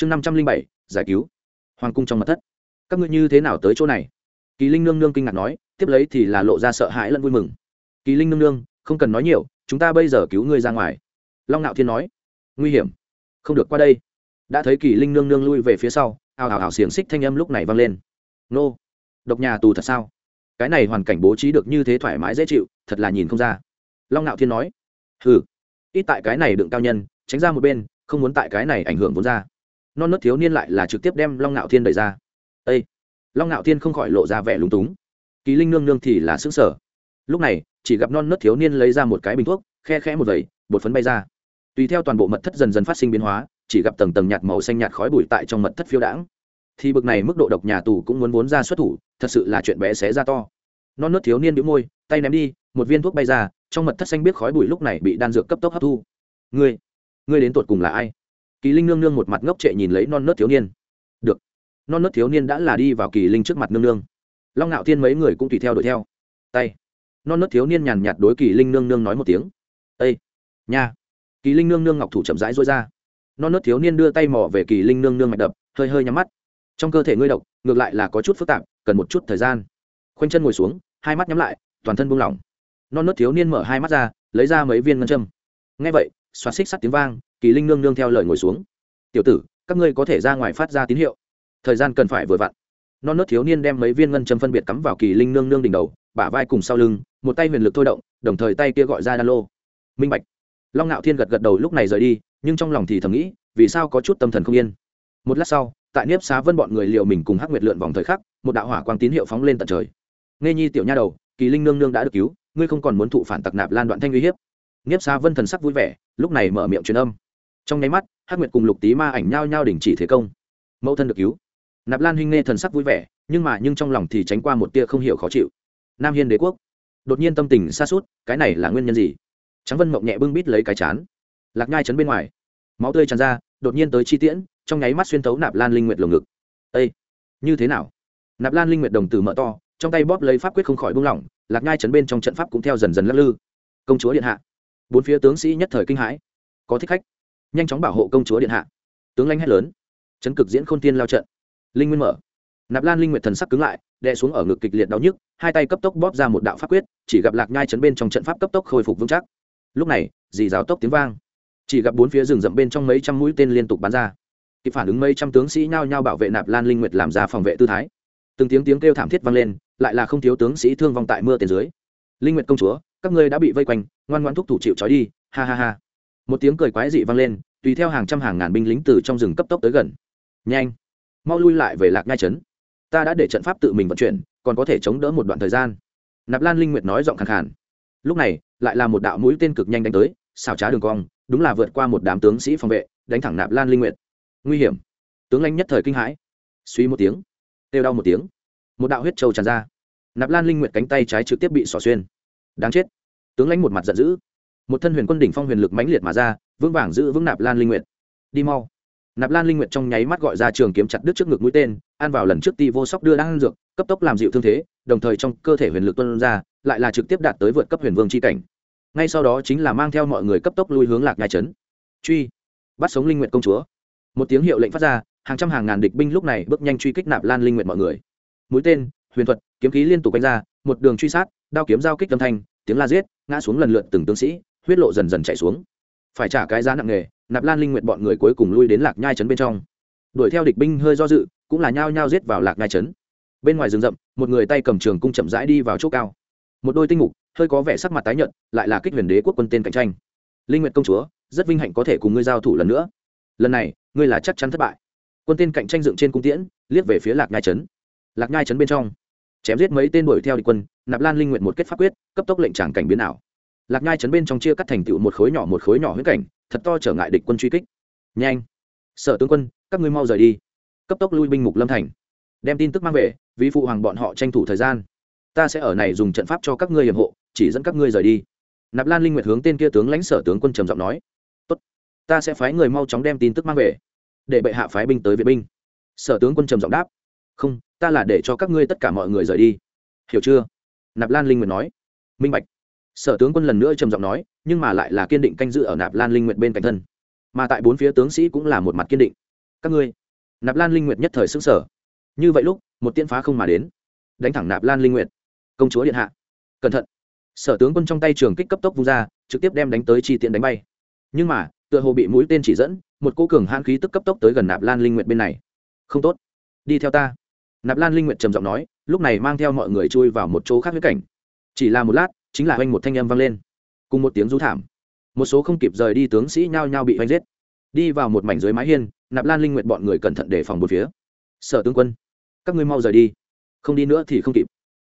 chương năm trăm linh bảy giải cứu. Hoàng cung trong mật thất. Các ngươi như thế nào tới chỗ này? Kỳ linh nương nương kinh ngạc nói tiếp lấy thì là lộ ra sợ hãi lẫn vui mừng. Kỳ linh nương nương không cần nói nhiều chúng ta bây giờ cứu ngươi ra ngoài. Long ngạo thiên nói nguy hiểm. Không được qua đây. Đã thấy kỳ linh nương nương lui về phía sau ào ào ào xiềng xích thanh âm lúc này vang lên. Nô độc nhà tù thật sao? Cái này hoàn cảnh bố trí được như thế thoải mái dễ chịu thật là nhìn không ra. Long ngạo thiên nói hừ, ít tại cái này đựng cao nhân tránh ra một bên không muốn tại cái này ảnh hưởng vốn ra non nớt thiếu niên lại là trực tiếp đem long ngạo thiên đẩy ra. Ây long ngạo thiên không khỏi lộ ra vẻ lúng túng. Kỳ linh nương nương thì là xứng sở lúc này, chỉ gặp non nớt thiếu niên lấy ra một cái bình thuốc, khe khẽ một vẩy, bột phấn bay ra. Tùy theo toàn bộ mật thất dần dần phát sinh biến hóa, chỉ gặp tầng tầng nhạt màu xanh nhạt khói bụi tại trong mật thất phiêu đãng. Thì bực này mức độ độc nhà tù cũng muốn vốn ra xuất thủ, thật sự là chuyện bé xé ra to. Non nớt thiếu niên đĩu môi, tay ném đi, một viên thuốc bay ra, trong mật thất xanh biết khói bụi lúc này bị đan dược cấp tốc hấp thu. Ngươi ngươi đến tột cùng là ai? Kỳ linh nương nương một mặt ngốc trệ nhìn lấy non nớt thiếu niên. Được. Non nớt thiếu niên đã là đi vào kỳ linh trước mặt nương nương. Long ngạo thiên mấy người cũng tùy theo đuổi theo. Tay. Non nớt thiếu niên nhàn nhạt đối kỳ linh nương nương nói một tiếng. Ây nha. Kỳ linh nương nương ngọc thủ chậm rãi rối ra. Non nớt thiếu niên đưa tay mò về kỳ linh nương nương mạch đập, hơi hơi nhắm mắt. Trong cơ thể ngươi độc, ngược lại là có chút phức tạp, cần một chút thời gian. Khoanh chân ngồi xuống, hai mắt nhắm lại, toàn thân buông lỏng. Non nớt thiếu niên mở hai mắt ra, lấy ra mấy viên ngân châm. Ngay vậy xoa xích sắt tiếng vang, kỳ linh nương nương theo lời ngồi xuống. Tiểu tử, các ngươi có thể ra ngoài phát ra tín hiệu. Thời gian cần phải vừa vặn. Non nớt thiếu niên đem mấy viên ngân châm phân biệt cắm vào kỳ linh nương nương đỉnh đầu, bả vai cùng sau lưng, một tay huyền lực thôi động, đồng thời tay kia gọi ra đan lô. Minh bạch. Long ngạo thiên gật gật đầu lúc này rời đi, nhưng trong lòng thì thầm nghĩ, vì sao có chút tâm thần không yên? Một lát sau, tại nếp xá vân bọn người liệu mình cùng hắc nguyệt lượn vòng thời khắc, một đạo hỏa quang tín hiệu phóng lên tận trời. Nghe nhi tiểu nha đầu, kỳ linh nương nương đã được cứu, ngươi không còn muốn thụ phản tặc nạp lan đoạn thanh uy hiếp nếp xa vân thần sắc vui vẻ, lúc này mở miệng truyền âm. Trong nháy mắt, hắc nguyệt cùng lục tý ma ảnh nhao nhao đình chỉ thế công. Mẫu thân được cứu. Nạp lan huynh nghe thần sắc vui vẻ, nhưng mà nhưng trong lòng thì tránh qua một tia không hiểu khó chịu. Nam hiên đế quốc. Đột nhiên tâm tình xa suốt cái này là nguyên nhân gì? Trắng vân mộng nhẹ bưng bít lấy cái chán. Lạc nhai chấn bên ngoài. Máu tươi tràn ra, đột nhiên tới chi tiễn, trong nháy mắt xuyên tấu nạp lan linh nguyệt lồng ngực. Ây như thế nào? Nạp lan linh nguyệt đồng tử mở to, trong tay bóp lấy pháp quyết không khỏi buông lỏng, lạc nhai chấn bên trong trận pháp cũng theo dần dần lắc lư. Công chúa điện hạ bốn phía tướng sĩ nhất thời kinh hãi. Có thích khách. Nhanh chóng bảo hộ công chúa điện hạ. Tướng lãnh hét lớn. Chấn cực diễn khôn tiên lao trận. Linh nguyên mở. Nạp lan linh nguyệt thần sắc cứng lại, đè xuống ở ngực kịch liệt đau nhức, hai tay cấp tốc bóp ra một đạo pháp quyết, chỉ gặp lạc nhai chấn bên trong trận pháp cấp tốc khôi phục vững chắc. Lúc này, dì giáo tốc tiếng vang. Chỉ gặp bốn phía rừng rậm bên trong mấy trăm mũi tên liên tục bắn ra. Kịp phản ứng mấy trăm tướng sĩ nhao nhao bảo vệ nạp lan linh nguyệt làm ra phòng vệ tư thái. Từng tiếng tiếng kêu thảm thiết vang lên, lại là không thiếu tướng sĩ thương vong tại mưa tiền dưới. Linh nguyệt công chúa các ngươi đã bị vây quanh, ngoan ngoan thúc thủ chịu trói đi, ha ha ha. Một tiếng cười quái dị vang lên, tùy theo hàng trăm hàng ngàn binh lính từ trong rừng cấp tốc tới gần. Nhanh, mau lui lại về lạc nhai trấn. Ta đã để trận pháp tự mình vận chuyển, còn có thể chống đỡ một đoạn thời gian. Nạp lan linh nguyệt nói giọng khàn khàn. Lúc này, lại là một đạo mũi tên cực nhanh đánh tới, xảo trá đường cong, đúng là vượt qua một đám tướng sĩ phòng vệ, đánh thẳng nạp lan linh nguyệt. Nguy hiểm. Tướng lãnh nhất thời kinh hãi. Suy một tiếng têu đau một tiếng. Một đạo huyết trâu tràn ra. Nạp lan linh nguyệt cánh tay trái trực tiếp bị xỏ xuyên. Đáng chết tướng lãnh một mặt giận dữ. Một thân huyền quân đỉnh phong huyền lực mãnh liệt mà ra, vững vàng giữ vững nạp lan linh nguyệt. Đi mau. Nạp lan linh nguyệt trong nháy mắt gọi ra trường kiếm chặt đứt trước ngực mũi tên, ăn vào lần trước ti vô sóc đưa đang dược, cấp tốc làm dịu thương thế, đồng thời trong cơ thể huyền lực tuân ra, lại là trực tiếp đạt tới vượt cấp huyền vương c h i cảnh. Ngay sau đó chính là mang theo mọi người cấp tốc lui hướng lạc ngai trấn. Truy. Bắt sống linh nguyện công chúa. Một tiếng hiệu lệnh phát ra, hàng trăm hàng ngàn địch binh lúc này bước nhanh truy kích nạp lan linh nguyện mọi người. Mũi tên, huyền thuật, kiếm khí liên tục đánh ra, một đường truy sát, đao kiếm giao kích âm thanh, tiếng la giết ngã xuống lần lượt từng tướng sĩ, huyết lộ dần dần chạy xuống. Phải trả cái giá nặng nề, nạp lan linh nguyện bọn người cuối cùng lui đến lạc nhai trấn bên trong. Đuổi theo địch binh hơi do dự, cũng là nhao nhao giết vào lạc nhai trấn. Bên ngoài rừng rậm, một người tay cầm trường cung chậm rãi đi vào chỗ cao. Một đôi tinh mục, hơi có vẻ sắc mặt tái nhợt, lại là kích huyền đế quốc quân tên cạnh tranh. Linh nguyện công chúa, rất vinh hạnh có thể cùng ngươi giao thủ lần nữa. Lần này, ngươi là chắc chắn thất bại. Quân tên cạnh tranh dựng trên cung tiễn, liếc về phía lạc nhai trấn. Lạc nhai trấn bên trong, chém giết mấy tên đuổi theo địch quân, nạp lan linh nguyện một kết pháp quyết, cấp tốc lệnh tràng cảnh biến ảo lạc nhai chấn bên trong chia cắt thành tựu một khối nhỏ một khối nhỏ huyết cảnh, thật to trở ngại địch quân truy kích. Nhanh! Sở tướng quân, các ngươi mau rời đi. Cấp tốc lui binh mục lâm thành. Đem tin tức mang về, vì phụ hoàng bọn họ tranh thủ thời gian. Ta sẽ ở này dùng trận pháp cho các ngươi hiểm hộ, chỉ dẫn các ngươi rời đi. Nạp lan linh nguyệt hướng tên kia tướng lãnh sở tướng quân trầm giọng nói. Tốt. Ta sẽ phái người mau chóng đem tin tức mang về, để bệ hạ phái binh tới viện binh. Sở tướng quân trầm giọng đáp. Không, ta là để cho các ngươi tất cả mọi người rời đi. Hiểu chưa? Nạp lan linh nguyệt nói. Minh bạch sở tướng quân lần nữa trầm giọng nói, nhưng mà lại là kiên định canh giữ ở nạp lan linh nguyệt bên cạnh thân. Mà tại bốn phía tướng sĩ cũng là một mặt kiên định. Các ngươi, nạp lan linh nguyệt nhất thời xứng sở như vậy lúc, một tiên phá không mà đến. Đánh thẳng nạp lan linh nguyệt. Công chúa điện hạ. Cẩn thận. Sở tướng quân trong tay trường kích cấp tốc vung ra, trực tiếp đem đánh tới chi tiện đánh bay. Nhưng mà, tựa hồ bị mũi tên chỉ dẫn, một cô cường hãn khí tức cấp tốc tới gần nạp lan linh nguyệt bên này. Không tốt. Đi theo ta. Nạp lan linh nguyệt trầm giọng nói, lúc này mang theo mọi người chui vào một chỗ khác với cảnh. Chỉ là một lát chính là oanh một thanh âm vang lên. Cùng một tiếng rú thảm. Một số không kịp rời đi tướng sĩ nhao nhao bị oanh giết. Đi vào một mảnh dưới mái hiên, nạp lan linh nguyệt bọn người cẩn thận để phòng một phía. Sở tướng quân, các ngươi mau rời đi. Không đi nữa thì không kịp.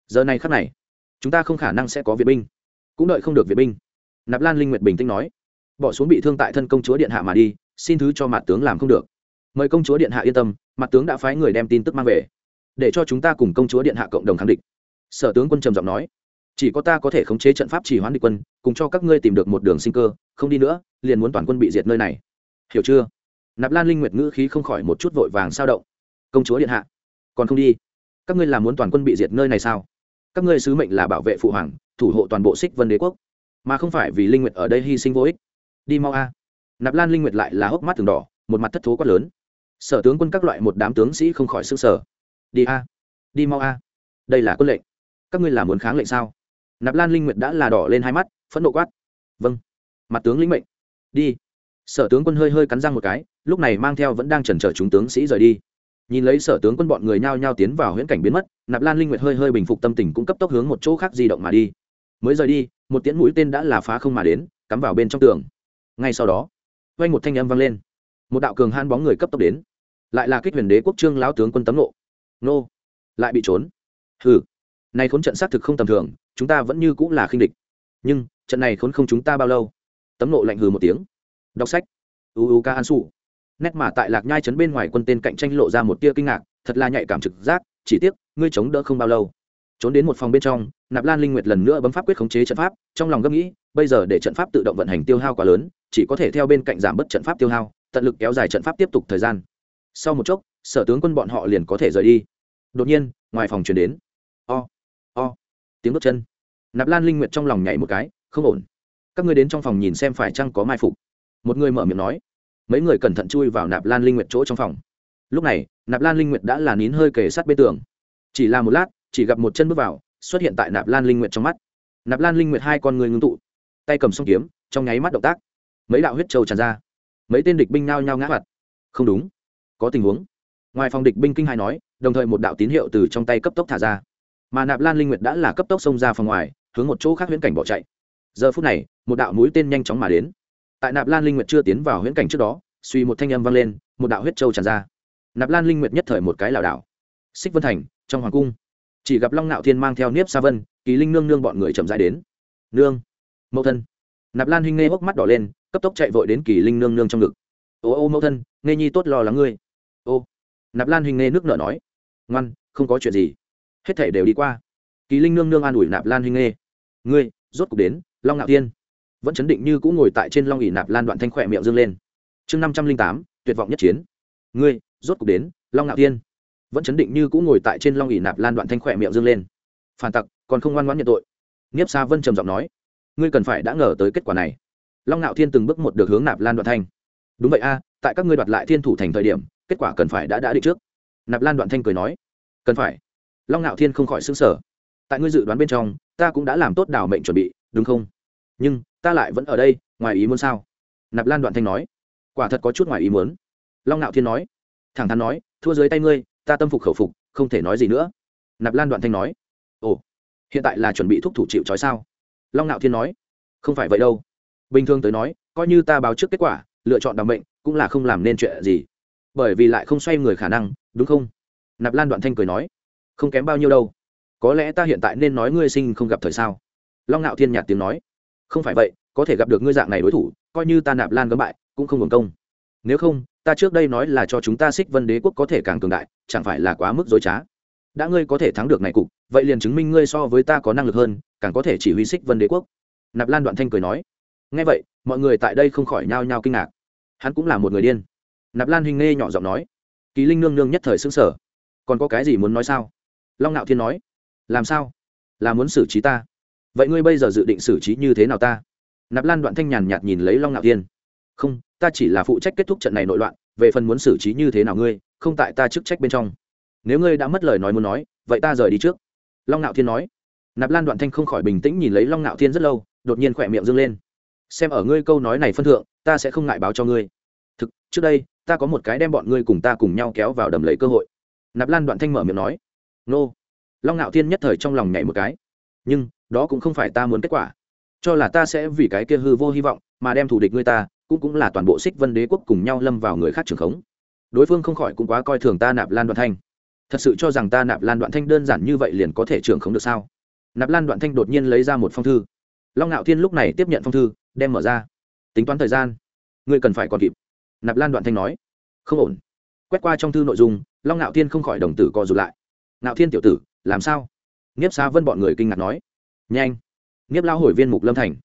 Giờ này khắc này, chúng ta không khả năng sẽ có viện binh. Cũng đợi không được viện binh. Nạp lan linh nguyệt bình tĩnh nói. Bỏ xuống bị thương tại thân công chúa điện hạ mà đi, xin thứ cho mặt tướng làm không được. Mời công chúa điện hạ yên tâm, mặt tướng đã phái người đem tin tức mang về, để cho chúng ta cùng công chúa điện hạ cộng đồng khẳng định. Sở tướng quân trầm giọng nói chỉ có ta có thể khống chế trận pháp chỉ hoán địch quân, cùng cho các ngươi tìm được một đường sinh cơ, không đi nữa, liền muốn toàn quân bị diệt nơi này. Hiểu chưa? Nạp lan linh nguyệt ngữ khí không khỏi một chút vội vàng sao động. Công chúa điện hạ, còn không đi? Các ngươi làm muốn toàn quân bị diệt nơi này sao? Các ngươi sứ mệnh là bảo vệ phụ hoàng, thủ hộ toàn bộ xích vân đế quốc. Mà không phải vì linh nguyệt ở đây hy sinh vô ích. Đi mau a. Nạp lan linh nguyệt lại là hốc mắt từng đỏ, một mặt thất thố quát lớn. Sở tướng quân các loại một đám tướng sĩ không khỏi sức sở đi a. Đi mau a. Đây là quân lệnh. Các ngươi là muốn kháng lệnh sao? Nạp lan linh nguyệt đã là đỏ lên hai mắt, phẫn nộ quát. Vâng mặt tướng lĩnh mệnh. Đi. Sở tướng quân hơi hơi cắn răng một cái, lúc này mang theo vẫn đang chần chờ chúng tướng sĩ rời đi. Nhìn lấy sở tướng quân bọn người nhao nhao tiến vào huyễn cảnh biến mất, nạp lan linh nguyệt hơi hơi bình phục tâm tình cũng cấp tốc hướng một chỗ khác di động mà đi. Mới rời đi, một tiễn mũi tên đã là phá không mà đến, cắm vào bên trong tường. Ngay sau đó quanh một thanh âm vang lên. Một đạo cường han bóng người cấp tốc đến. Lại là kích huyền đế quốc trương lão tướng quân tấm nộ. Nô, lại bị trốn. Hừ nay khốn trận xác thực không tầm thường, chúng ta vẫn như cũng là khinh địch. Nhưng, trận này khốn không chúng ta bao lâu? Tấm nộ lạnh hừ một tiếng. Đọc sách. Uu ca an su. Nét mà tại lạc nhai trấn bên ngoài quân tên cạnh tranh lộ ra một tia kinh ngạc, thật là nhạy cảm trực giác, chỉ tiếc, ngươi chống đỡ không bao lâu. Trốn đến một phòng bên trong, nạp lan linh nguyệt lần nữa bấm pháp quyết khống chế trận pháp, trong lòng gấp nghĩ, bây giờ để trận pháp tự động vận hành tiêu hao quá lớn, chỉ có thể theo bên cạnh giảm bớt trận pháp tiêu hao, tận lực kéo dài trận pháp tiếp tục thời gian. Sau một chốc, sở tướng quân bọn họ liền có thể rời đi. Đột nhiên, ngoài phòng chuyển đến. O tiếng bước chân. Nạp lan linh nguyệt trong lòng nhảy một cái, không ổn. Các ngươi đến trong phòng nhìn xem phải chăng có mai phục. Một người mở miệng nói. Mấy người cẩn thận chui vào nạp lan linh nguyệt chỗ trong phòng. Lúc này, nạp lan linh nguyệt đã là nín hơi kề sát bên tường. Chỉ là một lát, chỉ gặp một chân bước vào, xuất hiện tại nạp lan linh nguyệt trong mắt. Nạp lan linh nguyệt hai con người ngưng tụ, tay cầm song kiếm, trong nháy mắt động tác. Mấy đạo huyết trâu tràn ra. Mấy tên địch binh nao nhao ngã mặt không đúng. Có tình huống. Ngoài phòng địch binh kinh hai nói, đồng thời một đạo tín hiệu từ trong tay cấp tốc thả ra mà nạp lan linh nguyệt đã là cấp tốc xông ra phòng ngoài, hướng một chỗ khác huyễn cảnh bỏ chạy. Giờ phút này, một đạo mũi tên nhanh chóng mà đến. Tại nạp lan linh nguyệt chưa tiến vào huyễn cảnh trước đó, suy một thanh âm vang lên, một đạo huyết trâu tràn ra. Nạp lan linh nguyệt nhất thời một cái lảo đảo. Xích vân thành, trong hoàng cung, chỉ gặp long nạo thiên mang theo niếp sa vân, kỳ linh nương nương bọn người chậm rãi đến. Nương, mẫu thân. Nạp lan huynh nghe hốc mắt đỏ lên, cấp tốc chạy vội đến kỳ linh nương nương trong ngực. Ô ô, mẫu thân, nghe nhi tốt lo lắng ngươi. Ô. Nạp lan huynh nghe nước nở nói. Ngoan, không có chuyện gì hết thể đều đi qua. Kỳ linh nương nương an ủi nạp lan huynh nghe ngươi, rốt cục đến, long ngạo tiên vẫn chấn định như cũng ngồi tại trên long ỉ nạp lan đoạn thanh khỏe miệng dương lên. Chương năm trăm linh tám, tuyệt vọng nhất chiến. Ngươi, rốt cục đến, long ngạo tiên vẫn chấn định như cũng ngồi tại trên long ỉ nạp lan đoạn thanh khỏe miệng dương lên. Phản tặc, còn không ngoan ngoãn nhận tội. Nghiếp sa vân trầm giọng nói. Ngươi cần phải đã ngờ tới kết quả này. Long ngạo thiên từng bước một được hướng nạp lan đoạn thanh. Đúng vậy a, tại các ngươi đoạt lại thiên thủ thành thời điểm, kết quả cần phải đã đã định trước. Nạp lan đoạn thanh cười nói. Cần phải long ngạo thiên không khỏi xứng sở tại ngươi dự đoán bên trong, ta cũng đã làm tốt đảo mệnh chuẩn bị, đúng không? Nhưng, ta lại vẫn ở đây, ngoài ý muốn sao? Nạp lan đoạn thanh nói. Quả thật có chút ngoài ý muốn. Long ngạo thiên nói. Thẳng thắn nói, thua dưới tay ngươi, ta tâm phục khẩu phục, không thể nói gì nữa. Nạp lan đoạn thanh nói. Ồ, hiện tại là chuẩn bị thúc thủ chịu trói sao? Long ngạo thiên nói. Không phải vậy đâu. Bình thường tới nói, coi như ta báo trước kết quả, lựa chọn đảm mệnh, cũng là không làm nên chuyện gì. Bởi vì lại không xoay người khả năng, đúng không? Nạp lan đoạn thanh cười nói không kém bao nhiêu đâu. Có lẽ ta hiện tại nên nói ngươi sinh không gặp thời sao? Long ngạo thiên nhạt tiếng nói. Không phải vậy, có thể gặp được ngươi dạng này đối thủ, coi như ta nạp lan gấm bại, cũng không hưởng công. Nếu không, ta trước đây nói là cho chúng ta xích vân đế quốc có thể càng cường đại, chẳng phải là quá mức dối trá. Đã ngươi có thể thắng được này cục, vậy liền chứng minh ngươi so với ta có năng lực hơn, càng có thể chỉ huy xích vân đế quốc. Nạp lan đoạn thanh cười nói. Ngay vậy, mọi người tại đây không khỏi nhao nhao kinh ngạc. Hắn cũng là một người điên. Nạp lan hình nghe nhỏ giọng nói. Kỳ linh nương nương nhất thời xứng sở còn có cái gì muốn nói sao? Long ngạo thiên nói, làm sao? Là muốn xử trí ta? Vậy ngươi bây giờ dự định xử trí như thế nào ta? Nạp lan đoạn thanh nhàn nhạt nhìn lấy long ngạo thiên, không, ta chỉ là phụ trách kết thúc trận này nội loạn, về phần muốn xử trí như thế nào ngươi, không tại ta chức trách bên trong. Nếu ngươi đã mất lời nói muốn nói, vậy ta rời đi trước. Long ngạo thiên nói. Nạp lan đoạn thanh không khỏi bình tĩnh nhìn lấy long ngạo thiên rất lâu, đột nhiên khỏe miệng dâng lên. Xem ở ngươi câu nói này phân thượng, ta sẽ không ngại báo cho ngươi. Thực, trước đây, ta có một cái đem bọn ngươi cùng ta cùng nhau kéo vào đầm lấy cơ hội. Nạp lan đoạn thanh mở miệng nói nô. Long ngạo thiên nhất thời trong lòng nhảy một cái. Nhưng, đó cũng không phải ta muốn kết quả. Cho là ta sẽ vì cái kia hư vô hy vọng mà đem thủ địch ngươi ta, cũng cũng là toàn bộ xích vân đế quốc cùng nhau lâm vào người khác trường khống. Đối phương không khỏi cũng quá coi thường ta nạp lan đoạn thanh. Thật sự cho rằng ta nạp lan đoạn thanh đơn giản như vậy liền có thể trường khống được sao? Nạp lan đoạn thanh đột nhiên lấy ra một phong thư. Long ngạo thiên lúc này tiếp nhận phong thư, đem mở ra. Tính toán thời gian. Ngươi cần phải còn kịp. Nạp lan đoạn thanh nói. Không ổn. Quét qua trong thư nội dung, long ngạo thiên không khỏi đồng tử co rụt lại ngạo thiên tiểu tử, làm sao? Nghiếp xa vân bọn người kinh ngạc nói. Nhanh! Nghiếp lao hồi viên mục lâm thành.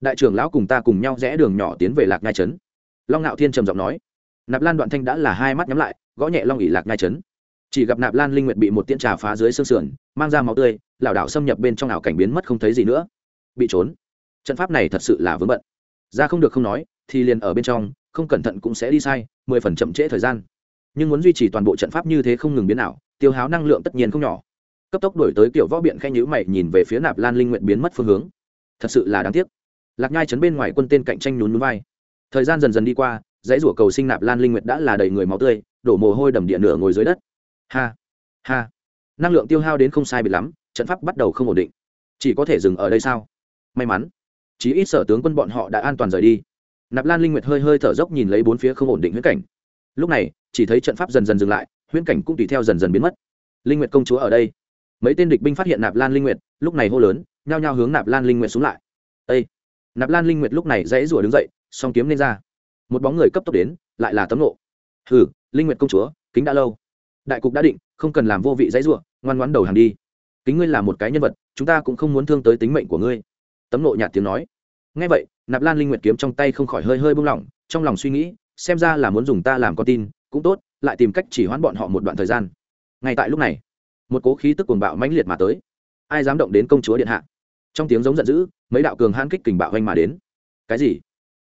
Đại trưởng lão cùng ta cùng nhau rẽ đường nhỏ tiến về lạc ngai trấn. Long ngạo thiên trầm giọng nói. Nạp lan đoạn thanh đã là hai mắt nhắm lại, gõ nhẹ long ỉ lạc ngai trấn. Chỉ gặp nạp lan linh nguyệt bị một tiễn trà phá dưới xương sườn, mang ra máu tươi, lảo đảo xâm nhập bên trong ảo cảnh biến mất không thấy gì nữa. Bị trốn. Trận pháp này thật sự là vướng bận. Ra không được không nói, thì liền ở bên trong, không cẩn thận cũng sẽ đi sai, mười phần chậm trễ thời gian nhưng muốn duy trì toàn bộ trận pháp như thế không ngừng biến ảo, tiêu háo năng lượng tất nhiên không nhỏ. Cấp tốc đổi tới kiểu võ biện khen nhữ mày nhìn về phía nạp lan linh nguyện biến mất phương hướng. Thật sự là đáng tiếc. Lạc nhai chấn bên ngoài quân tên cạnh tranh nhún núi vai. Thời gian dần dần đi qua, dãy rủa cầu sinh nạp lan linh nguyệt đã là đầy người máu tươi, đổ mồ hôi đầm địa nửa ngồi dưới đất. Ha ha. Năng lượng tiêu hao đến không sai bị lắm, trận pháp bắt đầu không ổn định. Chỉ có thể dừng ở đây sao? May mắn. Chí ít sở tướng quân bọn họ đã an toàn rời đi. Nạp lan linh nguyệt hơi hơi thở dốc nhìn lấy bốn phía không ổn định huyết cảnh lúc này, chỉ thấy trận pháp dần dần dừng lại, huyễn cảnh cũng tùy theo dần dần biến mất. Linh nguyệt công chúa ở đây. Mấy tên địch binh phát hiện nạp lan linh nguyệt, lúc này hô lớn, nhao nhao hướng nạp lan linh nguyệt xuống lại. Ê! nạp lan linh nguyệt lúc này dãy rủa đứng dậy, song kiếm lên ra. Một bóng người cấp tốc đến, lại là tấm nộ. Hừ, linh nguyệt công chúa, kính đã lâu. Đại cục đã định, không cần làm vô vị dãy rủa, ngoan ngoãn đầu hàng đi. Kính ngươi là một cái nhân vật, chúng ta cũng không muốn thương tới tính mệnh của ngươi. Tấm nộ nhạt tiếng nói. Nghe vậy, nạp lan linh nguyệt kiếm trong tay không khỏi hơi hơi buông lỏng, trong lòng suy nghĩ xem ra là muốn dùng ta làm con tin, cũng tốt, lại tìm cách chỉ hoãn bọn họ một đoạn thời gian. Ngay tại lúc này, một cố khí tức cuồng bạo mãnh liệt mà tới. Ai dám động đến công chúa điện hạ? Trong tiếng giống giận dữ, mấy đạo cường hãn kích kình bạo hoành mà đến. Cái gì?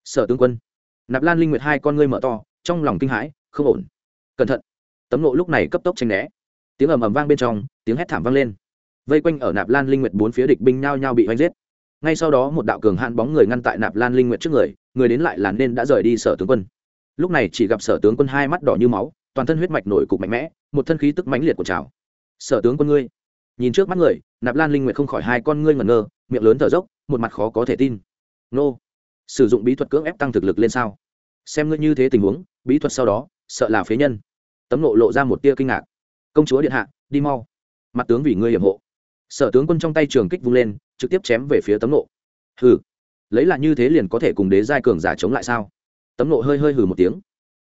Sở tướng quân, nạp lan linh nguyệt hai con ngươi mở to, trong lòng kinh hãi, không ổn. Cẩn thận. Tấm nộ lúc này cấp tốc tranh né. Tiếng ầm ầm vang bên trong, tiếng hét thảm vang lên. Vây quanh ở nạp lan linh nguyệt bốn phía địch binh nhao nhao bị hoanh giết. Ngay sau đó một đạo cường hãn bóng người ngăn tại nạp lan linh nguyệt trước người người đến lại là nên đã rời đi sở tướng quân lúc này chỉ gặp sở tướng quân hai mắt đỏ như máu, toàn thân huyết mạch nổi cục mạnh mẽ, một thân khí tức mãnh liệt của trào sở tướng quân ngươi. Nhìn trước mắt người, nạp lan linh nguyệt không khỏi hai con ngươi ngẩn ngơ, miệng lớn thở dốc, một mặt khó có thể tin. Nô, sử dụng bí thuật cưỡng ép tăng thực lực lên sao? Xem ngươi như thế tình huống, bí thuật sau đó, sợ là phế nhân. Tấm nộ lộ ra một tia kinh ngạc. Công chúa điện hạ, đi mau. Mặt tướng vì ngươi hiểm hộ. Sở tướng quân trong tay trường kích vung lên, trực tiếp chém về phía tấm nộ. Hừ, lấy là như thế liền có thể cùng đế giai cường giả chống lại sao? Tấm nộ hơi hơi hừ một tiếng.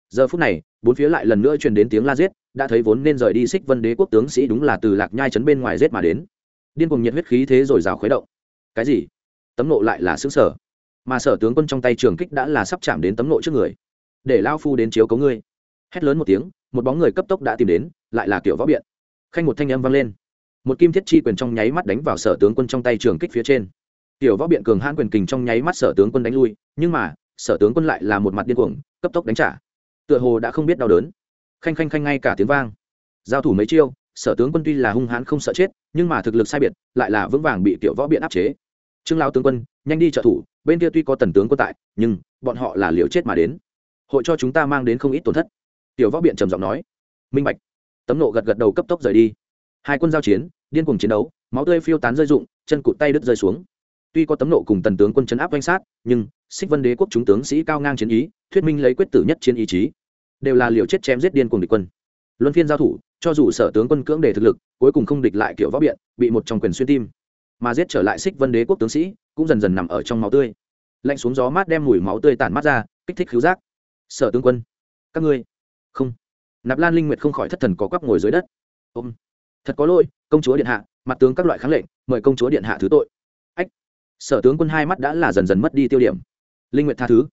Giờ phút này, bốn phía lại lần nữa truyền đến tiếng la giết, đã thấy vốn nên rời đi xích vân đế quốc tướng sĩ đúng là từ lạc nhai trấn bên ngoài giết mà đến. Điên cùng nhiệt huyết khí thế rồi rào khuấy động. Cái gì? Tấm nộ lại là xứng sở. Mà sở tướng quân trong tay trường kích đã là sắp chạm đến tấm nộ trước người. Để lao phu đến chiếu cấu ngươi. Hét lớn một tiếng, một bóng người cấp tốc đã tìm đến, lại là kiểu võ biện. Khanh một thanh âm vang lên. Một kim thiết chi quyền trong nháy mắt đánh vào sở tướng quân trong tay trường kích phía trên. Tiểu võ biện cường hãn quyền kình trong nháy mắt sở tướng quân đánh lui, nhưng mà sở tướng quân lại là một mặt điên cuồng, cấp tốc đánh trả. Tựa hồ đã không biết đau đớn. Khanh khanh khanh ngay cả tiếng vang. Giao thủ mấy chiêu, sở tướng quân tuy là hung hãn không sợ chết, nhưng mà thực lực sai biệt, lại là vững vàng bị tiểu võ biện áp chế. Trương lao tướng quân, nhanh đi trợ thủ, bên kia tuy có tần tướng quân tại, nhưng bọn họ là liều chết mà đến. Hội cho chúng ta mang đến không ít tổn thất. Tiểu võ biện trầm giọng nói. Minh bạch. Tấm nộ gật gật đầu cấp tốc rời đi. Hai quân giao chiến, điên cùng chiến đấu, máu tươi phiêu tán rơi rụng, chân cụt tay đứt rơi xuống tuy có tấm nộ cùng tần tướng quân chấn áp danh sát, nhưng xích vân đế quốc chúng tướng sĩ cao ngang chiến ý, thuyết minh lấy quyết tử nhất chiến ý chí, đều là liều chết chém giết điên cùng địch quân. Luân phiên giao thủ, cho dù sở tướng quân cưỡng đề thực lực, cuối cùng không địch lại kiểu võ biện, bị một trong quyền xuyên tim. Mà giết trở lại xích vân đế quốc tướng sĩ, cũng dần dần nằm ở trong máu tươi. Lạnh xuống gió mát đem mùi máu tươi tản mát ra, kích thích khứu giác. Sở tướng quân, các ngươi, không. Nạp lan linh nguyệt không khỏi thất thần có quắp ngồi dưới đất. Ôm. Thật có lỗi, công chúa điện hạ, mặt tướng các loại kháng lệnh, mời công chúa điện hạ thứ tội sở tướng quân hai mắt đã là dần dần mất đi tiêu điểm. Linh nguyệt tha thứ.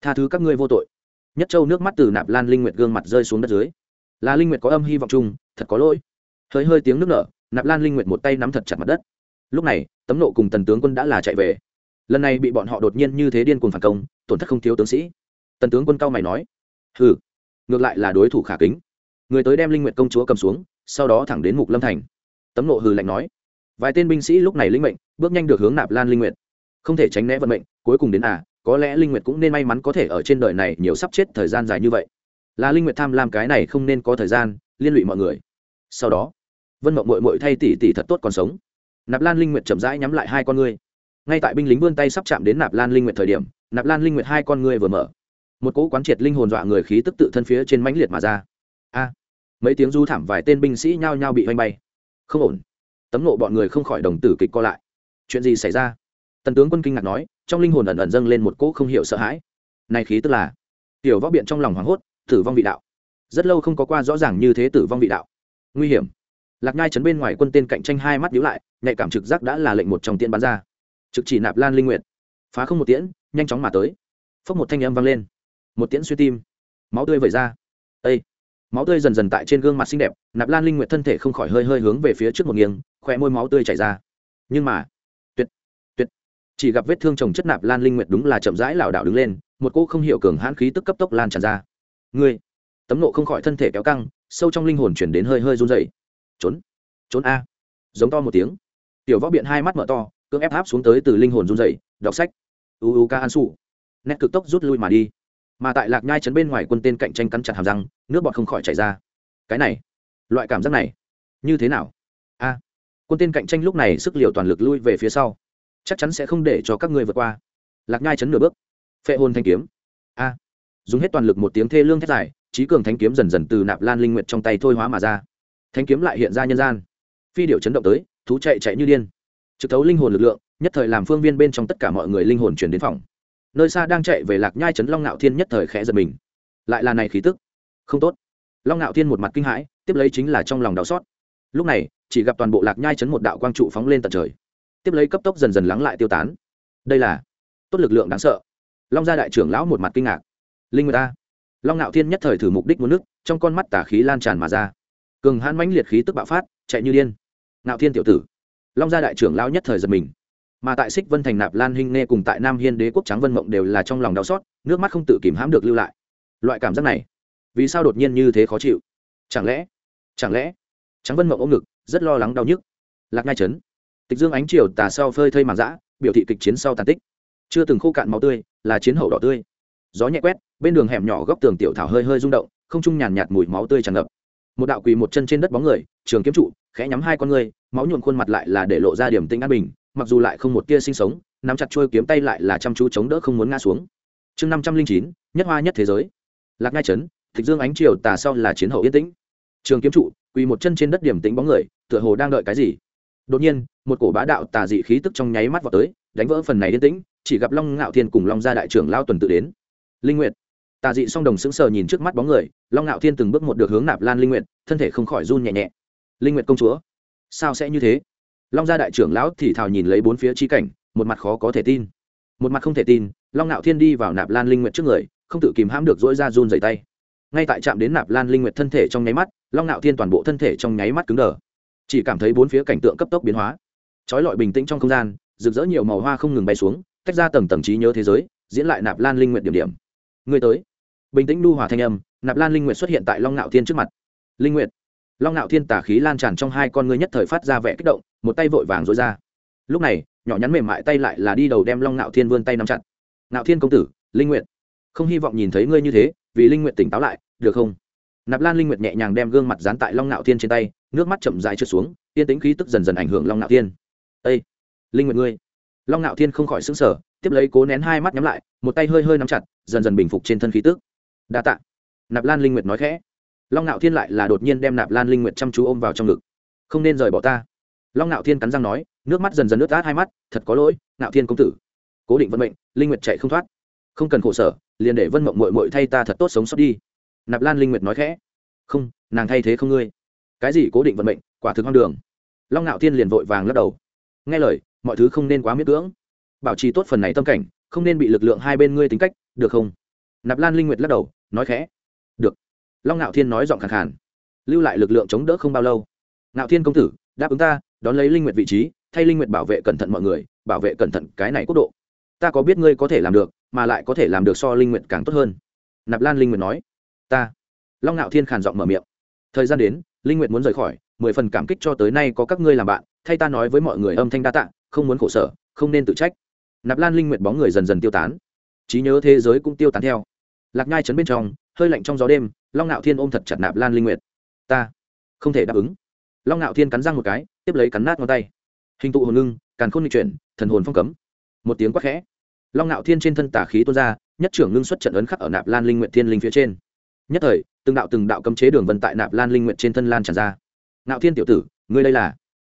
Tha thứ các ngươi vô tội. Nhất châu nước mắt từ nạp lan linh nguyệt gương mặt rơi xuống đất dưới. Là linh nguyệt có âm hy vọng chung, thật có lỗi. Hơi hơi tiếng nước nở, nạp lan linh nguyệt một tay nắm thật chặt mặt đất. Lúc này, tấm nộ cùng tần tướng quân đã là chạy về. Lần này bị bọn họ đột nhiên như thế điên cuồng phản công, tổn thất không thiếu tướng sĩ. Tần tướng quân cao mày nói, hừ, ngược lại là đối thủ khả kính. Người tới đem linh nguyệt công chúa cầm xuống, sau đó thẳng đến mục lâm thành. Tấm nộ hừ lạnh nói, vài tên binh sĩ lúc này linh mệnh bước nhanh được hướng nạp lan linh nguyệt. Không thể tránh né vận mệnh, cuối cùng đến à có lẽ linh nguyệt cũng nên may mắn có thể ở trên đời này nhiều sắp chết thời gian dài như vậy. Là linh nguyệt tham lam cái này không nên có thời gian, liên lụy mọi người. Sau đó, vân mộng mội mội thay tỷ tỷ thật tốt còn sống. Nạp lan linh nguyệt chậm rãi nhắm lại hai con ngươi. Ngay tại binh lính vươn tay sắp chạm đến nạp lan linh nguyệt thời điểm, nạp lan linh nguyệt hai con ngươi vừa mở. Một cỗ quán triệt linh hồn dọa người khí tức tự thân phía trên mãnh liệt mà ra. A! Mấy tiếng du thảm vài tên binh sĩ nhao nhao bị oanh bay. Không ổn. Tấm nộ bọn người không khỏi đồng tử kịch co lại chuyện gì xảy ra? Tần tướng quân kinh ngạc nói, trong linh hồn ẩn ẩn dâng lên một cỗ không hiểu sợ hãi. Này khí tức là, tiểu võ biện trong lòng hoảng hốt, tử vong vị đạo. Rất lâu không có qua rõ ràng như thế tử vong vị đạo. Nguy hiểm. Lạc nhai chấn bên ngoài quân tên cạnh tranh hai mắt nhíu lại, nhạy cảm trực giác đã là lệnh một trong tiễn bắn ra. Trực chỉ nạp lan linh nguyện phá không một tiễn, nhanh chóng mà tới. Phốc một thanh âm vang lên. Một tiễn xuyên tim. Máu tươi vẩy ra. Ây máu tươi dần dần tại trên gương mặt xinh đẹp, nạp lan linh nguyện thân thể không khỏi hơi hơi hướng về phía trước một nghiêng khoe môi máu tươi chảy ra. Nhưng mà chỉ gặp vết thương chồng chất nạp lan linh nguyện đúng là chậm rãi lảo đảo đứng lên, một cô không hiểu cường hãn khí tức cấp tốc lan tràn ra. Ngươi! Tấm nộ không khỏi thân thể kéo căng, sâu trong linh hồn chuyển đến hơi hơi run dậy trốn trốn a! Giống to một tiếng. Tiểu võ biện hai mắt mở to, cưỡng ép áp xuống tới từ linh hồn run dậy đọc sách. U u ca an su. Nét cực tốc rút lui mà đi. Mà tại lạc nhai chấn bên ngoài quân tên cạnh tranh cắn chặt hàm răng, nước bọt không khỏi chảy ra. Cái này, loại cảm giác này, như thế nào? A. Quân tên cạnh tranh lúc này sức liều toàn lực lui về phía sau chắc chắn sẽ không để cho các ngươi vượt qua. Lạc nhai chấn nửa bước. Phệ hồn thanh kiếm. A. Dùng hết toàn lực một tiếng thê lương thét dài, trí cường thanh kiếm dần dần từ nạp lan linh nguyệt trong tay thôi hóa mà ra. Thanh kiếm lại hiện ra nhân gian. Phi điệu chấn động tới, thú chạy chạy như điên. Trực thấu linh hồn lực lượng, nhất thời làm phương viên bên trong tất cả mọi người linh hồn chuyển đến phòng. Nơi xa đang chạy về lạc nhai trấn long ngạo thiên nhất thời khẽ giật mình. Lại là này khí tức. Không tốt. Long ngạo thiên một mặt kinh hãi, tiếp lấy chính là trong lòng đau xót. Lúc này, chỉ gặp toàn bộ lạc nhai trấn một đạo quang trụ phóng lên tận trời tiếp lấy cấp tốc dần dần lắng lại tiêu tán. Đây là tốt lực lượng đáng sợ. Long gia đại trưởng lão một mặt kinh ngạc. Linh người ta long ngạo thiên nhất thời thử mục đích muốn nước, trong con mắt tả khí lan tràn mà ra. Cường hãn mãnh liệt khí tức bạo phát, chạy như điên. Ngạo thiên tiểu tử. Long gia đại trưởng lão nhất thời giật mình. Mà tại xích vân thành nạp lan hinh nghe cùng tại nam hiên đế quốc trắng vân mộng đều là trong lòng đau xót, nước mắt không tự kìm hãm được lưu lại. Loại cảm giác này, vì sao đột nhiên như thế khó chịu? Chẳng lẽ chẳng lẽ trắng vân mộng ôm ngực, rất lo lắng đau nhức? Lạc ngai trấn tịch dương ánh chiều tà sau phơi thây màng dã, biểu thị kịch chiến sau tàn tích. Chưa từng khô cạn máu tươi, là chiến hậu đỏ tươi. Gió nhẹ quét, bên đường hẻm nhỏ góc tường tiểu thảo hơi hơi rung động, không trung nhàn nhạt mùi máu tươi tràn ngập. Một đạo quỳ một chân trên đất bóng người, trường kiếm trụ, khẽ nhắm hai con người máu nhuộn khuôn mặt lại là để lộ ra điểm tinh an bình, mặc dù lại không một tia sinh sống, nắm chặt trôi kiếm tay lại là chăm chú chống đỡ không muốn ngã xuống. Chương năm trăm linh chín, nhất hoa nhất thế giới. Lạc ngai trấn thịch dương ánh chiều tà sau là chiến hậu yên tĩnh. Trường kiếm trụ, quỳ một chân trên đất điểm tính bóng người, tựa hồ đang đợi cái gì? Đột nhiên, một cổ bá đạo tà dị khí tức trong nháy mắt vào tới, đánh vỡ phần này yên tĩnh, chỉ gặp long ngạo thiên cùng long gia đại trưởng lao tuần tự đến. Linh nguyệt. Tà dị song đồng sững sờ nhìn trước mắt bóng người, long ngạo thiên từng bước một được hướng nạp lan linh nguyệt, thân thể không khỏi run nhẹ nhẹ. Linh nguyệt công chúa, sao sẽ như thế? Long gia đại trưởng lão thì thào nhìn lấy bốn phía chi cảnh, một mặt khó có thể tin. Một mặt không thể tin, long ngạo thiên đi vào nạp lan linh nguyệt trước người, không tự kìm hãm được dỗi ra run dày tay. Ngay tại trạm đến nạp lan linh nguyệt thân thể trong nháy mắt, long ngạo thiên toàn bộ thân thể trong nháy mắt cứng đờ chỉ cảm thấy bốn phía cảnh tượng cấp tốc biến hóa. Trói lọi bình tĩnh trong không gian rực rỡ nhiều màu hoa không ngừng bay xuống tách ra tầng tầng trí nhớ thế giới diễn lại nạp lan linh nguyện điểm điểm. Người tới. Bình tĩnh nu hòa thanh âm nạp lan linh nguyện xuất hiện tại long ngạo thiên trước mặt. Linh nguyện, long ngạo thiên tả khí lan tràn trong hai con ngươi nhất thời phát ra vẻ kích động một tay vội vàng dối ra. Lúc này nhỏ nhắn mềm mại tay lại là đi đầu đem long ngạo thiên vươn tay nắm chặt. Ngạo thiên công tử linh nguyện, không hy vọng nhìn thấy ngươi như thế vì linh nguyện tỉnh táo lại được không? Nạp lan linh nguyện nhẹ nhàng đem gương mặt dán tại long ngạo thiên trên tay nước mắt chậm dài trượt xuống yên tính khí tức dần dần ảnh hưởng long Nạo thiên. Ây linh nguyệt ngươi. Long Nạo thiên không khỏi sững sờ, tiếp lấy cố nén hai mắt nhắm lại, một tay hơi hơi nắm chặt, dần dần bình phục trên thân khí tức. Đa tạ. Nạp lan linh nguyệt nói khẽ. Long Nạo thiên lại là đột nhiên đem nạp lan linh nguyệt chăm chú ôm vào trong ngực. Không nên rời bỏ ta. Long Nạo thiên cắn răng nói, nước mắt dần dần nước át hai mắt, thật có lỗi, Nạo thiên công tử. Cố định vận mệnh, linh nguyệt chạy không thoát. Không cần khổ sở, liền để vân mộng mội mội thay ta thật tốt sống sót đi. Nạp lan linh nguyệt nói khẽ. Không, nàng thay thế không ngươi cái gì cố định vận mệnh, quả thực hoang đường. Long ngạo thiên liền vội vàng lắc đầu. Nghe lời, mọi thứ không nên quá miết cưỡng. Bảo trì tốt phần này tâm cảnh, không nên bị lực lượng hai bên ngươi tính cách, được không? Nạp lan linh nguyệt lắc đầu, nói khẽ. Được. Long ngạo thiên nói giọng khẳng khàn. Lưu lại lực lượng chống đỡ không bao lâu. Ngạo thiên công tử, đáp ứng ta, đón lấy linh nguyệt vị trí, thay linh nguyệt bảo vệ cẩn thận mọi người, bảo vệ cẩn thận cái này quốc độ. Ta có biết ngươi có thể làm được, mà lại có thể làm được so linh nguyệt càng tốt hơn. Nạp lan linh nguyệt nói. Ta. Long ngạo thiên khàn giọng mở miệng. Thời gian đến linh nguyệt muốn rời khỏi, mười phần cảm kích cho tới nay có các ngươi làm bạn, thay ta nói với mọi người âm thanh đa tạ, không muốn khổ sở, không nên tự trách. Nạp lan linh nguyệt bóng người dần dần tiêu tán. Trí nhớ thế giới cũng tiêu tán theo. Lạc nhai chấn bên trong, hơi lạnh trong gió đêm, long ngạo thiên ôm thật chặt nạp lan linh nguyệt. Ta không thể đáp ứng. Long ngạo thiên cắn răng một cái, tiếp lấy cắn nát ngón tay. Hình tụ hồn ngưng, càn khôn nghịch chuyển, thần hồn phong cấm. Một tiếng quát khẽ. Long ngạo thiên trên thân tả khí tuôn ra, nhất trưởng ngưng xuất trận ấn khắc ở nạp lan linh nguyện thiên linh phía trên nhất thời, từng đạo từng đạo cấm chế đường vân tại nạp lan linh nguyện trên thân lan tràn ra. Ngạo thiên tiểu tử, ngươi đây là?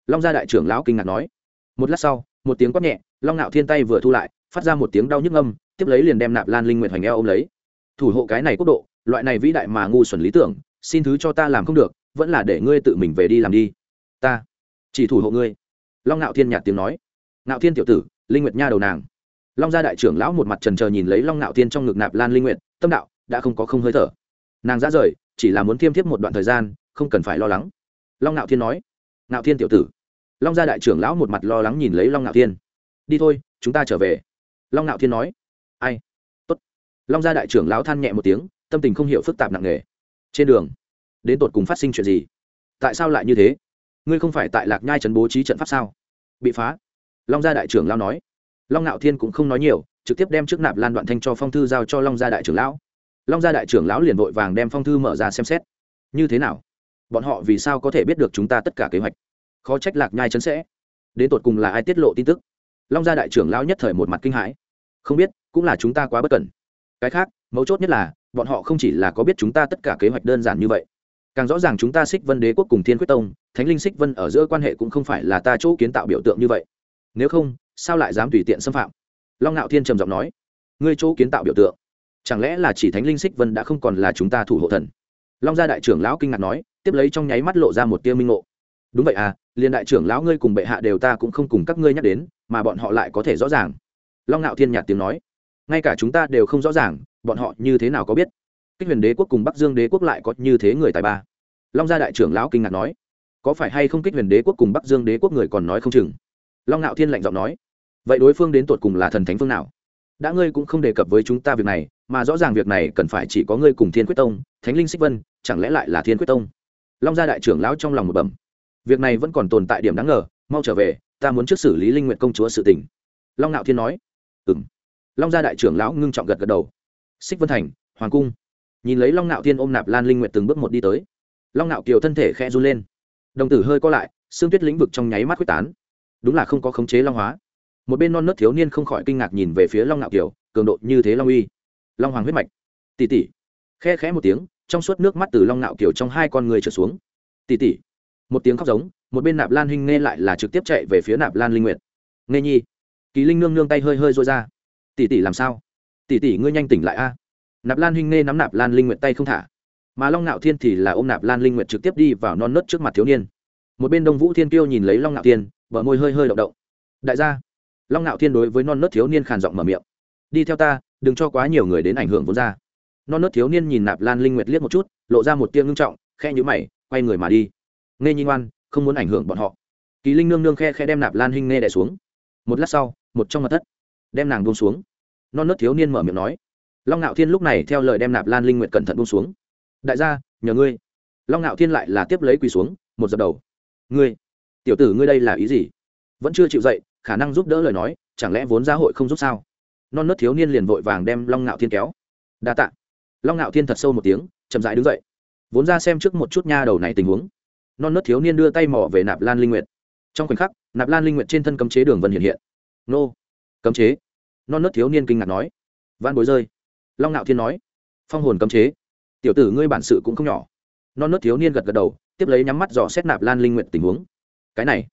Long gia đại trưởng lão kinh ngạc nói. Một lát sau, một tiếng quát nhẹ, long ngạo thiên tay vừa thu lại, phát ra một tiếng đau nhức âm, tiếp lấy liền đem nạp lan linh nguyện hoành eo ôm lấy. Thủ hộ cái này quốc độ, loại này vĩ đại mà ngu xuẩn lý tưởng, xin thứ cho ta làm không được, vẫn là để ngươi tự mình về đi làm đi. Ta, chỉ thủ hộ ngươi. Long ngạo thiên nhạt tiếng nói. Ngạo thiên tiểu tử, linh nguyệt nha đầu nàng. Long gia đại trưởng lão một mặt trần chờ nhìn lấy long ngạo thiên trong ngực nạp lan linh nguyệt, tâm đạo, đã không có không hơi thở nàng ra rời, chỉ là muốn thiêm thiếp một đoạn thời gian, không cần phải lo lắng. Long ngạo thiên nói. Ngạo thiên tiểu tử. Long gia đại trưởng lão một mặt lo lắng nhìn lấy long ngạo thiên. Đi thôi, chúng ta trở về. Long ngạo thiên nói. Ai? Tốt. Long gia đại trưởng lão than nhẹ một tiếng, tâm tình không hiểu phức tạp nặng nề. Trên đường, đến tột cùng phát sinh chuyện gì? Tại sao lại như thế? Ngươi không phải tại lạc nhai trấn bố trí trận pháp sao? Bị phá. Long gia đại trưởng lão nói. Long ngạo thiên cũng không nói nhiều, trực tiếp đem trước nạp lan đoạn thanh cho phong thư giao cho long gia đại trưởng lão long gia đại trưởng lão liền vội vàng đem phong thư mở ra xem xét. Như thế nào? Bọn họ vì sao có thể biết được chúng ta tất cả kế hoạch? Khó trách lạc nhai chấn sẽ đến tột cùng là ai tiết lộ tin tức. Long gia đại trưởng lão nhất thời một mặt kinh hãi. Không biết, cũng là chúng ta quá bất cẩn. Cái khác, mấu chốt nhất là, bọn họ không chỉ là có biết chúng ta tất cả kế hoạch đơn giản như vậy. Càng rõ ràng chúng ta xích vân đế quốc cùng thiên quyết tông, thánh linh xích vân ở giữa quan hệ cũng không phải là ta chỗ kiến tạo biểu tượng như vậy. Nếu không, sao lại dám tùy tiện xâm phạm? Long ngạo thiên trầm giọng nói. Ngươi chỗ kiến tạo biểu tượng? Chẳng lẽ là chỉ thánh linh xích vân đã không còn là chúng ta thủ hộ thần? Long gia đại trưởng lão kinh ngạc nói, tiếp lấy trong nháy mắt lộ ra một tia minh ngộ. Đúng vậy à liền đại trưởng lão ngươi cùng bệ hạ đều ta cũng không cùng các ngươi nhắc đến, mà bọn họ lại có thể rõ ràng. Long ngạo thiên nhạt tiếng nói, ngay cả chúng ta đều không rõ ràng, bọn họ như thế nào có biết? Kích huyền đế quốc cùng bắc dương đế quốc lại có như thế người tài ba? Long gia đại trưởng lão kinh ngạc nói, có phải hay không kích huyền đế quốc cùng bắc dương đế quốc người còn nói không chừng? Long ngạo thiên lạnh giọng nói, vậy đối phương đến tột cùng là thần thánh phương nào? Đã ngươi cũng không đề cập với chúng ta việc này mà rõ ràng việc này cần phải chỉ có ngươi cùng thiên quyết tông, thánh linh xích vân, chẳng lẽ lại là thiên quyết tông? Long gia đại trưởng lão trong lòng một bẩm. Việc này vẫn còn tồn tại điểm đáng ngờ, mau trở về, ta muốn trước xử lý linh nguyện công chúa sự tình. Long Nạo thiên nói. Ừ m long gia đại trưởng lão ngưng trọng gật gật đầu. Xích vân thành, hoàng cung. Nhìn lấy long Nạo thiên ôm nạp lan linh nguyện từng bước một đi tới. Long Nạo kiều thân thể khe run lên. Đồng tử hơi co lại, xương tuyết lĩnh vực trong nháy mắt quyết tán. Đúng là không có khống chế long hóa. Một bên non nớt thiếu niên không khỏi kinh ngạc nhìn về phía long Nạo kiều, cường độ như thế long uy long hoàng huyết mạch. Tỉ tỉ khe khẽ một tiếng, trong suốt nước mắt từ long nạo kiều trong hai con người trở xuống. Tỉ tỉ một tiếng khóc giống, một bên nạp lan hinh nghe lại là trực tiếp chạy về phía nạp lan linh nguyệt. Nghe nhi. Kỳ linh nương nương tay hơi hơi rối ra. Tỉ tỉ làm sao? Tỉ tỉ ngươi nhanh tỉnh lại a. Nạp lan hinh nghe nắm nạp lan linh nguyệt tay không thả. Mà long Nạo thiên thì là ôm nạp lan linh nguyệt trực tiếp đi vào non nớt trước mặt thiếu niên. Một bên đông vũ thiên kiêu nhìn lấy long Nạo thiên, bờ môi hơi hơi động động. Đại gia. Long Nạo thiên đối với non nớt thiếu niên khàn giọng mở miệng. Đi theo ta đừng cho quá nhiều người đến ảnh hưởng vốn ra. Non nớt thiếu niên nhìn nạp lan linh nguyệt liếc một chút, lộ ra một tia ngưng trọng khe nhữ mày, quay người mà đi. Nghe nhi ngoan, không muốn ảnh hưởng bọn họ. Kỳ linh nương nương khe khe đem nạp lan hinh nghe đẻ xuống. Một lát sau, một trong mặt thất, đem nàng buông xuống. Non nớt thiếu niên mở miệng nói, long ngạo thiên lúc này theo lời đem nạp lan linh nguyệt cẩn thận buông xuống. Đại gia, nhờ ngươi. Long ngạo thiên lại là tiếp lấy quỳ xuống, một dập đầu. Ngươi, tiểu tử ngươi đây là ý gì? Vẫn chưa chịu dậy, khả năng giúp đỡ lời nói, chẳng lẽ vốn gia hội không giúp sao? Non nớt thiếu niên liền vội vàng đem long ngạo thiên kéo. Đa t ạ long ngạo thiên thật sâu một tiếng, chậm dãi đứng dậy. Vốn ra xem trước một chút nha đầu này tình huống. Non nớt thiếu niên đưa tay mỏ về nạp lan linh nguyệt. Trong khoảnh khắc, nạp lan linh nguyệt trên thân cấm chế đường vân hiện hiện. Nô, cấm chế? Non nớt thiếu niên kinh ngạc nói. Van bối rơi. Long ngạo thiên nói. Phong hồn cấm chế. Tiểu tử ngươi bản sự cũng không nhỏ. Non nớt thiếu niên gật gật đầu, tiếp lấy nhắm mắt dò xét nạp lan linh nguyện tình huống. Cái này.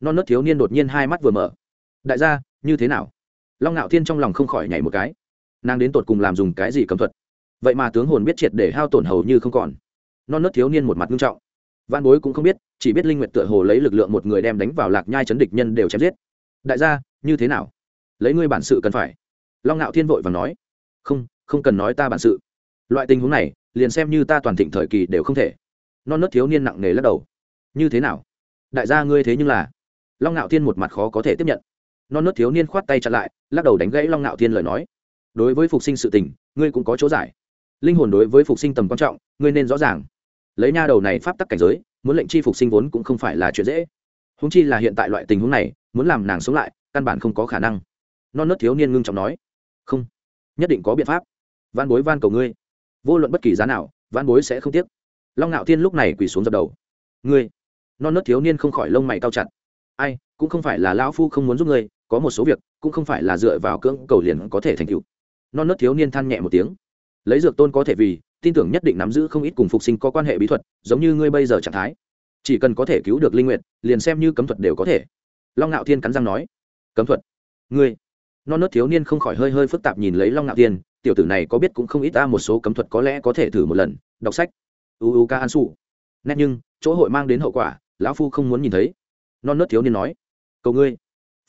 Non nớt thiếu niên đột nhiên hai mắt vừa mở. Đại gia, như thế nào? Long ngạo thiên trong lòng không khỏi nhảy một cái. Nàng đến tột cùng làm dùng cái gì cấm thuật? Vậy mà tướng hồn biết triệt để hao tổn hầu như không còn. Non nớt thiếu niên một mặt nghiêm trọng. Văn bối cũng không biết, chỉ biết linh nguyện tựa hồ lấy lực lượng một người đem đánh vào lạc nhai chấn địch nhân đều chém giết. Đại gia, như thế nào? Lấy ngươi bản sự cần phải. Long ngạo thiên vội và nói. Không không cần nói ta bản sự. Loại tình huống này, liền xem như ta toàn thịnh thời kỳ đều không thể. Non nớt thiếu niên nặng nề lắc đầu. Như thế nào? Đại gia ngươi thế nhưng là. Long ngạo thiên một mặt khó có thể tiếp nhận non nớt thiếu niên khoát tay chặn lại, lắc đầu đánh gãy long ngạo thiên lời nói. Đối với phục sinh sự tình, ngươi cũng có chỗ giải. Linh hồn đối với phục sinh tầm quan trọng, ngươi nên rõ ràng. Lấy nha đầu này pháp tắc cảnh giới, muốn lệnh chi phục sinh vốn cũng không phải là chuyện dễ. Húng chi là hiện tại loại tình huống này, muốn làm nàng sống lại, căn bản không có khả năng. Non nớt thiếu niên ngưng trọng nói. Không. Nhất định có biện pháp. Van bối van cầu ngươi. Vô luận bất kỳ giá nào van bối sẽ không tiếc. Long ngạo thiên lúc này quỳ xuống dập đầu. Ngươi. Non nớt thiếu niên không khỏi lông mày cao chặt. Ai, cũng không phải là lão phu không muốn giúp ngươi có một số việc cũng không phải là dựa vào cưỡng cầu liền có thể thành tựu. Non nớt thiếu niên than nhẹ một tiếng. Lấy dược tôn có thể vì, tin tưởng nhất định nắm giữ không ít cùng phục sinh có quan hệ bí thuật, giống như ngươi bây giờ trạng thái. Chỉ cần có thể cứu được linh nguyện liền xem như cấm thuật đều có thể. Long ngạo thiên cắn răng nói. Cấm thuật? Ngươi? Non nớt thiếu niên không khỏi hơi hơi phức tạp nhìn lấy long ngạo thiên, tiểu tử này có biết cũng không ít ta một số cấm thuật có lẽ có thể thử một lần, đọc sách. Uu ca an su. Nét nhưng, chỗ hội mang đến hậu quả, lão phu không muốn nhìn thấy. Non nớt thiếu niên nói. Cầu ngươi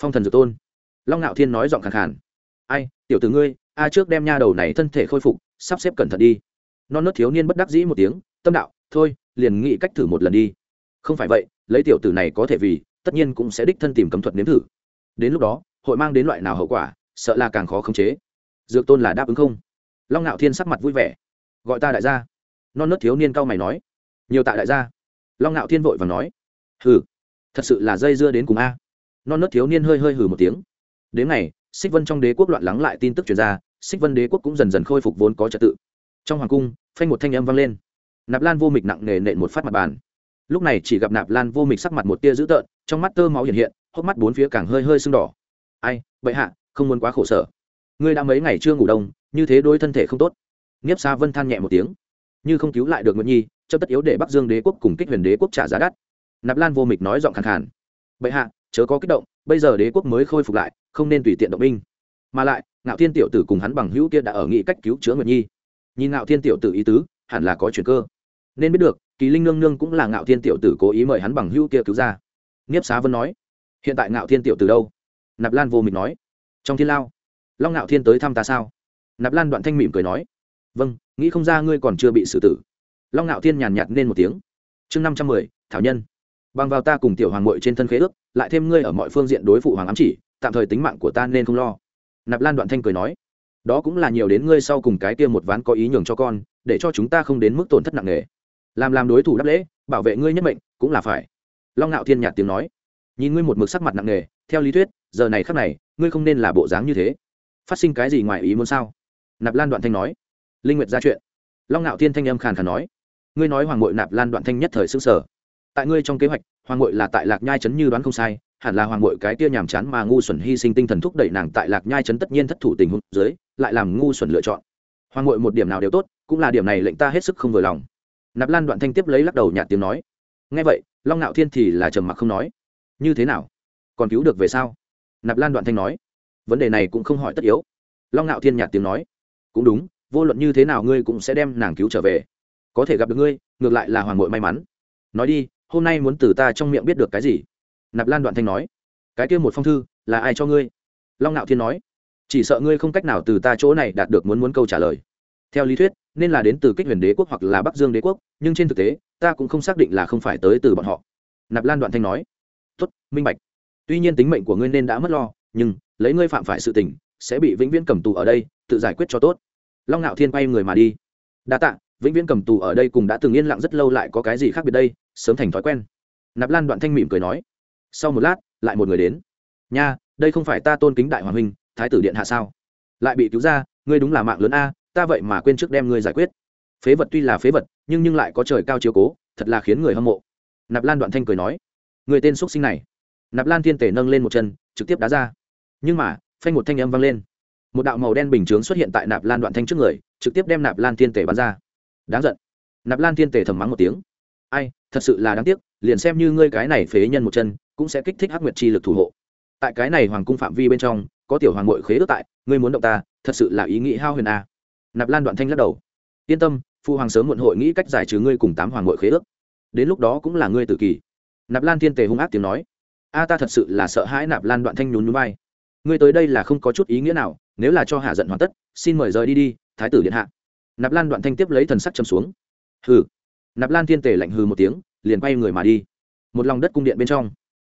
phong thần dược tôn. Long ngạo thiên nói giọng khàn khàn. Ai, tiểu tử ngươi, a trước đem nha đầu này thân thể khôi phục, sắp xếp cẩn thận đi. Non nớt thiếu niên bất đắc dĩ một tiếng, tâm đạo, thôi, liền nghĩ cách thử một lần đi. Không phải vậy, lấy tiểu tử này có thể vì, tất nhiên cũng sẽ đích thân tìm cấm thuật nếm thử. Đến lúc đó, hội mang đến loại nào hậu quả, sợ là càng khó khống chế. Dược tôn là đáp ứng không? Long ngạo thiên sắc mặt vui vẻ. Gọi ta đại gia. Non nớt thiếu niên cao mày nói. Nhiều tạ đại gia. Long ngạo thiên vội và nói. Hừ, thật sự là dây dưa đến cùng a non nớt thiếu niên hơi hơi hừ một tiếng. Đến ngày, xích vân trong đế quốc loạn lắng lại tin tức truyền ra, xích vân đế quốc cũng dần dần khôi phục vốn có trật tự. Trong hoàng cung, phanh một thanh âm vang lên. Nạp lan vô mịch nặng nề nện một phát mặt bàn. Lúc này chỉ gặp nạp lan vô mịch sắc mặt một tia dữ tợn, trong mắt tơ máu hiện hiện, hốc mắt bốn phía càng hơi hơi sưng đỏ. Ai, bệ hạ, không muốn quá khổ sở. Ngươi đã mấy ngày chưa ngủ đông, như thế đôi thân thể không tốt. Nghiếp xa vân than nhẹ một tiếng. Như không cứu lại được nguyện nhi chấp tất yếu để bắc dương đế quốc cùng kích huyền đế quốc trả giá đắt. Nạp lan vô mịch nói giọng khàn khàn. Bệ hạ chớ có kích động, bây giờ đế quốc mới khôi phục lại, không nên tùy tiện động binh. Mà lại, ngạo thiên tiểu tử cùng hắn bằng hữu kia đã ở nghị cách cứu chữa nguyệt nhi. Nhìn ngạo thiên tiểu tử ý tứ, hẳn là có chuyện cơ. Nên biết được, kỳ linh nương nương cũng là ngạo thiên tiểu tử cố ý mời hắn bằng hữu kia cứu ra. Nghiếp xá vân nói, hiện tại ngạo thiên tiểu tử đâu? Nạp lan vô mình nói, trong thiên lao. Long ngạo thiên tới thăm ta sao? Nạp lan đoạn thanh mỉm cười nói vâng nghĩ không ra ngươi còn chưa bị xử tử. Long ngạo thiên nhàn nhạt nên một tiếng, chương năm trăm mười, thảo nhân bằng vào ta cùng tiểu hoàng mội trên thân khế ước, lại thêm ngươi ở mọi phương diện đối phụ hoàng ám chỉ, tạm thời tính mạng của ta nên không lo. Nạp lan đoạn thanh cười nói, đó cũng là nhiều đến ngươi sau cùng cái kia một ván có ý nhường cho con, để cho chúng ta không đến mức tổn thất nặng nề. Làm làm đối thủ đáp lễ, bảo vệ ngươi nhất mệnh, cũng là phải. Long ngạo thiên nhạt tiếng nói, nhìn ngươi một mực sắc mặt nặng nề, theo lý thuyết, giờ này khắc này, ngươi không nên là bộ dáng như thế. Phát sinh cái gì ngoài ý muốn sao? Nạp lan đoạn thanh nói, linh nguyệt ra chuyện. Long ngạo thiên thanh âm khàn khàn nói, ngươi nói hoàng ngội nạp lan đoạn thanh nhất thời xương sở tại ngươi trong kế hoạch, hoàng ngội là tại lạc nhai trấn như đoán không sai, hẳn là hoàng ngội cái kia nhàm chán mà ngu xuẩn hy sinh tinh thần thúc đẩy nàng tại lạc nhai trấn tất nhiên thất thủ tình huống dưới, lại làm ngu xuẩn lựa chọn. Hoàng ngội một điểm nào đều tốt, cũng là điểm này lệnh ta hết sức không vừa lòng. Nạp lan đoạn thanh tiếp lấy lắc đầu nhạt tiếng nói. Ngay vậy, long ngạo thiên thì là trầm mặc không nói. Như thế nào? Còn cứu được về sao? Nạp lan đoạn thanh nói. Vấn đề này cũng không hỏi tất yếu. Long ngạo thiên nhạt tiếng nói. Cũng đúng, vô luận như thế nào ngươi cũng sẽ đem nàng cứu trở về. Có thể gặp được ngươi, ngược lại là hoàng ngội may mắn. Nói đi hôm nay muốn từ ta trong miệng biết được cái gì? Nạp lan đoạn thanh nói. Cái kia một phong thư, là ai cho ngươi? Long ngạo thiên nói. Chỉ sợ ngươi không cách nào từ ta chỗ này đạt được muốn muốn câu trả lời. Theo lý thuyết, nên là đến từ kích huyền đế quốc hoặc là bắc dương đế quốc, nhưng trên thực tế, ta cũng không xác định là không phải tới từ bọn họ. Nạp lan đoạn thanh nói. Tuất minh bạch. Tuy nhiên tính mệnh của ngươi nên đã mất lo, nhưng lấy ngươi phạm phải sự tình, sẽ bị vĩnh viễn cầm tù ở đây, tự giải quyết cho tốt. Long ngạo thiên quay người mà đi. Đa tạ vĩnh viễn cầm tù ở đây cùng đã từng yên lặng rất lâu lại có cái gì khác biệt đây, sớm thành thói quen. Nạp lan đoạn thanh mỉm cười nói. Sau một lát, lại một người đến. Nha, đây không phải ta tôn kính đại hoàng huynh, thái tử điện hạ sao? Lại bị cứu ra, ngươi đúng là mạng lớn a, ta vậy mà quên trước đem ngươi giải quyết. Phế vật tuy là phế vật, nhưng nhưng lại có trời cao chiếu cố, thật là khiến người hâm mộ. Nạp lan đoạn thanh cười nói. Người tên x sinh này. Nạp lan thiên tể nâng lên một chân, trực tiếp đá ra. Nhưng mà, phanh một thanh âm vang lên. Một đạo màu đen bình chướng xuất hiện tại nạp lan đoạn thanh trước người, trực tiếp đem nạp lan thiên tể bắn ra đáng giận. Nạp lan thiên Tề thầm mắng một tiếng. Ai, thật sự là đáng tiếc, liền xem như ngươi cái này phế nhân một chân, cũng sẽ kích thích hắc nguyệt chi lực thủ hộ. Tại cái này hoàng cung phạm vi bên trong, có tiểu hoàng mội khế ước tại, ngươi muốn động ta, thật sự là ý nghĩ hao huyền a. Nạp lan đoạn thanh lắc đầu. Yên tâm phụ hoàng sớm muộn hội nghĩ cách giải trừ ngươi cùng tám hoàng mội khế ước. Đến lúc đó cũng là ngươi tự kỷ. Nạp lan thiên tề hung ác tiếng nói. A ta thật sự là sợ hãi nạp lan đoạn thanh nhún nhún vai. Ngươi tới đây là không có chút ý nghĩa nào, nếu là cho hạ giận hoàn tất, xin mời rời đi đi, thái tử điện hạ nạp lan đoạn thanh tiếp lấy thần sắc châm xuống. Hừ. Nạp lan thiên tề lạnh hừ một tiếng, liền quay người mà đi. Một lòng đất cung điện bên trong.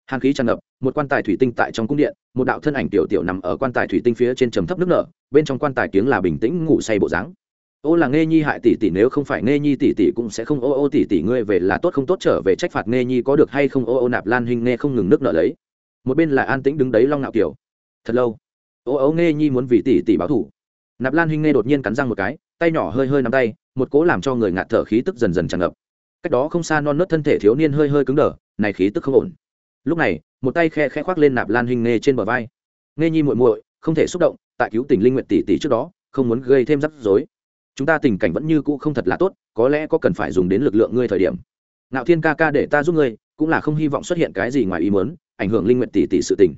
Hàn khí tràn ngập, một quan tài thủy tinh tại trong cung điện, một đạo thân ảnh tiểu tiểu nằm ở quan tài thủy tinh phía trên trầm thấp nước nở, bên trong quan tài tiếng là bình tĩnh ngủ say bộ dáng. Ô là nghe nhi hại tỷ tỷ, nếu không phải nghe nhi tỷ tỷ cũng sẽ không ô ô tỷ tỷ ngươi về là tốt không tốt trở về trách phạt nghe nhi có được hay không ô ô nạp lan huynh nghe không ngừng nước nở lấy. Một bên là an tĩnh đứng đấy long ngạo kiểu. Thật lâu. Ô ô nghe nhi muốn vì tỷ tỷ báo thủ nạp lan huynh nghe đột nhiên cắn răng một cái tay nhỏ hơi hơi nắm tay một cố làm cho người ngạt thở khí tức dần dần tràn ngập. Cách đó không xa non nớt thân thể thiếu niên hơi hơi cứng đờ này khí tức không ổn. Lúc này một tay khe khẽ khoác lên nạp lan hình nê trên bờ vai. Nghe nhi muội muội không thể xúc động tại cứu tình linh nguyện tỷ tỷ trước đó không muốn gây thêm rắc rối. Chúng ta tình cảnh vẫn như cũ không thật là tốt có lẽ có cần phải dùng đến lực lượng ngươi thời điểm. Nạo thiên ca ca để ta giúp ngươi cũng là không hy vọng xuất hiện cái gì ngoài ý muốn, ảnh hưởng linh nguyện tỷ tỷ sự tình.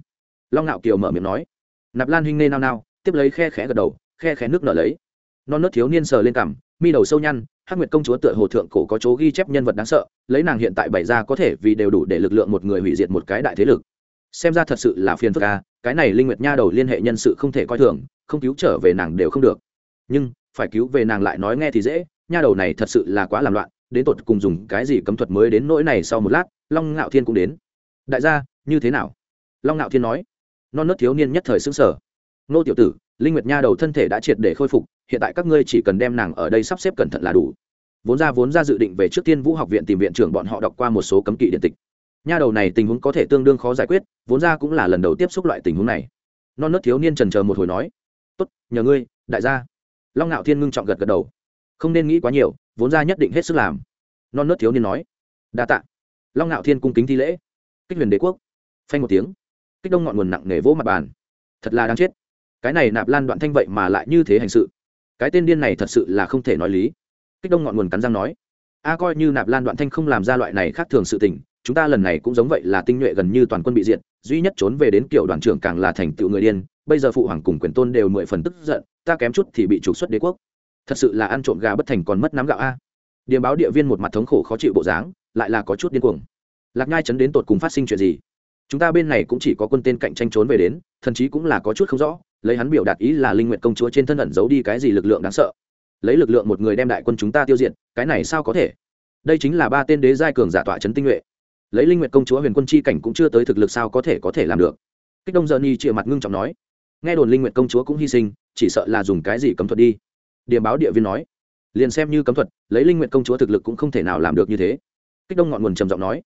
Long nạo kiều mở miệng nói. Nạp lan huynh nê nao nao tiếp lấy khe khẽ gật đầu khe khẽ nước nở lấy non nớt thiếu niên sờ lên cằm, mi đầu sâu nhăn, hắc nguyệt công chúa tựa hồ thượng cổ có chỗ ghi chép nhân vật đáng sợ, lấy nàng hiện tại bày ra có thể vì đều đủ để lực lượng một người hủy diệt một cái đại thế lực. Xem ra thật sự là phiền phức ca cái này linh nguyệt nha đầu liên hệ nhân sự không thể coi thường, không cứu trở về nàng đều không được. Nhưng, phải cứu về nàng lại nói nghe thì dễ, nha đầu này thật sự là quá làm loạn, đến tột cùng dùng cái gì cấm thuật mới đến nỗi này sau một lát, long ngạo thiên cũng đến. Đại gia, như thế nào? Long ngạo thiên nói. Non nớt thiếu niên nhất thời xứng sở nô tiểu tử, linh nguyệt nha đầu thân thể đã triệt để khôi phục, hiện tại các ngươi chỉ cần đem nàng ở đây sắp xếp cẩn thận là đủ. Vốn ra vốn ra dự định về trước tiên vũ học viện tìm viện trưởng bọn họ đọc qua một số cấm kỵ điện tịch. Nha đầu này tình huống có thể tương đương khó giải quyết, vốn ra cũng là lần đầu tiếp xúc loại tình huống này. Non nớt thiếu niên trần chờ một hồi nói, tốt, nhờ ngươi, đại gia. Long ngạo thiên ngưng trọng gật gật đầu, không nên nghĩ quá nhiều, vốn ra nhất định hết sức làm. Non nớt thiếu niên nói, đa tạ. Long ngạo thiên cung kính thi lễ, kích huyền đế quốc. Phanh một tiếng, kích đông ngọn nguồn nặng nề vỗ mặt bàn, thật là đáng chết cái này nạp lan đoạn thanh vậy mà lại như thế hành sự. Cái tên điên này thật sự là không thể nói lý. Kích đông ngọn nguồn cắn răng nói. A coi như nạp lan đoạn thanh không làm ra loại này khác thường sự tình chúng ta lần này cũng giống vậy là tinh nhuệ gần như toàn quân bị diện, duy nhất trốn về đến kiểu đoàn trưởng càng là thành tựu người điên bây giờ phụ hoàng cùng quyền tôn đều mười phần tức giận ta kém chút thì bị trục xuất đế quốc. Thật sự là ăn trộm gà bất thành còn mất nắm gạo a. Điềm báo địa viên một mặt thống khổ khó chịu bộ dáng lại là có chút điên cuồng. Lạc nhai chấn đến tột cùng phát sinh chuyện gì? Chúng ta bên này cũng chỉ có quân tên cạnh tranh trốn về đến thậm chí cũng là có chút không rõ, lấy hắn biểu đạt ý là linh nguyện công chúa trên thân ẩn giấu đi cái gì lực lượng đáng sợ. Lấy lực lượng một người đem đại quân chúng ta tiêu diệt, cái này sao có thể? Đây chính là ba tên đế giai cường giả tọa trấn tinh nhuệ. Lấy linh nguyện công chúa huyền quân chi cảnh cũng chưa tới thực lực sao có thể có thể làm được? Kích đông giờ ni chịa mặt ngưng trọng nói. Nghe đồn linh nguyện công chúa cũng hy sinh, chỉ sợ là dùng cái gì cấm thuật đi? Điểm báo địa viên nói. Liền xem như cấm thuật, lấy linh nguyện công chúa thực lực cũng không thể nào làm được như thế. Kích đông ngọn nguồn trầm giọng nói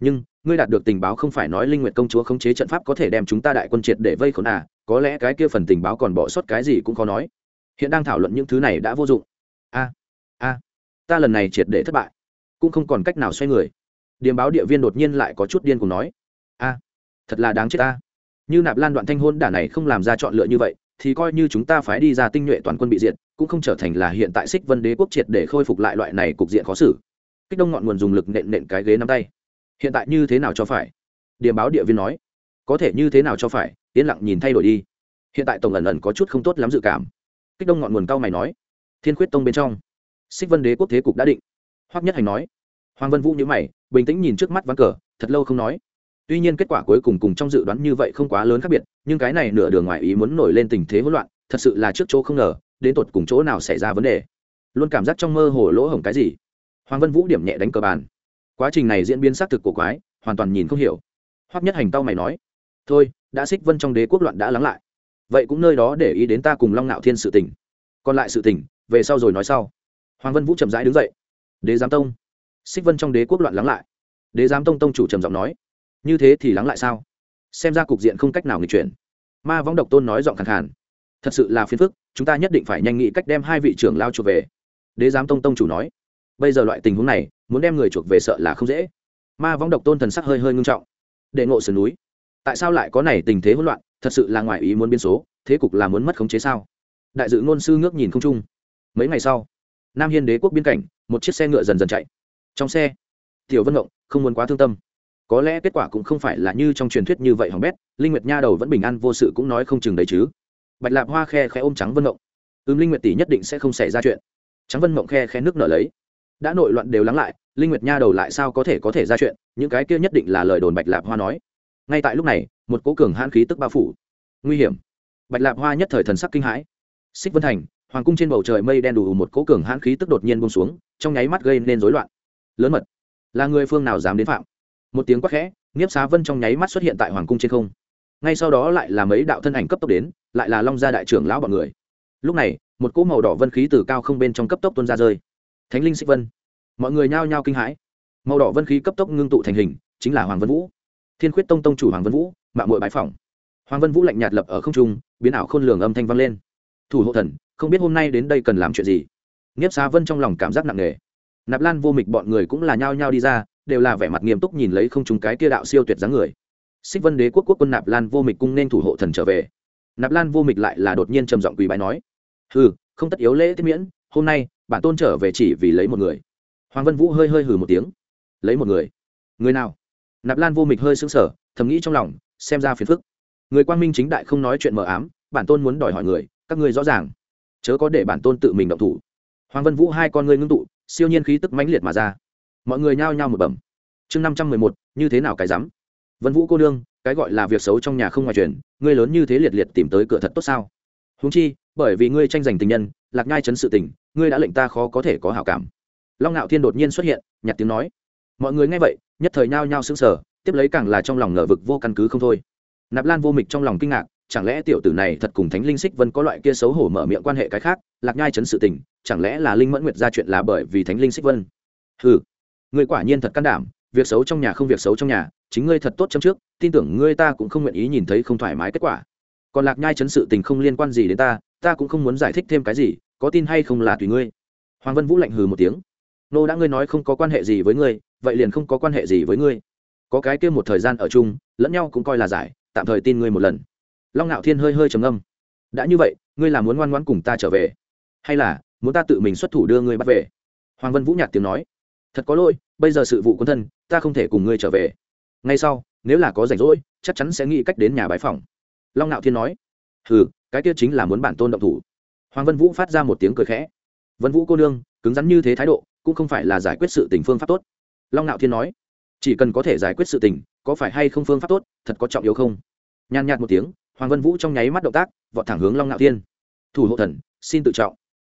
nhưng, ngươi đạt được tình báo không phải nói linh nguyệt công chúa khống chế trận pháp có thể đem chúng ta đại quân triệt để vây khốn à có lẽ cái kia phần tình báo còn bỏ sót cái gì cũng khó nói. Hiện đang thảo luận những thứ này đã vô dụng. A a, ta lần này triệt để thất bại, cũng không còn cách nào xoay người. Điềm báo địa viên đột nhiên lại có chút điên cùng nói. A, thật là đáng chết ta. Như nạp lan đoạn thanh hôn đả này không làm ra chọn lựa như vậy, thì coi như chúng ta phải đi ra tinh nhuệ toàn quân bị diệt, cũng không trở thành là hiện tại xích vân đế quốc triệt để khôi phục lại loại này cục diện khó xử. Kích đông ngọn nguồn dùng lực nện nện cái ghế nắm tay hiện tại như thế nào cho phải? Điểm báo địa viên nói. Có thể như thế nào cho phải? Yên lặng nhìn thay đổi đi. Hiện tại tổng ẩn ẩn có chút không tốt lắm dự cảm. Kích đông ngọn nguồn cao mày nói. Thiên khuyết tông bên trong. Xích vân đế quốc thế cục đã định. Hoắc nhất hành nói. Hoàng vân vũ nhữ mày, bình tĩnh nhìn trước mắt ván cờ, thật lâu không nói. Tuy nhiên kết quả cuối cùng cùng trong dự đoán như vậy không quá lớn khác biệt, nhưng cái này nửa đường ngoài ý muốn nổi lên tình thế hỗn loạn, thật sự là trước chỗ không ngờ, đến tột cùng chỗ nào xảy ra vấn đề. Luôn cảm giác trong mơ hồ lỗ hổng cái gì. Hoàng vân vũ điểm nhẹ đánh cờ bàn quá trình này diễn biến xác thực của quái, hoàn toàn nhìn không hiểu. Hoắc nhất hành tao mày nói, thôi, đã xích vân trong đế quốc loạn đã lắng lại. Vậy cũng nơi đó để ý đến ta cùng long nạo thiên sự tình. Còn lại sự tình, về sau rồi nói sau. Hoàng vân vũ chậm rãi đứng dậy. Đế giám tông. Xích vân trong đế quốc loạn lắng lại. Đế giám tông tông chủ trầm giọng nói, như thế thì lắng lại sao? Xem ra cục diện không cách nào nghịch chuyển. Ma võng độc tôn nói giọng khẳng khàn, thật sự là phiền phức, chúng ta nhất định phải nhanh nghĩ cách đem hai vị trưởng lao trở về. Đế giám tông tông chủ nói, bây giờ loại tình huống này muốn đem người chuộc về sợ là không dễ. Ma võng độc tôn thần sắc hơi hơi ngưng trọng. Đệ ngộ sườn núi. Tại sao lại có này tình thế hỗn loạn, thật sự là ngoài ý muốn biến số, thế cục là muốn mất khống chế sao? Đại dự ngôn sư ngước nhìn không trung. Mấy ngày sau, nam hiên đế quốc biên cảnh, một chiếc xe ngựa dần dần chạy. Trong xe, tiểu vân ngộng không muốn quá thương tâm. Có lẽ kết quả cũng không phải là như trong truyền thuyết như vậy hỏng bét, linh nguyệt nha đầu vẫn bình an vô sự cũng nói không chừng đấy chứ. Bạch lạp hoa khe khẽ ôm trắng vân ngộng. Ưm linh nguyệt tỷ nhất định sẽ không xảy ra chuyện. Trắng vân ngộng khe khẽ nước nở lấy đã nội loạn đều lắng lại, linh nguyệt nha đầu lại sao có thể có thể ra chuyện, những cái kia nhất định là lời đồn bạch lạp hoa nói. Ngay tại lúc này, một cố cường hãn khí tức bao phủ. Nguy hiểm. Bạch lạp hoa nhất thời thần sắc kinh hãi. Xích vân thành, hoàng cung trên bầu trời mây đen đủ một cố cường hãn khí tức đột nhiên buông xuống, trong nháy mắt gây nên rối loạn. Lớn mật. Là người phương nào dám đến phạm? Một tiếng quát khẽ, nghiếp xá vân trong nháy mắt xuất hiện tại hoàng cung trên không. Ngay sau đó lại là mấy đạo thân ảnh cấp tốc đến, lại là long gia đại trưởng lão bọn người. Lúc này, một cỗ màu đỏ vân khí từ cao không bên trong cấp tốc tuôn ra rơi thánh linh xích vân. Mọi người nhao nhao kinh hãi. Màu đỏ vân khí cấp tốc ngưng tụ thành hình, chính là hoàng vân vũ. Thiên khuyết tông tông chủ hoàng vân vũ, mạng mội bãi phỏng. Hoàng vân vũ lạnh nhạt lập ở không trung, biến ảo khôn lường âm thanh vang lên. Thủ hộ thần, không biết hôm nay đến đây cần làm chuyện gì. Nghiếp xá vân trong lòng cảm giác nặng nề. Nạp lan vô mịch bọn người cũng là nhao nhao đi ra, đều là vẻ mặt nghiêm túc nhìn lấy không trung cái kia đạo siêu tuyệt dáng người. Xích vân đế quốc quốc quân nạp lan vô mịch cung nên thủ hộ thần trở về. Nạp lan vô mịch lại là đột nhiên trầm giọng quỳ bái nói, hừ, không tất yếu lễ tiết miễn hôm nay bản tôn trở về chỉ vì lấy một người. Hoàng vân vũ hơi hơi hừ một tiếng. Lấy một người? Người nào? Nạp lan vô mịch hơi sững sờ thầm nghĩ trong lòng xem ra phiền phức. Người quan minh chính đại không nói chuyện mờ ám bản tôn muốn đòi hỏi người các ngươi rõ ràng. Chớ có để bản tôn tự mình động thủ. Hoàng vân vũ hai con ngươi ngưng tụ siêu nhiên khí tức mãnh liệt mà ra. Mọi người nhao nhao một bẩm. Chương năm trăm mười một như thế nào cái rắm? Vân vũ cô đương, cái gọi là việc xấu trong nhà không ngoài truyền ngươi lớn như thế liệt liệt tìm tới cửa thật tốt sao? Húng chi bởi vì ngươi tranh giành tình nhân lạc nhai chấn sự tình, ngươi đã lệnh ta khó có thể có hảo cảm. Long ngạo thiên đột nhiên xuất hiện nhặt tiếng nói. Mọi người nghe vậy, nhất thời nhao nhao sững sờ, tiếp lấy càng là trong lòng ngờ vực vô căn cứ không thôi. Nạp lan vô mịch trong lòng kinh ngạc, chẳng lẽ tiểu tử này thật cùng thánh linh xích vân có loại kia xấu hổ mở miệng quan hệ cái khác, lạc nhai chấn sự tình, chẳng lẽ là linh mẫn nguyệt ra chuyện là bởi vì thánh linh xích vân? Ừ người quả nhiên thật can đảm, việc xấu trong nhà không việc xấu trong nhà, chính ngươi thật tốt chấm trước, tin tưởng ngươi ta cũng không nguyện ý nhìn thấy không thoải mái kết quả còn lạc nhai chấn sự tình không liên quan gì đến ta ta cũng không muốn giải thích thêm cái gì, có tin hay không là tùy ngươi. Hoàng vân vũ lạnh hừ một tiếng. Nô đã ngươi nói không có quan hệ gì với ngươi, vậy liền không có quan hệ gì với ngươi. Có cái kia một thời gian ở chung, lẫn nhau cũng coi là giải, tạm thời tin ngươi một lần. Long ngạo thiên hơi hơi trầm âm đã như vậy, ngươi là muốn ngoan ngoãn cùng ta trở về? Hay là, muốn ta tự mình xuất thủ đưa ngươi bắt về? Hoàng vân vũ nhạt tiếng nói. Thật có lỗi, bây giờ sự vụ quân thân, ta không thể cùng ngươi trở về. Ngay sau, nếu là có rảnh rỗi, chắc chắn sẽ nghĩ cách đến nhà bái phòng long ngạo thiên nói Hừ, cái kia chính là muốn bản tôn động thủ. Hoàng vân vũ phát ra một tiếng cười khẽ. Vân vũ cô nương cứng rắn như thế thái độ cũng không phải là giải quyết sự tình phương pháp tốt. Long ngạo thiên nói chỉ cần có thể giải quyết sự tình có phải hay không phương pháp tốt thật có trọng yếu không? Nhàn nhạt một tiếng hoàng vân vũ trong nháy mắt động tác vọt thẳng hướng long ngạo thiên. Thủ hộ thần xin tự trọng.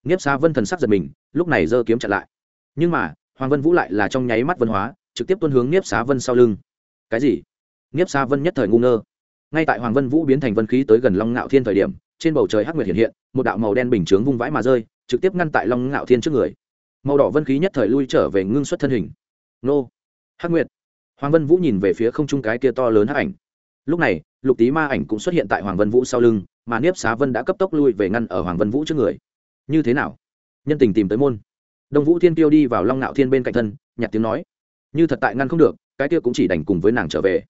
Nghiếp xa vân thần sắc giật mình lúc này giơ kiếm chặn lại. Nhưng mà hoàng vân vũ lại là trong nháy mắt vân hóa trực tiếp tuân hướng nghiếp xá vân sau lưng. Cái gì? Nghiếp xá vân nhất thời ngu ngơ ngay tại hoàng vân vũ biến thành vân khí tới gần long ngạo thiên thời điểm, trên bầu trời hắc nguyệt hiện hiện, một đạo màu đen bình chướng vung vãi mà rơi, trực tiếp ngăn tại long ngạo thiên trước người. Màu đỏ vân khí nhất thời lui trở về ngưng xuất thân hình. Nô! Hắc nguyệt! Hoàng vân vũ nhìn về phía không trung cái kia to lớn hắc ảnh. Lúc này, lục tý ma ảnh cũng xuất hiện tại hoàng vân vũ sau lưng, mà niếp xá vân đã cấp tốc lui về ngăn ở hoàng vân vũ trước người. Như thế nào? Nhân tình tìm tới môn. Đông vũ thiên tiêu đi vào long ngạo thiên bên cạnh thân, nhặt tiếng nói. Như thật tại ngăn không được, cái kia cũng chỉ đành cùng với nàng trở về.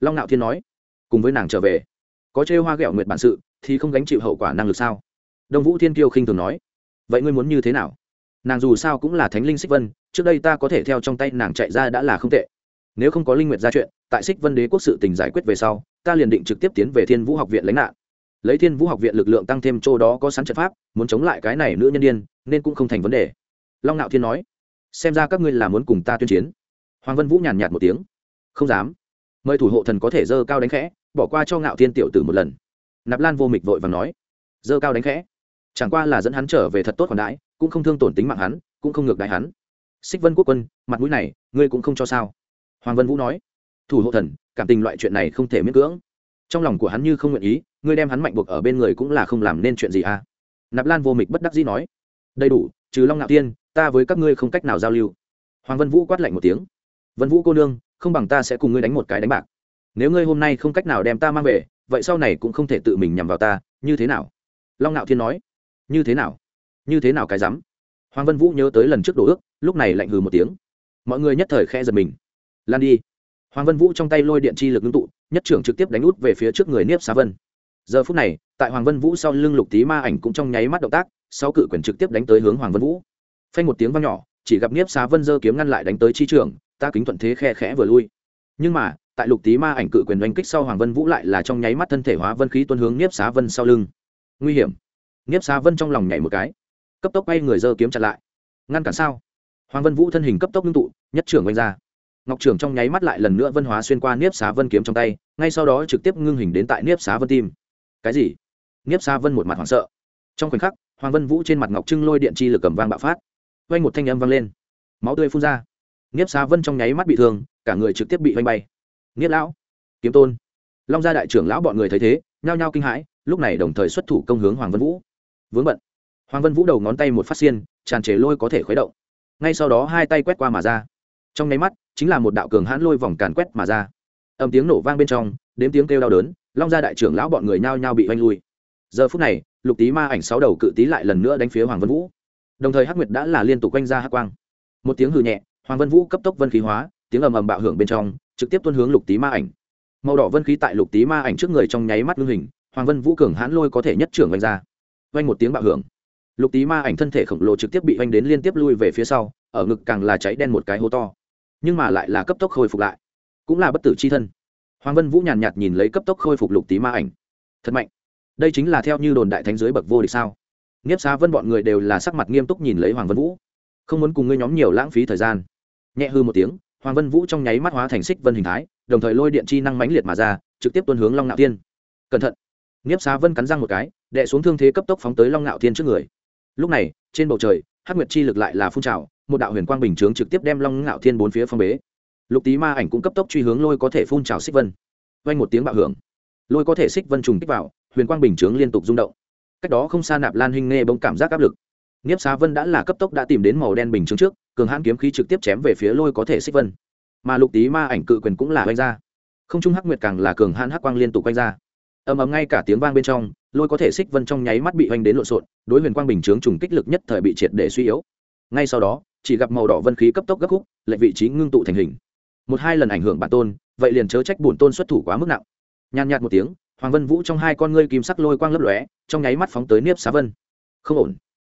Long ngạo thiên nói cùng với nàng trở về. Có chê hoa ghẹo nguyệt bản sự, thì không gánh chịu hậu quả năng lực sao? Đông vũ thiên Kiêu khinh thường nói. Vậy ngươi muốn như thế nào? Nàng dù sao cũng là thánh linh xích vân, trước đây ta có thể theo trong tay nàng chạy ra đã là không tệ. Nếu không có linh nguyệt ra chuyện, tại xích vân đế quốc sự tình giải quyết về sau, ta liền định trực tiếp tiến về thiên vũ học viện lãnh nạn. Lấy thiên vũ học viện lực lượng tăng thêm chỗ đó có sẵn trận pháp, muốn chống lại cái này nữ nhân đ i ê n nên cũng không thành vấn đề. Long Nạo thiên nói. Xem ra các ngươi là muốn cùng ta tuyên chiến. Hoàng vân vũ nhàn nhạt một tiếng. Không dám. Mời thủ hộ thần có thể dơ cao đánh khẽ bỏ qua cho ngạo thiên tiểu tử một lần. Nạp lan vô mịch vội và nói dơ cao đánh khẽ. Chẳng qua là dẫn hắn trở về thật tốt còn đãi, cũng không thương tổn tính mạng hắn, cũng không ngược đại hắn. Xích vân quốc quân, mặt mũi này, ngươi cũng không cho sao? Hoàng vân vũ nói, thủ hộ thần, cảm tình loại chuyện này không thể miễn cưỡng. Trong lòng của hắn như không nguyện ý, ngươi đem hắn mạnh buộc ở bên người cũng là không làm nên chuyện gì à? Nạp lan vô mịch bất đắc dĩ nói, đầy đủ, trừ long ngạo tiên ta với các ngươi không cách nào giao lưu. Hoàng vân vũ quát lạnh một tiếng, vân vũ cô nương, không bằng ta sẽ cùng ngươi đánh một cái đánh bạc nếu ngươi hôm nay không cách nào đem ta mang về, vậy sau này cũng không thể tự mình nhằm vào ta, như thế nào? Long ngạo thiên nói. Như thế nào? Như thế nào cái rắm? Hoàng vân vũ nhớ tới lần trước đồ ước, lúc này lạnh hừ một tiếng. Mọi người nhất thời khe giật mình. Lan đi. Hoàng vân vũ trong tay lôi điện chi lực ngưng tụ, nhất trưởng trực tiếp đánh út về phía trước người niếp xá vân. Giờ phút này, tại hoàng vân vũ sau lưng lục tý ma ảnh cũng trong nháy mắt động tác, sau cự quyền trực tiếp đánh tới hướng hoàng vân vũ. Phanh một tiếng vang nhỏ, chỉ gặp niếp xá vân giơ kiếm ngăn lại đánh tới chi trường ta kính thuận thế khe khẽ vừa lui. Nhưng mà tại lục tý ma ảnh cự quyền đánh kích sau hoàng vân vũ lại là trong nháy mắt thân thể hóa vân khí tuân hướng nhiếp xá vân sau lưng. Nguy hiểm. Nhiếp xá vân trong lòng nhảy một cái. Cấp tốc bay người giơ kiếm chặt lại. Ngăn cản sao? Hoàng vân vũ thân hình cấp tốc ngưng tụ, nhất trưởng oanh ra. Ngọc trưởng trong nháy mắt lại lần nữa vân hóa xuyên qua niếp xá vân kiếm trong tay, ngay sau đó trực tiếp ngưng hình đến tại niếp xá vân tim. Cái gì? Niếp xá vân một mặt hoảng sợ. Trong khoảnh khắc, hoàng vân vũ trên mặt ngọc trưng lôi điện chi lực cầm vang bạo phát. Oanh một thanh âm vang lên. Máu tươi phun ra. Niếp xá vân trong nháy mắt bị thương, cả người trực tiếp bị oanh bay nghĩa lão. Kiếm tôn. Long gia đại trưởng lão bọn người thấy thế, nhao nhao kinh hãi, lúc này đồng thời xuất thủ công hướng hoàng vân vũ. Vướng bận. Hoàng vân vũ đầu ngón tay một phát xiên, tràn trề lôi có thể khuấy động. Ngay sau đó hai tay quét qua mà ra. Trong nháy mắt, chính là một đạo cường hãn lôi vòng càn quét mà ra. Âm tiếng nổ vang bên trong, đếm tiếng kêu đau đớn, long gia đại trưởng lão bọn người nhao nhao bị oanh lui. Giờ phút này, lục tý ma ảnh sáu đầu cự tý lại lần nữa đánh phía hoàng vân vũ. Đồng thời hắc nguyệt đã là liên tục quanh ra hắc quang. Một tiếng hư nhẹ, hoàng vân vũ cấp tốc vân khí hóa, tiếng ầm ầm bạo hưởng bên trong trực tiếp tuân hướng lục tý ma ảnh. Màu đỏ vân khí tại lục tý ma ảnh trước người trong nháy mắt ngưng hình hoàng vân vũ cường hãn lôi có thể nhất trưởng oanh ra. Oanh một tiếng bạo hưởng. Lục tý ma ảnh thân thể khổng lồ trực tiếp bị oanh đến liên tiếp lui về phía sau ở ngực càng là cháy đen một cái hố to. Nhưng mà lại là cấp tốc khôi phục lại. Cũng là bất tử c h i thân. Hoàng vân vũ nhàn nhạt, nhạt nhìn lấy cấp tốc khôi phục lục tý ma ảnh. Thật mạnh. Đây chính là theo như đồn đại thánh dưới bậc vô địch sao? Nghiếp xá vân bọn người đều là sắc mặt nghiêm túc nhìn lấy hoàng vân vũ. Không muốn cùng ngươi nhóm nhiều lãng phí thời gian. Nhẹ hư một tiếng hoàng vân vũ trong nháy mắt hóa thành xích vân hình thái, đồng thời lôi điện chi năng mãnh liệt mà ra, trực tiếp tuân hướng long ngạo thiên. Cẩn thận. Nghiếp xá vân cắn răng một cái đệ xuống thương thế cấp tốc phóng tới long ngạo thiên trước người. Lúc này, trên bầu trời, hắc nguyệt chi lực lại là phun trào, một đạo huyền quang bình chướng trực tiếp đem long ngạo thiên bốn phía phong bế. Lục tý ma ảnh cũng cấp tốc truy hướng lôi có thể phun trào xích vân. Vang một tiếng bạo hưởng. Lôi có thể xích vân trùng kích vào, huyền quang bình chướng liên tục rung động. Cách đó không xa nạp lan hình nghe bỗng cảm giác áp lực. Nghiếp xá vân đã là cấp tốc đã tìm đến màu đen bình chướng trước cường hãn kiếm khí trực tiếp chém về phía lôi có thể xích vân. Mà lục tý ma ảnh cự quyền cũng là oanh ra. Không trung hắc nguyệt càng là cường hãn hắc quang liên tục oanh ra. Ầm ầm ngay cả tiếng vang bên trong, lôi có thể xích vân trong nháy mắt bị oanh đến lộn xộn, đối huyền quang bình chướng trùng kích lực nhất thời bị triệt để suy yếu. Ngay sau đó, chỉ gặp màu đỏ vân khí cấp tốc gấp khúc lệnh vị trí ngưng tụ thành hình. Một hai lần ảnh hưởng bản tôn, vậy liền chớ trách bổn tôn xuất thủ quá mức nặng. Nhàn nhạt một tiếng, hoàng vân vũ trong hai con ngươi kim sắc lôi quang lấp lóe, trong nháy mắt phóng tới niếp xá vân. Không ổn.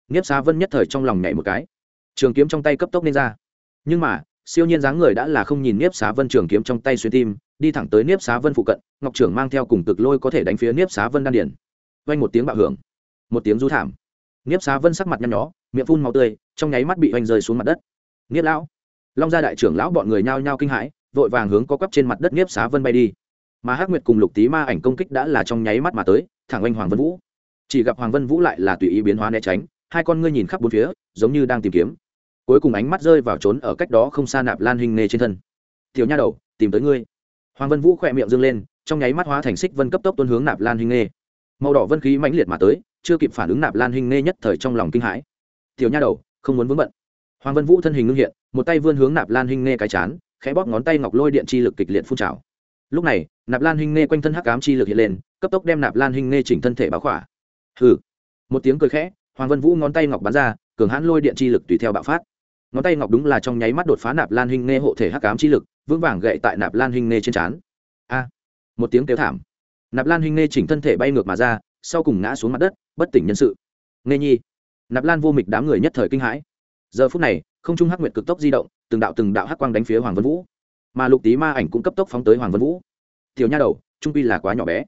Niếp xá vân nhất thời trong lòng nhảy một cái trường kiếm trong tay cấp tốc nên ra. Nhưng mà, siêu nhiên dáng người đã là không nhìn nếp xá vân trường kiếm trong tay xuyên tim, đi thẳng tới nếp xá vân phụ cận, ngọc trưởng mang theo cùng cực lôi có thể đánh phía nếp xá vân đan điển vang một tiếng bạo hưởng. Một tiếng rú thảm. Nếp xá vân sắc mặt nhăn nhó, miệng phun máu tươi, trong nháy mắt bị oanh rơi xuống mặt đất. Nghiết lão. Long gia đại trưởng lão bọn người nhao nhao kinh hãi, vội vàng hướng có quắp trên mặt đất nếp xá vân bay đi. Mà hắc nguyệt cùng lục tý ma ảnh công kích đã là trong nháy mắt mà tới, thẳng oanh hoàng vân vũ. Chỉ gặp hoàng vân vũ lại là tùy ý biến hóa né tránh, hai con ngươi nhìn khắp bốn phía, giống như đang tìm kiếm cuối cùng ánh mắt rơi vào trốn ở cách đó không xa nạp lan hình nê trên thân. Tiểu nha đầu, tìm tới ngươi. Hoàng vân vũ khỏe miệng dâng lên, trong nháy mắt hóa thành xích vân cấp tốc tuân hướng nạp lan hình nê màu đỏ vân khí mãnh liệt mà tới, chưa kịp phản ứng nạp lan hình nê nhất thời trong lòng kinh hãi. Tiểu nha đầu, không muốn vướng bận. Hoàng vân vũ thân hình ngưng hiện, một tay vươn hướng nạp lan hình nê cái chán, khẽ bóp ngón tay ngọc lôi điện chi lực kịch liệt phun trào. Lúc này, nạp lan hình nê quanh thân hắc ám chi lực hiện lên, cấp tốc đem nạp lan hình nê chỉnh thân thể báo khỏa. Hừ. Một tiếng cười khẽ, hoàng vân vũ ngón tay ngọc bắn ra, cường hãn lôi điện chi lực tùy theo bạo phát ngón tay ngọc đúng là trong nháy mắt đột phá nạp lan hình nê hộ thể hắc ám chi lực, vững vàng gậy tại nạp lan hình nê trên trán. A! Một tiếng kêu thảm. Nạp lan hình nê chỉnh thân thể bay ngược mà ra, sau cùng ngã xuống mặt đất, bất tỉnh nhân sự. Nghe nhi. Nạp lan vô mịch đám người nhất thời kinh hãi. Giờ phút này, không trung hắc nguyệt cực tốc di động, từng đạo từng đạo hắc quang đánh phía hoàng vân vũ. Mà lục tý ma ảnh cũng cấp tốc phóng tới hoàng vân vũ. Tiểu nha đầu, trung pi là quá nhỏ bé.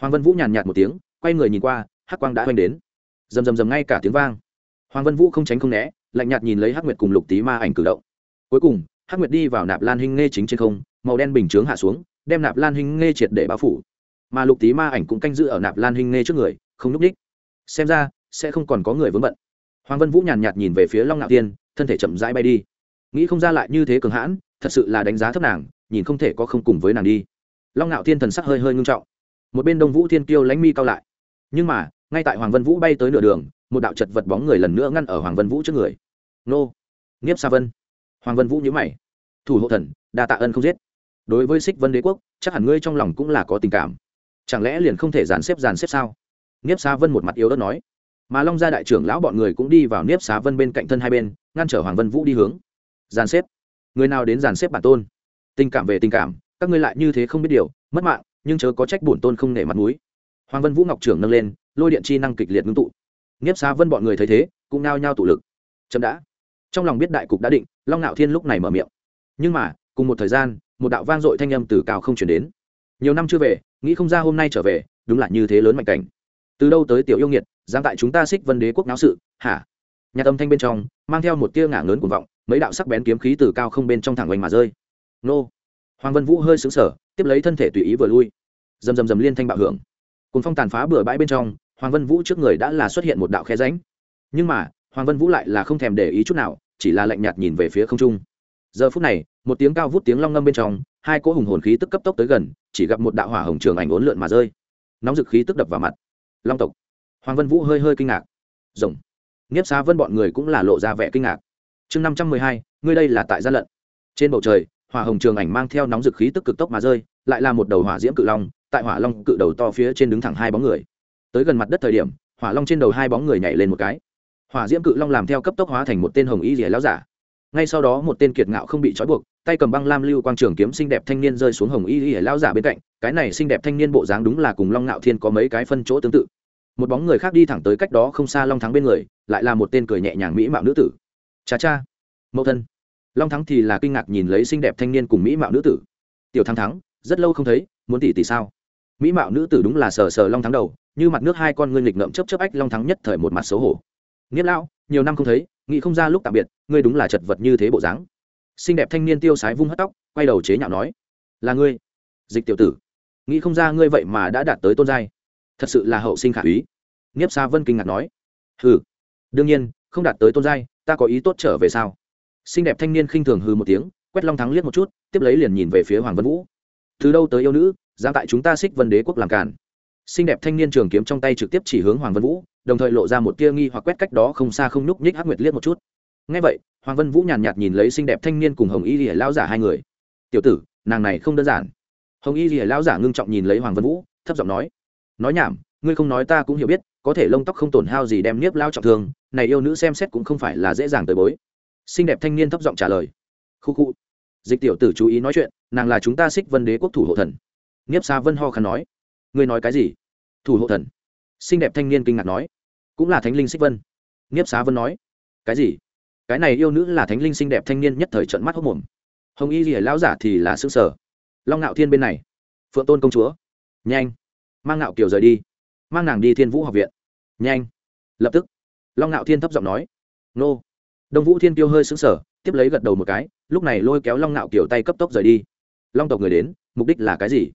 Hoàng vân vũ nhàn nhạt một tiếng, quay người nhìn qua, hắc quang đã hoành đến. Rầm rầm rầm ngay cả tiếng vang. Hoàng vân vũ không tránh không né lạnh nhạt nhìn lấy hắc nguyệt cùng lục tý ma ảnh cử động. Cuối cùng, hắc nguyệt đi vào nạp lan hinh nghe chính trên không, màu đen bình chướng hạ xuống, đem nạp lan hinh nghe triệt để bao phủ. Mà lục tý ma ảnh cũng canh giữ ở nạp lan hinh nghe trước người, không núp đích. Xem ra, sẽ không còn có người vướng bận. Hoàng vân vũ nhàn nhạt nhìn về phía long ngạo tiên, thân thể chậm rãi bay đi. Nghĩ không ra lại như thế cường hãn, thật sự là đánh giá thấp nàng, nhìn không thể có không cùng với nàng đi. Long ngạo thiên thần sắc hơi hơi ngưng trọng. Một bên đông vũ thiên kiêu lánh mi cao lại. Nhưng mà, ngay tại hoàng vân vũ bay tới nửa đường, một đạo chật vật bóng người lần nữa ngăn ở hoàng vân vũ trước người nô. Nghiếp sa vân. Hoàng vân vũ nhữ mày. Thủ hộ thần, đa tạ ân không giết. Đối với xích vân đế quốc, chắc hẳn ngươi trong lòng cũng là có tình cảm. Chẳng lẽ liền không thể dàn xếp dàn xếp sao? Nghiếp sa vân một mặt yếu đất nói. Mà long gia đại trưởng lão bọn người cũng đi vào niếp xá vân bên cạnh thân hai bên, ngăn trở hoàng vân vũ đi hướng. Dàn xếp. Người nào đến dàn xếp bản tôn? Tình cảm về tình cảm, các ngươi lại như thế không biết điều, mất mạng, nhưng chớ có trách bổn tôn không nể mặt mũi. Hoàng vân vũ ngọc trưởng nâng lên, lôi điện chi năng kịch liệt ngưng tụ. Nghiếp xá vân bọn người thấy thế, cũng nao nhao tụ lực. Chậm đã trong lòng biết đại cục đã định, long ngạo thiên lúc này mở miệng. Nhưng mà, cùng một thời gian, một đạo vang dội thanh âm từ cao không chuyển đến. Nhiều năm chưa về, nghĩ không ra hôm nay trở về, đúng là như thế lớn mạnh cảnh. Từ đâu tới tiểu yêu nghiệt giang tại chúng ta xích vân đế quốc náo sự, hả? Nhà âm thanh bên trong, mang theo một tia ngả lớn cuồng vọng, mấy đạo sắc bén kiếm khí từ cao không bên trong thẳng oanh mà rơi. Nô! Hoàng vân vũ hơi xứng sở tiếp lấy thân thể tùy ý vừa lui. Dầm dầm dầm liên thanh bạo hưởng. Cùng phong tàn phá bừa bãi bên trong, hoàng vân vũ trước người đã là xuất hiện một đạo khe ránh nhưng mà, hoàng vân vũ lại là không thèm để ý chút nào chỉ là lạnh nhạt nhìn về phía không trung. Giờ phút này, một tiếng cao vút tiếng long ngâm bên trong, hai cỗ hùng hồn khí tức cấp tốc tới gần, chỉ gặp một đạo hỏa hồng trường ảnh ốn lượn mà rơi. Nóng dực khí tức đập vào mặt. Long tộc. Hoàng vân vũ hơi hơi kinh ngạc. Rồng. Nghiếp xá vân bọn người cũng là lộ ra vẻ kinh ngạc. Chương năm trăm mười hai, ngươi đây là tại gia lận. Trên bầu trời, hỏa hồng trường ảnh mang theo nóng dực khí tức cực tốc mà rơi, lại là một đầu hỏa diễm cự long, tại hỏa long cự đầu to phía trên đứng thẳng hai bóng người. Tới gần mặt đất thời điểm, hỏa long trên đầu hai bóng người nhảy lên một cái hỏa diễm cự long làm theo cấp tốc hóa thành một tên hồng y rỉa lao giả. Ngay sau đó một tên kiệt ngạo không bị trói buộc, tay cầm băng lam lưu quang trường kiếm xinh đẹp thanh niên rơi xuống hồng y rỉa lao giả bên cạnh, cái này xinh đẹp thanh niên bộ dáng đúng là cùng long ngạo thiên có mấy cái phân chỗ tương tự. Một bóng người khác đi thẳng tới cách đó không xa long thắng bên người, lại là một tên cười nhẹ nhàng mỹ mạo nữ tử. Cha cha, mẫu thân. Long thắng thì là kinh ngạc nhìn lấy xinh đẹp thanh niên cùng mỹ mạo nữ tử. Tiểu thắng thắng, rất lâu không thấy, muốn tỷ tỷ sao? Mỹ mạo nữ tử đúng là sờ sờ long thắng đầu, như mặt nước hai con ngươi nghịch ngợm chấp chấp ách long thắng nhất thời một mặt xấu hổ nghiết lão, nhiều năm không thấy, nghĩ không ra lúc tạm biệt, ngươi đúng là chật vật như thế bộ dáng. Xinh đẹp thanh niên tiêu sái vung hất tóc, quay đầu chế nhạo nói, là ngươi, dịch tiểu tử. Nghĩ không ra ngươi vậy mà đã đạt tới tôn giai. Thật sự là hậu sinh khả úy. Nghiếp xa vân kinh ngạc nói, hừ, đương nhiên, không đạt tới tôn giai, ta có ý tốt trở về sao? Xinh đẹp thanh niên khinh thường hừ một tiếng, quét long thắng liếc một chút, tiếp lấy liền nhìn về phía hoàng vân vũ. Từ đâu tới yêu nữ, dám tại chúng ta xích vân đế quốc làm cản xinh đẹp thanh niên trường kiếm trong tay trực tiếp chỉ hướng hoàng vân vũ đồng thời lộ ra một tia nghi hoặc quét cách đó không xa không núc nhích hắc nguyệt liếc một chút. Ngay vậy hoàng vân vũ nhàn nhạt, nhìn lấy xinh đẹp thanh niên cùng hồng y rỉa lao giả hai người. Tiểu tử nàng này không đơn giản. Hồng y rỉa lao giả ngưng trọng nhìn lấy hoàng vân vũ thấp giọng nói nói nhảm ngươi không nói ta cũng hiểu biết có thể lông tóc không tổn hao gì đem niếp lao trọng thương này yêu nữ xem xét cũng không phải là dễ dàng tới bối. Xinh đẹp thanh niên thấp giọng trả lời khu khu. Dịch tiểu tử chú ý nói chuyện nàng là chúng ta xích vân đế quốc thủ hộ thần. Nghiếp xa vân ho khăn nói ngươi nói cái gì? Thủ hộ thần xinh đẹp thanh niên kinh ngạc nói. Cũng là thánh linh xích vân. Nghiếp xá vân nói. Cái gì? Cái này yêu nữ là thánh linh xinh đẹp thanh niên nhất thời trận mắt hốc mồm. Hồng y rỉa lão giả thì là xương sở long ngạo thiên bên này. Phượng tôn công chúa. Nhanh. Mang ngạo kiều rời đi. Mang nàng đi thiên vũ học viện. Nhanh. Lập tức. Long ngạo thiên thấp giọng nói. Nô. Đông vũ thiên tiêu hơi xứng sở tiếp lấy gật đầu một cái, lúc này lôi kéo long ngạo kiều tay cấp tốc rời đi. Long tộc người đến, mục đích là cái gì?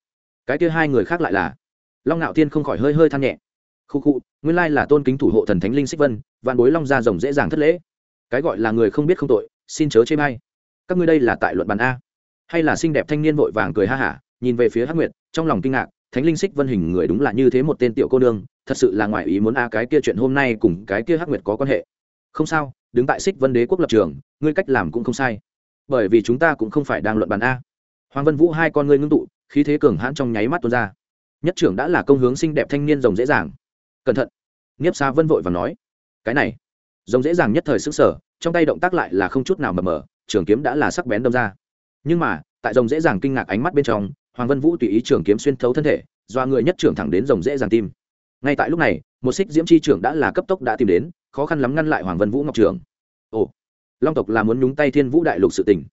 Cái kia hai người khác lại là? Long ngạo thiên không khỏi hơi hơi than nhẹ khu khu, nguyên lai là tôn kính thủ hộ thần thánh linh xích vân, vạn bối long ra rồng dễ dàng thất lễ. Cái gọi là người không biết không tội, xin chớ chê may các ngươi đây là tại luận bàn a. Hay là xinh đẹp thanh niên vội vàng cười ha hả, nhìn về phía hắc nguyệt, trong lòng kinh ngạc, thánh linh xích vân hình người đúng là như thế một tên tiểu cô nương, thật sự là ngoài ý muốn a cái kia chuyện hôm nay cùng cái kia hắc nguyệt có quan hệ. Không sao, đứng tại xích vân đế quốc lập trường, ngươi cách làm cũng không sai. Bởi vì chúng ta cũng không phải đang luận bàn a. Hoàng vân vũ hai con ngươi ngưng tụ, khí thế cường hãn trong nháy mắt tuôn ra. Nhất trưởng đã là công hướng xinh đẹp thanh niên rồng dễ dàng cẩn thận. Nghiếp xa vân vội và nói. Cái này. Rồng dễ dàng nhất thời sức sở trong tay động tác lại là không chút nào mờ mờ, trường kiếm đã là sắc bén đâm ra. Nhưng mà, tại rồng dễ dàng kinh ngạc ánh mắt bên trong, hoàng vân vũ tùy ý trường kiếm xuyên thấu thân thể do người nhất trưởng thẳng đến rồng dễ dàng tim. Ngay tại lúc này, một xích diễm chi trưởng đã là cấp tốc đã tìm đến, khó khăn lắm ngăn lại hoàng vân vũ ngọc trường ồ, long tộc là muốn nhúng tay thiên vũ đại lục sự tình.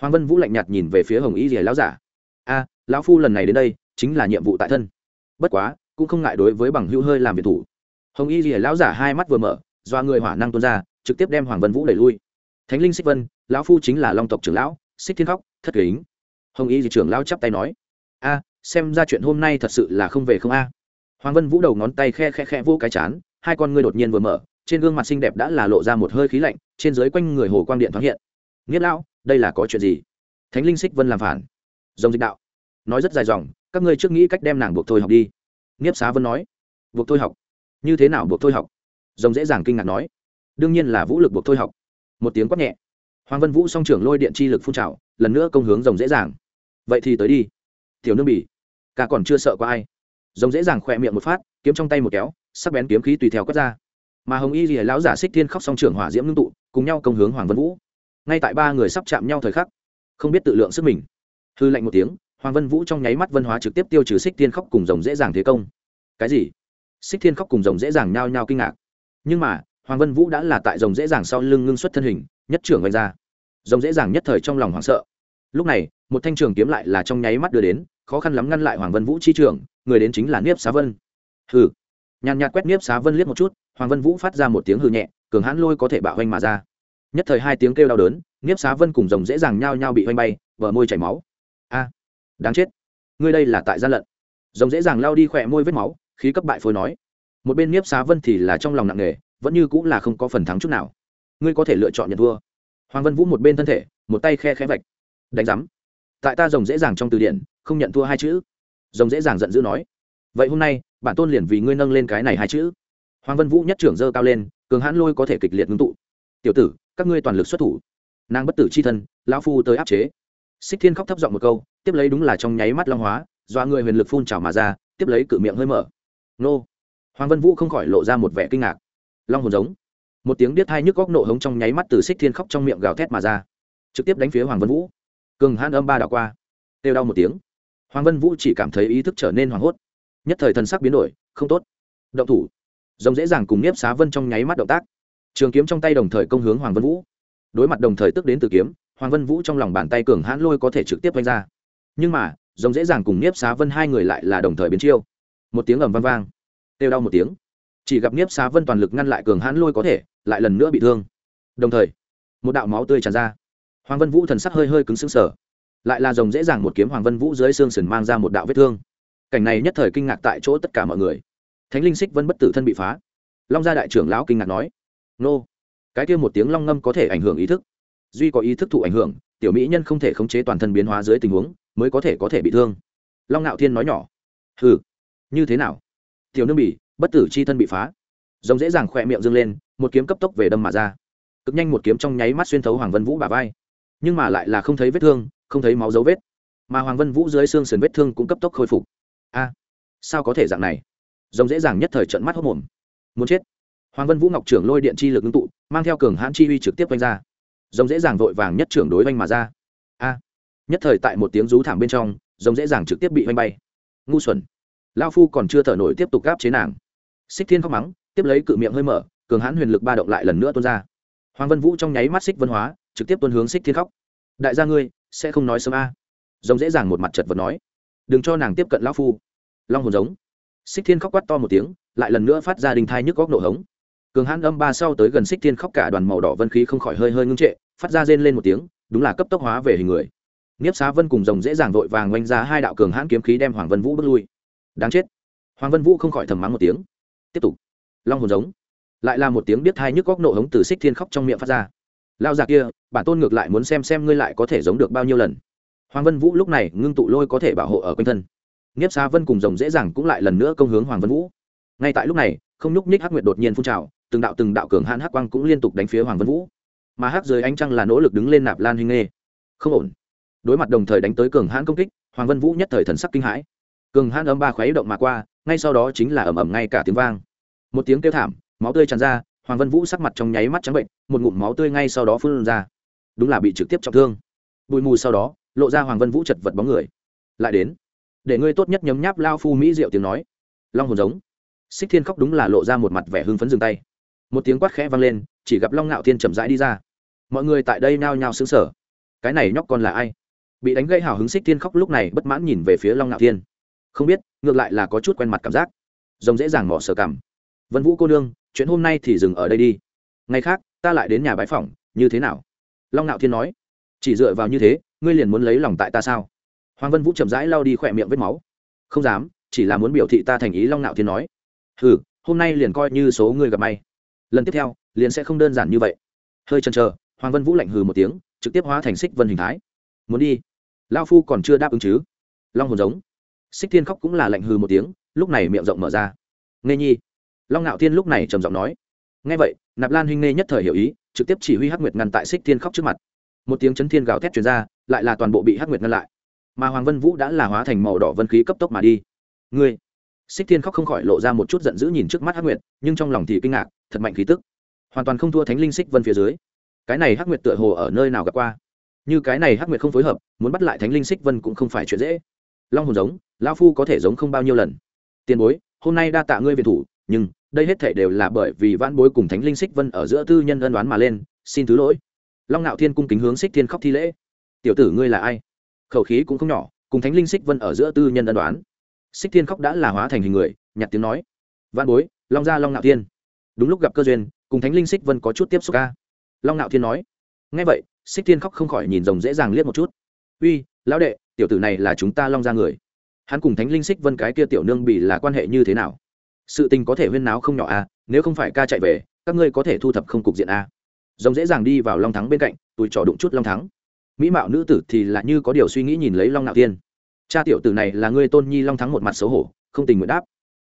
Hoàng vân vũ lạnh nhạt nhìn về phía hồng y rìa lão giả. A, lão phu lần này đến đây, chính là nhiệm vụ tại thân. Bất quá cũng không ngại đối với bằng hữu hơi làm việc thủ. Hồng y Lìa lão giả hai mắt vừa mở do người hỏa năng tuôn ra, trực tiếp đem hoàng vân vũ đẩy lui. Thánh linh xích vân, lão phu chính là long tộc trưởng lão, xích thiên khóc, thất kính. Hồng y Lìa trưởng lão chắp tay nói, a, xem ra chuyện hôm nay thật sự là không về không a. Hoàng vân vũ đầu ngón tay khe khe khe vô cái chán, hai con ngươi đột nhiên vừa mở, trên gương mặt xinh đẹp đã là lộ ra một hơi khí lạnh, trên dưới quanh người hồ quang điện thoáng hiện. Nghĩa lão, đây là có chuyện gì? Thánh linh xích vân làm phản. Dòng dịch đạo, nói rất dài dòng, các ngươi trước nghĩ cách đem nàng buộc thôi học đi nghiếp xá vân nói, buộc thôi học. Như thế nào buộc thôi học? Rồng dễ dàng kinh ngạc nói, đương nhiên là vũ lực buộc thôi học. Một tiếng quát nhẹ. Hoàng vân vũ song trưởng lôi điện chi lực phun trào, lần nữa công hướng rồng dễ dàng. Vậy thì tới đi. Tiểu nương bỉ cả còn chưa sợ có ai. Rồng dễ dàng khỏe miệng một phát, kiếm trong tay một kéo, sắc bén kiếm khí tùy theo quất ra. Mà hồng y rìa lão giả xích thiên khóc song trưởng hỏa diễm ngưng tụ, cùng nhau công hướng hoàng vân vũ. Ngay tại ba người sắp chạm nhau thời khắc, không biết tự lượng sức mình. Hư lạnh một tiếng hoàng vân vũ trong nháy mắt vân hóa trực tiếp tiêu trừ xích thiên khóc cùng rồng dễ dàng thế công. Cái gì? Xích thiên khóc cùng rồng dễ dàng nhao nhao kinh ngạc. Nhưng mà, hoàng vân vũ đã là tại rồng dễ dàng sau lưng ngưng xuất thân hình, nhất trưởng vạch ra. Rồng dễ dàng nhất thời trong lòng hoảng sợ. Lúc này, một thanh trường kiếm lại là trong nháy mắt đưa đến, khó khăn lắm ngăn lại hoàng vân vũ chi trưởng người đến chính là niếp xá vân. Hừ. Nhàn nhạt quét niếp xá vân liếc một chút, hoàng vân vũ phát ra một tiếng hừ nhẹ, cường hãn lôi có thể bạo hoanh mà ra. Nhất thời hai tiếng kêu đau đớn, niếp xá vân cùng rồng dễ dàng nhao nhao bị hoanh bay vỡ môi chảy máu. A đáng chết. Ngươi đây là tại gian lận. Rồng dễ dàng lao đi khỏe môi vết máu, khí cấp bại phôi nói. Một bên nhiếp xá vân thì là trong lòng nặng nề, vẫn như cũng là không có phần thắng chút nào. Ngươi có thể lựa chọn nhận thua. Hoàng vân vũ một bên thân thể, một tay khe khẽ vạch. Đánh giám tại ta rồng dễ dàng trong từ điển, không nhận thua hai chữ. Rồng dễ dàng giận dữ nói. Vậy hôm nay, bản tôn liền vì ngươi nâng lên cái này hai chữ. Hoàng vân vũ nhất trưởng dơ cao lên, cường hãn lôi có thể kịch liệt ngưng tụ. Tiểu tử, các ngươi toàn lực xuất thủ. Nàng bất tử c h i thân, lão phu tới áp chế xích thiên khóc thấp giọng một câu, tiếp lấy đúng là trong nháy mắt long hóa do người huyền lực phun trào mà ra, tiếp lấy cự miệng hơi mở. Nô! Hoàng vân vũ không khỏi lộ ra một vẻ kinh ngạc. Long hồn giống. Một tiếng biết hai nhức góc nộ hống trong nháy mắt từ xích thiên khóc trong miệng gào thét mà ra. Trực tiếp đánh phía hoàng vân vũ. Cường hãn âm ba đảo qua. Têu đau một tiếng. Hoàng vân vũ chỉ cảm thấy ý thức trở nên hoảng hốt. Nhất thời thần sắc biến đổi, không tốt. Động thủ. Rồng dễ dàng cùng nếp xá vân trong nháy mắt động tác. Trường kiếm trong tay đồng thời công hướng hoàng vân vũ. Đối mặt đồng thời tức đến từ kiếm hoàng vân vũ trong lòng bàn tay cường hãn lôi có thể trực tiếp vanh ra. Nhưng mà, giống dễ dàng cùng nhiếp xá vân hai người lại là đồng thời biến chiêu. Một tiếng ầm vang vang. Têu đau một tiếng. Chỉ gặp nhiếp xá vân toàn lực ngăn lại cường hãn lôi có thể, lại lần nữa bị thương. Đồng thời, một đạo máu tươi tràn ra. Hoàng vân vũ thần sắc hơi hơi cứng xứng sở lại là rồng dễ dàng một kiếm hoàng vân vũ dưới xương sườn mang ra một đạo vết thương. Cảnh này nhất thời kinh ngạc tại chỗ tất cả mọi người. Thánh linh xích vân bất tử thân bị phá. Long gia đại trưởng lão kinh ngạc nói, nô, cái kia một tiếng long ngâm có thể ảnh hưởng ý thức duy có ý thức thụ ảnh hưởng, tiểu mỹ nhân không thể khống chế toàn thân biến hóa dưới tình huống, mới có thể có thể bị thương. Long ngạo thiên nói nhỏ. Hừ, như thế nào? Tiểu nương bỉ, bất tử c h i thân bị phá. Rồng dễ dàng khỏe miệng dâng lên, một kiếm cấp tốc về đâm mà ra. Cực nhanh một kiếm trong nháy mắt xuyên thấu hoàng vân vũ bà vai. Nhưng mà lại là không thấy vết thương, không thấy máu dấu vết. Mà hoàng vân vũ dưới xương sườn vết thương cũng cấp tốc khôi phục. A, sao có thể dạng này? Rồng dễ dàng nhất thời trận mắt hốc mồm. Muốn chết. Hoàng vân vũ ngọc trưởng lôi điện chi lực ứng tụ, mang theo cường hãn chi uy trực tiếp quanh ra rồng dễ dàng vội vàng nhất trưởng đối oanh mà ra. A, nhất thời tại một tiếng rú thảm bên trong, rồng dễ dàng trực tiếp bị oanh bay. Ngu xuẩn. Lao phu còn chưa thở nổi tiếp tục gáp chế nàng. Xích thiên khóc mắng, tiếp lấy cự miệng hơi mở, cường hãn huyền lực ba động lại lần nữa tuôn ra. Hoàng vân vũ trong nháy mắt xích vân hóa, trực tiếp tuôn hướng xích thiên khóc. Đại gia ngươi, sẽ không nói sớm a. Rồng dễ dàng một mặt chật vật nói, đừng cho nàng tiếp cận lão phu. Long hồn giống. Xích thiên khóc quát to một tiếng, lại lần nữa phát ra đình thai nhức góc nổ hống cường hãn âm ba sau tới gần xích thiên khóc cả đoàn màu đỏ vân khí không khỏi hơi hơi ngưng trệ, phát ra rên lên một tiếng, đúng là cấp tốc hóa về hình người. Nghiếp xá vân cùng rồng dễ dàng vội vàng oanh ra hai đạo cường hãn kiếm khí đem hoàng vân vũ bước lui. Đáng chết. Hoàng vân vũ không khỏi thầm mắng một tiếng. Tiếp tục. Long hồn giống. Lại là một tiếng biết thai nhức góc nộ hống từ xích thiên khóc trong miệng phát ra. Lao già kia, bản tôn ngược lại muốn xem xem ngươi lại có thể giống được bao nhiêu lần. Hoàng vân vũ lúc này ngưng tụ lôi có thể bảo hộ ở quanh thân. Nghiếp xa vân cùng rồng dễ dàng cũng lại lần nữa công hướng hoàng vân vũ. Ngay tại lúc này, không nhúc ních hắc nguyệt đột nhiên phun trào từng đạo từng đạo cường hãn hắc quang cũng liên tục đánh phía hoàng vân vũ. Mà hắc dưới ánh trăng là nỗ lực đứng lên nạp lan hình nghê. Không ổn. Đối mặt đồng thời đánh tới cường hãn công kích, hoàng vân vũ nhất thời thần sắc kinh hãi. Cường hãn âm ba khuấy động mà qua, ngay sau đó chính là ầm ầm ngay cả tiếng vang. Một tiếng kêu thảm, máu tươi tràn ra, hoàng vân vũ sắc mặt trong nháy mắt trắng bệnh, một ngụm máu tươi ngay sau đó phun ra. Đúng là bị trực tiếp trọng thương. Bụi mù sau đó, lộ ra hoàng vân vũ chật vật bóng người. Lại đến. Để ngươi tốt nhất nhấm nháp lao phu mỹ diệu tiếng nói. Long hồn giống. Xích thiên khóc đúng là lộ ra một mặt vẻ hưng phấn dừng tay một tiếng quát khẽ vang lên, chỉ gặp long ngạo thiên chậm rãi đi ra. Mọi người tại đây nao nhao xứng sở cái này nhóc con là ai? Bị đánh gây hào hứng xích thiên khóc lúc này bất mãn nhìn về phía long ngạo thiên. Không biết, ngược lại là có chút quen mặt cảm giác. Rồng dễ dàng mỏ sờ cảm vân vũ cô nương, chuyện hôm nay thì dừng ở đây đi. Ngày khác, ta lại đến nhà bái phỏng, như thế nào? Long ngạo thiên nói. Chỉ dựa vào như thế, ngươi liền muốn lấy lòng tại ta sao? Hoàng vân vũ chậm rãi lau đi khỏe miệng vết máu. Không dám, chỉ là muốn biểu thị ta thành ý, long ngạo thiên nói. Hừ, hôm nay liền coi như số ngươi gặp may lần tiếp theo liền sẽ không đơn giản như vậy hơi chần chờ hoàng vân vũ lạnh hừ một tiếng trực tiếp hóa thành xích vân hình thái muốn đi lao phu còn chưa đáp ứng chứ long hồn giống xích thiên khóc cũng là lạnh hừ một tiếng lúc này miệng rộng mở ra nghe nhi long ngạo thiên lúc này trầm giọng nói nghe vậy nạp lan huynh nghe nhất thời hiểu ý trực tiếp chỉ huy hắc nguyệt ngăn tại xích thiên khóc trước mặt một tiếng chấn thiên gào thét truyền ra lại là toàn bộ bị hắc nguyệt ngăn lại mà hoàng vân vũ đã là hóa thành màu đỏ vân khí cấp tốc mà đi ngươi xích thiên khóc không khỏi lộ ra một chút giận dữ nhìn trước mắt hắc nguyệt, nhưng trong lòng thì kinh ngạc, thật mạnh khí tức. Hoàn toàn không thua thánh linh xích vân phía dưới. Cái này hắc nguyệt tựa hồ ở nơi nào gặp qua? Như cái này hắc nguyệt không phối hợp, muốn bắt lại thánh linh xích vân cũng không phải chuyện dễ. Long hồn giống, lão phu có thể giống không bao nhiêu lần. Tiền bối, hôm nay đa tạ ngươi viện thủ, nhưng đây hết thể đều là bởi vì vãn bối cùng thánh linh xích vân ở giữa tư nhân ân đoán mà lên, xin thứ lỗi. Long ngạo thiên cung kính hướng xích thiên khóc thi lễ. Tiểu tử ngươi là ai? Khẩu khí cũng không nhỏ, cùng thánh linh xích vân ở giữa tư nhân ân đoán xích thiên khóc đã là hóa thành hình người nhặt tiếng nói. Văn bối long gia long ngạo thiên. Đúng lúc gặp cơ duyên cùng thánh linh xích vân có chút tiếp xúc ca. Long ngạo thiên nói. Ngay vậy xích thiên khóc không khỏi nhìn rồng dễ dàng liếc một chút. Uy lão đệ tiểu tử này là chúng ta long ra người. Hắn cùng thánh linh xích vân cái kia tiểu nương bị là quan hệ như thế nào? Sự tình có thể huyên náo không nhỏ a à, nếu không phải ca chạy về các ngươi có thể thu thập không cục diện a à. rồng dễ dàng đi vào long thắng bên cạnh tùi trò đụng chút long thắng. Mỹ mạo nữ tử thì là như có điều suy nghĩ nhìn lấy long nạo Thiên cha tiểu tử này là ngươi tôn nhi long thắng một mặt xấu hổ, không tình nguyện đáp.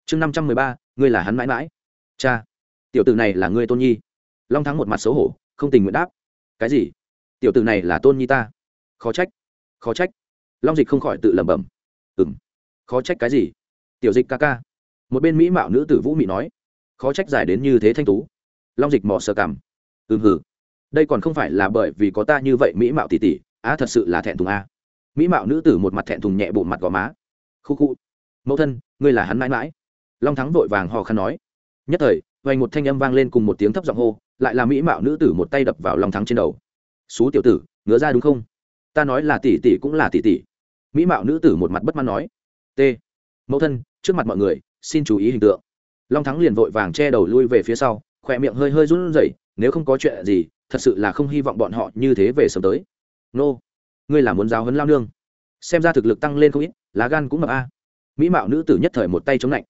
Chương năm trăm mười ba, ngươi là hắn mãi mãi. Cha, tiểu tử này là ngươi tôn nhi. Long thắng một mặt xấu hổ, không tình nguyện đáp. Cái gì? Tiểu tử này là tôn nhi ta. Khó trách khó trách. Long dịch không khỏi tự lẩm bẩm. Ừ m khó trách cái gì? Tiểu dịch ca ca. Một bên mỹ mạo nữ tử vũ mị nói. Khó trách giải đến như thế thanh tú. Long dịch mỏ sơ cảm ừ hử đây còn không phải là bởi vì có ta như vậy mỹ mạo tỉ tỉ á, thật sự là thẹn thùng a mỹ mạo nữ tử một mặt thẹn thùng nhẹ bộ mặt gò má. Khu khu. Mẫu thân, ngươi là hắn mãi mãi. Long thắng vội vàng hò khăn nói. Nhất thời vay một thanh âm vang lên cùng một tiếng thấp giọng hô, lại là mỹ mạo nữ tử một tay đập vào long thắng trên đầu. Xú tiểu tử, ngứa ra đúng không? Ta nói là tỷ tỷ cũng là tỷ tỷ. Mỹ mạo nữ tử một mặt bất mãn nói. T. Mẫu thân, trước mặt mọi người, xin chú ý hình tượng. Long thắng liền vội vàng che đầu lui về phía sau, khỏe miệng hơi hơi run rẩy, nếu không có chuyện gì, thật sự là không hy vọng bọn họ như thế về sớm tới. Nô ngươi là muốn giáo huấn lao nương. Xem ra thực lực tăng lên không ít, lá gan cũng mập a. Mỹ mạo nữ tử nhất thời một tay chống lạnh.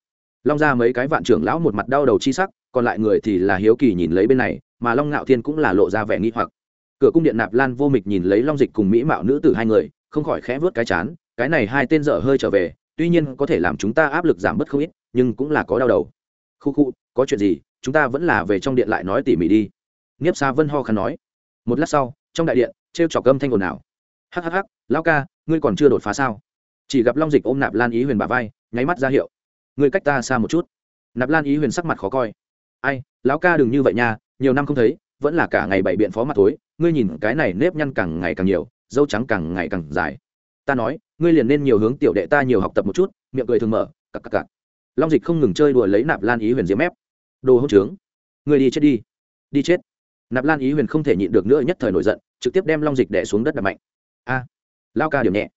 Long ra mấy cái vạn trưởng lão một mặt đau đầu chi sắc, còn lại người thì là hiếu kỳ nhìn lấy bên này, mà long ngạo thiên cũng là lộ ra vẻ nghi hoặc. Cửa cung điện nạp lan vô mịch nhìn lấy long dịch cùng mỹ mạo nữ tử hai người, không khỏi khẽ vớt cái chán, cái này hai tên dở hơi trở về, tuy nhiên có thể làm chúng ta áp lực giảm bớt không ít, nhưng cũng là có đau đầu. Khu khu, có chuyện gì, chúng ta vẫn là về trong điện lại nói tỉ mỉ đi. Nghiếp xa vân ho khăn nói. Một lát sau, trong đại điện t r e o trọc âm thanh ồn ào hhh lao ca, ngươi còn chưa đột phá sao? Chỉ gặp long dịch ôm nạp lan ý huyền bà vai, nháy mắt ra hiệu. Ngươi cách ta xa một chút. Nạp lan ý huyền sắc mặt khó coi. Ai, lão ca đừng như vậy nha, nhiều năm không thấy, vẫn là cả ngày bảy biện phó mặt tối ngươi nhìn cái này nếp nhăn càng ngày càng nhiều, dâu trắng càng ngày càng dài. Ta nói, ngươi liền nên nhiều hướng tiểu đệ ta nhiều học tập một chút, miệng cười thường mở cặp cặp cặp long dịch không ngừng chơi đùa lấy nạp lan ý huyền diễm ép đồ hỗn trướng. Ngươi đi chết đi. Đi chết. Nạp lan ý huyền không thể nhịn được nữa, nhất thời nổi giận, trực tiếp đem long dịch đẻ xuống đất đập mạnh a. Lao ca điểm nhẹ.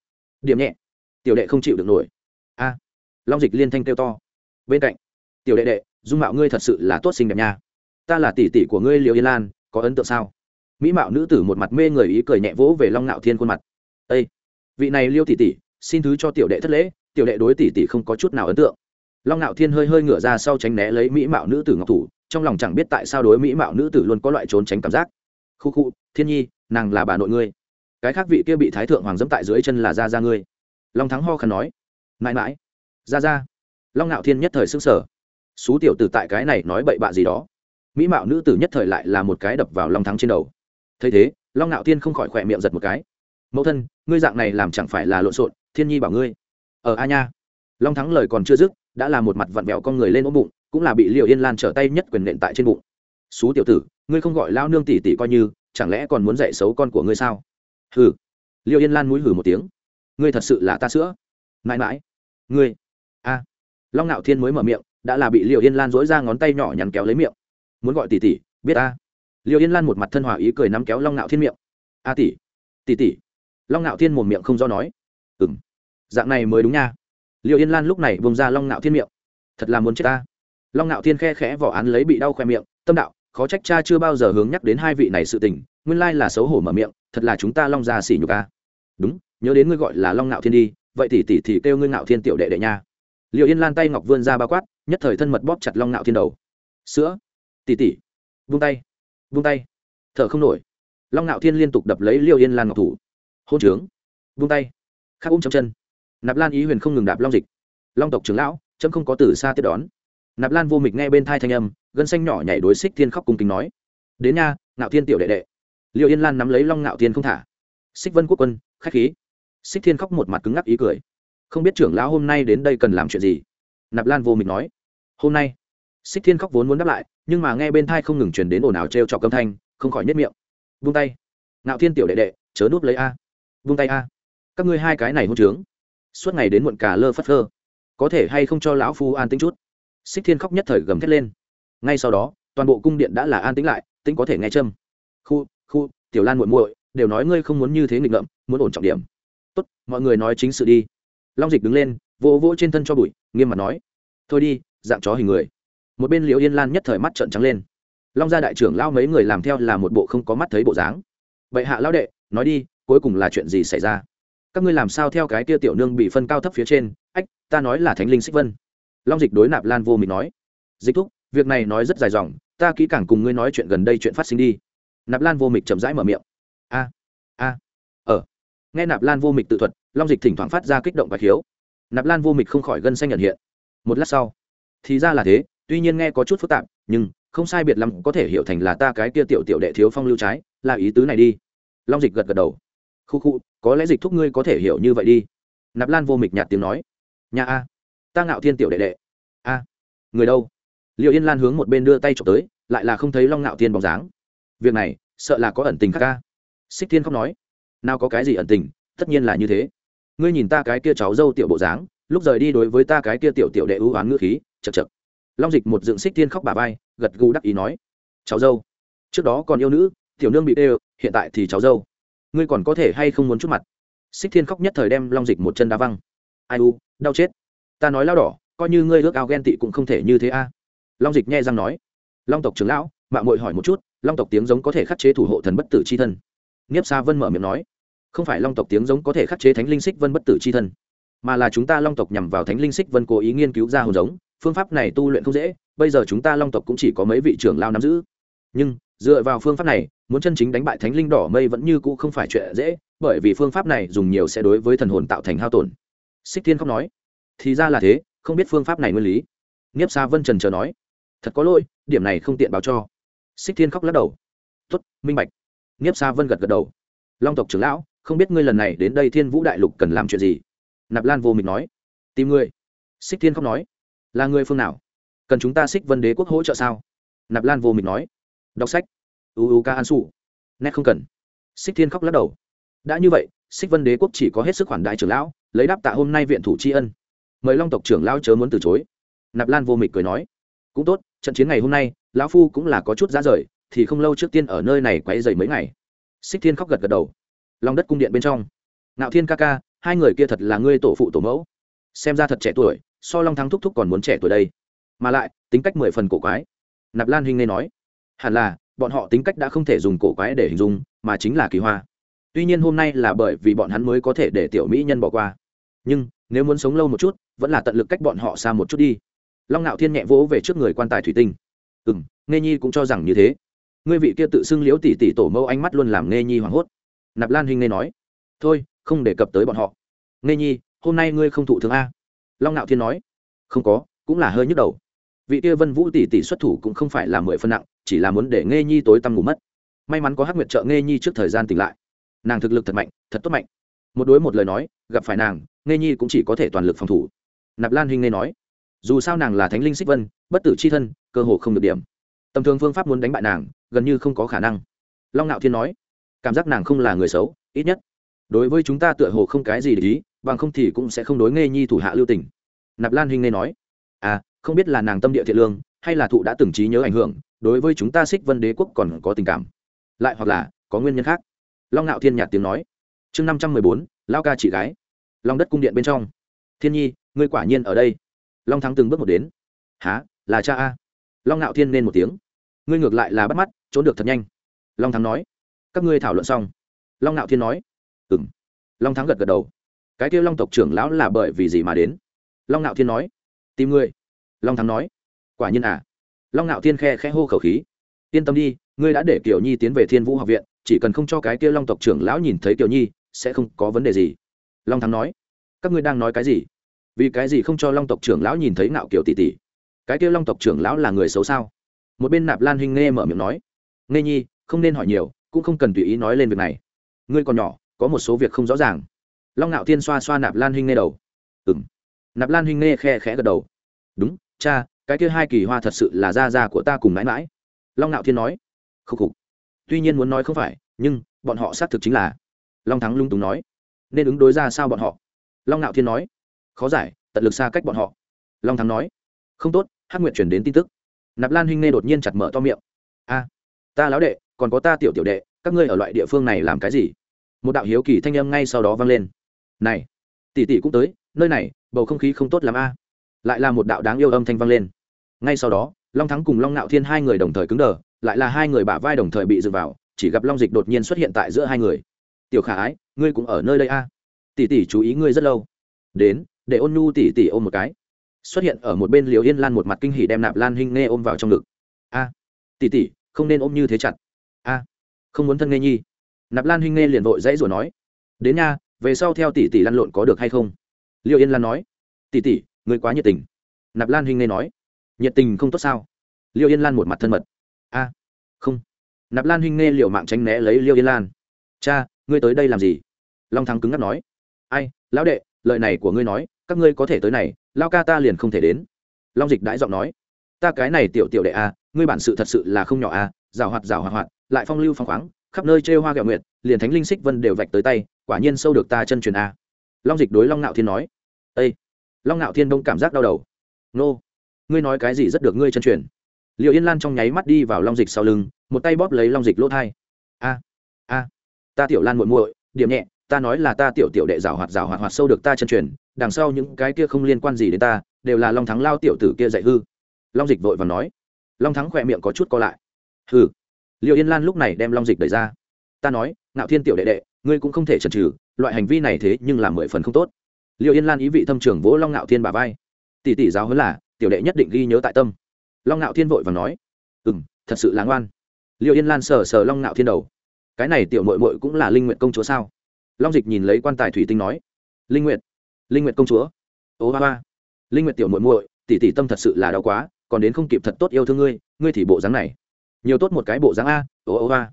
Điểm nhẹ. Tiểu đệ không chịu được nổi. A. Long dịch liên thanh kêu to. Bên cạnh, tiểu đệ đệ, dung mạo ngươi thật sự là tốt xinh đẹp nha. Ta là tỷ tỷ của ngươi liệu yên lan, có ấn tượng sao? Mỹ mạo nữ tử một mặt mê người ý cười nhẹ vỗ về long ngạo thiên khuôn mặt. Ây vị này liêu tỷ tỷ, xin thứ cho tiểu đệ thất lễ, tiểu đệ đối tỷ tỷ không có chút nào ấn tượng. Long ngạo thiên hơi hơi ngửa ra sau tránh né lấy mỹ mạo nữ tử ngọc thủ, trong lòng chẳng biết tại sao đối mỹ mạo nữ tử luôn có loại trốn tránh cảm giác. Khu khu, thiên nhi, nàng là bà nội ngươi cái khác vị kia bị thái thượng hoàng dẫm tại dưới chân là ra ra ngươi. Long thắng ho khăn nói, mãi mãi ra ra long ngạo thiên nhất thời s ư n g sở xú tiểu tử tại cái này nói bậy bạ gì đó. Mỹ mạo nữ tử nhất thời lại là một cái đập vào long thắng trên đầu. Thấy thế, long ngạo thiên không khỏi khỏe miệng giật một cái. Mẫu thân, ngươi dạng này làm chẳng phải là lộn xộn, thiên nhi bảo ngươi. Ở a nha. Long thắng lời còn chưa dứt, đã là một mặt vặn vẹo con người lên ốm bụng, cũng là bị liệu yên lan trở tay nhất quyền nện tại trên bụng. Xú tiểu tử, ngươi không gọi lao nương tỷ tỷ coi như, chẳng lẽ còn muốn dạy xấu con của ngươi sao? Hừ. Liệu yên lan mũi hừ một tiếng. Ngươi thật sự là ta sữa. Mãi mãi. Ngươi. A. Long nạo thiên mới mở miệng, đã là bị liệu yên lan dối ra ngón tay nhỏ nhằn kéo lấy miệng. Muốn gọi tỷ tỷ, biết a liệu yên lan một mặt thân hòa ý cười nắm kéo long nạo thiên miệng. A tỷ. Tỷ tỷ. Long nạo thiên một miệng không do nói. Ừ m dạng này mới đúng nha. Liệu yên lan lúc này vùng ra long nạo thiên miệng. Thật là muốn chết ta. Long nạo thiên khe khẽ vỏ án lấy bị đau khoe miệng, tâm đạo khó trách cha chưa bao giờ hướng nhắc đến hai vị này sự tình, nguyên lai là xấu hổ mở miệng, thật là chúng ta long ra xỉ nhục ca đúng, nhớ đến ngươi gọi là long ngạo thiên đi, vậy thì tỷ thì kêu ngươi ngạo thiên tiểu đệ đệ nha. Liệu yên lan tay ngọc vươn ra bao quát, nhất thời thân mật bóp chặt long ngạo thiên đầu. Sữa, tỷ tỷ, vung tay vung tay. Thở không nổi. Long ngạo thiên liên tục đập lấy liêu yên lan ngọc thủ. Hôn trướng, vung tay, khắc ôm trong chân. Nạp lan ý huyền không ngừng đạp long dịch. Long tộc trưởng lão, chấm không có từ xa tiếp đón. Nạp lan vô mịch nghe bên thai thanh âm gân xanh nhỏ nhảy đối xích thiên khóc cung kính nói, đến nha, ngạo thiên tiểu đệ đệ. Liệu yên lan nắm lấy long ngạo thiên không thả. Xích vân quốc quân, khách khí. Xích thiên khóc một mặt cứng ngắc ý cười, không biết trưởng lão hôm nay đến đây cần làm chuyện gì? Nạp lan vô mình nói, hôm nay. Xích thiên khóc vốn muốn đáp lại, nhưng mà nghe bên thai không ngừng truyền đến ồn ào t r e o trọc âm thanh, không khỏi nhất miệng. Vung tay. Ngạo thiên tiểu đệ đệ, chớ núp lấy a. Vung tay a. Các ngươi hai cái này hôn trướng, suốt ngày đến muộn cả lơ phất lơ có thể hay không cho lão phu an tính chút? Xích thiên khóc nhất thời gầm thét lên ngay sau đó, toàn bộ cung điện đã là an tĩnh lại, tĩnh có thể nghe châm. Khu khu, tiểu lan muội muội, đều nói ngươi không muốn như thế nghịch ngợm, muốn ổn trọng điểm. Tốt, mọi người nói chính sự đi. Long dịch đứng lên, vỗ vỗ trên thân cho bụi, nghiêm mặt nói. Thôi đi, dạng chó hình người. Một bên liễu yên lan nhất thời mắt trợn trắng lên. Long gia đại trưởng lao mấy người làm theo là một bộ không có mắt thấy bộ dáng. Vậy hạ lao đệ, nói đi, cuối cùng là chuyện gì xảy ra? Các ngươi làm sao theo cái kia tiểu nương bị phân cao thấp phía trên? Ách, ta nói là thánh linh xích vân. Long dịch đối nạp lan vô mình nói. Dịch thúc việc này nói rất dài dòng, ta kỹ càng cùng ngươi nói chuyện gần đây chuyện phát sinh đi. Nạp lan vô mịch chậm rãi mở miệng. A a ở nghe nạp lan vô mịch tự thuật, long dịch thỉnh thoảng phát ra kích động và khiếu. Nạp lan vô mịch không khỏi gân xanh nhận hiện. Một lát sau, thì ra là thế, tuy nhiên nghe có chút phức tạp, nhưng không sai biệt lắm có thể hiểu thành là ta cái kia tiểu tiểu đệ thiếu phong lưu trái, là ý tứ này đi. Long dịch gật gật đầu. Khu khu, có lẽ dịch thúc ngươi có thể hiểu như vậy đi. Nạp lan vô mịch nhạt tiếng nói. Nhà a, ta ngạo thiên tiểu đệ đệ. A, người đâu? Liệu yên lan hướng một bên đưa tay trộm tới, lại là không thấy long ngạo thiên bóng dáng. Việc này, sợ là có ẩn tình khác ca. Xích thiên không nói, nào có cái gì ẩn tình, tất nhiên là như thế. Ngươi nhìn ta cái kia cháu dâu tiểu bộ dáng, lúc rời đi đối với ta cái kia tiểu tiểu đệ ưu oán ngữ khí chật chật long dịch một dựng xích thiên khóc bà vai, gật gù đắc ý nói, cháu dâu, trước đó còn yêu nữ, tiểu nương bị đê hiện tại thì cháu dâu. Ngươi còn có thể hay không muốn chút mặt? Xích thiên khóc nhất thời đem long dịch một chân đá văng. Ai u, đau chết. Ta nói lao đỏ, coi như ngươi ước ao ghen tị cũng không thể như thế a long dịch nghe răng nói, long tộc trưởng lão mạng mội hỏi một chút, long tộc tiếng giống có thể khắc chế thủ hộ thần bất tử c h i thân? Nghiếp sa vân mở miệng nói, không phải long tộc tiếng giống có thể khắc chế thánh linh xích vân bất tử c h i thân, mà là chúng ta long tộc nhằm vào thánh linh xích vân cố ý nghiên cứu ra hồn giống, phương pháp này tu luyện không dễ, bây giờ chúng ta long tộc cũng chỉ có mấy vị trưởng lao nắm giữ. Nhưng, dựa vào phương pháp này, muốn chân chính đánh bại thánh linh đỏ mây vẫn như cũ không phải chuyện dễ, bởi vì phương pháp này dùng nhiều sẽ đối với thần hồn tạo thành hao tổn. Xích thiên không nói, thì ra là thế, không biết phương pháp này nguyên lý. Nghiếp sa vân trần chờ nói thật có lỗi, điểm này không tiện báo cho. Xích thiên khóc lắc đầu. Tuất minh bạch. Nghiếp sa vân gật gật đầu. Long tộc trưởng lão, không biết ngươi lần này đến đây thiên vũ đại lục cần làm chuyện gì? Nạp lan vô mình nói. Tìm ngươi xích thiên khóc nói. Là người phương nào? Cần chúng ta xích vân đế quốc hỗ trợ sao? Nạp lan vô mình nói. Đọc sách. Uu ca an su. Nét không cần. Xích thiên khóc lắc đầu. Đã như vậy, xích vân đế quốc chỉ có hết sức khoản đại trưởng lão, lấy đáp tạ hôm nay viện thủ tri ân. Mời long tộc trưởng lão chớ muốn từ chối. Nạp lan vô mịch cười nói cũng tốt, trận chiến ngày hôm nay, lão phu cũng là có chút ra rời, thì không lâu trước tiên ở nơi này quay dày mấy ngày. Xích thiên khóc gật gật đầu. Lòng đất cung điện bên trong. Ngạo thiên ca ca, hai người kia thật là ngươi tổ phụ tổ mẫu. Xem ra thật trẻ tuổi, so long thắng thúc thúc còn muốn trẻ tuổi đây. Mà lại, tính cách mười phần cổ quái. Nạp lan huynh nên nói, hẳn là, bọn họ tính cách đã không thể dùng cổ quái để hình dung, mà chính là kỳ hoa. Tuy nhiên hôm nay là bởi vì bọn hắn mới có thể để tiểu mỹ nhân bỏ qua. Nhưng, nếu muốn sống lâu một chút, vẫn là tận lực cách bọn họ xa một chút đi long ngạo thiên nhẹ vỗ về trước người quan tài thủy tinh. Ừ m nghe nhi cũng cho rằng như thế. Ngươi vị kia tự xưng liễu tỷ tỷ tổ mẫu ánh mắt luôn làm nghe nhi hoảng hốt. Nạp lan huynh nghe nói. Thôi, không đề cập tới bọn họ. Nghe nhi, hôm nay ngươi không thụ thương a? Long ngạo thiên nói. Không có, cũng là hơi nhức đầu. Vị kia vân vũ tỷ tỷ xuất thủ cũng không phải là mười phân nặng, chỉ là muốn để nghe nhi tối tăm ngủ mất. May mắn có hắc nguyệt trợ nghe nhi trước thời gian tỉnh lại. Nàng thực lực thật mạnh, thật tốt mạnh. Một đối một lời nói, gặp phải nàng nghe nhi cũng chỉ có thể toàn lực phòng thủ. Nạp lan huynh nghe nói dù sao nàng là thánh linh xích vân, bất tử c h i thân, cơ hồ không được điểm. Tầm thường phương pháp muốn đánh bại nàng, gần như không có khả năng. Long ngạo thiên nói, cảm giác nàng không là người xấu, ít nhất. Đối với chúng ta tựa hồ không cái gì để ý, bằng không thì cũng sẽ không đối nghe nhi thủ hạ lưu tỉnh nạp lan hình nghe nói à không biết là nàng tâm địa thiện lương, hay là thụ đã từng trí nhớ ảnh hưởng, đối với chúng ta xích vân đế quốc còn có tình cảm. Lại hoặc là, có nguyên nhân khác. Long ngạo thiên nhạt tiếng nói, chương năm trăm mười bốn, lao ca chị gái. Long đất cung điện bên trong. Thiên nhi, ngươi quả nhiên ở đây long thắng từng bước một đến. Há là cha a? Long ngạo thiên nên một tiếng. Ngươi ngược lại là bắt mắt, trốn được thật nhanh. Long thắng nói. Các ngươi thảo luận xong. Long ngạo thiên nói. Ừ m long thắng gật gật đầu. Cái kêu long tộc trưởng lão là bởi vì gì mà đến? Long ngạo thiên nói. Tìm ngươi. Long thắng nói. Quả nhiên à. Long ngạo thiên khe khe hô khẩu khí. Yên tâm đi, ngươi đã để kiều nhi tiến về thiên vũ học viện, chỉ cần không cho cái kia long tộc trưởng lão nhìn thấy kiều nhi, sẽ không có vấn đề gì. Long thắng nói. Các ngươi đang nói cái gì? Vì cái gì không cho long tộc trưởng lão nhìn thấy ngạo kiểu tỷ tỷ? Cái kia long tộc trưởng lão là người xấu sao? Một bên nạp lan hình nghe mở miệng nói. Nghe nhi, không nên hỏi nhiều, cũng không cần tùy ý nói lên việc này. Ngươi còn nhỏ, có một số việc không rõ ràng. Long ngạo thiên xoa xoa nạp lan hình nghe đầu. Ừng nạp lan hình nghe khe khẽ gật đầu. Đúng, cha, cái kia hai kỳ hoa thật sự là da da của ta cùng mãi mãi. Long ngạo thiên nói. Khúc khục. Tuy nhiên muốn nói không phải, nhưng, bọn họ xác thực chính là. Long thắng lung túng nói. Nên ứng đối ra sao bọn họ? Long ngạo thiên nói khó giải, tận lực xa cách bọn họ. Long thắng nói, không tốt, hắc nguyện chuyển đến tin tức. Nạp lan huynh nê đột nhiên chặt mở to miệng. A, ta lão đệ, còn có ta tiểu tiểu đệ, các ngươi ở loại địa phương này làm cái gì? Một đạo hiếu kỳ thanh âm ngay sau đó vang lên. Này, tỷ tỷ cũng tới, nơi này, bầu không khí không tốt lắm a. Lại là một đạo đáng yêu âm thanh vang lên. Ngay sau đó, long thắng cùng long Nạo thiên hai người đồng thời cứng đờ, lại là hai người bả vai đồng thời bị dựng vào, chỉ gặp long dịch đột nhiên xuất hiện tại giữa hai người. Tiểu khả ái, ngươi cũng ở nơi đây a? Tỷ tỷ chú ý ngươi rất lâu. Đến để ôn nhu tỷ tỷ ôm một cái. Xuất hiện ở một bên liều yên lan một mặt kinh hỉ đem nạp lan hinh nghe ôm vào trong ngực. A tỷ tỷ không nên ôm như thế chặt. A, không muốn thân nghe nhi. Nạp lan hinh nghe liền vội dãy rồi nói, đến nha, về sau theo tỷ tỷ lăn lộn có được hay không? Liều yên lan nói tỷ tỷ người quá nhiệt tình. Nạp lan hinh nghe nói, nhiệt tình không tốt sao? Liêu yên lan một mặt thân mật, a, không. Nạp lan huynh nghe liệu mạng tránh né lấy liêu yên lan, cha, ngươi tới đây làm gì? Long thắng cứng ngắc nói, ai, lão đệ, lời này của ngươi nói các ngươi có thể tới này, lao ca ta liền không thể đến. Long dịch đãi giọng nói, ta cái này tiểu tiểu đệ a ngươi bản sự thật sự là không nhỏ à, a rào hoạt rào hoạt hoạt, lại phong lưu phong khoáng, khắp nơi trêu hoa gạo nguyệt, liền thánh linh xích vân đều vạch tới tay, quả nhiên sâu được ta chân truyền a long dịch đối long ngạo thiên nói â long ngạo thiên đông cảm giác đau đầu. Nô, ngươi nói cái gì rất được ngươi chân truyền. Liệu yên lan trong nháy mắt đi vào long dịch sau lưng, một tay bóp lấy long dịch lỗ thai. A a, ta tiểu lan muội muội, điểm nhẹ, ta nói là ta tiểu tiểu đệ rào hoạt rào hoạt hoạt sâu được ta chân truyền đằng sau những cái kia không liên quan gì đến ta, đều là long thắng lao tiểu tử kia dạy hư. Long dịch vội và nói. Long thắng khỏe miệng có chút co lại. Hừ. Liệu yên lan lúc này đem long dịch đẩy ra. Ta nói, ngạo thiên tiểu đệ đệ, ngươi cũng không thể chần trừ loại hành vi này thế nhưng là mười phần không tốt. Liệu yên lan ý vị thâm trường vỗ long ngạo thiên bà vai. Tỷ tỷ giáo hơn là, tiểu đệ nhất định ghi nhớ tại tâm. Long ngạo thiên vội và nói. Ừ m thật sự là ngoan. Liệu yên lan sờ sờ long ngạo thiên đầu. Cái này tiểu mội mội cũng là linh nguyện công chúa sao? Long dịch nhìn lấy quan tài thủy tinh nói. Linh nguyện linh nguyệt công chúa. Ố ba ba linh nguyệt tiểu muội muội, tỷ tỷ tâm thật sự là đau quá còn đến không kịp thật tốt yêu thương ngươi ngươi thì bộ dáng này. Nhiều tốt một cái bộ dáng a ố ố ba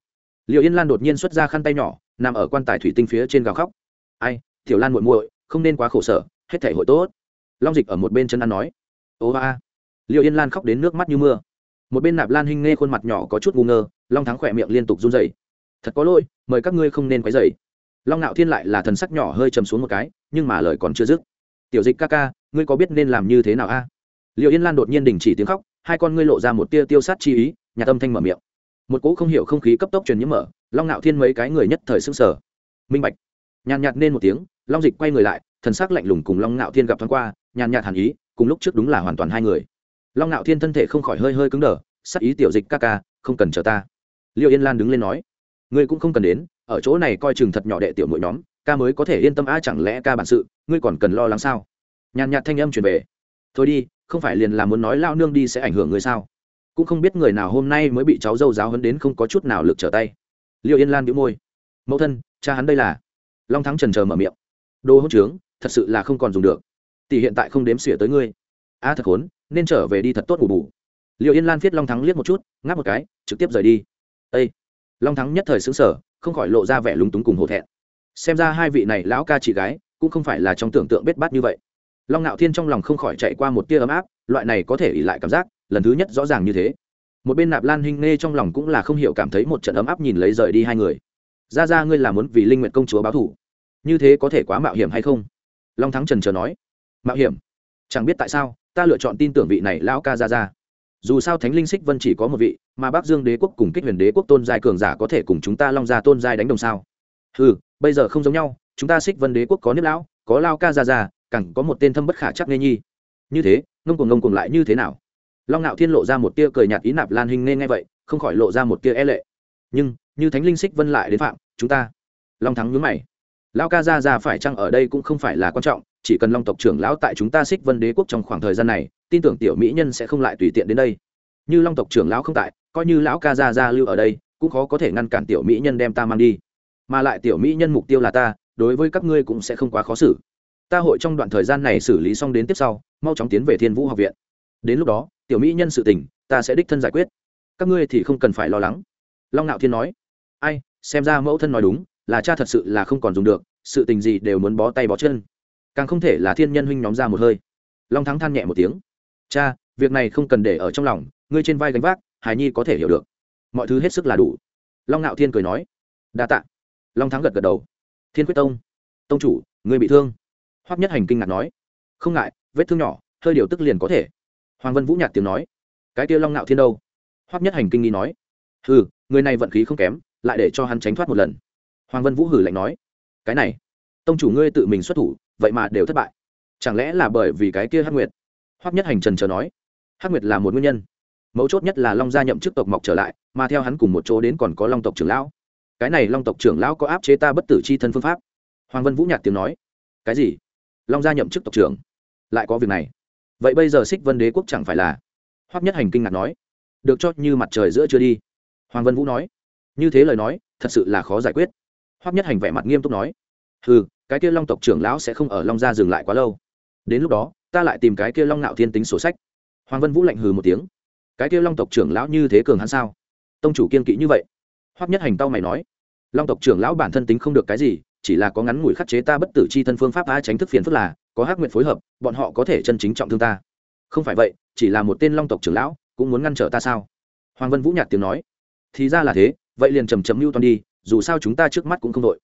liệu yên lan đột nhiên xuất ra khăn tay nhỏ nằm ở quan tài thủy tinh phía trên gào khóc. Ai tiểu lan muội muội không nên quá khổ sở hết thể hội tốt. Long dịch ở một bên chân ăn nói. Ố ba liệu yên lan khóc đến nước mắt như mưa. Một bên nạp lan hinh nghe khuôn mặt nhỏ có chút ngu ngơ long thắng khỏe miệng liên tục run rẩy, thật có lỗi mời các ngươi không nên quấy rầy long nạo thiên lại là thần sắc nhỏ hơi chầm xuống một cái, nhưng mà lời còn chưa dứt. Tiểu dịch ca ca, ngươi có biết nên làm như thế nào a? Liệu yên lan đột nhiên đình chỉ tiếng khóc, hai con ngươi lộ ra một tia tiêu sát chi ý nhà tâm thanh mở miệng. Một cỗ không hiểu không khí cấp tốc truyền nhiễm mở, long nạo thiên mấy cái người nhất thời xưng sở minh bạch. Nhàn nhạt nên một tiếng, long dịch quay người lại, thần sắc lạnh lùng cùng long nạo thiên gặp thoáng qua, nhàn nhạt hàn ý, cùng lúc trước đúng là hoàn toàn hai người. Long nạo thiên thân thể không khỏi hơi hơi cứng đờ, sắc ý tiểu dịch ca ca, không cần chờ ta. Liệu yên lan đứng lên nói, ngươi cũng không cần đến ở chỗ này coi chừng thật nhỏ đệ tiểu mỗi nhóm, ca mới có thể yên tâm a chẳng lẽ ca bản sự, ngươi còn cần lo lắng sao? Nhàn nhạt thanh âm truyền về. Thôi đi, không phải liền là muốn nói lao nương đi sẽ ảnh hưởng ngươi sao? Cũng không biết người nào hôm nay mới bị cháu dâu giáo hấn đến không có chút nào lực trở tay. Liệu yên lan bĩu môi. Mẫu thân, cha hắn đây là? Long thắng trần chờ mở miệng. Đồ hỗn trướng, thật sự là không còn dùng được. Tỷ hiện tại không đếm xỉa tới ngươi. A thật khốn, nên trở về đi thật tốt ngủ bù. Liệu yên lan viết long thắng liếc một chút, ngáp một cái, trực tiếp rời đi. Ây long thắng nhất thời xứng sở không khỏi lộ ra vẻ lúng túng cùng hổ thẹn. Xem ra hai vị này lão ca chị gái cũng không phải là trong tưởng tượng bết bát như vậy. Long ngạo thiên trong lòng không khỏi chạy qua một tia ấm áp, loại này có thể ỉ lại cảm giác, lần thứ nhất rõ ràng như thế. Một bên nạp lan hinh nghe trong lòng cũng là không hiểu cảm thấy một trận ấm áp nhìn lấy rời đi hai người. Ra ra ngươi là muốn vì linh nguyện công chúa báo thủ như thế có thể quá mạo hiểm hay không? Long thắng trần chờ nói. Mạo hiểm? Chẳng biết tại sao, ta lựa chọn tin tưởng vị này lão ca ra ra dù sao thánh linh xích vân chỉ có một vị, mà bắc dương đế quốc cùng kích huyền đế quốc tôn giai cường giả có thể cùng chúng ta long gia tôn giai đánh đồng sao? Ừ bây giờ không giống nhau, chúng ta xích vân đế quốc có nếp lão, có lao ca già già cẳng có một tên thâm bất khả chắc nghe nhi. Như thế, ngông cuồng ngông cuồng lại như thế nào? Long ngạo thiên lộ ra một tia cười nhạt ý nạp lan hình nên nghe vậy, không khỏi lộ ra một tia e lệ. Nhưng, như thánh linh xích vân lại đến phạm, chúng ta. Long thắng nhướng mày. Lão ca ra ra phải chăng ở đây cũng không phải là quan trọng chỉ cần long tộc trưởng lão tại chúng ta xích vân đế quốc trong khoảng thời gian này, tin tưởng tiểu mỹ nhân sẽ không lại tùy tiện đến đây. Như long tộc trưởng lão không tại, coi như lão ca ra gia lưu ở đây, cũng khó có thể ngăn cản tiểu mỹ nhân đem ta mang đi. Mà lại tiểu mỹ nhân mục tiêu là ta, đối với các ngươi cũng sẽ không quá khó xử. Ta hội trong đoạn thời gian này xử lý xong đến tiếp sau, mau chóng tiến về thiên vũ học viện. Đến lúc đó, tiểu mỹ nhân sự tình, ta sẽ đích thân giải quyết. Các ngươi thì không cần phải lo lắng. Long ngạo thiên nói. Ai, xem ra mẫu thân nói đúng, là cha thật sự là không còn dùng được, sự tình gì đều muốn bó tay bó chân càng không thể là thiên nhân huynh nhóm ra một hơi. Long thắng than nhẹ một tiếng. Cha, việc này không cần để ở trong lòng, ngươi trên vai gánh vác, hải nhi có thể hiểu được. Mọi thứ hết sức là đủ. Long ngạo thiên cười nói. Đa t ạ long thắng gật gật đầu. Thiên quyết tông. Tông chủ người bị thương. Hoắc nhất hành kinh ngạc nói. Không ngại, vết thương nhỏ, hơi điều tức liền có thể. Hoàng vân vũ nhạt tiếng nói. Cái kia long ngạo thiên đâu? Hoắc nhất hành kinh nghi nói. Hừ, người này vận khí không kém, lại để cho hắn tránh thoát một lần. Hoàng vân vũ hử lạnh nói. Cái này, tông chủ ngươi tự mình xuất thủ vậy mà đều thất bại. Chẳng lẽ là bởi vì cái kia hắc nguyệt? Hoắc nhất hành trần chờ nói, hắc nguyệt là một nguyên nhân. Mấu chốt nhất là long gia nhậm chức tộc mọc trở lại, mà theo hắn cùng một chỗ đến còn có long tộc trưởng lão. Cái này long tộc trưởng lão có áp chế ta bất tử c h i thân phương pháp. Hoàng vân vũ nhạt tiếng nói, cái gì? Long gia nhậm chức tộc trưởng, lại có việc này? Vậy bây giờ xích vân đế quốc chẳng phải là? Hoắc nhất hành kinh ngạc nói, được cho như mặt trời giữa chưa đi. Hoàng vân vũ nói, như thế lời nói, thật sự là khó giải quyết. Hoắc nhất hành vẻ mặt nghiêm túc nói ừ cái kia long tộc trưởng lão sẽ không ở long gia dừng lại quá lâu. Đến lúc đó, ta lại tìm cái kia long ngạo thiên tính sổ sách. Hoàng vân vũ lạnh hừ một tiếng. Cái kia long tộc trưởng lão như thế cường hắn sao? Tông chủ kiên kỵ như vậy. Hoắc nhất hành tao mày nói. Long tộc trưởng lão bản thân tính không được cái gì, chỉ là có ngắn ngủi khắc chế ta bất tử c h i thân phương pháp a tránh thức phiền phức là, có hắc nguyện phối hợp, bọn họ có thể chân chính trọng thương ta. Không phải vậy, chỉ là một tên long tộc trưởng lão, cũng muốn ngăn trở ta sao? Hoàng vân vũ nhạt tiếng nói. Thì ra là thế, vậy liền trầm trầm mưu toàn đi, dù sao chúng ta trước mắt cũng không đội.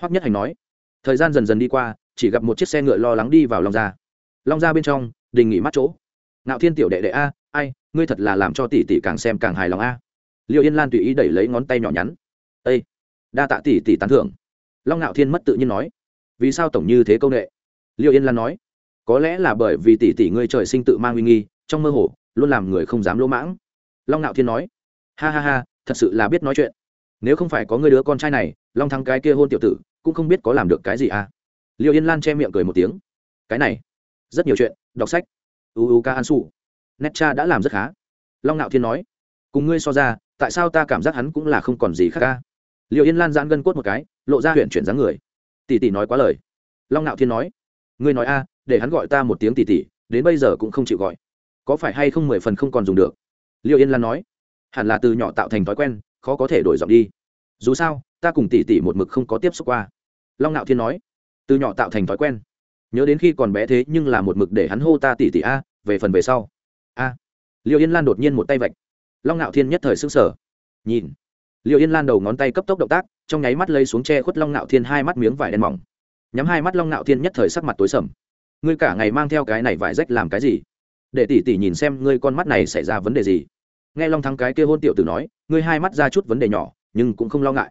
Hoắc nhất hành nói thời gian dần dần đi qua, chỉ gặp một chiếc xe ngựa lo lắng đi vào long gia. Long gia bên trong, đình nghỉ mắt chỗ. Ngạo thiên tiểu đệ đệ a, ai, ngươi thật là làm cho tỷ tỷ càng xem càng hài lòng a. Liệu yên lan tùy ý đẩy lấy ngón tay nhỏ nhắn. Ây đa tạ tỷ tỷ tán thưởng. Long ngạo thiên mất tự nhiên nói. Vì sao tổng như thế công nghệ? Liệu yên lan nói. Có lẽ là bởi vì tỷ tỷ ngươi trời sinh tự mang uy nghi, trong mơ hồ, luôn làm người không dám lỗ mãng. Long ngạo thiên nói. Ha ha ha, thật sự là biết nói chuyện. Nếu không phải có người đứa con trai này, long thắng cái kia hôn tiểu tử cũng không biết có làm được cái gì à. Liệu yên lan che miệng cười một tiếng. Cái này, rất nhiều chuyện, đọc sách. Uu ca an su. Nét cha đã làm rất khá. Long ngạo thiên nói, cùng ngươi so ra, tại sao ta cảm giác hắn cũng là không còn gì khác à? ca liệu yên lan giãn gân cốt một cái, lộ ra huyện chuyển dáng người. Tỷ tỷ nói quá lời. Long ngạo thiên nói, ngươi nói a, để hắn gọi ta một tiếng tỷ tỷ, đến bây giờ cũng không chịu gọi. Có phải hay không mười phần không còn dùng được? Liệu yên lan nói, hẳn là từ nhỏ tạo thành thói quen, khó có thể đổi giọng đi. Dù sao ta cùng tỷ tỷ một mực không có tiếp xúc qua. Long Nạo thiên nói, từ nhỏ tạo thành thói quen. Nhớ đến khi còn bé thế nhưng là một mực để hắn hô ta tỷ tỷ a, về phần về sau. A. Liệu yên lan đột nhiên một tay vạch. Long Nạo thiên nhất thời s ư n g sở nhìn. Liệu yên lan đầu ngón tay cấp tốc động tác, trong nháy mắt lây xuống che khuất long Nạo thiên hai mắt miếng vải đen mỏng. Nhắm hai mắt long Nạo thiên nhất thời sắc mặt tối sầm. Ngươi cả ngày mang theo cái này vải rách làm cái gì? Để tỷ tỷ nhìn xem ngươi con mắt này xảy ra vấn đề gì. Nghe long thắng cái kia hôn tiểu tử nói, ngươi hai mắt ra chút vấn đề nhỏ, nhưng cũng không lo ngại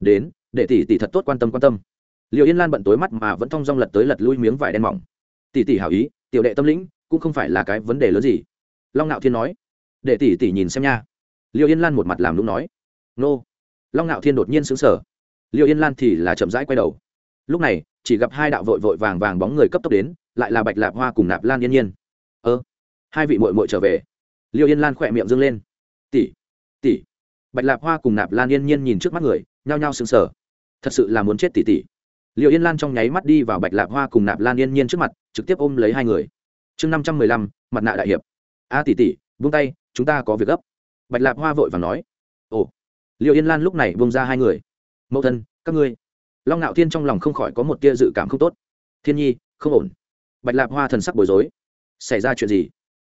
đến, để tỷ tỷ thật tốt quan tâm quan tâm. Liệu yên lan bận tối mắt mà vẫn thong dong lật tới lật lui miếng vải đen mỏng. Tỷ tỷ hảo ý, tiểu đệ tâm lĩnh, cũng không phải là cái vấn đề lớn gì. Long ngạo thiên nói. Để tỷ tỷ nhìn xem nha. Liệu yên lan một mặt làm lúc nói. Nô. Long ngạo thiên đột nhiên xứng sở liệu yên lan thì là chậm rãi quay đầu. Lúc này, chỉ gặp hai đạo vội vội vàng vàng bóng người cấp tốc đến, lại là bạch lạp hoa cùng nạp lan yên nhiên. Ơ, hai vị mội mội trở về. Liệu yên lan khỏe miệng dâng lên. Tỷ tỷ. Bạch lạp hoa cùng nạp lan yên nhiên nhìn trước mắt người nhao nhao sững sờ. Thật sự là muốn chết tỷ tỷ liệu yên lan trong nháy mắt đi vào bạch lạp hoa cùng nạp lan yên nhiên trước mặt, trực tiếp ôm lấy hai người. Chương năm trăm mười lăm, mặt nạ đại hiệp. A tỷ tỷ vung tay, chúng ta có việc gấp. Bạch lạp hoa vội và nói. Ồ. Liệu yên lan lúc này vung ra hai người. Mẫu thân, các ngươi. Long ngạo thiên trong lòng không khỏi có một tia dự cảm không tốt. Thiên nhi, không ổn. Bạch lạp hoa thần sắc bối rối. Xảy ra chuyện gì?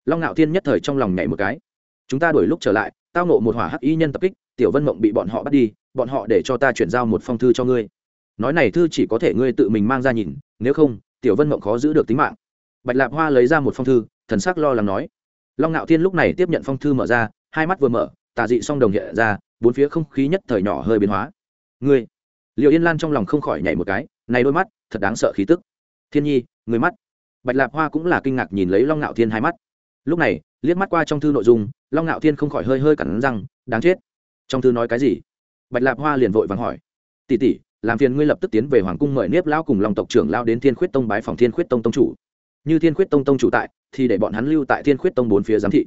Long ngạo thiên nhất thời trong lòng nhảy một cái. Chúng ta đổi lúc trở lại, tao nộ một hỏa hắc y nhân tập kích tiểu vân mộng bị bọn họ bắt đi, bọn họ để cho ta chuyển giao một phong thư cho ngươi. Nói này thư chỉ có thể ngươi tự mình mang ra nhìn, nếu không, tiểu vân mộng khó giữ được tính mạng. Bạch lạp hoa lấy ra một phong thư, thần sắc lo lắng nói. Long ngạo thiên lúc này tiếp nhận phong thư mở ra, hai mắt vừa mở, tà dị song đồng hiện ra, bốn phía không khí nhất thời nhỏ hơi biến hóa. Ngươi liệu yên lan trong lòng không khỏi nhảy một cái, này đôi mắt, thật đáng sợ khí tức. Thiên nhi người mắt. Bạch lạp hoa cũng là kinh ngạc nhìn lấy long ngạo thiên hai mắt. Lúc này, liếc mắt qua trong thư nội dung, long ngạo thiên không khỏi hơi hơi cản răng, đáng chết trong thư nói cái gì? Bạch lạp hoa liền vội vàng hỏi. Tỷ tỷ, làm phiền ngươi lập tức tiến về hoàng cung mời nếp lão cùng lòng tộc trưởng lao đến thiên khuyết tông bái phòng thiên khuyết tông tông chủ. Như thiên khuyết tông tông chủ tại, thì để bọn hắn lưu tại thiên khuyết tông bốn phía giám thị.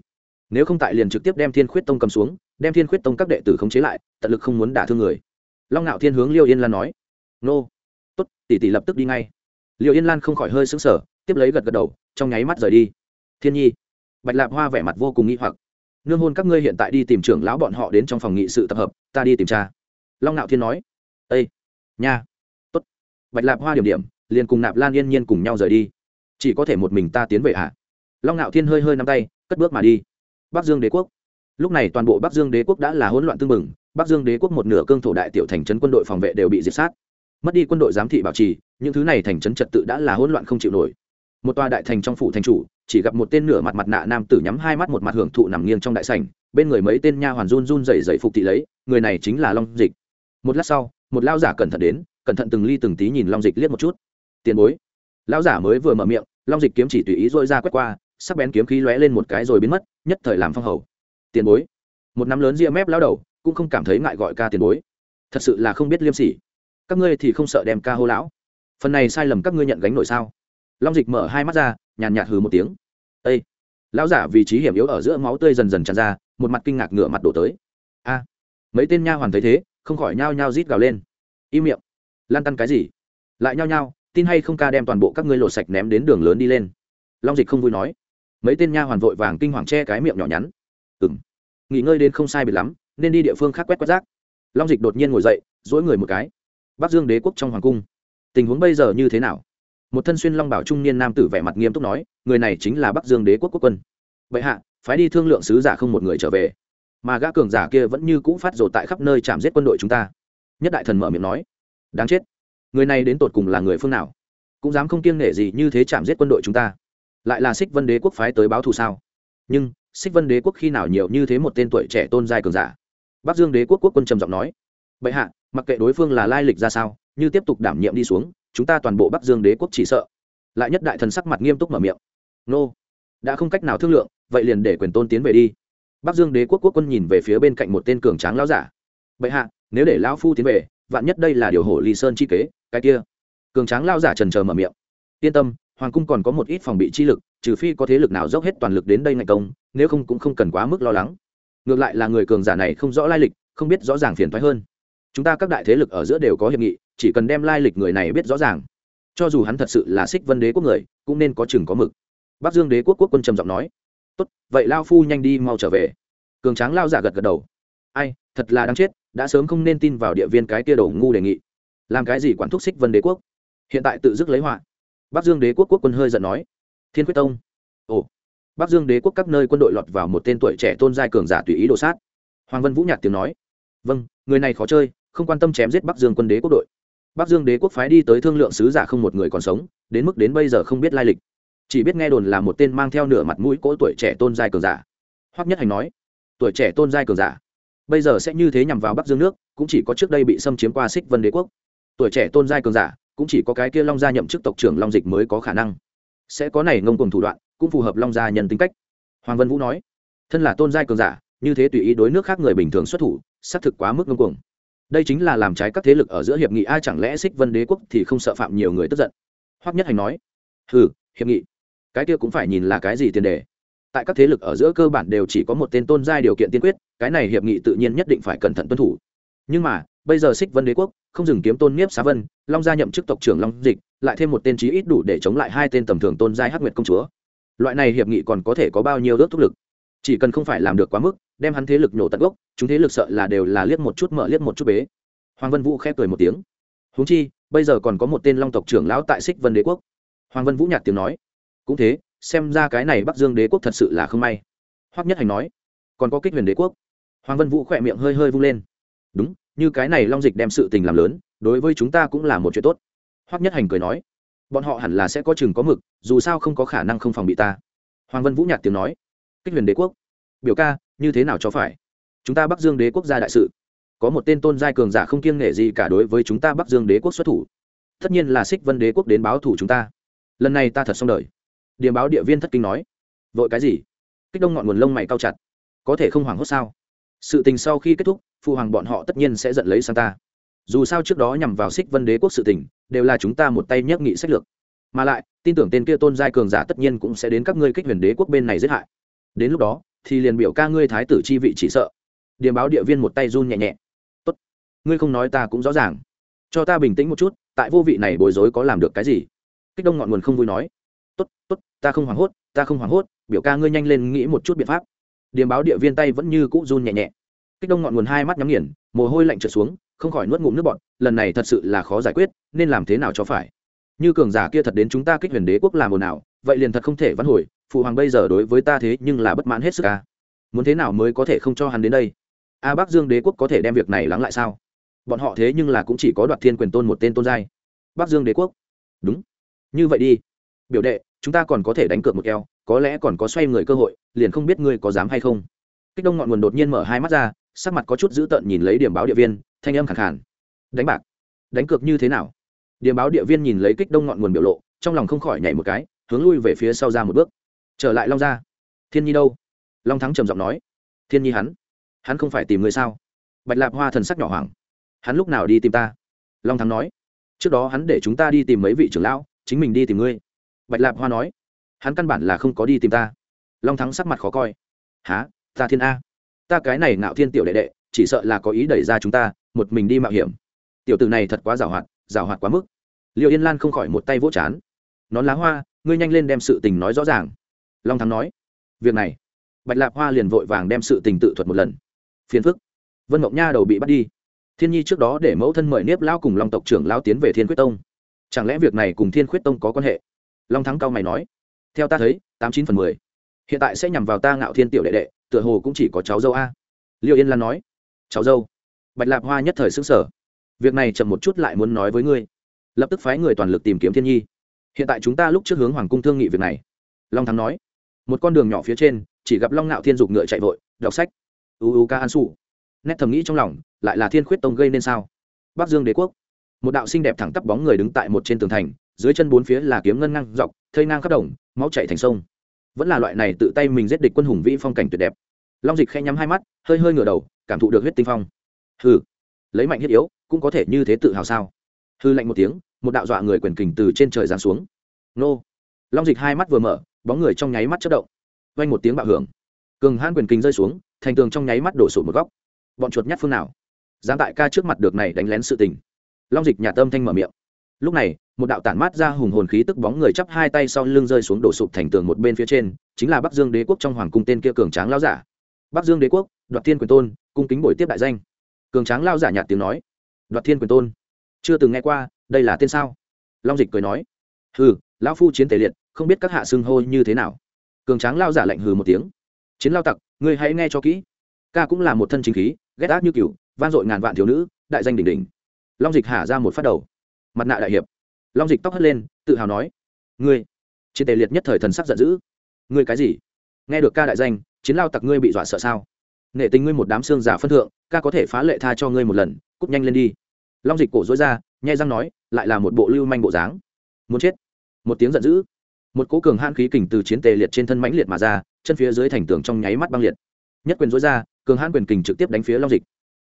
Nếu không tại liền trực tiếp đem thiên khuyết tông cầm xuống, đem thiên khuyết tông các đệ tử khống chế lại, tận lực không muốn đả thương người. Long ngạo thiên hướng liêu yên lan nói. Nô. Tốt, tỷ tỷ lập tức đi ngay. Liêu yên lan không khỏi hơi xứng sở tiếp lấy gật gật đầu, trong nháy mắt rời đi. Thiên nhi. Bạch lạp hoa vẻ mặt vô cùng nghi hoặc nương hôn các ngươi hiện tại đi tìm trưởng lão bọn họ đến trong phòng nghị sự tập hợp, ta đi tìm cha. Long nạo thiên nói. Ây nha, tốt. Bạch lạp hoa điểm điểm, liền cùng nạp lan yên nhiên cùng nhau rời đi. Chỉ có thể một mình ta tiến về ạ. À? long nạo thiên hơi hơi nắm tay, cất bước mà đi. Bắc dương đế quốc. Lúc này toàn bộ bắc dương đế quốc đã là hỗn loạn tương mừng bắc dương đế quốc một nửa cương thổ đại tiểu thành trấn quân đội phòng vệ đều bị diệt sát. Mất đi quân đội giám thị bảo trì, những thứ này thành trấn trật tự đã là hỗn loạn không chịu nổi. Một tòa đại thành trong phủ thành chủ chỉ gặp một tên nửa mặt mặt nạ nam tử nhắm hai mắt một mặt hưởng thụ nằm nghiêng trong đại sảnh, bên người mấy tên nha hoàn run run rẩy rẩy phục thị lấy, người này chính là long dịch. Một lát sau, một lao giả cẩn thận đến, cẩn thận từng ly từng tí nhìn long dịch liếc một chút. Tiền bối. Lão giả mới vừa mở miệng, long dịch kiếm chỉ tùy ý dội ra quét qua, sắc bén kiếm khí lóe lên một cái rồi biến mất, nhất thời làm phong hầu. Tiền bối. Một nắm lớn ria mép lao đầu, cũng không cảm thấy ngại gọi ca tiền bối. Thật sự là không biết liêm sỉ. Các ngươi thì không sợ đem ca hô lão. Phần này sai lầm các ngươi nhận gánh nổi sao? Long dịch mở hai mắt ra, nhàn nhạt hừ một tiếng. Ây lão giả vì trí hiểm yếu ở giữa máu tươi dần dần tràn ra, một mặt kinh ngạc ngửa mặt đổ tới. A, mấy tên nha hoàn thấy thế, không khỏi nhao nhao rít gào lên. Im miệng. Lan tăn cái gì? Lại nhao nhao, tin hay không ca đem toàn bộ các ngươi lột sạch ném đến đường lớn đi lên. Long dịch không vui nói. Mấy tên nha hoàn vội vàng kinh hoàng che cái miệng nhỏ nhắn. Ừng nghỉ ngơi đến không sai biệt lắm, nên đi địa phương khác quét quét rác. Long dịch đột nhiên ngồi dậy dỗi người một cái. Bắc dương đế quốc trong hoàng cung, tình huống bây giờ như thế nào? Một thân xuyên long bảo trung niên nam tử vẻ mặt nghiêm túc nói, người này chính là bắc dương đế quốc quốc quân. Vậy hạ, phái đi thương lượng sứ giả không một người trở về. Mà gã cường giả kia vẫn như cũ phát rồ tại khắp nơi chạm giết quân đội chúng ta. Nhất đại thần mở miệng nói, đáng chết, người này đến tột cùng là người phương nào? Cũng dám không kiêng nể gì như thế chạm giết quân đội chúng ta. Lại là xích vân đế quốc phái tới báo thù sao? Nhưng, xích vân đế quốc khi nào nhiều như thế một tên tuổi trẻ tôn giai cường giả? Bắc dương đế quốc quốc quân trầm giọng nói, bệ hạ, mặc kệ đối phương là lai lịch ra sao, như tiếp tục đảm nhiệm đi xuống chúng ta toàn bộ bắc dương đế quốc chỉ sợ. Lại nhất đại thần sắc mặt nghiêm túc mở miệng. Nô, đã không cách nào thương lượng, vậy liền để quyền tôn tiến về đi. Bắc dương đế quốc quốc quân nhìn về phía bên cạnh một tên cường tráng lão giả. Bệ hạ, nếu để lão phu tiến về, vạn nhất đây là điều hổ ly sơn chi kế, cái kia. Cường tráng lao giả trần trờ mở miệng. Yên tâm, hoàng cung còn có một ít phòng bị chi lực, trừ phi có thế lực nào dốc hết toàn lực đến đây ngày công, nếu không cũng không cần quá mức lo lắng. Ngược lại là người cường giả này không rõ lai lịch, không biết rõ ràng phiền thoái hơn. Chúng ta các đại thế lực ở giữa đều có hiệp nghị chỉ cần đem lai lịch người này biết rõ ràng. Cho dù hắn thật sự là xích vân đế quốc người, cũng nên có chừng có mực. Bắc dương đế quốc quốc quân trầm giọng nói, tốt, vậy lao phu nhanh đi mau trở về. Cường tráng lao giả gật gật đầu. Ai, thật là đáng chết, đã sớm không nên tin vào địa viên cái kia đầu ngu đề nghị. Làm cái gì quản thúc xích vân đế quốc? Hiện tại tự dứt lấy họa. Bắc dương đế quốc quốc quân hơi giận nói, thiên quyết tông. Ồ. Bắc dương đế quốc các nơi quân đội lọt vào một tên tuổi trẻ tôn giai cường giả tùy ý đồ sát. Hoàng vân vũ nhạt tiếng nói vâng người này khó chơi, không quan tâm chém giết bắc dương quân đế quốc đội bắc dương đế quốc phái đi tới thương lượng sứ giả không một người còn sống, đến mức đến bây giờ không biết lai lịch. Chỉ biết nghe đồn là một tên mang theo nửa mặt mũi cỗ tuổi trẻ tôn giai cường giả. Hoắc nhất hành nói, tuổi trẻ tôn giai cường giả, bây giờ sẽ như thế nhằm vào bắc dương nước, cũng chỉ có trước đây bị xâm chiếm qua xích vân đế quốc. Tuổi trẻ tôn giai cường giả, cũng chỉ có cái kia long gia nhậm chức tộc trưởng long dịch mới có khả năng. Sẽ có này ngông cùng thủ đoạn, cũng phù hợp long gia nhân tính cách. Hoàng vân vũ nói, thân là tôn giai cường giả, như thế tùy ý đối nước khác người bình thường xuất thủ, xác thực quá mức ngông cuồng đây chính là làm trái các thế lực ở giữa hiệp nghị ai chẳng lẽ xích vân đế quốc thì không sợ phạm nhiều người tức giận? Hoắc nhất hành nói. Hừ, hiệp nghị. Cái kia cũng phải nhìn là cái gì tiền đề. Tại các thế lực ở giữa cơ bản đều chỉ có một tên tôn giai điều kiện tiên quyết cái này hiệp nghị tự nhiên nhất định phải cẩn thận tuân thủ. Nhưng mà bây giờ xích vân đế quốc không dừng kiếm tôn nhiếp xá vân long gia nhậm chức tộc trưởng long dịch lại thêm một tên trí ít đủ để chống lại hai tên tầm thường tôn giai hắc nguyệt công chúa. Loại này hiệp nghị còn có thể có bao nhiêu ước thúc lực? Chỉ cần không phải làm được quá mức, đem hắn thế lực nhổ tận gốc, chúng thế lực sợ là đều là liếc một chút mở liếc một chút bế. Hoàng vân vũ khép cười một tiếng. Huống chi, bây giờ còn có một tên long tộc trưởng lão tại xích vân đế quốc. Hoàng vân vũ nhạt tiếng nói. Cũng thế, xem ra cái này bắc dương đế quốc thật sự là không may. Hoắc nhất hành nói. Còn có kích huyền đế quốc. Hoàng vân vũ khỏe miệng hơi hơi vung lên. Đúng, như cái này long dịch đem sự tình làm lớn, đối với chúng ta cũng là một chuyện tốt. Hoắc nhất hành cười nói. Bọn họ hẳn là sẽ có chừng có mực, dù sao không có khả năng không phòng bị ta. Hoàng vân vũ nhạt tiếng nói kích huyền đế quốc. Biểu ca, như thế nào cho phải? Chúng ta bắc dương đế quốc gia đại sự. Có một tên tôn giai cường giả không kiêng nghệ gì cả đối với chúng ta bắc dương đế quốc xuất thủ. Tất nhiên là xích vân đế quốc đến báo thủ chúng ta. Lần này ta thật xong đời. Điểm báo địa viên thất kinh nói. Vội cái gì? Kích đông ngọn nguồn lông mày cao chặt. Có thể không hoảng hốt sao? Sự tình sau khi kết thúc phụ hoàng bọn họ tất nhiên sẽ giận lấy sang ta. Dù sao trước đó nhằm vào xích vân đế quốc sự tình, đều là chúng ta một tay nhấc nghị sách lược. Mà lại, tin tưởng tên kia tôn giai cường giả tất nhiên cũng sẽ đến các ngươi kích huyền đế quốc bên này giết hại đến lúc đó, thì liền biểu ca ngươi thái tử chi vị chỉ sợ. Điềm báo địa viên một tay run nhẹ nhẹ. Tốt, ngươi không nói ta cũng rõ ràng. Cho ta bình tĩnh một chút, tại vô vị này bối rối có làm được cái gì? Kích đông ngọn nguồn không vui nói. Tốt tốt, ta không hoảng hốt, ta không hoảng hốt, biểu ca ngươi nhanh lên nghĩ một chút biện pháp. Điềm báo địa viên tay vẫn như cũ run nhẹ nhẹ. Kích đông ngọn nguồn hai mắt nhắm nghiền, mồ hôi lạnh trượt xuống, không khỏi nuốt ngụm nước bọn lần này thật sự là khó giải quyết, nên làm thế nào cho phải? Như cường giả kia thật đến chúng ta kích huyền đế quốc làm ồn nào vậy liền thật không thể vãn hồi phụ hoàng bây giờ đối với ta thế nhưng là bất mãn hết sức à. muốn thế nào mới có thể không cho hắn đến đây? A bắc dương đế quốc có thể đem việc này lắng lại sao? Bọn họ thế nhưng là cũng chỉ có đoạt thiên quyền tôn một tên tôn giai. Bắc dương đế quốc. Đúng. Như vậy đi. Biểu đệ, chúng ta còn có thể đánh cược một keo, có lẽ còn có xoay người cơ hội, liền không biết ngươi có dám hay không. Kích đông ngọn nguồn đột nhiên mở hai mắt ra, sắc mặt có chút dữ tợn nhìn lấy điểm báo địa viên, thanh âm khẳng khản đánh bạc. Đánh cược như thế nào? Điểm báo địa viên nhìn lấy kích đông ngọn nguồn biểu lộ, trong lòng không khỏi nhảy một cái, hướng lui về phía sau ra một bước trở lại long gia. Thiên nhi đâu? Long thắng trầm giọng nói. Thiên nhi hắn. Hắn không phải tìm người sao? Bạch lạp hoa thần sắc nhỏ hoảng. Hắn lúc nào đi tìm ta? Long thắng nói. Trước đó hắn để chúng ta đi tìm mấy vị trưởng lão, chính mình đi tìm ngươi. Bạch lạp hoa nói. Hắn căn bản là không có đi tìm ta. Long thắng sắc mặt khó coi. Há ta thiên a. Ta cái này ngạo thiên tiểu đệ đệ, chỉ sợ là có ý đẩy ra chúng ta, một mình đi mạo hiểm. Tiểu t ử này thật quá giảo hoạt giảo hoạt quá mức. Liệu yên lan không khỏi một tay vỗ chán. Nón lá hoa, ngươi nhanh lên đem sự tình nói rõ ràng long thắng nói, việc này. Bạch lạp hoa liền vội vàng đem sự tình tự thuật một lần. Phiền phức. Vân mộng nha đầu bị bắt đi. Thiên nhi trước đó để mẫu thân mời nếp lao cùng long tộc trưởng lao tiến về thiên quyết tông. Chẳng lẽ việc này cùng thiên quyết tông có quan hệ? Long thắng cao mày nói, theo ta thấy, tám chín phần mười. Hiện tại sẽ nhằm vào ta ngạo thiên tiểu đệ đệ, tựa hồ cũng chỉ có cháu dâu a. Liệu yên lan nói, cháu dâu. Bạch lạp hoa nhất thời xứng sở việc này chậm một chút lại muốn nói với ngươi. Lập tức phái người toàn lực tìm kiếm thiên nhi. Hiện tại chúng ta lúc trước hướng hoàng cung thương nghị việc này. Long thắng nói một con đường nhỏ phía trên, chỉ gặp long ngạo thiên dục ngựa chạy vội, đọc sách. U u ca an su. Nét thầm nghĩ trong lòng, lại là thiên khuyết tông gây nên sao? Bắc dương đế quốc. Một đạo xinh đẹp thẳng tắp bóng người đứng tại một trên tường thành, dưới chân bốn phía là kiếm ngân ngang dọc, thây ngang khắp đồng, máu chạy thành sông. Vẫn là loại này tự tay mình giết địch quân hùng vĩ phong cảnh tuyệt đẹp. Long dịch khẽ nhắm hai mắt, hơi hơi ngửa đầu, cảm thụ được huyết tinh phong. Hừ, lấy mạnh thiết yếu, cũng có thể như thế tự hào sao? Hư lạnh một tiếng, một đạo dọa người quyền kình từ trên trời giáng xuống. Nô. Long dịch hai mắt vừa mở bóng người trong nháy mắt chất động. Vang một tiếng bạo hưởng. Cường hãn quyền kình rơi xuống, thành tường trong nháy mắt đổ sụt một góc. Bọn chuột nhát phương nào? Dám tại ca trước mặt được này đánh lén sự tình. Long dịch nhà tâm thanh mở miệng. Lúc này, một đạo tản mát ra hùng hồn khí tức bóng người chắp hai tay sau lưng rơi xuống đổ sụp thành tường một bên phía trên, chính là bắc dương đế quốc trong hoàng cung tên kia cường tráng lao giả. Bắc dương đế quốc, đoạt thiên quyền tôn, cung kính bồi tiếp đại danh. Cường tráng lao giả nhạt tiếng nói. Đoạt thiên quyền tôn. Chưa từng nghe qua, đây là tên sao? Long dịch cười nói. Hừ, lão phu chiến thể liệt không biết các hạ xưng hô như thế nào. Cường tráng lao giả lạnh hừ một tiếng. Chiến lao tặc, ngươi hãy nghe cho kỹ. Ca cũng là một thân chính khí, ghét ác như cựu van dội ngàn vạn thiếu nữ, đại danh đỉnh đỉnh. Long dịch hạ ra một phát đầu. Mặt nạ đại hiệp. Long dịch tóc hất lên, tự hào nói, ngươi. Chiến tề liệt nhất thời thần sắc giận dữ. Ngươi cái gì? Nghe được ca đại danh, chiến lao tặc ngươi bị dọa sợ sao? Nể tình ngươi một đám xương giả phân thượng, ca có thể phá lệ tha cho ngươi một lần cúp nhanh lên đi. Long dịch cổ dối ra, nhai răng nói, lại là một bộ lưu manh bộ dáng. Muốn chết. Một tiếng giận dữ một cố cường hãn khí kình từ chiến tề liệt trên thân mãnh liệt mà ra, chân phía dưới thành tường trong nháy mắt băng liệt. Nhất quyền dối ra, cường hãn quyền kình trực tiếp đánh phía long dịch.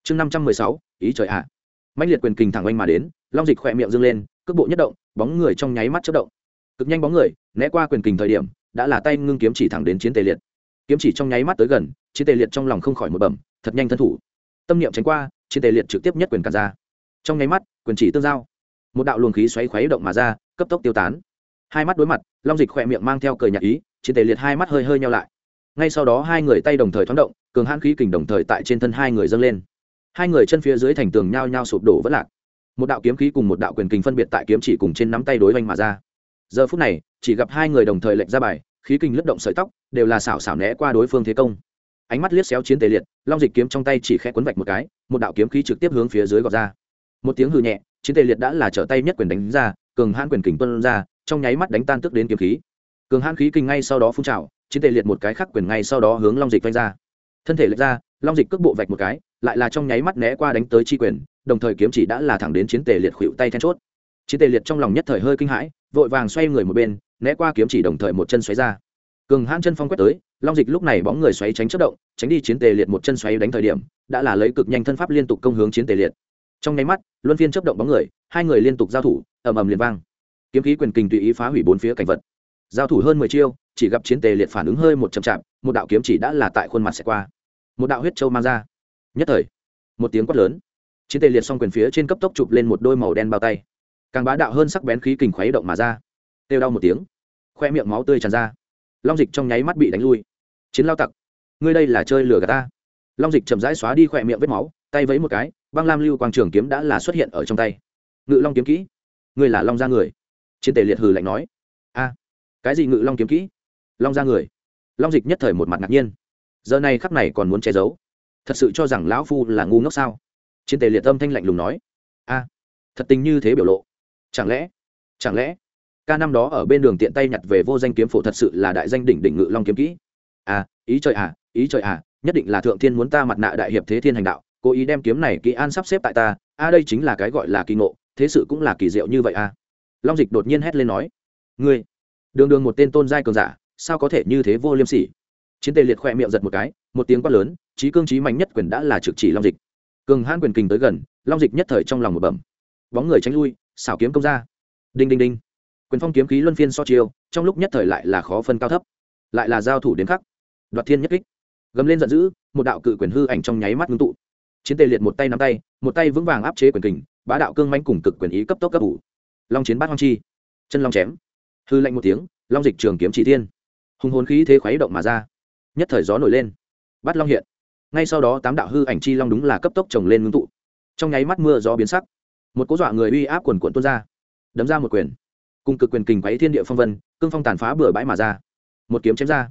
Chương năm trăm mười sáu, ý trời ạ. À. mãnh liệt quyền kình thẳng oanh mà đến, long dịch khỏe miệng dâng lên, cước bộ nhất động, bóng người trong nháy mắt chất động. Cực nhanh bóng người, né qua quyền kình thời điểm, đã là tay ngưng kiếm chỉ thẳng đến chiến tề liệt. Kiếm chỉ trong nháy mắt tới gần, chiến tề liệt trong lòng không khỏi một bẩm, thật nhanh thân thủ. Tâm niệm tránh qua, chiến tề liệt trực tiếp nhất quyền cản ra. Trong nháy mắt, quyền chỉ tương giao. Một đạo luồng khí xoáy khoáy động mà ra, cấp tốc tiêu tán hai mắt đối mặt, long dịch khỏe miệng mang theo cười nhạc ý, chiến tề liệt hai mắt hơi hơi nhau lại. Ngay sau đó hai người tay đồng thời thoáng động, cường hãn khí kình đồng thời tại trên thân hai người dâng lên. Hai người chân phía dưới thành tường nhao nhao sụp đổ vất lạc. Một đạo kiếm khí cùng một đạo quyền kình phân biệt tại kiếm chỉ cùng trên nắm tay đối oanh mà ra. Giờ phút này, chỉ gặp hai người đồng thời lệnh ra bài, khí kình lướt động sợi tóc, đều là xảo xảo né qua đối phương thế công. Ánh mắt liếc xéo chiến tề liệt, long dịch kiếm trong tay chỉ khẽ quấn vạch một cái, một đạo kiếm khí trực tiếp hướng phía dưới gọt ra. Một tiếng hư nhẹ, chiến tề liệt đã là trở tay nhất quyền đánh ra cường hãn quyền kình tuân ra, trong nháy mắt đánh tan tức đến kiếm khí. Cường hãn khí kình ngay sau đó phun trào, chiến tề liệt một cái khắc quyền ngay sau đó hướng long dịch vanh ra. Thân thể lệch ra, long dịch cước bộ vạch một cái, lại là trong nháy mắt né qua đánh tới chi quyền, đồng thời kiếm chỉ đã là thẳng đến chiến tề liệt khuỵu tay then chốt. Chiến tề liệt trong lòng nhất thời hơi kinh hãi, vội vàng xoay người một bên, né qua kiếm chỉ đồng thời một chân xoáy ra. Cường hãn chân phong quét tới, long dịch lúc này bóng người xoáy tránh chất động, tránh đi chiến tề liệt một chân xoáy đánh thời điểm, đã là lấy cực nhanh thân pháp liên tục công hướng chiến tề liệt. Trong nháy mắt, luân phiên chấp động bóng người, hai người liên tục giao thủ ầm ầm liền vang. Kiếm khí quyền kình tùy ý phá hủy bốn phía cảnh vật. Giao thủ hơn mười chiêu, chỉ gặp chiến tề liệt phản ứng hơi một chậm chạp, một đạo kiếm chỉ đã là tại khuôn mặt sẽ qua. Một đạo huyết châu mang ra. Nhất thời, một tiếng quát lớn. Chiến tề liệt xong quyền phía trên cấp tốc chụp lên một đôi màu đen bao tay. Càng bá đạo hơn sắc bén khí kình khuấy động mà ra. Têu đau một tiếng, khoe miệng máu tươi tràn ra. Long dịch trong nháy mắt bị đánh lui. Chiến lao tặc, ngươi đây là chơi lừa gạt ta. Long dịch chậm rãi xóa đi khoe miệng vết máu, tay vẫy một cái, băng lam lưu quang trường kiếm đã là xuất hiện ở trong tay. Ngự long kiếm kỹ ngươi là long gia người chiến tề liệt hừ lạnh nói a cái gì ngự long kiếm kỹ long gia người long dịch nhất thời một mặt ngạc nhiên giờ này khắc này còn muốn che giấu thật sự cho rằng lão phu là ngu ngốc sao chiến tề liệt âm thanh lạnh lùng nói a thật tình như thế biểu lộ chẳng lẽ chẳng lẽ ca năm đó ở bên đường tiện tay nhặt về vô danh kiếm phổ thật sự là đại danh đỉnh đỉnh ngự long kiếm kỹ à ý trời à ý trời à nhất định là thượng thiên muốn ta mặt nạ đại hiệp thế thiên hành đạo cố ý đem kiếm này kỹ an sắp xếp tại ta a à đây chính là cái gọi là kỳ ngộ thế sự cũng là kỳ diệu như vậy à? Long dịch đột nhiên hét lên nói, ngươi, đường đường một tên tôn giai cường giả, sao có thể như thế vô liêm sỉ? Chiến tề liệt khoe miệng giật một cái, một tiếng quát lớn trí cương trí mạnh nhất quyền đã là trực chỉ long dịch. Cường hãn quyền kình tới gần, long dịch nhất thời trong lòng một bẩm. Bóng người tránh lui, xảo kiếm công ra. Đinh đinh đinh. Quyền phong kiếm khí luân phiên so chiêu, trong lúc nhất thời lại là khó phân cao thấp. Lại là giao thủ đến khắc. Đoạt thiên nhất kích. Gầm lên giận dữ, một đạo cự quyền hư ảnh trong nháy mắt ngưng tụ. Chiến tề liệt một tay nắm tay, một tay vững vàng áp chế quyền kình bá đạo cương manh cùng cực quyền ý cấp tốc cấp ủ. Long chiến bát hoang chi. Chân long chém. Hư lạnh một tiếng, long dịch trường kiếm chỉ thiên. Hùng hồn khí thế khuấy động mà ra. Nhất thời gió nổi lên. Bắt long hiện. Ngay sau đó tám đạo hư ảnh chi long đúng là cấp tốc trồng lên ngưng tụ. Trong nháy mắt mưa gió biến sắc. Một cố dọa người uy áp quần quận tuôn ra. Đấm ra một quyền. Cùng cực quyền kình quấy thiên địa phong vân, cương phong tàn phá bừa bãi mà ra. Một kiếm chém ra.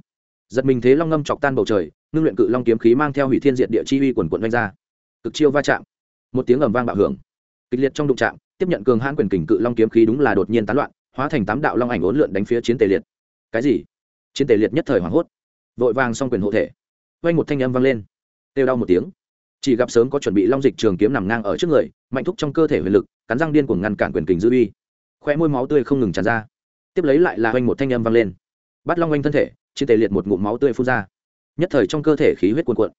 Giật mình thế long ngâm chọc tan bầu trời, ngưng luyện cự long kiếm khí mang theo hủy thiên diệt địa chi uy quần quận vanh ra. Cực chiêu va chạm. Một tiếng ầm vang bạo hưởng kịch liệt trong đụng chạm, tiếp nhận cường hãn quyền kình cự long kiếm khí đúng là đột nhiên tán loạn, hóa thành tám đạo long ảnh ốn lượn đánh phía chiến tề liệt. Cái gì? Chiến tề liệt nhất thời hoảng hốt. Vội vàng xong quyền hộ thể. Quanh một thanh âm vang lên. Têu đau một tiếng. Chỉ gặp sớm có chuẩn bị long dịch trường kiếm nằm ngang ở trước người, mạnh thúc trong cơ thể huyền lực, cắn răng điên cuồng ngăn cản quyền kình dư uy. Khoe môi máu tươi không ngừng tràn ra. Tiếp lấy lại là quanh một thanh âm vang lên. Bắt long quanh thân thể, chiến tề liệt một ngụm máu tươi phun ra. Nhất thời trong cơ thể khí huyết cuồn cuộn.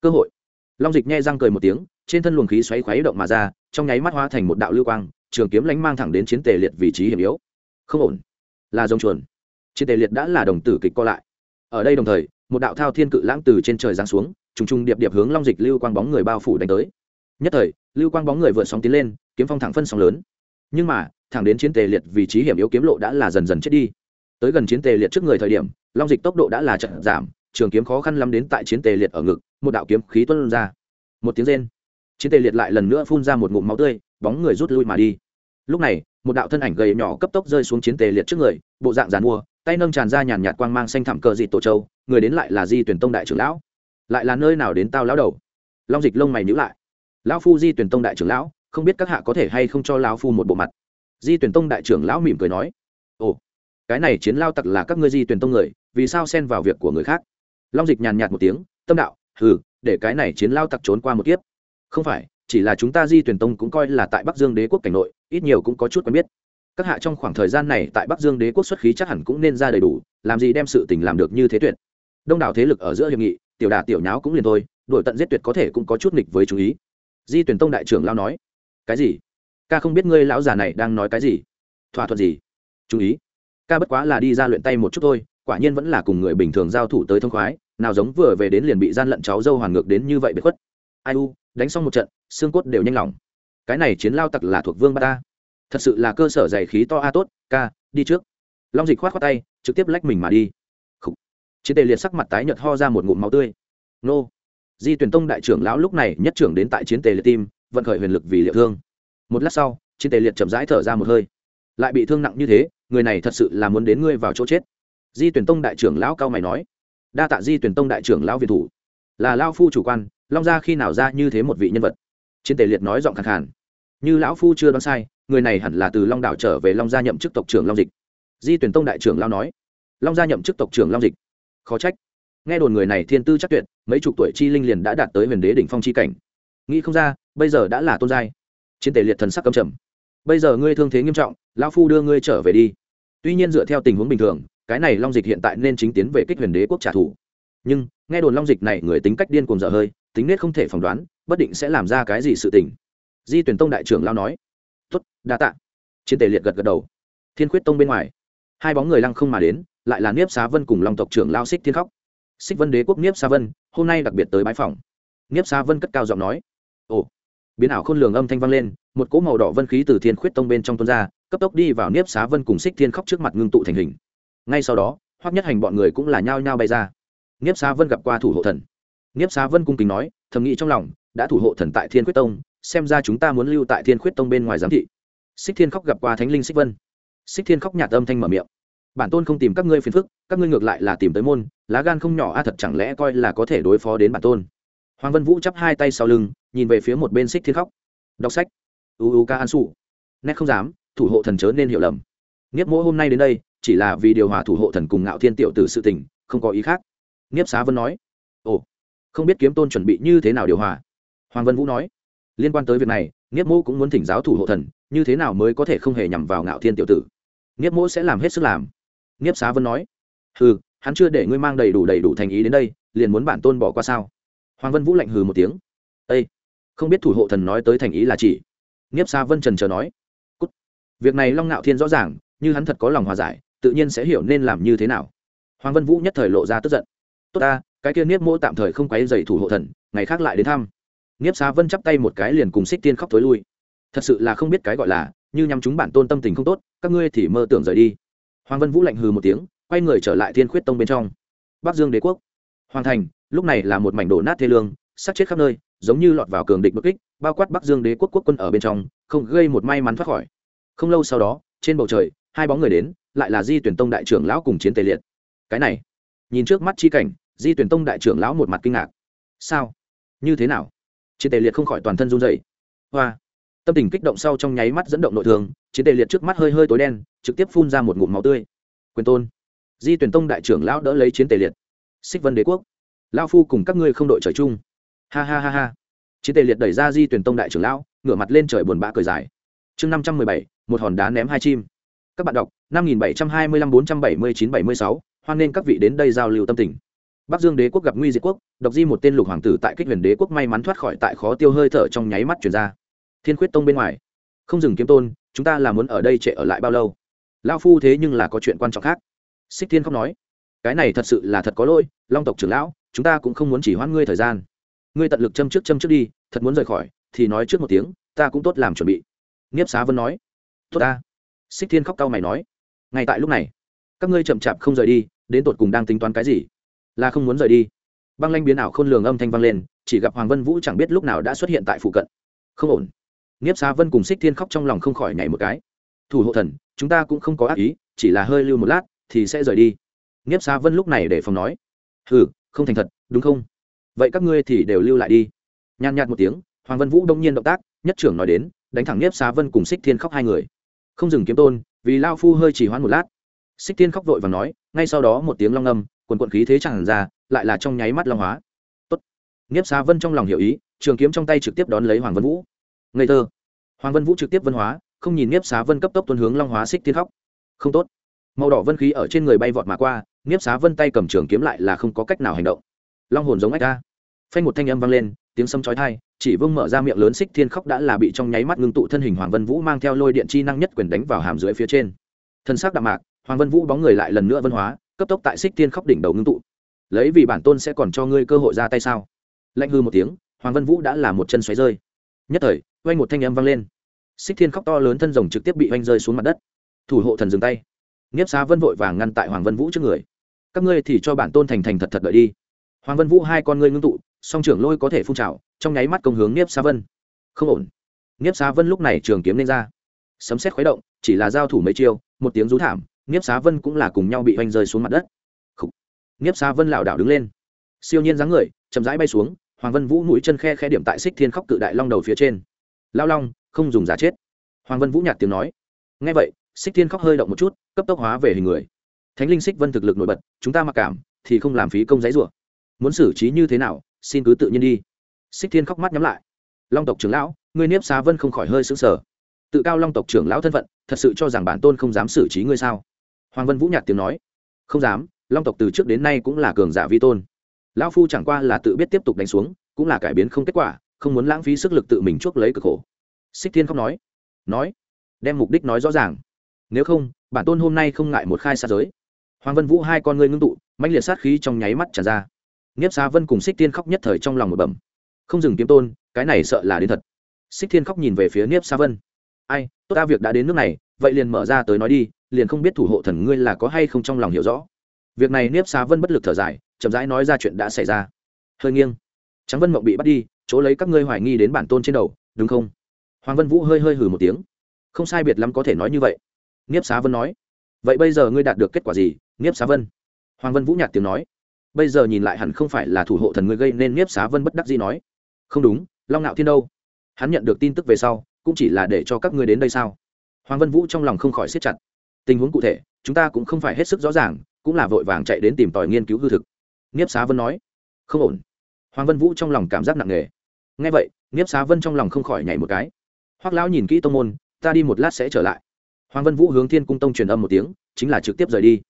Cơ hội. Long dịch nghe răng cười một tiếng trên thân luồng khí xoáy khoáy động mà ra, trong nháy mắt hóa thành một đạo lưu quang, trường kiếm lánh mang thẳng đến chiến tề liệt vị trí hiểm yếu. Không ổn. Là dông chuồn. Chiến tề liệt đã là đồng tử kịch co lại. Ở đây đồng thời, một đạo thao thiên cự lãng từ trên trời giáng xuống, trùng trùng điệp điệp hướng long dịch lưu quang bóng người bao phủ đánh tới. Nhất thời, lưu quang bóng người vượt sóng tiến lên, kiếm phong thẳng phân sóng lớn. Nhưng mà, thẳng đến chiến tề liệt vị trí hiểm yếu kiếm lộ đã là dần dần chết đi. Tới gần chiến tề liệt trước người thời điểm, long dịch tốc độ đã là chậm giảm, trường kiếm khó khăn lắm đến tại chiến tề liệt ở ngực, một đạo kiếm khí tuân ra. Một tiếng rên chiến tề liệt lại lần nữa phun ra một ngụm máu tươi, bóng người rút lui mà đi. Lúc này, một đạo thân ảnh gầy nhỏ cấp tốc rơi xuống chiến tề liệt trước người, bộ dạng giàn mua, tay nâng tràn ra nhàn nhạt quang mang xanh thẳm cờ dị tổ châu, người đến lại là di tuyển tông đại trưởng lão. Lại là nơi nào đến tao lão đầu? Long dịch lông mày nhữ lại. Lão phu di tuyển tông đại trưởng lão, không biết các hạ có thể hay không cho lão phu một bộ mặt. Di tuyển tông đại trưởng lão mỉm cười nói, ồ, cái này chiến lao tặc là các ngươi di tuyển tông người, vì sao xen vào việc của người khác? Long dịch nhàn nhạt một tiếng, tâm đạo, hừ, để cái này chiến lao tặc trốn qua một kiếp không phải, chỉ là chúng ta di tuyển tông cũng coi là tại bắc dương đế quốc cảnh nội, ít nhiều cũng có chút quen biết. Các hạ trong khoảng thời gian này tại bắc dương đế quốc xuất khí chắc hẳn cũng nên ra đầy đủ, làm gì đem sự tình làm được như thế tuyệt. Đông đảo thế lực ở giữa hiệp nghị, tiểu đà tiểu nháo cũng liền thôi đổi tận giết tuyệt có thể cũng có chút nghịch với chú ý. Di tuyển tông đại trưởng lao nói, cái gì? Ca không biết ngươi lão già này đang nói cái gì? Thỏa thuận gì? Chú ý, ca bất quá là đi ra luyện tay một chút thôi, quả nhiên vẫn là cùng người bình thường giao thủ tới thông khoái, nào giống vừa về đến liền bị gian lận cháu dâu hoàn ngược đến như vậy bị khuất. Ai u đánh xong một trận, xương cốt đều nhanh lòng cái này chiến lao tặc là thuộc vương ba ta thật sự là cơ sở dày khí to a tốt, ca, đi trước. Long dịch khoát khoát tay, trực tiếp lách mình mà đi. Khủ. chiến tề liệt sắc mặt tái nhợt ho ra một ngụm máu tươi. Nô. Di tuyển tông đại trưởng lão lúc này nhất trưởng đến tại chiến tề liệt tim, vận khởi huyền lực vì liệu thương. Một lát sau, chiến tề liệt chậm rãi thở ra một hơi. Lại bị thương nặng như thế, người này thật sự là muốn đến ngươi vào chỗ chết. Di tuyển tông đại trưởng lão cao mày nói. Đa tạ di tuyển tông đại trưởng lão việt thủ. Là lao phu chủ quan long gia khi nào ra như thế một vị nhân vật? Chiến tề liệt nói giọng khẳng khàn. Như lão phu chưa đoán sai, người này hẳn là từ long đảo trở về long gia nhậm chức tộc trưởng long dịch. Di tuyển tông đại trưởng lao nói. Long gia nhậm chức tộc trưởng long dịch. Khó trách. Nghe đồn người này thiên tư chắc tuyệt, mấy chục tuổi chi linh liền đã đạt tới huyền đế đỉnh phong chi cảnh. Nghĩ không ra, bây giờ đã là tôn giai. Chiến tề liệt thần sắc cầm trầm. Bây giờ ngươi thương thế nghiêm trọng, lão phu đưa ngươi trở về đi. Tuy nhiên dựa theo tình huống bình thường, cái này long dịch hiện tại nên chính tiến về kích huyền đế quốc trả thù. Nhưng, nghe đồn long dịch này người tính cách điên cuồng dở hơi tính nết không thể phỏng đoán, bất định sẽ làm ra cái gì sự tình. Di tuyển tông đại trưởng lao nói tuất đa tạ. Chiến tề liệt gật gật đầu. Thiên khuyết tông bên ngoài, hai bóng người lăng không mà đến, lại là niếp xá vân cùng long tộc trưởng lao xích thiên khóc. Xích vân đế quốc niếp xá vân, hôm nay đặc biệt tới bãi phòng niếp xá vân cất cao giọng nói, ồ. Biến ảo khôn lường âm thanh vang lên, một cỗ màu đỏ vân khí từ thiên khuyết tông bên trong tuôn ra, cấp tốc đi vào niếp xá vân cùng xích thiên khóc trước mặt ngưng tụ thành hình. Ngay sau đó, hoắc nhất hành bọn người cũng là nhao nhao bay ra. Niếp xá vân gặp qua thủ hộ thần niếp xá vân cung kính nói, thầm nghĩ trong lòng, đã thủ hộ thần tại thiên khuyết tông, xem ra chúng ta muốn lưu tại thiên khuyết tông bên ngoài giám thị. Xích thiên khóc gặp qua thánh linh xích vân. Xích thiên khóc nhạt âm thanh mở miệng, bản tôn không tìm các ngươi phiền phức, các ngươi ngược lại là tìm tới môn, lá gan không nhỏ a, thật chẳng lẽ coi là có thể đối phó đến bản tôn? Hoàng vân vũ chắp hai tay sau lưng, nhìn về phía một bên xích thiên khóc. Đọc sách. Uu ca an sụ nét không dám, thủ hộ thần chớ nên hiểu lầm. Nghiếp mỗi hôm nay đến đây, chỉ là vì điều hòa thủ hộ thần cùng ngạo thiên tiểu tử sự tình, không có ý khác. Nghiếp xá vân nói. Ồ không biết kiếm tôn chuẩn bị như thế nào điều hòa. Hoàng vân vũ nói liên quan tới việc này nghiếp mô cũng muốn thỉnh giáo thủ hộ thần như thế nào mới có thể không hề nhằm vào ngạo thiên tiểu tử. Nghiếp mô sẽ làm hết sức làm. Nghiếp xá vân nói Hừ, hắn chưa để ngươi mang đầy đủ đầy đủ thành ý đến đây liền muốn bản tôn bỏ qua sao? Hoàng vân vũ lạnh hừ một tiếng â không biết thủ hộ thần nói tới thành ý là chỉ. Nghiếp xá vân trần chờ nói Cút. việc này long ngạo thiên rõ ràng như hắn thật có lòng hòa giải tự nhiên sẽ hiểu nên làm như thế nào. Hoàng vân vũ nhất thời lộ ra tức giận tốt ta cái kia niếp mô tạm thời không quấy dày thủ hộ thần, ngày khác lại đến thăm. Niếp xá vân chắp tay một cái liền cùng xích tiên khóc thối lui. Thật sự là không biết cái gọi là, như nhằm chúng bản tôn tâm tình không tốt, các ngươi thì mơ tưởng rời đi. Hoàng vân vũ lạnh hừ một tiếng, quay người trở lại thiên khuyết tông bên trong. Bắc dương đế quốc. Hoàng thành, lúc này là một mảnh đổ nát thê lương sát chết khắp nơi, giống như lọt vào cường địch bất kích, bao quát bắc dương đế quốc quốc quân ở bên trong, không gây một may mắn thoát khỏi. Không lâu sau đó, trên bầu trời, hai bóng người đến, lại là di tuyển tông đại trưởng lão cùng chiến tề liệt. Cái này, nhìn trước mắt chi cảnh di tuyển tông đại trưởng lão một mặt kinh ngạc. Sao? Như thế nào? Chiến tề liệt không khỏi toàn thân run dày hoa! Tâm tình kích động sau trong nháy mắt dẫn động nội thường chiến tề liệt trước mắt hơi hơi tối đen, trực tiếp phun ra một ngụm máu tươi. Quyền tôn! Di tuyển tông đại trưởng lão đỡ lấy chiến tề liệt. Xích vân đế quốc! Lao phu cùng các ngươi không đội trời chung. Ha ha ha ha! Chiến tề liệt đẩy ra di tuyển tông đại trưởng lão, ngửa mặt lên trời buồn bã cười dài. Chương năm trăm mười bảy, một hòn đá ném hai chim. Các bạn đọc, năm nghìn bảy trăm hai mươi lăm bốn trăm bảy mươi chín bảy mươi sáu, hoan nên các vị đến đây giao lưu tâm tình bắc dương đế quốc gặp nguy diệt quốc, độc di một tên lục hoàng tử tại kích huyền đế quốc may mắn thoát khỏi tại khó tiêu hơi thở trong nháy mắt chuyển ra. Thiên khuyết tông bên ngoài. Không dừng kiếm tôn, chúng ta là muốn ở đây trệ ở lại bao lâu? Lao phu thế nhưng là có chuyện quan trọng khác. Xích thiên không nói. Cái này thật sự là thật có lỗi, long tộc trưởng lão, chúng ta cũng không muốn chỉ hoãn ngươi thời gian. Ngươi tận lực châm trước châm trước đi, thật muốn rời khỏi, thì nói trước một tiếng, ta cũng tốt làm chuẩn bị. Nghiếp xá vân nói. Tốt ta. Xích thiên khóc cao mày nói. Ngay tại lúc này, các ngươi chậm chạp không rời đi, đến tột cùng đang tính toán cái gì? Là không muốn rời đi. Băng lanh biến ảo khôn lường âm thanh vang lên, chỉ gặp hoàng vân vũ chẳng biết lúc nào đã xuất hiện tại phụ cận. Không ổn. Nghiếp xá vân cùng xích thiên khóc trong lòng không khỏi nhảy một cái. Thủ hộ thần, chúng ta cũng không có ác ý, chỉ là hơi lưu một lát, thì sẽ rời đi. Nghiếp xá vân lúc này để phòng nói. Ừ không thành thật, đúng không? Vậy các ngươi thì đều lưu lại đi. Nhàn nhạt một tiếng, hoàng vân vũ đông nhiên động tác, nhất trưởng nói đến, đánh thẳng nghiếp xá vân cùng xích thiên khóc hai người. Không dừng kiếm tôn, vì lao phu hơi chỉ hoãn một lát. Xích thiên khóc vội và nói, ngay sau đó một tiếng long âm quần quận khí thế chẳng ra, lại là trong nháy mắt long hóa. Tốt. Nghiếp xá vân trong lòng hiểu ý, trường kiếm trong tay trực tiếp đón lấy hoàng vân vũ. Ngây thơ. Hoàng vân vũ trực tiếp vân hóa, không nhìn nghiếp xá vân cấp tốc tuân hướng long hóa xích thiên khóc. Không tốt. Màu đỏ vân khí ở trên người bay vọt mà qua, nghiếp xá vân tay cầm trường kiếm lại là không có cách nào hành động. Long hồn giống ách ra. Phanh một thanh âm vang lên, tiếng sấm chói tai, chỉ vương mở ra miệng lớn xích thiên khóc đã là bị trong nháy mắt ngưng tụ thân hình hoàng vân vũ mang theo lôi điện chi năng nhất quyền đánh vào hàm dưới phía trên. Thân xác đạm mạc, hoàng vân vũ bóng người lại lần nữa vân hóa cấp tốc tại xích thiên khóc đỉnh đầu ngưng tụ. Lấy vì bản tôn sẽ còn cho ngươi cơ hội ra tay sao? Lạnh hư một tiếng, hoàng vân vũ đã là một chân xoáy rơi. Nhất thời oanh một thanh âm vang lên. Xích thiên khóc to lớn thân rồng trực tiếp bị oanh rơi xuống mặt đất. Thủ hộ thần dừng tay. Nghiếp xá vân vội vàng ngăn tại hoàng vân vũ trước người. Các ngươi thì cho bản tôn thành thành thật thật đợi đi. Hoàng vân vũ hai con ngươi ngưng tụ, song trưởng lôi có thể phun trào, trong nháy mắt công hướng nghiếp xá vân. Không ổn. Nghiếp xá vân lúc này trường kiếm lên ra. Sấm xét khuấy động, chỉ là giao thủ mấy chiêu, một tiếng rú thảm nghiếp xá vân cũng là cùng nhau bị oanh rơi xuống mặt đất. Nghiếp xá vân lảo đảo đứng lên. Siêu nhiên dáng người, chậm rãi bay xuống, hoàng vân vũ mũi chân khe khe điểm tại xích thiên khóc cự đại long đầu phía trên. Lao long, không dùng giả chết. Hoàng vân vũ nhạt tiếng nói. Ngay vậy, xích thiên khóc hơi động một chút, cấp tốc hóa về hình người. Thánh linh xích vân thực lực nổi bật, chúng ta mặc cảm, thì không làm phí công giấy rủa. Muốn xử trí như thế nào, xin cứ tự nhiên đi. Xích thiên khóc mắt nhắm lại. Long tộc trưởng lão, ngươi niếp xá vân không khỏi hơi sững sờ. Tự cao long tộc trưởng lão thân phận, thật sự cho rằng bản tôn không dám xử trí ngươi sao? Hoàng vân vũ nhạt tiếng nói, không dám, long tộc từ trước đến nay cũng là cường giả vi tôn. Lão phu chẳng qua là tự biết tiếp tục đánh xuống, cũng là cải biến không kết quả, không muốn lãng phí sức lực tự mình chuốc lấy cực khổ. Xích thiên khóc nói nói, đem mục đích nói rõ ràng. Nếu không, bản tôn hôm nay không ngại một khai xa giới. Hoàng vân vũ hai con ngươi ngưng tụ, mãnh liệt sát khí trong nháy mắt tràn ra. Nghiếp xa vân cùng xích thiên khóc nhất thời trong lòng một bẩm, không dừng kiếm tôn, cái này sợ là đến thật. Xích thiên khóc nhìn về phía nghiếp xa vân, ai, tốt ta việc đã đến nước này, vậy liền mở ra tới nói đi liền không biết thủ hộ thần ngươi là có hay không trong lòng hiểu rõ. Việc này niếp xá vân bất lực thở dài, chậm rãi nói ra chuyện đã xảy ra. Hơi nghiêng. Trắng vân mộng bị bắt đi, chỗ lấy các ngươi hoài nghi đến bản tôn trên đầu, đúng không? Hoàng vân vũ hơi hơi hừ một tiếng. Không sai biệt lắm có thể nói như vậy. Niếp xá vân nói. Vậy bây giờ ngươi đạt được kết quả gì, niếp xá vân? Hoàng vân vũ nhạt tiếng nói. Bây giờ nhìn lại hẳn không phải là thủ hộ thần ngươi gây nên niếp xá vân bất đắc gì nói. Không đúng, long ngạo thiên đâu? Hắn nhận được tin tức về sau, cũng chỉ là để cho các ngươi đến đây sao? Hoàng vân vũ trong lòng không khỏi siết chặt tình huống cụ thể, chúng ta cũng không phải hết sức rõ ràng, cũng là vội vàng chạy đến tìm tòi nghiên cứu hư thực. Nghiếp xá vân nói. Không ổn. Hoàng vân vũ trong lòng cảm giác nặng nề. Ngay vậy nghiếp xá vân trong lòng không khỏi nhảy một cái. Hoác lão nhìn kỹ tông môn, ta đi một lát sẽ trở lại. Hoàng vân vũ hướng thiên cung tông truyền âm một tiếng, chính là trực tiếp rời đi.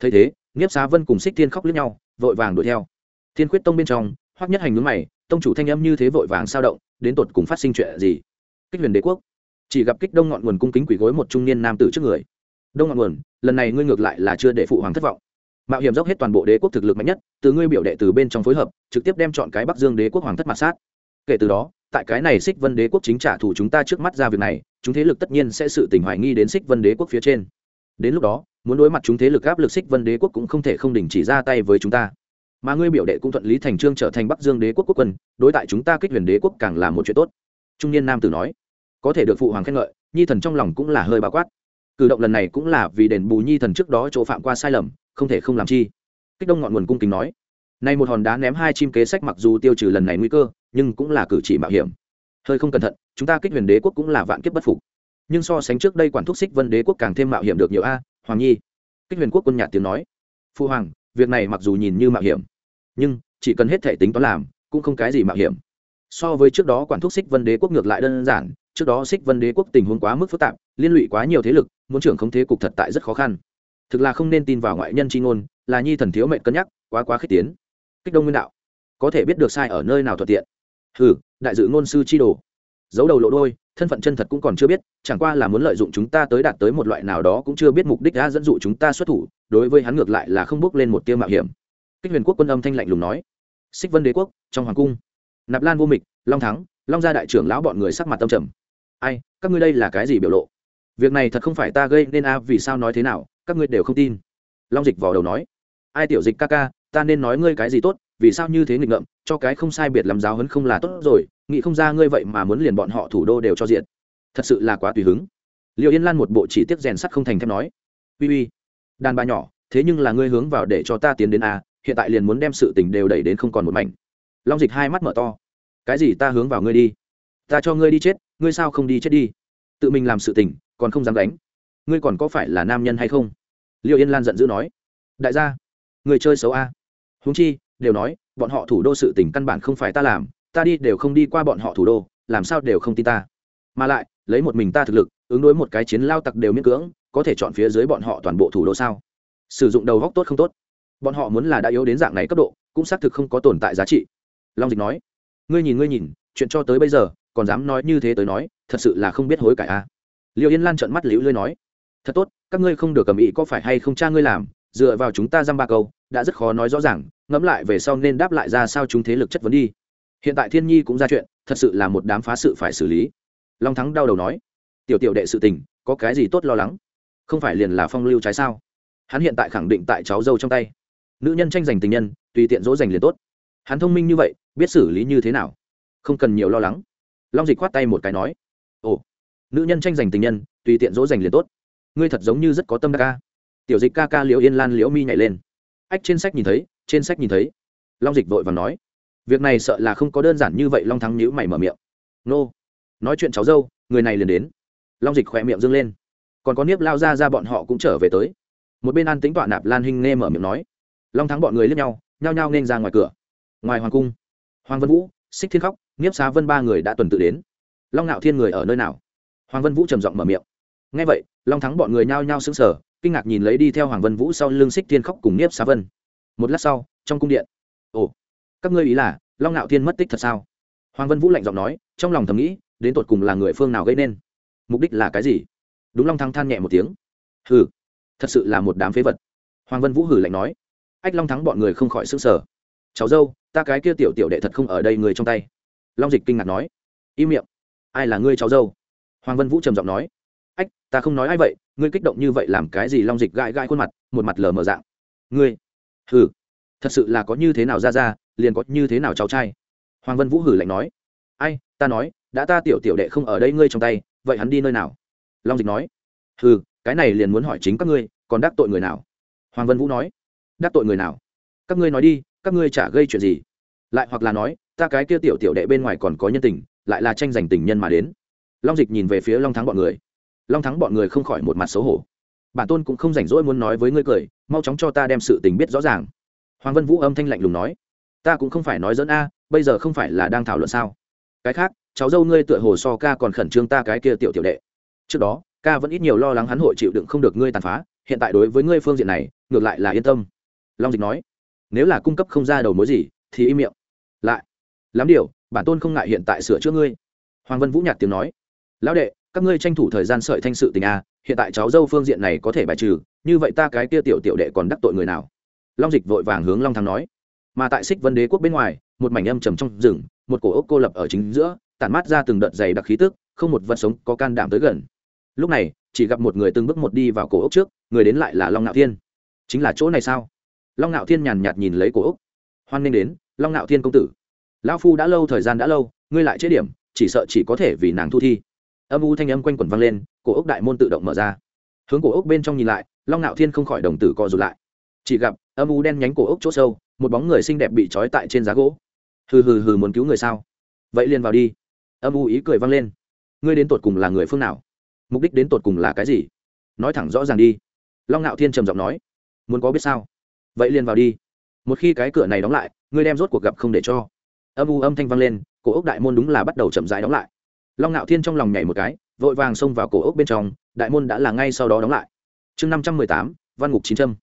Thấy thế nghiếp xá vân cùng xích thiên khóc lướt nhau, vội vàng đuổi theo. Thiên quyết tông bên trong hoác nhất hành núi mày, tông chủ thanh âm như thế vội vàng sao động, đến tột cùng phát sinh chuyện gì? Kích huyền đế quốc. Chỉ gặp kích đông ngọn nguồn cung kính quỷ gối một trung niên nam tử trước người đông ngọn nguồn, lần này ngươi ngược lại là chưa để phụ hoàng thất vọng. Mạo hiểm dốc hết toàn bộ đế quốc thực lực mạnh nhất, từ ngươi biểu đệ từ bên trong phối hợp, trực tiếp đem chọn cái bắc dương đế quốc hoàng thất mặt sát. Kể từ đó, tại cái này xích vân đế quốc chính trả thù chúng ta trước mắt ra việc này, chúng thế lực tất nhiên sẽ sự tỉnh hoài nghi đến xích vân đế quốc phía trên. Đến lúc đó, muốn đối mặt chúng thế lực áp lực xích vân đế quốc cũng không thể không đình chỉ ra tay với chúng ta. Mà ngươi biểu đệ cũng thuận lý thành trương trở thành bắc dương đế quốc quốc quân, đối tại chúng ta kích huyền đế quốc càng là một chuyện tốt. Trung niên nam tử nói, có thể được phụ hoàng khen ngợi, nhi thần trong lòng cũng là hơi bao quát cử động lần này cũng là vì đền bù nhi thần trước đó chỗ phạm qua sai lầm, không thể không làm chi. Kích đông ngọn nguồn cung kính nói, nay một hòn đá ném hai chim kế sách mặc dù tiêu trừ lần này nguy cơ, nhưng cũng là cử chỉ mạo hiểm. Hơi không cẩn thận, chúng ta kích huyền đế quốc cũng là vạn kiếp bất phục. Nhưng so sánh trước đây quản thúc xích vân đế quốc càng thêm mạo hiểm được nhiều a, hoàng nhi. Kích huyền quốc quân nhạt tiếng nói, phu hoàng, việc này mặc dù nhìn như mạo hiểm, nhưng chỉ cần hết thể tính toán làm, cũng không cái gì mạo hiểm. So với trước đó quản thúc xích vân đế quốc ngược lại đơn giản trước đó xích vân đế quốc tình huống quá mức phức tạp, liên lụy quá nhiều thế lực, muốn trưởng không thế cục thật tại rất khó khăn. Thực là không nên tin vào ngoại nhân c h i ngôn, là nhi thần thiếu mệnh cân nhắc, quá quá khích tiến. Kích đông nguyên đạo. Có thể biết được sai ở nơi nào thuận tiện. Ừ đại dự ngôn sư chi đồ. Giấu đầu lộ đôi, thân phận chân thật cũng còn chưa biết, chẳng qua là muốn lợi dụng chúng ta tới đạt tới một loại nào đó cũng chưa biết mục đích đã dẫn dụ chúng ta xuất thủ, đối với hắn ngược lại là không bước lên một tiêu mạo hiểm. Kích huyền quốc quân âm thanh lạnh lùng nói. Xích vân đế quốc, trong hoàng cung. Nạp lan vô mịch, long thắng, long gia đại trưởng lão bọn người sắc mặt tâm trầm ai, các ngươi đây là cái gì biểu lộ? Việc này thật không phải ta gây nên a, vì sao nói thế nào, các ngươi đều không tin. Long dịch vào đầu nói, ai tiểu dịch ca ca, ta nên nói ngươi cái gì tốt, vì sao như thế nghịch ngợm, cho cái không sai biệt làm giáo hấn không là tốt rồi, nghĩ không ra ngươi vậy mà muốn liền bọn họ thủ đô đều cho diện. Thật sự là quá tùy hứng. Liệu yên lan một bộ chỉ tiết rèn sắt không thành thép nói, uy uy, đàn bà nhỏ, thế nhưng là ngươi hướng vào để cho ta tiến đến a, hiện tại liền muốn đem sự tình đều đẩy đến không còn một mảnh. Long dịch hai mắt mở to, cái gì ta hướng vào ngươi đi? Ta cho ngươi đi chết ngươi sao không đi chết đi? Tự mình làm sự tình, còn không dám đánh ngươi còn có phải là nam nhân hay không? Liệu yên lan giận dữ nói. Đại gia, người chơi xấu a. Húng chi, đều nói, bọn họ thủ đô sự tình căn bản không phải ta làm, ta đi đều không đi qua bọn họ thủ đô, làm sao đều không tin ta. Mà lại, lấy một mình ta thực lực, ứng đối một cái chiến lao tặc đều miễn cưỡng, có thể chọn phía dưới bọn họ toàn bộ thủ đô sao? Sử dụng đầu góc tốt không tốt? Bọn họ muốn là đã yếu đến dạng này cấp độ, cũng xác thực không có tồn tại giá trị. Long dịch nói. Ngươi nhìn ngươi nhìn, chuyện cho tới bây giờ còn dám nói như thế tới nói, thật sự là không biết hối cải a à. liệu yên lan trợn mắt liễu lưới nói, thật tốt, các ngươi không được cầm ý có phải hay không cha ngươi làm, dựa vào chúng ta dăm ba câu, đã rất khó nói rõ ràng, ngẫm lại về sau nên đáp lại ra sao chúng thế lực chất vấn đi. Hiện tại thiên nhi cũng ra chuyện, thật sự là một đám phá sự phải xử lý. Long thắng đau đầu nói, tiểu tiểu đệ sự tình, có cái gì tốt lo lắng? Không phải liền là phong lưu trái sao? Hắn hiện tại khẳng định tại cháu dâu trong tay. Nữ nhân tranh giành tình nhân, tùy tiện dỗ dành liền tốt. Hắn thông minh như vậy, biết xử lý như thế nào? Không cần nhiều lo lắng long dịch khoát tay một cái nói, ồ, nữ nhân tranh giành tình nhân, tùy tiện dỗ dành liền tốt. Ngươi thật giống như rất có tâm đa ca tiểu dịch ca ca liễu yên lan liễu mi nhảy lên. Ách, trên sách nhìn thấy, trên sách nhìn thấy. Long dịch vội và nói, việc này sợ là không có đơn giản như vậy. Long thắng nhữ mày mở miệng, nô, nói chuyện cháu dâu, người này liền đến. Long dịch khỏe miệng dâng lên, còn có niếp lao ra ra bọn họ cũng trở về tới. Một bên an tính tọa nạp lan hinh nghe mở miệng nói, long thắng bọn người liếc nhau, nhao nhao nên ra ngoài cửa. Ngoài hoàng cung, hoàng vân vũ, xích thiên khóc niếp xá vân ba người đã tuần tự đến. Long ngạo thiên người ở nơi nào? Hoàng vân vũ trầm giọng mở miệng. Ngay vậy, long thắng bọn người nhao nhao sững sờ, kinh ngạc nhìn lấy đi theo hoàng vân vũ sau lưng xích thiên khóc cùng niếp xá vân. Một lát sau, trong cung điện. Ồ, các ngươi ý là long ngạo thiên mất tích thật sao? Hoàng vân vũ lạnh giọng nói, trong lòng thầm nghĩ, đến tột cùng là người phương nào gây nên? Mục đích là cái gì? Đúng long thắng than nhẹ một tiếng. Hừ, thật sự là một đám phế vật. Hoàng vân vũ hử lạnh nói. Ách long thắng bọn người không khỏi s ư n g sở cháu dâu, ta cái kia tiểu tiểu đệ thật không ở đây người trong tay long dịch kinh ngạc nói, im miệng, ai là ngươi cháu dâu? Hoàng vân vũ trầm giọng nói, ách, ta không nói ai vậy, ngươi kích động như vậy làm cái gì? Long dịch gãi gãi khuôn mặt, một mặt lờ mờ dạng, ngươi, hừ, thật sự là có như thế nào ra ra, liền có như thế nào cháu trai? Hoàng vân vũ hử lạnh nói, ai, ta nói, đã ta tiểu tiểu đệ không ở đây ngươi trong tay, vậy hắn đi nơi nào? Long dịch nói, hừ, cái này liền muốn hỏi chính các ngươi, còn đắc tội người nào? Hoàng vân vũ nói, đắc tội người nào? Các ngươi nói đi, các ngươi chả gây chuyện gì? Lại hoặc là nói ta cái kia tiểu tiểu đệ bên ngoài còn có nhân tình, lại là tranh giành tình nhân mà đến. Long dịch nhìn về phía long thắng bọn người. Long thắng bọn người không khỏi một mặt xấu hổ. Bản tôn cũng không rảnh rỗi muốn nói với ngươi cười, mau chóng cho ta đem sự tình biết rõ ràng. Hoàng vân vũ âm thanh lạnh lùng nói. Ta cũng không phải nói dẫn a, bây giờ không phải là đang thảo luận sao? Cái khác, cháu dâu ngươi tựa hồ so ca còn khẩn trương ta cái kia tiểu tiểu đệ. Trước đó, ca vẫn ít nhiều lo lắng hắn hội chịu đựng không được ngươi tàn phá, hiện tại đối với ngươi phương diện này, ngược lại là yên tâm. Long dịch nói. Nếu là cung cấp không ra đầu mối gì, thì im miệng. Lại lắm điều, bản tôn không ngại hiện tại sửa chữa ngươi. Hoàng vân vũ nhạt tiếng nói. Lão đệ, các ngươi tranh thủ thời gian sợi thanh sự tình a hiện tại cháu dâu phương diện này có thể bài trừ, như vậy ta cái kia tiểu tiểu đệ còn đắc tội người nào? Long dịch vội vàng hướng long thắng nói. Mà tại xích vân đế quốc bên ngoài, một mảnh âm trầm trong rừng, một cổ ốc cô lập ở chính giữa, tản mát ra từng đợt dày đặc khí tức, không một vật sống có can đảm tới gần. Lúc này, chỉ gặp một người từng bước một đi vào cổ ốc trước, người đến lại là long ngạo thiên. Chính là chỗ này sao? Long ngạo thiên nhàn nhạt nhìn lấy cổ ốc. Hoan nghênh đến, long ngạo thiên công tử lão phu đã lâu, thời gian đã lâu, ngươi lại chế điểm, chỉ sợ chỉ có thể vì nàng thu thi. Âm u thanh âm quanh quẩn vang lên, cổ ốc đại môn tự động mở ra. Hướng cổ ốc bên trong nhìn lại, long ngạo thiên không khỏi đồng tử co rụt lại. Chỉ gặp, âm u đen nhánh cổ ốc chỗ sâu, một bóng người xinh đẹp bị trói tại trên giá gỗ. Hừ hừ hừ muốn cứu người sao? Vậy liền vào đi. Âm u ý cười vang lên. Ngươi đến tột cùng là người phương nào? Mục đích đến tột cùng là cái gì? Nói thẳng rõ ràng đi. Long ngạo thiên trầm giọng nói. Muốn có biết sao? Vậy liền vào đi. Một khi cái cửa này đóng lại, ngươi đem rốt cuộc gặp không để cho âm u âm thanh vang lên, cổ ốc đại môn đúng là bắt đầu chậm rãi đóng lại. Long ngạo thiên trong lòng nhảy một cái, vội vàng xông vào cổ ốc bên trong, đại môn đã là ngay sau đó đóng lại. Chương năm trăm mười tám, văn ngục chín trăm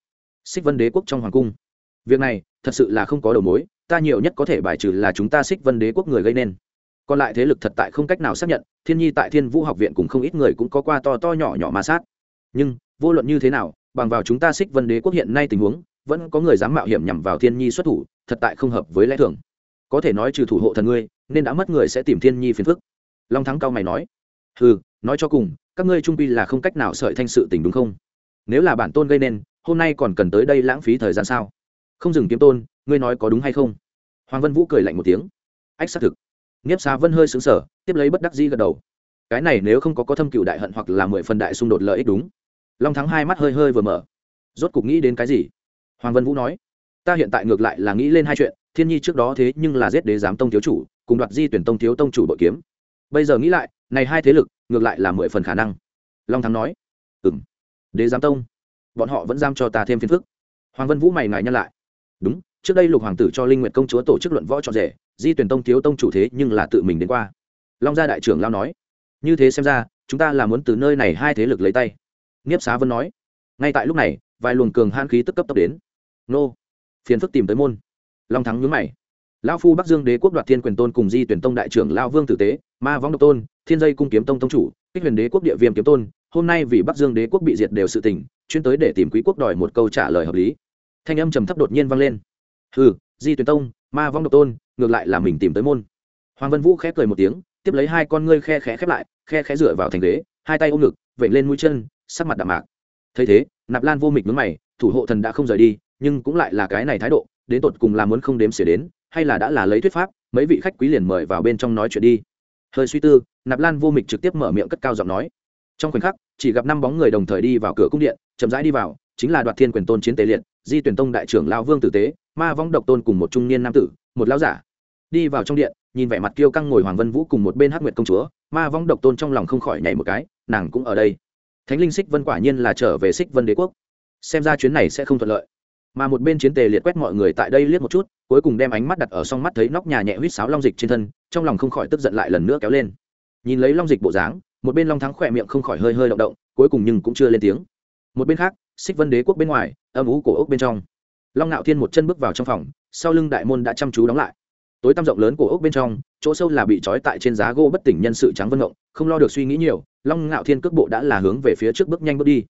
xích vân đế quốc trong hoàng cung. Việc này, thật sự là không có đầu mối, ta nhiều nhất có thể bài trừ là chúng ta xích vân đế quốc người gây nên. Còn lại thế lực thật tại không cách nào xác nhận, thiên nhi tại thiên vũ học viện cùng không ít người cũng có qua to to nhỏ nhỏ ma sát. Nhưng, vô luận như thế nào, bằng vào chúng ta xích vân đế quốc hiện nay tình huống, vẫn có người dám mạo hiểm nhằm vào thiên nhi xuất thủ, thật tại không hợp với lẽ thường có thể nói trừ thủ hộ thần ngươi, nên đã mất người sẽ tìm thiên nhi phiền phức. Long thắng cao mày nói ừ nói cho cùng, các ngươi trung pi là không cách nào sợi thanh sự tình đúng không? Nếu là bản tôn gây nên, hôm nay còn cần tới đây lãng phí thời gian sao? Không dừng kiếm tôn, ngươi nói có đúng hay không? Hoàng vân vũ cười lạnh một tiếng. Ách, xác thực. Nghiếp xá vân hơi xứng sở tiếp lấy bất đắc di gật đầu. Cái này nếu không có có thâm cựu đại hận hoặc là mười phần đại xung đột lợi ích đúng. Long thắng hai mắt hơi hơi vừa mở. Rốt cục nghĩ đến cái gì? Hoàng vân vũ nói. Ta hiện tại ngược lại là nghĩ lên hai chuyện thiên nhi trước đó thế nhưng là giết đế giám tông thiếu chủ, cùng đoạt di tuyển tông thiếu tông chủ bội kiếm. Bây giờ nghĩ lại, này hai thế lực, ngược lại là mười phần khả năng. Long thắng nói ừ m đế giám tông, bọn họ vẫn giam cho ta thêm phiền phức. Hoàng vân vũ mày ngài nhân lại, đúng, trước đây lục hoàng tử cho linh nguyện công chúa tổ chức luận võ trọn rể, di tuyển tông thiếu tông chủ thế nhưng là tự mình đến qua. Long gia đại trưởng lao nói, như thế xem ra, chúng ta là muốn từ nơi này hai thế lực lấy tay. Nghiếp xá vân nói, ngay tại lúc này, vài luồng cường han khí tức cấp tốc đến. Nô, phiền phức tìm tới môn long thắng nhướng mày. Lão phu bắc dương đế quốc đoạt thiên quyền tôn cùng di tuyển tông đại trưởng lao vương tử tế, ma võng độc tôn, thiên dây cung kiếm tông tông chủ, kích huyền đế quốc địa viêm kiếm tôn, hôm nay vì bắc dương đế quốc bị diệt đều sự tỉnh chuyên tới để tìm quý quốc đòi một câu trả lời hợp lý. Thanh âm trầm thấp đột nhiên vang lên. Hừ, di tuyển tông, ma vong độc tôn, ngược lại là mình tìm tới môn. Hoàng vân vũ khẽ cười một tiếng, tiếp lấy hai con ngươi khe khẽ khép lại, khe khẽ dựa vào thành ghế, hai tay ôm ngực vẩy lên mũi chân, sắc mặt đạm mạc. Thấy thế, nạp lan vô mịch mướn mày, thủ hộ thần đã không rời đi, nhưng cũng lại là cái này thái độ đến tột cùng là muốn không đếm xỉa đến, hay là đã là lấy thuyết pháp, mấy vị khách quý liền mời vào bên trong nói chuyện đi. Hơi suy tư, nạp lan vô mịch trực tiếp mở miệng cất cao giọng nói. Trong khoảnh khắc, chỉ gặp năm bóng người đồng thời đi vào cửa cung điện, chậm rãi đi vào, chính là đoạt thiên quyền tôn chiến tế liệt, di tuyển tông đại trưởng lao vương tử tế, ma vong độc tôn cùng một trung niên nam tử, một lão giả. Đi vào trong điện, nhìn vẻ mặt kiêu căng ngồi hoàng vân vũ cùng một bên hắc nguyệt công chúa, ma vong độc tôn trong lòng không khỏi nhảy một cái, nàng cũng ở đây. Thánh linh xích vân quả nhiên là trở về xích vân đế quốc. Xem ra chuyến này sẽ không thuận lợi mà một bên chiến tề liệt quét mọi người tại đây liếc một chút, cuối cùng đem ánh mắt đặt ở song mắt thấy nóc nhà nhẹ huýt sáo long dịch trên thân, trong lòng không khỏi tức giận lại lần nữa kéo lên. Nhìn lấy long dịch bộ dáng, một bên long thắng khỏe miệng không khỏi hơi hơi động động, cuối cùng nhưng cũng chưa lên tiếng. Một bên khác xích vân đế quốc bên ngoài, âm ú cổ ốc bên trong. Long ngạo thiên một chân bước vào trong phòng, sau lưng đại môn đã chăm chú đóng lại. Tối tăm rộng lớn cổ ốc bên trong, chỗ sâu là bị trói tại trên giá gỗ bất tỉnh nhân sự trắng vân ngộng, không lo được suy nghĩ nhiều, long ngạo thiên cước bộ đã là hướng về phía trước bước nhanh bước đi.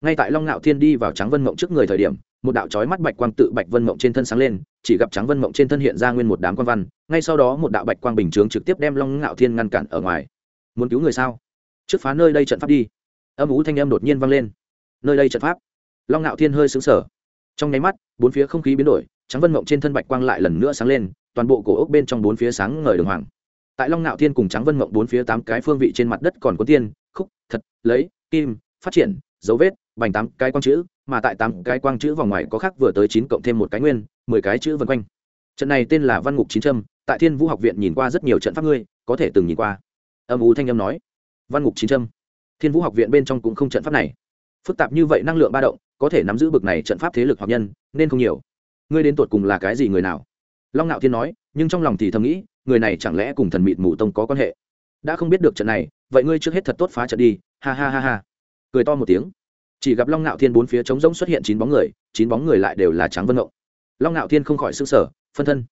Ngay tại long ngạo thiên đi vào trắng vân ngộng trước người thời điểm một đạo chói mắt bạch quang tự bạch vân mộng trên thân sáng lên, chỉ gặp trắng vân mộng trên thân hiện ra nguyên một đám quan văn, ngay sau đó một đạo bạch quang bình chướng trực tiếp đem long ngạo thiên ngăn cản ở ngoài. Muốn cứu người sao? Trước phá nơi đây trận pháp đi. Âm ú thanh âm đột nhiên vang lên. Nơi đây trận pháp. Long ngạo thiên hơi xứng sở trong nháy mắt, bốn phía không khí biến đổi, trắng vân mộng trên thân bạch quang lại lần nữa sáng lên, toàn bộ cổ ốc bên trong bốn phía sáng ngời đường hoàng. Tại long ngạo thiên cùng trắng vân mộng bốn phía tám cái phương vị trên mặt đất còn có tiên, khúc, thật, lấy, kim, phát triển, dấu vết, bành tám cái quang chữ mà tại tám cái quang chữ vòng ngoài có khác vừa tới chín cộng thêm một cái nguyên, mười cái chữ vân quanh. Trận này tên là văn ngục chín trâm, tại thiên vũ học viện nhìn qua rất nhiều trận pháp ngươi, có thể từng nhìn qua. Âm ú thanh âm nói. Văn ngục chín trâm. Thiên vũ học viện bên trong cũng không trận pháp này. Phức tạp như vậy năng lượng ba động, có thể nắm giữ bực này trận pháp thế lực hoặc nhân, nên không nhiều. Ngươi đến tột cùng là cái gì người nào? Long ngạo thiên nói, nhưng trong lòng thì thầm nghĩ, người này chẳng lẽ cùng thần mịt mù tông có quan hệ? Đã không biết được trận này, vậy ngươi trước hết thật tốt phá trận đi, ha ha ha ha. Cười to một tiếng chỉ gặp long ngạo thiên bốn phía trống rỗng xuất hiện chín bóng người chín bóng người lại đều là Tráng vân ngộng. Long ngạo thiên không khỏi s ư n g sở phân thân.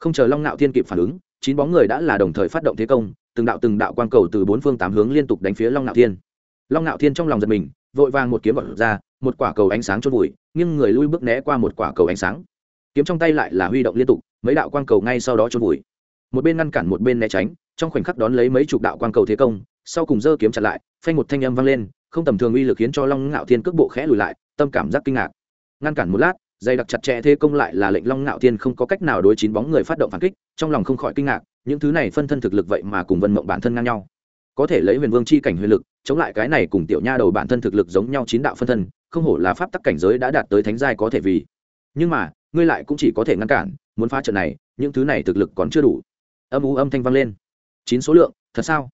Không chờ long ngạo thiên kịp phản ứng chín bóng người đã là đồng thời phát động thế công từng đạo từng đạo quang cầu từ bốn phương tám hướng liên tục đánh phía long ngạo thiên. Long ngạo thiên trong lòng giật mình vội vàng một kiếm vật ra một quả cầu ánh sáng chốt vùi, nhưng người lui bước né qua một quả cầu ánh sáng. Kiếm trong tay lại là huy động liên tục mấy đạo quang cầu ngay sau đó chốt vùi. một bên ngăn cản một bên né tránh trong khoảnh khắc đón lấy mấy chục đạo quang cầu thế công sau cùng giơ kiếm chặt lại phanh một thanh âm vang lên không tầm thường uy lực khiến cho long ngạo thiên cước bộ khẽ lùi lại, tâm cảm giác kinh ngạc. Ngăn cản một lát, dày đặc chặt chẽ thế công lại là lệnh long ngạo thiên không có cách nào đối chín bóng người phát động phản kích, trong lòng không khỏi kinh ngạc, những thứ này phân thân thực lực vậy mà cùng vân mộng bản thân ngang nhau. Có thể lấy huyền vương chi cảnh huyền lực, chống lại cái này cùng tiểu nha đầu bản thân thực lực giống nhau chín đạo phân thân, không hổ là pháp tắc cảnh giới đã đạt tới thánh giai có thể vì. Nhưng mà, ngươi lại cũng chỉ có thể ngăn cản, muốn phá trận này, những thứ này thực lực còn chưa đủ. Âm u âm thanh vang lên. Chín số lượng, thật sao?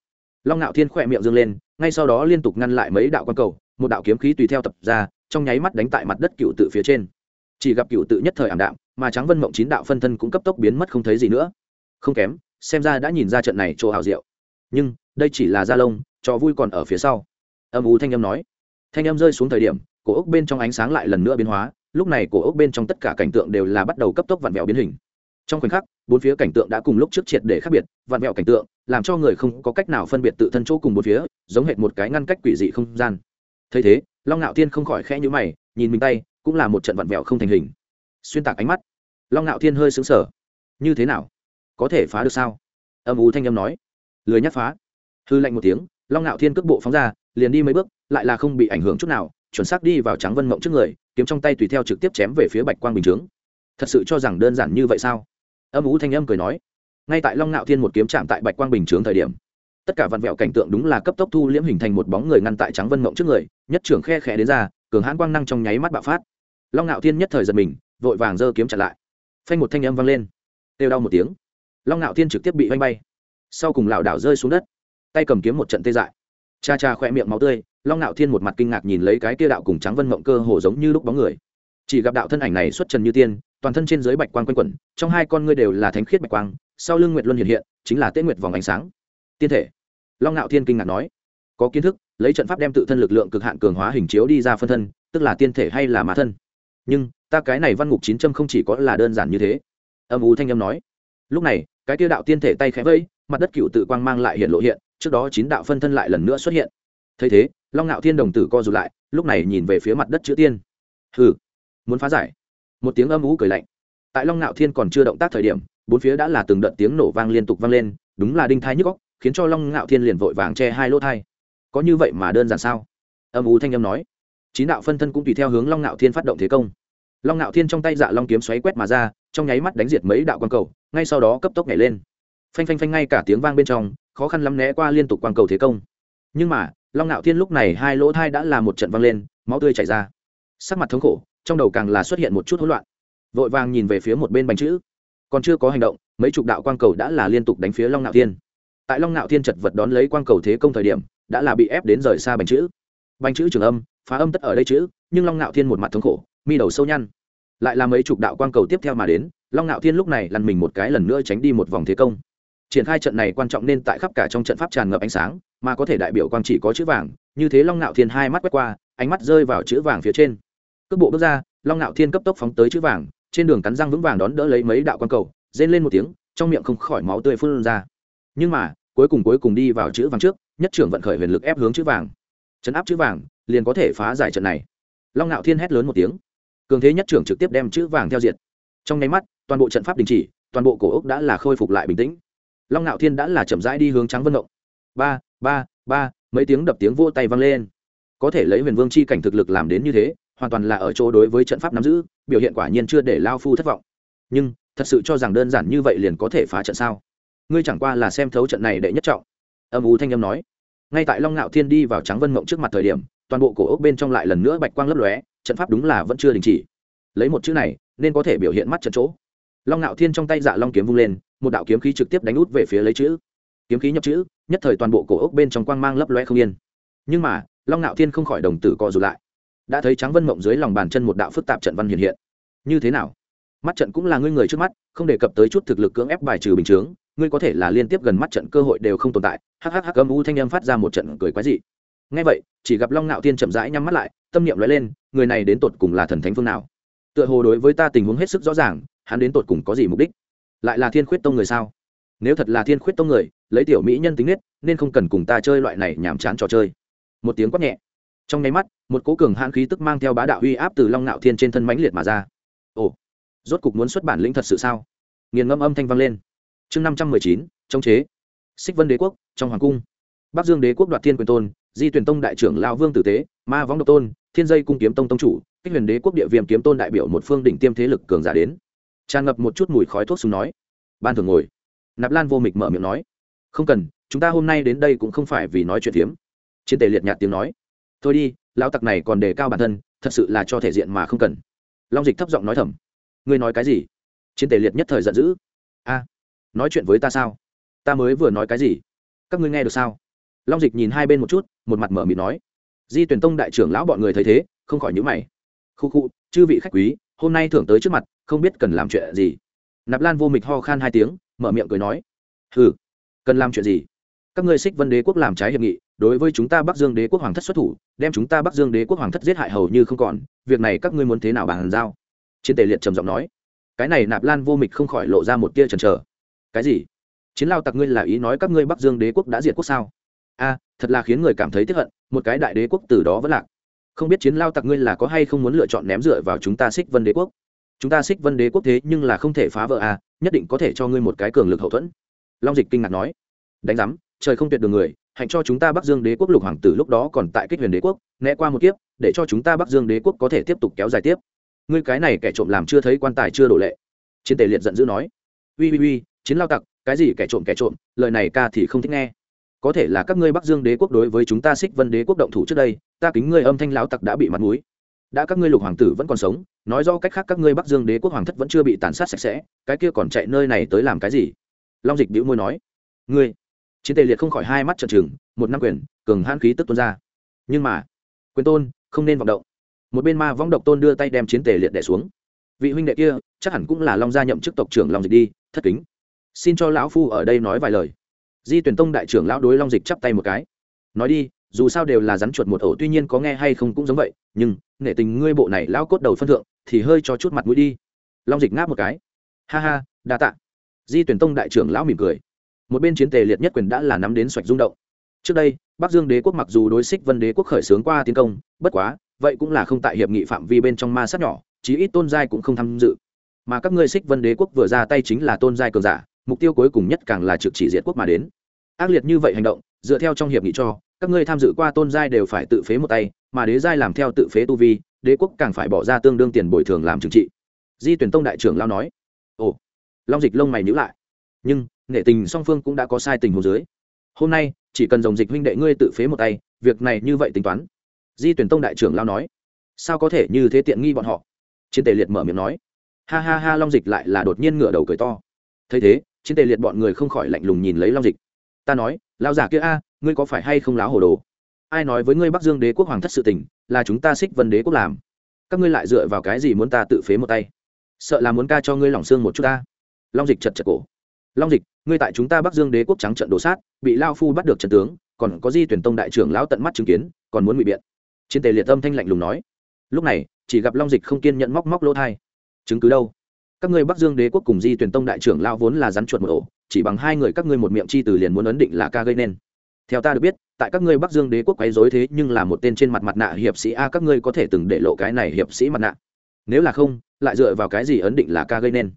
Long ngạo thiên khỏe miệng dương lên ngay sau đó liên tục ngăn lại mấy đạo quan cầu, một đạo kiếm khí tùy theo tập ra, trong nháy mắt đánh tại mặt đất cựu tự phía trên. Chỉ gặp cựu tự nhất thời ảm đạm, mà trắng vân mộng chín đạo phân thân cũng cấp tốc biến mất không thấy gì nữa. Không kém, xem ra đã nhìn ra trận này chỗ hào diệu. Nhưng, đây chỉ là da lông, trò vui còn ở phía sau. Âm u thanh âm nói. Thanh âm rơi xuống thời điểm, cổ ốc bên trong ánh sáng lại lần nữa biến hóa, lúc này cổ ốc bên trong tất cả cảnh tượng đều là bắt đầu cấp tốc vặn vẹo biến hình trong khoảnh khắc, bốn phía cảnh tượng đã cùng lúc trước triệt để khác biệt vạn mẹo cảnh tượng, làm cho người không có cách nào phân biệt tự thân chỗ cùng bốn phía, giống hệt một cái ngăn cách quỷ dị không gian. Thấy thế, long ngạo thiên không khỏi khẽ nhữ mày, nhìn mình tay, cũng là một trận vạn vẹo không thành hình. Xuyên tạc ánh mắt, long ngạo thiên hơi xứng sở như thế nào? Có thể phá được sao? Âm ú thanh âm nói. Lười nhắc phá. Hư lạnh một tiếng, long ngạo thiên cước bộ phóng ra, liền đi mấy bước, lại là không bị ảnh hưởng chút nào, chuẩn xác đi vào trắng vân mộng trước người, kiếm trong tay tùy theo trực tiếp chém về phía bạch quang bình chướng. Thật sự cho rằng đơn giản như vậy sao? Âm ú thanh âm cười nói, ngay tại long ngạo thiên một kiếm chạm tại bạch quang bình chướng thời điểm, tất cả vặn vẹo cảnh tượng đúng là cấp tốc thu liễm hình thành một bóng người ngăn tại trắng vân mộng trước người, nhất trưởng khe khẽ đến ra, cường hãn quang năng trong nháy mắt bạo phát. Long ngạo thiên nhất thời giật mình, vội vàng giơ kiếm chặn lại. Phanh một thanh âm vang lên têu đau một tiếng. Long ngạo thiên trực tiếp bị vanh bay. Sau cùng lảo đảo rơi xuống đất, tay cầm kiếm một trận tê dại. Cha cha khỏe miệng máu tươi, long ngạo thiên một mặt kinh ngạc nhìn lấy cái kia đạo cùng trắng vân mộng cơ hồ giống như lúc bóng người. Chỉ gặp đạo thân ảnh này xuất trần như tiên toàn thân trên dưới bạch quang quanh quẩn, trong hai con ngươi đều là thánh khiết bạch quang, sau lưng nguyệt luân hiện hiện, chính là tế nguyệt vòng ánh sáng. Tiên thể. Long ngạo thiên kinh ngạc nói, có kiến thức, lấy trận pháp đem tự thân lực lượng cực hạn cường hóa hình chiếu đi ra phân thân, tức là tiên thể hay là mã thân. Nhưng, ta cái này văn ngục chín trăm không chỉ có là đơn giản như thế. Âm u thanh âm nói, lúc này, cái tiêu đạo tiên thể tay khẽ vẫy mặt đất cựu tự quang mang lại hiện lộ hiện, trước đó chín đạo phân thân lại lần nữa xuất hiện. Thấy thế, long ngạo thiên đồng tử co rụt lại, lúc này nhìn về phía mặt đất chữ tiên. Hừ, muốn phá giải một tiếng âm ú cười lạnh. Tại long ngạo thiên còn chưa động tác thời điểm, bốn phía đã là từng đợt tiếng nổ vang liên tục vang lên, đúng là đinh thai nhức góc khiến cho long ngạo thiên liền vội vàng che hai lỗ thai. Có như vậy mà đơn giản sao? Âm ú thanh âm nói. Chín đạo phân thân cũng tùy theo hướng long ngạo thiên phát động thế công. Long ngạo thiên trong tay dạ long kiếm xoáy quét mà ra, trong nháy mắt đánh diệt mấy đạo quang cầu, ngay sau đó cấp tốc nhảy lên. Phanh phanh phanh ngay cả tiếng vang bên trong, khó khăn lắm né qua liên tục quang cầu thế công. Nhưng mà, long ngạo thiên lúc này hai lỗ thai đã là một trận vang lên, máu tươi chảy ra. Sắc mặt thống khổ trong đầu càng là xuất hiện một chút hỗn loạn. Vội vàng nhìn về phía một bên bánh chữ. Còn chưa có hành động, mấy chục đạo quang cầu đã là liên tục đánh phía long Nạo thiên. Tại long Nạo thiên chật vật đón lấy quang cầu thế công thời điểm, đã là bị ép đến rời xa bánh chữ. Bánh chữ trường âm, phá âm tất ở đây chữ, nhưng long Nạo thiên một mặt thống khổ, mi đầu sâu nhăn. Lại là mấy chục đạo quang cầu tiếp theo mà đến, long Nạo thiên lúc này lăn mình một cái lần nữa tránh đi một vòng thế công. Triển khai trận này quan trọng nên tại khắp cả trong trận pháp tràn ngập ánh sáng, mà có thể đại biểu quang chỉ có chữ vàng, như thế long Nạo thiên hai mắt quét qua, ánh mắt rơi vào chữ vàng phía trên cước bộ bước ra, long ngạo thiên cấp tốc phóng tới chữ vàng, trên đường cắn răng vững vàng đón đỡ lấy mấy đạo quan cầu, rên lên một tiếng, trong miệng không khỏi máu tươi phun ra. Nhưng mà, cuối cùng cuối cùng đi vào chữ vàng trước, nhất trưởng vận khởi huyền lực ép hướng chữ vàng. Chấn áp chữ vàng, liền có thể phá giải trận này. Long ngạo thiên hét lớn một tiếng. Cường thế nhất trưởng trực tiếp đem chữ vàng theo diệt. Trong nháy mắt, toàn bộ trận pháp đình chỉ, toàn bộ cổ ốc đã là khôi phục lại bình tĩnh. Long ngạo thiên đã là chậm rãi đi hướng trắng vân động. Ba ba ba, mấy tiếng đập tiếng vô tay vang lên. Có thể lấy huyền vương chi cảnh thực lực làm đến như thế hoàn toàn là ở chỗ đối với trận pháp nắm giữ, biểu hiện quả nhiên chưa để lao phu thất vọng. Nhưng, thật sự cho rằng đơn giản như vậy liền có thể phá trận sao? Ngươi chẳng qua là xem thấu trận này đệ nhất trọng. Âm u thanh âm nói. Ngay tại long ngạo thiên đi vào trắng vân mộng trước mặt thời điểm, toàn bộ cổ ốc bên trong lại lần nữa bạch quang lấp lóe, trận pháp đúng là vẫn chưa đình chỉ. Lấy một chữ này, nên có thể biểu hiện mắt trận chỗ. Long ngạo thiên trong tay dạ long kiếm vung lên, một đạo kiếm khí trực tiếp đánh út về phía lấy chữ. Kiếm khí nhập chữ, nhất thời toàn bộ cổ ốc bên trong quang mang lấp lóe không yên. Nhưng mà, long ngạo thiên không khỏi đồng tử co rụt lại đã thấy trắng vân mộng dưới lòng bàn chân một đạo phức tạp trận văn hiện hiện. Như thế nào? Mắt trận cũng là ngươi người trước mắt, không đề cập tới chút thực lực cưỡng ép bài trừ bình chướng, ngươi có thể là liên tiếp gần mắt trận cơ hội đều không tồn tại. Hhh âm u thanh âm phát ra một trận cười quái dị. Ngay vậy, chỉ gặp long nạo tiên chậm rãi nhắm mắt lại, tâm niệm nói lên, người này đến tột cùng là thần thánh phương nào? Tựa hồ đối với ta tình huống hết sức rõ ràng, hắn đến tột cùng có gì mục đích? Lại là thiên khuyết tông người sao? Nếu thật là thiên khuyết tông người, lấy tiểu mỹ nhân tính nết, nên không cần cùng ta chơi loại này nhàm chán trò chơi. Một tiếng quát nhẹ trong nháy mắt, một cố cường hãn khí tức mang theo bá đạo uy áp từ long ngạo thiên trên thân mãnh liệt mà ra. Ồ, rốt cục muốn xuất bản lĩnh thật sự sao? Nghiền ngâm âm thanh vang lên. Chương năm trăm mười chín, chống chế. Xích vân đế quốc, trong hoàng cung. Bắc dương đế quốc đoạt thiên quyền tôn, di tuyển tông đại trưởng lao vương tử tế, ma võng độc tôn, thiên dây cung kiếm tông tông chủ, kích huyền đế quốc địa viêm kiếm tôn đại biểu một phương đỉnh tiêm thế lực cường giả đến. Tràn ngập một chút mùi khói thuốc súng nói. Ban thường ngồi. Nạp lan vô mịch mở miệng nói. Không cần, chúng ta hôm nay đến đây cũng không phải vì nói chuyện phiếm. Chiến tề liệt nhạt tiếng nói thôi đi, lão tặc này còn đề cao bản thân, thật sự là cho thể diện mà không cần. Long dịch thấp giọng nói thầm. Ngươi nói cái gì? Chiến tề liệt nhất thời giận dữ. A, nói chuyện với ta sao? Ta mới vừa nói cái gì? Các ngươi nghe được sao? Long dịch nhìn hai bên một chút, một mặt mở mịt nói. Di tuyển tông đại trưởng lão bọn người thấy thế, không khỏi nhữ mày. Khu khu, chư vị khách quý, hôm nay thưởng tới trước mặt, không biết cần làm chuyện gì. Nạp lan vô mịch ho khan hai tiếng, mở miệng cười nói. Hừ, cần làm chuyện gì? Các ngươi xích vân đế quốc làm trái hiệp nghị, đối với chúng ta bắc dương đế quốc hoàng thất xuất thủ, đem chúng ta bắc dương đế quốc hoàng thất giết hại hầu như không còn, việc này các ngươi muốn thế nào bàn giao? Chiến tề liệt trầm giọng nói. Cái này nạp lan vô mịch không khỏi lộ ra một tia chần trờ cái gì? Chiến lao tặc ngươi là ý nói các ngươi bắc dương đế quốc đã diệt quốc sao? A, thật là khiến người cảm thấy tiếp hận, một cái đại đế quốc từ đó vẫn lạc. Không biết chiến lao tặc ngươi là có hay không muốn lựa chọn ném dựa vào chúng ta xích vân đế quốc? Chúng ta xích vân đế quốc thế nhưng là không thể phá vỡ a, nhất định có thể cho ngươi một cái cường lực hậu thuẫn. Long dịch kinh ngạc nói. Đánh giám trời không tuyệt đường người, hạnh cho chúng ta bắc dương đế quốc lục hoàng tử lúc đó còn tại kích huyền đế quốc, né qua một kiếp, để cho chúng ta bắc dương đế quốc có thể tiếp tục kéo dài tiếp. Ngươi cái này kẻ trộm làm chưa thấy quan tài chưa đổ lệ. Chiến tề liệt giận dữ nói. Uy uy uy chiến lao tặc, cái gì kẻ trộm kẻ trộm, lời này ca thì không thích nghe. Có thể là các ngươi bắc dương đế quốc đối với chúng ta xích vân đế quốc động thủ trước đây, ta kính ngươi âm thanh lão tặc đã bị mặt mũi. Đã các ngươi lục hoàng tử vẫn còn sống, nói do cách khác các ngươi bắc dương đế quốc hoàng thất vẫn chưa bị tàn sát sạch sẽ, cái kia còn chạy nơi này tới làm cái gì? Long dịch đĩu môi nói. Ngươi chiến tề liệt không khỏi hai mắt trợn trừng, một năm quyền, cường hãn khí tức tuôn ra. Nhưng mà, quyền tôn không nên vọng động. Một bên ma võng độc tôn đưa tay đem chiến tề liệt đẻ xuống. Vị huynh đệ kia, chắc hẳn cũng là long gia nhậm chức tộc trưởng long dịch đi, thất kính. Xin cho lão phu ở đây nói vài lời. Di tuyển tông đại trưởng lão đối long dịch chắp tay một cái. Nói đi, dù sao đều là rắn chuột một ổ, tuy nhiên có nghe hay không cũng giống vậy, nhưng, nể tình ngươi bộ này lão cốt đầu phân thượng, thì hơi cho chút mặt mũi đi. Long dịch ngáp một cái. Ha ha, đa tạ. Di tuyển tông đại trưởng lão mỉm cười một bên chiến tề liệt nhất quyền đã là nắm đến xoạch rung động. Trước đây, bắc dương đế quốc mặc dù đối xích vân đế quốc khởi xướng qua tiến công, bất quá, vậy cũng là không tại hiệp nghị phạm vi bên trong ma sát nhỏ, chí ít tôn giai cũng không tham dự. Mà các ngươi xích vân đế quốc vừa ra tay chính là tôn giai cường giả, mục tiêu cuối cùng nhất càng là trực chỉ diệt quốc mà đến. Ác liệt như vậy hành động, dựa theo trong hiệp nghị cho, các ngươi tham dự qua tôn giai đều phải tự phế một tay, mà đế giai làm theo tự phế tu vi, đế quốc càng phải bỏ ra tương đương tiền bồi thường làm trừng trị. Di tuyển tông đại trưởng lao nói, ồ, long dịch lông mày nhữ lại. Nhưng nghệ tình song phương cũng đã có sai tình hồ dưới. Hôm nay, chỉ cần dòng dịch huynh đệ ngươi tự phế một tay, việc này như vậy tính toán. Di tuyển tông đại trưởng lao nói. Sao có thể như thế tiện nghi bọn họ? Chiến tề liệt mở miệng nói. Ha ha ha, long dịch lại là đột nhiên ngửa đầu cười to. Thấy thế, chiến tề liệt bọn người không khỏi lạnh lùng nhìn lấy long dịch. Ta nói lao giả kia a, ngươi có phải hay không láo hồ đồ? Ai nói với ngươi bắc dương đế quốc hoàng thất sự tình, là chúng ta xích vân đế quốc làm. Các ngươi lại dựa vào cái gì muốn ta tự phế một tay? Sợ là muốn ca cho ngươi lỏng xương một chút ta. Long dịch chật chật cổ long dịch, ngươi tại chúng ta bắc dương đế quốc trắng trận đổ sát, bị lao phu bắt được trận tướng, còn có di tuyển tông đại trưởng lão tận mắt chứng kiến, còn muốn bị biện. Chiến tề liệt tâm thanh lạnh lùng nói. Lúc này, chỉ gặp long dịch không kiên nhận móc móc lỗ thai. Chứng cứ đâu? Các ngươi bắc dương đế quốc cùng di tuyển tông đại trưởng lao vốn là rắn chuột một ổ, chỉ bằng hai người các ngươi một miệng chi từ liền muốn ấn định là ca gây nên. Theo ta được biết, tại các ngươi bắc dương đế quốc quấy dối thế nhưng là một tên trên mặt mặt nạ hiệp sĩ a, các ngươi có thể từng để lộ cái này hiệp sĩ mặt nạ. Nếu là không, lại dựa vào cái gì ấn định là ca gây nên?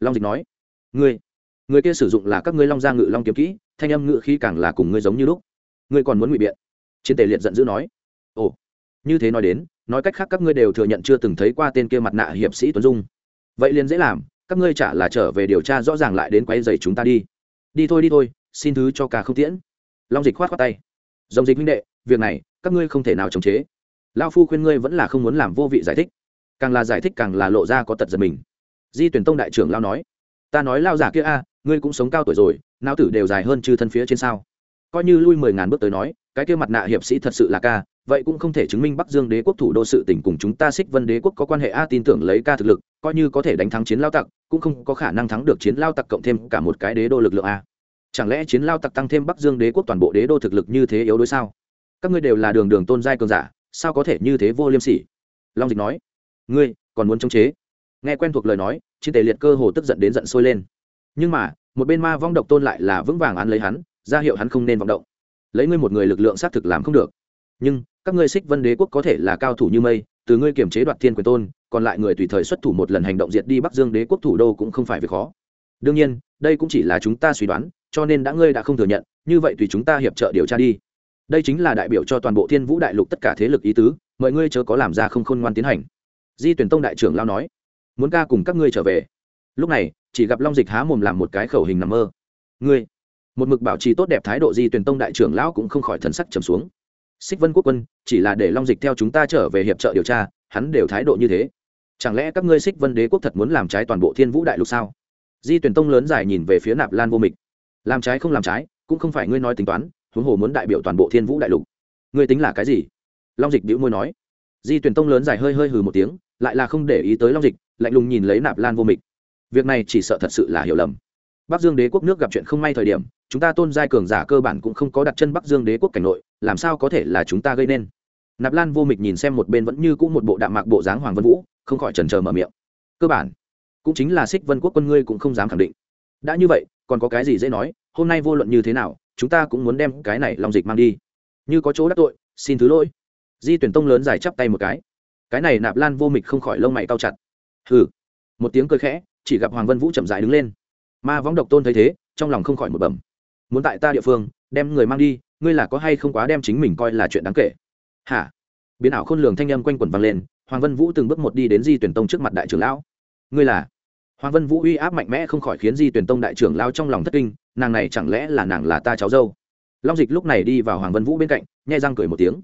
Long dịch nói. Ngươi người kia sử dụng là các ngươi long gia ngự long kiếm kỹ, thanh âm ngự khí càng là cùng ngươi giống như lúc. Ngươi còn muốn ngụy biện? Chiến tề liệt giận dữ nói. Ồ, như thế nói đến, nói cách khác các ngươi đều thừa nhận chưa từng thấy qua tên kia mặt nạ hiệp sĩ tuấn dung. Vậy liền dễ làm, các ngươi chả là trở về điều tra rõ ràng lại đến quay dày chúng ta đi. Đi thôi đi thôi, xin thứ cho cả không tiễn. Long dịch khoát khoát tay. Dòng dịch huynh đệ, việc này, các ngươi không thể nào chống chế. Lao phu khuyên ngươi vẫn là không muốn làm vô vị giải thích. Càng là giải thích càng là lộ ra có tật giật mình. Di tuyển tông đại trưởng lao nói. Ta nói lao giả kia a ngươi cũng sống cao tuổi rồi, não tử đều dài hơn chư thân phía trên sao? Coi như lui mười ngàn bước tới nói, cái kia mặt nạ hiệp sĩ thật sự là ca, vậy cũng không thể chứng minh bắc dương đế quốc thủ đô sự tỉnh cùng chúng ta xích vân đế quốc có quan hệ a, tin tưởng lấy ca thực lực, coi như có thể đánh thắng chiến lao tặc, cũng không có khả năng thắng được chiến lao tặc cộng thêm cả một cái đế đô lực lượng a. Chẳng lẽ chiến lao tặc tăng thêm bắc dương đế quốc toàn bộ đế đô thực lực như thế yếu đối sao? Các ngươi đều là đường đường tôn giai cường giả, sao có thể như thế vô liêm sỉ? Long dịch nói, ngươi còn muốn chống chế? Nghe quen thuộc lời nói, chiến tề liệt cơ hồ tức giận đến giận sôi lên nhưng mà, một bên ma vong độc tôn lại là vững vàng án lấy hắn, ra hiệu hắn không nên vọng động. Lấy ngươi một người lực lượng xác thực làm không được. Nhưng, các ngươi xích vân đế quốc có thể là cao thủ như mây, từ ngươi kiểm chế đoạt thiên quyền tôn, còn lại người tùy thời xuất thủ một lần hành động diệt đi bắc dương đế quốc thủ đô cũng không phải việc khó. Đương nhiên, đây cũng chỉ là chúng ta suy đoán, cho nên đã ngươi đã không thừa nhận, như vậy tùy chúng ta hiệp trợ điều tra đi. Đây chính là đại biểu cho toàn bộ thiên vũ đại lục tất cả thế lực ý tứ mọi ngươi chớ có làm ra không khôn ngoan tiến hành. Di tuyển tông đại trưởng lao nói. Muốn ca cùng các ngươi trở về. Lúc này chỉ gặp long dịch há mồm làm một cái khẩu hình nằm mơ. Ngươi, một mực bảo trì tốt đẹp thái độ di tuyển tông đại trưởng lão cũng không khỏi thần sắc trầm xuống. Xích vân quốc quân, chỉ là để long dịch theo chúng ta trở về hiệp trợ điều tra, hắn đều thái độ như thế. Chẳng lẽ các ngươi xích vân đế quốc thật muốn làm trái toàn bộ thiên vũ đại lục sao? Di tuyển tông lớn dài nhìn về phía nạp lan vô mịch. Làm trái không làm trái, cũng không phải ngươi nói tính toán, huống hồ muốn đại biểu toàn bộ thiên vũ đại lục. Ngươi tính là cái gì? Long dịch đĩu môi nói. Di tuyển tông lớn dài hơi hơi hừ một tiếng, lại là không để ý tới long dịch, lạnh lùng nhìn lấy nạp lan vô mịch việc này chỉ sợ thật sự là hiểu lầm. Bắc dương đế quốc nước gặp chuyện không may thời điểm, chúng ta tôn giai cường giả cơ bản cũng không có đặt chân bắc dương đế quốc cảnh nội, làm sao có thể là chúng ta gây nên? Nạp lan vô mịch nhìn xem một bên vẫn như cũng một bộ đạm mạc bộ dáng hoàng vân vũ, không khỏi trần trờ mở miệng. Cơ bản, cũng chính là xích vân quốc quân ngươi cũng không dám khẳng định. Đã như vậy, còn có cái gì dễ nói, hôm nay vô luận như thế nào, chúng ta cũng muốn đem cái này long dịch mang đi. Như có chỗ đắc tội, xin thứ lỗi. Di tuyển tông lớn dài chắp tay một cái. Cái này nạp lan vô mịch không khỏi lông mày cao chặt. Hừ. Một tiếng cười khẽ chỉ gặp hoàng vân vũ chậm dại đứng lên. Ma võng độc tôn thấy thế, trong lòng không khỏi một bẩm. Muốn tại ta địa phương, đem người mang đi, ngươi là có hay không quá đem chính mình coi là chuyện đáng kể? Hả? Biến ảo khôn lường thanh âm quanh quẩn vang lên, hoàng vân vũ từng bước một đi đến di tuyển tông trước mặt đại trưởng lão. Ngươi là? Hoàng vân vũ uy áp mạnh mẽ không khỏi khiến di tuyển tông đại trưởng lao trong lòng thất kinh, nàng này chẳng lẽ là nàng là ta cháu dâu? Long dịch lúc này đi vào hoàng vân vũ bên cạnh nhai răng cười một tiếng.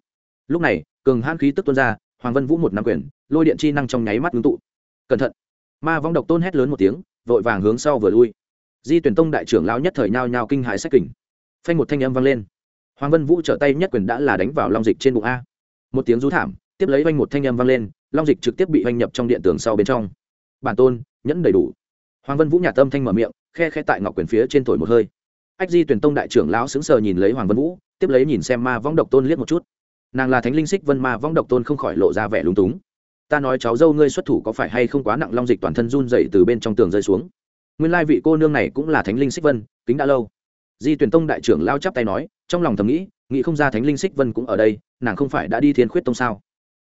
Lúc này, cường hãn khí tức tuôn ra, hoàng vân vũ một năm quyền, lôi điện chi năng trong nháy mắt ngưng tụ. Cẩn thận ma vong độc tôn hét lớn một tiếng, vội vàng hướng sau vừa lui. Di tuyển tông đại trưởng lão nhất thời nhao nhao kinh hãi sách kình. Phanh một thanh âm vang lên. Hoàng vân vũ trở tay nhất quyền đã là đánh vào long dịch trên bụng a. Một tiếng rú thảm, tiếp lấy oanh một thanh âm vang lên, long dịch trực tiếp bị oanh nhập trong điện tường sau bên trong. Bản tôn, nhẫn đầy đủ. Hoàng vân vũ nhà tâm thanh mở miệng, khe khe tại ngọc quyền phía trên thổi một hơi. Ách di tuyển tông đại trưởng lão sững sờ nhìn lấy hoàng vân vũ, tiếp lấy nhìn xem ma vong độc tôn liếc một chút. Nàng là thánh linh xích vân, ma vong độc tôn không khỏi lộ ra vẻ lúng túng ta nói cháu dâu ngươi xuất thủ có phải hay không quá nặng long dịch toàn thân run dậy từ bên trong tường rơi xuống. Nguyên lai vị cô nương này cũng là thánh linh xích vân, kính đã lâu. Di tuyển tông đại trưởng lao chắp tay nói, trong lòng thầm nghĩ nghĩ không ra thánh linh xích vân cũng ở đây, nàng không phải đã đi thiên khuyết tông sao?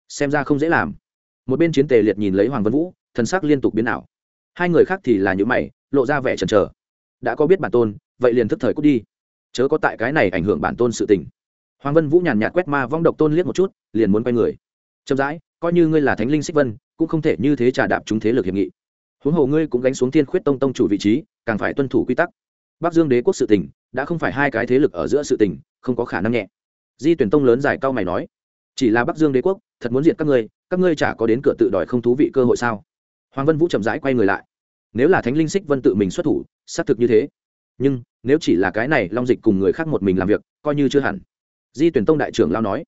Xem ra không dễ làm. Một bên chiến tề liệt nhìn lấy hoàng vân vũ thân xác liên tục biến ảo. Hai người khác thì là những mày, lộ ra vẻ chần chờ. Đã có biết bản tôn, vậy liền thức thời cút đi. Chớ có tại cái này ảnh hưởng bản tôn sự tình. Hoàng vân vũ nhàn nhạt quét ma vong độc tôn liếc một chút, liền muốn quay người. Chậm rãi coi như ngươi là thánh linh xích vân, cũng không thể như thế trà đạp chúng thế lực hiệp nghị. Huống hồ ngươi cũng gánh xuống thiên khuyết tông tông chủ vị trí, càng phải tuân thủ quy tắc. Bắc dương đế quốc sự tình, đã không phải hai cái thế lực ở giữa sự tình, không có khả năng nhẹ. Di tuyển tông lớn giải cao mày nói, chỉ là bắc dương đế quốc, thật muốn diệt các ngươi các ngươi chả có đến cửa tự đòi không thú vị cơ hội sao? Hoàng vân vũ chậm rãi quay người lại. Nếu là thánh linh xích vân tự mình xuất thủ, xác thực như thế. Nhưng, nếu chỉ là cái này long dịch cùng người khác một mình làm việc, coi như chưa hẳn. Di tuyển tông đại trưởng lao nói,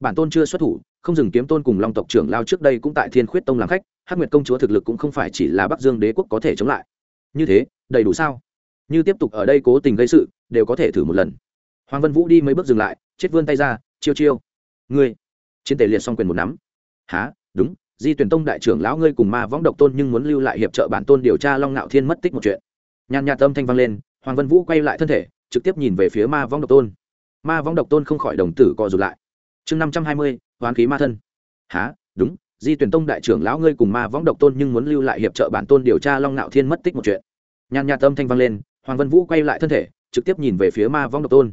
bản tôn chưa xuất thủ không dừng kiếm tôn cùng long tộc trưởng lao trước đây cũng tại thiên khuyết tông làm khách, hắc nguyệt công chúa thực lực cũng không phải chỉ là bắc dương đế quốc có thể chống lại. Như thế, đầy đủ sao? Như tiếp tục ở đây cố tình gây sự, đều có thể thử một lần. Hoàng vân vũ đi mấy bước dừng lại, chết vươn tay ra, chiêu chiêu. Ngươi, chiến tề liệt xong quyền một nắm. Há đúng, di tuyển tông đại trưởng lão ngươi cùng ma võng độc tôn nhưng muốn lưu lại hiệp trợ bản tôn điều tra long ngạo thiên mất tích một chuyện. Nhàn nhạt tâm thanh vang lên, hoàng vân vũ quay lại thân thể, trực tiếp nhìn về phía ma võng độc tôn. Ma võng độc tôn không khỏi đồng tử co rụt lại. Chương năm trăm hai mươi hoán khí ma thân. Há đúng, di tuyển tông đại trưởng lão ngươi cùng ma võng độc tôn nhưng muốn lưu lại hiệp trợ bản tôn điều tra long nạo thiên mất tích một chuyện. Nhàn nhạt tâm thanh vang lên, hoàng vân vũ quay lại thân thể, trực tiếp nhìn về phía ma võng độc tôn.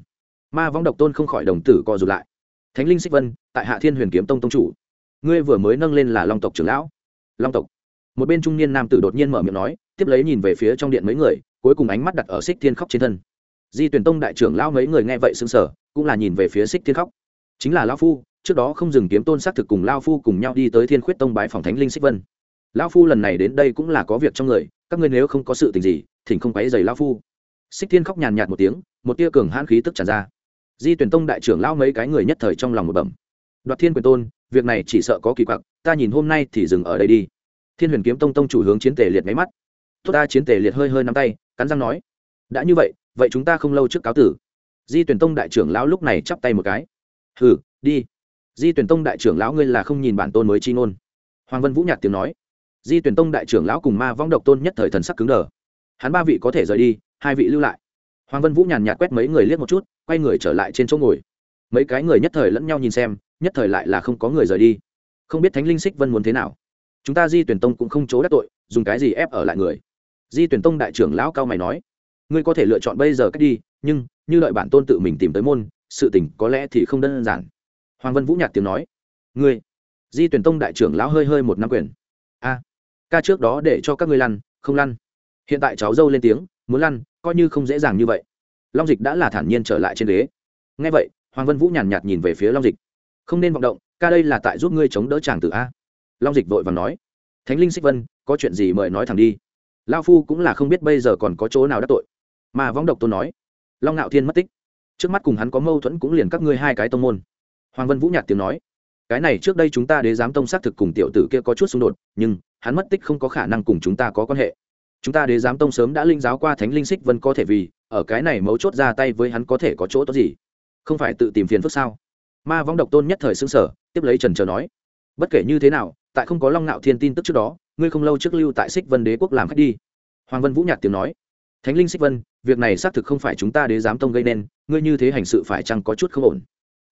Ma võng độc tôn không khỏi đồng tử co rụt lại. Thánh linh xích vân, tại hạ thiên huyền kiếm tông tông chủ. Ngươi vừa mới nâng lên là long tộc trưởng lão. Long tộc. Một bên trung niên nam tử đột nhiên mở miệng nói, tiếp lấy nhìn về phía trong điện mấy người, cuối cùng ánh mắt đặt ở xích thiên khóc trên thân. Di tuyển tông đại trưởng lão mấy người nghe vậy xứng sở cũng là nhìn về phía xích thiên khóc. Chính là lão phu trước đó không dừng kiếm tôn xác thực cùng lao phu cùng nhau đi tới thiên khuyết tông bái phòng thánh linh xích vân. Lão phu lần này đến đây cũng là có việc trong người, các ngươi nếu không có sự tình gì, thỉnh không quấy dày lao phu. Xích thiên khóc nhàn nhạt một tiếng, một tia cường hãn khí tức tràn ra. Di tuyển tông đại trưởng lao mấy cái người nhất thời trong lòng một bẩm. Đoạt thiên quyền tôn, việc này chỉ sợ có kỳ quặc, ta nhìn hôm nay thì dừng ở đây đi. Thiên huyền kiếm tông tông chủ hướng chiến tề liệt máy mắt. Tốt ta, chiến tề liệt hơi hơi nắm tay, cắn răng nói. Đã như vậy vậy chúng ta không lâu trước cáo tử. Di tuyển tông đại trưởng lão lúc này chắp tay một cái. Hừ, đi di tuyển tông đại trưởng lão ngươi là không nhìn bản tôn mới chi ngôn. Hoàng vân vũ nhạt tiếng nói. Di tuyển tông đại trưởng lão cùng ma vong độc tôn nhất thời thần sắc cứng đờ. Hắn ba vị có thể rời đi, hai vị lưu lại. Hoàng vân vũ nhàn nhạt quét mấy người liếc một chút, quay người trở lại trên chỗ ngồi. Mấy cái người nhất thời lẫn nhau nhìn xem, nhất thời lại là không có người rời đi. Không biết thánh linh xích vân muốn thế nào. Chúng ta di tuyển tông cũng không chố đắc tội, dùng cái gì ép ở lại người? Di tuyển tông đại trưởng lão cao mày nói. Ngươi có thể lựa chọn bây giờ cách đi, nhưng như đợi bản tôn tự mình tìm tới môn, sự tình có lẽ thì không đơn giản hoàng vân vũ nhạt tiếng nói, ngươi, di tuyển tông đại trưởng lão hơi hơi một năm quyền. A, ca trước đó để cho các ngươi lăn, không lăn. Hiện tại cháu dâu lên tiếng, muốn lăn, coi như không dễ dàng như vậy. Long dịch đã là thản nhiên trở lại trên ghế. Ngay vậy, hoàng vân vũ nhàn nhạt nhìn về phía long dịch. Không nên vọng động, ca đây là tại giúp ngươi chống đỡ chàng tử a. Long dịch vội và nói, thánh linh xích vân, có chuyện gì mời nói thẳng đi. Lao phu cũng là không biết bây giờ còn có chỗ nào đắc tội. Mà võng độc tôn nói, long ngạo thiên mất tích. Trước mắt cùng hắn có mâu thuẫn cũng liền các ngươi hai cái tông môn hoàng vân vũ nhạt tiếng nói, cái này trước đây chúng ta đế giám tông xác thực cùng tiểu tử kia có chút xung đột, nhưng hắn mất tích không có khả năng cùng chúng ta có quan hệ. Chúng ta đế giám tông sớm đã linh giáo qua thánh linh xích vân có thể vì, ở cái này mấu chốt ra tay với hắn có thể có chỗ tốt gì? Không phải tự tìm phiền phức sao? Ma vong độc tôn nhất thời xương sở tiếp lấy trần trờ nói, bất kể như thế nào, tại không có long nạo thiên tin tức trước đó, ngươi không lâu trước lưu tại xích vân đế quốc làm khách đi. Hoàng vân vũ nhạt tiếng nói, thánh linh xích vân, việc này xác thực không phải chúng ta đế giám tông gây nên, ngươi như thế hành sự phải chăng có chút không ổn?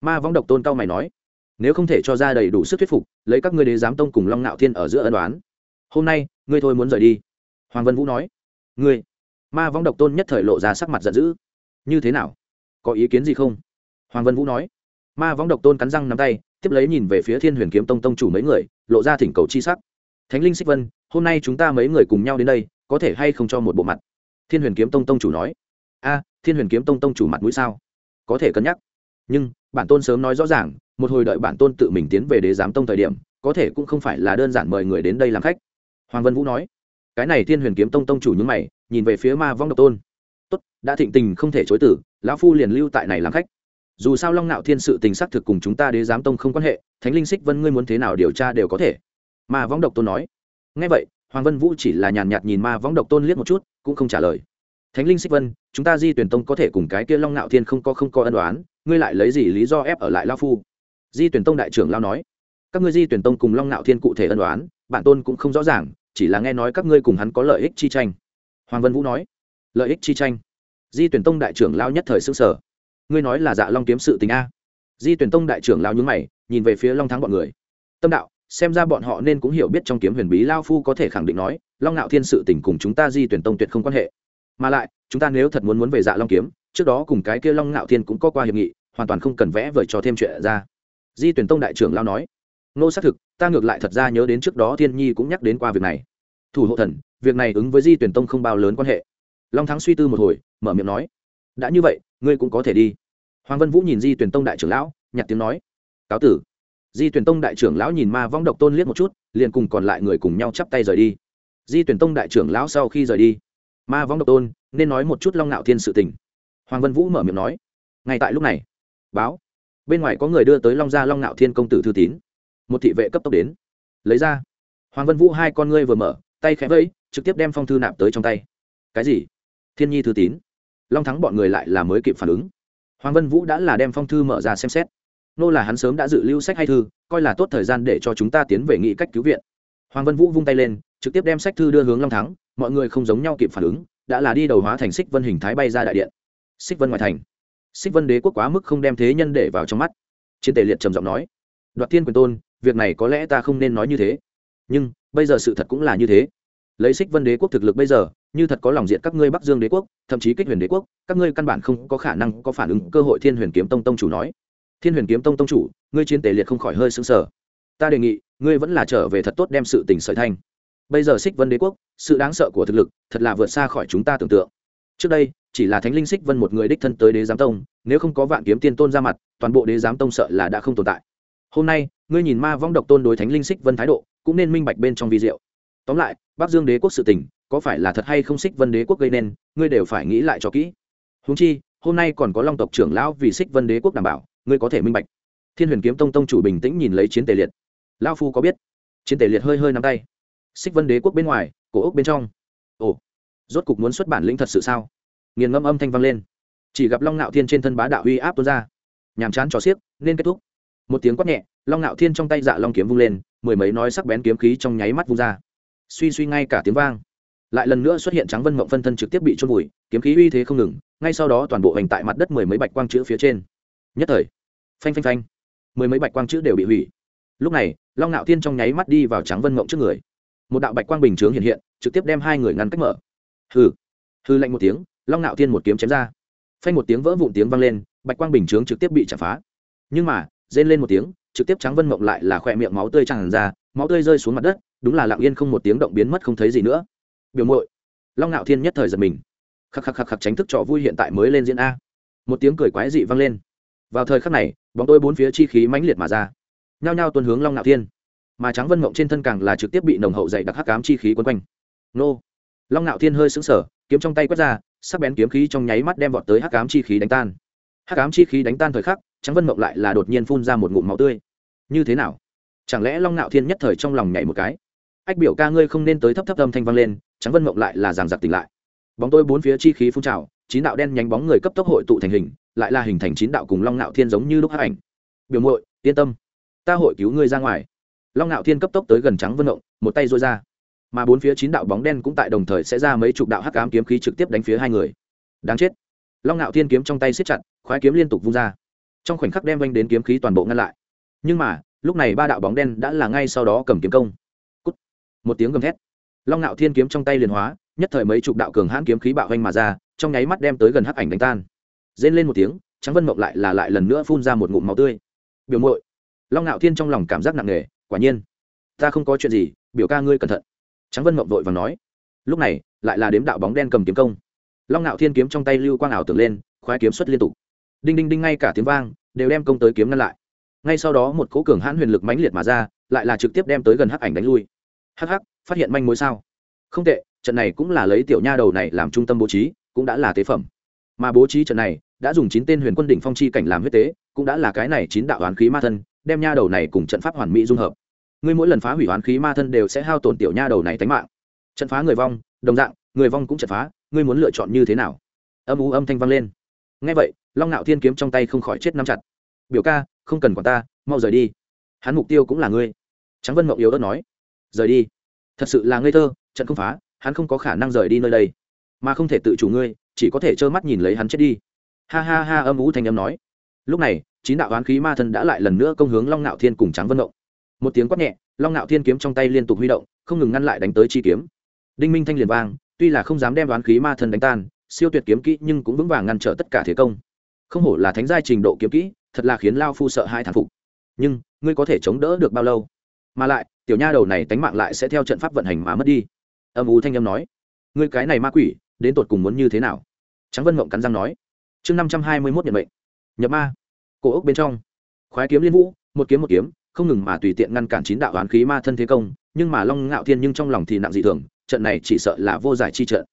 Ma vong độc tôn cao mày nói, nếu không thể cho ra đầy đủ sức thuyết phục, lấy các ngươi đế giám tông cùng long nạo thiên ở giữa ân đoán hôm nay, ngươi thôi muốn rời đi. Hoàng vân vũ nói, ngươi. Ma vong độc tôn nhất thời lộ ra sắc mặt giận dữ. Như thế nào? Có ý kiến gì không? Hoàng vân vũ nói, ma vong độc tôn cắn răng nắm tay, tiếp lấy nhìn về phía thiên huyền kiếm tông tông chủ mấy người, lộ ra thỉnh cầu chi sắc. Thánh linh xích vân, hôm nay chúng ta mấy người cùng nhau đến đây, có thể hay không cho một bộ mặt? Thiên huyền kiếm tông tông chủ nói, a, thiên huyền kiếm tông tông chủ mặt mũi sao? Có thể cân nhắc. Nhưng bản tôn sớm nói rõ ràng, một hồi đợi bản tôn tự mình tiến về đế giám tông thời điểm, có thể cũng không phải là đơn giản mời người đến đây làm khách. Hoàng vân vũ nói. Cái này thiên huyền kiếm tông tông chủ những mày, nhìn về phía ma vong độc tôn. Tốt, đã thịnh tình không thể chối tử lão phu liền lưu tại này làm khách. Dù sao long nạo thiên sự tình xác thực cùng chúng ta đế giám tông không quan hệ, thánh linh xích vân ngươi muốn thế nào điều tra đều có thể. Ma vong độc tôn nói. Ngay vậy, hoàng vân vũ chỉ là nhàn nhạt nhìn ma vong độc tôn liếc một chút, cũng không trả lời thánh linh xích vân, chúng ta di tuyển tông có thể cùng cái kia long nạo thiên không có không có ân đoán ngươi lại lấy gì lý do ép ở lại lao phu? Di tuyển tông đại trưởng lao nói, các ngươi di tuyển tông cùng long nạo thiên cụ thể ân đoán bản tôn cũng không rõ ràng, chỉ là nghe nói các ngươi cùng hắn có lợi ích chi tranh. Hoàng vân vũ nói, lợi ích chi tranh? Di tuyển tông đại trưởng lao nhất thời xương sở ngươi nói là dạ long kiếm sự tình a? Di tuyển tông đại trưởng lao nhúng mày, nhìn về phía long thắng bọn người. Tâm đạo, xem ra bọn họ nên cũng hiểu biết trong kiếm huyền bí lao phu có thể khẳng định nói, long ngạo thiên sự tình cùng chúng ta di tuyển tông tuyệt không quan hệ mà lại, chúng ta nếu thật muốn muốn về dạ long kiếm, trước đó cùng cái kia long ngạo thiên cũng có qua hiệp nghị, hoàn toàn không cần vẽ vời cho thêm chuyện ra. Di tuyển tông đại trưởng lao nói. Nô, xác thực, ta ngược lại thật ra nhớ đến trước đó thiên nhi cũng nhắc đến qua việc này. Thủ hộ thần, việc này ứng với di tuyển tông không bao lớn quan hệ. Long thắng suy tư một hồi, mở miệng nói. Đã như vậy, ngươi cũng có thể đi. Hoàng vân vũ nhìn di tuyển tông đại trưởng lão, nhặt tiếng nói. Cáo tử. Di tuyển tông đại trưởng lão nhìn ma vong độc tôn liếc một chút, liền cùng còn lại người cùng nhau chắp tay rời đi. Di tuyển tông đại trưởng lão sau khi rời đi ma vong độc tôn, nên nói một chút long ngạo thiên sự tình. Hoàng vân vũ mở miệng nói, ngay tại lúc này, báo, bên ngoài có người đưa tới long gia long ngạo thiên công tử thư tín. Một thị vệ cấp tốc đến, lấy ra. Hoàng vân vũ hai con ngươi vừa mở, tay khẽ vẫy, trực tiếp đem phong thư nạp tới trong tay. Cái gì? Thiên nhi thư tín? Long thắng bọn người lại là mới kịp phản ứng. Hoàng vân vũ đã là đem phong thư mở ra xem xét. Nô là hắn sớm đã dự lưu sách hay thư, coi là tốt thời gian để cho chúng ta tiến về nghị cách cứu viện. Hoàng vân vũ vung tay lên, trực tiếp đem sách thư đưa hướng long thắng mọi người không giống nhau kịp phản ứng, đã là đi đầu hóa thành xích vân hình thái bay ra đại điện. Xích vân ngoài thành. Xích vân đế quốc quá mức không đem thế nhân để vào trong mắt. Chiến tề liệt trầm giọng nói, đoạt thiên quyền tôn, việc này có lẽ ta không nên nói như thế. Nhưng, bây giờ sự thật cũng là như thế. Lấy xích vân đế quốc thực lực bây giờ, như thật có lòng diện các ngươi bắc dương đế quốc, thậm chí kích huyền đế quốc, các ngươi căn bản không có khả năng có phản ứng. Cơ hội thiên huyền kiếm tông tông chủ nói. Thiên huyền kiếm tông tông chủ, ngươi chiến tề liệt không khỏi hơi xứng sở ta đề nghị, ngươi vẫn là trở về thật tốt đem sự tình sợi thanh bây giờ xích vân đế quốc, sự đáng sợ của thực lực, thật là vượt xa khỏi chúng ta tưởng tượng. Trước đây, chỉ là thánh linh xích vân một người đích thân tới đế giám tông, nếu không có vạn kiếm tiên tôn ra mặt, toàn bộ đế giám tông sợ là đã không tồn tại. Hôm nay, ngươi nhìn ma vong độc tôn đối thánh linh xích vân thái độ, cũng nên minh bạch bên trong vi diệu. Tóm lại, bắc dương đế quốc sự tình, có phải là thật hay không xích vân đế quốc gây nên, ngươi đều phải nghĩ lại cho kỹ. Húng chi, hôm nay còn có long tộc trưởng lão vì xích vân đế quốc đảm bảo, ngươi có thể minh bạch. Thiên huyền kiếm tông tông chủ bình tĩnh nhìn lấy chiến tề liệt. Lao phu có biết? Chiến tề liệt hơi hơi nắm tay xích vân đế quốc bên ngoài, cổ ốc bên trong. Ồ, rốt cục muốn xuất bản lĩnh thật sự sao? Nghiền ngâm âm thanh vang lên. Chỉ gặp long ngạo thiên trên thân bá đạo uy áp tuôn ra. Nhàm chán trò xiếc, nên kết thúc. Một tiếng quát nhẹ, long ngạo thiên trong tay dạ long kiếm vung lên, mười mấy nói sắc bén kiếm khí trong nháy mắt vung ra. Suy suy ngay cả tiếng vang. Lại lần nữa xuất hiện trắng vân mộng phân thân trực tiếp bị trôn vùi, kiếm khí uy thế không ngừng, ngay sau đó toàn bộ hành tại mặt đất mười mấy bạch quang chữ phía trên. Nhất thời, phanh phanh phanh, mười mấy bạch quang chữ đều bị hủy. Lúc này, long ngạo thiên trong nháy mắt đi vào trắng vân mộng trước người một đạo bạch quang bình chướng hiện hiện, trực tiếp đem hai người ngăn cách mở. Hư hư lạnh một tiếng, long nạo thiên một kiếm chém ra. Phanh một tiếng vỡ vụn tiếng vang lên, bạch quang bình chướng trực tiếp bị chặt phá. Nhưng mà, rên lên một tiếng, trực tiếp trắng vân mộng lại là khỏe miệng máu tươi tràn ra, máu tươi rơi xuống mặt đất, đúng là lặng yên không một tiếng động biến mất không thấy gì nữa. Biểu mội long nạo thiên nhất thời giật mình. Khắc khắc khắc khắc tránh thức trò vui hiện tại mới lên diễn a. Một tiếng cười quái dị vang lên. Vào thời khắc này, bóng tôi bốn phía chi khí mãnh liệt mà ra. Nhao nhao tuân hướng long nạo thiên mà trắng vân mộng trên thân càng là trực tiếp bị nồng hậu dày đặc hắc cám chi khí quấn quanh. Nô. Long ngạo thiên hơi sững sờ, kiếm trong tay quét ra, sắc bén kiếm khí trong nháy mắt đem vọt tới hắc cám chi khí đánh tan. Hắc ám chi khí đánh tan thời khắc trắng vân mộng lại là đột nhiên phun ra một ngụm máu tươi. Như thế nào? Chẳng lẽ long ngạo thiên nhất thời trong lòng nhảy một cái? Ách biểu ca ngươi không nên tới thấp thấp âm thanh vang lên trắng vân mộng lại là giảng giặc tỉnh lại. Bóng tôi bốn phía chi khí phun trào, chín đạo đen nhánh bóng người cấp tốc hội tụ thành hình, lại là hình thành chín đạo cùng long ngạo thiên giống như lúc hắc ảnh. Biểu muội, yên tâm, ta hội cứu ngươi ra ngoài long ngạo thiên cấp tốc tới gần trắng vân động một tay dôi ra. Mà bốn phía chín đạo bóng đen cũng tại đồng thời sẽ ra mấy chục đạo hắc ám kiếm khí trực tiếp đánh phía hai người. Đáng chết. Long ngạo thiên kiếm trong tay siết chặt, khoái kiếm liên tục vung ra. Trong khoảnh khắc đem vanh đến kiếm khí toàn bộ ngăn lại. Nhưng mà, lúc này ba đạo bóng đen đã là ngay sau đó cầm kiếm công. Cút. một tiếng gầm thét. Long ngạo thiên kiếm trong tay liền hóa, nhất thời mấy chục đạo cường hãn kiếm khí bạo vanh mà ra, trong nháy mắt đem tới gần hắc ảnh đánh tan. Rên lên một tiếng, trắng vân mộng lại là lại lần nữa phun ra một ngụm máu tươi. Biểu mội long ngạo thiên trong lòng cảm giác nặng nề quả nhiên. Ta không có chuyện gì, biểu ca ngươi cẩn thận. Trắng vân mộng vội và nói. Lúc này, lại là đếm đạo bóng đen cầm kiếm công. Long ngạo thiên kiếm trong tay lưu quang ảo tưởng lên, khoái kiếm xuất liên tục. Đinh đinh đinh ngay cả tiếng vang, đều đem công tới kiếm ngăn lại. Ngay sau đó một cố cường hãn huyền lực mãnh liệt mà ra, lại là trực tiếp đem tới gần hắc ảnh đánh lui. Hắc hắc, phát hiện manh mối sao? Không tệ, trận này cũng là lấy tiểu nha đầu này làm trung tâm bố trí, cũng đã là tế phẩm. Mà bố trí trận này, đã dùng chín tên huyền quân đỉnh phong chi cảnh làm huyết tế, cũng đã là cái này chín đạo oán khí ma thân, đem nha đầu này cùng trận pháp hoàn mỹ dung hợp ngươi mỗi lần phá hủy oán khí ma thân đều sẽ hao tổn tiểu nha đầu này tính mạng. Trận phá người vong, đồng dạng, người vong cũng trận phá, ngươi muốn lựa chọn như thế nào? Âm u âm thanh vang lên. Ngay vậy, long ngạo thiên kiếm trong tay không khỏi chết nắm chặt. Biểu ca, không cần quản ta, mau rời đi. Hắn mục tiêu cũng là ngươi. Trắng vân mộng yếu ớt nói. Rời đi. Thật sự là ngây thơ, trận không phá, hắn không có khả năng rời đi nơi đây. Mà không thể tự chủ ngươi, chỉ có thể trơ mắt nhìn lấy hắn chết đi. Ha ha ha, âm ú thanh âm nói. Lúc này, chín đạo oán khí ma thân đã lại lần nữa công hướng long ngạo thiên cùng trắng vân mộng một tiếng quát nhẹ long ngạo thiên kiếm trong tay liên tục huy động không ngừng ngăn lại đánh tới chi kiếm. Đinh minh thanh liền vang tuy là không dám đem oán khí ma thần đánh tan siêu tuyệt kiếm kỹ nhưng cũng vững vàng ngăn trở tất cả thế công. Không hổ là thánh giai trình độ kiếm kỹ thật là khiến lao phu sợ hai thản phục. Nhưng ngươi có thể chống đỡ được bao lâu? Mà lại tiểu nha đầu này tánh mạng lại sẽ theo trận pháp vận hành mà mất đi. Âm u thanh âm nói ngươi cái này ma quỷ đến tột cùng muốn như thế nào? Trắng vân mộng cắn răng nói chương năm trăm hai mươi mốt nhận mệnh, nhập ma. Cổ ốc bên trong. Khoái kiếm liên vũ một kiếm một kiếm không ngừng mà tùy tiện ngăn cản chín đạo oán khí ma thân thế công, nhưng mà long ngạo thiên nhưng trong lòng thì nặng dị thường, trận này chỉ sợ là vô giải chi trận.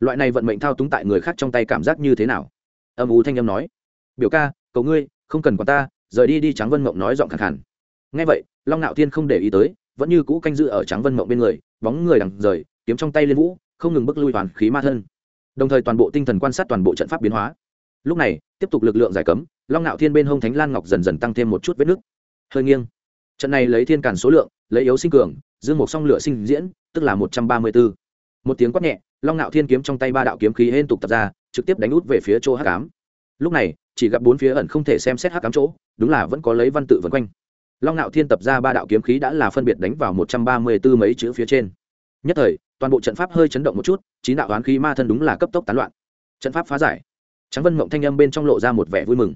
Loại này vận mệnh thao túng tại người khác trong tay cảm giác như thế nào? Âm u thanh âm nói. Biểu ca, cầu ngươi, không cần quản ta, rời đi đi trắng vân mộng nói giọng khẳng hẳn ngay vậy, long ngạo thiên không để ý tới, vẫn như cũ canh giữ ở trắng vân mộng bên người, bóng người đằng rời, kiếm trong tay lên vũ, không ngừng bức lui toàn khí ma thân. Đồng thời toàn bộ tinh thần quan sát toàn bộ trận pháp biến hóa. Lúc này, tiếp tục lực lượng giải cấm, long ngạo thiên bên hông thánh lan ngọc dần dần tăng thêm một chút vết nứt. Hơi nghiêng trận này lấy thiên càn số lượng, lấy yếu sinh cường, dương một song lửa sinh diễn, tức là một trăm ba mươi b ố một tiếng quát nhẹ, long ngạo thiên kiếm trong tay ba đạo kiếm khí hên tục tập ra, trực tiếp đánh út về phía chỗ hắc cám. lúc này, chỉ gặp bốn phía ẩn không thể xem xét hắc cám chỗ, đúng là vẫn có lấy văn tự vân quanh. Long ngạo thiên tập ra ba đạo kiếm khí đã là phân biệt đánh vào một trăm ba mươi b ố mấy chữ phía trên. Nhất thời, toàn bộ trận pháp hơi chấn động một chút, chín đạo oán khí ma thân đúng là cấp tốc tán loạn. Trận pháp phá giải. Trắng vân mộng thanh âm bên trong lộ ra một vẻ vui mừng.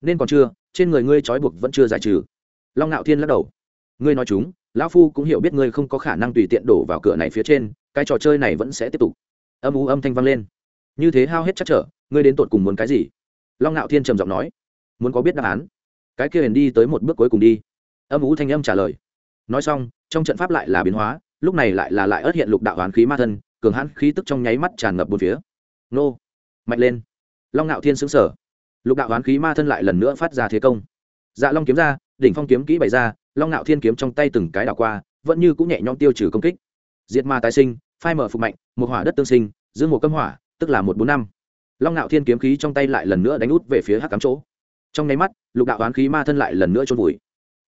Nên còn chưa, trên người ngươi trói buộc vẫn chưa giải trừ long ngạo thiên lắc đầu. Ngươi nói chúng, lão phu cũng hiểu biết ngươi không có khả năng tùy tiện đổ vào cửa này phía trên, cái trò chơi này vẫn sẽ tiếp tục. Âm u âm thanh vang lên. Như thế hao hết chắc trở, ngươi đến tột cùng muốn cái gì? Long ngạo thiên trầm giọng nói. Muốn có biết đáp án. Cái kia liền đi tới một bước cuối cùng đi. Âm u thanh âm trả lời. Nói xong, trong trận pháp lại là biến hóa, lúc này lại là lại ớt hiện lục đạo hoán khí ma thân, cường hãn khí tức trong nháy mắt tràn ngập bốn phía. Nô! Mạnh lên! Long ngạo thiên xứng sở lục đạo hoán khí ma thân lại lần nữa phát ra thế công. Dạ long kiếm ra đỉnh phong kiếm kỹ bày ra, long ngạo thiên kiếm trong tay từng cái đảo qua, vẫn như cũng nhẹ nhõm tiêu trừ công kích. Diệt ma tái sinh, phai mở phục mạnh, một hỏa đất tương sinh, dương một cấm hỏa, tức là một bốn năm. Long ngạo thiên kiếm khí trong tay lại lần nữa đánh út về phía hắc cám chỗ. Trong nháy mắt, lục đạo oán khí ma thân lại lần nữa trôn vùi.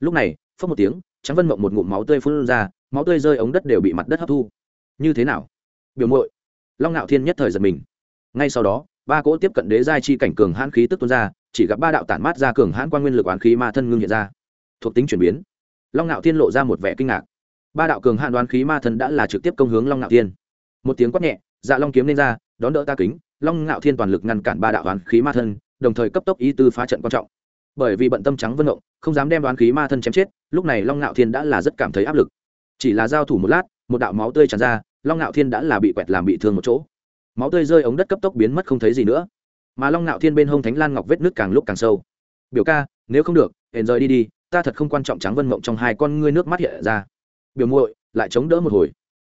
Lúc này phớt một tiếng trắng vân mộng một ngụm máu tươi phun ra, máu tươi rơi ống đất đều bị mặt đất hấp thu. Như thế nào? Biểu muội. Long ngạo thiên nhất thời giật mình. Ngay sau đó, ba cỗ tiếp cận đế giai chi cảnh cường hãn khí tức tuôn ra chỉ gặp ba đạo tản mát ra cường hãn quan nguyên lực oán khí ma thân ngưng hiện ra, thuộc tính chuyển biến. Long ngạo thiên lộ ra một vẻ kinh ngạc. Ba đạo cường hãn đoán khí ma thân đã là trực tiếp công hướng long ngạo thiên. Một tiếng quát nhẹ dạ long kiếm lên ra, đón đỡ ta kính. Long ngạo thiên toàn lực ngăn cản ba đạo đoán khí ma thân, đồng thời cấp tốc ý tư phá trận quan trọng. Bởi vì bận tâm trắng vân động, không dám đem đoán khí ma thân chém chết, lúc này long ngạo thiên đã là rất cảm thấy áp lực. Chỉ là giao thủ một lát, một đạo máu tươi tràn ra, long ngạo thiên đã là bị quẹt làm bị thương một chỗ. Máu tươi rơi ống đất cấp tốc biến mất không thấy gì nữa mà long ngạo thiên bên hông thánh lan ngọc vết nước càng lúc càng sâu. Biểu ca, nếu không được hẹn rời đi đi, ta thật không quan trọng trắng vân mộng trong hai con ngươi nước mắt hiện ra. Biểu muội, lại chống đỡ một hồi.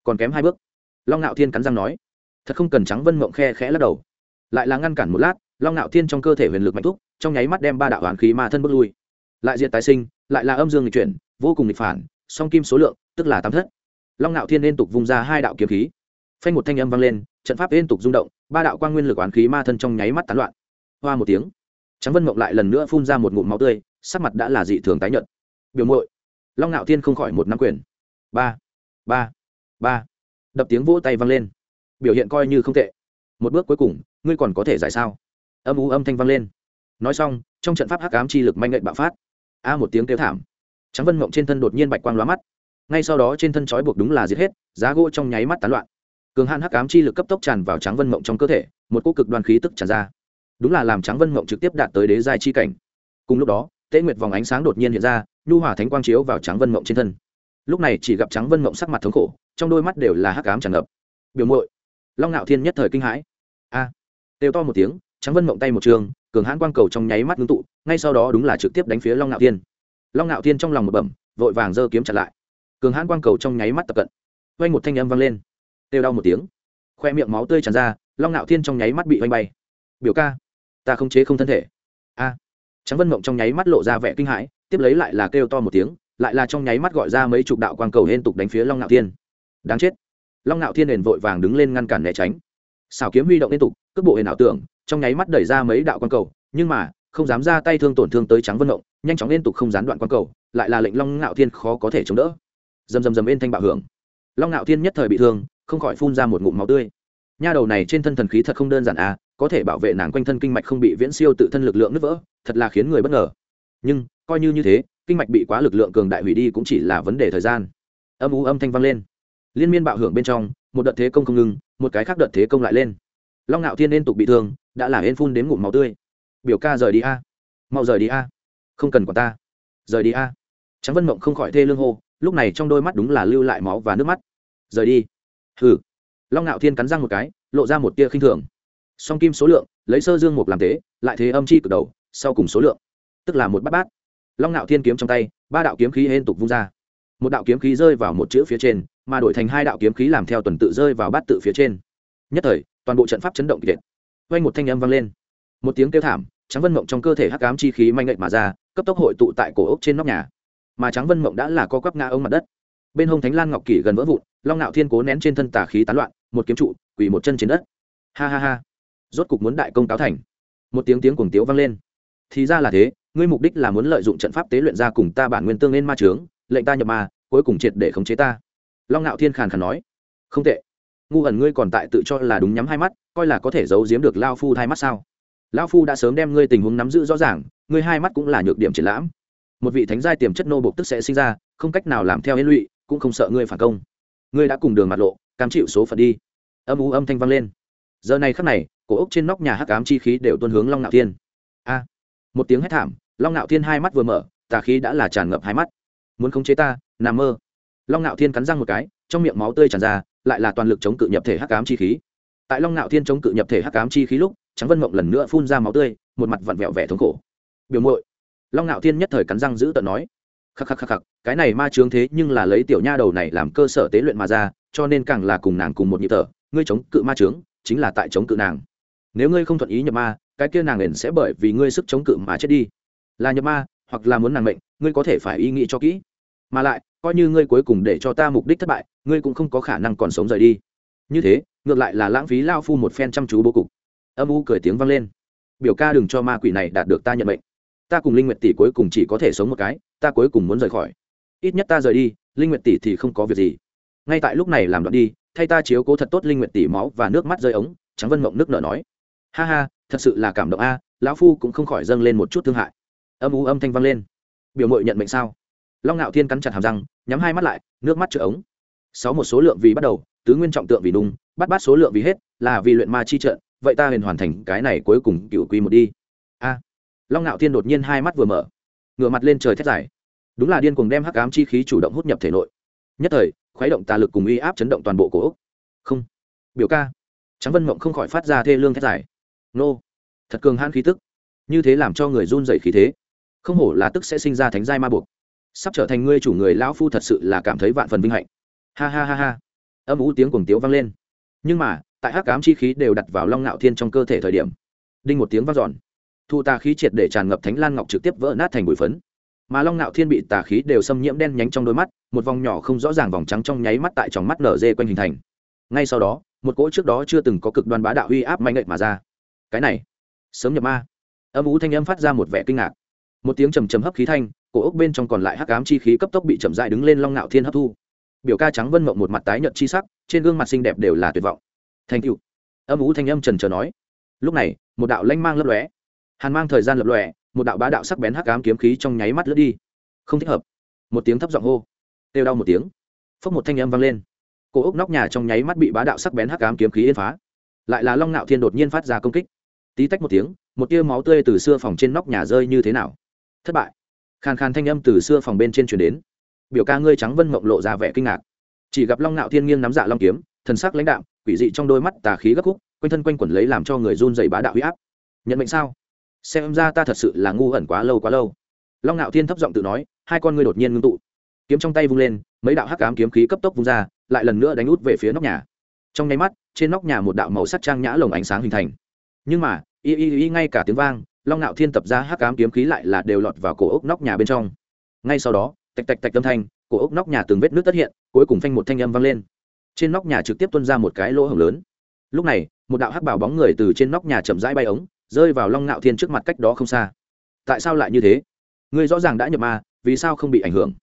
Còn kém hai bước. Long ngạo thiên cắn răng nói. Thật không cần trắng vân mộng khe khẽ lắc đầu. Lại là ngăn cản một lát, long ngạo thiên trong cơ thể huyền lực mạnh thúc, trong nháy mắt đem ba đạo hoàn khí ma thân bước lui. Lại diện tái sinh, lại là âm dương nghịch chuyển, vô cùng nghịch phản, song kim số lượng, tức là tám thất. Long ngạo thiên liên tục vung ra hai đạo kiếm khí. Phanh một thanh âm vang lên, trận pháp liên tục rung động ba đạo quang nguyên lực oán khí ma thân trong nháy mắt tán loạn. Hoa một tiếng trắng vân mộng lại lần nữa phun ra một ngụm máu tươi, sắc mặt đã là dị thường tái nhợt. Biểu muội, long ngạo thiên không khỏi một năm quyền. Ba ba ba. Đập tiếng vỗ tay vang lên. Biểu hiện coi như không tệ. Một bước cuối cùng, ngươi còn có thể giải sao? Âm u âm thanh vang lên. Nói xong, trong trận pháp hắc ám chi lực manh ngậy bạo phát. A một tiếng kêu thảm. Trắng vân mộng trên thân đột nhiên bạch quang lóa mắt. Ngay sau đó trên thân trói buộc đúng là giết hết, giá gỗ trong nháy mắt tán loạn cường hạn hắc ám chi lực cấp tốc tràn vào trắng vân mộng trong cơ thể, một cô cực đoan khí tức tràn ra. Đúng là làm trắng vân mộng trực tiếp đạt tới đế giai chi cảnh. Cùng lúc đó tế nguyệt vòng ánh sáng đột nhiên hiện ra, nhu hỏa thánh quang chiếu vào trắng vân mộng trên thân. Lúc này chỉ gặp trắng vân mộng sắc mặt thống khổ, trong đôi mắt đều là hắc ám tràn ngập. Biểu muội. Long ngạo thiên nhất thời kinh hãi. A! Đều to một tiếng, trắng vân mộng tay một trường, cường hãn quang cầu trong nháy mắt ngưng tụ, ngay sau đó đúng là trực tiếp đánh phía long ngạo thiên. Long ngạo thiên trong lòng một bẩm, vội vàng giơ kiếm chặt lại. Cường hãn quang cầu trong nháy mắt tập cận. Quanh một thanh âm vang lên têu đau một tiếng. Khoe miệng máu tươi tràn ra, long ngạo thiên trong nháy mắt bị oanh bay. Biểu ca, ta không chế không thân thể. A. Trắng vân mộng trong nháy mắt lộ ra vẻ kinh hãi, tiếp lấy lại là kêu to một tiếng, lại là trong nháy mắt gọi ra mấy chục đạo quang cầu liên tục đánh phía long ngạo thiên. Đáng chết. Long ngạo thiên nền vội vàng đứng lên ngăn cản né tránh. Xào kiếm huy động liên tục, cước bộ huyền ảo tưởng, trong nháy mắt đẩy ra mấy đạo quang cầu, nhưng mà, không dám ra tay thương tổn thương tới trắng vân mộng, nhanh chóng liên tục không gián đoạn quang cầu, lại là lệnh long ngạo thiên khó có thể chống đỡ. Dầm dầm dầm ên thanh bạo hưởng. Long ngạo thiên nhất thời bị thương không khỏi phun ra một ngụm máu tươi. Nha đầu này trên thân thần khí thật không đơn giản à có thể bảo vệ nàng quanh thân kinh mạch không bị viễn siêu tự thân lực lượng nứt vỡ, thật là khiến người bất ngờ. Nhưng, coi như như thế, kinh mạch bị quá lực lượng cường đại hủy đi cũng chỉ là vấn đề thời gian. Âm u âm thanh vang lên. Liên miên bạo hưởng bên trong, một đợt thế công không ngừng, một cái khác đợt thế công lại lên. Long ngạo thiên liên tục bị thương, đã là hên phun đến ngụm máu tươi. Biểu ca rời đi a. Mau rời đi a. Không cần của ta. Rời đi a. Trắng vân mộng không khỏi thê lương hô, lúc này trong đôi mắt đúng là lưu lại máu và nước mắt. Rời đi hừ. Long ngạo thiên cắn răng một cái, lộ ra một tia khinh thường. Song kim số lượng, lấy sơ dương mục làm thế, lại thế âm chi cực đầu, sau cùng số lượng. Tức là một bát bát. Long ngạo thiên kiếm trong tay, ba đạo kiếm khí liên tục vung ra. Một đạo kiếm khí rơi vào một chữ phía trên, mà đổi thành hai đạo kiếm khí làm theo tuần tự rơi vào bát tự phía trên. Nhất thời, toàn bộ trận pháp chấn động kịch liệt. Quanh một thanh âm vang lên. Một tiếng kêu thảm trắng vân mộng trong cơ thể hắc ám chi khí manh ngậy mà ra, cấp tốc hội tụ tại cổ ốc trên nóc nhà. Mà trắng vân mộng đã là co quắp ngã ông mặt đất. Bên hông thánh lan ngọc kỷ gần vỡ vụn long ngạo thiên cố nén trên thân tà khí tán loạn, một kiếm trụ, quỳ một chân trên đất. Ha ha ha. Rốt cục muốn đại công cáo thành. Một tiếng tiếng cuồng tiếu vang lên. Thì ra là thế, ngươi mục đích là muốn lợi dụng trận pháp tế luyện ra cùng ta bản nguyên tương lên ma trướng lệnh ta nhập ma, cuối cùng triệt để khống chế ta. Long ngạo thiên khàn khàn nói. Không tệ. Ngu ẩn ngươi còn tại tự cho là đúng nhắm hai mắt, coi là có thể giấu giếm được lao phu hai mắt sao? Lao phu đã sớm đem ngươi tình huống nắm giữ rõ ràng, ngươi hai mắt cũng là nhược điểm triển lãm. Một vị thánh giai tiềm chất nô bộc tức sẽ sinh ra, không cách nào làm theo hệ lụy, cũng không sợ ngươi phản công ngươi đã cùng đường mặt lộ, cam chịu số phận đi. Âm u âm thanh vang lên. Giờ này khắc này, cổ ốc trên nóc nhà hắc ám chi khí đều tuân hướng long nạo thiên. A! Một tiếng hét thảm, long nạo thiên hai mắt vừa mở, tà khí đã là tràn ngập hai mắt. Muốn khống chế ta, nằm mơ. Long nạo thiên cắn răng một cái, trong miệng máu tươi tràn ra, lại là toàn lực chống cự nhập thể hắc ám chi khí. Tại long nạo thiên chống cự nhập thể hắc ám chi khí lúc, trắng vân mộng lần nữa phun ra máu tươi, một mặt vặn vẹo vẻ thống khổ. Biểu mội long nạo thiên nhất thời cắn răng giữ tận nói khắc khắc khắc khắc, cái này ma trướng thế nhưng là lấy tiểu nha đầu này làm cơ sở tế luyện mà ra, cho nên càng là cùng nàng cùng một nhịp thở, ngươi chống cự ma trướng chính là tại chống cự nàng. Nếu ngươi không thuận ý nhập ma, cái kia nàng liền sẽ bởi vì ngươi sức chống cự mà chết đi. Là nhập ma, hoặc là muốn nàng mệnh, ngươi có thể phải ý nghĩ cho kỹ. Mà lại, coi như ngươi cuối cùng để cho ta mục đích thất bại, ngươi cũng không có khả năng còn sống rời đi. Như thế, ngược lại là lãng phí lao phu một phen chăm chú bố cục. Âm u cười tiếng vang lên. Biểu ca đừng cho ma quỷ này đạt được ta nhận mệnh ta cùng linh nguyệt tỷ cuối cùng chỉ có thể sống một cái, ta cuối cùng muốn rời khỏi. Ít nhất ta rời đi, linh nguyệt tỷ thì không có việc gì. Ngay tại lúc này làm đoạn đi, thay ta chiếu cố thật tốt linh nguyệt tỷ máu và nước mắt rơi ống trắng vân mộng nước nở nói. Ha ha, thật sự là cảm động a, lão phu cũng không khỏi dâng lên một chút thương hại. Âm u âm thanh vang lên. Biểu mội nhận mệnh sao? Long ngạo thiên cắn chặt hàm răng, nhắm hai mắt lại, nước mắt chữa ống. Sáu một số lượng vì bắt đầu, tứ nguyên trọng tượng vì đúng bắt bắt số lượng vì hết, là vì luyện ma chi trận, vậy ta huyền hoàn thành cái này cuối cùng cựu quy một đi long ngạo thiên đột nhiên hai mắt vừa mở, ngửa mặt lên trời thét dài. Đúng là điên cuồng đem hắc ám chi khí chủ động hút nhập thể nội. Nhất thời, khuấy động tà lực cùng uy áp chấn động toàn bộ cổ ốc. Không. Biểu ca. Trắng vân mộng không khỏi phát ra thê lương thét dài. Nô. Thật cường hãn khí tức. Như thế làm cho người run dậy khí thế. Không hổ là tức sẽ sinh ra thánh giai ma buộc. Sắp trở thành ngươi chủ người lão phu thật sự là cảm thấy vạn phần vinh hạnh. Ha ha ha ha. Âm ú tiếng cuồng tiếu vang lên. Nhưng mà, tại hắc ám chi khí đều đặt vào long ngạo thiên trong cơ thể thời điểm, đinh một tiếng vang dọn thu tà khí triệt để tràn ngập thánh lan ngọc trực tiếp vỡ nát thành bụi phấn. Mà long ngạo thiên bị tà khí đều xâm nhiễm đen nhánh trong đôi mắt, một vòng nhỏ không rõ ràng vòng trắng trong nháy mắt tại tròng mắt nở dê quanh hình thành. Ngay sau đó, một cỗ trước đó chưa từng có cực đoan bá đạo uy áp mạnh ngậy mà ra. Cái này, sớm nhập ma. Âm ú thanh âm phát ra một vẻ kinh ngạc. Một tiếng trầm trầm hấp khí thanh, cổ ốc bên trong còn lại hắc ám chi khí cấp tốc bị chậm dại đứng lên long ngạo thiên hấp thu. Biểu ca trắng vân mộng một mặt tái nhợt chi sắc, trên gương mặt xinh đẹp đều là tuyệt vọng. Thành cựu âm ú thanh âm trần trờ nói. Lúc này, một đạo lanh mang lấp lóe hàn mang thời gian lập lòe, một đạo bá đạo sắc bén hắc ám kiếm khí trong nháy mắt lướt đi. Không thích hợp. Một tiếng thấp giọng hô. Têu đau một tiếng. Phốc một thanh âm vang lên. Cổ ốc nóc nhà trong nháy mắt bị bá đạo sắc bén hắc ám kiếm khí yên phá. Lại là long nạo thiên đột nhiên phát ra công kích. Tí tách một tiếng, một tia máu tươi từ xưa phòng trên nóc nhà rơi như thế nào? Thất bại. Khàn khàn thanh âm từ xưa phòng bên trên chuyển đến. Biểu ca ngươi trắng vân mộng lộ ra vẻ kinh ngạc. Chỉ gặp long nạo thiên nghiêng nắm dạ long kiếm, thần sắc lãnh đạm, quỷ dị trong đôi mắt tà khí gấp khúc, quanh thân quanh quẩn lấy làm cho người run dày bá đạo huy áp. Nhận mệnh sao? Xem ra ta thật sự là ngu ẩn quá lâu quá lâu. Long ngạo thiên thấp giọng tự nói, hai con ngươi đột nhiên ngưng tụ. Kiếm trong tay vung lên, mấy đạo hắc ám kiếm khí cấp tốc vung ra, lại lần nữa đánh út về phía nóc nhà. Trong nháy mắt, trên nóc nhà một đạo màu sắc trang nhã lồng ánh sáng hình thành. Nhưng mà, y y y ngay cả tiếng vang, long ngạo thiên tập ra hắc ám kiếm khí lại là đều lọt vào cổ ốc nóc nhà bên trong. Ngay sau đó, tạch tạch tạch âm thanh, cổ ốc nóc nhà từng vết nước tất hiện, cuối cùng phanh một thanh âm vang lên. Trên nóc nhà trực tiếp tuôn ra một cái lỗ hổng lớn. Lúc này, một đạo hắc bảo bóng người từ trên nóc nhà chậm rãi bay ống rơi vào long ngạo thiên trước mặt cách đó không xa. Tại sao lại như thế? Ngươi rõ ràng đã nhập ma, vì sao không bị ảnh hưởng?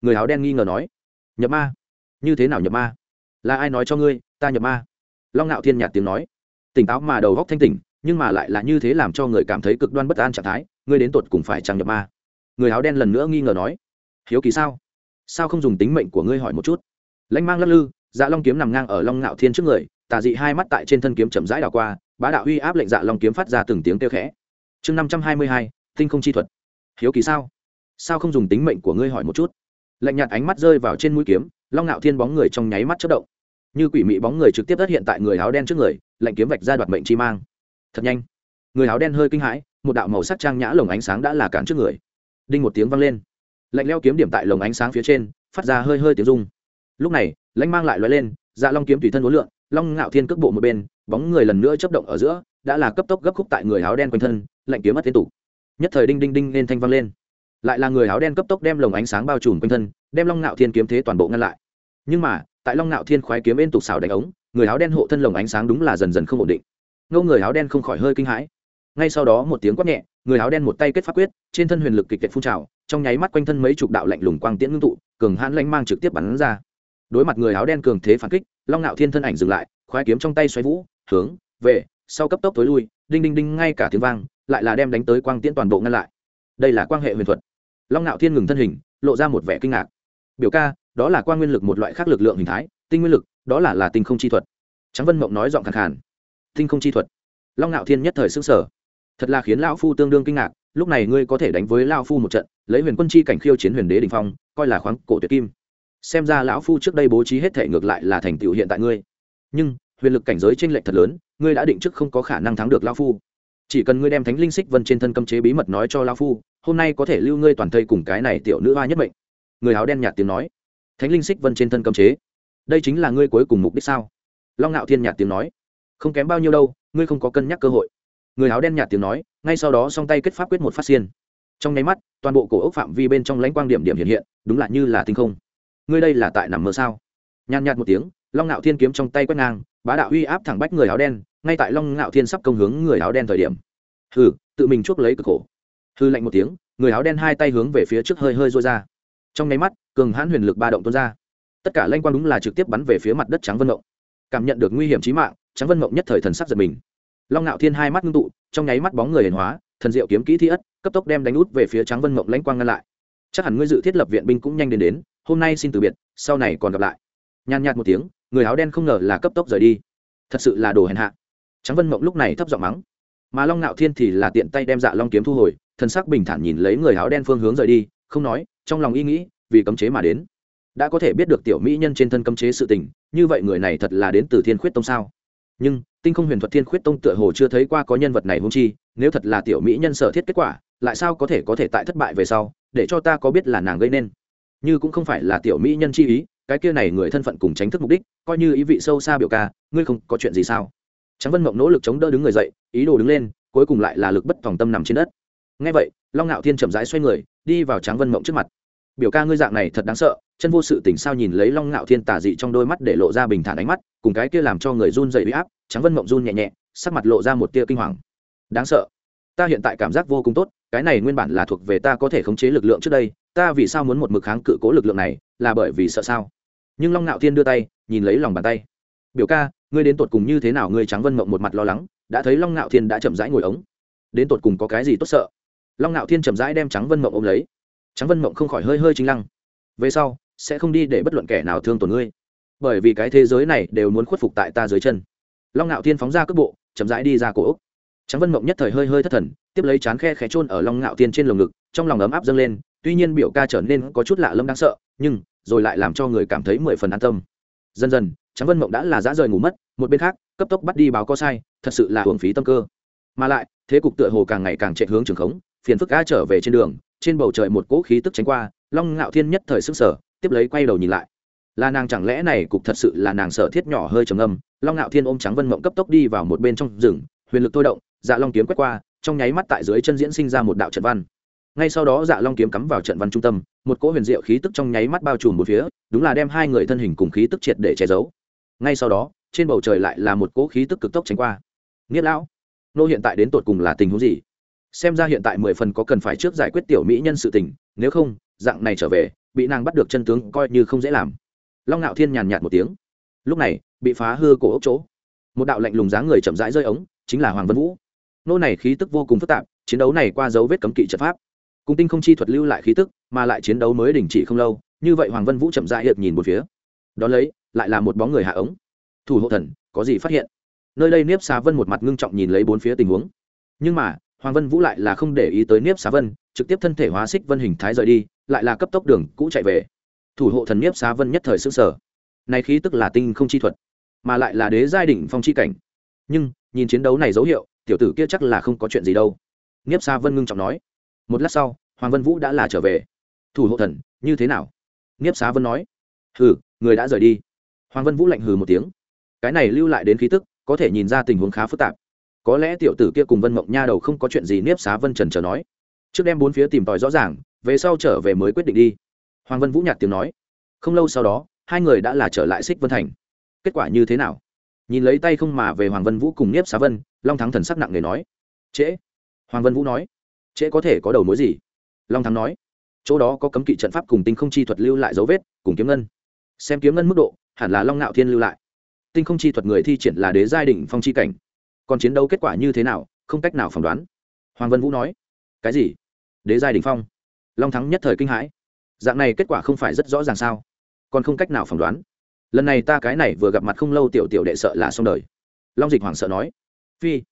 Người áo đen nghi ngờ nói. Nhập ma? Như thế nào nhập ma? Là ai nói cho ngươi, ta nhập ma? Long ngạo thiên nhạt tiếng nói. Tỉnh táo mà đầu góc thanh tỉnh, nhưng mà lại là như thế làm cho người cảm thấy cực đoan bất an trạng thái, ngươi đến tột cùng phải chẳng nhập ma? Người áo đen lần nữa nghi ngờ nói. Hiếu kỳ sao? Sao không dùng tính mệnh của ngươi hỏi một chút? Lãnh mang lắc lư dạ long kiếm nằm ngang ở long ngạo thiên trước người, tà dị hai mắt tại trên thân kiếm chậm rãi đảo qua bá đạo uy áp lệnh dạ long kiếm phát ra từng tiếng kêu khẽ. Chương năm trăm hai mươi hai, tinh không chi thuật. Hiếu kỳ sao? Sao không dùng tính mệnh của ngươi hỏi một chút? Lạnh nhạt ánh mắt rơi vào trên mũi kiếm, long ngạo thiên bóng người trong nháy mắt chất động. Như quỷ mị bóng người trực tiếp xuất hiện tại người áo đen trước người, lạnh kiếm vạch ra đoạt mệnh chi mang. Thật nhanh. Người áo đen hơi kinh hãi, một đạo màu sắc trang nhã lồng ánh sáng đã là cản trước người. Đinh một tiếng vang lên. Lạnh leo kiếm điểm tại lồng ánh sáng phía trên, phát ra hơi hơi tiếng rung. Lúc này lãnh mang lại loại lên dạ long kiếm tùy thân uốn lượn long ngạo thiên cước bộ một bên, bóng người lần nữa chấp động ở giữa, đã là cấp tốc gấp khúc tại người áo đen quanh thân, lạnh kiếm mất tiến tục. Nhất thời đinh đinh đinh lên thanh vang lên. Lại là người áo đen cấp tốc đem lồng ánh sáng bao trùm quanh thân, đem long ngạo thiên kiếm thế toàn bộ ngăn lại. Nhưng mà, tại long ngạo thiên khoái kiếm bên tục xảo đánh ống, người áo đen hộ thân lồng ánh sáng đúng là dần dần không ổn định. Ngô người áo đen không khỏi hơi kinh hãi. Ngay sau đó một tiếng quát nhẹ, người áo đen một tay kết pháp quyết, trên thân huyền lực kịch liệt phun trào, trong nháy mắt quanh thân mấy chục đạo lạnh lùng quang tiễn ngưng tụ, cường hãn lãnh mang trực tiếp bắn ra đối mặt người áo đen cường thế phản kích, long ngạo thiên thân ảnh dừng lại, khoái kiếm trong tay xoáy vũ, hướng về sau cấp tốc tối lui, đinh đinh đinh ngay cả tiếng vang, lại là đem đánh tới quang tiễn toàn bộ ngăn lại. Đây là quan hệ huyền thuật. Long ngạo thiên ngừng thân hình, lộ ra một vẻ kinh ngạc. Biểu ca, đó là quan nguyên lực một loại khác lực lượng hình thái, tinh nguyên lực, đó là là tinh không chi thuật. Trắng vân mộng nói giọng khẳng khàn. Tinh không chi thuật. Long ngạo thiên nhất thời xứng sở thật là khiến lão phu tương đương kinh ngạc, lúc này ngươi có thể đánh với lao phu một trận, lấy huyền quân chi cảnh khiêu chiến huyền đế đình phong, coi là khoáng cổ tuyệt kim xem ra lão phu trước đây bố trí hết thể ngược lại là thành tựu hiện tại ngươi. Nhưng, huyền lực cảnh giới tranh lệch thật lớn, ngươi đã định trước không có khả năng thắng được lão phu. Chỉ cần ngươi đem thánh linh xích vân trên thân cấm chế bí mật nói cho lão phu, hôm nay có thể lưu ngươi toàn thây cùng cái này tiểu nữ hoa nhất mệnh. Người áo đen nhạt tiếng nói. Thánh linh xích vân trên thân cấm chế. Đây chính là ngươi cuối cùng mục đích sao? Long ngạo thiên nhạt tiếng nói. Không kém bao nhiêu đâu, ngươi không có cân nhắc cơ hội. Người áo đen nhạt tiếng nói, ngay sau đó song tay kết pháp quyết một phát xiên. Trong nháy mắt, toàn bộ cổ ốc phạm vi bên trong lãnh quang điểm điểm hiện hiện, đúng là như là tinh không ngươi đây là tại nằm mơ sao? Nhàn nhạt một tiếng, long ngạo thiên kiếm trong tay quét ngang, bá đạo uy áp thẳng bách người áo đen, ngay tại long ngạo thiên sắp công hướng người áo đen thời điểm. Hừ, tự mình chuốc lấy cực khổ. Hư lạnh một tiếng, người áo đen hai tay hướng về phía trước hơi hơi rôi ra. Trong nháy mắt, cường hãn huyền lực ba động tuôn ra. Tất cả lanh quang đúng là trực tiếp bắn về phía mặt đất trắng vân mộng. Cảm nhận được nguy hiểm chí mạng trắng vân mộng nhất thời thần sắc giật mình. Long ngạo thiên hai mắt ngưng tụ, trong nháy mắt bóng người hiền hóa, thần diệu kiếm kỹ thi ất, cấp tốc đem đánh út về phía trắng vân mộng lãnh quang ngăn lại. Chắc hẳn ngươi dự thiết lập viện binh cũng nhanh đến đến hôm nay xin từ biệt, sau này còn gặp lại. Nhàn nhạt một tiếng, người áo đen không ngờ là cấp tốc rời đi. Thật sự là đồ hèn hạ. Trắng vân mộng lúc này thấp giọng mắng. Mà long ngạo thiên thì là tiện tay đem dạ long kiếm thu hồi thân sắc bình thản nhìn lấy người áo đen phương hướng rời đi, không nói, trong lòng ý nghĩ, vì cấm chế mà đến. Đã có thể biết được tiểu mỹ nhân trên thân cấm chế sự tình, như vậy người này thật là đến từ thiên khuyết tông sao? Nhưng, tinh không huyền thuật thiên khuyết tông tựa hồ chưa thấy qua có nhân vật này hung chi, nếu thật là tiểu mỹ nhân sở thiết kết quả, lại sao có thể có thể tại thất bại về sau, để cho ta có biết là nàng gây nên? Như cũng không phải là tiểu mỹ nhân chi ý, cái kia này người thân phận cùng tránh thức mục đích, coi như ý vị sâu xa biểu ca, ngươi không có chuyện gì sao? Trắng vân mộng nỗ lực chống đỡ đứng người dậy, ý đồ đứng lên, cuối cùng lại là lực bất tòng tâm nằm trên đất. Ngay vậy, long ngạo thiên chậm rãi xoay người, đi vào trắng vân mộng trước mặt. Biểu ca ngươi dạng này thật đáng sợ, chân vô sự tỉnh sao nhìn lấy long ngạo thiên tả dị trong đôi mắt để lộ ra bình thản ánh mắt, cùng cái kia làm cho người run dậy bị áp trắng vân mộng run nhẹ nhẹ, sắc mặt lộ ra một tia kinh hoàng. Đáng sợ. Ta hiện tại cảm giác vô cùng tốt, cái này nguyên bản là thuộc về ta có thể khống chế lực lượng trước đây ta vì sao muốn một mực kháng cự cố lực lượng này, là bởi vì sợ sao? Nhưng long ngạo thiên đưa tay, nhìn lấy lòng bàn tay. Biểu ca, ngươi đến tột cùng như thế nào? Ngươi trắng vân mộng một mặt lo lắng, đã thấy long ngạo thiên đã chậm rãi ngồi ống. Đến tột cùng có cái gì tốt sợ? Long ngạo thiên chậm rãi đem trắng vân mộng ôm lấy. Trắng vân mộng không khỏi hơi hơi chính lăng. Về sau, sẽ không đi để bất luận kẻ nào thương tổn ngươi. Bởi vì cái thế giới này đều muốn khuất phục tại ta dưới chân. Long ngạo thiên phóng ra cước bộ, chậm rãi đi ra cổ ốc. Trắng vân mộng nhất thời hơi hơi thất thần, tiếp lấy chán khe khẽ trôn ở long ngạo thiên trên lồng ngực, trong lòng ấm áp dâng lên tuy nhiên biểu ca trở nên có chút lạ lẫm đáng sợ, nhưng rồi lại làm cho người cảm thấy mười phần an tâm. Dần dần trắng vân mộng đã là dã rời ngủ mất, một bên khác, cấp tốc bắt đi báo có sai, thật sự là hưởng phí tâm cơ. Mà lại, thế cục tựa hồ càng ngày càng chạy hướng trường khống, phiền phức ca trở về trên đường, trên bầu trời một cỗ khí tức tránh qua, long ngạo thiên nhất thời sức sở tiếp lấy quay đầu nhìn lại. Là nàng chẳng lẽ này cục thật sự là nàng sở thiết nhỏ hơi trầm âm long ngạo thiên ôm trắng vân mộng cấp tốc đi vào một bên trong rừng, huyền lực thôi động dạ long kiếm quét qua, trong nháy mắt tại dưới chân diễn sinh ra một đạo trận văn ngay sau đó dạ long kiếm cắm vào trận văn trung tâm, một cỗ huyền diệu khí tức trong nháy mắt bao trùm một phía, đúng là đem hai người thân hình cùng khí tức triệt để che giấu. Ngay sau đó, trên bầu trời lại là một cỗ khí tức cực tốc tránh qua. Nghiết lão, nô hiện tại đến tột cùng là tình huống gì? Xem ra hiện tại mười phần có cần phải trước giải quyết tiểu mỹ nhân sự tình, nếu không, dạng này trở về, bị nàng bắt được chân tướng coi như không dễ làm. Long ngạo thiên nhàn nhạt một tiếng. Lúc này, bị phá hư cổ ốc chỗ. Một đạo lạnh lùng dáng người chậm rãi rơi ống, chính là hoàng vân vũ. Nô này khí tức vô cùng phức tạp, chiến đấu này qua dấu vết cấm kỵ trận pháp cùng tinh không chi thuật lưu lại khí tức, mà lại chiến đấu mới đình chỉ không lâu, như vậy hoàng vân vũ chậm rãi hiệp nhìn một phía. Đón lấy, lại là một bóng người hạ ống. Thủ hộ thần, có gì phát hiện? Nơi đây niếp xá vân một mặt ngưng trọng nhìn lấy bốn phía tình huống. Nhưng mà, hoàng vân vũ lại là không để ý tới niếp xá vân, trực tiếp thân thể hóa xích vân hình thái rời đi, lại là cấp tốc đường cũ chạy về. Thủ hộ thần niếp xá vân nhất thời xương sở này khí tức là tinh không chi thuật, mà lại là đế giai đỉnh phong chi cảnh. Nhưng, nhìn chiến đấu này dấu hiệu, tiểu tử kia chắc là không có chuyện gì đâu. Niếp xá vân ngưng trọng nói một lát sau, hoàng vân vũ đã là trở về. Thủ hộ thần, như thế nào? Niếp xá vân nói. Hừ, người đã rời đi. Hoàng vân vũ lạnh hừ một tiếng. Cái này lưu lại đến khí tức, có thể nhìn ra tình huống khá phức tạp. Có lẽ tiểu tử kia cùng vân mộng nha đầu không có chuyện gì niếp xá vân trần chờ nói. Trước đem bốn phía tìm tòi rõ ràng, về sau trở về mới quyết định đi. Hoàng vân vũ nhạt tiếng nói. Không lâu sau đó, hai người đã là trở lại xích vân thành. Kết quả như thế nào? Nhìn lấy tay không mà về hoàng vân vũ cùng niếp xá vân, long thắng thần sắc nặng nề nói. Trễ. Hoàng vân vũ nói trễ có thể có đầu mối gì? Long thắng nói. Chỗ đó có cấm kỵ trận pháp cùng tinh không chi thuật lưu lại dấu vết, cùng kiếm ngân. Xem kiếm ngân mức độ, hẳn là long ngạo thiên lưu lại. Tinh không chi thuật người thi triển là đế giai đỉnh phong chi cảnh. Còn chiến đấu kết quả như thế nào, không cách nào phỏng đoán. Hoàng vân vũ nói. Cái gì? Đế giai đỉnh phong. Long thắng nhất thời kinh hãi. Dạng này kết quả không phải rất rõ ràng sao? Còn không cách nào phỏng đoán. Lần này ta cái này vừa gặp mặt không lâu tiểu tiểu đệ sợ là xong đời. Long dịch hoảng sợ nói. Phi,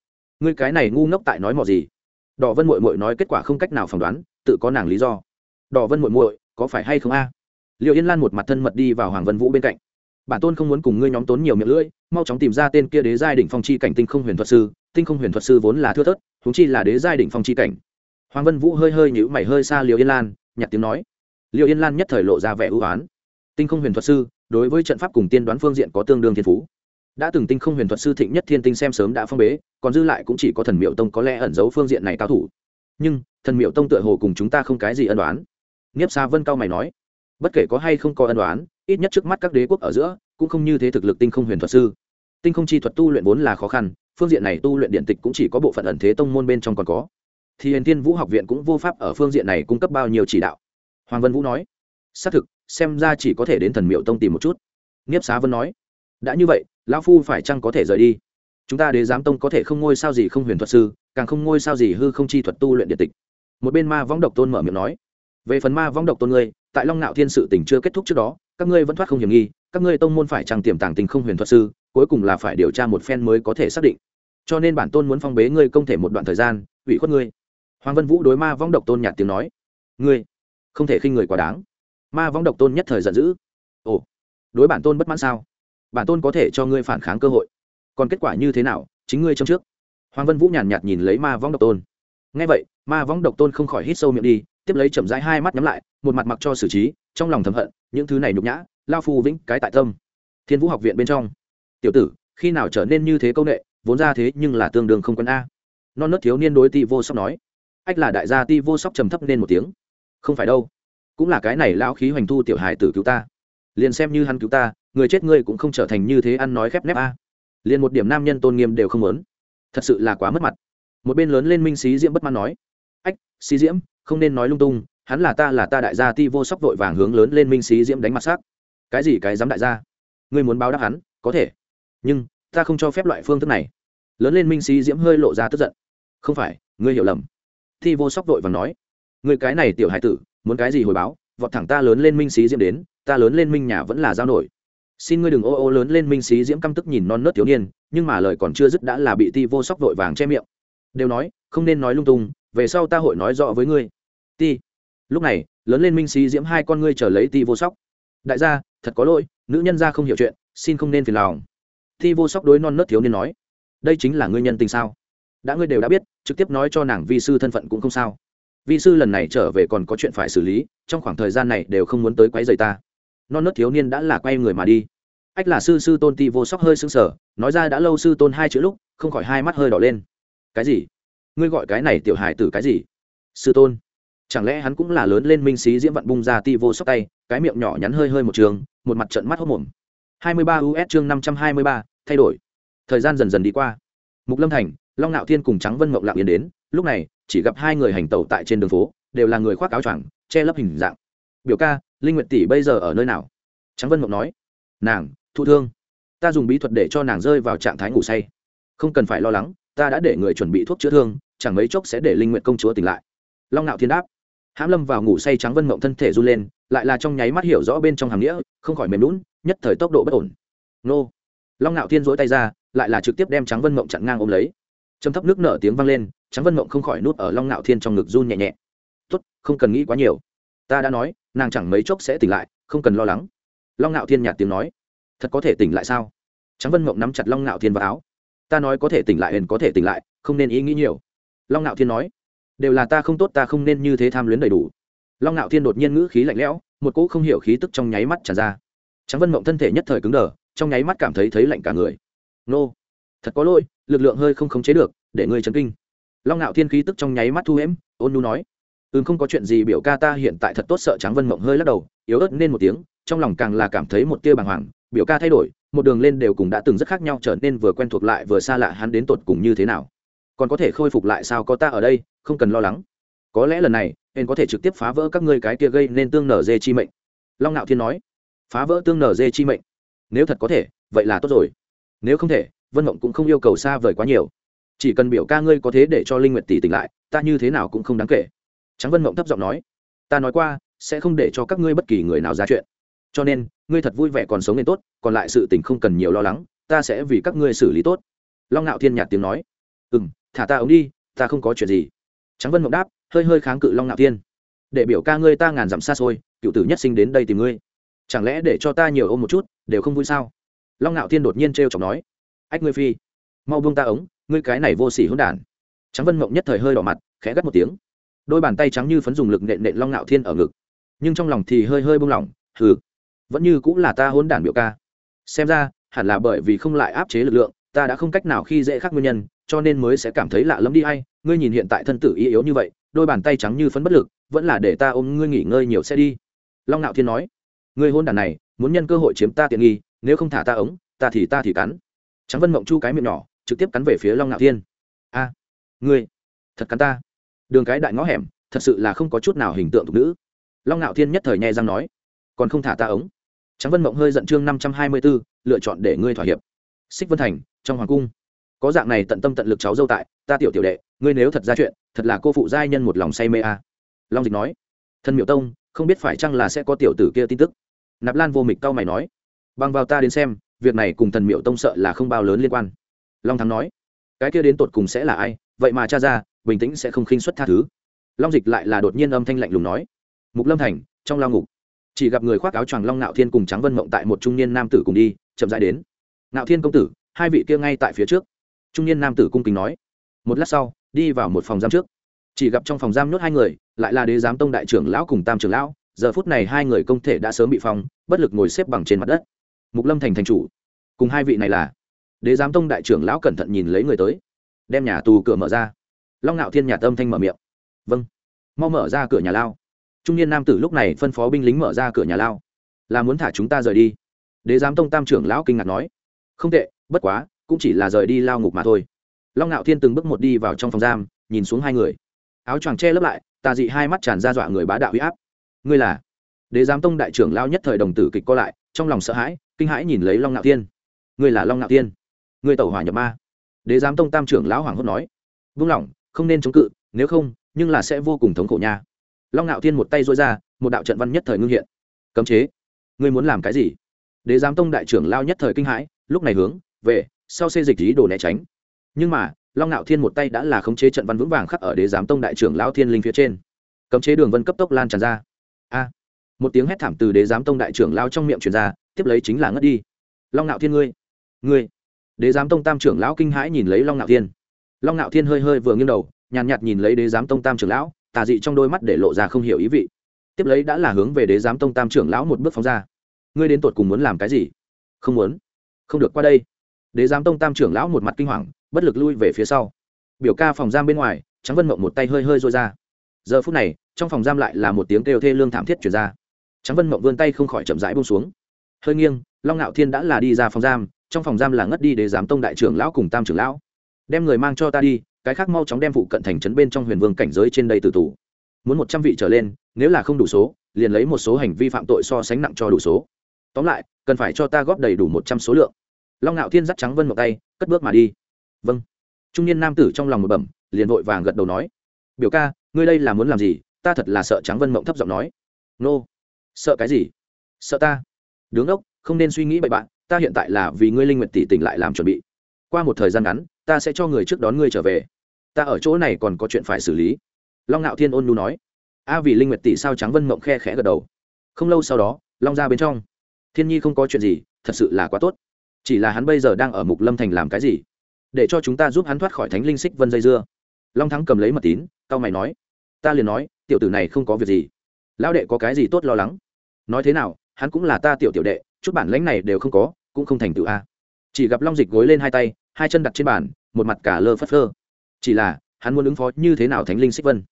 ngươi cái này ngu ngốc tại nói mò gì? Đỏ vân mội mội nói kết quả không cách nào phỏng đoán, tự có nàng lý do. Đỏ vân mội mội có phải hay không a? Liệu yên lan một mặt thân mật đi vào hoàng vân vũ bên cạnh. Bản tôn không muốn cùng ngươi nhóm tốn nhiều miệng lưỡi, mau chóng tìm ra tên kia đế giai đỉnh phong chi cảnh tinh không huyền thuật sư. Tinh không huyền thuật sư vốn là thưa thớt thúng chi là đế giai đỉnh phong chi cảnh. Hoàng vân vũ hơi hơi nhữ mày hơi xa liệu yên lan, nhặt tiếng nói. Liệu yên lan nhất thời lộ ra vẻ ưu á n tinh không huyền thuật sư, đối với trận pháp cùng tiên đoán phương diện có tương đương thiên phú đã từng tinh không huyền thuật sư thịnh nhất thiên tinh xem sớm đã phong bế, còn dư lại cũng chỉ có thần miệu tông có lẽ ẩn giấu phương diện này cao thủ. Nhưng, thần miệu tông tựa hồ cùng chúng ta không cái gì ân đoán nghiếp xa vân cao mày nói, bất kể có hay không có ân đoán ít nhất trước mắt các đế quốc ở giữa cũng không như thế thực lực tinh không huyền thuật sư. Tinh không chi thuật tu luyện vốn là khó khăn, phương diện này tu luyện điện tịch cũng chỉ có bộ phận ẩn thế tông môn bên trong còn có. Thì hiền tiên vũ học viện cũng vô pháp ở phương diện này cung cấp bao nhiêu chỉ đạo. Hoàng vân vũ nói, xác thực, xem ra chỉ có thể đến thần miệu tông tìm một chút. Nghiếp xá vân nói, đã như vậy lão phu phải chăng có thể rời đi? Chúng ta đế giám tông có thể không ngôi sao gì không huyền thuật sư, càng không ngôi sao gì hư không chi thuật tu luyện điện tịch. Một bên ma võng độc tôn mở miệng nói, về phần ma võng độc tôn ngươi, tại long nạo thiên sự tỉnh chưa kết thúc trước đó, các ngươi vẫn thoát không hiểm nghi, các ngươi tông môn phải chăng tiềm tàng tình không huyền thuật sư, cuối cùng là phải điều tra một phen mới có thể xác định. Cho nên bản tôn muốn phong bế ngươi công thể một đoạn thời gian, ủy khuất ngươi. Hoàng vân vũ đối ma vong độc tôn nhạt tiếng nói, ngươi, không thể khinh người quá đáng. Ma vong độc tôn nhất thời giận dữ, ồ, đối bản tôn bất mãn sao? Bản tôn có thể cho ngươi phản kháng cơ hội. Còn kết quả như thế nào chính ngươi trong trước. Hoàng vân vũ nhàn nhạt, nhìn lấy ma vong độc tôn. Ngay vậy ma vong độc tôn không khỏi hít sâu miệng đi tiếp lấy chậm rãi hai mắt nhắm lại một mặt mặc cho xử trí trong lòng thầm hận những thứ này nhục nhã lao phu vĩnh cái tại tâm. Thiên vũ học viện bên trong. Tiểu tử khi nào trở nên như thế công nghệ vốn ra thế nhưng là tương đương không quân a. Non nớt thiếu niên đối ti vô sóc nói. Ách là đại gia ti vô sóc trầm thấp nên một tiếng. Không phải đâu. Cũng là cái này lão khí hoành thu tiểu hài tử cứu ta. Liền xem như hắn cứu ta người chết ngươi cũng không trở thành như thế ăn nói khép nép a. Liền một điểm nam nhân tôn nghiêm đều không lớn thật sự là quá mất mặt. Một bên lớn lên minh sĩ diễm bất mãn nói, ách sĩ diễm, không nên nói lung tung, hắn là ta là ta đại gia ti vô sóc vội vàng hướng lớn lên minh sĩ diễm đánh mặt xác cái gì cái dám đại gia? Ngươi muốn báo đáp hắn, có thể. Nhưng, ta không cho phép loại phương thức này. Lớn lên minh sĩ diễm hơi lộ ra tức giận. Không phải, ngươi hiểu lầm. Thi vô sóc vội vàng nói người cái này tiểu hải tử, muốn cái gì hồi báo? Vọt thẳng ta lớn lên minh sĩ diễm đến, ta lớn lên minh nhà vẫn là giao nổi xin ngươi đừng ô ô lớn lên minh sĩ diễm căm tức nhìn non nớt thiếu niên, nhưng mà lời còn chưa dứt đã là bị ti vô sóc vội vàng che miệng. Đều nói, không nên nói lung tung, về sau ta hội nói rõ với ngươi. Ti, lúc này, lớn lên minh sĩ diễm hai con ngươi chờ lấy ti vô sóc. Đại gia, thật có lỗi, nữ nhân gia không hiểu chuyện, xin không nên phiền lòng. Ti vô sóc đối non nớt thiếu niên nói, đây chính là ngươi nhân tình sao? Đã ngươi đều đã biết, trực tiếp nói cho nàng vi sư thân phận cũng không sao. Vi sư lần này trở về còn có chuyện phải xử lý, trong khoảng thời gian này đều không muốn tới quấy rầy ta non nớt thiếu niên đã là quay người mà đi. Ách là sư sư tôn ti vô sóc hơi sững sờ nói ra đã lâu sư tôn hai chữ lúc không khỏi hai mắt hơi đỏ lên. Cái gì? Ngươi gọi cái này tiểu hải tử cái gì? Sư tôn. Chẳng lẽ hắn cũng là lớn lên minh sĩ diễm vận bung ra ti vô sóc tay cái miệng nhỏ nhắn hơi hơi một trường một mặt trận mắt hốc mồm. 23 us chương 523, thay đổi. Thời gian dần dần đi qua. Mục lâm thành long nạo thiên cùng trắng vân mộng lặng yên đến lúc này chỉ gặp hai người hành tẩu tại trên đường phố đều là người khoác áo choàng che lấp hình dạng. Biểu ca linh nguyệt tỷ bây giờ ở nơi nào? Trắng vân mộng nói. Nàng, thụ thương. Ta dùng bí thuật để cho nàng rơi vào trạng thái ngủ say. Không cần phải lo lắng, ta đã để người chuẩn bị thuốc chữa thương, chẳng mấy chốc sẽ để linh nguyện công chúa tỉnh lại. Long nạo thiên đáp. Hãm lâm vào ngủ say trắng vân mộng thân thể run lên, lại là trong nháy mắt hiểu rõ bên trong hàm nghĩa, không khỏi mềm lún nhất thời tốc độ bất ổn. Nô. Long nạo thiên dỗi tay ra, lại là trực tiếp đem trắng vân mộng chặn ngang ôm lấy. Châm thấp nước nở tiếng vang lên trắng vân mộng không khỏi nuốt ở long nạo thiên trong ngực run nhẹ nhẹ. Tốt, không cần nghĩ quá nhiều. Ta đã nói nàng chẳng mấy chốc sẽ tỉnh lại, không cần lo lắng. Long nạo thiên nhạt tiếng nói. Thật có thể tỉnh lại sao? Trắng vân mộng nắm chặt long nạo thiên vào áo. Ta nói có thể tỉnh lại huyền có thể tỉnh lại, không nên ý nghĩ nhiều. Long nạo thiên nói. Đều là ta không tốt, ta không nên như thế tham luyến đầy đủ. Long nạo thiên đột nhiên ngữ khí lạnh lẽo, một cỗ không hiểu khí tức trong nháy mắt tràn ra. Trắng vân mộng thân thể nhất thời cứng đờ, trong nháy mắt cảm thấy thấy lạnh cả người. Nô, thật có lỗi, lực lượng hơi không khống chế được, để ngươi chấn kinh. Long ngạo thiên khí tức trong nháy mắt thu hễm, ôn nu nói ừm, không có chuyện gì, biểu ca ta hiện tại thật tốt, sợ trắng vân mộng hơi lắc đầu, yếu ớt nên một tiếng, trong lòng càng là cảm thấy một tia bàng hoàng, biểu ca thay đổi, một đường lên đều cùng đã từng rất khác nhau, trở nên vừa quen thuộc lại vừa xa lạ hắn đến tột cùng như thế nào. Còn có thể khôi phục lại sao có ta ở đây, không cần lo lắng. Có lẽ lần này hên có thể trực tiếp phá vỡ các ngươi cái kia gây nên tương nở dê chi mệnh. Long nạo thiên nói. Phá vỡ tương nở dê chi mệnh. Nếu thật có thể, vậy là tốt rồi. Nếu không thể, vân mộng cũng không yêu cầu xa vời quá nhiều. Chỉ cần biểu ca ngươi có thế để cho linh nguyệt tỷ tỉnh lại, ta như thế nào cũng không đáng kể. Tráng vân mộng thấp giọng nói, ta nói qua, sẽ không để cho các ngươi bất kỳ người nào ra chuyện. Cho nên, ngươi thật vui vẻ còn sống nên tốt, còn lại sự tình không cần nhiều lo lắng, ta sẽ vì các ngươi xử lý tốt. Long ngạo thiên nhạt tiếng nói ừ m thả ta ống đi, ta không có chuyện gì. Tráng vân mộng đáp, hơi hơi kháng cự long ngạo thiên, để biểu ca ngươi ta ngàn dặm xa xôi, cựu tử nhất sinh đến đây tìm ngươi. Chẳng lẽ để cho ta nhiều ôm một chút, đều không vui sao? Long ngạo thiên đột nhiên t r e o chọc nói, ách ngươi phi, mau buông ta ống, ngươi cái này vô sỉ hỗn đản. Tráng vân mộng nhất thời hơi đỏ mặt, khẽ gắt một tiếng đôi bàn tay trắng như phấn dùng lực nện nện long ngạo thiên ở ngực. Nhưng trong lòng thì hơi hơi buông lỏng, hừ, vẫn như cũng là ta hôn đản biểu ca. Xem ra, hẳn là bởi vì không lại áp chế lực lượng, ta đã không cách nào khi dễ khác nguyên nhân, cho nên mới sẽ cảm thấy lạ lẫm đi hay. Ngươi nhìn hiện tại thân tử y yếu như vậy, đôi bàn tay trắng như phấn bất lực, vẫn là để ta ôm ngươi nghỉ ngơi nhiều xe đi. Long ngạo thiên nói, ngươi hôn đản này, muốn nhân cơ hội chiếm ta tiện nghi, nếu không thả ta ống, ta thì ta thì cắn. Trắng vân mộng chu cái miệng nhỏ, trực tiếp cắn về phía long ngạo thiên. A, ngươi, thật cắn ta đường cái đại ngõ hẻm, thật sự là không có chút nào hình tượng thục nữ. Long ngạo thiên nhất thời nhẹ răng nói, còn không thả ta ống. Trắng vân mộng hơi giận chương năm trăm hai mươi b ố lựa chọn để ngươi thỏa hiệp. Xích vân thành, trong hoàng cung. Có dạng này tận tâm tận lực cháu dâu tại, ta tiểu tiểu đệ, ngươi nếu thật ra chuyện, thật là cô phụ giai nhân một lòng say mê a. À. Long dịch nói thân miệu tông, không biết phải chăng là sẽ có tiểu tử kia tin tức. Nạp lan vô mịch cao mày nói bằng vào ta đến xem, việc này cùng thần miệu tông sợ là không bao lớn liên quan. Long thắng nói, cái kia đến tột cùng sẽ là ai, vậy mà cha ra bình tĩnh sẽ không khinh xuất tha thứ. Long dịch lại là đột nhiên âm thanh lạnh lùng nói. Mục lâm thành, trong lao ngục. Chỉ gặp người khoác áo choàng long Nạo thiên cùng trắng vân mộng tại một trung niên nam tử cùng đi, chậm rãi đến. Nạo thiên công tử, hai vị kia ngay tại phía trước. Trung niên nam tử cung kính nói. Một lát sau, đi vào một phòng giam trước. Chỉ gặp trong phòng giam nhốt hai người, lại là đế giám tông đại trưởng lão cùng tam trưởng lão. Giờ phút này hai người công thể đã sớm bị phong, bất lực ngồi xếp bằng trên mặt đất. Mục lâm thành thành chủ, cùng hai vị này là. Đế giám tông đại trưởng lão cẩn thận nhìn lấy người tới. Đem nhà tù cửa mở ra long ngạo thiên nhà tâm thanh mở miệng. Vâng. Mau mở ra cửa nhà lao. Trung niên nam tử lúc này phân phó binh lính mở ra cửa nhà lao. Là muốn thả chúng ta rời đi. Đế giám tông tam trưởng lão kinh ngạc nói. Không tệ, bất quá, cũng chỉ là rời đi lao ngục mà thôi. Long ngạo thiên từng bước một đi vào trong phòng giam, nhìn xuống hai người. Áo choàng che lấp lại, tà dị hai mắt tràn ra dọa người bá đạo huy áp. Ngươi là? Đế giám tông đại trưởng lao nhất thời đồng tử kịch co lại, trong lòng sợ hãi, kinh hãi nhìn lấy long ngạo thiên. Ngươi là long ngạo thiên? Ngươi tẩu hỏa nhập ma? Đế giám tông tam trưởng lão hoàng hốt nói. Vung lòng không nên chống cự, nếu không, nhưng là sẽ vô cùng thống khổ nha. Long ngạo thiên một tay dối ra, một đạo trận văn nhất thời ngưng hiện. Cấm chế. Ngươi muốn làm cái gì? Đế giám tông đại trưởng lao nhất thời kinh hãi, lúc này hướng về sau xê dịch ý đồ né tránh. Nhưng mà, long ngạo thiên một tay đã là khống chế trận văn vững vàng khắc ở đế giám tông đại trưởng lao thiên linh phía trên. Cấm chế đường vân cấp tốc lan tràn ra. A. À, một tiếng hét thảm từ đế giám tông đại trưởng lao trong miệng truyền ra, tiếp lấy chính là ngất đi. Long ngạo thiên ngươi ngươi. Đế giám tông tam trưởng lão kinh hãi nhìn lấy long ngạo thiên long ngạo thiên hơi hơi vừa nghiêng đầu nhàn nhạt, nhạt nhìn lấy đế giám tông tam trưởng lão tà dị trong đôi mắt để lộ ra không hiểu ý vị. Tiếp lấy đã là hướng về đế giám tông tam trưởng lão một bước phóng ra. Ngươi đến tột cùng muốn làm cái gì? Không muốn. Không được qua đây. Đế giám tông tam trưởng lão một mặt kinh hoàng bất lực lui về phía sau. Biểu ca phòng giam bên ngoài trắng vân mộng một tay hơi hơi rôi ra. Giờ phút này trong phòng giam lại là một tiếng kêu thê lương thảm thiết chuyển ra. Trắng vân mộng vươn tay không khỏi chậm rãi bông xuống. Hơi nghiêng long ngạo thiên đã là đi ra phòng giam trong phòng giam là ngất đi Đế giám tông đại trưởng lão cùng tam trưởng lão đem người mang cho ta đi, cái khác mau chóng đem phụ cận thành trấn bên trong huyền vương cảnh giới trên đây từ tù. Muốn một trăm vị trở lên, nếu là không đủ số, liền lấy một số hành vi phạm tội so sánh nặng cho đủ số. Tóm lại, cần phải cho ta góp đầy đủ một trăm số lượng. Long ngạo thiên dắt trắng vân một tay, cất bước mà đi. Vâng. Trung niên nam tử trong lòng một bẩm, liền vội vàng gật đầu nói. Biểu ca, ngươi đây là muốn làm gì? Ta thật là sợ trắng vân mộng thấp giọng nói. Nô. Sợ cái gì? Sợ ta. Đứng ốc không nên suy nghĩ bậy bạn, ta hiện tại là vì ngươi linh nguyện tỷ tỉnh lại làm chuẩn bị. Qua một thời gian ngắn ta sẽ cho người trước đón ngươi trở về. Ta ở chỗ này còn có chuyện phải xử lý. Long ngạo thiên ôn nu nói. A vì linh nguyệt tỷ sao trắng vân mộng khe khẽ gật đầu. Không lâu sau đó, long ra bên trong. Thiên nhi không có chuyện gì, thật sự là quá tốt. Chỉ là hắn bây giờ đang ở mục lâm thành làm cái gì? Để cho chúng ta giúp hắn thoát khỏi thánh linh xích vân dây dưa. Long thắng cầm lấy mật tín, cao mày nói. Ta liền nói, tiểu tử này không có việc gì. Lão đệ có cái gì tốt lo lắng? Nói thế nào, hắn cũng là ta tiểu tiểu đệ, chút bản lãnh này đều không có, cũng không thành tựu a. Chỉ gặp long dịch gối lên hai tay, hai chân đặt trên bàn một mặt cả lơ phất phơ. Chỉ là, hắn muốn ứng phó như thế nào thánh linh xích vân?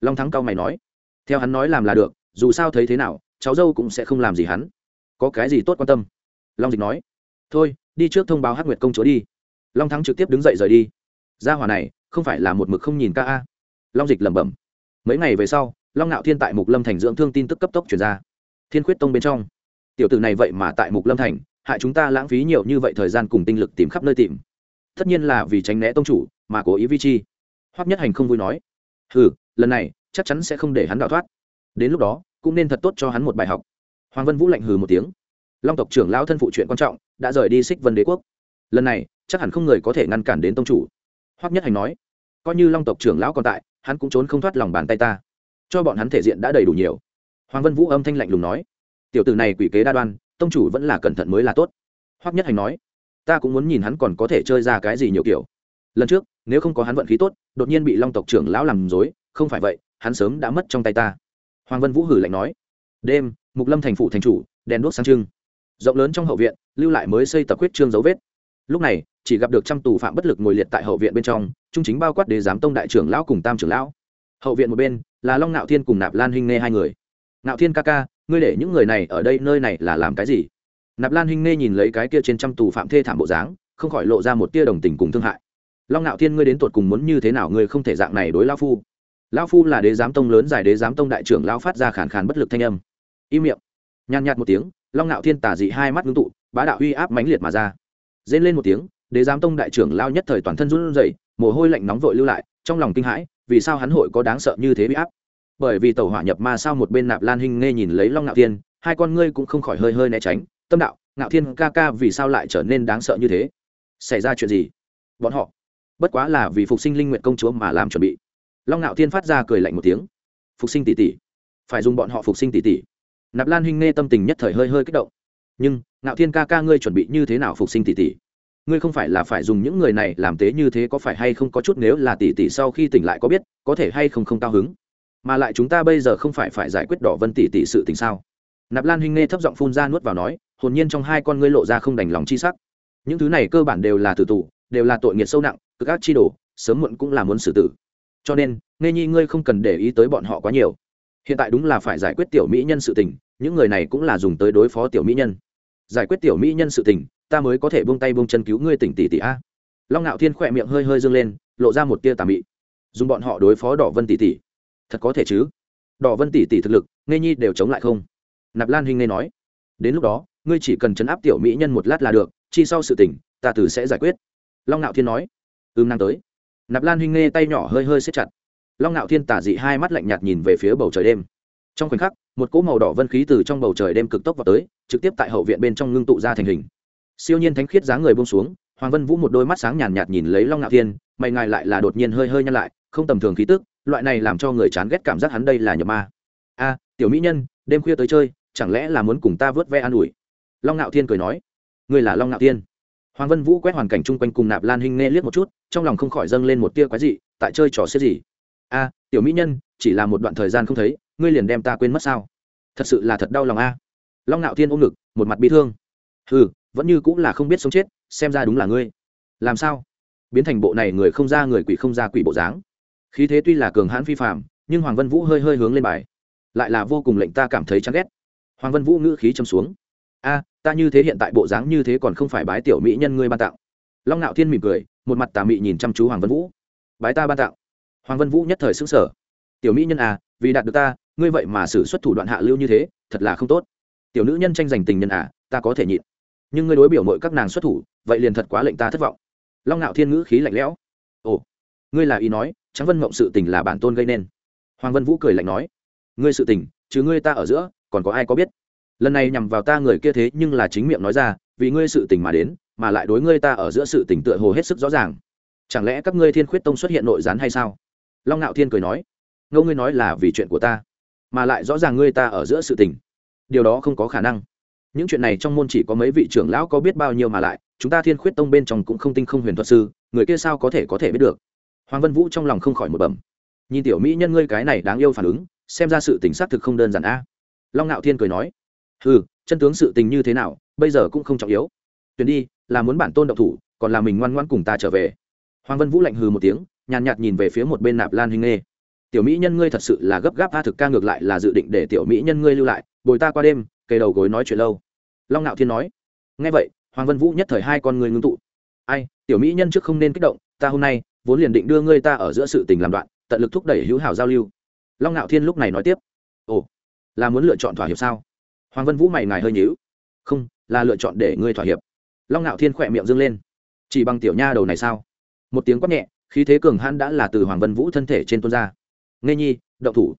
Long thắng cao mày nói. Theo hắn nói làm là được, dù sao thấy thế nào, cháu dâu cũng sẽ không làm gì hắn. Có cái gì tốt quan tâm? Long dịch nói. Thôi, đi trước thông báo hắc nguyệt công chúa đi. Long thắng trực tiếp đứng dậy rời đi. Gia hỏa này, không phải là một mực không nhìn ca a. Long dịch lẩm bẩm. Mấy ngày về sau, long ngạo thiên tại mục lâm thành dưỡng thương tin tức cấp tốc chuyển ra. Thiên khuyết tông bên trong. Tiểu tử này vậy mà tại mục lâm thành, hại chúng ta lãng phí nhiều như vậy thời gian cùng tinh lực tìm khắp nơi tìm tất nhiên là vì tránh né tông chủ, mà cố ý vi chi. Hoắc nhất hành không vui nói ừ lần này, chắc chắn sẽ không để hắn đào thoát. Đến lúc đó, cũng nên thật tốt cho hắn một bài học. Hoàng vân vũ lạnh hừ một tiếng, long tộc trưởng lão thân phụ chuyện quan trọng, đã rời đi xích vân đế quốc. Lần này, chắc hẳn không người có thể ngăn cản đến tông chủ. Hoắc nhất hành nói, coi như long tộc trưởng lão còn tại, hắn cũng trốn không thoát lòng bàn tay ta. Cho bọn hắn thể diện đã đầy đủ nhiều. Hoàng vân vũ âm thanh lạnh lùng nói, tiểu tử này quỷ kế đa đoan, tông chủ vẫn là cẩn thận mới là tốt. Hoắc nhất hành nói ta cũng muốn nhìn hắn còn có thể chơi ra cái gì nhiều kiểu. Lần trước, nếu không có hắn vận khí tốt, đột nhiên bị long tộc trưởng lão làm dối không phải vậy, hắn sớm đã mất trong tay ta. Hoàng vân vũ hử lạnh nói. Đêm, mục lâm thành phủ thành chủ, đèn đuốc sáng trưng. Rộng lớn trong hậu viện, lưu lại mới xây tập quyết trương dấu vết. Lúc này, chỉ gặp được trăm tù phạm bất lực ngồi liệt tại hậu viện bên trong, trung chính bao quát đế giám tông đại trưởng lão cùng tam trưởng lão. Hậu viện một bên, là long nạo thiên cùng nạp lan hinh nê hai người. Nạo thiên ca ca, ngươi để những người này ở đây, nơi này là làm cái gì? Nạp lan hinh nê nhìn lấy cái kia trên trăm tù phạm thê thảm bộ dáng, không khỏi lộ ra một tia đồng tình cùng thương hại. Long nạo thiên, ngươi đến tột cùng muốn như thế nào, ngươi không thể dạng này đối lao phu. Lao phu là đế giám tông lớn, giải đế giám tông đại trưởng lao phát ra khàn khàn bất lực thanh âm. Im miệng. Nhàn nhạt một tiếng, long nạo thiên tả dị hai mắt ngưng tụ, bá đạo uy áp mãnh liệt mà ra. Dên lên một tiếng, đế giám tông đại trưởng lao nhất thời toàn thân run rẩy, mồ hôi lạnh nóng vội lưu lại, trong lòng kinh hãi, vì sao hắn hội có đáng sợ như thế bị áp? Bởi vì tàu hỏa nhập ma sao một bên nạp lan hinh nghe nhìn lấy long ngạo thiên, hai con ngươi cũng không khỏi hơi hơi né tránh tâm đạo, ngạo thiên ca ca vì sao lại trở nên đáng sợ như thế? Xảy ra chuyện gì? Bọn họ, bất quá là vì phục sinh linh nguyện công chúa mà làm chuẩn bị. Long ngạo thiên phát ra cười lạnh một tiếng. Phục sinh tỷ tỷ. Phải dùng bọn họ phục sinh tỷ tỷ. Nạp lan huynh nghe tâm tình nhất thời hơi hơi kích động. Nhưng, ngạo thiên ca ca ngươi chuẩn bị như thế nào phục sinh tỷ tỷ? Ngươi không phải là phải dùng những người này làm tế như thế có phải hay không có chút nếu là tỷ tỷ sau khi tỉnh lại có biết, có thể hay không không cao hứng? Mà lại chúng ta bây giờ không phải phải giải quyết đỏ vân tỷ tỷ sự tình sao? Nạp lan huynh nghe thấp giọng phun ra nuốt vào nói, hồn nhiên trong hai con ngươi lộ ra không đành lòng chi sắc. Những thứ này cơ bản đều là tử tù, đều là tội nghiệt sâu nặng, cực ác chi đồ, sớm muộn cũng là muốn xử tử. Cho nên nghe nhi ngươi không cần để ý tới bọn họ quá nhiều. Hiện tại đúng là phải giải quyết tiểu mỹ nhân sự tình, những người này cũng là dùng tới đối phó tiểu mỹ nhân. Giải quyết tiểu mỹ nhân sự tình, ta mới có thể buông tay buông chân cứu ngươi tỉnh tỷ tỷ a. Long ngạo thiên khỏe miệng hơi hơi dâng lên, lộ ra một tia tà mị. Dùng bọn họ đối phó đỏ vân tỷ tỷ. Thật có thể chứ? Đỏ vân tỷ tỷ thực lực nghe nhi đều chống lại không? Nạp lan hình nghe nói. Đến lúc đó ngươi chỉ cần chấn áp tiểu mỹ nhân một lát là được chi sau sự tỉnh ta tử sẽ giải quyết. Long ngạo thiên nói. Ưm năng tới. Nạp lan huynh nghe tay nhỏ hơi hơi xếp chặt. Long ngạo thiên tả dị hai mắt lạnh nhạt nhìn về phía bầu trời đêm. Trong khoảnh khắc một cỗ màu đỏ vân khí từ trong bầu trời đêm cực tốc vào tới trực tiếp tại hậu viện bên trong ngưng tụ ra thành hình. Siêu nhiên thánh khiết dáng người buông xuống hoàng vân vũ một đôi mắt sáng nhàn nhạt, nhìn lấy long ngạo thiên mày ngài lại là đột nhiên hơi hơi nhăn lại không tầm thường khí tức loại này làm cho người chán ghét cảm giác hắn đây là nhập ma. A tiểu mỹ nhân đêm khuya tới chơi chẳng lẽ là muốn cùng ta vớt ve an ủi? Long ngạo thiên cười nói. Người là long ngạo thiên. Hoàng vân vũ quét hoàn cảnh chung quanh cùng nạp lan hinh nghe liếc một chút, trong lòng không khỏi dâng lên một tia quái dị, tại chơi trò xếp gì? A, tiểu mỹ nhân, chỉ là một đoạn thời gian không thấy, ngươi liền đem ta quên mất sao? Thật sự là thật đau lòng a. Long ngạo thiên ôm ngực, một mặt bi thương. Ừ vẫn như cũng là không biết sống chết, xem ra đúng là ngươi. Làm sao? Biến thành bộ này người không ra người quỷ không ra quỷ bộ dáng. Khí thế tuy là cường hãn phi phạm nhưng hoàng vân vũ hơi hơi hướng lên bài. Lại là vô cùng lệnh ta cảm thấy chán ghét hoàng vân vũ ngữ khí châm xuống. A, ta như thế hiện tại bộ dáng như thế còn không phải bái tiểu mỹ nhân ngươi ban tặng. Long ngạo thiên mỉm cười, một mặt tà mị nhìn chăm chú hoàng vân vũ. Bái ta ban tặng? Hoàng vân vũ nhất thời xứng sở tiểu mỹ nhân à vì đạt được ta, ngươi vậy mà xử xuất thủ đoạn hạ lưu như thế, thật là không tốt. Tiểu nữ nhân tranh giành tình nhân à ta có thể nhịn. Nhưng ngươi đối biểu mọi các nàng xuất thủ, vậy liền thật quá lệnh ta thất vọng. Long ngạo thiên ngữ khí lạnh lẽo. Ồ, ngươi là ý nói trắng vân mộng sự tình là bản tôn gây nên. Hoàng vân vũ cười lạnh nói. Ngươi sự tình, chứ ngươi ta ở giữa còn có ai có biết? Lần này nhằm vào ta người kia thế nhưng là chính miệng nói ra, vì ngươi sự tình mà đến, mà lại đối ngươi ta ở giữa sự tình tựa hồ hết sức rõ ràng. Chẳng lẽ các ngươi thiên khuyết tông xuất hiện nội gián hay sao? Long ngạo thiên cười nói, ngô ngươi nói là vì chuyện của ta, mà lại rõ ràng ngươi ta ở giữa sự tình. Điều đó không có khả năng. Những chuyện này trong môn chỉ có mấy vị trưởng lão có biết bao nhiêu mà lại, chúng ta thiên khuyết tông bên trong cũng không tinh không huyền thuật sư, người kia sao có thể có thể biết được? Hoàng vân vũ trong lòng không khỏi một bẩm, nhìn tiểu mỹ nhân ngươi cái này đáng yêu phản ứng, xem ra sự tình xác thực không đơn giản a long ngạo thiên cười nói ừ chân tướng sự tình như thế nào bây giờ cũng không trọng yếu. Tuyển đi là muốn bản tôn động thủ còn là mình ngoan ngoan cùng ta trở về. Hoàng vân vũ lạnh hừ một tiếng nhàn nhạt, nhìn về phía một bên nạp lan hình nghê. Tiểu mỹ nhân ngươi thật sự là gấp gáp tha thực ca ngược lại là dự định để tiểu mỹ nhân ngươi lưu lại bồi ta qua đêm kề đầu gối nói chuyện lâu. Long ngạo thiên nói. Ngay vậy hoàng vân vũ nhất thời hai con người ngưng tụ. Ai tiểu mỹ nhân trước không nên kích động ta hôm nay vốn liền định đưa ngươi ta ở giữa sự tình làm đoạn tận lực thúc đẩy hữu hảo giao lưu. Long ngạo thiên lúc này nói tiếp là muốn lựa chọn thỏa hiệp sao? Hoàng vân vũ mày ngài hơi nhíu. Không, là lựa chọn để ngươi thỏa hiệp. Long ngạo thiên khỏe miệng dâng lên. Chỉ bằng tiểu nha đầu này sao? Một tiếng quát nhẹ, khí thế cường hãn đã là từ hoàng vân vũ thân thể trên tuôn ra. Nghe nhi, động thủ.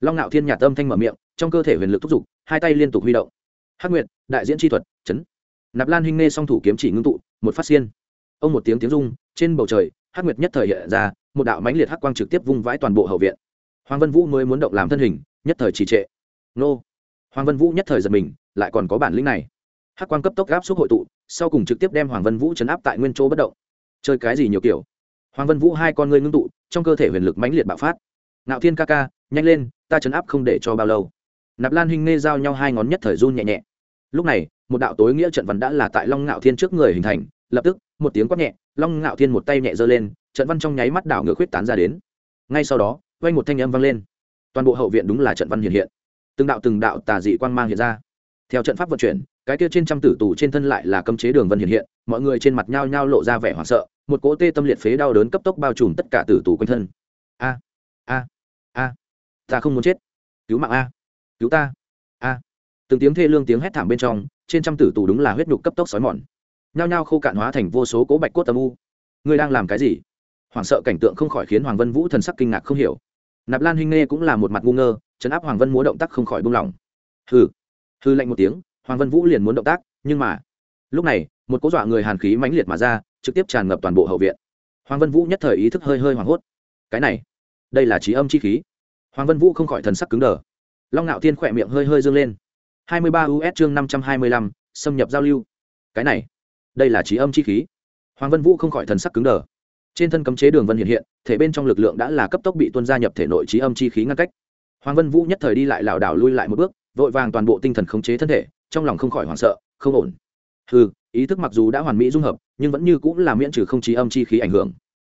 Long ngạo thiên nhạt âm thanh mở miệng, trong cơ thể huyền lực thúc giục, hai tay liên tục huy động. Hắc nguyệt, đại diễn chi thuật, chấn. Nạp lan huynh nghe song thủ kiếm chỉ ngưng tụ, một phát xiên. Ông một tiếng tiếng rung, trên bầu trời, hắc nguyệt nhất thời hiện ra, một đạo mãnh liệt hắc quang trực tiếp vung vãi toàn bộ hậu viện. Hoàng vân vũ mới muốn động làm thân hình, nhất thời trì trệ nô. Hoàng vân vũ nhất thời giật mình, lại còn có bản lĩnh này. Hắc quan cấp tốc gáp xúc hội tụ, sau cùng trực tiếp đem hoàng vân vũ chấn áp tại nguyên chỗ bất động. Chơi cái gì nhiều kiểu. Hoàng vân vũ hai con ngươi ngưng tụ, trong cơ thể huyền lực mãnh liệt bạo phát. Nạo thiên ca ca, nhanh lên, ta chấn áp không để cho bao lâu. Nạp lan huynh nê giao nhau hai ngón nhất thời run nhẹ nhẹ. Lúc này, một đạo tối nghĩa trận văn đã là tại long ngạo thiên trước người hình thành, lập tức, một tiếng quát nhẹ, long ngạo thiên một tay nhẹ giơ lên, trận văn trong nháy mắt đảo ngược khuyết tán ra đến. Ngay sau đó quanh một thanh âm vang lên. Toàn bộ hậu viện đúng là trận văn hiện hiện từng đạo từng đạo tà dị quang mang hiện ra. Theo trận pháp vận chuyển, cái kia trên trăm tử tù trên thân lại là cấm chế đường vân hiện hiện, mọi người trên mặt nhao nhao lộ ra vẻ hoảng sợ, một cỗ tê tâm liệt phế đau đớn cấp tốc bao trùm tất cả tử tù quanh thân. A a a, ta không muốn chết. Cứu mạng a, cứu ta. A, từng tiếng thê lương tiếng hét thảm bên trong, trên trăm tử tù đúng là huyết nhục cấp tốc sói mòn. Nhao nhao khô cạn hóa thành vô số cỗ bạch cốt âm u. Ngươi đang làm cái gì? Hoảng sợ cảnh tượng không khỏi khiến hoàng vân vũ thần sắc kinh ngạc không hiểu. Nạp lan huynh nghe cũng là một mặt ngu ngơ chấn áp hoàng vân múa động tác không khỏi buông lỏng Hừ, hư lạnh một tiếng hoàng vân vũ liền muốn động tác nhưng mà lúc này một cố dọa người hàn khí mãnh liệt mà ra trực tiếp tràn ngập toàn bộ hậu viện. Hoàng vân vũ nhất thời ý thức hơi hơi hoảng hốt. Cái này đây là trí âm chi khí. Hoàng vân vũ không khỏi thần sắc cứng đờ. Long ngạo thiên khỏe miệng hơi hơi dâng lên. 23 us chương 525, xâm nhập giao lưu. Cái này đây là trí âm chi khí. Hoàng vân vũ không khỏi thần sắc cứng đờ. Trên thân cấm chế đường vân hiện hiện thể bên trong lực lượng đã là cấp tốc bị tuân gia nhập thể nội trí âm chi khí ngăn cách hoàng vân vũ nhất thời đi lại lảo đảo lui lại một bước, vội vàng toàn bộ tinh thần khống chế thân thể, trong lòng không khỏi hoảng sợ, không ổn. Ừ ý thức mặc dù đã hoàn mỹ dung hợp, nhưng vẫn như cũng là miễn trừ không trí âm chi khí ảnh hưởng.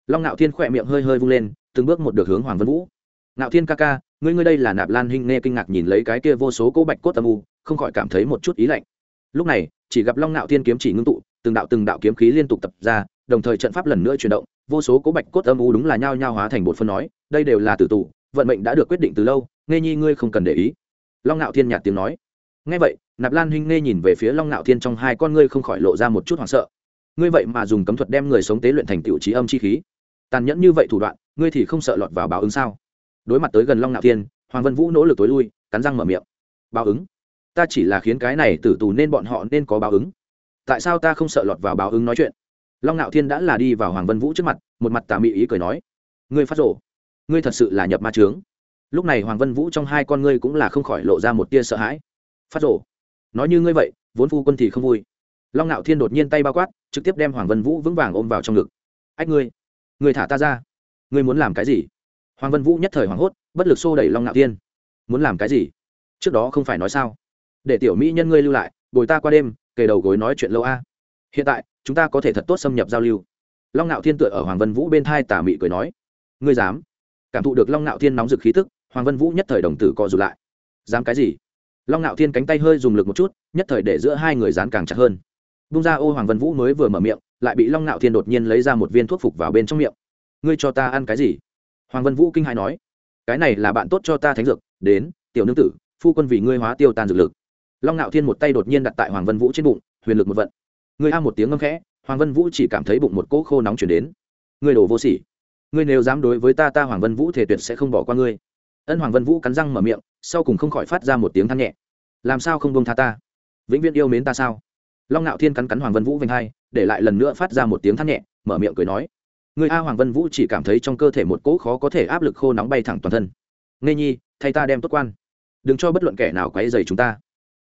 Long ngạo thiên khỏe miệng hơi hơi vung lên, từng bước một được hướng hoàng vân vũ. Ngạo thiên ca ca, ngươi ngươi đây là nạp lan hinh nghe kinh ngạc nhìn lấy cái kia vô số cỗ bạch cốt âm u, không khỏi cảm thấy một chút ý lạnh. Lúc này, chỉ gặp long ngạo thiên kiếm chỉ ngưng tụ, từng đạo từng đạo kiếm khí liên tục tập ra, đồng thời trận pháp lần nữa chuyển động, vô số cố bạch cốt âm u đúng là nhao nhao hóa thành bột phân nói, đây đều là tử tù, vận mệnh đã được quyết định từ lâu nghe nhi ngươi không cần để ý. Long ngạo thiên nhạt tiếng nói. Nghe vậy, nạp lan huynh nghe nhìn về phía long ngạo thiên trong hai con ngươi không khỏi lộ ra một chút hoảng sợ. Ngươi vậy mà dùng cấm thuật đem người sống tế luyện thành tiểu trí âm chi khí. Tàn nhẫn như vậy thủ đoạn, ngươi thì không sợ lọt vào báo ứng sao? Đối mặt tới gần long ngạo thiên, hoàng vân vũ nỗ lực tối lui, cắn răng mở miệng. Báo ứng? Ta chỉ là khiến cái này tử tù nên bọn họ nên có báo ứng. Tại sao ta không sợ lọt vào báo ứng nói chuyện? Long ngạo thiên đã là đi vào hoàng vân vũ trước mặt, một mặt tà mị ý cười nói. Ngươi phát rổ ngươi thật sự là nhập ma trướng lúc này hoàng vân vũ trong hai con ngươi cũng là không khỏi lộ ra một tia sợ hãi. Phát rổ nói như ngươi vậy, vốn phu quân thì không vui. Long ngạo thiên đột nhiên tay bao quát, trực tiếp đem hoàng vân vũ vững vàng ôm vào trong ngực. Ách ngươi ngươi thả ta ra. Ngươi muốn làm cái gì? Hoàng vân vũ nhất thời hoảng hốt, bất lực xô đẩy long ngạo thiên. Muốn làm cái gì? Trước đó không phải nói sao? Để tiểu mỹ nhân ngươi lưu lại, bồi ta qua đêm, kề đầu gối nói chuyện lâu a. Hiện tại, chúng ta có thể thật tốt xâm nhập giao lưu. Long ngạo thiên tựa ở hoàng vân vũ bên thai tà mị cười nói. Ngươi dám. Cảm thụ được long ngạo thiên nóng rực khí tức hoàng vân vũ nhất thời đồng tử co rụt lại. Dám cái gì? Long ngạo thiên cánh tay hơi dùng lực một chút, nhất thời để giữa hai người dán càng chặt hơn. Bung ra ô hoàng vân vũ mới vừa mở miệng, lại bị long ngạo thiên đột nhiên lấy ra một viên thuốc phục vào bên trong miệng. Ngươi cho ta ăn cái gì? Hoàng vân vũ kinh hãi nói. Cái này là bạn tốt cho ta thánh dược, đến, tiểu nương tử, phu quân vì ngươi hóa tiêu tan dược lực. Long ngạo thiên một tay đột nhiên đặt tại hoàng vân vũ trên bụng, huyền lực một vận. Ngươi a một tiếng ngâm khẽ, hoàng vân vũ chỉ cảm thấy bụng một cỗ khô nóng chuyển đến. Ngươi đổ vô sỉ. Ngươi nếu dám đối với ta ta hoàng vân vũ thể tuyệt sẽ không bỏ qua ngươi ân hoàng vân vũ cắn răng mở miệng, sau cùng không khỏi phát ra một tiếng than nhẹ. Làm sao không bông tha ta? Vĩnh viễn yêu mến ta sao? Long ngạo thiên cắn cắn hoàng vân vũ vành hai, để lại lần nữa phát ra một tiếng than nhẹ, mở miệng cười nói. Người a hoàng vân vũ chỉ cảm thấy trong cơ thể một cỗ khó có thể áp lực khô nóng bay thẳng toàn thân. Nghe nhi, thay ta đem tốt quan. Đừng cho bất luận kẻ nào quấy dày chúng ta.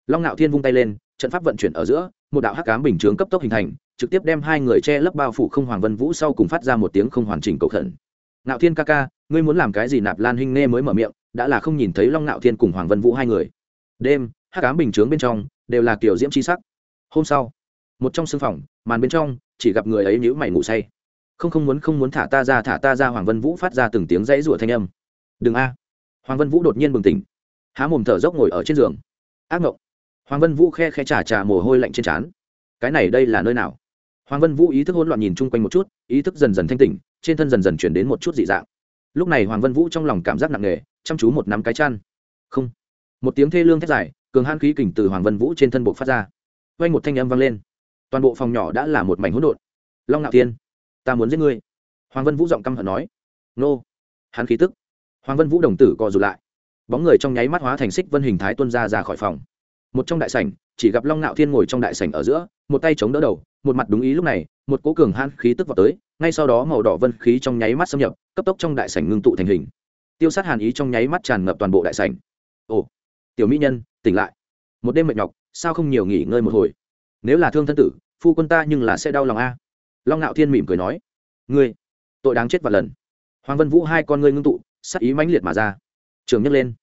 Long ngạo thiên vung tay lên, trận pháp vận chuyển ở giữa, một đạo hắc cám bình chướng cấp tốc hình thành, trực tiếp đem hai người che lấp bao phủ không hoàng vân vũ sau cùng phát ra một tiếng không hoàn chỉnh cầu khẩn ngạo thiên ca ca, ngươi muốn làm cái gì nạp lan hinh nê mới mở miệng, đã là không nhìn thấy long ngạo thiên cùng hoàng vân vũ hai người. Đêm, hắc cám bình chướng bên trong, đều là kiểu diễm c h i sắc. Hôm sau, một trong sưng phòng, màn bên trong, chỉ gặp người ấy nhữ mày ngủ say. Không không muốn không muốn thả ta ra, thả ta ra, hoàng vân vũ phát ra từng tiếng dãy rủa thanh âm. Đừng a. Hoàng vân vũ đột nhiên bừng tỉnh. Há mồm thở dốc ngồi ở trên giường. Ác ngộng. Hoàng vân vũ khe khe trà trà mồ hôi lạnh trên trán. Cái này đây là nơi nào? Hoàng vân vũ ý thức hỗn loạn nhìn chung quanh một chút, ý thức dần dần thanh tỉnh trên thân dần dần chuyển đến một chút dị dạng. Lúc này hoàng vân vũ trong lòng cảm giác nặng nề, chăm chú một nắm cái chăn. Không. Một tiếng thê lương thét dài, cường han khí kình từ hoàng vân vũ trên thân bộ phát ra. Quay một thanh âm vang lên. Toàn bộ phòng nhỏ đã là một mảnh hỗn độn. Long ngạo tiên ta muốn giết ngươi. Hoàng vân vũ giọng căm hận nói. Nô. Hắn khí tức. Hoàng vân vũ đồng tử co rụt lại. Bóng người trong nháy mắt hóa thành xích vân hình thái tuân ra ra khỏi phòng. Một trong đại sảnh, chỉ gặp long ngạo thiên ngồi trong đại sảnh ở giữa, một tay chống đỡ đầu, một mặt đúng ý lúc này một cố cường han khí tức vào tới, ngay sau đó màu đỏ vân khí trong nháy mắt xâm nhập, cấp tốc trong đại sảnh ngưng tụ thành hình. Tiêu sát hàn ý trong nháy mắt tràn ngập toàn bộ đại sảnh. Ồ, tiểu mỹ nhân, tỉnh lại. Một đêm mệt nhọc, sao không nhiều nghỉ ngơi một hồi? Nếu là thương thân tử, phu quân ta nhưng là sẽ đau lòng a. Long ngạo thiên mỉm cười nói. Ngươi, tội đáng chết và lần. Hoàng vân vũ hai con ngươi ngưng tụ sắc ý mãnh liệt mà ra. Trường nhấc lên.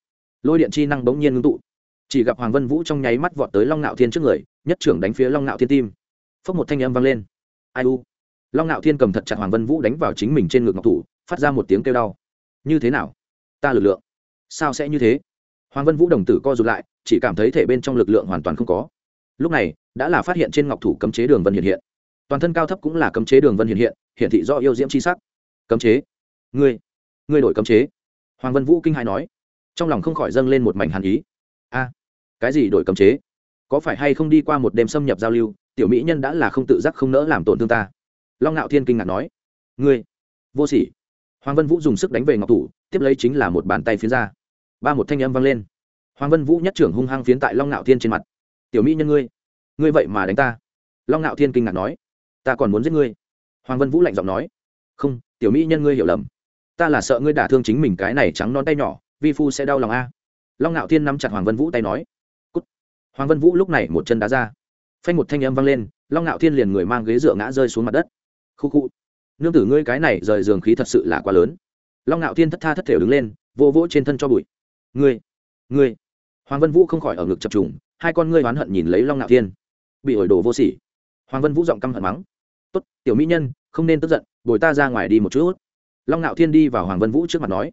Lôi điện chi năng bỗng nhiên ngưng tụ. Chỉ gặp hoàng vân vũ trong nháy mắt vọt tới long ngạo thiên trước người, nhất trưởng đánh phía long ngạo thiên tim. Phốc một thanh âm vang lên ai u. Long ngạo thiên cầm thật chặt hoàng vân vũ đánh vào chính mình trên ngực ngọc thủ, phát ra một tiếng kêu đau. Như thế nào? Ta lực lượng, sao sẽ như thế? Hoàng vân vũ đồng tử co rụt lại, chỉ cảm thấy thể bên trong lực lượng hoàn toàn không có. Lúc này, đã là phát hiện trên ngọc thủ cấm chế đường vân hiện hiện. Toàn thân cao thấp cũng là cấm chế đường vân hiện hiện hiện thị do yêu diễm c h i sắc. Cấm chế? Ngươi ngươi đổi cấm chế? Hoàng vân vũ kinh hài nói. Trong lòng không khỏi dâng lên một mảnh hàn ý. A, cái gì đổi cấm chế? Có phải hay không đi qua một đêm xâm nhập giao lưu tiểu mỹ nhân đã là không tự giác không nỡ làm tổn thương ta. Long ngạo thiên kinh ngạc nói, ngươi, vô sỉ. Hoàng vân vũ dùng sức đánh về ngọc thủ, tiếp lấy chính là một bàn tay phiến ra. Ba một thanh âm vang lên. Hoàng vân vũ nhất trưởng hung hăng phiến tại long ngạo thiên trên mặt. Tiểu mỹ nhân ngươi ngươi vậy mà đánh ta. Long ngạo thiên kinh ngạc nói, ta còn muốn giết ngươi. Hoàng vân vũ lạnh giọng nói, không, tiểu mỹ nhân ngươi hiểu lầm. Ta là sợ ngươi đả thương chính mình cái này trắng non tay nhỏ, vi phu sẽ đau lòng a. Long ngạo thiên nắm chặt hoàng vân vũ tay nói hoàng vân vũ lúc này một chân đá ra phanh một thanh âm vang lên, long ngạo thiên liền người mang ghế dựa ngã rơi xuống mặt đất. Khu khu. Nương tử ngươi cái này rời giường khí thật sự là quá lớn. Long ngạo thiên thất tha thất thể đứng lên vô vỗ trên thân cho bụi. Ngươi ngươi. Hoàng vân vũ không khỏi ở ngực chập trùng, hai con ngươi oán hận nhìn lấy long ngạo thiên. Bị ổi đồ vô sỉ. Hoàng vân vũ giọng căm hận mắng. Tốt, tiểu mỹ nhân, không nên tức giận, bồi ta ra ngoài đi một chút. Long ngạo thiên đi vào hoàng vân vũ trước mặt nói.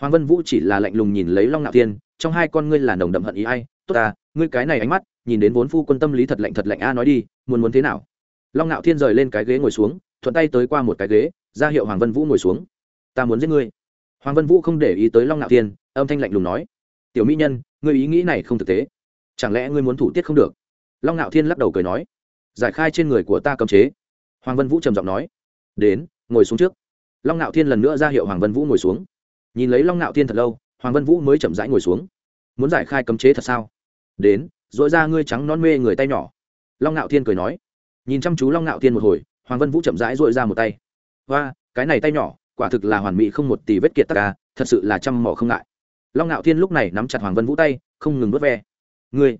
Hoàng vân vũ chỉ là lạnh lùng nhìn lấy long ngạo thiên, trong hai con ngươi là nồng đậm hận ý ai. Tốt ta, ngươi cái này ánh mắt nhìn đến vốn phu quân tâm lý thật lạnh thật lạnh a, nói đi, muốn muốn thế nào? Long ngạo thiên rời lên cái ghế ngồi xuống, thuận tay tới qua một cái ghế, ra hiệu hoàng vân vũ ngồi xuống. Ta muốn giết ngươi. Hoàng vân vũ không để ý tới long ngạo thiên, âm thanh lạnh lùng nói. Tiểu mỹ nhân, ngươi ý nghĩ này không thực tế. Chẳng lẽ ngươi muốn thủ tiết không được? Long ngạo thiên lắc đầu cười nói. Giải khai trên người của ta cấm chế. Hoàng vân vũ trầm giọng nói. Đến, ngồi xuống trước. Long ngạo thiên lần nữa ra hiệu hoàng vân vũ ngồi xuống. Nhìn lấy long ngạo thiên thật lâu, hoàng vân vũ mới chậm rãi ngồi xuống. Muốn giải khai cấm chế thật sao? Đến dội ra ngươi trắng non mê người tay nhỏ. Long ngạo thiên cười nói. Nhìn chăm chú long ngạo thiên một hồi, hoàng vân vũ chậm rãi dội ra một tay. Và cái này tay nhỏ, quả thực là hoàn mỹ không một tỷ vết kiệt tắc ca à, thật sự là chăm mỏ không ngại. Long ngạo thiên lúc này nắm chặt hoàng vân vũ tay, không ngừng vớt ve. Ngươi.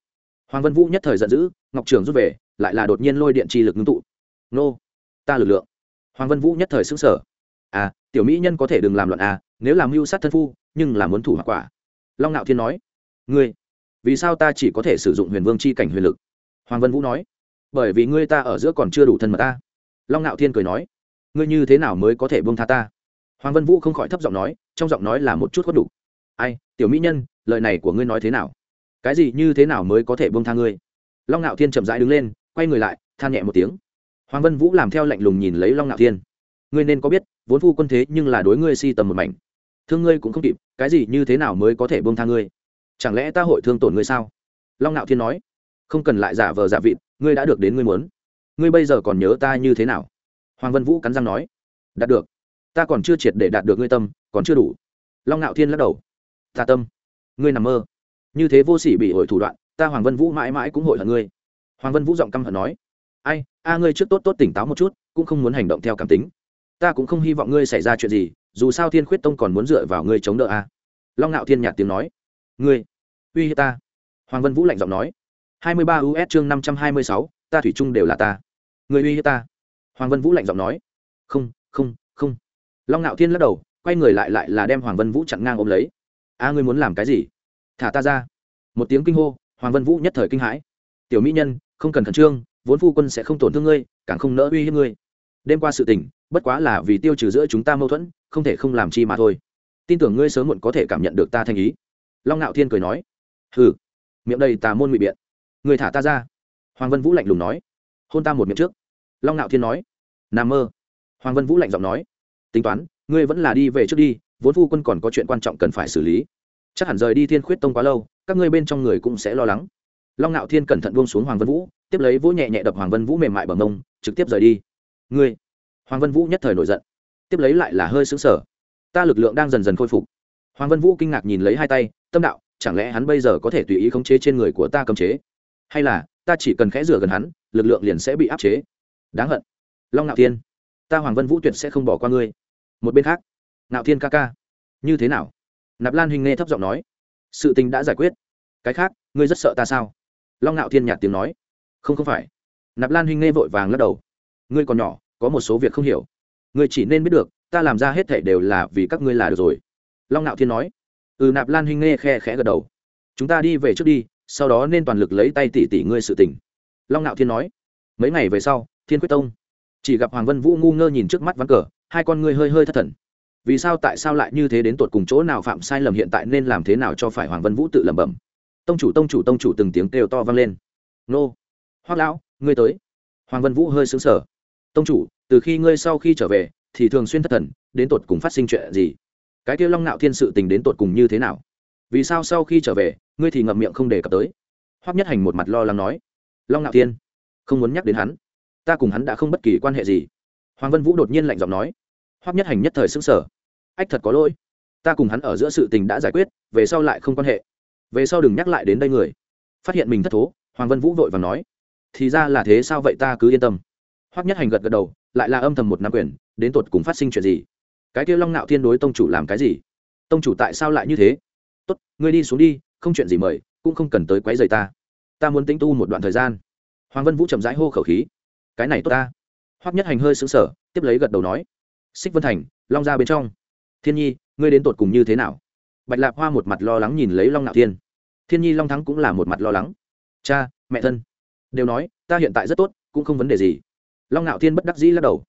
Hoàng vân vũ nhất thời giận dữ, ngọc trường rút về, lại là đột nhiên lôi điện chi lực ngưng tụ. Nô, ta lực lượng. Hoàng vân vũ nhất thời xứng sở à tiểu mỹ nhân có thể đừng làm loạn à nếu làm mưu sát thân phu, nhưng là muốn thủ hoặc quả. Long ngạo thiên nói. Ngươi vì sao ta chỉ có thể sử dụng huyền vương c h i cảnh huyền lực? Hoàng vân vũ nói. Bởi vì ngươi ta ở giữa còn chưa đủ thân mật ta. Long ngạo thiên cười nói. Ngươi như thế nào mới có thể buông tha ta? Hoàng vân vũ không khỏi thấp giọng nói, trong giọng nói là một chút khuất đủ. Ai, tiểu mỹ nhân, lời này của ngươi nói thế nào? Cái gì như thế nào mới có thể buông tha ngươi? Long ngạo thiên chậm rãi đứng lên, quay người lại, than nhẹ một tiếng. Hoàng vân vũ làm theo lạnh lùng nhìn lấy long ngạo thiên. Ngươi nên có biết, vốn phu quân thế nhưng là đối ngươi si tầm một mảnh. Thương ngươi cũng không kịp, cái gì như thế nào mới có thể buông tha ngươi? Chẳng lẽ ta hội thương tổn ngươi sao? Long ngạo thiên nói. Không cần lại giả vờ giả vịt, ngươi đã được đến ngươi muốn. Ngươi bây giờ còn nhớ ta như thế nào? Hoàng vân vũ cắn răng nói. Đạt được. Ta còn chưa triệt để đạt được ngươi tâm, còn chưa đủ. Long ngạo thiên lắc đầu. Ta tâm. Ngươi nằm mơ. Như thế vô sỉ bị hội thủ đoạn, ta hoàng vân vũ mãi mãi cũng hội hận ngươi. Hoàng vân vũ giọng căm hận nói. Ai, a ngươi trước tốt tốt tỉnh táo một chút, cũng không muốn hành động theo cảm tính. Ta cũng không hy vọng ngươi xảy ra chuyện gì, dù sao thiên khuyết tông còn muốn dựa vào ngươi chống đỡ a. Long ngạo thiên nhạt tiếng nói ngươi, uy hiếp ta. Hoàng vân vũ lạnh giọng nói. Hai mươi ba us chương năm trăm hai mươi sáu, ta thủy chung đều là ta. Người uy hiếp ta. Hoàng vân vũ lạnh giọng nói. Không không không. Long ngạo thiên lắc đầu, quay người lại lại là đem hoàng vân vũ chặn ngang ôm lấy. A, ngươi muốn làm cái gì? Thả ta ra. Một tiếng kinh hô, hoàng vân vũ nhất thời kinh hãi. Tiểu mỹ nhân, không cần khẩn trương, vốn phu quân sẽ không tổn thương ngươi, càng không nỡ uy hiếp ngươi. Đêm qua sự tình, bất quá là vì tiêu trừ giữa chúng ta mâu thuẫn, không thể không làm chi mà thôi. Tin tưởng ngươi sớm muộn có thể cảm nhận được ta thành ý long ngạo thiên cười nói, hừ, miệng đầy tà môn ngụy biện. Người thả ta ra. Hoàng vân vũ lạnh lùng nói, hôn ta một miệng trước. Long ngạo thiên nói n mơ. Hoàng vân vũ lạnh giọng nói, tính toán, ngươi vẫn là đi về trước đi, vốn phu quân còn có chuyện quan trọng cần phải xử lý. Chắc hẳn rời đi thiên khuyết tông quá lâu, các ngươi bên trong người cũng sẽ lo lắng. Long ngạo thiên cẩn thận buông xuống hoàng vân vũ, tiếp lấy vỗ nhẹ nhẹ đập hoàng vân vũ mềm mại bằng mông, trực tiếp rời đi. Ngươi. Hoàng vân vũ nhất thời nổi giận, tiếp lấy lại là hơi xứng sở ta lực lượng đang dần dần khôi phục. Hoàng vân vũ kinh ngạc nhìn lấy hai tay tâm đạo, chẳng lẽ hắn bây giờ có thể tùy ý khống chế trên người của ta cấm chế? Hay là, ta chỉ cần khẽ rửa gần hắn, lực lượng liền sẽ bị áp chế? Đáng hận. Long ngạo thiên, ta hoàng vân vũ tuyệt sẽ không bỏ qua ngươi. Một bên khác, ngạo thiên ca ca, như thế nào? Nạp lan hình nghe thấp giọng nói. Sự tình đã giải quyết. Cái khác, ngươi rất sợ ta sao? Long ngạo thiên nhạt tiếng nói. Không không phải. Nạp lan huynh nghe vội vàng lắc đầu. Ngươi còn nhỏ, có một số việc không hiểu. Ngươi chỉ nên biết được, ta làm ra hết thể đều là vì các ngươi là được rồi. Long ngạo thiên nói ừ nạp lan huynh nghe khe khẽ gật đầu. Chúng ta đi về trước đi, sau đó nên toàn lực lấy tay tỉ tỉ ngươi sự tỉnh long ngạo thiên nói. Mấy ngày về sau, thiên quyết tông. Chỉ gặp hoàng vân vũ ngu ngơ nhìn trước mắt ván cờ, hai con ngươi hơi hơi thất thần. Vì sao tại sao lại như thế đến tột cùng chỗ nào phạm sai lầm hiện tại nên làm thế nào cho phải hoàng vân vũ tự lẩm bẩm. Tông chủ tông chủ tông chủ từng tiếng kêu to vang lên. Nô. Hoác lão, ngươi tới. Hoàng vân vũ hơi xứng sở tông chủ, từ khi ngươi sau khi trở về, thì thường xuyên thất thần, đến tột cùng phát sinh chuyện gì? Cái kia long nạo thiên sự tình đến tột cùng như thế nào? Vì sao sau khi trở về, ngươi thì ngậm miệng không đề cập tới? Hoắc nhất hành một mặt lo lắng nói. Long nạo thiên, không muốn nhắc đến hắn. Ta cùng hắn đã không bất kỳ quan hệ gì. Hoàng vân vũ đột nhiên lạnh giọng nói. Hoắc nhất hành nhất thời sững sờ. Ách thật có lỗi. Ta cùng hắn ở giữa sự tình đã giải quyết, về sau lại không quan hệ. Về sau đừng nhắc lại đến đây người. Phát hiện mình thất thố, hoàng vân vũ vội và nói. Thì ra là thế, sao vậy ta cứ yên tâm? Hoắc nhất hành gật gật đầu, lại là âm thầm một năm quyền, đến tột cùng phát sinh chuyện gì? Cái kia long nạo thiên đối tông chủ làm cái gì? Tông chủ tại sao lại như thế? Tốt, ngươi đi xuống đi, không chuyện gì mời, cũng không cần tới quấy rầy ta. Ta muốn tính tu một đoạn thời gian. Hoàng vân vũ chậm rãi hô khẩu khí. Cái này tốt ta. Hoắc nhất hành hơi sững sờ, tiếp lấy gật đầu nói. Xích vân thành, long ra bên trong. Thiên nhi, ngươi đến tột cùng như thế nào? Bạch lạp hoa một mặt lo lắng nhìn lấy long nạo thiên. Thiên nhi long thắng cũng là một mặt lo lắng. Cha, mẹ thân. Đều nói, ta hiện tại rất tốt, cũng không vấn đề gì. Long nạo thiên bất đắc dĩ lắc đầu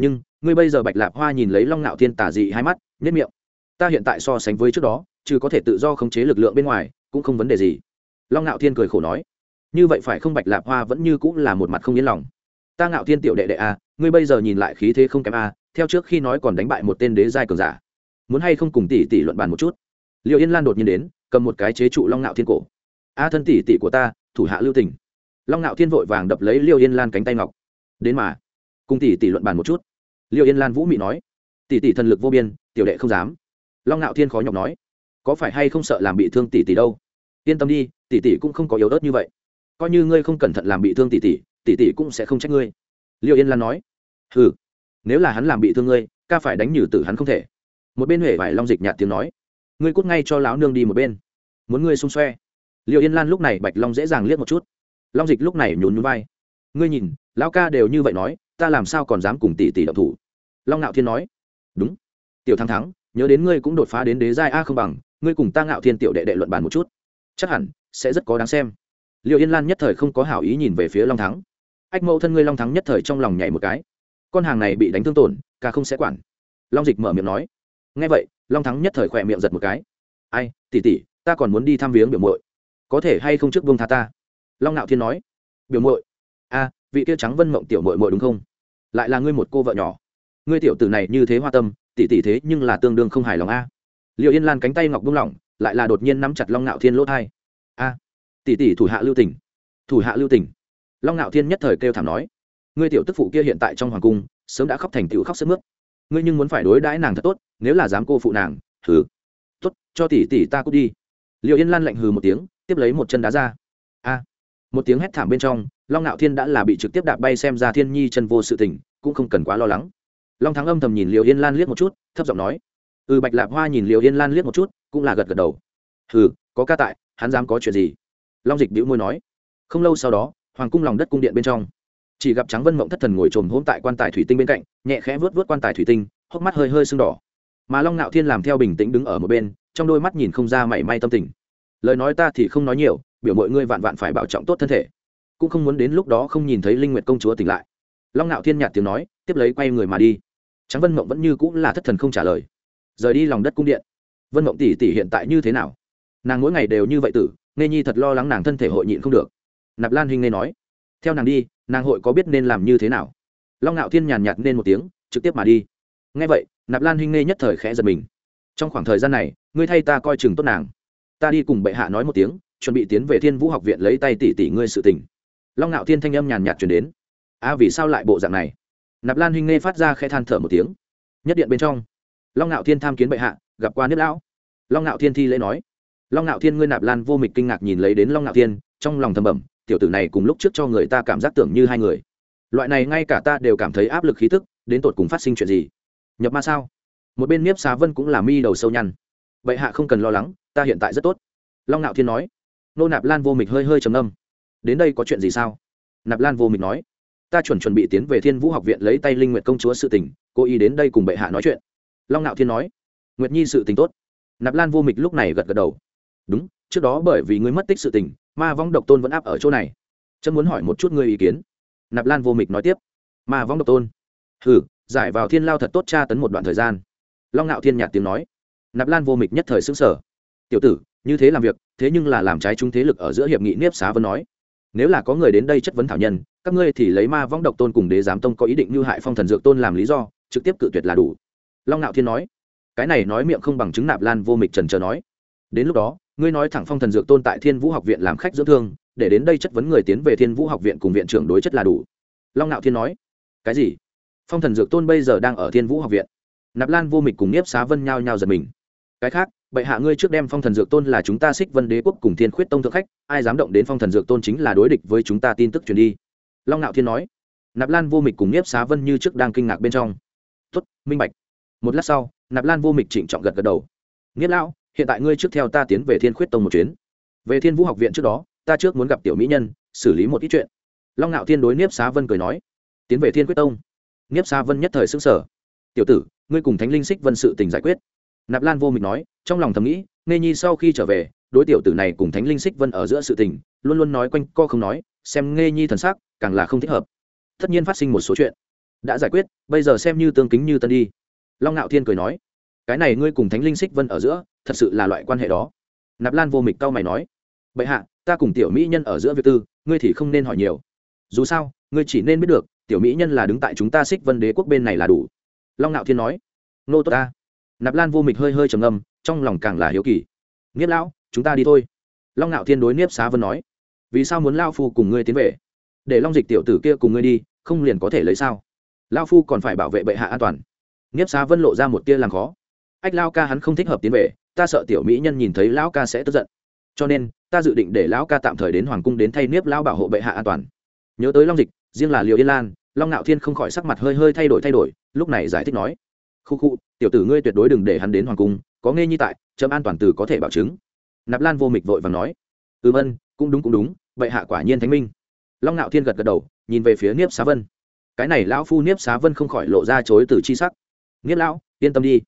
nhưng ngươi bây giờ bạch lạp hoa nhìn lấy long ngạo thiên tả dị hai mắt nhất miệng. Ta hiện tại so sánh với trước đó chứ có thể tự do khống chế lực lượng bên ngoài, cũng không vấn đề gì. Long ngạo thiên cười khổ nói, như vậy phải không bạch lạp hoa vẫn như cũng là một mặt không yên lòng. Ta ngạo thiên tiểu đệ đệ a ngươi bây giờ nhìn lại khí thế không kém a theo trước khi nói còn đánh bại một tên đế giai cường giả. Muốn hay không cùng tỷ tỷ luận bàn một chút? Liệu yên lan đột nhiên đến, cầm một cái chế trụ long ngạo thiên cổ. A thân tỷ tỷ của ta, thủ hạ lưu tình. Long ngạo thiên vội vàng đập lấy liêu yên lan cánh tay ngọc. Đến mà, cùng tỷ tỷ luận bàn một chút liêu yên lan vũ mị nói, tỷ tỷ thần lực vô biên, tiểu đệ không dám. Long ngạo thiên khó nhọc nói, có phải hay không sợ làm bị thương tỷ tỷ đâu? Yên tâm đi, tỷ tỷ cũng không có yếu ớt như vậy. Coi như ngươi không cẩn thận làm bị thương tỷ tỷ tỷ tỷ cũng sẽ không trách ngươi. Liệu yên lan nói ừ nếu là hắn làm bị thương ngươi, ca phải đánh nhử tử hắn không thể. Một bên huệ vải long dịch nhạt tiếng nói, ngươi cút ngay cho lão nương đi một bên, muốn ngươi xung xoe. Liệu yên lan lúc này bạch long dễ dàng liếc một chút. Long dịch lúc này nhún nhún vai, ngươi nhìn, lão ca đều như vậy nói ta làm sao còn dám cùng tỷ tỷ động thủ? Long ngạo thiên nói. Đúng. Tiểu thắng thắng, nhớ đến ngươi cũng đột phá đến đế giai a không bằng, ngươi cùng ta ngạo thiên tiểu đệ đệ luận bàn một chút. Chắc hẳn sẽ rất có đáng xem. Liệu yên lan nhất thời không có hảo ý nhìn về phía long thắng. Ách mẫu thân ngươi long thắng nhất thời trong lòng nhảy một cái. Con hàng này bị đánh thương tổn, ca không sẽ quản. Long dịch mở miệng nói. Ngay vậy, long thắng nhất thời khỏe miệng giật một cái. Ai tỉ tỉ ta còn muốn đi thăm viếng biểu mội có thể hay không trước vương tha ta? Long ngạo thiên nói. Biểu mội a à, vị kia trắng vân mộng tiểu mội mội đúng không? Lại là ngươi một cô vợ nhỏ. Ngươi tiểu tử này như thế hoa tâm, tỉ tỉ thế nhưng là tương đương không hài lòng a. Liệu yên lan cánh tay ngọc buông lỏng, lại là đột nhiên nắm chặt long ngạo thiên lỗ thai. A tỷ tỷ thủ hạ lưu tỉnh thủ hạ lưu tỉnh long ngạo thiên nhất thời kêu thảm nói, ngươi tiểu tức phụ kia hiện tại trong hoàng cung, sớm đã khóc thành tựu khóc sức mướt. Ngươi nhưng muốn phải đối đãi nàng thật tốt, nếu là dám cô phụ nàng thử tốt, cho tỷ tỷ ta cút đi. Liệu yên lan lạnh hừ một tiếng, tiếp lấy một chân đá ra. A, một tiếng hét thảm bên trong long ngạo thiên đã là bị trực tiếp đạp bay xem ra thiên nhi chân vô sự tình, cũng không cần quá lo lắng. Long thắng âm thầm nhìn liệu yên lan liếc một chút, thấp giọng nói ừ bạch lạp hoa nhìn liệu yên lan liếc một chút, cũng là gật gật đầu. Ừ có ca tại, hắn dám có chuyện gì? Long dịch bĩu môi nói. Không lâu sau đó, hoàng cung lòng đất cung điện bên trong, chỉ gặp trắng vân mộng thất thần ngồi trồm hôm tại quan tài thủy tinh bên cạnh, nhẹ khẽ vớt vớt quan tài thủy tinh, hốc mắt hơi hơi sưng đỏ. Mà long ngạo thiên làm theo bình tĩnh đứng ở một bên, trong đôi mắt nhìn không ra mảy may tâm tình. Lời nói ta thì không nói nhiều, biểu mọi ngươi vạn vạn phải bảo trọng tốt thân thể cũng không muốn đến lúc đó không nhìn thấy linh nguyệt công chúa tỉnh lại. Long ngạo thiên nhạt tiếng nói, tiếp lấy quay người mà đi. Trắng vân mộng vẫn như cũng là thất thần không trả lời. Rời đi lòng đất cung điện. Vân mộng tỷ tỷ hiện tại như thế nào? Nàng mỗi ngày đều như vậy tử nghe nhi thật lo lắng nàng thân thể hội nhịn không được. Nạp lan huynh nghe nói. Theo nàng đi, nàng hội có biết nên làm như thế nào? Long ngạo thiên nhàn nhạt nên một tiếng, trực tiếp mà đi. Nghe vậy, nạp lan huynh nghe nhất thời khẽ giật mình. Trong khoảng thời gian này, ngươi thay ta coi chừng tốt nàng. Ta đi cùng bệ hạ nói một tiếng, chuẩn bị tiến về thiên vũ học viện lấy tay tỷ tỷ ngươi sự tình long ngạo thiên thanh âm nhàn nhạt chuyển đến. A, vì sao lại bộ dạng này? Nạp lan huynh nghe phát ra khẽ than thở một tiếng. Nhất điện bên trong, long ngạo thiên tham kiến bệ hạ, gặp qua nước lão. Long ngạo thiên thi lễ nói. Long ngạo thiên ngươi nạp lan vô mịch kinh ngạc nhìn lấy đến long ngạo thiên, trong lòng thầm bẩm, tiểu tử này cùng lúc trước cho người ta cảm giác tưởng như hai người. Loại này ngay cả ta đều cảm thấy áp lực khí tức, đến tột cùng phát sinh chuyện gì? Nhập ma sao? Một bên nếp xá vân cũng là mi đầu sâu nhăn. Vậy hạ không cần lo lắng, ta hiện tại rất tốt. Long ngạo thiên nói. Nô nạp lan vô mịch hơi hơi trầm âm đến đây có chuyện gì sao? Nạp lan vô mịch nói. Ta chuẩn chuẩn bị tiến về thiên vũ học viện lấy tay linh nguyệt công chúa sự tình, cô ý đến đây cùng bệ hạ nói chuyện. Long Nạo thiên nói. Nguyệt nhi sự tình tốt. Nạp lan vô mịch lúc này gật gật đầu. Đúng, trước đó bởi vì ngươi mất tích sự tình, ma vong độc tôn vẫn áp ở chỗ này. Chân muốn hỏi một chút ngươi ý kiến. Nạp lan vô mịch nói tiếp. Ma vong độc tôn. Hừ, giải vào thiên lao thật tốt tra tấn một đoạn thời gian. Long ngạo thiên nhạt tiếng nói. Nạp lan vô mịch nhất thời xứng sở tiểu tử, như thế làm việc, thế nhưng là làm trái chúng thế lực ở giữa hiệp nghị nếp xá vân nói nếu là có người đến đây chất vấn thảo nhân, các ngươi thì lấy ma vong độc tôn cùng đế giám tông có ý định như hại phong thần dược tôn làm lý do, trực tiếp cự tuyệt là đủ. Long ngạo thiên nói. Cái này nói miệng không bằng chứng nạp lan vô mịch trần trờ nói. Đến lúc đó, ngươi nói thẳng phong thần dược tôn tại thiên vũ học viện làm khách dưỡng thương, để đến đây chất vấn người tiến về thiên vũ học viện cùng viện trưởng đối chất là đủ. Long nạo thiên nói. Cái gì? Phong thần dược tôn bây giờ đang ở thiên vũ học viện? Nạp lan vô mịch cùng nhiếp xá vân nhao nhao giật mình. Cái khác bệ hạ ngươi trước đem phong thần dược tôn là chúng ta xích vân đế quốc cùng thiên khuyết tông thượng khách, ai dám động đến phong thần dược tôn chính là đối địch với chúng ta tin tức truyền đi. Long ngạo thiên nói. Nạp lan vô mịch cùng nhiếp xá vân như trước đang kinh ngạc bên trong. Tuất minh bạch. Một lát sau, nạp lan vô mịch trịnh trọng gật gật đầu. Nghiết lão, hiện tại ngươi trước theo ta tiến về thiên khuyết tông một chuyến. Về thiên vũ học viện trước đó, ta trước muốn gặp tiểu mỹ nhân, xử lý một ít chuyện. Long ngạo thiên đối nhiếp xá vân cười nói. Tiến về thiên quyết tông. Nhiếp xá vân nhất thời xứng sở tiểu tử, ngươi cùng thánh linh xích vân sự tình giải quyết nạp lan vô mịch nói, trong lòng thầm nghĩ nghe nhi sau khi trở về, đối tiểu tử này cùng thánh linh xích vân ở giữa sự tình, luôn luôn nói quanh co không nói, xem nghe nhi thần sắc, càng là không thích hợp. Tất nhiên phát sinh một số chuyện đã giải quyết, bây giờ xem như tương kính như tân đi. Long ngạo thiên cười nói, cái này ngươi cùng thánh linh xích vân ở giữa, thật sự là loại quan hệ đó. Nạp lan vô mịch cau mày nói, bệ hạ, ta cùng tiểu mỹ nhân ở giữa việc tư, ngươi thì không nên hỏi nhiều. Dù sao, ngươi chỉ nên biết được, tiểu mỹ nhân là đứng tại chúng ta xích vân đế quốc bên này là đủ. Long ngạo thiên nói, nô tốt ta nạp lan vô mịch hơi hơi trầm ngâm, trong lòng càng là hiếu kỳ. Nghiếp lão, chúng ta đi thôi. Long ngạo thiên đối niếp xá vân nói. Vì sao muốn lao phu cùng ngươi tiến về? Để long dịch tiểu tử kia cùng ngươi đi, không liền có thể lấy sao? Lao phu còn phải bảo vệ bệ hạ an toàn. Niếp xá vân lộ ra một tia làm khó. Ách lao ca hắn không thích hợp tiến về, ta sợ tiểu mỹ nhân nhìn thấy lão ca sẽ tức giận. Cho nên, ta dự định để lão ca tạm thời đến hoàng cung đến thay niếp lão bảo hộ bệ hạ an toàn. Nhớ tới long dịch, riêng là liều yên lan, long ngạo thiên không khỏi sắc mặt hơi hơi thay đổi thay đổi, lúc này giải thích nói khu khu, tiểu tử ngươi tuyệt đối đừng để hắn đến hoàng cung, có nghe nhi tại, chấm an toàn từ có thể bảo chứng. Nạp lan vô mịch vội và nói. Ừm ân, cũng đúng cũng đúng, Vậy hạ quả nhiên thánh minh. Long ngạo thiên gật gật đầu, nhìn về phía niếp xá vân. Cái này lão phu niếp xá vân không khỏi lộ ra chối từ chi sắc. Niếp lão, yên tâm đi.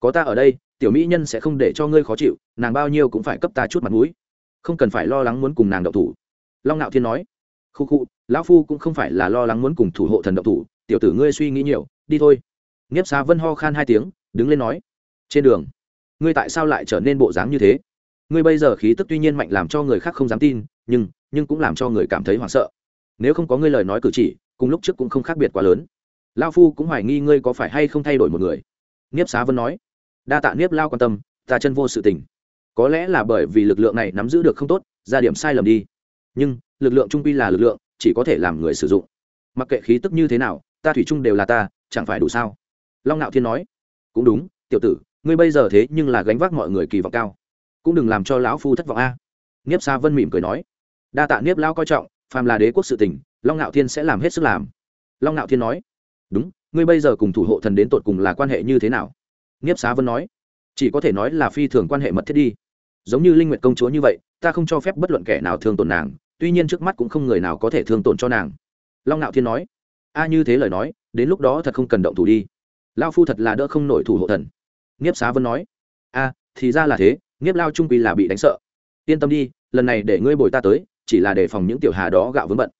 Có ta ở đây, tiểu mỹ nhân sẽ không để cho ngươi khó chịu, nàng bao nhiêu cũng phải cấp ta chút mặt mũi. Không cần phải lo lắng muốn cùng nàng đậu thủ. Long ngạo thiên nói. Khu khu, lão phu cũng không phải là lo lắng muốn cùng thủ hộ thần đậu thủ, tiểu tử ngươi suy nghĩ nhiều, đi thôi nghiếp xá vân ho khan hai tiếng, đứng lên nói, trên đường, ngươi tại sao lại trở nên bộ dáng như thế? Ngươi bây giờ khí tức tuy nhiên mạnh làm cho người khác không dám tin, nhưng nhưng cũng làm cho người cảm thấy hoảng sợ. Nếu không có ngươi lời nói cử chỉ, cùng lúc trước cũng không khác biệt quá lớn. Lao phu cũng hoài nghi ngươi có phải hay không thay đổi một người. Nghiếp xá vân nói, đa tạ nghiếp lao quan tâm, ta chân vô sự tình. Có lẽ là bởi vì lực lượng này nắm giữ được không tốt, ra điểm sai lầm đi. Nhưng, lực lượng trung quy là lực lượng, chỉ có thể làm người sử dụng. Mặc kệ khí tức như thế nào, ta thủy chung đều là ta, chẳng phải đủ sao? Long ngạo thiên nói, cũng đúng, tiểu tử, ngươi bây giờ thế nhưng là gánh vác mọi người kỳ vọng cao. Cũng đừng làm cho lão phu thất vọng a. Niếp xa vân mỉm cười nói, đa tạ niếp lao coi trọng, phàm là đế quốc sự tình, long ngạo thiên sẽ làm hết sức làm. Long ngạo thiên nói, đúng, ngươi bây giờ cùng thủ hộ thần đến tột cùng là quan hệ như thế nào? Nghiếp xá vân nói, chỉ có thể nói là phi thường quan hệ mật thiết đi. Giống như linh nguyệt công chúa như vậy, ta không cho phép bất luận kẻ nào thương tổn nàng, tuy nhiên trước mắt cũng không người nào có thể thương tổn cho nàng. Long nạo thiên nói, a, như thế lời nói, đến lúc đó thật không cần động thủ đi lao phu thật là đỡ không nổi thủ hộ thần. Nghiếp xá vân nói a thì ra là thế nghiếp lao trung quy là bị đánh sợ. Yên tâm đi lần này để ngươi bồi ta tới chỉ là để phòng những tiểu hà đó gạo vướng bận.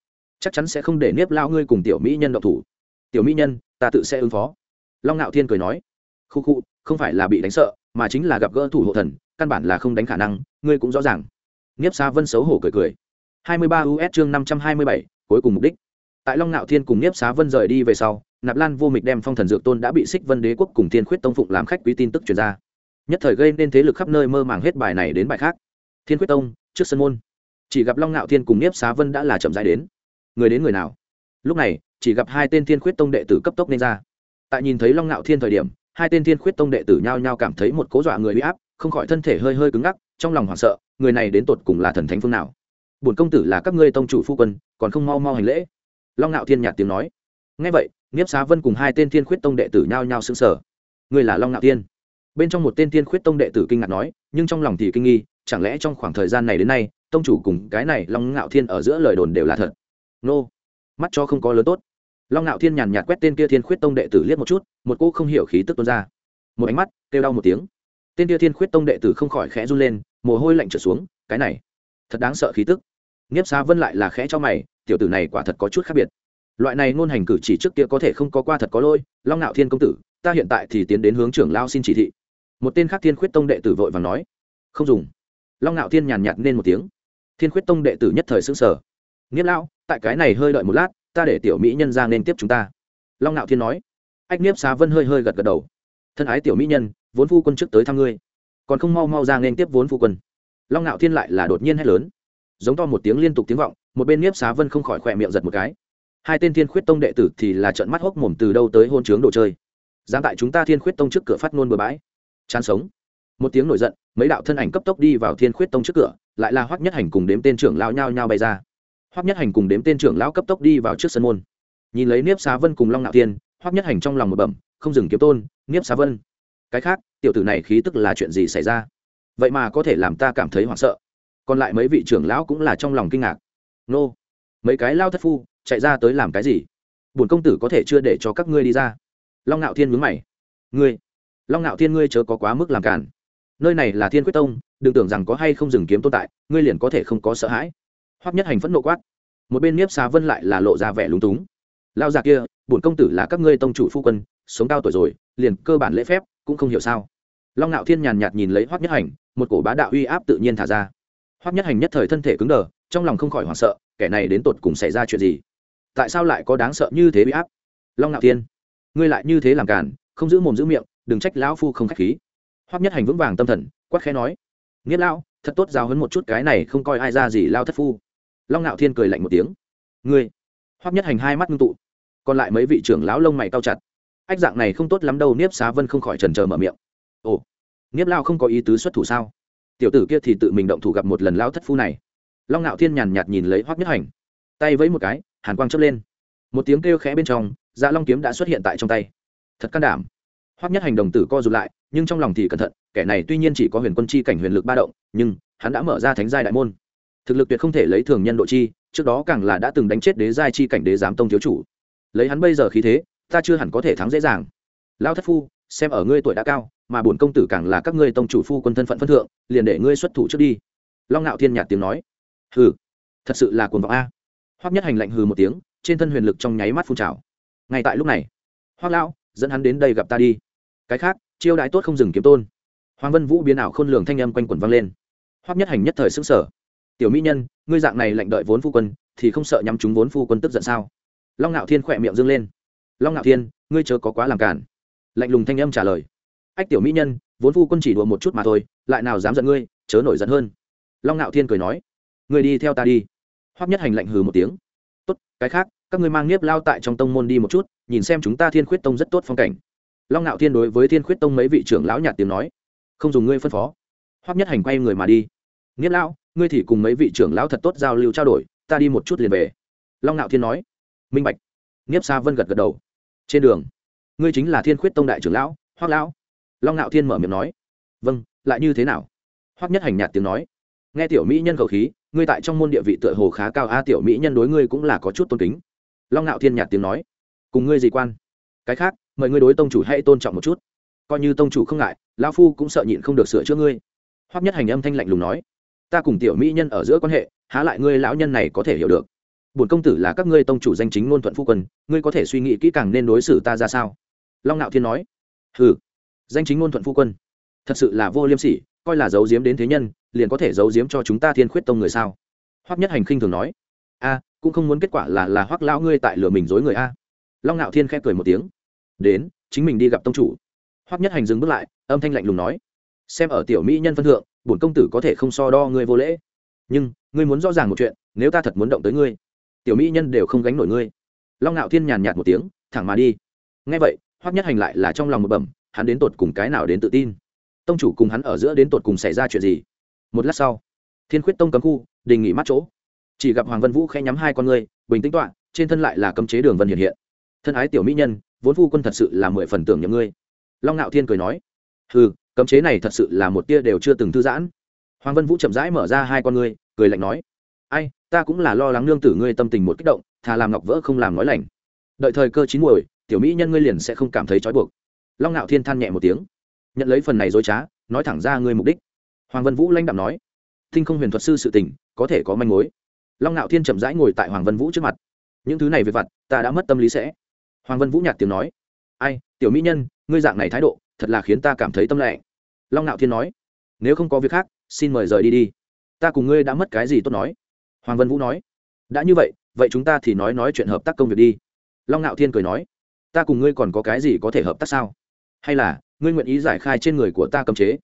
Chắc chắn sẽ không để nghiếp lao ngươi cùng tiểu mỹ nhân động thủ. Tiểu mỹ nhân ta tự sẽ ứng phó. Long ngạo thiên cười nói khu khu không phải là bị đánh sợ mà chính là gặp gỡ thủ hộ thần căn bản là không đánh khả năng ngươi cũng rõ ràng. Nghiếp xa vân xấu hổ cười cười. 23 us chương 527, cuối cùng mục đích. Tại long ngạo thiên cùng nghiếp xá vân rời đi về sau nạp lan vô mịch đem phong thần dược tôn đã bị xích vân đế quốc cùng thiên khuyết tông phụng làm khách quý tin tức truyền ra. Nhất thời gây nên thế lực khắp nơi mơ màng hết bài này đến bài khác. Thiên khuyết tông, trước sân môn. Chỉ gặp long ngạo thiên cùng nhiếp xá vân đã là chậm dài đến. Người đến người nào? Lúc này, chỉ gặp hai tên thiên khuyết tông đệ tử cấp tốc nên ra. Tại nhìn thấy long ngạo thiên thời điểm, hai tên thiên khuyết tông đệ tử nhao nhao cảm thấy một cố dọa người bị áp, không khỏi thân thể hơi hơi cứng ngắc, trong lòng hoảng sợ, người này đến tột cùng là thần thánh phương nào? Bổn công tử là các ngươi tông chủ phu quân, còn không mau mau hành lễ. Long ngạo thiên nhạt tiếng nói. Ngay vậy nghiếp xá vân cùng hai tên thiên khuyết tông đệ tử nhao nhao xứng sở người là long ngạo thiên bên trong một tên thiên khuyết tông đệ tử kinh ngạc nói, nhưng trong lòng thì kinh nghi, chẳng lẽ trong khoảng thời gian này đến nay, tông chủ cùng cái này long ngạo thiên ở giữa lời đồn đều là thật? Nô, mắt cho không có lớn tốt. Long ngạo thiên nhàn nhạt quét tên kia thiên khuyết tông đệ tử liếc một chút, một cô không hiểu khí tức tuôn ra. Một ánh mắt, kêu đau một tiếng. Tên kia thiên khuyết tông đệ tử không khỏi khẽ run lên, mồ hôi lạnh trở xuống, cái này, thật đáng sợ khí tức. Nghiếp xá vân lại là khẽ cho mày, tiểu tử này quả thật có chút khác biệt loại này ngôn hành cử chỉ trước kia có thể không có qua thật có lôi long ngạo thiên công tử, ta hiện tại thì tiến đến hướng trưởng lao xin chỉ thị. Một tên khác thiên khuyết tông đệ tử vội và nói, không dùng. Long ngạo thiên nhàn nhạt nên một tiếng. Thiên khuyết tông đệ tử nhất thời xứng sở nghiếp lão, tại cái này hơi đợi một lát, ta để tiểu mỹ nhân ra nên tiếp chúng ta. Long ngạo thiên nói. Ách niếp xá vân hơi hơi gật gật đầu. Thân ái tiểu mỹ nhân, vốn phu quân trước tới thăm ngươi, còn không mau mau ra nên tiếp vốn phu quân. Long ngạo thiên lại là đột nhiên hét lớn. Giống to một tiếng liên tục tiếng vọng, một bên niếp xá vân không khỏi khỏe miệng giật một cái hai tên thiên khuyết tông đệ tử thì là trận mắt hốc mồm từ đâu tới hôn chướng đồ chơi. Dám tại chúng ta thiên khuyết tông trước cửa phát ngôn bừa bãi. Chán sống. Một tiếng nổi giận, mấy đạo thân ảnh cấp tốc đi vào thiên khuyết tông trước cửa, lại là hoắc nhất hành cùng đếm tên trưởng lao nhao nhao bay ra. Hoắc nhất hành cùng đếm tên trưởng lão cấp tốc đi vào trước sân môn. Nhìn lấy niếp xá vân cùng long Nạo thiên, hoắc nhất hành trong lòng một bẩm, không dừng kiếm tôn, niếp xá vân. Cái khác, tiểu tử này khí tức là chuyện gì xảy ra? Vậy mà có thể làm ta cảm thấy hoảng sợ. Còn lại mấy vị trưởng lão cũng là trong lòng kinh ngạc. Nô, mấy cái lao thất phu chạy ra tới làm cái gì? Bổn công tử có thể chưa để cho các ngươi đi ra. Long ngạo thiên mướn mày. Ngươi, long ngạo thiên ngươi chớ có quá mức làm cản nơi này là thiên quyết tông, đừng tưởng rằng có hay không dừng kiếm tồn tại, ngươi liền có thể không có sợ hãi. Hoắc nhất hành phẫn nộ quát. Một bên niếp xá vân lại là lộ ra vẻ lúng túng. Lao già kia, bổn công tử là các ngươi tông chủ phu quân, sống cao tuổi rồi, liền cơ bản lễ phép, cũng không hiểu sao. Long ngạo thiên nhàn nhạt nhìn lấy hoắc nhất hành, một cổ bá đạo uy áp tự nhiên thả ra. Hoắc nhất hành nhất thời thân thể cứng đờ, trong lòng không khỏi hoảng sợ, kẻ này đến tột cùng xảy ra chuyện gì? Tại sao lại có đáng sợ như thế bị áp? Long ngạo thiên, ngươi lại như thế làm cản không giữ mồm giữ miệng, đừng trách lão phu không khách khí. Hoắc nhất hành vững vàng tâm thần, quát khẽ nói, nghiết lão, thật tốt giáo hấn một chút cái này không coi ai ra gì lao thất phu. Long ngạo thiên cười lạnh một tiếng, ngươi? Hoắc nhất hành hai mắt ngưng tụ, còn lại mấy vị trưởng lão lông mày cao chặt. Ách dạng này không tốt lắm đâu, niếp xá vân không khỏi trần trờ mở miệng. Ồ nếp lao không có ý tứ xuất thủ sao? Tiểu tử kia thì tự mình động thủ gặp một lần lao thất phu này. Long ngạo thiên nhàn nhạt nhìn lấy hoắc nhất hành, tay với một cái hàn quang chớp lên. Một tiếng kêu khẽ bên trong dạ long kiếm đã xuất hiện tại trong tay. Thật can đảm. Hoắc nhất hành đồng tử co rụt lại, nhưng trong lòng thì cẩn thận, kẻ này tuy nhiên chỉ có huyền quân chi cảnh huyền lực ba động, nhưng hắn đã mở ra thánh giai đại môn. Thực lực tuyệt không thể lấy thường nhân độ chi, trước đó càng là đã từng đánh chết đế giai chi cảnh đế giám tông thiếu chủ. Lấy hắn bây giờ khí thế, ta chưa hẳn có thể thắng dễ dàng. Lao thất phu, xem ở ngươi tuổi đã cao, mà bổn công tử càng là các ngươi tông chủ phu quân thân phận phân thượng, liền để ngươi xuất thủ trước đi. Long ngạo thiên nhạt tiếng nói. Hừ, thật sự là cuồng vọng a hoắc nhất hành lạnh hừ một tiếng, trên thân huyền lực trong nháy mắt phun trào. Ngay tại lúc này, hoắc lão, dẫn hắn đến đây gặp ta đi. Cái khác, chiêu đãi tốt không dừng kiếm tôn. Hoàng vân vũ biến ảo khôn lường thanh âm quanh quẩn vang lên. Hoắc nhất hành nhất thời sững sờ. Tiểu mỹ nhân, ngươi dạng này lệnh đợi vốn phu quân, thì không sợ nhắm chúng vốn phu quân tức giận sao? Long ngạo thiên khỏe miệng dương lên. Long ngạo thiên, ngươi chớ có quá làm cản lạnh lùng thanh âm trả lời. Ách tiểu mỹ nhân, vốn phu quân chỉ đùa một chút mà thôi, lại nào dám giận ngươi, chớ nổi giận hơn. Long ngạo thiên cười nói. Ngươi đi theo ta đi hoắc nhất hành lạnh hừ một tiếng. Tốt, cái khác, các ngươi mang nghiếp lao tại trong tông môn đi một chút, nhìn xem chúng ta thiên khuyết tông rất tốt phong cảnh. Long ngạo thiên đối với thiên khuyết tông mấy vị trưởng lão nhạt tiếng nói. Không dùng ngươi phân phó. Hoắc nhất hành quay người mà đi. Nghiếp lão ngươi thì cùng mấy vị trưởng lão thật tốt giao lưu trao đổi, ta đi một chút liền về. Long ngạo thiên nói. Minh bạch. Nghiếp sa vân gật gật đầu. Trên đường, ngươi chính là thiên khuyết tông đại trưởng lão hoắc lão. Long ngạo thiên mở miệng nói. Vâng lại như thế nào? Hoắc nhất hành nhạt tiếng nói. Nghe tiểu mỹ nhân khẩu khí ngươi tại trong môn địa vị tựa hồ khá cao a tiểu mỹ nhân đối ngươi cũng là có chút tôn kính. Long ngạo thiên nhạt tiếng nói cùng ngươi gì quan? Cái khác mời ngươi đối tông chủ hãy tôn trọng một chút. Coi như tông chủ không ngại lão phu cũng sợ nhịn không được sửa chữa ngươi. Hoắc nhất hành âm thanh lạnh lùng nói ta cùng tiểu mỹ nhân ở giữa quan hệ há lại ngươi lão nhân này có thể hiểu được? Bổn công tử là các ngươi tông chủ danh chính ngôn thuận phu quân ngươi có thể suy nghĩ kỹ càng nên đối xử ta ra sao? Long ngạo thiên nói hừ, danh chính ngôn thuận phu quân thật sự là vô liêm sỉ coi là giấu giếm đến thế nhân, liền có thể giấu giếm cho chúng ta thiên khuyết tông người sao? Hoắc nhất hành khinh thường nói. A, cũng không muốn kết quả là là hoắc lão ngươi tại lửa mình dối người a. Long ngạo thiên khẽ cười một tiếng. Đến, chính mình đi gặp tông chủ. Hoắc nhất hành dừng bước lại, âm thanh lạnh lùng nói. Xem ở tiểu mỹ nhân phân thượng, bổn công tử có thể không so đo ngươi vô lễ. Nhưng, ngươi muốn rõ ràng một chuyện, nếu ta thật muốn động tới ngươi, tiểu mỹ nhân đều không gánh nổi ngươi. Long ngạo thiên nhàn nhạt một tiếng, thẳng mà đi. Ngay vậy, hoắc nhất hành lại là trong lòng một bẩm, hắn đến tột cùng cái nào đến tự tin? Tông chủ cùng hắn ở giữa đến tột cùng xảy ra chuyện gì? Một lát sau, thiên khuyết tông cấm khu, đình nghỉ mắt chỗ. Chỉ gặp hoàng vân vũ khẽ nhắm hai con ngươi, bình tĩnh tọa, trên thân lại là cấm chế đường vân hiện hiện. Thân ái tiểu mỹ nhân, vốn phu quân thật sự là mười phần tưởng nhầm ngươi. Long ngạo thiên cười nói ừ cấm chế này thật sự là một tia đều chưa từng thư giãn. Hoàng vân vũ chậm rãi mở ra hai con ngươi, cười lạnh nói, ai, ta cũng là lo lắng nương tử ngươi tâm tình một kích động, thà làm ngọc vỡ không làm nói lành. Đợi thời cơ chín muồi, tiểu mỹ nhân ngươi liền sẽ không cảm thấy trói buộc. Long ngạo thiên than nhẹ một tiếng nhận lấy phần này dối trá, nói thẳng ra ngươi mục đích. Hoàng vân vũ lãnh đạm nói thinh không huyền thuật sư sự tình, có thể có manh mối. Long ngạo thiên chậm rãi ngồi tại hoàng vân vũ trước mặt. Những thứ này về vặt, ta đã mất tâm lý sẽ. Hoàng vân vũ nhạt tiếng nói, ai, tiểu mỹ nhân, ngươi dạng này thái độ, thật là khiến ta cảm thấy tâm lệ. Long ngạo thiên nói, nếu không có việc khác, xin mời rời đi đi. Ta cùng ngươi đã mất cái gì tốt nói? Hoàng vân vũ nói, đã như vậy vậy chúng ta thì nói nói chuyện hợp tác công việc đi. Long ngạo thiên cười nói, ta cùng ngươi còn có cái gì có thể hợp tác sao? Hay là, ngươi nguyện ý giải khai trên người của ta cấm chế?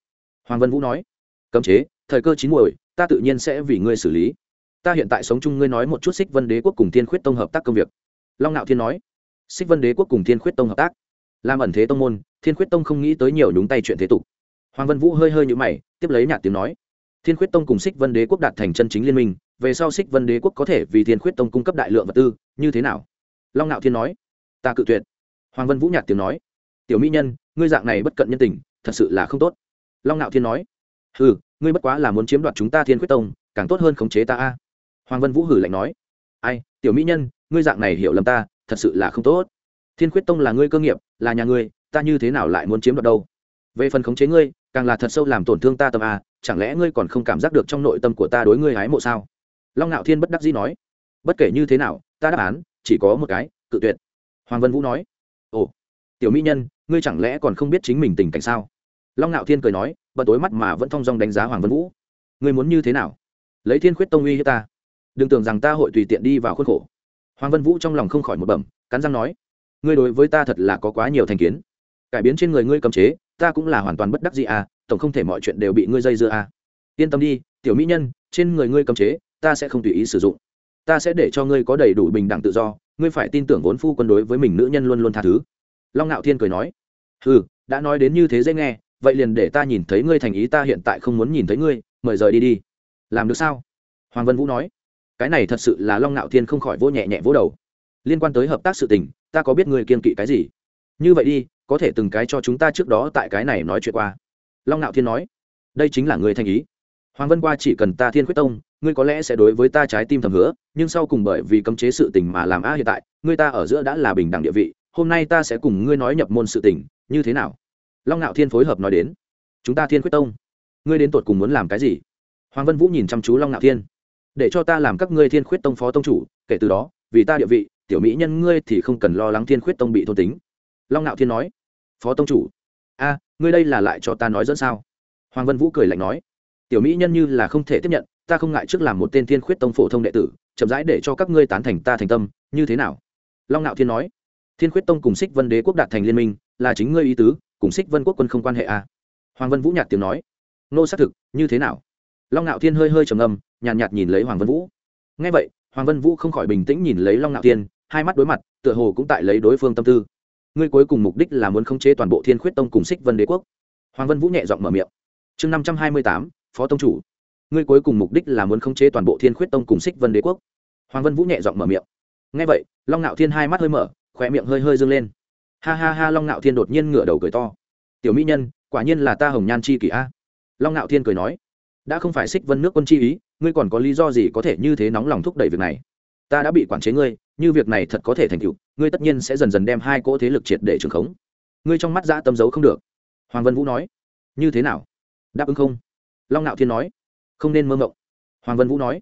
Hoàng vân vũ nói. Cấm chế, thời cơ chín muồi, ta tự nhiên sẽ vì ngươi xử lý. Ta hiện tại sống chung ngươi nói một chút xích vân đế quốc cùng thiên khuyết tông hợp tác công việc. Long Nạo thiên nói. Xích vân đế quốc cùng thiên khuyết tông hợp tác. Làm ẩn thế tông môn, thiên khuyết tông không nghĩ tới nhiều nhúng tay chuyện thế tục. Hoàng vân vũ hơi hơi nhũ mày, tiếp lấy nhạt tiếng nói. Thiên khuyết tông cùng xích vân đế quốc đạt thành chân chính liên minh, về sau xích vân đế quốc có thể vì thiên khuyết tông cung cấp đại lượng vật tư, như thế nào? Long Nạo thiên nói. Ta cự tuyệt. Hoàng vân vũ nhạt tiếng nói. Tiểu mỹ nhân ngươi dạng này bất cận nhân tình thật sự là không tốt. Long ngạo thiên nói. Hừ, ngươi bất quá là muốn chiếm đoạt chúng ta thiên quyết tông càng tốt hơn khống chế ta a. Hoàng vân vũ hử lạnh nói. Ai tiểu mỹ nhân ngươi dạng này hiểu lầm ta thật sự là không tốt. Thiên quyết tông là ngươi cơ nghiệp là nhà ngươi ta như thế nào lại muốn chiếm đoạt đâu? Về phần khống chế ngươi càng là thật sâu làm tổn thương ta tâm a chẳng lẽ ngươi còn không cảm giác được trong nội tâm của ta đối ngươi hái mộ sao? Long ngạo thiên bất đắc dĩ nói. Bất kể như thế nào ta đáp án chỉ có một cái cự tuyệt. Hoàng vân vũ nói. Ồ tiểu mỹ nhân ngươi chẳng lẽ còn không biết chính mình tình cảnh sao? Long ngạo thiên cười nói, bận tối mắt mà vẫn thong dong đánh giá hoàng vân vũ. Ngươi muốn như thế nào? Lấy thiên khuyết tông uy hiếp ta. Đừng tưởng rằng ta hội tùy tiện đi vào khuôn khổ. Hoàng vân vũ trong lòng không khỏi một bẩm, cắn răng nói, ngươi đối với ta thật là có quá nhiều thành kiến. Cải biến trên người ngươi cầm chế, ta cũng là hoàn toàn bất đắc gì à tổng không thể mọi chuyện đều bị ngươi dây dưa à. Yên tâm đi, tiểu mỹ nhân, trên người ngươi cầm chế, ta sẽ không tùy ý sử dụng. Ta sẽ để cho ngươi có đầy đủ bình đẳng tự do, ngươi phải tin tưởng vốn phu quân đối với mình nữ nhân luôn luôn tha thứ long ngạo thiên cười nói ừ đã nói đến như thế dễ nghe, vậy liền để ta nhìn thấy ngươi thành ý ta hiện tại không muốn nhìn thấy ngươi, mời rời đi đi. Làm được sao? Hoàng vân vũ nói, cái này thật sự là long ngạo thiên không khỏi vỗ nhẹ nhẹ vỗ đầu. Liên quan tới hợp tác sự tình, ta có biết ngươi kiên kỵ cái gì? Như vậy đi, có thể từng cái cho chúng ta trước đó tại cái này nói chuyện qua. Long ngạo thiên nói, đây chính là người thành ý. Hoàng vân qua chỉ cần ta thiên quyết tông, ngươi có lẽ sẽ đối với ta trái tim thầm hứa, nhưng sau cùng bởi vì cấm chế sự tình mà làm a hiện tại, ngươi ta ở giữa đã là bình đẳng địa vị hôm nay ta sẽ cùng ngươi nói nhập môn sự tình, như thế nào? Long ngạo thiên phối hợp nói đến. Chúng ta thiên quyết tông. Ngươi đến tột cùng muốn làm cái gì? Hoàng vân vũ nhìn chăm chú long ngạo thiên. Để cho ta làm các ngươi thiên khuyết tông phó tông chủ, kể từ đó, vì ta địa vị, tiểu mỹ nhân ngươi thì không cần lo lắng thiên khuyết tông bị thôn tính. Long ngạo thiên nói. Phó tông chủ. A, ngươi đây là lại cho ta nói dẫn sao? Hoàng vân vũ cười lạnh nói. Tiểu mỹ nhân như là không thể tiếp nhận, ta không ngại trước làm một tên thiên khuyết tông phổ thông đệ tử, chậm rãi để cho các ngươi tán thành ta thành tâm, như thế nào? Long ngạo thiên nói thiên khuyết tông cùng xích vân đế quốc đạt thành liên minh là chính ngươi ý tứ cùng xích vân quốc quân không quan hệ à. hoàng vân vũ nhạt tiếng nói. Nô xác thực như thế nào? Long ngạo thiên hơi hơi trầm âm, nhàn nhạt, nhạt nhìn lấy hoàng vân vũ. Ngay vậy hoàng vân vũ không khỏi bình tĩnh nhìn lấy long ngạo thiên hai mắt đối mặt tựa hồ cũng tại lấy đối phương tâm tư. Ngươi cuối cùng mục đích là muốn khống chế toàn bộ thiên khuyết tông cùng xích vân đế quốc. Hoàng vân vũ nhẹ giọng mở miệng. Chương năm trăm hai mươi tám phó tông chủ. Ngươi cuối cùng mục đích là muốn khống chế toàn bộ thiên khuyết tông cùng xích vân đế quốc. Hoàng vân vũ nhẹ giọng mở miệng. Ngay vậy long ngạo thiên hai mắt hơi mở khóe miệng hơi hơi dâng lên. Ha ha ha, long Nạo thiên đột nhiên ngửa đầu cười to. Tiểu mỹ nhân, quả nhiên là ta hồng nhan chi kỷ a. Long Nạo thiên cười nói, đã không phải xích vân nước quân chi ý, ngươi còn có lý do gì có thể như thế nóng lòng thúc đẩy việc này? Ta đã bị quản chế ngươi, như việc này thật có thể thành tựu, ngươi tất nhiên sẽ dần dần đem hai cỗ thế lực triệt để trường khống. Ngươi trong mắt dã tâm giấu không được. Hoàng vân vũ nói, như thế nào? Đáp ứng không? Long Nạo thiên nói, không nên mơ mộng. Hoàng vân vũ nói,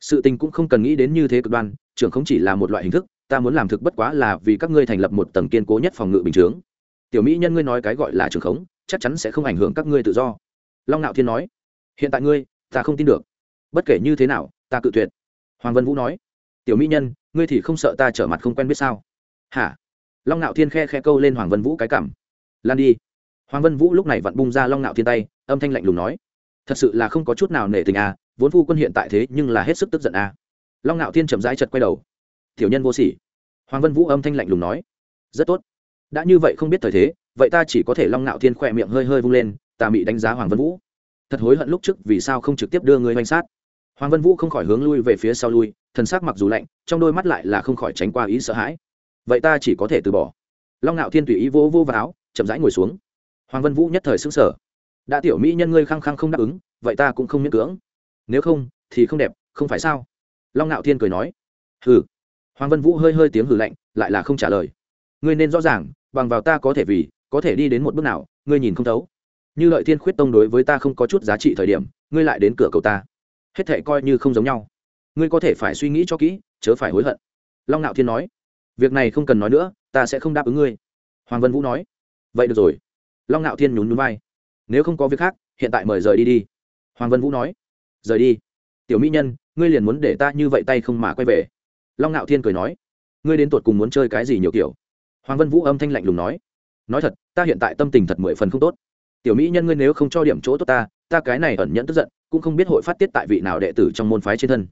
sự tình cũng không cần nghĩ đến như thế cực đoan, trưởng không chỉ là một loại hình thức ta muốn làm thực bất quá là vì các ngươi thành lập một tầng kiên cố nhất phòng ngự bình chướng. Tiểu mỹ nhân, ngươi nói cái gọi là trường khống, chắc chắn sẽ không ảnh hưởng các ngươi tự do. Long ngạo thiên nói, hiện tại ngươi, ta không tin được. Bất kể như thế nào, ta cự tuyệt. Hoàng vân vũ nói, tiểu mỹ nhân, ngươi thì không sợ ta trở mặt không quen biết sao? Hả? Long ngạo thiên khe khe câu lên hoàng vân vũ cái cảm. Lan đi. Hoàng vân vũ lúc này vặn bung ra long ngạo thiên tay, âm thanh lạnh lùng nói, thật sự là không có chút nào nể tình à vốn phu quân hiện tại thế nhưng là hết sức tức giận à. Long ngạo thiên chậm rãi chật quay đầu tiểu nhân vô sỉ. Hoàng vân vũ âm thanh lạnh lùng nói, rất tốt. Đã như vậy không biết thời thế, vậy ta chỉ có thể long ngạo thiên khỏe miệng hơi hơi vung lên tà mị đánh giá hoàng vân vũ. Thật hối hận lúc trước vì sao không trực tiếp đưa người oanh sát. Hoàng vân vũ không khỏi hướng lui về phía sau lui, thần sắc mặc dù lạnh, trong đôi mắt lại là không khỏi tránh qua ý sợ hãi. Vậy ta chỉ có thể từ bỏ. Long ngạo thiên tùy ý vô vô vào áo, chậm rãi ngồi xuống. Hoàng vân vũ nhất thời xứng sở đã tiểu mỹ nhân ngươi khăng khăng không đáp ứng, vậy ta cũng không miễn cưỡng. Nếu không, thì không đẹp, không phải sao? Long ngạo thiên cười nói. Hừ hoàng vân vũ hơi hơi tiếng hừ lạnh, lại là không trả lời. Ngươi nên rõ ràng, bằng vào ta có thể vì, có thể đi đến một bước nào, ngươi nhìn không thấu. Như lợi thiên khuyết tông đối với ta không có chút giá trị thời điểm, ngươi lại đến cửa cầu ta. Hết thệ coi như không giống nhau. Ngươi có thể phải suy nghĩ cho kỹ, chớ phải hối hận. Long ngạo thiên nói, việc này không cần nói nữa, ta sẽ không đáp ứng ngươi. Hoàng vân vũ nói, vậy được rồi. Long ngạo thiên nhún nhún vai, nếu không có việc khác, hiện tại mời rời đi đi. Hoàng vân vũ nói, rời đi. Tiểu mỹ nhân, ngươi liền muốn để ta như vậy tay không mà quay về long ngạo thiên cười nói, ngươi đến tột cùng muốn chơi cái gì nhiều kiểu? Hoàng vân vũ âm thanh lạnh lùng nói nói thật, ta hiện tại tâm tình thật mười phần không tốt. Tiểu mỹ nhân ngươi nếu không cho điểm chỗ tốt ta ta cái này ẩn nhẫn tức giận, cũng không biết hội phát tiết tại vị nào đệ tử trong môn phái trên thân.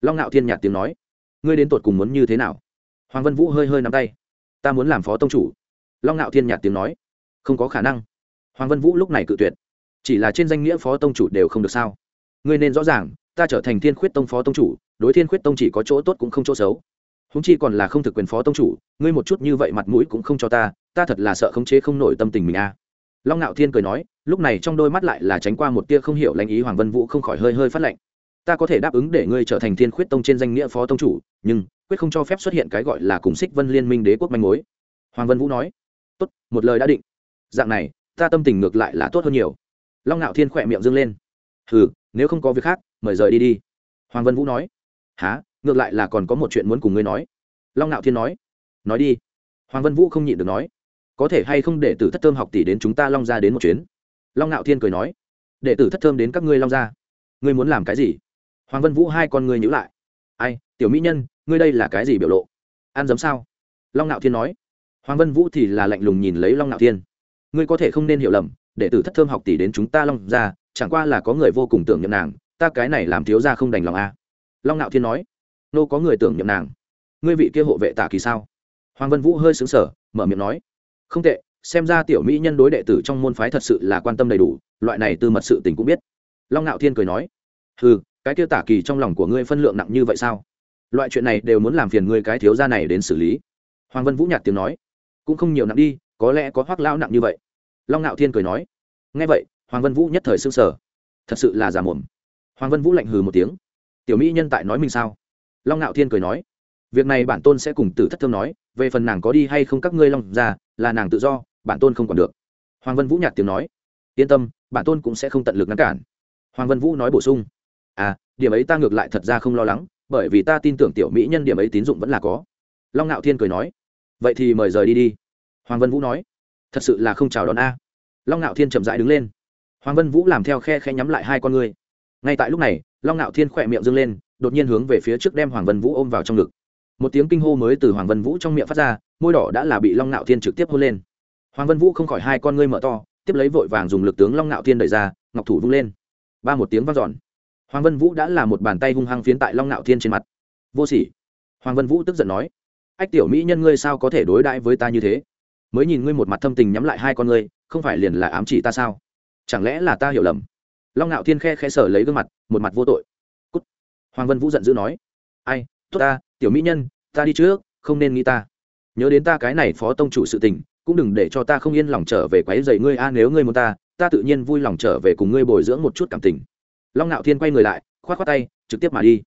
Long ngạo thiên nhạt tiếng nói, ngươi đến tột cùng muốn như thế nào? Hoàng vân vũ hơi hơi nắm tay, ta muốn làm phó tông chủ. Long ngạo thiên nhạt tiếng nói, không có khả năng. Hoàng vân vũ lúc này cự tuyệt, chỉ là trên danh nghĩa phó tông chủ đều không được sao? Ngươi nên rõ ràng ta trở thành thiên khuyết tông phó tông chủ, đối thiên khuyết tông chỉ có chỗ tốt cũng không chỗ xấu. Húng chi còn là không thực quyền phó tông chủ, ngươi một chút như vậy mặt mũi cũng không cho ta ta thật là sợ khống chế không nổi tâm tình mình a. Long ngạo thiên cười nói, lúc này trong đôi mắt lại là tránh qua một tia không hiểu lãnh ý hoàng vân vũ không khỏi hơi hơi phát lệnh. Ta có thể đáp ứng để ngươi trở thành thiên khuyết tông trên danh nghĩa phó tông chủ, nhưng quyết không cho phép xuất hiện cái gọi là cùng xích vân liên minh đế quốc manh mối. Hoàng vân vũ nói, tốt, một lời đã định. Dạng này, ta tâm tình ngược lại là tốt hơn nhiều. Long ngạo thiên khỏe miệng dâng lên. Hừ nếu không có việc khác, mời rời đi đi. Hoàng vân vũ nói. Há ngược lại là còn có một chuyện muốn cùng ngươi nói. Long ngạo thiên nói. Nói đi. Hoàng vân vũ không nhịn được nói. Có thể hay không để tử thất thơm học tỷ đến chúng ta long ra đến một chuyến? Long ngạo thiên cười nói. Để tử thất thơm đến các ngươi long ra ngươi muốn làm cái gì? Hoàng vân vũ hai con ngươi nhữ lại. Ai, tiểu mỹ nhân, ngươi đây là cái gì biểu lộ? Ăn giấm sao? Long ngạo thiên nói. Hoàng vân vũ thì là lạnh lùng nhìn lấy long ngạo thiên. Ngươi có thể không nên hiểu lầm, để tử thất thơm học tỷ đến chúng ta long ra chẳng qua là có người vô cùng tưởng nhầm nàng, ta cái này làm thiếu ra không đành lòng a à. long ngạo thiên nói, nô có người tưởng nhầm nàng. Ngươi vị kia hộ vệ tả kỳ sao? Hoàng vân vũ hơi xứng sở mở miệng nói, không tệ, xem ra tiểu mỹ nhân đối đệ tử trong môn phái thật sự là quan tâm đầy đủ, loại này tư mật sự tình cũng biết. Long ngạo thiên cười nói ừ cái kia tả kỳ trong lòng của ngươi phân lượng nặng như vậy sao? Loại chuyện này đều muốn làm phiền ngươi cái thiếu gia này đến xử lý. Hoàng vân vũ nhạt tiếng nói, cũng không nhiều nặng đi, có lẽ có hoác lao nặng như vậy. Long ngạo thiên cười nói ngay vậy hoàng vân vũ nhất thời s ư n g sở thật sự là già mồm. Hoàng vân vũ lạnh hừ một tiếng. Tiểu mỹ nhân tại nói mình sao? Long ngạo thiên cười nói. Việc này bản tôn sẽ cùng tử thất thương nói, về phần nàng có đi hay không các ngươi long ra là nàng tự do, bản tôn không còn được. Hoàng vân vũ nhạt tiếng nói. Yên tâm, bản tôn cũng sẽ không tận lực ngăn cản. Hoàng vân vũ nói bổ sung. À điểm ấy ta ngược lại thật ra không lo lắng, bởi vì ta tin tưởng tiểu mỹ nhân điểm ấy tín dụng vẫn là có. Long ngạo thiên cười nói. Vậy thì mời rời đi đi. Hoàng vân vũ nói. Thật sự là không chào đón a. Long ngạo thiên chậm rãi đứng lên hoàng vân vũ làm theo khe khe nhắm lại hai con ngươi. Ngay tại lúc này, long ngạo thiên khỏe miệng dâng lên, đột nhiên hướng về phía trước đem hoàng vân vũ ôm vào trong ngực. Một tiếng kinh hô mới từ hoàng vân vũ trong miệng phát ra, môi đỏ đã là bị long ngạo thiên trực tiếp hôn lên. Hoàng vân vũ không khỏi hai con ngươi mở to, tiếp lấy vội vàng dùng lực tướng long ngạo thiên đẩy ra, ngọc thủ vung lên. Ba một tiếng vang dọn. Hoàng vân vũ đã là một bàn tay hung hăng phiến tại long ngạo thiên trên mặt. Vô sỉ. Hoàng vân vũ tức giận nói. Ách tiểu mỹ nhân ngươi sao có thể đối đãi với ta như thế? Mới nhìn ngươi một mặt thâm tình nhắm lại hai con ngươi, không phải liền là ám chỉ ta sao? Chẳng lẽ là ta hiểu lầm? Long ngạo thiên khe khe sở lấy gương mặt, một mặt vô tội. Cút. hoàng vân vũ giận dữ nói. Ai, tốt ta, tiểu mỹ nhân, ta đi trước, không nên nghĩ ta. Nhớ đến ta cái này phó tông chủ sự tình, cũng đừng để cho ta không yên lòng trở về quấy dày ngươi. A, nếu ngươi muốn ta ta tự nhiên vui lòng trở về cùng ngươi bồi dưỡng một chút cảm tình. Long ngạo thiên quay người lại k h o á t k h o á tay, trực tiếp mà đi.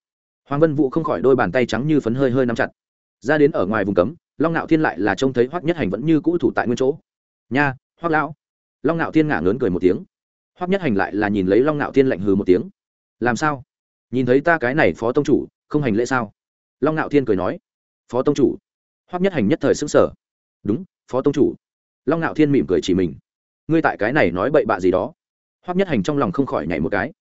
Hoàng vân vũ không khỏi đôi bàn tay trắng như phấn hơi hơi nắm chặt. Ra đến ở ngoài vùng cấm, long ngạo thiên lại là trông thấy hoắc nhất hành vẫn như cũ thủ tại nguyên chỗ. Nha, hoắc lão long ngạo thiên ngả ngớn cười một tiếng. Hoắc nhất hành lại là nhìn lấy long ngạo thiên lạnh hừ một tiếng. Làm sao? Nhìn thấy ta cái này phó tông chủ, không hành lễ sao? Long ngạo thiên cười nói. Phó tông chủ. Hoắc nhất hành nhất thời xứng sở đúng, phó tông chủ. Long ngạo thiên mỉm cười chỉ mình. Ngươi tại cái này nói bậy bạ gì đó? Hoắc nhất hành trong lòng không khỏi nhảy một cái.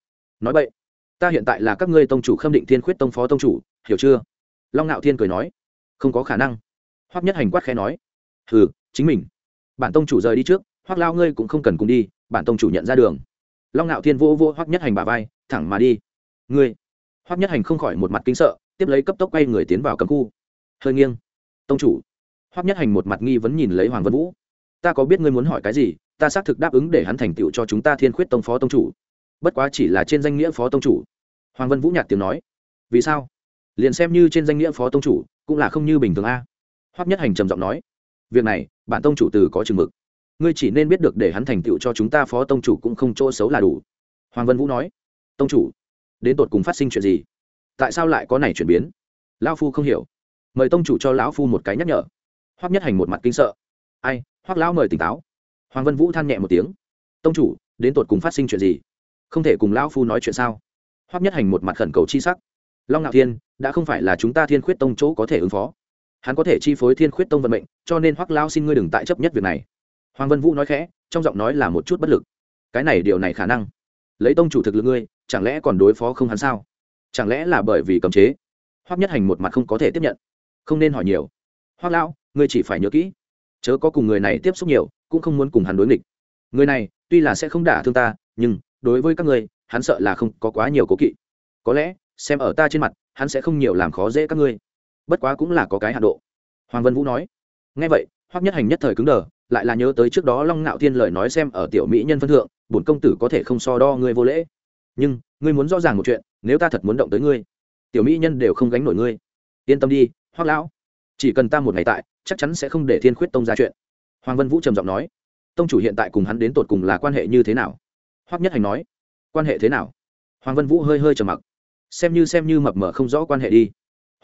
Nói bậy. Ta hiện tại là các ngươi tông chủ khâm định thiên khuyết tông phó tông chủ, hiểu chưa? Long ngạo thiên cười nói. Không có khả năng. Hoắc nhất hành quát khẽ nói. Hừ, chính mình. Bản tông chủ rời đi trước hoắc lao ngươi cũng không cần cùng đi, bản tông chủ nhận ra đường. Long ngạo thiên vô vô hoắc nhất hành bà vai, thẳng mà đi. Ngươi. Hoắc nhất hành không khỏi một mặt kinh sợ, tiếp lấy cấp tốc quay người tiến vào cấm khu. Hơi nghiêng. Tông chủ. Hoắc nhất hành một mặt nghi vấn nhìn lấy hoàng vân vũ. Ta có biết ngươi muốn hỏi cái gì, ta xác thực đáp ứng để hắn thành tựu cho chúng ta thiên khuyết tông phó tông chủ. Bất quá chỉ là trên danh nghĩa phó tông chủ. Hoàng vân vũ nhạt tiếng nói. Vì sao? Liền xem như trên danh nghĩa phó tông chủ, cũng là không như bình thường a. Hoắc nhất hành trầm giọng nói. Việc này, bản tông chủ từ có chừng mực ngươi chỉ nên biết được để hắn thành tựu cho chúng ta phó tông chủ cũng không chỗ xấu là đủ. Hoàng vân vũ nói, tông chủ, đến tột cùng phát sinh chuyện gì? Tại sao lại có này chuyển biến? Lão phu không hiểu. Mời tông chủ cho lão phu một cái nhắc nhở. Hoắc nhất hành một mặt kinh sợ. Ai, hoắc lão mời tỉnh táo. Hoàng vân vũ than nhẹ một tiếng. Tông chủ, đến tột cùng phát sinh chuyện gì? Không thể cùng lão phu nói chuyện sao? Hoắc nhất hành một mặt khẩn cầu chi sắc. Long ngạo thiên, đã không phải là chúng ta thiên khuyết tông chỗ có thể ứng phó. Hắn có thể chi phối thiên khuyết tông vận mệnh, cho nên hoắc lão xin ngươi đừng tại chấp nhất việc này hoàng vân vũ nói khẽ, trong giọng nói là một chút bất lực. Cái này điều này khả năng. Lấy tông chủ thực lực ngươi, chẳng lẽ còn đối phó không hắn sao? Chẳng lẽ là bởi vì cấm chế? Hoắc nhất hành một mặt không có thể tiếp nhận. Không nên hỏi nhiều. Hoắc lão, ngươi chỉ phải nhớ kỹ. Chớ có cùng người này tiếp xúc nhiều, cũng không muốn cùng hắn đối nghịch. Người này, tuy là sẽ không đả thương ta, nhưng đối với các ngươi, hắn sợ là không có quá nhiều cố kỵ. Có lẽ, xem ở ta trên mặt, hắn sẽ không nhiều làm khó dễ các ngươi. Bất quá cũng là có cái hạ độ. Hoàng vân vũ nói. Ngay vậy, hoắc nhất hành nhất thời cứng đờ lại là nhớ tới trước đó long ngạo thiên lời nói xem ở tiểu mỹ nhân phân thượng, bổn công tử có thể không so đo ngươi vô lễ. Nhưng, ngươi muốn rõ ràng một chuyện, nếu ta thật muốn động tới ngươi, tiểu mỹ nhân đều không gánh nổi ngươi. Yên tâm đi hoác lão. Chỉ cần ta một ngày tại, chắc chắn sẽ không để thiên khuyết tông ra chuyện. Hoàng vân vũ trầm giọng nói. Tông chủ hiện tại cùng hắn đến tột cùng là quan hệ như thế nào? Hoắc nhất hành nói. Quan hệ thế nào? Hoàng vân vũ hơi hơi trầm mặc. Xem như xem như mập mờ không rõ quan hệ đi.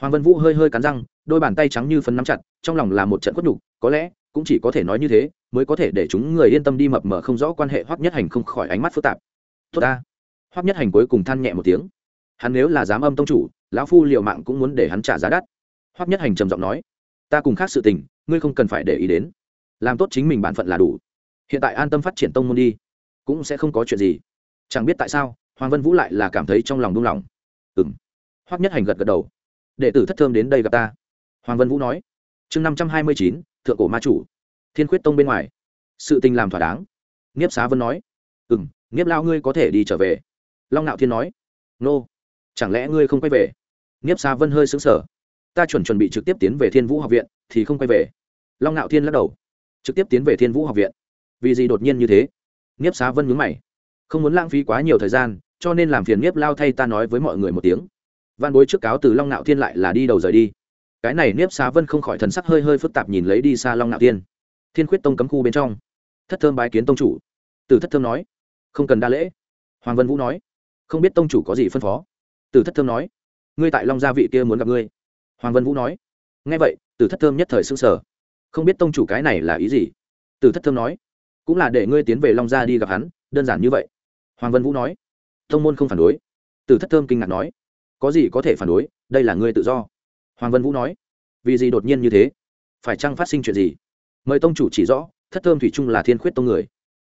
Hoàng vân vũ hơi hơi cắn răng, đôi bàn tay trắng như phấn nắm chặt, trong lòng là một trận quất nhục, có lẽ cũng chỉ có thể nói như thế, mới có thể để chúng người yên tâm đi mập mờ không rõ quan hệ hoắc nhất hành không khỏi ánh mắt phức tạp. Tốt ta. Hoắc nhất hành cuối cùng than nhẹ một tiếng. Hắn nếu là dám âm tông chủ, lão phu liệu mạng cũng muốn để hắn trả giá đắt. Hoắc nhất hành trầm giọng nói. Ta cùng khác sự tình, ngươi không cần phải để ý đến. Làm tốt chính mình bản phận là đủ. Hiện tại an tâm phát triển tông môn đi, cũng sẽ không có chuyện gì. Chẳng biết tại sao, hoàng vân vũ lại là cảm thấy trong lòng đung lòng ừng hoắc nhất hành gật gật đầu. Đệ tử thất thơm đến đây gặp ta. Hoàng vân vũ nói. Chương năm trăm hai mươi chín thượng cổ ma chủ, thiên khuyết tông bên ngoài. Sự tình làm thỏa đáng. Nghiếp xá vân nói. Ừ m nghiếp lao ngươi có thể đi trở về. Long nạo thiên nói. Nô, chẳng lẽ ngươi không quay về? Nghiếp xá vân hơi xứng sở ta chuẩn chuẩn bị trực tiếp tiến về thiên vũ học viện, thì không quay về. Long nạo thiên lắc đầu. Trực tiếp tiến về thiên vũ học viện? Vì gì đột nhiên như thế? Nghiếp xá vân nhướng mày. Không muốn lãng phí quá nhiều thời gian, cho nên làm phiền nghiếp lao thay ta nói với mọi người một tiếng. Văn bối trước cáo từ long nạo thiên lại là đi đầu rời đi cái này nếp xá vân không khỏi thần sắc hơi hơi phức tạp nhìn lấy đi xa long nạo tiên. Thiên khuyết tông cấm khu bên trong. Thất thơm bái kiến tông chủ. Từ thất thơm nói, không cần đa lễ. Hoàng vân vũ nói, không biết tông chủ có gì phân phó? Từ thất thơm nói, ngươi tại long gia vị kia muốn gặp ngươi. Hoàng vân vũ nói, nghe vậy từ thất thơm nhất thời s ư n g sở không biết tông chủ cái này là ý gì? Từ thất thơm nói, cũng là để ngươi tiến về long gia đi gặp hắn, đơn giản như vậy. Hoàng vân vũ nói, tông môn không phản đối. Từ thất thơm kinh ngạc nói, có gì có thể phản đối? Đây là ngươi tự do hoàng vân vũ nói, vì gì đột nhiên như thế? Phải chăng phát sinh chuyện gì? Mời tông chủ chỉ rõ, thất thơm thủy chung là thiên khuyết tông người.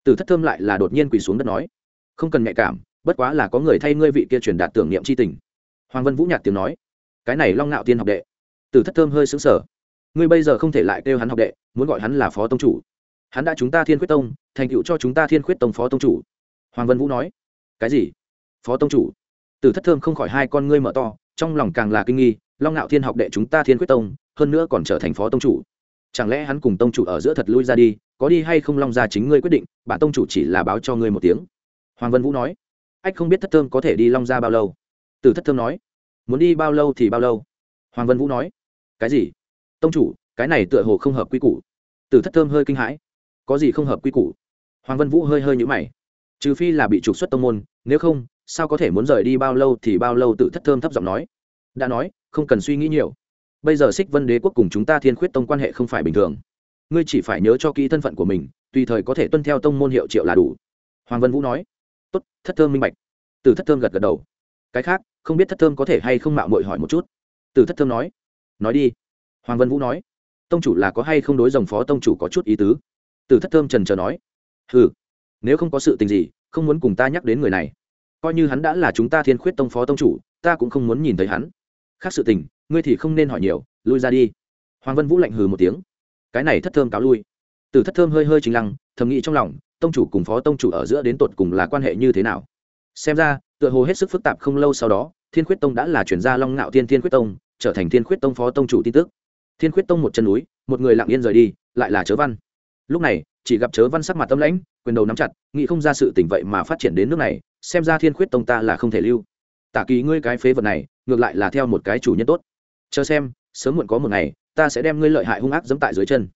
Từ thất thơm lại là đột nhiên quỳ xuống đất nói, không cần nhạy cảm, bất quá là có người thay ngươi vị kia truyền đạt tưởng niệm c h i tình. Hoàng vân vũ nhạt tiếng nói, cái này long ngạo tiên học đệ. Từ thất thơm hơi xứng sở ngươi bây giờ không thể lại kêu hắn học đệ, muốn gọi hắn là phó tông chủ. Hắn đã chúng ta thiên khuyết tông, thành cựu cho chúng ta thiên khuyết tông phó tông chủ. Hoàng vân vũ nói, cái gì? Phó tông chủ? Từ thất thơm không khỏi hai con ngươi mở to, trong lòng càng là kinh nghi long ngạo thiên học đệ chúng ta thiên quyết tông, hơn nữa còn trở thành phó tông chủ. Chẳng lẽ hắn cùng tông chủ ở giữa thật lui ra đi, có đi hay không long ra chính ngươi quyết định, bản tông chủ chỉ là báo cho ngươi một tiếng. Hoàng vân vũ nói. Ách không biết thất thơm có thể đi long ra bao lâu? Từ thất thơm nói. Muốn đi bao lâu thì bao lâu? Hoàng vân vũ nói. Cái gì? Tông chủ, cái này tựa hồ không hợp quy củ. Từ thất thơm hơi kinh hãi. Có gì không hợp quy củ? Hoàng vân vũ hơi hơi nhũ mày. Trừ phi là bị trục xuất tông môn, nếu không, sao có thể muốn rời đi bao lâu thì bao lâu? Từ thất thơm thấp giọng nói đã nói, không cần suy nghĩ nhiều. Bây giờ xích vân đế quốc cùng chúng ta thiên khuyết tông quan hệ không phải bình thường. Ngươi chỉ phải nhớ cho kỹ thân phận của mình, tùy thời có thể tuân theo tông môn hiệu triệu là đủ. Hoàng vân vũ nói. Tốt, thất thơm minh bạch. Từ thất thơm gật gật đầu. Cái khác, không biết thất thơm có thể hay không mạo mội hỏi một chút. Từ thất thơm nói. Nói đi. Hoàng vân vũ nói. Tông chủ là có hay không đối dòng phó tông chủ có chút ý tứ? Từ thất thơm trần trờ nói. Ừ nếu không có sự tình gì, không muốn cùng ta nhắc đến người này. Coi như hắn đã là chúng ta thiên khuyết tông phó tông chủ, ta cũng không muốn nhìn thấy hắn khác sự tình, ngươi thì không nên hỏi nhiều, lui ra đi. Hoàng vân vũ lạnh hừ một tiếng. Cái này thất thơm cáo lui. Từ thất thơm hơi hơi chính lăng, thầm nghĩ trong lòng, tông chủ cùng phó tông chủ ở giữa đến tột cùng là quan hệ như thế nào? Xem ra, tựa hồ hết sức phức tạp không lâu sau đó, thiên khuyết tông đã là chuyển gia long ngạo thiên thiên khuyết tông, trở thành thiên khuyết tông phó tông chủ tin tức. Thiên khuyết tông một chân núi, một người lặng yên rời đi, lại là chớ văn. Lúc này, chỉ gặp chớ văn sắc mặt tâm lãnh, quyền đầu nắm chặt, nghĩ không ra sự tỉnh vậy mà phát triển đến nước này, xem ra thiên khuyết tông ta là không thể lưu. Tả kỳ ngươi cái phế vật này ngược lại là theo một cái chủ nhân tốt. Chờ xem, sớm muộn có một ngày, ta sẽ đem ngươi lợi hại hung ác dẫm tại dưới chân.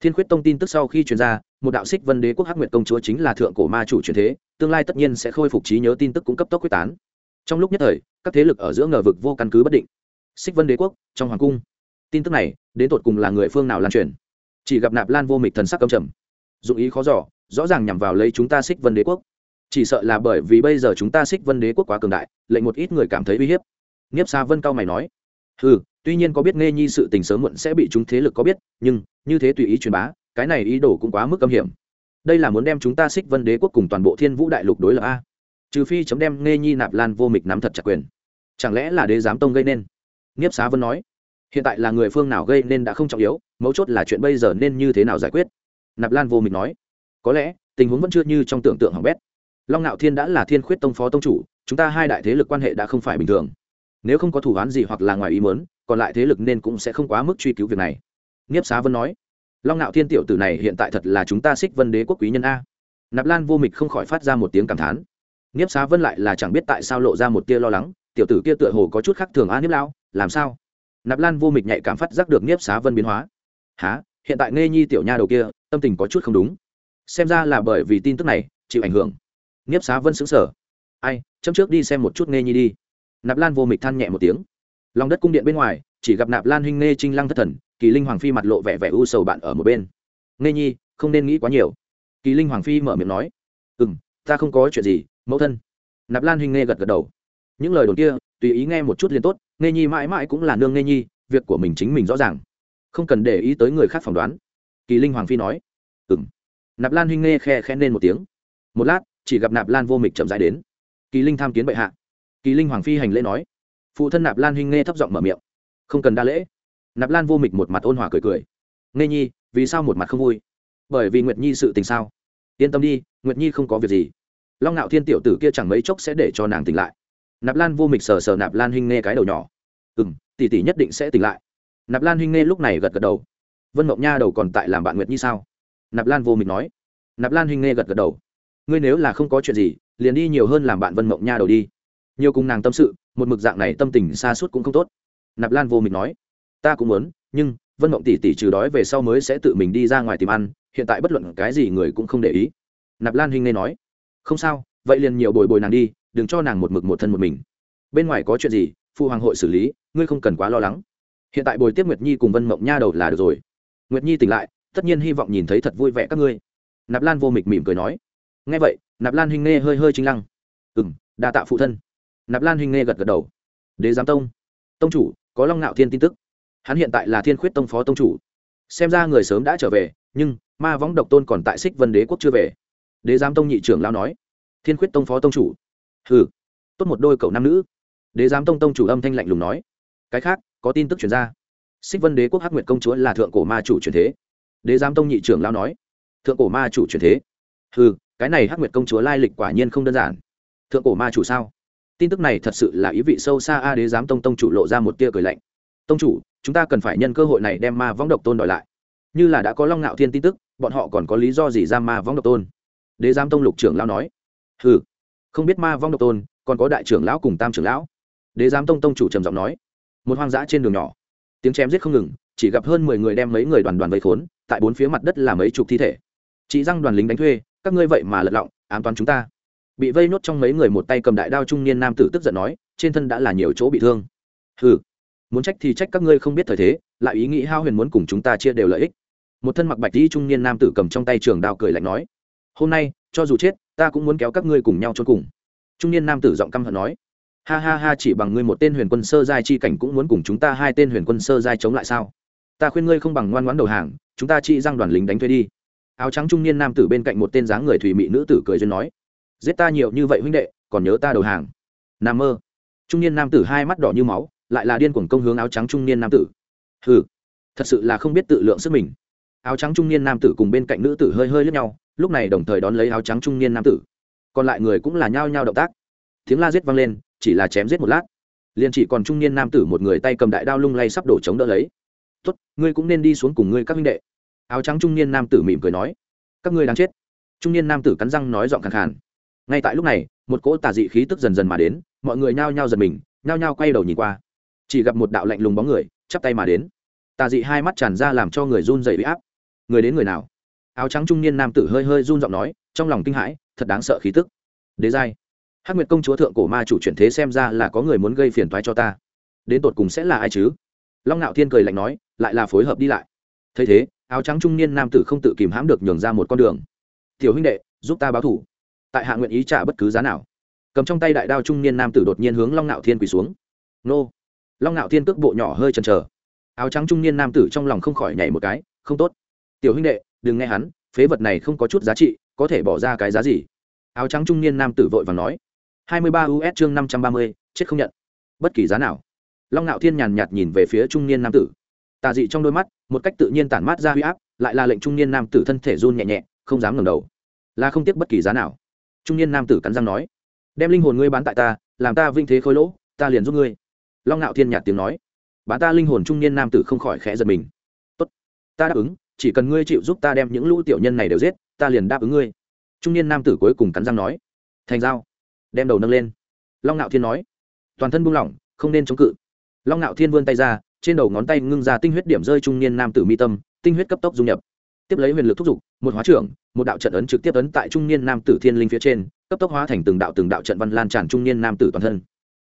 Thiên khuyết tông tin tức sau khi truyền ra, một đạo xích vân đế quốc hắc nguyệt công chúa chính là thượng cổ ma chủ truyền thế, tương lai tất nhiên sẽ khôi phục trí nhớ tin tức cung cấp tốc quyết tán. Trong lúc nhất thời, các thế lực ở giữa ngờ vực vô căn cứ bất định. Xích vân đế quốc, trong hoàng cung. Tin tức này, đến tột cùng là người phương nào lan truyền? Chỉ gặp nạp lan vô mịch thần sắc cầm trầm. Dụng ý khó giỏ rõ ràng nhằm vào lấy chúng ta xích vân đế quốc. Chỉ sợ là bởi vì bây giờ chúng ta xích vân đế quốc quá cường đại, lệnh một ít người cảm thấy uy hiếp nghiếp xa vân cao mày nói ừ tuy nhiên có biết nghe nhi sự tình sớm muộn sẽ bị chúng thế lực có biết, nhưng như thế tùy ý truyền bá, cái này ý đồ cũng quá mức âm hiểm. Đây là muốn đem chúng ta xích vân đế quốc cùng toàn bộ thiên vũ đại lục đối lập a. Trừ phi chấm đem nghe nhi nạp lan vô mịch nắm thật chặt quyền. Chẳng lẽ là đế giám tông gây nên? Nghiếp xá vân nói, hiện tại là người phương nào gây nên đã không trọng yếu, mấu chốt là chuyện bây giờ nên như thế nào giải quyết? Nạp lan vô mịch nói, có lẽ, tình huống vẫn chưa như trong tưởng tượng hỏng bét. Long ngạo thiên đã là thiên khuyết tông phó tông chủ, chúng ta hai đại thế lực quan hệ đã không phải bình thường nếu không có thủ án gì hoặc là ngoài ý mớn còn lại thế lực nên cũng sẽ không quá mức truy cứu việc này. Nghiếp xá vân nói. Long ngạo thiên tiểu tử này hiện tại thật là chúng ta xích vân đế quốc quý nhân a. Nạp lan vô mịch không khỏi phát ra một tiếng cảm thán. Nghiếp xá vân lại là chẳng biết tại sao lộ ra một tia lo lắng tiểu tử kia tựa hồ có chút khác thường a niếp Lão, làm sao? Nạp lan vô mịch nhạy cảm phát giác được nghiếp xá vân biến hóa. Há hiện tại nghe nhi tiểu nha đầu kia tâm tình có chút không đúng. Xem ra là bởi vì tin tức này chịu ảnh hưởng. Nghiếp xá vân xứng sở ai chấm trước đi xem một chút nghe nhi đi nạp lan vô mịch than nhẹ một tiếng. Lòng đất cung điện bên ngoài, chỉ gặp nạp lan huynh nghe trinh lăng thất thần, kỳ linh hoàng phi mặt lộ vẻ vẻ u sầu bạn ở một bên. Nghe nhi, không nên nghĩ quá nhiều. Kỳ linh hoàng phi mở miệng nói ừ m ta không có chuyện gì, mẫu thân. Nạp lan huynh nghe gật gật đầu. Những lời đồn kia, tùy ý nghe một chút liền tốt, nghe nhi mãi mãi cũng là nương nghe nhi, việc của mình chính mình rõ ràng. Không cần để ý tới người khác phỏng đoán. Kỳ linh hoàng phi nói ừ m nạp lan huynh nghe khe khẽ lên một tiếng. Một lát, chỉ gặp nạp lan vô mịch chậm rãi đến. Kỳ linh tham kiến bệ hạ kỳ linh hoàng phi hành lễ nói. Phụ thân nạp lan huynh nghe thấp giọng mở miệng. Không cần đa lễ. Nạp lan vô mịch một mặt ôn hòa cười cười. Nghe nhi, vì sao một mặt không vui? Bởi vì nguyệt nhi sự tình sao? Yên tâm đi, nguyệt nhi không có việc gì. Long ngạo thiên tiểu tử kia chẳng mấy chốc sẽ để cho nàng tỉnh lại. Nạp lan vô mịch sờ sờ nạp lan huynh nghe cái đầu nhỏ. Ừ m tỷ tỷ nhất định sẽ tỉnh lại. Nạp lan huynh nghe lúc này gật gật đầu. Vân mộng nha đầu còn tại làm bạn nguyệt nhi sao? Nạp lan vô mịch nói. Nạp lan huynh nghe gật gật đầu. Ngươi nếu là không có chuyện gì, liền đi nhiều hơn làm bạn vân mộng nha đầu đi nhiều cùng nàng tâm sự, một mực dạng này tâm tình xa suốt cũng không tốt. Nạp lan vô mịch nói, ta cũng muốn, nhưng vân mộng tỷ tỷ trừ đói về sau mới sẽ tự mình đi ra ngoài tìm ăn, hiện tại bất luận cái gì người cũng không để ý. Nạp lan huynh nghe nói, không sao, vậy liền nhiều bồi bồi nàng đi, đừng cho nàng một mực một thân một mình. Bên ngoài có chuyện gì, phụ hoàng hội xử lý, ngươi không cần quá lo lắng. Hiện tại bồi tiếp nguyệt nhi cùng vân mộng nha đầu là được rồi. Nguyệt nhi tỉnh lại, tất nhiên hy vọng nhìn thấy thật vui vẻ các ngươi. Nạp lan vô mịch mỉm cười nói, nghe vậy, nạp lan huynh nghe hơi hơi chính lăng. Ừ m đa tạ phụ thân nạp lan huynh nghe gật gật đầu. Đế giám tông. Tông chủ, có long ngạo thiên tin tức. Hắn hiện tại là thiên khuyết tông phó tông chủ. Xem ra người sớm đã trở về, nhưng ma võng độc tôn còn tại xích vân đế quốc chưa về. Đế giám tông nhị trưởng lao nói. Thiên khuyết tông phó tông chủ. Hừ, tốt một đôi cậu nam nữ. Đế giám tông tông chủ âm thanh lạnh lùng nói. Cái khác, có tin tức chuyển ra. Xích vân đế quốc hắc nguyệt công chúa là thượng cổ ma chủ truyền thế. Đế giám tông nhị trưởng lao nói. Thượng cổ ma chủ truyền thế. Hừ, cái này hắc nguyệt công chúa lai lịch quả nhiên không đơn giản. Thượng cổ ma chủ sao? Tin tức này thật sự là ý vị sâu xa a đế giám tông tông chủ lộ ra một tia cười lạnh. Tông chủ, chúng ta cần phải nhân cơ hội này đem ma võng độc tôn đòi lại. Như là đã có long ngạo thiên tin tức, bọn họ còn có lý do gì ra ma võng độc tôn? Đế giám tông lục trưởng lão nói. Ừ không biết ma vong độc tôn, còn có đại trưởng lão cùng tam trưởng lão? Đế giám tông tông chủ trầm giọng nói. Một hoang dã trên đường nhỏ. Tiếng chém giết không ngừng, chỉ gặp hơn mười người đem mấy người đoàn đoàn vây khốn, tại bốn phía mặt đất là mấy chục thi thể. Chị răng đoàn lính đánh thuê, các ngươi vậy mà lật lọng, ám toán chúng ta bị vây nốt trong mấy người một tay cầm đại đao trung niên nam tử tức giận nói, trên thân đã là nhiều chỗ bị thương. Ừ muốn trách thì trách các ngươi không biết thời thế, lại ý nghĩ hao huyền muốn cùng chúng ta chia đều lợi ích. Một thân mặc bạch đi trung niên nam tử cầm trong tay trường đao cười lạnh nói, hôm nay, cho dù chết, ta cũng muốn kéo các ngươi cùng nhau cho cùng. Trung niên nam tử giọng căm hận nói, ha ha ha, chỉ bằng ngươi một tên huyền quân sơ giai chi cảnh cũng muốn cùng chúng ta hai tên huyền quân sơ giai chống lại sao? Ta khuyên ngươi không bằng ngoan ngoãn đầu hàng, chúng ta chỉ răng đoàn lính đánh thuê đi. Áo trắng trung niên nam tử bên cạnh một tên dáng người thủy mị nữ tử cười duyên nói giết ta nhiều như vậy huynh đệ, còn nhớ ta đầu hàng. Nam mơ. Trung niên nam tử hai mắt đỏ như máu, lại là điên cuồng công hướng áo trắng trung niên nam tử. Hừ, thật sự là không biết tự lượng sức mình. Áo trắng trung niên nam tử cùng bên cạnh nữ tử hơi hơi lướt nhau, lúc này đồng thời đón lấy áo trắng trung niên nam tử. Còn lại người cũng là nhao nhao động tác. Tiếng la giết vang lên, chỉ là chém giết một lát. Liền chỉ còn trung niên nam tử một người tay cầm đại đao lung lay sắp đổ chống đỡ lấy. Tốt, ngươi cũng nên đi xuống cùng ngươi các minh đệ. Áo trắng trung niên nam tử mỉm cười nói. Các ngươi đang chết. Trung niên nam tử cắn răng nói giọng khàn khàn ngay tại lúc này, một cỗ tà dị khí tức dần dần mà đến, mọi người nhao nhao giật mình, nhao nhao quay đầu nhìn qua. Chỉ gặp một đạo lạnh lùng bóng người chắp tay mà đến. Tà dị hai mắt tràn ra làm cho người run dày bị áp. Người đến người nào? Áo trắng trung niên nam tử hơi hơi run giọng nói, trong lòng kinh hãi, thật đáng sợ khí tức. Đế giai. Hắc nguyệt công chúa thượng cổ ma chủ chuyển thế xem ra là có người muốn gây phiền toái cho ta. Đến tột cùng sẽ là ai chứ? Long ngạo thiên cười lạnh nói, lại là phối hợp đi lại. Thấy thế, áo trắng trung niên nam tử không tự kìm hãm được nhường ra một con đường. Tiểu huynh đệ, giúp ta báo thủ tại hạ nguyện ý trả bất cứ giá nào. Cầm trong tay đại đao trung niên nam tử đột nhiên hướng long ngạo thiên quỳ xuống. Nô! Long ngạo thiên cước bộ nhỏ hơi chần chờ. Áo trắng trung niên nam tử trong lòng không khỏi nhảy một cái, không tốt. Tiểu huynh đệ, đừng nghe hắn, phế vật này không có chút giá trị, có thể bỏ ra cái giá gì? Áo trắng trung niên nam tử vội vàng nói, hai mươi ba us chương năm trăm ba mươi, chết không nhận. Bất kỳ giá nào. Long ngạo thiên nhàn nhạt nhìn về phía trung niên nam tử. Tà dị trong đôi mắt, một cách tự nhiên tản mát ra huy áp, lại là lệnh trung niên nam tử thân thể run nhẹ nhẹ, không dám ngẩng đầu. Là không tiếc bất kỳ giá nào trung niên nam tử cắn răng nói, đem linh hồn ngươi bán tại ta, làm ta vinh thế khôi lỗ, ta liền giúp ngươi. Long ngạo thiên nhạt tiếng nói, bán ta linh hồn trung niên nam tử không khỏi khẽ giật mình. Tốt, ta đáp ứng, chỉ cần ngươi chịu giúp ta đem những lũ tiểu nhân này đều giết, ta liền đáp ứng ngươi. Trung niên nam tử cuối cùng cắn răng nói, thành giao. Đem đầu nâng lên. Long ngạo thiên nói, toàn thân buông lỏng, không nên chống cự. Long ngạo thiên vươn tay ra, trên đầu ngón tay ngưng ra tinh huyết điểm rơi trung niên nam tử mi tâm, tinh huyết cấp tốc dung nhập tiếp lấy huyền lực thúc giục, một hóa trưởng, một đạo trận ấn trực tiếp ấn tại trung niên nam tử thiên linh phía trên, cấp tốc hóa thành từng đạo từng đạo trận văn lan tràn trung niên nam tử toàn thân.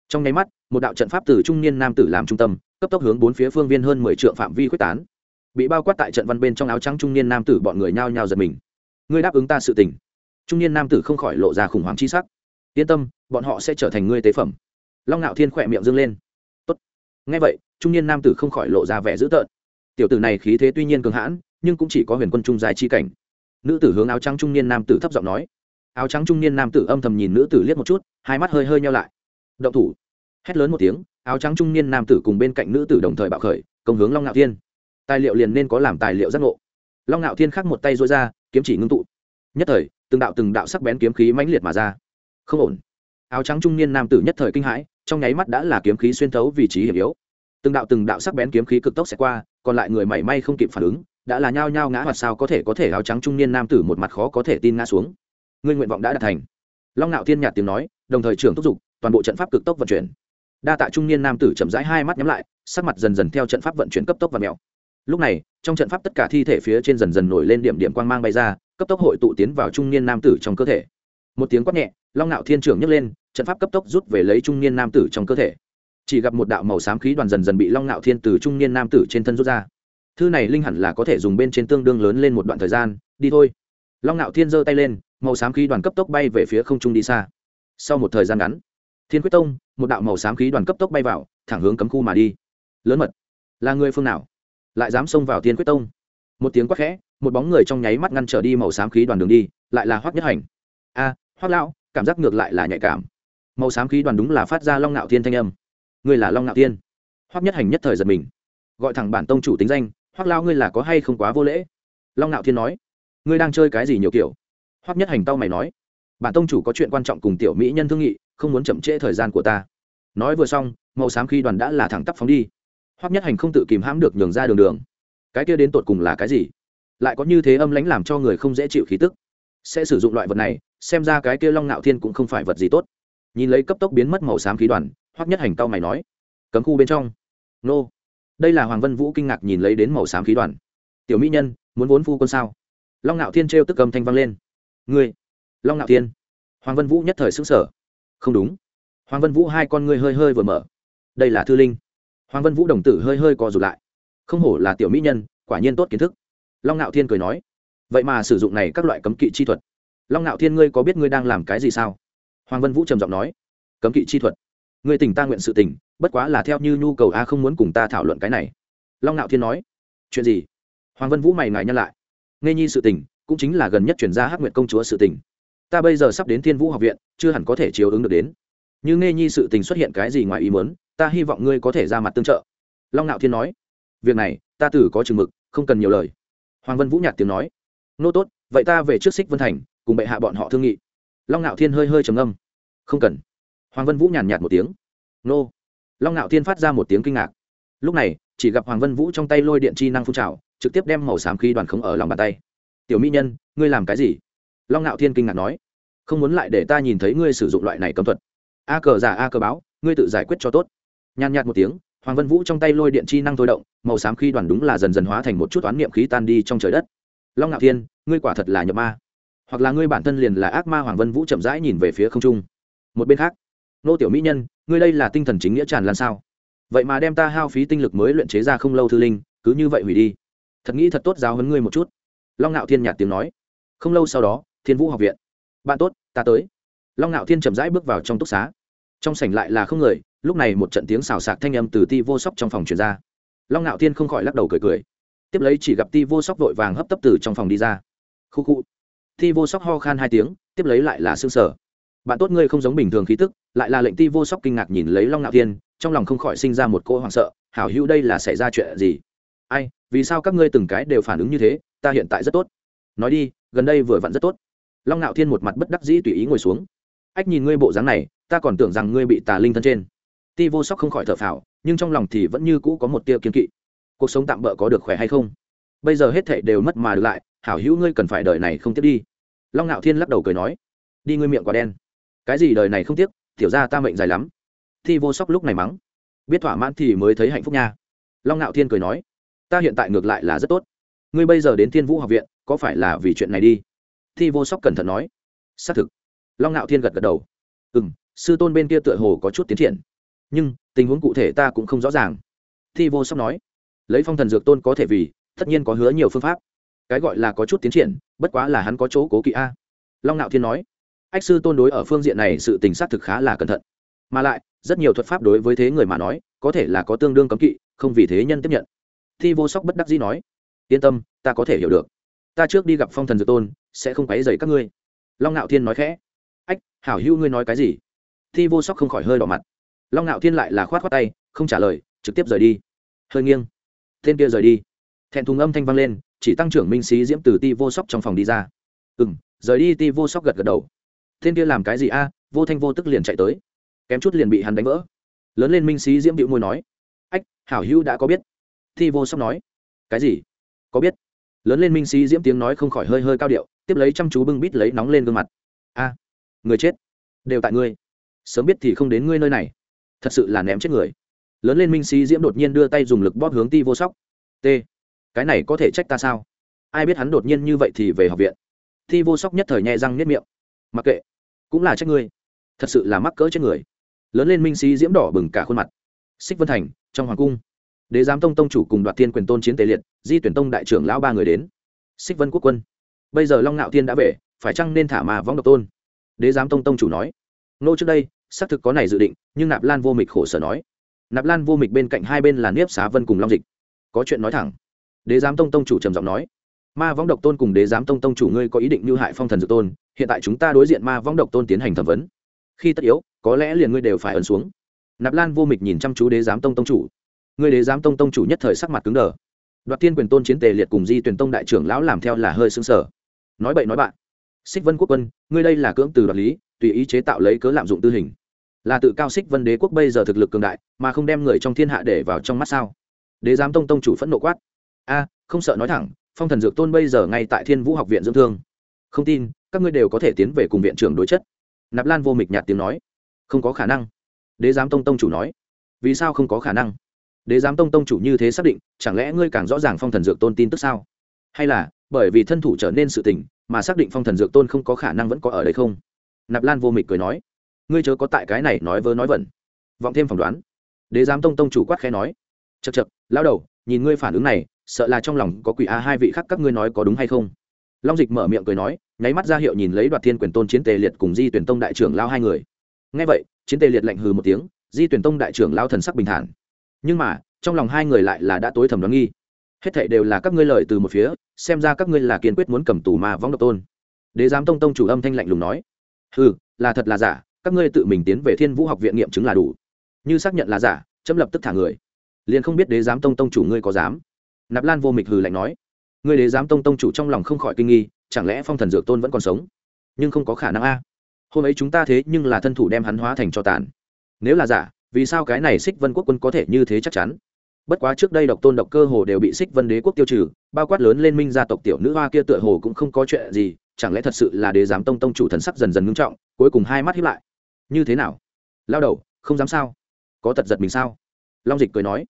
Trong nháy mắt, một đạo trận pháp từ trung niên nam tử làm trung tâm, cấp tốc hướng bốn phía phương viên hơn mười triệu phạm vi quyết tán. Bị bao quát tại trận văn bên trong áo trắng trung niên nam tử bọn người nhao nhao giật mình. Ngươi đáp ứng ta sự tình. Trung niên nam tử không khỏi lộ ra khủng hoảng chi sắc. Yên tâm, bọn họ sẽ trở thành ngươi tế phẩm. Long ngạo thiên khỏe miệng dâng lên. Tốt. ngay vậy, trung niên nam tử không khỏi lộ ra vẻ dữ tợn. Tiểu tử này khí thế tuy nhiên cường hãn nhưng cũng chỉ có huyền quân trung dài chi cảnh. Nữ tử hướng áo trắng trung niên nam tử thấp giọng nói. Áo trắng trung niên nam tử âm thầm nhìn nữ tử liếc một chút, hai mắt hơi hơi nhau lại. Động thủ. Hét lớn một tiếng, áo trắng trung niên nam tử cùng bên cạnh nữ tử đồng thời bạo khởi, công hướng long ngạo thiên. Tài liệu liền nên có làm tài liệu giác ngộ. Long ngạo thiên khắc một tay dối ra, kiếm chỉ ngưng tụ. Nhất thời, từng đạo từng đạo sắc bén kiếm khí mãnh liệt mà ra. Không ổn. Áo trắng trung niên nam tử nhất thời kinh hãi, trong nháy mắt đã là kiếm khí xuyên thấu vị trí hiểm yếu. Từng đạo từng đạo sắc bén kiếm khí cực tốc sẽ qua, còn lại người mảy may không kịp phản ứng đã là nhao nhao ngã hoặc sao có thể có thể áo trắng trung niên nam tử một mặt khó có thể tin ngã xuống. Ngươi nguyện vọng đã đạt thành. Long nạo thiên nhạt tiếng nói, đồng thời trưởng thúc giục, toàn bộ trận pháp cực tốc vận chuyển. Đa tạ trung niên nam tử chậm rãi hai mắt nhắm lại, sắc mặt dần dần theo trận pháp vận chuyển cấp tốc và mèo lúc này, trong trận pháp tất cả thi thể phía trên dần dần nổi lên điểm điểm quang mang bay ra, cấp tốc hội tụ tiến vào trung niên nam tử trong cơ thể. Một tiếng quát nhẹ, long nạo thiên trưởng nhấc lên, trận pháp cấp tốc rút về lấy trung niên nam tử trong cơ thể. Chỉ gặp một đạo màu xám khí đoàn dần dần bị long nạo thiên từ trung niên nam tử trên thân rút ra thư này linh hẳn là có thể dùng bên trên tương đương lớn lên một đoạn thời gian đi thôi. Long ngạo thiên giơ tay lên màu xám khí đoàn cấp tốc bay về phía không trung đi xa. Sau một thời gian ngắn thiên quyết tông một đạo màu xám khí đoàn cấp tốc bay vào thẳng hướng cấm khu mà đi. Lớn mật là người phương nào? Lại dám xông vào thiên quyết tông? Một tiếng quát khẽ một bóng người trong nháy mắt ngăn trở đi màu xám khí đoàn đường đi lại là hoác nhất hành. A à, hoác lão cảm giác ngược lại là nhạy cảm. Màu xám khí đoàn đúng là phát ra long ngạo thiên thanh âm. Người là long ngạo thiên. Hoác nhất hành nhất thời giật mình. Gọi thẳng bản tông chủ tính danh hoác lao ngươi là có hay không quá vô lễ? Long nạo thiên nói. Ngươi đang chơi cái gì nhiều kiểu? Hoác nhất hành tao mày nói. Bản tông chủ có chuyện quan trọng cùng tiểu mỹ nhân thương nghị, không muốn chậm trễ thời gian của ta. Nói vừa xong, màu xám khí đoàn đã là thẳng tắp phóng đi. Hoắc nhất hành không tự kìm hãm được nhường ra đường đường. Cái kia đến tột cùng là cái gì? Lại có như thế âm lãnh làm cho người không dễ chịu khí tức. Sẽ sử dụng loại vật này, xem ra cái kia long ngạo thiên cũng không phải vật gì tốt. Nhìn lấy cấp tốc biến mất màu xám khí đoàn, hoắc nhất hành tao mày nói. Cấm khu bên trong. Nô đây là hoàng vân vũ kinh ngạc nhìn lấy đến màu xám khí đoàn. Tiểu mỹ nhân, muốn vốn phu quân sao? Long ngạo thiên trêu tức cầm thanh văng lên. Ngươi, long ngạo thiên. Hoàng vân vũ nhất thời xứng sở không đúng. Hoàng vân vũ hai con ngươi hơi hơi vừa mở. Đây là thư linh. Hoàng vân vũ đồng tử hơi hơi co rụt lại. Không hổ là tiểu mỹ nhân, quả nhiên tốt kiến thức. Long ngạo thiên cười nói. Vậy mà sử dụng này các loại cấm kỵ chi thuật. Long ngạo thiên ngươi có biết ngươi đang làm cái gì sao? Hoàng vân vũ trầm giọng nói. Cấm kỵ chi thuật. Ngươi tỉnh ta nguyện sự tỉnh bất quá là theo như nhu cầu a không muốn cùng ta thảo luận cái này. Long Nạo thiên nói, chuyện gì? Hoàng vân vũ mày ngài nhắc lại. Nghe nhi sự tình, cũng chính là gần nhất chuyển ra hắc nguyện công chúa sự tình. Ta bây giờ sắp đến thiên vũ học viện, chưa hẳn có thể chiếu ứng được đến. Như nghe nhi sự tình xuất hiện cái gì ngoài ý muốn, ta hy vọng ngươi có thể ra mặt tương trợ. Long Nạo thiên nói, việc này, ta tử có chừng mực, không cần nhiều lời. Hoàng vân vũ nhạt tiếng nói, nô tốt, vậy ta về trước xích vân thành, cùng bệ hạ bọn họ thương nghị. Long Nạo thiên hơi hơi trầm âm không cần. Hoàng vân vũ nhàn nhạt một tiếng, nô long ngạo thiên phát ra một tiếng kinh ngạc. Lúc này, chỉ gặp hoàng vân vũ trong tay lôi điện chi năng phun trào, trực tiếp đem màu xám khí đoàn khống ở lòng bàn tay. Tiểu mỹ nhân, ngươi làm cái gì? Long ngạo thiên kinh ngạc nói. Không muốn lại để ta nhìn thấy ngươi sử dụng loại này cấm thuật. A cờ giả a cờ báo, ngươi tự giải quyết cho tốt. Nhàn nhạt một tiếng, hoàng vân vũ trong tay lôi điện chi năng thôi động, màu xám khí đoàn đúng là dần dần hóa thành một chút toán niệm khí tan đi trong trời đất. Long ngạo thiên, ngươi quả thật là nhập ma. Hoặc là ngươi bản thân liền là ác ma. Hoàng vân vũ chậm rãi nhìn về phía không trung. Một bên khác, nô tiểu mỹ nhân ngươi đây là tinh thần chính nghĩa tràn lan sao? Vậy mà đem ta hao phí tinh lực mới luyện chế ra không lâu thư linh, cứ như vậy hủy đi. Thật nghĩ thật tốt giáo hấn ngươi một chút. Long ngạo thiên nhạt tiếng nói. Không lâu sau đó, thiên vũ học viện. Bạn tốt, ta tới. Long ngạo thiên chậm rãi bước vào trong túc xá. Trong sảnh lại là không người, lúc này một trận tiếng xào xạc thanh âm từ ti vô sóc trong phòng truyền ra. Long ngạo thiên không khỏi lắc đầu cười cười. Tiếp lấy chỉ gặp ti vô sóc vội vàng hấp tấp từ trong phòng đi ra. Khu khu. Ti vô sóc ho khan hai tiếng, tiếp lấy lại là xương sở bạn tốt ngươi không giống bình thường khí tức, lại là lệnh ti vô sóc kinh ngạc nhìn lấy long ngạo thiên, trong lòng không khỏi sinh ra một cô hoảng sợ, hảo hữu đây là xảy ra chuyện gì? Ai, vì sao các ngươi từng cái đều phản ứng như thế, ta hiện tại rất tốt. Nói đi, gần đây vừa vặn rất tốt. Long ngạo thiên một mặt bất đắc dĩ tùy ý ngồi xuống. Ách nhìn ngươi bộ dáng này, ta còn tưởng rằng ngươi bị tà linh thân trên. Ti vô sóc không khỏi thở phào, nhưng trong lòng thì vẫn như cũ có một tia kiên kỵ. Cuộc sống tạm bỡ có được khỏe hay không? Bây giờ hết thệ đều mất mà được lại, hảo hữu ngươi cần phải đời này không tiếp đi. Long ngạo thiên lắc đầu cười nói, đi ngươi miệng quả đen cái gì đời này không tiếc, tiểu ra ta mệnh dài lắm. Thi vô sóc lúc này mắng. Biết thỏa mãn thì mới thấy hạnh phúc nha. Long ngạo thiên cười nói, ta hiện tại ngược lại là rất tốt. Ngươi bây giờ đến thiên vũ học viện, có phải là vì chuyện này đi? Thi vô sóc cẩn thận nói, xác thực. Long ngạo thiên gật gật đầu. Ừ m sư tôn bên kia tựa hồ có chút tiến triển. Nhưng, tình huống cụ thể ta cũng không rõ ràng. Thi vô sóc nói, lấy phong thần dược tôn có thể vì, tất nhiên có hứa nhiều phương pháp. Cái gọi là có chút tiến triển, bất quá là hắn có chỗ cố kỵ a. Long ngạo thiên nói ách sư tôn đối ở phương diện này sự tình xác thực khá là cẩn thận. Mà lại, rất nhiều thuật pháp đối với thế người mà nói, có thể là có tương đương cấm kỵ, không vì thế nhân tiếp nhận. Thi vô sóc bất đắc dĩ nói, yên tâm, ta có thể hiểu được. Ta trước đi gặp phong thần dược tôn, sẽ không quấy dày các ngươi. Long ngạo thiên nói khẽ, ách, hảo hữu ngươi nói cái gì? Thi vô sóc không khỏi hơi đỏ mặt. Long ngạo thiên lại là khoát khoát tay, không trả lời, trực tiếp rời đi. Hơi nghiêng, tên kia rời đi. Thẹn thùng âm thanh vang lên, chỉ tăng trưởng minh sĩ diễm từ ti vô sóc trong phòng đi ra. Ừ m rời đi. Ti vô sóc gật gật đầu tên kia làm cái gì a? Vô thanh vô tức liền chạy tới. Kém chút liền bị hắn đánh vỡ. Lớn lên minh sĩ diễm điệu môi nói, ách, hảo hữu đã có biết. Thi vô sóc nói, cái gì? Có biết? Lớn lên minh sĩ diễm tiếng nói không khỏi hơi hơi cao điệu, tiếp lấy chăm chú bưng bít lấy nóng lên gương mặt. A, người chết. Đều tại ngươi. Sớm biết thì không đến ngươi nơi này. Thật sự là ném chết người. Lớn lên minh sĩ diễm đột nhiên đưa tay dùng lực bóp hướng ti vô sóc t, cái này có thể trách ta sao? Ai biết hắn đột nhiên như vậy thì về học viện. Thi vô sóc nhất thời nhẹ răng nhất miệng mặc kệ, cũng là trách ngươi. Thật sự là mắc cỡ chết người. Lớn lên minh sĩ diễm đỏ bừng cả khuôn mặt. Xích vân thành, trong hoàng cung, đế giám tông tông chủ cùng đoạt thiên quyền tôn chiến tề liệt, di tuyển tông đại trưởng lão ba người đến. Xích vân quốc quân, bây giờ long ngạo thiên đã về, phải chăng nên thả mà võng độc tôn? Đế giám tông tông chủ nói. Nô trước đây, xác thực có này dự định, nhưng nạp lan vô mịch khổ sở nói. Nạp lan vô mịch bên cạnh hai bên là niếp xá vân cùng long dịch. Có chuyện nói thẳng. Đế giám tông tông chủ trầm giọng nói ma võng độc tôn cùng đế giám tông tông chủ ngươi có ý định mưu hại phong thần dược tôn, hiện tại chúng ta đối diện ma võng độc tôn tiến hành thẩm vấn. Khi tất yếu, có lẽ liền ngươi đều phải ẩn xuống. Nạp lan vô mịch nhìn chăm chú đế giám tông tông chủ. Ngươi đế giám tông tông chủ nhất thời sắc mặt cứng đờ. Đoạt tiên quyền tôn chiến tề liệt cùng di tuyển tông đại trưởng lão làm theo là hơi xương sở nói bậy nói bạn. Xích vân quốc quân, ngươi đây là cưỡng từ đoạt lý, tùy ý chế tạo lấy cớ lạm dụng tư hình. Là tự cao xích vân đế quốc bây giờ thực lực cường đại, mà không đem người trong thiên hạ để vào trong mắt sao? Đế giám tông tông chủ phẫn nộ quát. A, không sợ nói thẳng phong thần dược tôn bây giờ ngay tại thiên vũ học viện dưỡng thương không tin các ngươi đều có thể tiến về cùng viện trưởng đối chất nạp lan vô mịch nhạt tiếng nói không có khả năng đế giám tông tông chủ nói vì sao không có khả năng đế giám tông tông chủ như thế xác định chẳng lẽ ngươi càng rõ ràng phong thần dược tôn tin tức sao hay là bởi vì thân thủ trở nên sự tình mà xác định phong thần dược tôn không có khả năng vẫn có ở đây không nạp lan vô mịch cười nói ngươi chớ có tại cái này nói vớ nói vẩn vọng thêm phỏng đoán đế giám tông tông chủ quát khẽ nói chật chật lao đầu nhìn ngươi phản ứng này sợ là trong lòng có quỷ a, hai vị khác các ngươi nói có đúng hay không? Long dịch mở miệng cười nói, nháy mắt ra hiệu nhìn lấy đoạt thiên quyền tôn chiến tề liệt cùng di tuyển tông đại trưởng lao hai người. Ngay vậy, chiến tề liệt lạnh hừ một tiếng, di tuyển tông đại trưởng lao thần sắc bình thản. Nhưng mà, trong lòng hai người lại là đã tối thầm đoán nghi. Hết thảy đều là các ngươi lời từ một phía, xem ra các ngươi là kiên quyết muốn cầm tù mà vong độc tôn. Đế giám tông tông chủ âm thanh lạnh lùng nói ừ là thật là giả, các ngươi tự mình tiến về thiên vũ học viện nghiệm chứng là đủ. Như xác nhận là giả, chấm lập tức thả người. Liền không biết đế giám tông tông chủ ngươi có dám nạp lan vô mịch hừ lạnh nói người đế giám tông tông chủ trong lòng không khỏi kinh nghi, chẳng lẽ phong thần dược tôn vẫn còn sống? Nhưng không có khả năng a. Hôm ấy chúng ta thế nhưng là thân thủ đem hắn hóa thành cho tàn. Nếu là giả, vì sao cái này xích vân quốc quân có thể như thế chắc chắn? Bất quá trước đây độc tôn độc cơ hồ đều bị xích vân đế quốc tiêu trừ, bao quát lớn lên minh gia tộc tiểu nữ hoa kia tựa hồ cũng không có chuyện gì, chẳng lẽ thật sự là đế giám tông tông chủ thần sắc dần dần ngưng trọng, cuối cùng hai mắt hiếp lại. Như thế nào? Lao đầu, không dám sao? Có tật giật mình sao? Long dịch cười nói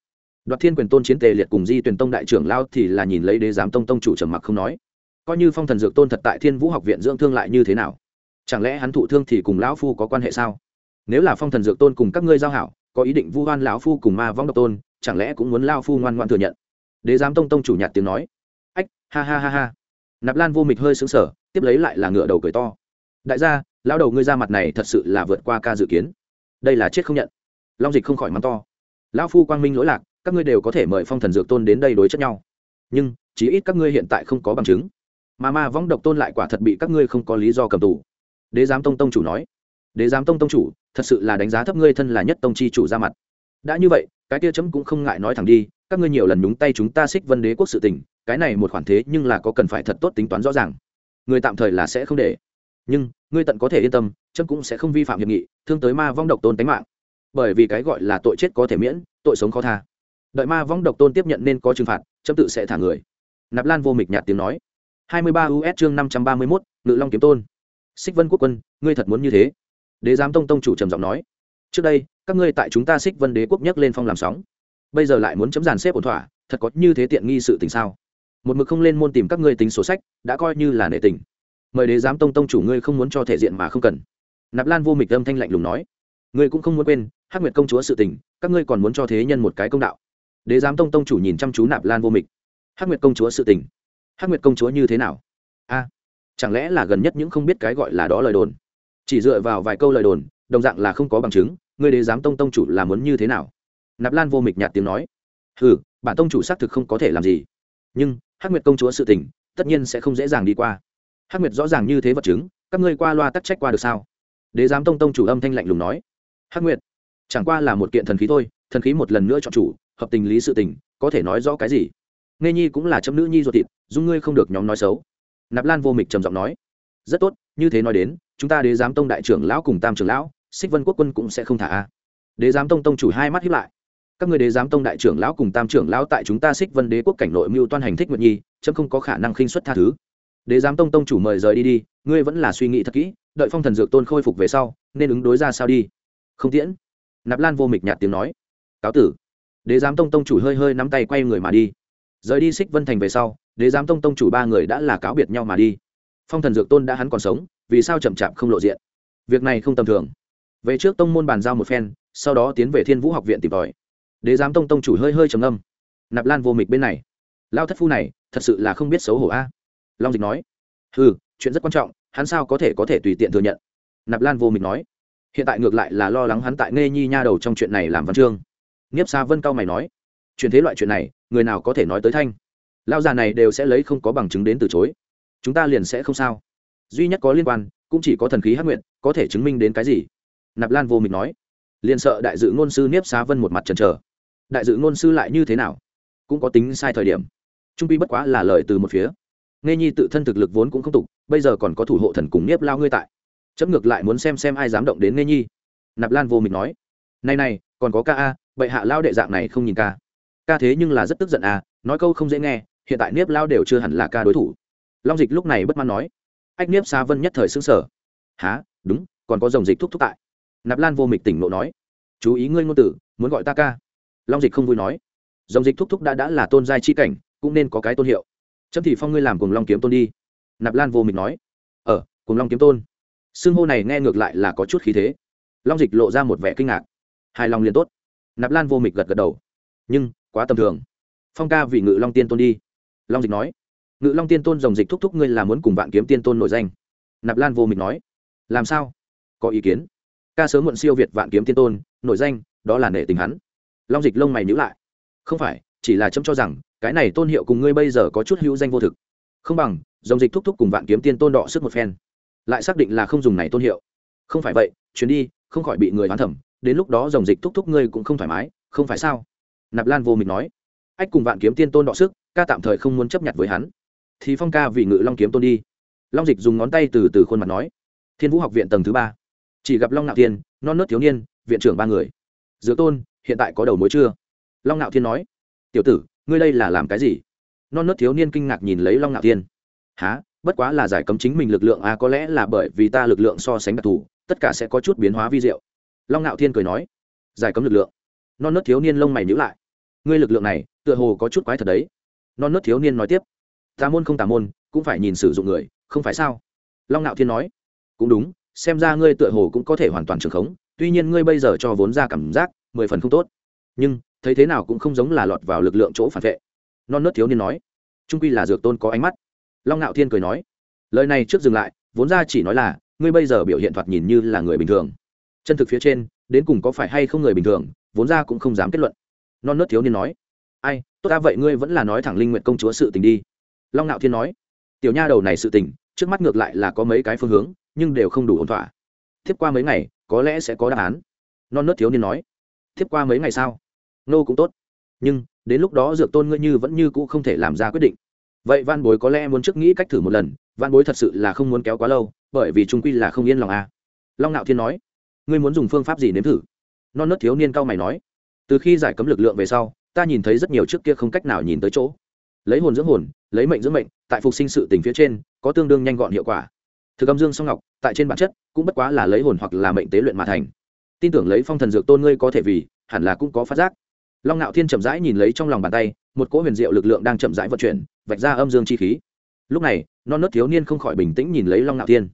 đoạt thiên quyền tôn chiến tề liệt cùng di tuyển tông đại trưởng lao thì là nhìn lấy đế giám tông tông chủ trầm mặc không nói. Coi như phong thần dược tôn thật tại thiên vũ học viện dưỡng thương lại như thế nào? Chẳng lẽ hắn thụ thương thì cùng lão phu có quan hệ sao? Nếu là phong thần dược tôn cùng các ngươi giao hảo, có ý định vu hoan lão phu cùng ma vong độc tôn, chẳng lẽ cũng muốn lao phu ngoan ngoan thừa nhận? Đế giám tông tông chủ nhạt tiếng nói. Ách, ha ha ha ha. Nạp lan vô mịch hơi xứng sở tiếp lấy lại là ngựa đầu cười to. Đại gia, lão đầu ngươi ra mặt này thật sự là vượt qua ca dự kiến. Đây là chết không nhận. Long dịch không khỏi mắng to. Lão phu quang minh lỗi lạc các ngươi đều có thể mời phong thần dược tôn đến đây đối chất nhau. Nhưng, chí ít các ngươi hiện tại không có bằng chứng. Mà ma võng độc tôn lại quả thật bị các ngươi không có lý do cầm tù. Đế giám tông tông chủ nói. Đế giám tông tông chủ, thật sự là đánh giá thấp ngươi thân là nhất tông chi chủ ra mặt. Đã như vậy, cái kia chấm cũng không ngại nói thẳng đi, các ngươi nhiều lần nhúng tay chúng ta xích vân đế quốc sự tình, cái này một khoản thế nhưng là có cần phải thật tốt tính toán rõ ràng. Người tạm thời là sẽ không để. Nhưng, ngươi tận có thể yên tâm, chấm cũng sẽ không vi phạm hiệp nghị, thương tới ma vong độc tôn tánh mạng. Bởi vì cái gọi là tội chết có thể miễn, tội sống khó tha đợi ma vong độc tôn tiếp nhận nên có trừng phạt, chấm tự sẽ thả người. Nạp lan vô mịch nhạt tiếng nói. hai mươi ba us chương năm trăm ba mươi mốt, ngự long kiếm tôn. Xích vân quốc quân, ngươi thật muốn như thế? Đế giám tông tông chủ trầm giọng nói. Trước đây, các ngươi tại chúng ta xích vân đế quốc nhấc lên phong làm sóng. Bây giờ lại muốn chấm dàn xếp ổn thỏa, thật có như thế tiện nghi sự tình sao? Một mực không lên môn tìm các ngươi tính sổ sách, đã coi như là nệ tình. Mời đế giám tông tông chủ ngươi không muốn cho thể diện mà không cần. Nạp lan vô mịch âm thanh lạnh lùng nói. Ngươi cũng không muốn quên, hắc nguyệt công chúa sự tình, các ngươi còn muốn cho thế nhân một cái công đạo đế giám tông tông chủ nhìn chăm chú nạp lan vô mịch. Hắc nguyệt công chúa sự tình. Hắc nguyệt công chúa như thế nào? A, chẳng lẽ là gần nhất những không biết cái gọi là đó lời đồn? Chỉ dựa vào vài câu lời đồn, đồng dạng là không có bằng chứng, người đế giám tông tông chủ là muốn như thế nào? Nạp lan vô mịch nhạt tiếng nói. Ừ bản tông chủ xác thực không có thể làm gì. Nhưng, hắc nguyệt công chúa sự tình, tất nhiên sẽ không dễ dàng đi qua. Hắc nguyệt rõ ràng như thế vật chứng, các ngươi qua loa tắc trách qua được sao? Đế giám tông tông chủ âm thanh lạnh lùng nói. Hắc nguyệt, chẳng qua là một kiện thần khí thôi, thần khí một lần nữa chọn chủ hợp tình lý sự tình, có thể nói rõ cái gì? Nghe nhi cũng là chấm nữ nhi ruột thịt, dung ngươi không được nhóm nói xấu. Nạp lan vô mịch trầm giọng nói. Rất tốt, như thế nói đến, chúng ta đế giám tông đại trưởng lão cùng tam trưởng lão, xích vân quốc quân cũng sẽ không thả a. Đế giám tông tông chủ hai mắt hiếp lại. Các người đế giám tông đại trưởng lão cùng tam trưởng lão tại chúng ta xích vân đế quốc cảnh nội mưu toan hành thích nguyện nhi, chấm không có khả năng khinh xuất tha thứ. Đế giám tông tông chủ mời rời đi đi, ngươi vẫn là suy nghĩ thật kỹ, đợi phong thần dược tôn khôi phục về sau, nên ứng đối ra sao đi. Không tiễn. Nạp lan vô mịch nhạt tiếng nói. Cáo tử đế giám tông tông chủ hơi hơi nắm tay quay người mà đi. Rời đi xích vân thành về sau, đế giám tông tông chủ ba người đã là cáo biệt nhau mà đi. Phong thần dược tôn đã hắn còn sống, vì sao chậm chạp không lộ diện? Việc này không tầm thường. Về trước tông môn bàn giao một phen, sau đó tiến về thiên vũ học viện tìm tòi. Đế giám tông tông chủ hơi hơi trầm âm nạp lan vô mịch bên này. Lao thất phu này, thật sự là không biết xấu hổ a. Long dịch nói. Ừ chuyện rất quan trọng, hắn sao có thể có thể tùy tiện thừa nhận? Nạp lan vô mịch nói. Hiện tại ngược lại là lo lắng hắn tại nghe nhi nha đầu trong chuyện này làm văn chương nghiếp xa vân cao mày nói, chuyện thế loại chuyện này, người nào có thể nói tới thanh? Lao già này đều sẽ lấy không có bằng chứng đến từ chối. Chúng ta liền sẽ không sao. Duy nhất có liên quan, cũng chỉ có thần khí hát nguyện có thể chứng minh đến cái gì? Nạp lan vô mình nói, liền sợ đại dự ngôn sư niếp xá vân một mặt trần trờ đại dự ngôn sư lại như thế nào? Cũng có tính sai thời điểm. Trung pi bất quá là lời từ một phía. Nghe nhi tự thân thực lực vốn cũng không tục, bây giờ còn có thủ hộ thần cùng niếp lao ngươi tại. Chấp ngược lại muốn xem xem ai dám động đến nghe nhi. Nạp lan vô mình nói, này này, còn có ca a bệ hạ lao đệ dạng này không nhìn ca. Ca thế nhưng là rất tức giận à nói câu không dễ nghe, hiện tại niếp lao đều chưa hẳn là ca đối thủ. Long dịch lúc này bất mãn nói. Ách niếp xa vân nhất thời xứng sở há đúng, còn có dòng dịch thúc thúc tại. Nạp lan vô mịch tỉnh nộ nói. Chú ý ngươi ngôn tử, muốn gọi ta ca. Long dịch không vui nói. Dòng dịch thúc thúc đã đã là tôn giai chi cảnh, cũng nên có cái tôn hiệu. Trâm thì phong ngươi làm cùng long kiếm tôn đi. Nạp lan vô mịch nói. Ờ, Ở cùng long kiếm tôn. Xưng hô này nghe ngược lại là có chút khí thế. Long dịch lộ ra một vẻ kinh ngạc. Hài lòng liền tốt nạp lan vô mịch gật gật đầu. Nhưng, quá tầm thường. Phong ca vì ngự long tiên tôn đi. Long dịch nói. Ngự long tiên tôn dòng dịch thúc thúc ngươi là muốn cùng vạn kiếm tiên tôn nổi danh. Nạp lan vô mịch nói. Làm sao? Có ý kiến. Ca sớm muộn siêu việt vạn kiếm tiên tôn, nổi danh, đó là nể tình hắn. Long dịch lông mày nhữ lại. Không phải, chỉ là chấm cho rằng, cái này tôn hiệu cùng ngươi bây giờ có chút hữu danh vô thực. Không bằng, dòng dịch thúc thúc cùng vạn kiếm tiên tôn đọ sức một phen. Lại xác định là không dùng này tôn hiệu. Không phải vậy, chuyến đi, không khỏi bị người hoán thẩm đến lúc đó dòng dịch thúc thúc ngươi cũng không thoải mái, không phải sao? Nạp lan vô mình nói. Ách cùng vạn kiếm tiên tôn đọ sức, ca tạm thời không muốn chấp nhận với hắn. Thì phong ca vì ngự long kiếm tôn đi. Long dịch dùng ngón tay từ từ khuôn mặt nói. Thiên vũ học viện tầng thứ ba. Chỉ gặp long nạo thiên, non nớt thiếu niên, viện trưởng ba người. Dược tôn, hiện tại có đầu mối chưa? Long nạo thiên nói. Tiểu tử, ngươi đây là làm cái gì? Non nớt thiếu niên kinh ngạc nhìn lấy long nạo thiên. Há bất quá là giải cấm chính mình lực lượng à có lẽ là bởi vì ta lực lượng so sánh đặc thù, tất cả sẽ có chút biến hóa vi diệu long nạo thiên cười nói, giải cấm lực lượng. Non nớt thiếu niên lông mày nhữ lại. Ngươi lực lượng này, tựa hồ có chút quái thật đấy. Non nớt thiếu niên nói tiếp, tà môn không tà môn, cũng phải nhìn sử dụng người, không phải sao? Long nạo thiên nói, cũng đúng, xem ra ngươi tựa hồ cũng có thể hoàn toàn trường khống, tuy nhiên ngươi bây giờ cho vốn ra cảm giác, mười phần không tốt. Nhưng, thấy thế nào cũng không giống là lọt vào lực lượng chỗ phản vệ. Non nớt thiếu niên nói, trung quy là dược tôn có ánh mắt. Long ngạo thiên cười nói, lời này trước dừng lại, vốn ra chỉ nói là, ngươi bây giờ biểu hiện thoạt nhìn như là người bình thường chân thực phía trên, đến cùng có phải hay không người bình thường, vốn ra cũng không dám kết luận. Non nớt thiếu niên nói, ai, tốt ta, vậy ngươi vẫn là nói thẳng linh nguyện công chúa sự tình đi. Long nạo thiên nói, tiểu nha đầu này sự tình, trước mắt ngược lại là có mấy cái phương hướng, nhưng đều không đủ ổn thỏa. Tiếp qua mấy ngày, có lẽ sẽ có đáp án. Non nớt thiếu niên nói, tiếp qua mấy ngày sao? Nô cũng tốt. Nhưng, đến lúc đó dược tôn ngươi như vẫn như cũ không thể làm ra quyết định. Vậy văn bối có lẽ muốn trước nghĩ cách thử một lần văn bối thật sự là không muốn kéo quá lâu, bởi vì trung quy là không yên lòng à. long nạo thiên nói ngươi muốn dùng phương pháp gì nếm thử? Non nớt thiếu niên cao mày nói. Từ khi giải cấm lực lượng về sau, ta nhìn thấy rất nhiều trước kia không cách nào nhìn tới chỗ. Lấy hồn dưỡng hồn, lấy mệnh dưỡng mệnh, tại phục sinh sự tình phía trên, có tương đương nhanh gọn hiệu quả. Thực âm dương song ngọc, tại trên bản chất, cũng bất quá là lấy hồn hoặc là mệnh tế luyện mà thành. Tin tưởng lấy phong thần dược tôn ngươi có thể vì, hẳn là cũng có phát giác. Long ngạo thiên chậm rãi nhìn lấy trong lòng bàn tay, một cỗ huyền diệu lực lượng đang chậm rãi vận chuyển, vạch ra âm dương chi khí. Lúc này, non nớt thiếu niên không khỏi bình tĩnh nhìn lấy long ngạo thiên.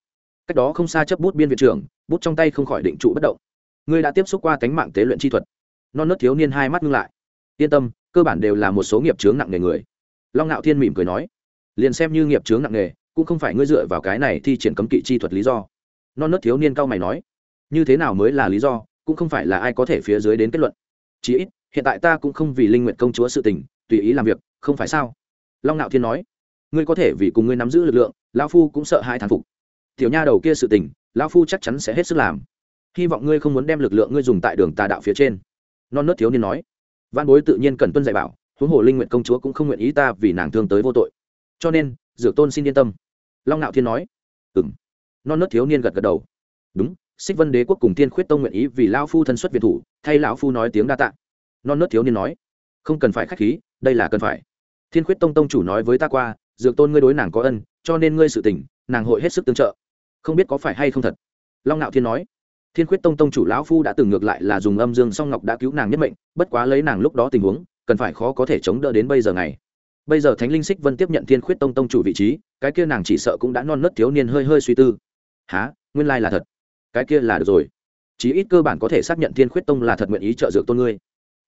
Cách đó không xa chấp bút biên viện trưởng bút trong tay không khỏi định trụ bất động. Ngươi đã tiếp xúc qua cánh mạng tế luyện chi thuật. Non nớt thiếu niên hai mắt ngưng lại. Yên tâm, cơ bản đều là một số nghiệp chướng nặng nề người. Long ngạo thiên mỉm cười nói, liền xem như nghiệp chướng nặng nề, cũng không phải ngươi dựa vào cái này thi triển cấm kỵ chi thuật lý do. Non nớt thiếu niên cao mày nói, như thế nào mới là lý do, cũng không phải là ai có thể phía dưới đến kết luận. Chí ít, hiện tại ta cũng không vì linh nguyện công chúa sự tình, tùy ý làm việc, không phải sao? Long ngạo thiên nói, ngươi có thể vì cùng ngươi nắm giữ lực lượng lao phu cũng sợ hai thán phục. Tiểu nha đầu kia sự tình Lão phu chắc chắn sẽ hết sức làm. Hy vọng ngươi không muốn đem lực lượng ngươi dùng tại đường tà đạo phía trên. Non nớt thiếu niên nói. Văn bối tự nhiên cần tuân dạy bảo, huống hồ linh nguyện công chúa cũng không nguyện ý ta vì nàng thương tới vô tội. Cho nên, dược tôn xin yên tâm. Long nạo thiên nói. Ừ m non nớt thiếu niên gật gật đầu. Đúng, xích vân đế quốc cùng tiên khuyết tông nguyện ý vì lao phu thân xuất việt thủ, thay lão phu nói tiếng đa tạ. Non nớt thiếu niên nói. Không cần phải k h á c h khí, đây là cần phải. Thiên khuyết tông tông chủ nói với ta qua, dược tôn ngươi đối nàng có ân, cho nên ngươi sự tình, nàng hội hết sức tương trợ không biết có phải hay không thật. Long ngạo thiên nói, thiên khuyết tông tông chủ lão phu đã từng ngược lại là dùng âm dương song ngọc đã cứu nàng nhất mệnh, bất quá lấy nàng lúc đó tình huống, cần phải khó có thể chống đỡ đến bây giờ này. bây giờ thánh linh xích vân tiếp nhận thiên khuyết tông tông chủ vị trí, cái kia nàng chỉ sợ cũng đã non nớt thiếu niên hơi hơi suy tư. Há nguyên lai là thật. Cái kia là được rồi. Chí ít cơ bản có thể xác nhận thiên khuyết tông là thật nguyện ý trợ dược tôn ngươi.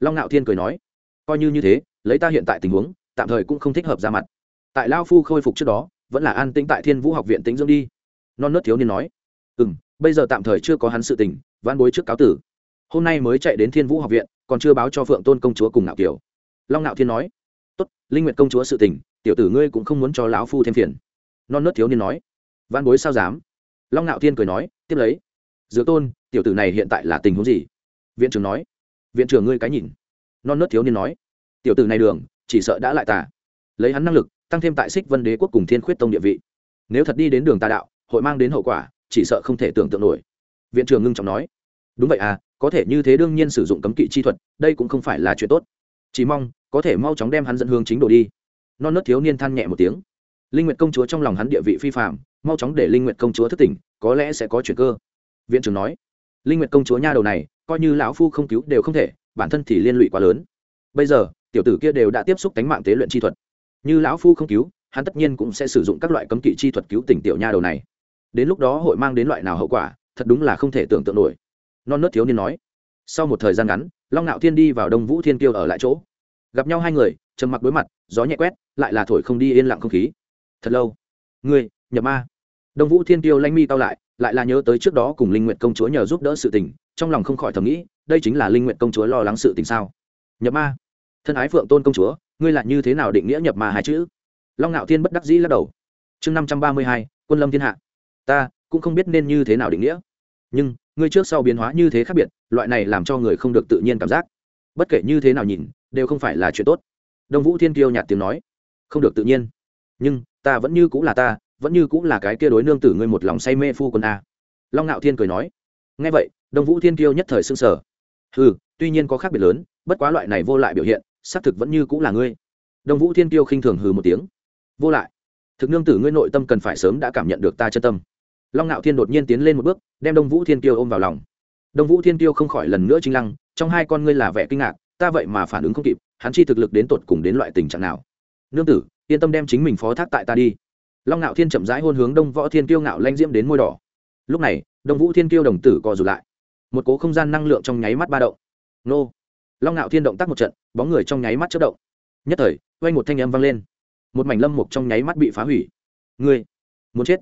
Long ngạo thiên cười nói, coi như như thế, lấy ta hiện tại tình huống, tạm thời cũng không thích hợp ra mặt. Tại lao phu khôi phục trước đó, vẫn là an tĩnh tại thiên vũ học viện tính dưỡng đi non nớt thiếu niên nói. Ừ m bây giờ tạm thời chưa có hắn sự tình van bối trước cáo tử. Hôm nay mới chạy đến thiên vũ học viện, còn chưa báo cho phượng tôn công chúa cùng ngạo kiều. Long ngạo thiên nói. Tốt, linh nguyện công chúa sự tình, tiểu tử ngươi cũng không muốn cho lão phu thêm phiền. Non nớt thiếu niên nói. Van bối sao dám? Long ngạo thiên cười nói. Tiếp lấy. Dược tôn, tiểu tử này hiện tại là tình huống gì? Viện trưởng nói. Viện trưởng ngươi cái nhìn. Non nớt thiếu niên nói. Tiểu tử này đường, chỉ sợ đã lại tà. Lấy hắn năng lực, tăng thêm tại xích vân đế quốc cùng thiên khuyết tông địa vị. Nếu thật đi đến đường tà đạo hội mang đến hậu quả, chỉ sợ không thể tưởng tượng nổi. Viện trưởng ngưng trọng nói, đúng vậy à có thể như thế đương nhiên sử dụng cấm kỵ chi thuật, đây cũng không phải là chuyện tốt. Chỉ mong, có thể mau chóng đem hắn dẫn hướng chính đồ đi. Non nớt thiếu niên than nhẹ một tiếng. Linh nguyệt công chúa trong lòng hắn địa vị phi phạm mau chóng để linh nguyệt công chúa thức tỉnh, có lẽ sẽ có chuyện cơ. Viện trưởng nói, linh nguyệt công chúa nha đầu này, coi như lão phu không cứu đều không thể, bản thân thì liên lụy quá lớn. Bây giờ, tiểu tử kia đều đã tiếp xúc tánh mạng tế luyện chi thuật. Như lão phu không cứu, hắn tất nhiên cũng sẽ sử dụng các loại cấm kỵ chi thuật cứu tỉnh tiểu nha đầu này đến lúc đó hội mang đến loại nào hậu quả, thật đúng là không thể tưởng tượng nổi. Non nớt thiếu niên nói. Sau một thời gian ngắn, long ngạo thiên đi vào đông vũ thiên kiêu ở lại chỗ. Gặp nhau hai người, trầm mặc đối mặt, gió nhẹ quét, lại là thổi không đi yên lặng không khí. Thật lâu. Ngươi, nhập ma. Đông vũ thiên kiêu lanh mi cao lại lại là nhớ tới trước đó cùng linh nguyện công chúa nhờ giúp đỡ sự tình, trong lòng không khỏi thầm nghĩ, đây chính là linh nguyện công chúa lo lắng sự tình sao? Nhập ma. Thân ái phượng tôn công chúa, ngươi là như thế nào định nghĩa nhập ma hai chữ? Long ngạo thiên bất đắc dĩ lắc đầu. Chương năm trăm ba mươi hai, quân lâm thiên hạ ta cũng không biết nên như thế nào định nghĩa. Nhưng, ngươi trước sau biến hóa như thế khác biệt, loại này làm cho người không được tự nhiên cảm giác. Bất kể như thế nào nhìn, đều không phải là chuyện tốt. Đông vũ thiên kiêu nhạt tiếng nói. Không được tự nhiên. Nhưng, ta vẫn như cũng là ta, vẫn như cũng là cái kia đối nương tử ngươi một lòng say mê phu quân a. Long ngạo thiên cười nói. Ngay vậy, đông vũ thiên kiêu nhất thời s ư n g sở ừ tuy nhiên có khác biệt lớn, bất quá loại này vô lại biểu hiện, xác thực vẫn như cũng là ngươi. Đông vũ thiên kiêu khinh thường hừ một tiếng. Vô lại. Thực nương tử ngươi nội tâm cần phải sớm đã cảm nhận được ta chân tâm long ngạo thiên đột nhiên tiến lên một bước đem đông vũ thiên Tiêu ôm vào lòng đông vũ thiên Tiêu không khỏi lần nữa chính lăng trong hai con ngươi là vẻ kinh ngạc ta vậy mà phản ứng không kịp hắn chi thực lực đến tột cùng đến loại tình trạng nào nương tử yên tâm đem chính mình phó thác tại ta đi long ngạo thiên chậm rãi hôn hướng đông võ thiên Tiêu ngạo lanh diễm đến môi đỏ lúc này đông vũ thiên Tiêu đồng tử co rụt lại một cố không gian năng lượng trong nháy mắt ba động nô long ngạo thiên động tác một trận bóng người trong nháy mắt chất động nhất thời quay một thanh âm vang lên một mảnh lâm mục trong nháy mắt bị phá hủy ngươi muốn chết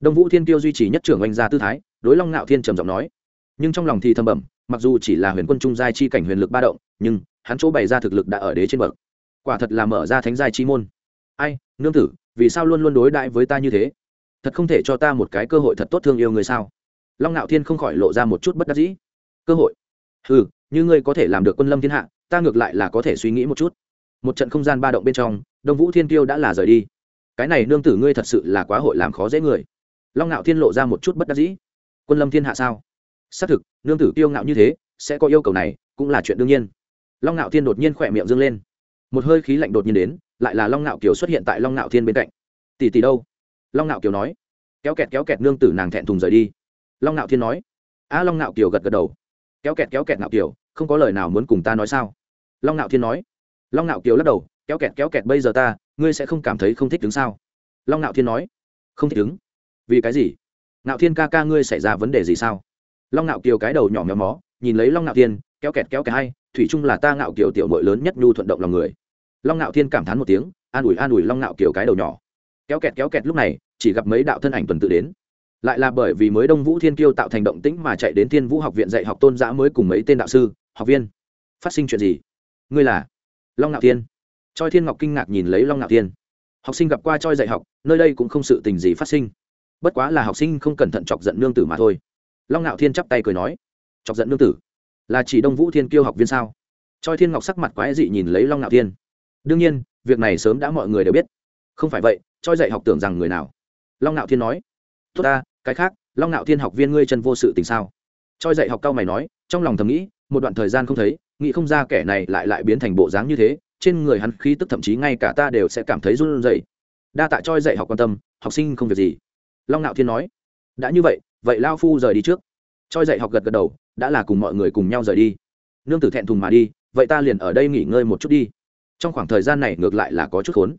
đông vũ thiên kiêu duy trì nhất trưởng oanh gia tư thái, đối long ngạo thiên trầm giọng nói. Nhưng trong lòng thì thầm bẩm, mặc dù chỉ là huyền quân trung giai chi cảnh huyền lực ba động, nhưng hắn chỗ bày ra thực lực đã ở đế trên bậc. Quả thật là mở ra thánh giai chi môn. Ai, nương tử, vì sao luôn luôn đối đãi với ta như thế? Thật không thể cho ta một cái cơ hội thật tốt thương yêu người sao? Long ngạo thiên không khỏi lộ ra một chút bất đắc dĩ. Cơ hội? Ừ như ngươi có thể làm được quân lâm thiên hạ, ta ngược lại là có thể suy nghĩ một chút. Một trận không gian ba động bên trong, đông vũ thiên tiêu đã là rời đi. Cái này nương tử ngươi thật sự là quá hội làm khó dễ người long ngạo thiên lộ ra một chút bất đắc dĩ quân lâm thiên hạ sao xác thực nương tử kiêu ngạo như thế sẽ có yêu cầu này cũng là chuyện đương nhiên long ngạo thiên đột nhiên khỏe miệng dâng lên một hơi khí lạnh đột nhiên đến lại là long ngạo kiều xuất hiện tại long ngạo thiên bên cạnh tỷ tỷ đâu long ngạo kiều nói kéo kẹt kéo kẹt nương tử nàng thẹn thùng rời đi long ngạo thiên nói a long ngạo kiều gật gật đầu kéo kẹt kéo kẹt ngạo kiều không có lời nào muốn cùng ta nói sao long ngạo thiên nói long ngạo kiều lắc đầu kéo kẹt kéo kẹt bây giờ ta ngươi sẽ không cảm thấy không thích đứng sao long ngạo thiên nói không thích đứng vì cái gì? Ngạo thiên ca ca ngươi xảy ra vấn đề gì sao? Long ngạo kiều cái đầu nhỏ méo mó, nhìn lấy long ngạo thiên, kéo kẹt kéo kẹt hay, thủy chung là ta ngạo kiều tiểu mội lớn nhất nhu thuận động lòng người. Long ngạo thiên cảm thán một tiếng, an ủi an ủi long ngạo kiều cái đầu nhỏ. Kéo kẹt kéo kẹt lúc này, chỉ gặp mấy đạo thân ảnh tuần tự đến. Lại là bởi vì mới đông vũ thiên kiêu tạo thành động tĩnh mà chạy đến thiên vũ học viện dạy học tôn giã mới cùng mấy tên đạo sư, học viên. Phát sinh chuyện gì? Ngươi là? Long ngạo thiên. Choi thiên ngọc kinh ngạc nhìn lấy long ngạo thiên. Học sinh gặp qua choi dạy học, nơi đây cũng không sự tình gì phát sinh bất quá là học sinh không cẩn thận chọc giận nương tử mà thôi. Long ngạo thiên chắp tay cười nói, chọc giận nương tử? Là chỉ đông vũ thiên kiêu học viên sao? Choi thiên ngọc sắc mặt quái dị nhìn lấy long ngạo thiên. Đương nhiên, việc này sớm đã mọi người đều biết. Không phải vậy, choi dạy học tưởng rằng người nào? Long ngạo thiên nói, tốt ta, cái khác, long ngạo thiên học viên ngươi chân vô sự tình sao? Choi dạy học cao mày nói, trong lòng thầm nghĩ, một đoạn thời gian không thấy, nghĩ không ra kẻ này lại lại biến thành bộ dáng như thế, trên người hắn khí tức thậm chí ngay cả ta đều sẽ cảm thấy run rẩy. Đa tạ choi dạy học quan tâm, học sinh không việc gì long ngạo thiên nói, đã như vậy vậy lao phu rời đi trước. Choi dạy học gật gật đầu, đã là cùng mọi người cùng nhau rời đi. Nương tử thẹn thùng mà đi, vậy ta liền ở đây nghỉ ngơi một chút đi. Trong khoảng thời gian này ngược lại là có chút khốn.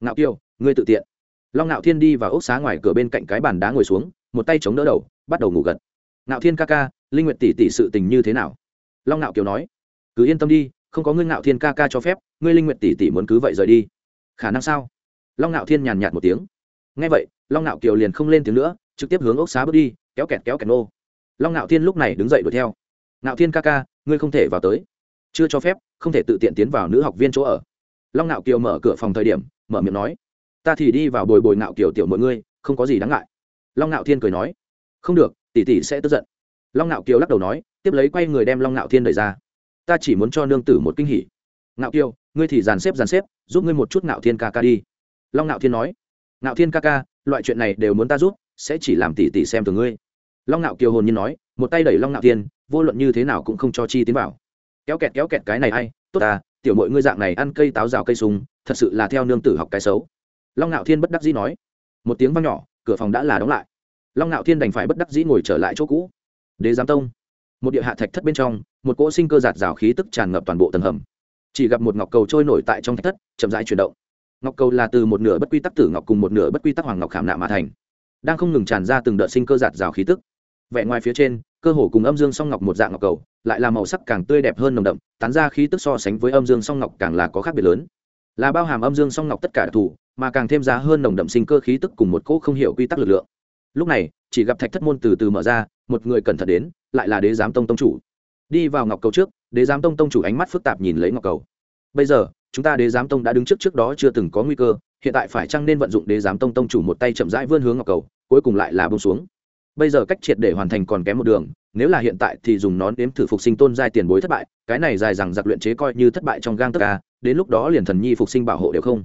Ngạo kiêu, ngươi tự tiện. Long ngạo thiên đi vào ốc xá ngoài cửa bên cạnh cái bàn đá ngồi xuống, một tay chống đỡ đầu, bắt đầu ngủ gật. Ngạo thiên ca ca, linh nguyện tỷ tỷ sự tình như thế nào? Long ngạo kiều nói, cứ yên tâm đi, không có ngươi ngạo thiên ca ca cho phép, ngươi linh nguyện tỷ tỷ muốn cứ vậy rời đi. Khả năng sao? Long ngạo thiên nhàn nhạt một tiếng ngay vậy, long nạo kiều liền không lên tiếng nữa, trực tiếp hướng ốc xá bước đi, kéo kẹt kéo kẹt nô. Long nạo thiên lúc này đứng dậy đuổi theo. Nạo thiên ca ca, ngươi không thể vào tới. Chưa cho phép, không thể tự tiện tiến vào nữ học viên chỗ ở. Long nạo kiều mở cửa phòng thời điểm, mở miệng nói, ta thì đi vào bồi bồi nạo kiều tiểu mọi ngươi, không có gì đáng ngại. Long nạo thiên cười nói, không được, tỷ tỷ sẽ tức giận. Long nạo kiều lắc đầu nói, tiếp lấy quay người đem long nạo thiên đẩy ra. Ta chỉ muốn cho nương tử một kinh hỉ. Nạo kiều, ngươi thì dàn xếp dàn xếp, giúp ngươi một chút nạo thiên ca ca đi. Long nạo thiên nói ngạo thiên ca ca, loại chuyện này đều muốn ta giúp, sẽ chỉ làm tỷ tỷ xem từ ngươi. Long ngạo kiều hồn nhiên nói, một tay đẩy long ngạo thiên, vô luận như thế nào cũng không cho chi tiến vào. Kéo kẹt kéo kẹt cái này hay tốt ta tiểu mội ngươi dạng này ăn cây táo rào cây súng thật sự là theo nương tử học cái xấu. Long ngạo thiên bất đắc dĩ nói. Một tiếng văng nhỏ, cửa phòng đã là đóng lại. Long ngạo thiên đành phải bất đắc dĩ ngồi trở lại chỗ cũ. Đế giám tông. Một địa hạ thạch thất bên trong, một cỗ sinh cơ giạt rào khí tức tràn ngập toàn bộ tầng hầm. Chỉ gặp một ngọc cầu trôi nổi tại trong thạch thất, chậm rãi chuyển động ngọc cầu là từ một nửa bất quy tắc tử ngọc cùng một nửa bất quy tắc hoàng ngọc khảm nạ mà thành, đang không ngừng tràn ra từng đợt sinh cơ giạt rào khí tức. Vẻ ngoài phía trên, cơ hồ cùng âm dương song ngọc một dạng ngọc cầu, lại là màu sắc càng tươi đẹp hơn nồng đậm, tán ra khí tức so sánh với âm dương song ngọc càng là có khác biệt lớn. Là bao hàm âm dương song ngọc tất cả đặc thù, mà càng thêm ra hơn nồng đậm sinh cơ khí tức cùng một cỗ không hiểu quy tắc lực lượng. Lúc này, chỉ gặp thạch thất môn từ từ mở ra, một người cẩn thận đến, lại là đế giám tông tông chủ. Đi vào ngọc cầu trước, đế giám tông tông chủ ánh mắt phức tạp nhìn lấy ngọc cầu. Bây giờ chúng ta đế giám tông đã đứng trước trước đó chưa từng có nguy cơ, hiện tại phải chăng nên vận dụng đế giám tông tông chủ một tay chậm rãi vươn hướng ngọc cầu, cuối cùng lại là bông xuống. Bây giờ cách triệt để hoàn thành còn kém một đường, nếu là hiện tại thì dùng nón đếm thử phục sinh tôn giai tiền bối thất bại, cái này dài rằng giặc luyện chế coi như thất bại trong gang tất ca đến lúc đó liền thần nhi phục sinh bảo hộ đều không.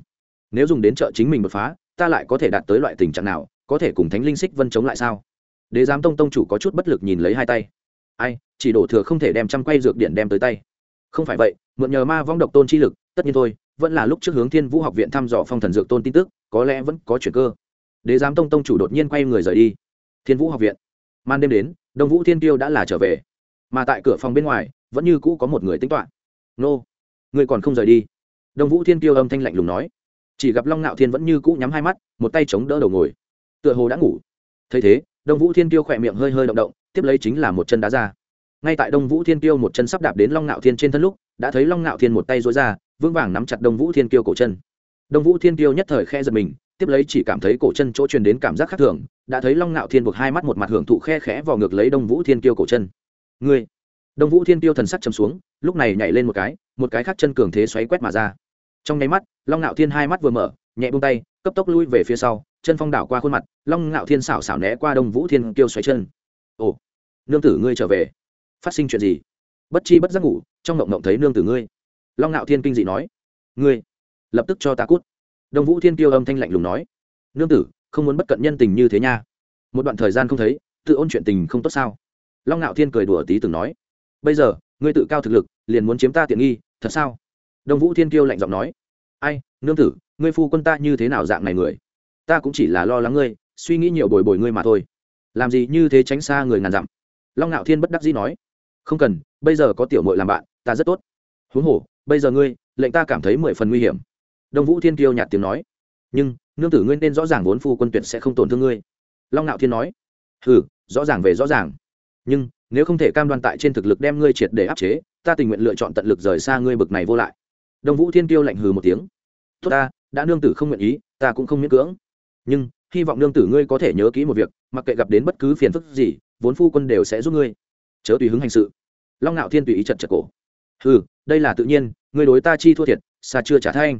Nếu dùng đến trợ chính mình đột phá, ta lại có thể đạt tới loại tình trạng nào, có thể cùng thánh linh xích vân chống lại sao? Đế giám tông tông chủ có chút bất lực nhìn lấy hai tay. Ai, chỉ đổ thừa không thể đem trăm quay dược điện đem tới tay. Không phải vậy, mượn nhờ ma vong độc tôn chi lực tất nhiên thôi, vẫn là lúc trước hướng thiên vũ học viện thăm dò phong thần dược tôn tin tức, có lẽ vẫn có chuyện cơ. Đế giám tông tông chủ đột nhiên quay người rời đi. Thiên vũ học viện. Man đêm đến, đông vũ thiên tiêu đã là trở về. Mà tại cửa phòng bên ngoài, vẫn như cũ có một người tính toán. Nô, người còn không rời đi. Đông vũ thiên tiêu âm thanh lạnh lùng nói. Chỉ gặp long ngạo thiên vẫn như cũ nhắm hai mắt, một tay chống đỡ đầu ngồi. Tựa hồ đã ngủ. Thấy thế, đông vũ thiên tiêu khỏe miệng hơi hơi động động, tiếp lấy chính là một chân đá ra. Ngay tại đông vũ thiên tiêu một chân sắp đạp đến long ngạo thiên trên thân lúc, đã thấy long ngạo thiên một tay dối ra vững vàng nắm chặt đông vũ thiên Kiêu cổ chân. Đông vũ thiên Kiêu nhất thời khe giật mình, tiếp lấy chỉ cảm thấy cổ chân chỗ truyền đến cảm giác khác thường, đã thấy long ngạo thiên buộc hai mắt một mặt hưởng thụ khe khẽ vào ngược lấy đông vũ thiên Kiêu cổ chân. Ngươi! Đông vũ thiên Kiêu thần sắc chầm xuống, lúc này nhảy lên một cái một cái khác chân cường thế xoáy quét mà ra. Trong nháy mắt, long ngạo thiên hai mắt vừa mở, nhẹ bông tay, cấp tốc lui về phía sau, chân phong đảo qua khuôn mặt, long ngạo thiên xảo xảo né qua đông vũ thiên Kiêu xoáy chân. Ồ, nương tử ngươi trở về. Phát sinh chuyện gì? Bất chi bất giác ngủ, trong ngộng ngộng thấy nương tử ngươi long ngạo thiên kinh dị nói, ngươi, lập tức cho ta cút. Đông vũ thiên tiêu âm thanh lạnh lùng nói, nương tử, không muốn bất cận nhân tình như thế nha. Một đoạn thời gian không thấy, tự ôn chuyện tình không tốt sao? Long ngạo thiên cười đùa tí từng nói, bây giờ, ngươi tự cao thực lực, liền muốn chiếm ta tiện nghi, thật sao? Đông vũ thiên kiêu lạnh giọng nói, ai, nương tử, ngươi phu quân ta như thế nào dạng này người? Ta cũng chỉ là lo lắng ngươi, suy nghĩ nhiều bồi bồi ngươi mà thôi. Làm gì như thế tránh xa người ngàn dặm? Long ngạo thiên bất đắc dĩ nói, không cần, bây giờ có tiểu mội làm bạn, ta rất tốt huống hồ, bây giờ ngươi, lệnh ta cảm thấy mười phần nguy hiểm. Đông vũ thiên kiêu nhạt tiếng nói. Nhưng, nương tử ngươi nên rõ ràng vốn phu quân tuyệt sẽ không tổn thương ngươi. Long ngạo thiên nói. Ừ rõ ràng về rõ ràng. Nhưng, nếu không thể cam đoan tại trên thực lực đem ngươi triệt để áp chế, ta tình nguyện lựa chọn tận lực rời xa ngươi bực này vô lại. Đông vũ thiên kiêu lạnh hừ một tiếng. Tốt ta, đã nương tử không nguyện ý, ta cũng không miễn cưỡng. Nhưng, hy vọng nương tử ngươi có thể nhớ kỹ một việc, mặc kệ gặp đến bất cứ phiền phức gì, vốn phu quân đều sẽ giúp ngươi. Chớ tùy hứng hành sự. Long ngạo thiên tùy ý chật chật cổ. Ừ đây là tự nhiên, ngươi đối ta chi thua thiệt, xa chưa trả thay anh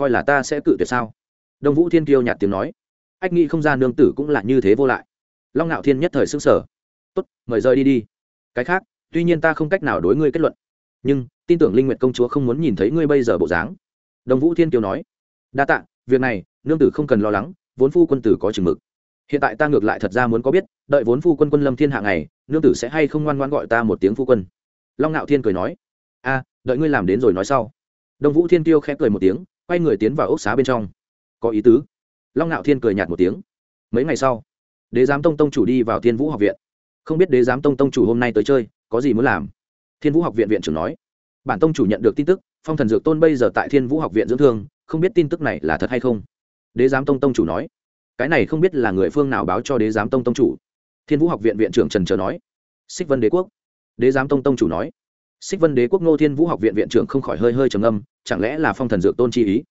coi là ta sẽ cự tuyệt sao? Đông vũ thiên kiêu nhạt tiếng nói. Ách nghĩ không ra nương tử cũng là như thế vô lại. Long ngạo thiên nhất thời xứng sở tốt, mời rời đi đi. Cái khác, tuy nhiên ta không cách nào đối ngươi kết luận, nhưng tin tưởng linh nguyệt công chúa không muốn nhìn thấy ngươi bây giờ bộ dáng. Đông vũ thiên kiêu nói. Đa tạ, việc này, nương tử không cần lo lắng, vốn phu quân tử có chừng mực. Hiện tại ta ngược lại thật ra muốn có biết, đợi vốn phu quân quân lâm thiên hạ ngày, nương tử sẽ hay không ngoan ngoan gọi ta một tiếng phu quân. Long ngạo thiên cười nói a, đợi ngươi làm đến rồi nói sau. Đông vũ thiên tiêu khẽ cười một tiếng, quay người tiến vào ốc xá bên trong. Có ý tứ. Long ngạo thiên cười nhạt một tiếng. Mấy ngày sau, đế giám tông tông chủ đi vào thiên vũ học viện. Không biết đế giám tông tông chủ hôm nay tới chơi, có gì muốn làm? Thiên vũ học viện viện trưởng nói. Bản tông chủ nhận được tin tức, phong thần dược tôn bây giờ tại thiên vũ học viện dưỡng thương, không biết tin tức này là thật hay không? Đế giám tông tông chủ nói. Cái này không biết là người phương nào báo cho đế giám tông tông chủ. Thiên vũ học viện viện trưởng trần trờ nói. Xích vân đế quốc. Đế giám tông tông chủ nói xích vân đế quốc ngô thiên vũ học viện viện trưởng không khỏi hơi hơi trầm âm chẳng lẽ là phong thần dược tôn chi ý?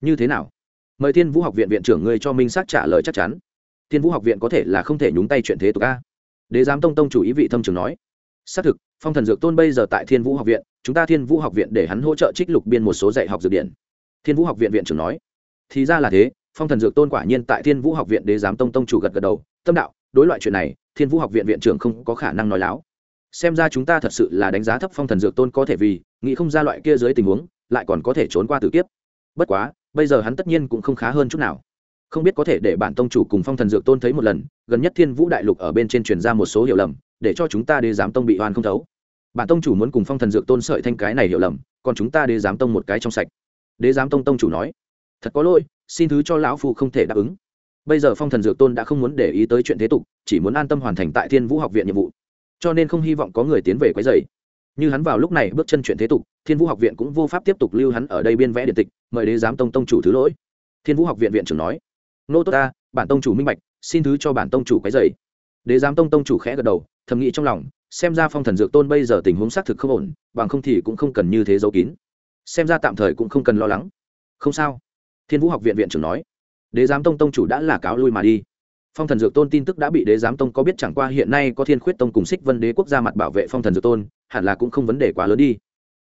Như thế nào? Mời thiên vũ học viện viện trưởng ngươi cho minh xác trả lời chắc chắn. Thiên vũ học viện có thể là không thể nhúng tay chuyện thế tục a. Đế giám tông tông chủ ý vị thâm trường nói. Xác thực, phong thần dược tôn bây giờ tại thiên vũ học viện, chúng ta thiên vũ học viện để hắn hỗ trợ trích lục biên một số dạy học dược điển thiên vũ học viện viện trưởng nói. Thì ra là thế, phong thần dược tôn quả nhiên tại thiên vũ học viện đế giám tông tông chủ gật gật đầu, tâm đạo, đối loại chuyện này, thiên vũ học viện viện trưởng không có khả năng nói láo xem ra chúng ta thật sự là đánh giá thấp phong thần dược tôn có thể vì, nghĩ không ra loại kia dưới tình huống, lại còn có thể trốn qua tử kiếp. Bất quá, bây giờ hắn tất nhiên cũng không khá hơn chút nào. Không biết có thể để bản tông chủ cùng phong thần dược tôn thấy một lần, gần nhất thiên vũ đại lục ở bên trên truyền ra một số hiểu lầm, để cho chúng ta đế giám tông bị oan không thấu. Bản tông chủ muốn cùng phong thần dược tôn sợi thanh cái này hiểu lầm, còn chúng ta đế giám tông một cái trong sạch. Đế giám tông tông chủ nói, thật có lỗi, xin thứ cho lão phu không thể đáp ứng. Bây giờ phong thần dược tôn đã không muốn để ý tới chuyện thế tục, chỉ muốn an tâm hoàn thành tại thiên vũ học viện nhiệm vụ cho nên không hy vọng có người tiến về quấy dày như hắn vào lúc này bước chân chuyện thế tục, thiên vũ học viện cũng vô pháp tiếp tục lưu hắn ở đây biên vẽ điện tịch, mời đế giám tông tông chủ thứ lỗi. Thiên vũ học viện viện trưởng nói, nô tốt ta, bản tông chủ minh bạch, xin thứ cho bản tông chủ quấy dày đế giám tông tông chủ khẽ gật đầu, thầm nghĩ trong lòng, xem ra phong thần dược tôn bây giờ tình huống xác thực không ổn, bằng không thì cũng không cần như thế giấu kín. Xem ra tạm thời cũng không cần lo lắng. Không sao. Thiên vũ học viện viện trưởng nói. Đế giám tông tông chủ đã là cáo lui mà đi phong thần dược tôn tin tức đã bị đế giám tông có biết chẳng qua hiện nay có thiên khuyết tông cùng xích vân đế quốc gia mặt bảo vệ phong thần dược tôn, hẳn là cũng không vấn đề quá lớn đi.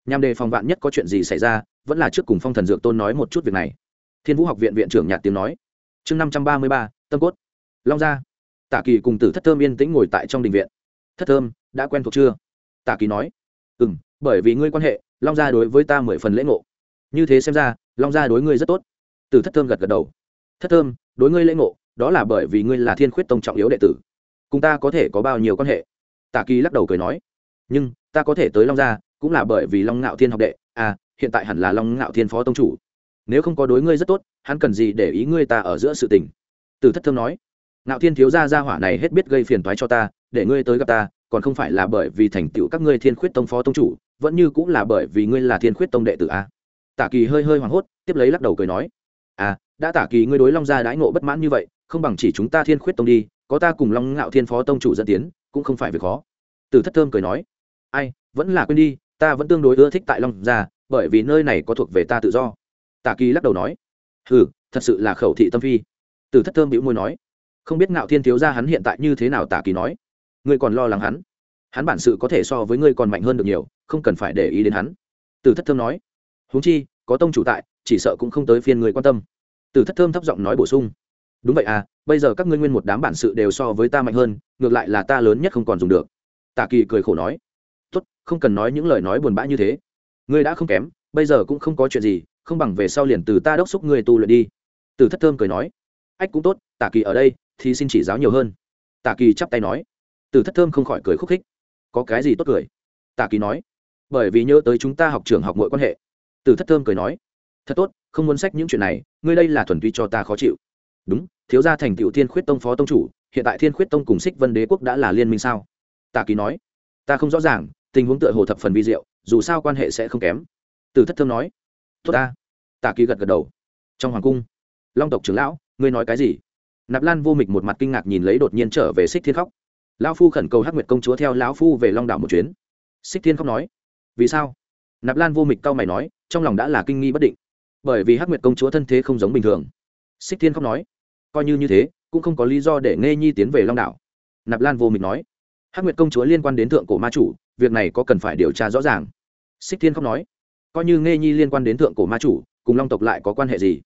Nhằm đề phòng vạn nhất có chuyện gì xảy ra, vẫn là trước cùng phong thần dược tôn nói một chút việc này. Thiên vũ học viện viện trưởng nhạt tiếng nói. Chương năm trăm ba mươi ba, tâm cốt. Long gia. Tả kỳ cùng tử thất thơm yên tĩnh ngồi tại trong đình viện. Thất thơm, đã quen thuộc chưa? Tả kỳ nói. Ừ m bởi vì ngươi quan hệ, long gia đối với ta mười phần lễ ngộ. Như thế xem ra, long gia đối ngươi rất tốt. Tử thất thơm gật gật đầu. Thất thơm, đối ngươi lễ ngộ đó là bởi vì ngươi là thiên khuyết tông trọng yếu đệ tử. Cùng ta có thể có bao nhiêu quan hệ? Tả kỳ lắc đầu cười nói. Nhưng, ta có thể tới long gia, cũng là bởi vì long ngạo thiên học đệ. À hiện tại hẳn là long ngạo thiên phó tông chủ. Nếu không có đối ngươi rất tốt, hắn cần gì để ý ngươi ta ở giữa sự tình? Từ thất thơm nói. Ngạo thiên thiếu gia gia hỏa này hết biết gây phiền toái cho ta, để ngươi tới gặp ta, còn không phải là bởi vì thành tựu các ngươi thiên khuyết tông phó tông chủ, vẫn như cũng là bởi vì ngươi là thiên khuyết tông đệ tử a à. tả kỳ hơi hơi hoảng hốt, tiếp lấy lắc đầu cười nói. À đã tả kỳ ngươi đối long gia đãi ngộ bất mãn như vậy không bằng chỉ chúng ta thiên khuyết tông đi, có ta cùng long ngạo thiên phó tông chủ dẫn tiến, cũng không phải việc khó. Từ thất thơm cười nói, ai, vẫn là quên đi, ta vẫn tương đối ưa thích tại long gia, bởi vì nơi này có thuộc về ta tự do. Tả kỳ lắc đầu nói ừ thật sự là khẩu thị tâm phi. Từ thất thơm bĩu môi nói, không biết ngạo thiên thiếu gia hắn hiện tại như thế nào? Tả kỳ nói, ngươi còn lo lắng hắn. Hắn bản sự có thể so với ngươi còn mạnh hơn được nhiều, không cần phải để ý đến hắn. Từ thất thơm nói, huống chi, có tông chủ tại, chỉ sợ cũng không tới phiên người quan tâm. Từ thất thơm thấp giọng nói bổ sung đúng vậy à bây giờ các ngươi nguyên một đám bản sự đều so với ta mạnh hơn, ngược lại là ta lớn nhất không còn dùng được. Tạ kỳ cười khổ nói. Tốt, không cần nói những lời nói buồn bã như thế. Ngươi đã không kém, bây giờ cũng không có chuyện gì, không bằng về sau liền từ ta đốc xúc ngươi tu luyện đi. Từ thất thơm cười nói. Ách cũng tốt, tạ kỳ ở đây, thì xin chỉ giáo nhiều hơn. Tạ kỳ chắp tay nói. Từ thất thơm không khỏi cười khúc khích. Có cái gì tốt cười? Tạ kỳ nói. Bởi vì nhớ tới chúng ta học trường học mọi quan hệ. Từ thất thơm cười nói. Thật tốt, không muốn sách những chuyện này, ngươi đây là thuần túy cho ta khó chịu đúng, thiếu gia thành tựu thiên khuyết tông phó tông chủ, hiện tại thiên khuyết tông cùng xích vân đế quốc đã là liên minh sao? Tạ kỳ nói. Ta không rõ ràng, tình huống tựa hồ thập phần vi diệu, dù sao quan hệ sẽ không kém. Từ thất thơm nói. Tốt ta. Tạ kỳ gật gật đầu. Trong hoàng cung, long tộc trưởng lão, ngươi nói cái gì? Nạp lan vô mịch một mặt kinh ngạc nhìn lấy đột nhiên trở về xích thiên khóc. Lão phu khẩn cầu hắc nguyệt công chúa theo lão phu về long đảo một chuyến. Xích thiên khóc nói. Vì sao? Nạp lan vô mịch cau mày nói, trong lòng đã là kinh nghi bất định. Bởi vì hắc nguyệt công chúa thân thế không giống bình thường. Xích thiên khóc nói coi như như thế, cũng không có lý do để nghe nhi tiến về long đảo. Nạp lan vô mịch nói, hắc nguyệt công chúa liên quan đến thượng cổ ma chủ, việc này có cần phải điều tra rõ ràng. Xích thiên khóc nói, coi như nghe nhi liên quan đến thượng cổ ma chủ, cùng long tộc lại có quan hệ gì?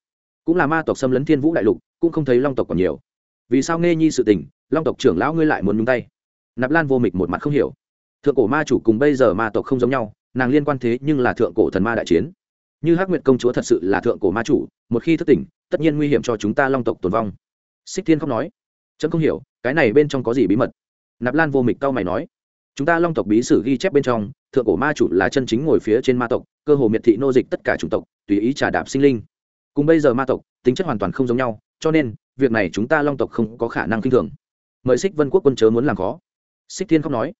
Cũng là ma tộc xâm lấn thiên vũ đại lục, cũng không thấy long tộc còn nhiều. Vì sao nghe nhi sự tình, long tộc trưởng lão ngươi lại muốn nhúng tay? Nạp lan vô mịch một mặt không hiểu. Thượng cổ ma chủ cùng bây giờ ma tộc không giống nhau, nàng liên quan thế nhưng là thượng cổ thần ma đại chiến như hắc nguyệt công chúa thật sự là thượng cổ ma chủ, một khi thất tỉnh, tất nhiên nguy hiểm cho chúng ta long tộc tồn vong. Xích thiên không nói trẫm không hiểu, cái này bên trong có gì bí mật? Nạp lan vô mịch cau mày nói, chúng ta long tộc bí sử ghi chép bên trong, thượng cổ ma chủ là chân chính ngồi phía trên ma tộc, cơ hồ miệt thị nô dịch tất cả chủng tộc, tùy ý trà đạp sinh linh. Cùng bây giờ ma tộc, tính chất hoàn toàn không giống nhau, cho nên, việc này chúng ta long tộc không có khả năng k i n h thường. Mời xích vân quốc quân chớ muốn làm khó. Xích thiên không nói,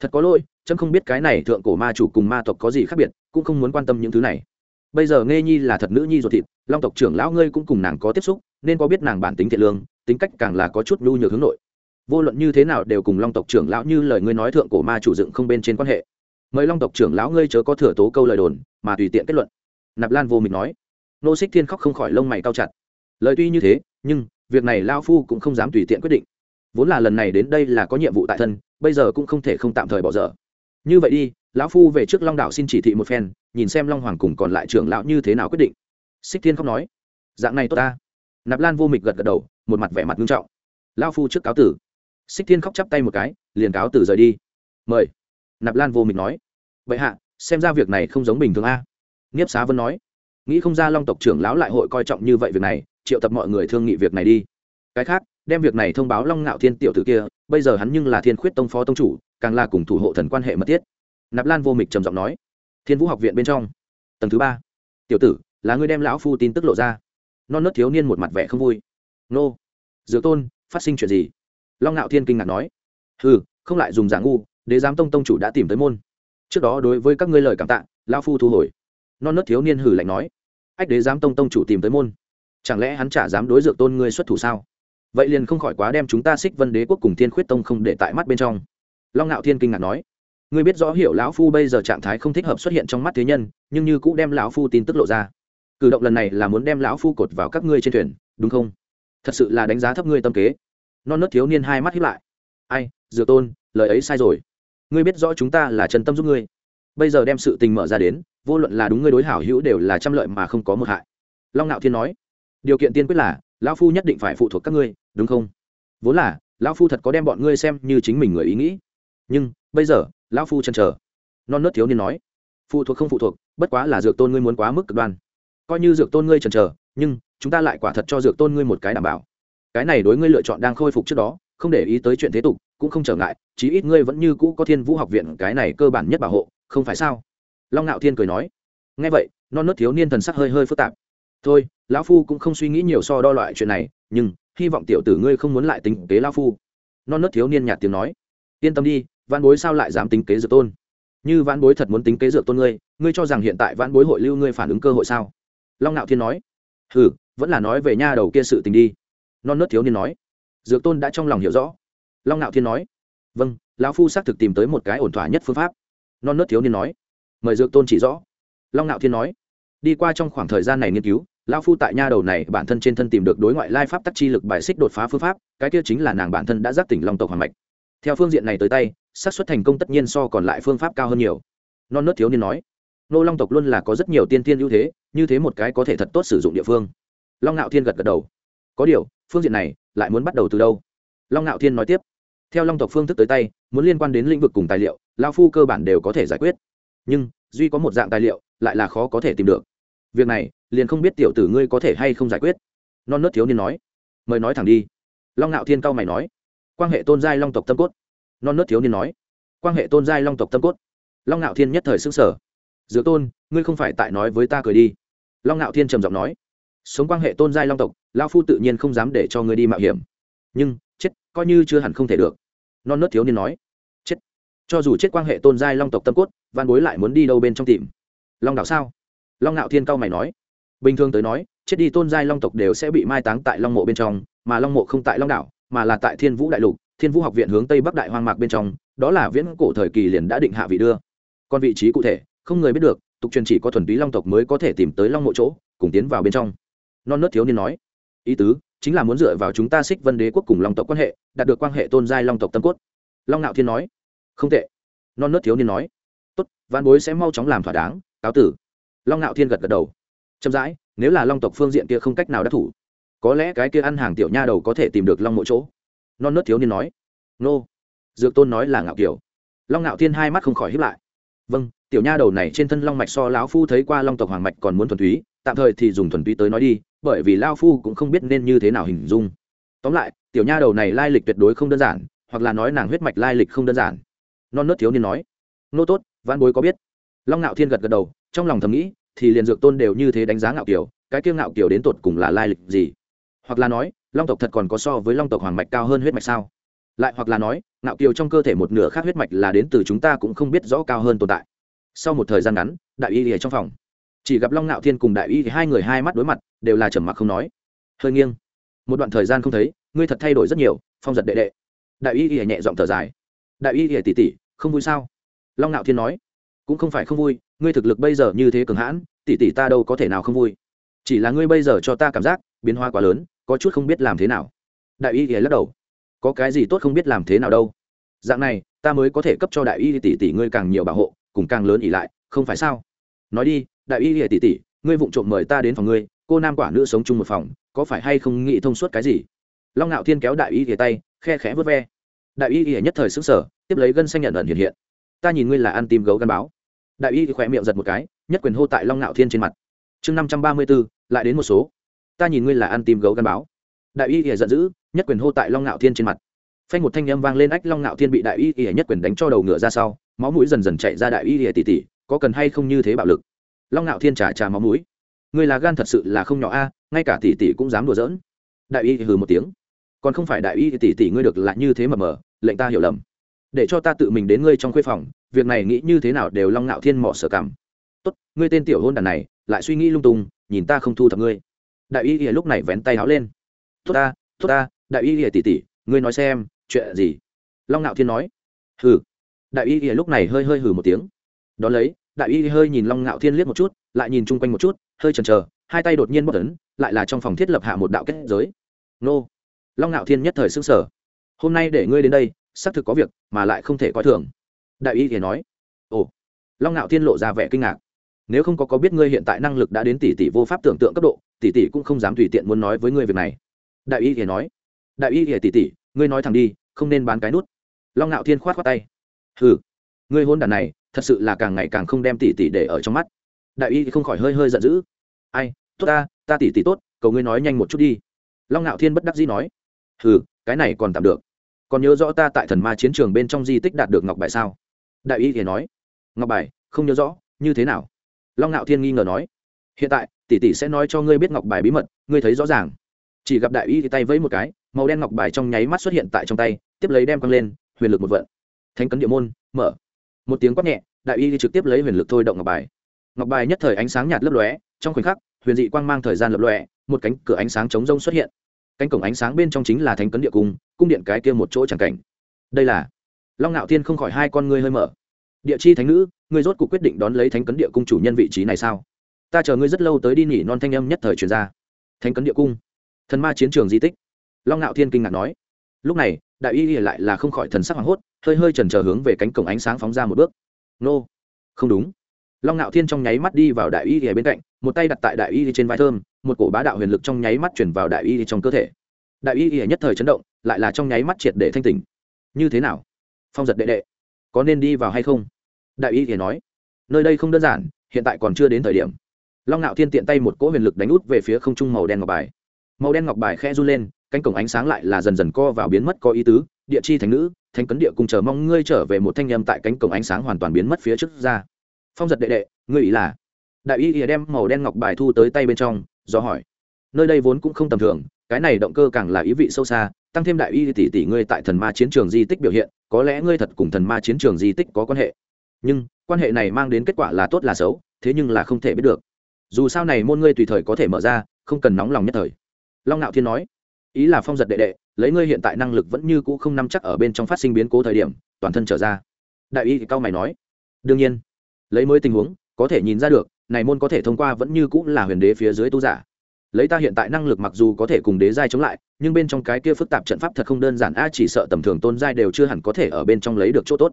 thật có lỗi trâm không biết cái này thượng cổ ma chủ cùng ma tộc có gì khác biệt, cũng không muốn quan tâm những thứ này bây giờ nghe nhi là thật nữ nhi ruột thịt, long tộc trưởng lão ngươi cũng cùng nàng có tiếp xúc, nên có biết nàng bản tính thiện lương, tính cách càng là có chút nhu nhược hướng nội. Vô luận như thế nào đều cùng long tộc trưởng lão như lời ngươi nói thượng cổ ma chủ dựng không bên trên quan hệ. Mời long tộc trưởng lão ngươi chớ có thừa tố câu lời đồn, mà tùy tiện kết luận. Nạp lan vô mình nói. Nô xích thiên khóc không khỏi lông mày cao chặt. Lời tuy như thế, nhưng việc này lao phu cũng không dám tùy tiện quyết định. Vốn là lần này đến đây là có nhiệm vụ tại thân, bây giờ cũng không thể không tạm thời bỏ dở. Như vậy đi lão phu về trước long đạo xin chỉ thị một phen, nhìn xem long hoàng cùng còn lại trưởng lão như thế nào quyết định. Xích thiên khóc nói, dạng này tốt ta. Nạp lan vô mịch gật gật đầu, một mặt vẻ mặt nghiêm trọng. Lão phu trước cáo tử. Xích thiên khóc chắp tay một cái, liền cáo tử rời đi. Mời. Nạp lan vô mịch nói vậy hạ, xem ra việc này không giống bình thường a. Nghiếp xá vân nói, nghĩ không ra long tộc trưởng lão lại hội coi trọng như vậy việc này, triệu tập mọi người thương nghị việc này đi. Cái khác, đem việc này thông báo long ngạo thiên tiểu tử kia, bây giờ hắn nhưng là thiên khuyết tông phó tông chủ, càng là cùng thủ hộ thần quan hệ mật thiết nạp lan vô mịch trầm giọng nói. Thiên vũ học viện bên trong. Tầng thứ ba. Tiểu tử là ngươi đem lão phu tin tức lộ ra. Non nớt thiếu niên một mặt vẻ không vui. Nô. Dược tôn phát sinh chuyện gì? Long ngạo thiên kinh ngạc nói. Hừ, không lại dùng giả ngu đế giám tông tông chủ đã tìm tới môn. Trước đó đối với các ngươi lời cảm tạ lão phu thu hồi. Non nớt thiếu niên hử lạnh nói. Ách đế giám tông tông chủ tìm tới môn. Chẳng lẽ hắn chả dám đối dược tôn ngươi xuất thủ sao? Vậy liền không khỏi quá đem chúng ta xích vân đế quốc cùng thiên khuyết tông không để tại mắt bên trong. Long ngạo thiên kinh ngạc nói ngươi biết rõ hiểu lão phu bây giờ trạng thái không thích hợp xuất hiện trong mắt thế nhân, nhưng như cũng đem lão phu tin tức lộ ra. Cử động lần này là muốn đem lão phu cột vào các ngươi trên thuyền, đúng không? Thật sự là đánh giá thấp ngươi tâm kế. Non nớt thiếu niên hai mắt hiếp lại. Ai dựa tôn, lời ấy sai rồi. Ngươi biết rõ chúng ta là chân tâm giúp ngươi. Bây giờ đem sự tình mở ra đến, vô luận là đúng ngươi đối hảo hữu đều là trăm lợi mà không có một hại. Long nạo thiên nói, điều kiện tiên quyết là, lão phu nhất định phải phụ thuộc các ngươi, đúng không? Vốn là, lão phu thật có đem bọn ngươi xem như chính mình người ý nghĩ. Nhưng, bây giờ lão phu chân chờ. Non nớt thiếu niên nói, phụ thuộc không phụ thuộc, bất quá là dược tôn ngươi muốn quá mức cực đoan. Coi như dược tôn ngươi chần chờ, nhưng chúng ta lại quả thật cho dược tôn ngươi một cái đảm bảo. Cái này đối ngươi lựa chọn đang khôi phục trước đó, không để ý tới chuyện thế tục, cũng không trở ngại, chí ít ngươi vẫn như cũ có thiên vũ học viện cái này cơ bản nhất bảo hộ, không phải sao? Long ngạo thiên cười nói. Ngay vậy, non nớt thiếu niên thần sắc hơi hơi phức tạp. Thôi, lão phu cũng không suy nghĩ nhiều so đo loại chuyện này, nhưng hy vọng tiểu tử ngươi không muốn lại tính kế lão phu. Non nớt thiếu niên nhạt tiếng nói. Yên tâm đi văn bối sao lại dám tính kế dược tôn? Như văn bối thật muốn tính kế dược tôn ngươi ngươi cho rằng hiện tại văn bối hội lưu ngươi phản ứng cơ hội sao? Long ngạo thiên nói. Hừ, vẫn là nói về nha đầu kia sự tình đi. Non nớt thiếu niên nói. Dược tôn đã trong lòng hiểu rõ. Long ngạo thiên nói. Vâng lão phu xác thực tìm tới một cái ổn thỏa nhất phương pháp. Non nớt thiếu niên nói. Mời dược tôn chỉ rõ. Long ngạo thiên nói. Đi qua trong khoảng thời gian này nghiên cứu, lão phu tại nha đầu này bản thân trên thân tìm được đối ngoại lai pháp tắc chi lực bài xích đột phá phương pháp, cái kia chính là nàng bản thân đã giác tỉnh long tộc hoàng mạch. Theo phương diện này tới tay xác suất thành công tất nhiên so còn lại phương pháp cao hơn nhiều. Non nớt thiếu niên nói, nô long tộc luôn là có rất nhiều tiên tiên ưu thế, như thế một cái có thể thật tốt sử dụng địa phương. Long ngạo thiên gật gật đầu, có điều, phương diện này lại muốn bắt đầu từ đâu? Long ngạo thiên nói tiếp, theo long tộc phương thức tới tay, muốn liên quan đến lĩnh vực cùng tài liệu lao phu cơ bản đều có thể giải quyết. Nhưng, duy có một dạng tài liệu, lại là khó có thể tìm được. Việc này, liền không biết tiểu tử ngươi có thể hay không giải quyết. Non nớt thiếu niên nói, mời nói thẳng đi. Long ngạo thiên cao mày nói quan hệ tôn giai long tộc tâm cốt non nớt thiếu niên nói, quan hệ tôn giai long tộc tâm cốt. Long ngạo thiên nhất thời xứng sở dược tôn, ngươi không phải tại nói với ta cười đi. Long ngạo thiên trầm giọng nói, sống quan hệ tôn giai long tộc lao phu tự nhiên không dám để cho ngươi đi mạo hiểm. Nhưng, chết, coi như chưa hẳn không thể được. Non nớt thiếu niên nói, chết. Cho dù chết quan hệ tôn giai long tộc tâm cốt, văn bối lại muốn đi đâu bên trong tìm? Long đảo sao? Long ngạo thiên cao mày nói, bình thường tới nói, chết đi tôn giai long tộc đều sẽ bị mai táng tại long mộ bên trong, mà long mộ không tại long đảo, mà là tại thiên vũ đại lục thiên vũ học viện hướng tây bắc đại hoang mạc bên trong, đó là viễn cổ thời kỳ liền đã định hạ vị đưa. Còn vị trí cụ thể, không người biết được, tục truyền chỉ có thuần túy long tộc mới có thể tìm tới long mộ chỗ, cùng tiến vào bên trong. Non nớt thiếu niên nói, ý tứ, chính là muốn dựa vào chúng ta xích vân đế quốc cùng long tộc quan hệ, đạt được quan hệ tôn giai long tộc tâm cốt. Long nạo thiên nói, không tệ. Non nớt thiếu niên nói, tốt văn bối sẽ mau chóng làm thỏa đáng, cáo tử. Long nạo thiên gật gật đầu, chậm rãi, nếu là long tộc phương diện kia không cách nào đắc thủ, có lẽ cái kia ăn hàng tiểu nha đầu có thể tìm được long mộ chỗ non nớt thiếu niên nói, nô. Dược tôn nói là ngạo kiểu long ngạo thiên hai mắt không khỏi hiếp lại. Vâng tiểu nha đầu này trên thân long mạch so lão phu thấy qua long tộc hoàng mạch còn muốn thuần túy, tạm thời thì dùng thuần túy tới nói đi, bởi vì lao phu cũng không biết nên như thế nào hình dung. Tóm lại, tiểu nha đầu này lai lịch tuyệt đối không đơn giản, hoặc là nói nàng huyết mạch lai lịch không đơn giản. Non nớt thiếu niên nói, nô tốt văn bối có biết. Long ngạo thiên gật gật đầu, trong lòng thầm nghĩ, thì liền dược tôn đều như thế đánh giá ngạo kiều, cái kiêu ngạo kiều đến tột cùng là lai lịch gì? Hoặc là nói, long tộc thật còn có so với long tộc hoàng mạch cao hơn huyết mạch sao? Lại hoặc là nói, ngạo kiều trong cơ thể một nửa khác huyết mạch là đến từ chúng ta cũng không biết rõ cao hơn tồn tại. Sau một thời gian ngắn, đại y ở trong phòng, chỉ gặp long ngạo thiên cùng đại y thì hai người hai mắt đối mặt, đều là trầm mặc không nói. Hơi nghiêng. Một đoạn thời gian không thấy, ngươi thật thay đổi rất nhiều, phong giật đệ đệ. Đại y thì nhẹ giọng thở dài. Đại y thì tỉ tỉ không vui sao? Long ngạo thiên nói. Cũng không phải không vui, ngươi thực lực bây giờ như thế cường hãn tỉ tỉ ta đâu có thể nào không vui. Chỉ là ngươi bây giờ cho ta cảm giác, biến hóa quá lớn có chút không biết làm thế nào. Đại y ỉa lắc đầu. Có cái gì tốt không biết làm thế nào đâu. Dạng này, ta mới có thể cấp cho đại y tỷ tỷ ngươi càng nhiều bảo hộ, cùng càng lớn ỉ lại, không phải sao? Nói đi, đại y tỷ tỷ, ngươi vụng trộm mời ta đến phòng ngươi, cô nam quả nữ sống chung một phòng, có phải hay không nghĩ thông suốt cái gì? Long ngạo thiên kéo đại y tay, khe khẽ vớt ve. Đại y nhất thời xứng sở tiếp lấy gân xanh nhận ẩn hiện hiện. Ta nhìn ngươi là ăn tim gấu gắn báo. Đại y khỏe miệng giật một cái, nhất quyền hô tại long ngạo thiên trên mặt. Chương năm trăm ba mươi b ố lại đến một số ta nhìn ngươi là ăn tim gấu gắn báo. Đại y ỉa giận dữ, nhất quyền hô tại long ngạo thiên trên mặt. Phanh một thanh âm vang lên ách long ngạo thiên bị đại y ỉa nhất quyền đánh cho đầu ngựa ra sau, máu mũi dần dần chạy ra đại y ỉa tỉ tỉ, có cần hay không như thế bạo lực. Long ngạo thiên trả trà máu mũi. Ngươi là gan thật sự là không nhỏ a, ngay cả tỉ tỉ cũng dám đùa giỡn. Đại y hừ một tiếng. Còn không phải đại y tỉ tỉ ngươi được là như thế mà mờ lệnh ta hiểu lầm. Để cho ta tự mình đến ngươi trong khuê phòng, việc này nghĩ như thế nào đều long ngạo thiên mỏ sở cảm. Tốt, ngươi tên tiểu hôn đàn này, lại suy nghĩ lung tung, nhìn ta không thu thập ngươi đại y ỉa lúc này vén tay áo lên. Tốt ta tốt ta, đại y ỉa tỷ tỷ, ngươi nói xem, chuyện gì? Long ngạo thiên nói. Hừ. Đại y ỉa lúc này hơi hơi hừ một tiếng. Đón lấy, đại y hơi nhìn long ngạo thiên liếc một chút, lại nhìn chung quanh một chút, hơi chần chờ, hai tay đột nhiên bất ấn, lại là trong phòng thiết lập hạ một đạo kết giới. Nô. Long ngạo thiên nhất thời xưng sở hôm nay để ngươi đến đây, xác thực có việc, mà lại không thể coi thường. Đại y thì nói. Ồ. Long ngạo thiên lộ ra vẻ kinh ngạc. Nếu không có có biết ngươi hiện tại năng lực đã đến tỷ tỷ vô pháp tưởng tượng cấp độ tỷ tỷ cũng không dám tùy tiện muốn nói với ngươi việc này. Đại y thì nói, đại y thì tỷ tỷ, ngươi nói thẳng đi, không nên bán cái nút. Long ngạo thiên khoát khoát tay. Hừ, ngươi hôn đàn này, thật sự là càng ngày càng không đem tỷ tỷ để ở trong mắt. Đại y thì không khỏi hơi hơi giận dữ. Ai, tốt ta ta tỷ tỷ tốt, cầu ngươi nói nhanh một chút đi. Long ngạo thiên bất đắc dĩ nói, hừ, cái này còn tạm được. Còn nhớ rõ ta tại thần ma chiến trường bên trong di tích đạt được ngọc bài sao? Đại y thì nói, ngọc bài, không nhớ rõ, như thế nào? Long ngạo thiên nghi ngờ nói, hiện tại tỷ tỷ sẽ nói cho ngươi biết ngọc bài bí mật, ngươi thấy rõ ràng. Chỉ gặp đại y thì tay vẫy một cái, màu đen ngọc bài trong nháy mắt xuất hiện tại trong tay, tiếp lấy đem quăng lên, huyền lực một vận. Thánh cấn địa môn, mở. Một tiếng quát nhẹ, đại y thì trực tiếp lấy huyền lực thôi động ngọc bài. Ngọc bài nhất thời ánh sáng nhạt lấp lóe, trong khoảnh khắc, huyền dị quang mang thời gian lập lòe, một cánh cửa ánh sáng chống rông xuất hiện. Cánh cổng ánh sáng bên trong chính là thánh cấn địa cung cung điện cái kia một chỗ chẳng cảnh. Đây là long ngạo thiên không khỏi hai con ngươi hơi mở. Địa chi thánh nữ, ngươi rốt cuộc quyết định đón lấy thánh cấn địa cung chủ nhân vị trí này sao? Ta chờ ngươi rất lâu tới đi nghỉ non thanh âm nhất thời truyền ra. Thánh cấn địa cung. Thần ma chiến trường di tích. Long ngạo thiên kinh ngạc nói. Lúc này, đại y lại là không khỏi thần sắc hoảng hốt, hơi hơi trần chờ hướng về cánh cổng ánh sáng phóng ra một bước. Nô. Không đúng. Long ngạo thiên trong nháy mắt đi vào đại y bên cạnh, một tay đặt tại đại y trên vai thơm, một cổ bá đạo huyền lực trong nháy mắt chuyển vào đại y trong cơ thể. Đại y nhất thời chấn động, lại là trong nháy mắt triệt để thanh tỉnh. Như thế nào? Phong giật đệ đệ, có nên đi vào hay không? Đại y nói. Nơi đây không đơn giản, hiện tại còn chưa đến thời điểm long ngạo thiên tiện tay một cỗ huyền lực đánh út về phía không trung màu đen ngọc bài. Màu đen ngọc bài khẽ run lên, cánh cổng ánh sáng lại là dần dần co vào biến mất có ý tứ, địa chi thành nữ thanh cấn địa cùng chờ mong ngươi trở về một thanh â tại cánh cổng ánh sáng hoàn toàn biến mất phía trước ra. Phong giật đệ đệ, ngươi ý là? Đại y ỉa đem màu đen ngọc bài thu tới tay bên trong, do hỏi. Nơi đây vốn cũng không tầm thường, cái này động cơ càng là ý vị sâu xa, tăng thêm đại y tỷ tỷ ngươi tại thần ma chiến trường di tích biểu hiện, có lẽ ngươi thật cùng thần ma chiến trường di tích có quan hệ. Nhưng, quan hệ này mang đến kết quả là tốt là xấu, thế nhưng là không thể biết được dù sao này môn ngươi tùy thời có thể mở ra, không cần nóng lòng nhất thời. Long ngạo thiên nói, ý là phong giật đệ đệ, lấy ngươi hiện tại năng lực vẫn như cũ không nắm chắc ở bên trong phát sinh biến cố thời điểm, toàn thân trở ra. Đại y thì cao mày nói, đương nhiên, lấy mới tình huống, có thể nhìn ra được, này môn có thể thông qua vẫn như cũ là huyền đế phía dưới tu giả. Lấy ta hiện tại năng lực mặc dù có thể cùng đế giai chống lại, nhưng bên trong cái kia phức tạp trận pháp thật không đơn giản, a, chỉ sợ tầm thường tôn giai đều chưa hẳn có thể ở bên trong lấy được chỗ tốt.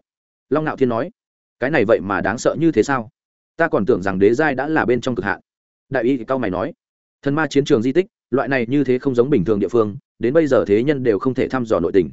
Long ngạo thiên nói, cái này vậy mà đáng sợ như thế sao? Ta còn tưởng rằng đế giai đã là bên trong cực hạn. Đại y cao mày nói, thần ma chiến trường di tích, loại này như thế không giống bình thường địa phương, đến bây giờ thế nhân đều không thể thăm dò nội tình.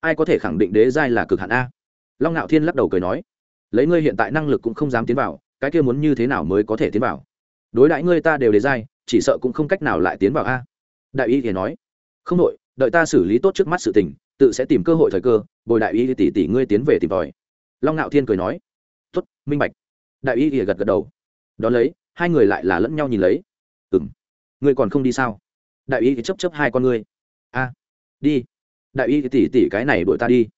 Ai có thể khẳng định đế giai là cực hạn a? Long ngạo thiên lắc đầu cười nói, lấy ngươi hiện tại năng lực cũng không dám tiến vào, cái kia muốn như thế nào mới có thể tiến vào? Đối đãi ngươi ta đều đế giai, chỉ sợ cũng không cách nào lại tiến vào a. Đại y thì nói, không đội đợi ta xử lý tốt trước mắt sự tình, tự sẽ tìm cơ hội thời cơ, bồi đại y tỷ tỷ ngươi tiến về tìm tòi. Long ngạo thiên cười nói tuất minh bạch đại y ỉa gật gật đầu. Đón lấy, hai người lại là lẫn nhau nhìn lấy. Ừ m ngươi còn không đi sao? Đại y chấp chấp hai con ngươi. A, đi. Đại y tỉ tỉ cái này đuổi ta đi.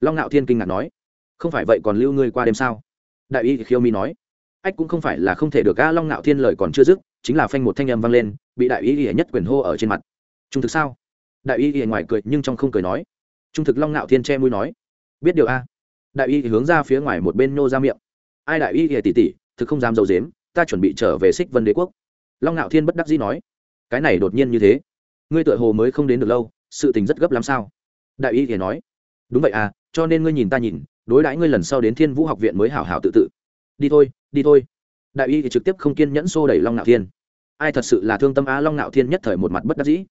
Long ngạo thiên kinh ngạc nói. Không phải vậy còn lưu ngươi qua đêm sao? Đại y khiêu mi nói. Ách cũng không phải là không thể được, a, long ngạo thiên lời còn chưa dứt, chính là phanh một thanh âm vang lên, bị đại y ỉa nhất quyền hô ở trên mặt. Trung thực sao? Đại y ỉa ngoài cười nhưng trong không cười nói. Trung thực long ngạo thiên che mũi nói. Biết điều a. Đại y hướng ra phía ngoài một bên nô ra miệng ai đại y y tỷ tỷ, thực không dám dầu dếm ta chuẩn bị trở về xích vân đế quốc. Long ngạo thiên bất đắc dĩ nói cái này đột nhiên như thế ngươi tựa hồ mới không đến được lâu sự tình rất gấp lắm sao? Đại y thì nói đúng vậy à cho nên ngươi nhìn ta nhìn đối đãi ngươi lần sau đến thiên vũ học viện mới hảo hảo tự tự. Đi thôi đi thôi. Đại y thì trực tiếp không kiên nhẫn xô đẩy long ngạo thiên. Ai thật sự là thương tâm á long ngạo thiên nhất thời một mặt bất đắc dĩ.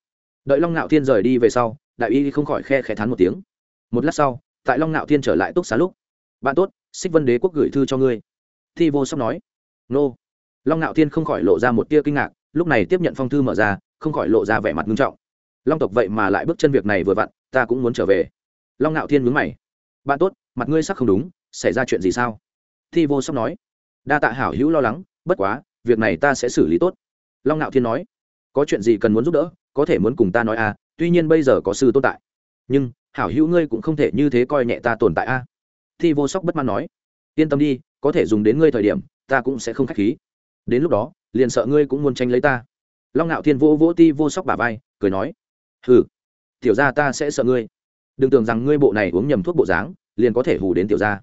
Đợi long ngạo thiên rời đi về sau đại y không khỏi khe khẽ thán một tiếng. Một lát sau tại long ngạo thiên trở lại túc xá lúc bạn tốt xích vân đế quốc gửi thư cho ngươi. Thi vô sóc nói. Nô. Long ngạo thiên không khỏi lộ ra một tia kinh ngạc, lúc này tiếp nhận phong thư mở ra, không khỏi lộ ra vẻ mặt nghiêm trọng. Long tộc vậy mà lại bước chân việc này vừa vặn, ta cũng muốn trở về. Long ngạo thiên mướn mày. Bạn tốt, mặt ngươi sắc không đúng, xảy ra chuyện gì sao? Thi vô sóc nói. Đa tạ hảo hữu lo lắng, bất quá, việc này ta sẽ xử lý tốt. Long ngạo thiên nói. Có chuyện gì cần muốn giúp đỡ, có thể muốn cùng ta nói à tuy nhiên bây giờ có sư tồn tại. Nhưng, hảo hữu ngươi cũng không thể như thế coi nhẹ ta tồn tại a à thi vô sóc bất mãn nói, yên tâm đi, có thể dùng đến ngươi thời điểm, ta cũng sẽ không k h á c h khí. Đến lúc đó, liền sợ ngươi cũng muốn tranh lấy ta. Long ngạo thiên vô vỗ ti vô sóc bà vai, cười nói, hừ, tiểu ra ta sẽ sợ ngươi. Đừng tưởng rằng ngươi bộ này uống nhầm thuốc bộ dáng, liền có thể hù đến tiểu ra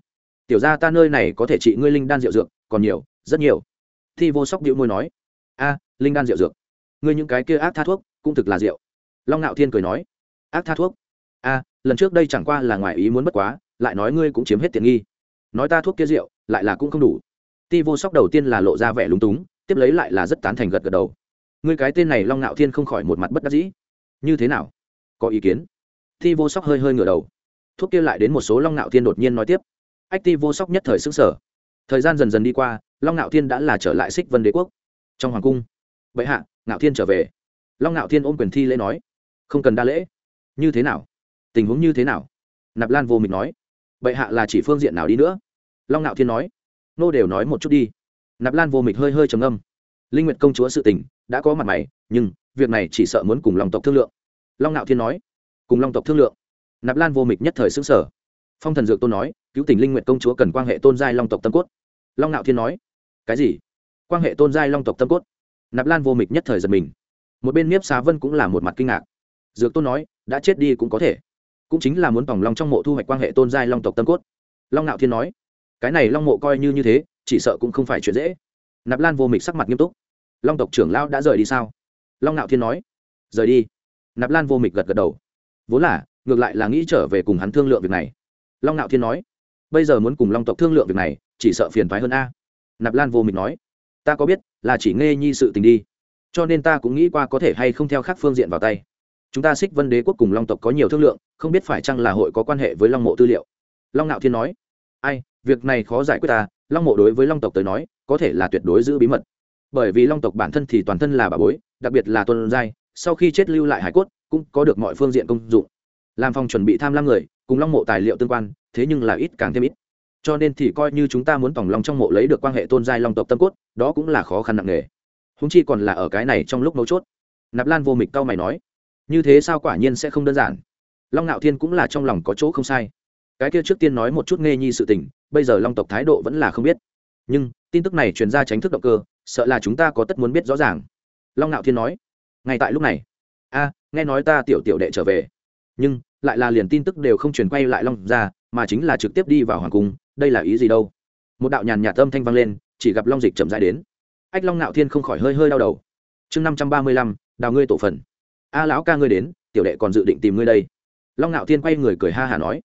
tiểu ra ta nơi này có thể trị ngươi linh đan rượu dược, còn nhiều, rất nhiều. Thi vô sóc đĩu môi nói, a, linh đan rượu dược. Ngươi những cái kia ác tha thuốc, cũng thực là rượu. Long ngạo thiên cười nói, ác tha thuốc? A, lần trước đây chẳng qua là ngoài ý muốn bất quá lại nói ngươi cũng chiếm hết tiện nghi. Nói ta thuốc kia rượu, lại là cũng không đủ. Ti vô sóc đầu tiên là lộ ra vẻ lúng túng, tiếp lấy lại là rất tán thành gật gật đầu. Ngươi cái tên này long ngạo thiên không khỏi một mặt bất đắc dĩ. Như thế nào? Có ý kiến? Ti vô sóc hơi hơi ngửa đầu. Thuốc kia lại đến một số long ngạo thiên đột nhiên nói tiếp. Ách, ti vô sóc nhất thời xứng sở thời gian dần dần đi qua, long ngạo thiên đã là trở lại xích vân đế quốc. Trong hoàng cung vậy hạ, ngạo thiên trở về. Long ngạo thiên ôm quyền thi lễ nói, không cần đa lễ. Như thế nào? Tình huống như thế nào? Nạp lan vô mịch nói vậy hạ là chỉ phương diện nào đi nữa? Long nạo thiên nói. Nô đều nói một chút đi. Nạp lan vô mịch hơi hơi trầm âm linh nguyệt công chúa sự tình đã có mặt mày, nhưng việc này chỉ sợ muốn cùng long tộc thương lượng. Long nạo thiên nói. Cùng long tộc thương lượng. Nạp lan vô mịch nhất thời xứng sở phong thần dược tôn nói, cứu tình linh nguyệt công chúa cần quan hệ tôn giai long tộc tâm cốt. Long nạo thiên nói, cái gì? Quan hệ tôn giai long tộc tâm cốt? Nạp lan vô mịch nhất thời giật mình. Một bên nếp xá vân cũng là một mặt kinh ngạc. Dược tôn nói, đã chết đi cũng có thể cũng chính là muốn tòng long trong mộ thu hoạch quan hệ tôn giai long tộc tâm cốt. Long ngạo thiên nói, cái này long mộ coi như như thế, chỉ sợ cũng không phải chuyện dễ. Nạp lan vô mịch sắc mặt nghiêm túc. Long tộc trưởng lão đã rời đi sao? Long ngạo thiên nói, rời đi. Nạp lan vô mịch gật gật đầu. Vốn là, ngược lại là nghĩ trở về cùng hắn thương lượng việc này. Long ngạo thiên nói, bây giờ muốn cùng long tộc thương lượng việc này, chỉ sợ phiền thoái hơn a. Nạp lan vô mịch nói, ta có biết, là chỉ nghe nhi sự tình đi. Cho nên ta cũng nghĩ qua có thể hay không theo khác phương diện vào tay chúng ta xích vân đế quốc cùng long tộc có nhiều thương lượng, không biết phải chăng là hội có quan hệ với long mộ tư liệu? Long ngạo thiên nói. Ai, việc này khó giải quyết ta, long mộ đối với long tộc tới nói, có thể là tuyệt đối giữ bí mật. Bởi vì long tộc bản thân thì toàn thân là bà bối, đặc biệt là tuân giai, sau khi chết lưu lại hải cốt, cũng có được mọi phương diện công dụng. Làm phòng chuẩn bị tham lam người, cùng long mộ tài liệu tương quan, thế nhưng là ít càng thêm ít. Cho nên thì coi như chúng ta muốn tòng long trong mộ lấy được quan hệ tôn giai long tộc tâm cốt, đó cũng là khó khăn nặng nề. Húng chi còn là ở cái này trong lúc mấu chốt. Nạp lan vô mịch cao mày nói như thế sao quả nhiên sẽ không đơn giản. Long ngạo thiên cũng là trong lòng có chỗ không sai. Cái kia trước tiên nói một chút nghe nhi sự tình, bây giờ long tộc thái độ vẫn là không biết. Nhưng, tin tức này truyền ra tránh thức động cơ, sợ là chúng ta có tất muốn biết rõ ràng. Long ngạo thiên nói, ngay tại lúc này. A, nghe nói ta tiểu tiểu đệ trở về. Nhưng, lại là liền tin tức đều không truyền quay lại long ra, mà chính là trực tiếp đi vào hoàng cung, đây là ý gì đâu? Một đạo nhàn nhạt âm thanh vang lên, chỉ gặp long dịch chậm rãi đến. Ách, long ngạo thiên không khỏi hơi hơi đau đầu. Chương năm trăm ba mươi lăm, đào ngươi tổ phần a lão ca ngươi đến, tiểu đệ còn dự định tìm ngươi đây. Long ngạo thiên quay người cười ha hả nói,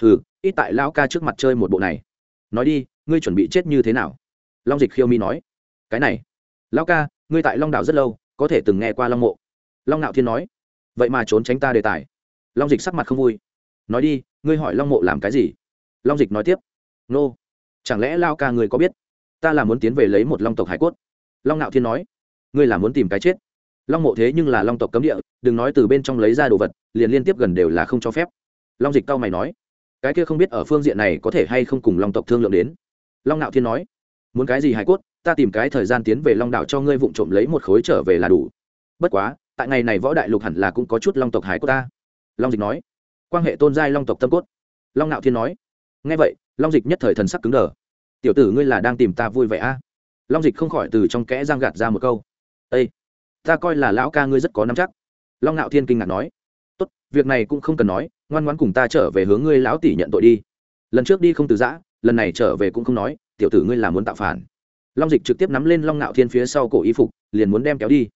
hừ, ít tại lão ca trước mặt chơi một bộ này. Nói đi, ngươi chuẩn bị chết như thế nào? Long dịch khiêu mi nói, cái này, lão ca, ngươi tại long đảo rất lâu, có thể từng nghe qua long mộ. Long ngạo thiên nói, vậy mà trốn tránh ta đề tài. Long dịch sắc mặt không vui, nói đi, ngươi hỏi long mộ làm cái gì? Long dịch nói tiếp, nô, chẳng lẽ lao ca người có biết, ta là muốn tiến về lấy một long tộc hải cốt? Long ngạo thiên nói, ngươi là muốn tìm cái chết long mộ thế nhưng là long tộc cấm địa, đừng nói từ bên trong lấy ra đồ vật, liền liên tiếp gần đều là không cho phép. Long dịch cao mày nói, cái kia không biết ở phương diện này có thể hay không cùng long tộc thương lượng đến. Long Nạo thiên nói, muốn cái gì hải cốt, ta tìm cái thời gian tiến về long đảo cho ngươi vụng trộm lấy một khối trở về là đủ. Bất quá, tại ngày này võ đại lục hẳn là cũng có chút long tộc hải cốt ta. Long dịch nói, quan hệ tôn giai long tộc tâm cốt. Long Nạo thiên nói ngay vậy, long dịch nhất thời thần sắc cứng đờ. Tiểu tử ngươi là đang tìm ta vui vẻ a. À? long dịch không khỏi từ trong kẽ giang gạt ra một câu ây ta coi là lão ca ngươi rất có nắm chắc. Long ngạo thiên kinh ngạc nói. Tốt, việc này cũng không cần nói, ngoan ngoãn cùng ta trở về hướng ngươi lão tỷ nhận tội đi. Lần trước đi không từ giã, lần này trở về cũng không nói, tiểu tử ngươi là muốn tạo phản. Long dịch trực tiếp nắm lên long ngạo thiên phía sau cổ y phục, liền muốn đem kéo đi.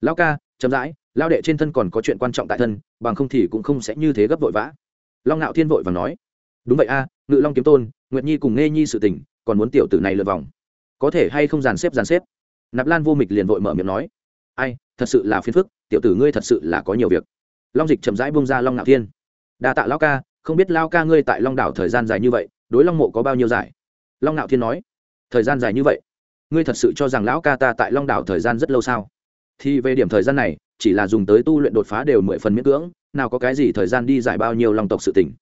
Lão ca, chậm rãi lao đệ trên thân còn có chuyện quan trọng tại thân, bằng không thì cũng không sẽ như thế gấp vội vã. Long ngạo thiên vội và nói. Đúng vậy a, ngự long kiếm tôn, nguyệt nhi cùng nghe nhi sự tình, còn muốn tiểu tử này lượt vòng. Có thể hay không dàn xếp dàn xếp? Nạp lan vô mịch liền vội mở miệng nói ai, thật sự là phiền phức, tiểu tử ngươi thật sự là có nhiều việc. Long dịch chậm rãi bông ra long ngạo thiên. Đa tạ lao ca, không biết lao ca ngươi tại long đảo thời gian dài như vậy, đối long mộ có bao nhiêu giải? Long ngạo thiên nói. Thời gian dài như vậy? Ngươi thật sự cho rằng lão ca ta tại long đảo thời gian rất lâu sao? Thì về điểm thời gian này, chỉ là dùng tới tu luyện đột phá đều mười phần miễn cưỡng, nào có cái gì thời gian đi giải bao nhiêu long tộc sự tỉnh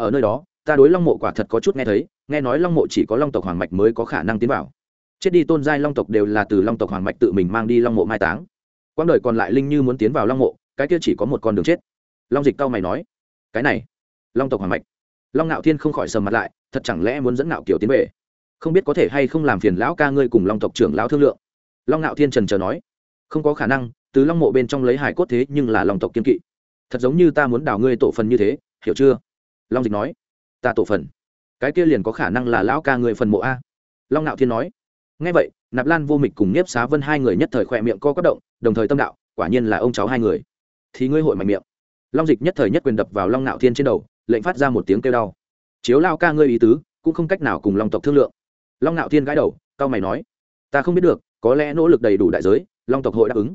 ở nơi đó, ta đối long mộ quả thật có chút nghe thấy, nghe nói long mộ chỉ có long tộc hoàng mạch mới có khả năng tiến vào. Chết đi tôn giai long tộc đều là từ long tộc hoàng mạch tự mình mang đi long mộ mai táng quãng đời còn lại linh như muốn tiến vào long mộ, cái kia chỉ có một con đường chết. Long dịch tao mày nói, cái này, long tộc hoàng mạch. Long ngạo thiên không khỏi sầm mặt lại, thật chẳng lẽ muốn dẫn ngạo kiều tiến về? Không biết có thể hay không làm phiền lão ca ngươi cùng long tộc trưởng lão thương lượng. Long ngạo thiên trần trờ nói, không có khả năng, từ long mộ bên trong lấy hải cốt thế nhưng là long tộc kiên kỵ. Thật giống như ta muốn đào ngươi tổ phần như thế, hiểu chưa? Long dịch nói, ta tổ phần. Cái kia liền có khả năng là lão ca người phần mộ a. Long ngạo thiên nói ngay vậy nạp lan vô mịch cùng nhiếp xá vân hai người nhất thời khỏe miệng co quất động, đồng thời tâm đạo, quả nhiên là ông cháu hai người. Thì ngươi hội mạnh miệng. Long dịch nhất thời nhất quyền đập vào long Nạo thiên trên đầu, lệnh phát ra một tiếng kêu đau. Chiếu lao ca ngươi ý tứ, cũng không cách nào cùng long tộc thương lượng. Long Nạo thiên gãi đầu cao mày nói, ta không biết được, có lẽ nỗ lực đầy đủ đại giới, long tộc hội đáp ứng.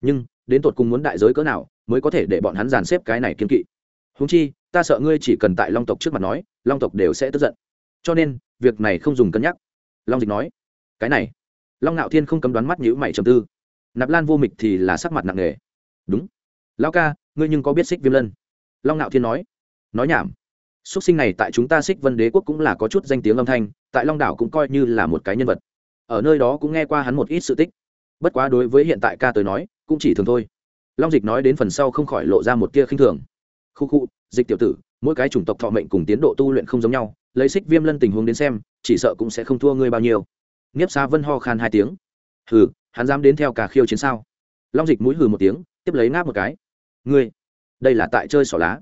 Nhưng, đến tột cùng muốn đại giới cỡ nào, mới có thể để bọn hắn dàn xếp cái này kiên kỵ. Húng chi, ta sợ ngươi chỉ cần tại long tộc trước mặt nói, long tộc đều sẽ tức giận. Cho nên, việc này không dùng cân nhắc. Long dịch nói, cái này long ngạo thiên không cấm đoán mắt nhữ mày trầm tư. Nạp lan vô mịch thì là sắc mặt nặng nề. Đúng. Lão ca, ngươi nhưng có biết xích viêm lân? Long ngạo thiên nói. Nói nhảm. Xuất sinh này tại chúng ta xích vân đế quốc cũng là có chút danh tiếng âm thanh, tại long đảo cũng coi như là một cái nhân vật. Ở nơi đó cũng nghe qua hắn một ít sự tích. Bất quá đối với hiện tại ca tới nói, cũng chỉ thường thôi. Long dịch nói đến phần sau không khỏi lộ ra một tia khinh thường. Khu khu, dịch tiểu tử, mỗi cái chủng tộc thọ mệnh cùng tiến độ tu luyện không giống nhau, lấy xích viêm lân tình huống đến xem, chỉ sợ cũng sẽ không thua ngươi bao nhiêu nghiếp xa vân ho khan hai tiếng. Hừ, hắn dám đến theo cả khiêu chiến sao? Long dịch mũi hừ một tiếng, tiếp lấy ngáp một cái. Ngươi, đây là tại chơi xỏ lá.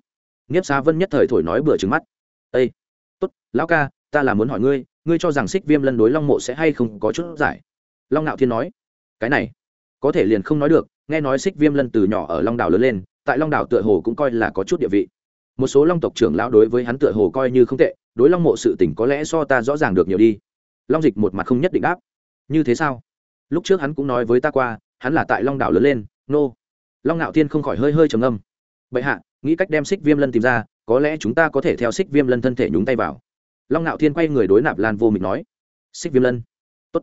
Nghiếp xa vân nhất thời thổi nói bừa trứng mắt. Ây tốt, lão ca, ta là muốn hỏi ngươi ngươi cho rằng xích viêm lân đối long mộ sẽ hay không có chút giải? Long ngạo thiên nói. Cái này, có thể liền không nói được, nghe nói xích viêm lân từ nhỏ ở long đảo lớn lên, tại long đảo tựa hồ cũng coi là có chút địa vị. Một số long tộc trưởng lão đối với hắn tựa hồ coi như không tệ, đối long mộ sự tỉnh có lẽ so ta rõ ràng được nhiều đi long dịch một mặt không nhất định đáp. Như thế sao? Lúc trước hắn cũng nói với ta qua, hắn là tại long đảo lớn lên, nô、no. long ngạo thiên không khỏi hơi hơi trầm âm bệ hạ, nghĩ cách đem xích viêm lân tìm ra, có lẽ chúng ta có thể theo xích viêm lân thân thể nhúng tay vào. Long ngạo thiên quay người đối nạp lan vô mịch nói. Xích viêm lân. Tốt.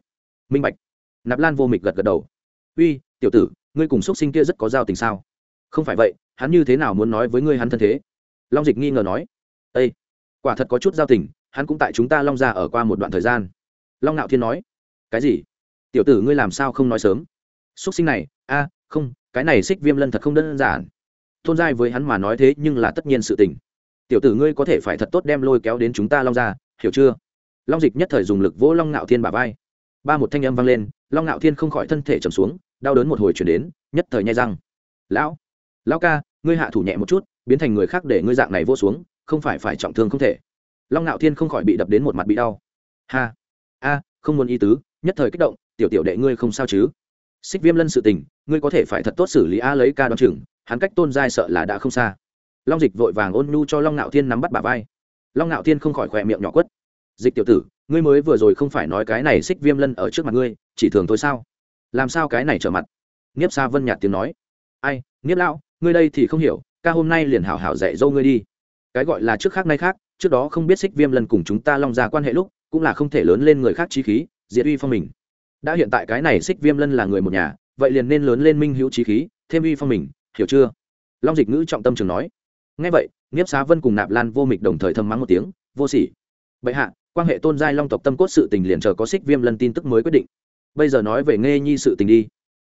Minh bạch. Nạp lan vô mịch gật gật đầu. Uy, tiểu tử, ngươi cùng x u ấ t sinh kia rất có giao tình sao? Không phải vậy, hắn như thế nào muốn nói với ngươi hắn thân thế? Long dịch nghi ngờ nói. Ây quả thật có chút giao tình, hắn cũng tại chúng ta long ra ở qua một đoạn thời gian long ngạo thiên nói, cái gì? Tiểu tử ngươi làm sao không nói sớm? X u ấ t sinh này, a, không, cái này xích viêm lân thật không đơn giản. Thôn giai với hắn mà nói thế nhưng là tất nhiên sự tình. Tiểu tử ngươi có thể phải thật tốt đem lôi kéo đến chúng ta long ra hiểu chưa? Long dịch nhất thời dùng lực vỗ long ngạo thiên bà vai. Ba một thanh âm vang lên, long ngạo thiên không khỏi thân thể trầm xuống, đau đớn một hồi chuyển đến, nhất thời nhai răng. Lão lão ca, ngươi hạ thủ nhẹ một chút, biến thành người khác để ngươi dạng này vô xuống, không phải phải trọng thương không thể. Long ngạo thiên không khỏi bị đập đến một mặt bị đau. Ha a không muốn ý tứ, nhất thời kích động, tiểu tiểu đệ ngươi không sao chứ? Xích viêm lân sự tình, ngươi có thể phải thật tốt xử lý a lấy ca đoan chừng, hắn cách tôn giai sợ là đã không xa. Long dịch vội vàng ôn nhu cho long ngạo thiên nắm bắt bà vai. Long ngạo thiên không khỏi khỏe miệng nhỏ quất. Dịch tiểu tử, ngươi mới vừa rồi không phải nói cái này xích viêm lân ở trước mặt ngươi, chỉ thường thôi sao? Làm sao cái này trở mặt? Nghiếp xa vân nhạt tiếng nói. Ai, nghiếp lão, ngươi đây thì không hiểu, ca hôm nay liền hảo hảo dạy dâu ngươi đi. Cái gọi là trước khác nay khác, trước đó không biết xích viêm lân cùng chúng ta long ra quan hệ lúc cũng là không thể lớn lên người khác trí khí, diệt uy phong mình. Đã hiện tại cái này xích viêm lân là người một nhà, vậy liền nên lớn lên minh hữu trí khí, thêm uy phong mình, hiểu chưa? Long dịch ngữ trọng tâm trường nói. Ngay vậy, nghiếp xá vân cùng nạp lan vô mịch đồng thời thầm mắng một tiếng, vô sỉ. Bệ hạ, quan hệ tôn giai long tộc tâm cốt sự tình liền chờ có xích viêm lân tin tức mới quyết định. Bây giờ nói về nghe nhi sự tình đi.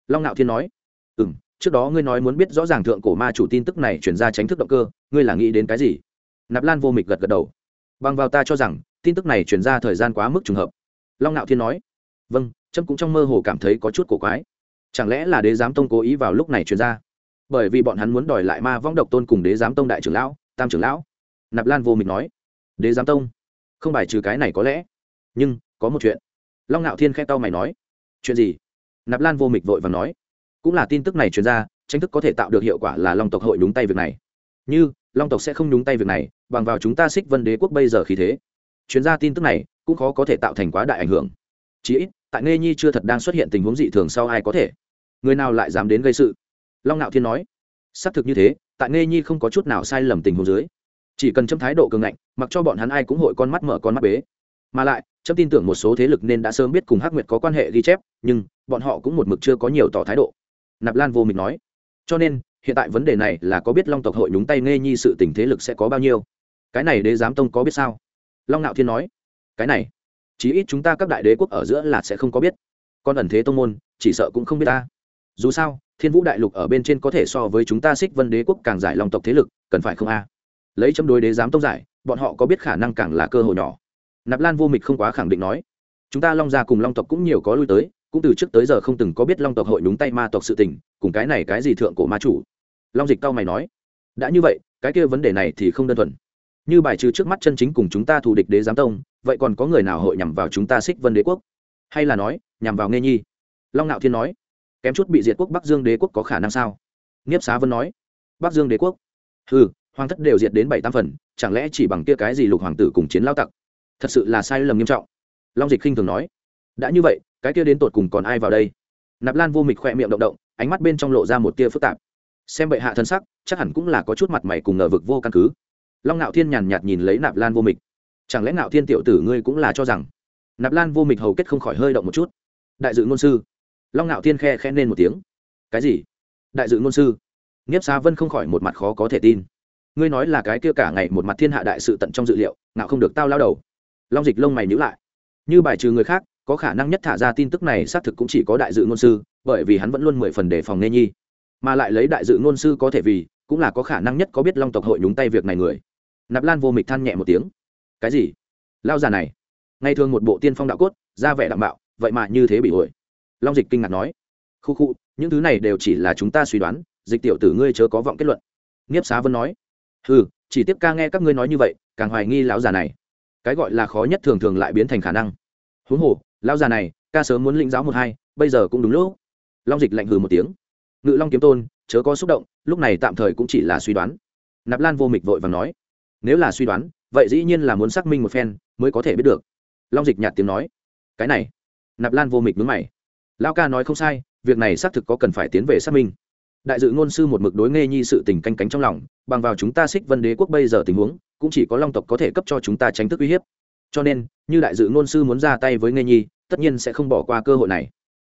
Long nạo thiên nói. Ừ m trước đó ngươi nói muốn biết rõ ràng thượng cổ ma chủ tin tức này chuyển ra tránh thức động cơ, ngươi là nghĩ đến cái gì? Nạp lan vô mịch gật gật đầu. Bằng vào ta cho rằng tin tức này chuyển ra thời gian quá mức trùng hợp. Long Nạo thiên nói vâng trâm cũng trong mơ hồ cảm thấy có chút cổ quái. Chẳng lẽ là đế giám tông cố ý vào lúc này chuyển ra? Bởi vì bọn hắn muốn đòi lại ma vong độc tôn cùng đế giám tông đại trưởng lão, tam trưởng lão. Nạp lan vô mịch nói, đế giám tông? Không bài trừ cái này có lẽ. Nhưng, có một chuyện. Long Nạo thiên khe tao mày nói, chuyện gì? Nạp lan vô mịch vội và nói, cũng là tin tức này truyền ra, tranh thức có thể tạo được hiệu quả là long tộc hội nhúng tay việc này. Như, long tộc sẽ không nhúng tay việc này, bằng vào chúng ta xích vân đế quốc bây giờ khí thế chuyên gia tin tức này cũng khó có thể tạo thành quá đại ảnh hưởng. Chí ít, tại nghe nhi chưa thật đang xuất hiện tình huống dị thường sau ai có thể? Người nào lại dám đến gây sự? Long ngạo thiên nói. Xác thực như thế, tại nghe nhi không có chút nào sai lầm tình huống dưới. Chỉ cần châm thái độ cường ngạnh, mặc cho bọn hắn ai cũng hội con mắt mở con mắt bế. Mà lại, chấm tin tưởng một số thế lực nên đã sớm biết cùng hắc nguyệt có quan hệ ghi chép, nhưng bọn họ cũng một mực chưa có nhiều tỏ thái độ. Nạp lan vô mịch nói. Cho nên, hiện tại vấn đề này là có biết long tộc hội nhúng tay nghe nhi sự tình thế lực sẽ có bao nhiêu? Cái này đế giám tông có biết sao? Long nạo thiên nói, cái này, chí ít chúng ta các đại đế quốc ở giữa là sẽ không có biết. Còn ẩn thế tông môn, chỉ sợ cũng không biết ta. Dù sao, thiên vũ đại lục ở bên trên có thể so với chúng ta xích vân đế quốc càng giải long tộc thế lực, cần phải không a? Lấy chấm đối đế giám tông giải, bọn họ có biết khả năng càng là cơ hội nhỏ. Nạp lan vô mịch không quá khẳng định nói, chúng ta long gia cùng long tộc cũng nhiều có lui tới, cũng từ trước tới giờ không từng có biết long tộc hội đúng tay ma tộc sự tình, cùng cái này cái gì thượng cổ ma chủ. Long dịch cao mày nói, đã như vậy, cái kia vấn đề này thì không đơn thuần như bài trừ trước mắt chân chính cùng chúng ta thù địch đế giám tông, vậy còn có người nào hội nhằm vào chúng ta xích vân đế quốc? Hay là nói, nhằm vào nghe nhi? Long ngạo thiên nói, kém chút bị diệt quốc bắc dương đế quốc có khả năng sao? Nghiếp xá vân nói, bắc dương đế quốc? Ừ hoàng thất đều diệt đến bảy tam phần, chẳng lẽ chỉ bằng kia cái gì lục hoàng tử cùng chiến lao tặc? Thật sự là sai lầm nghiêm trọng. Long dịch khinh thường nói, đã như vậy, cái kia đến tột cùng còn ai vào đây? Nạp lan vô mịch khoe miệng động động, ánh mắt bên trong lộ ra một tia phức tạp. Xem bệ hạ thân sắc, chắc hẳn cũng là có chút mặt mày cùng ngờ vực vô căn cứ long ngạo thiên nhàn nhạt nhìn lấy nạp lan vô mịch. Chẳng lẽ ngạo thiên tiểu tử ngươi cũng là cho rằng nạp lan vô mịch hầu kết không khỏi hơi động một chút? Đại dự ngôn sư. Long ngạo thiên khe khen nên một tiếng. Cái gì? Đại dự ngôn sư. Nghiếp xa vân không khỏi một mặt khó có thể tin. Ngươi nói là cái kia cả ngày một mặt thiên hạ đại sự tận trong dự liệu, ngạo không được tao lao đầu. Long dịch lông mày nhữ lại. Như bài trừ người khác, có khả năng nhất thả ra tin tức này xác thực cũng chỉ có đại dự ngôn sư, bởi vì hắn vẫn luôn mười phần đề phòng nghe nhi. Mà lại lấy đại dự ngôn sư có thể vì, cũng là có khả năng nhất có biết long tộc hội nhúng tay việc này người nạp lan vô mịch than nhẹ một tiếng. Cái gì? Lao già này. Ngày thường một bộ tiên phong đạo cốt ra vẻ đảm bảo vậy mà như thế bị ổi long dịch kinh ngạc nói. Khu khu, những thứ này đều chỉ là chúng ta suy đoán, dịch tiểu tử ngươi chớ có vọng kết luận. Nghiếp xá vân nói. Ừ chỉ tiếp ca nghe các ngươi nói như vậy, càng hoài nghi lão già này. Cái gọi là khó nhất thường thường lại biến thành khả năng. Huống hồ, lão già này, ca sớm muốn lĩnh giáo một hai, bây giờ cũng đúng lúc. Long dịch lạnh hừ một tiếng. Ngự long kiếm tôn, chớ có xúc động, lúc này tạm thời cũng chỉ là suy đoán. Nạp lan vô mịch vội và nói nếu là suy đoán, vậy dĩ nhiên là muốn xác minh một phen mới có thể biết được. Long dịch nhạt tiếng nói. Cái này, nạp lan vô mịch mướn mày. Lao ca nói không sai, việc này xác thực có cần phải tiến về xác minh. Đại dự ngôn sư một mực đối nghe nhi sự tình canh cánh trong lòng, bằng vào chúng ta xích vân đế quốc bây giờ tình huống, cũng chỉ có long tộc có thể cấp cho chúng ta tránh thức uy hiếp. Cho nên, như đại dự ngôn sư muốn ra tay với nghe nhi, tất nhiên sẽ không bỏ qua cơ hội này.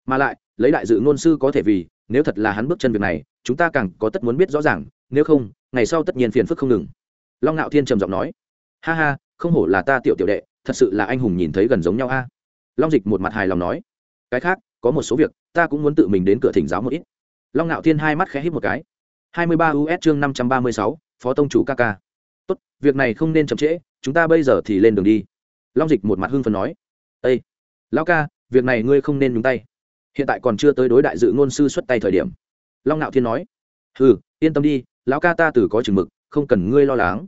Mà lại, lấy đại dự ngôn sư có thể vì, nếu thật là hắn bước chân việc này, chúng ta càng có tất muốn biết rõ ràng, nếu không, ngày sau tất nhiên phiền phức không ngừng long ngạo thiên trầm giọng nói, ha ha, không hổ là ta tiểu tiểu đệ, thật sự là anh hùng nhìn thấy gần giống nhau a. Long dịch một mặt hài lòng nói, cái khác, có một số việc, ta cũng muốn tự mình đến cửa thỉnh giáo một ít. Long ngạo thiên hai mắt khẽ hít một cái. Hai mươi ba us chương năm trăm ba mươi sáu, phó tông chủ kk tốt, việc này không nên chậm trễ, chúng ta bây giờ thì lên đường đi. Long dịch một mặt hưng phần nói ây lão ca, việc này ngươi không nên nhúng tay. Hiện tại còn chưa tới đối đại dự ngôn sư xuất tay thời điểm. Long ngạo thiên nói ừ yên tâm đi, lão ca ta từ có chừng mực không cần ngươi lo lắng.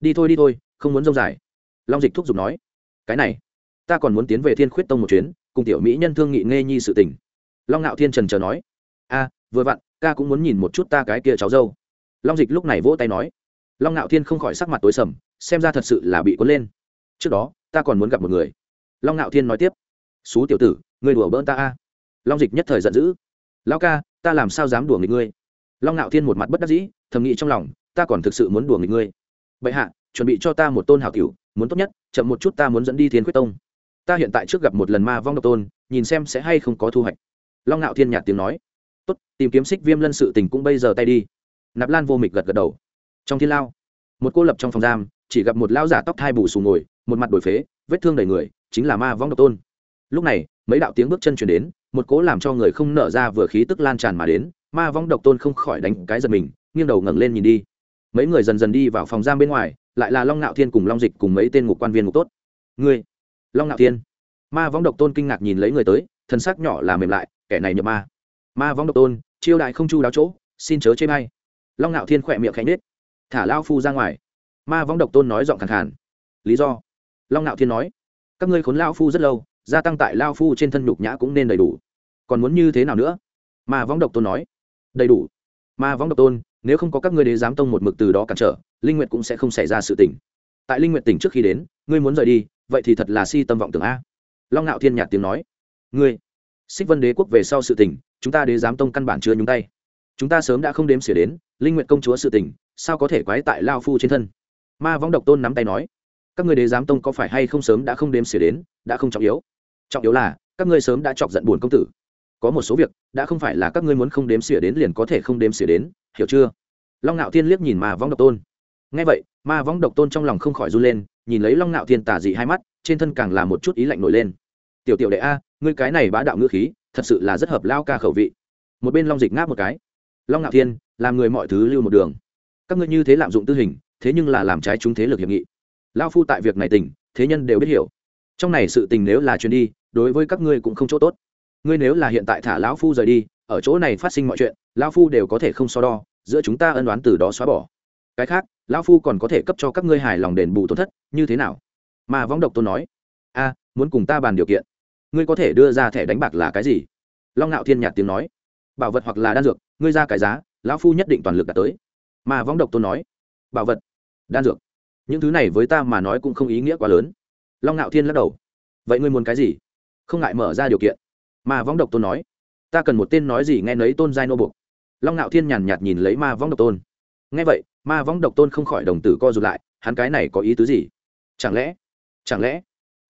Đi thôi đi thôi, không muốn rông dài. Long dịch thúc giục nói, cái này, ta còn muốn tiến về thiên khuyết tông một chuyến, cùng tiểu mỹ nhân thương nghị nghe nhi sự tình. Long ngạo thiên trần chờ nói, a, vừa vặn, ca cũng muốn nhìn một chút ta cái kia cháu dâu. Long dịch lúc này vỗ tay nói, long ngạo thiên không khỏi sắc mặt tối sầm, xem ra thật sự là bị cuốn lên. Trước đó, ta còn muốn gặp một người. Long ngạo thiên nói tiếp, xú tiểu tử, ngươi đùa bỡn ta a. Long dịch nhất thời giận dữ lao ca, ta làm sao dám đùa nghịch ngươi? Long ngạo thiên một mặt bất đắc dĩ, thầm nghĩ trong lòng ta còn thực sự muốn đùa nghịch ngươi. Bệ hạ, chuẩn bị cho ta một tôn hảo cửu, muốn tốt nhất, chậm một chút ta muốn dẫn đi thiên quyết tông. Ta hiện tại trước gặp một lần ma vong độc tôn, nhìn xem sẽ hay không có thu hoạch. Long ngạo thiên nhạt tiếng nói. Tốt, tìm kiếm xích viêm lân sự tình cũng bây giờ tay đi. Nạp lan vô mịch gật gật đầu. Trong thiên lao, một cô lập trong phòng giam, chỉ gặp một lão giả tóc thai bù xù ngồi, một mặt đổi phế, vết thương đầy người, chính là ma vong độc tôn. Lúc này, mấy đạo tiếng bước chân chuyển đến, một cố làm cho người không nở ra vừa khí tức lan tràn mà đến, ma vong độc tôn không khỏi đánh cái giật mình, nghiêng đầu ngẩng lên nhìn đi mấy người dần dần đi vào phòng giam bên ngoài, lại là long Nạo thiên cùng long dịch cùng mấy tên ngục quan viên ngục tốt. Ngươi, long Nạo thiên. Ma vong độc tôn kinh ngạc nhìn lấy người tới, thân xác nhỏ là mềm lại, kẻ này nhập ma. Ma vong độc tôn, chiêu đại không chu đáo chỗ, xin chớ chê may long Nạo thiên khỏe miệng khẽ nết thả lao phu ra ngoài. Ma vong độc tôn nói giọng khẳng khàn. Lý do? Long Nạo thiên nói. Các ngươi khốn lao phu rất lâu, gia tăng tại lao phu trên thân nhục nhã cũng nên đầy đủ. Còn muốn như thế nào nữa? Ma vong độc tôn nói. Đầy đủ. Ma vong độc tôn nếu không có các ngươi đế giám tông một mực từ đó cản trở, linh nguyệt cũng sẽ không xảy ra sự tình. Tại linh nguyệt tỉnh trước khi đến, ngươi muốn rời đi, vậy thì thật là si tâm vọng tưởng a. Long ngạo thiên nhạt tiếng nói. Ngươi, xích vân đế quốc về sau sự tình, chúng ta đế giám tông căn bản chưa nhúng tay. Chúng ta sớm đã không đếm xỉa đến, linh nguyện công chúa sự tình, sao có thể quái tại lao phu trên thân? Ma vong độc tôn nắm tay nói. Các người đế giám tông có phải hay không sớm đã không đếm xỉa đến, đã không trọng yếu. Trọng yếu là, các ngươi sớm đã chọc giận buồn công tử. Có một số việc, đã không phải là các ngươi muốn không đếm xỉa đến liền có thể không đếm xỉa đến hiểu chưa? Long ngạo thiên liếc nhìn ma vong độc tôn. Ngay vậy, ma vong độc tôn trong lòng không khỏi run lên, nhìn lấy long ngạo thiên tả dị hai mắt, trên thân càng là một chút ý lạnh nổi lên. Tiểu tiểu đệ a, ngươi cái này bá đạo ngữ khí, thật sự là rất hợp lao ca khẩu vị. Một bên long dịch ngáp một cái. Long ngạo thiên, làm người mọi thứ lưu một đường. Các ngươi như thế lạm dụng tư hình, thế nhưng là làm trái chúng thế lực hiệp nghị. Lao phu tại việc này tình thế nhân đều biết hiểu. Trong này sự tình nếu là chuyến đi, đối với các ngươi cũng không chỗ tốt. Ngươi nếu là hiện tại thả lão phu rời đi ở chỗ này phát sinh mọi chuyện, lão phu đều có thể không so đo, giữa chúng ta ân đoán từ đó xóa bỏ. Cái khác, lão phu còn có thể cấp cho các ngươi hài lòng đền bù tổn thất, như thế nào? Mà võng độc tôn nói, a, muốn cùng ta bàn điều kiện, ngươi có thể đưa ra thẻ đánh bạc là cái gì? Long ngạo thiên nhạt tiếng nói, bảo vật hoặc là đan dược, ngươi ra cái giá, lão phu nhất định toàn lực đạt tới. Mà võng độc tôn nói, bảo vật, đan dược, những thứ này với ta mà nói cũng không ý nghĩa quá lớn. Long ngạo thiên lắc đầu, vậy ngươi muốn cái gì? Không ngại mở ra điều kiện. Mà võng độc tôn nói ta cần một tên nói gì nghe nấy tôn giai nô buộc long ngạo thiên nhàn nhạt nhìn lấy ma võng độc tôn. Nghe vậy, ma võng độc tôn không khỏi đồng tử co rụt lại, hắn cái này có ý tứ gì? Chẳng lẽ chẳng lẽ?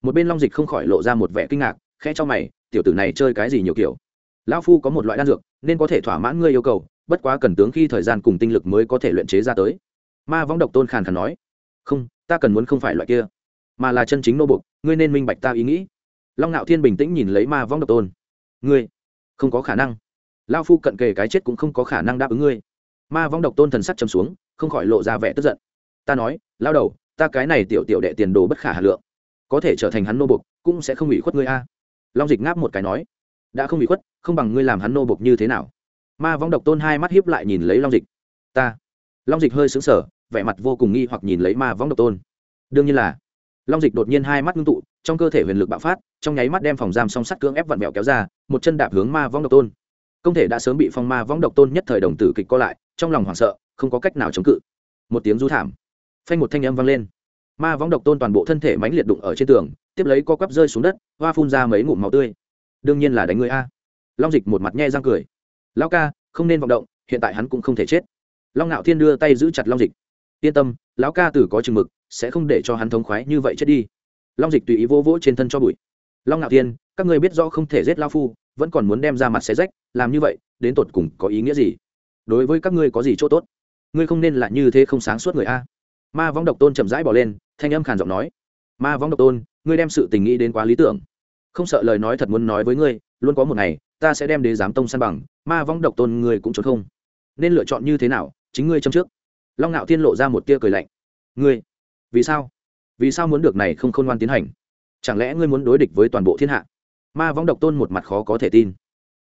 Một bên long dịch không khỏi lộ ra một vẻ kinh ngạc, khẽ cho mày, tiểu tử này chơi cái gì nhiều kiểu? Lão phu có một loại đan dược, nên có thể thỏa mãn ngươi yêu cầu, bất quá cần tướng khi thời gian cùng tinh lực mới có thể luyện chế ra tới. Ma võng độc tôn khàn khàn nói. Không, ta cần muốn không phải loại kia, mà là chân chính nô bục ngươi nên minh bạch ta ý nghĩ. Long ngạo thiên bình tĩnh nhìn lấy ma võng độc tôn. Ngươi không có khả năng. Lao phu cận kề cái chết cũng không có khả năng đáp ứng ngươi. Ma vong độc tôn thần sắc chầm xuống, không khỏi lộ ra vẻ tức giận. Ta nói, lao đầu, ta cái này tiểu tiểu đệ tiền đồ bất khả hà lượng. Có thể trở thành hắn nô bục cũng sẽ không ủy khuất ngươi a. Long dịch ngáp một cái nói, đã không bị khuất, không bằng ngươi làm hắn nô bộc như thế nào? Ma vong độc tôn hai mắt hiếp lại nhìn lấy long dịch. Ta. Long dịch hơi xứng sở vẻ mặt vô cùng nghi hoặc nhìn lấy ma vong độc tôn. Đương nhiên là, long dịch đột nhiên hai mắt ngưng tụ trong cơ thể huyền lực bạo phát, trong nháy mắt đem phòng giam song sắt cưỡng ép vặn vẹo kéo ra, một chân đạp hướng ma vong độc tôn. Công thể đã sớm bị phong ma vong độc tôn nhất thời đồng tử kịch co lại, trong lòng hoảng sợ, không có cách nào chống cự. Một tiếng rú thảm, phanh một thanh âm vang lên. Ma vong độc tôn toàn bộ thân thể mánh liệt đụng ở trên tường, tiếp lấy co quắp rơi xuống đất, hoa phun ra mấy ngụm máu tươi. Đương nhiên là đánh người a. Long dịch một mặt nhe răng cười. Lao ca, không nên vọng động, hiện tại hắn cũng không thể chết. Long ngạo thiên đưa tay giữ chặt long dịch. Yên tâm, lão ca tử có chừng mực, sẽ không để cho hắn thống khoái như vậy chết đi long dịch tùy ý vô vỗ trên thân cho bụi. Long ngạo thiên, các người biết rõ không thể giết lao phu, vẫn còn muốn đem ra mặt xé rách, làm như vậy, đến tột cùng có ý nghĩa gì? Đối với các ngươi có gì chỗ tốt? Ngươi không nên là như thế không sáng suốt người a. Ma vong độc tôn chậm rãi bỏ lên, thanh âm khàn giọng nói. Ma vong độc tôn, ngươi đem sự tình nghĩ đến quá lý tưởng. Không sợ lời nói thật muốn nói với ngươi, luôn có một ngày, ta sẽ đem đế giám tông san bằng, ma vong độc tôn ngươi cũng trốn không. Nên lựa chọn như thế nào, chính ngươi châm trước. Long ngạo thiên lộ ra một tia cười lạnh. Ngươi? Vì sao? Vì sao muốn được này không khôn ngoan tiến hành? Chẳng lẽ ngươi muốn đối địch với toàn bộ thiên hạ? Ma võng độc tôn một mặt khó có thể tin.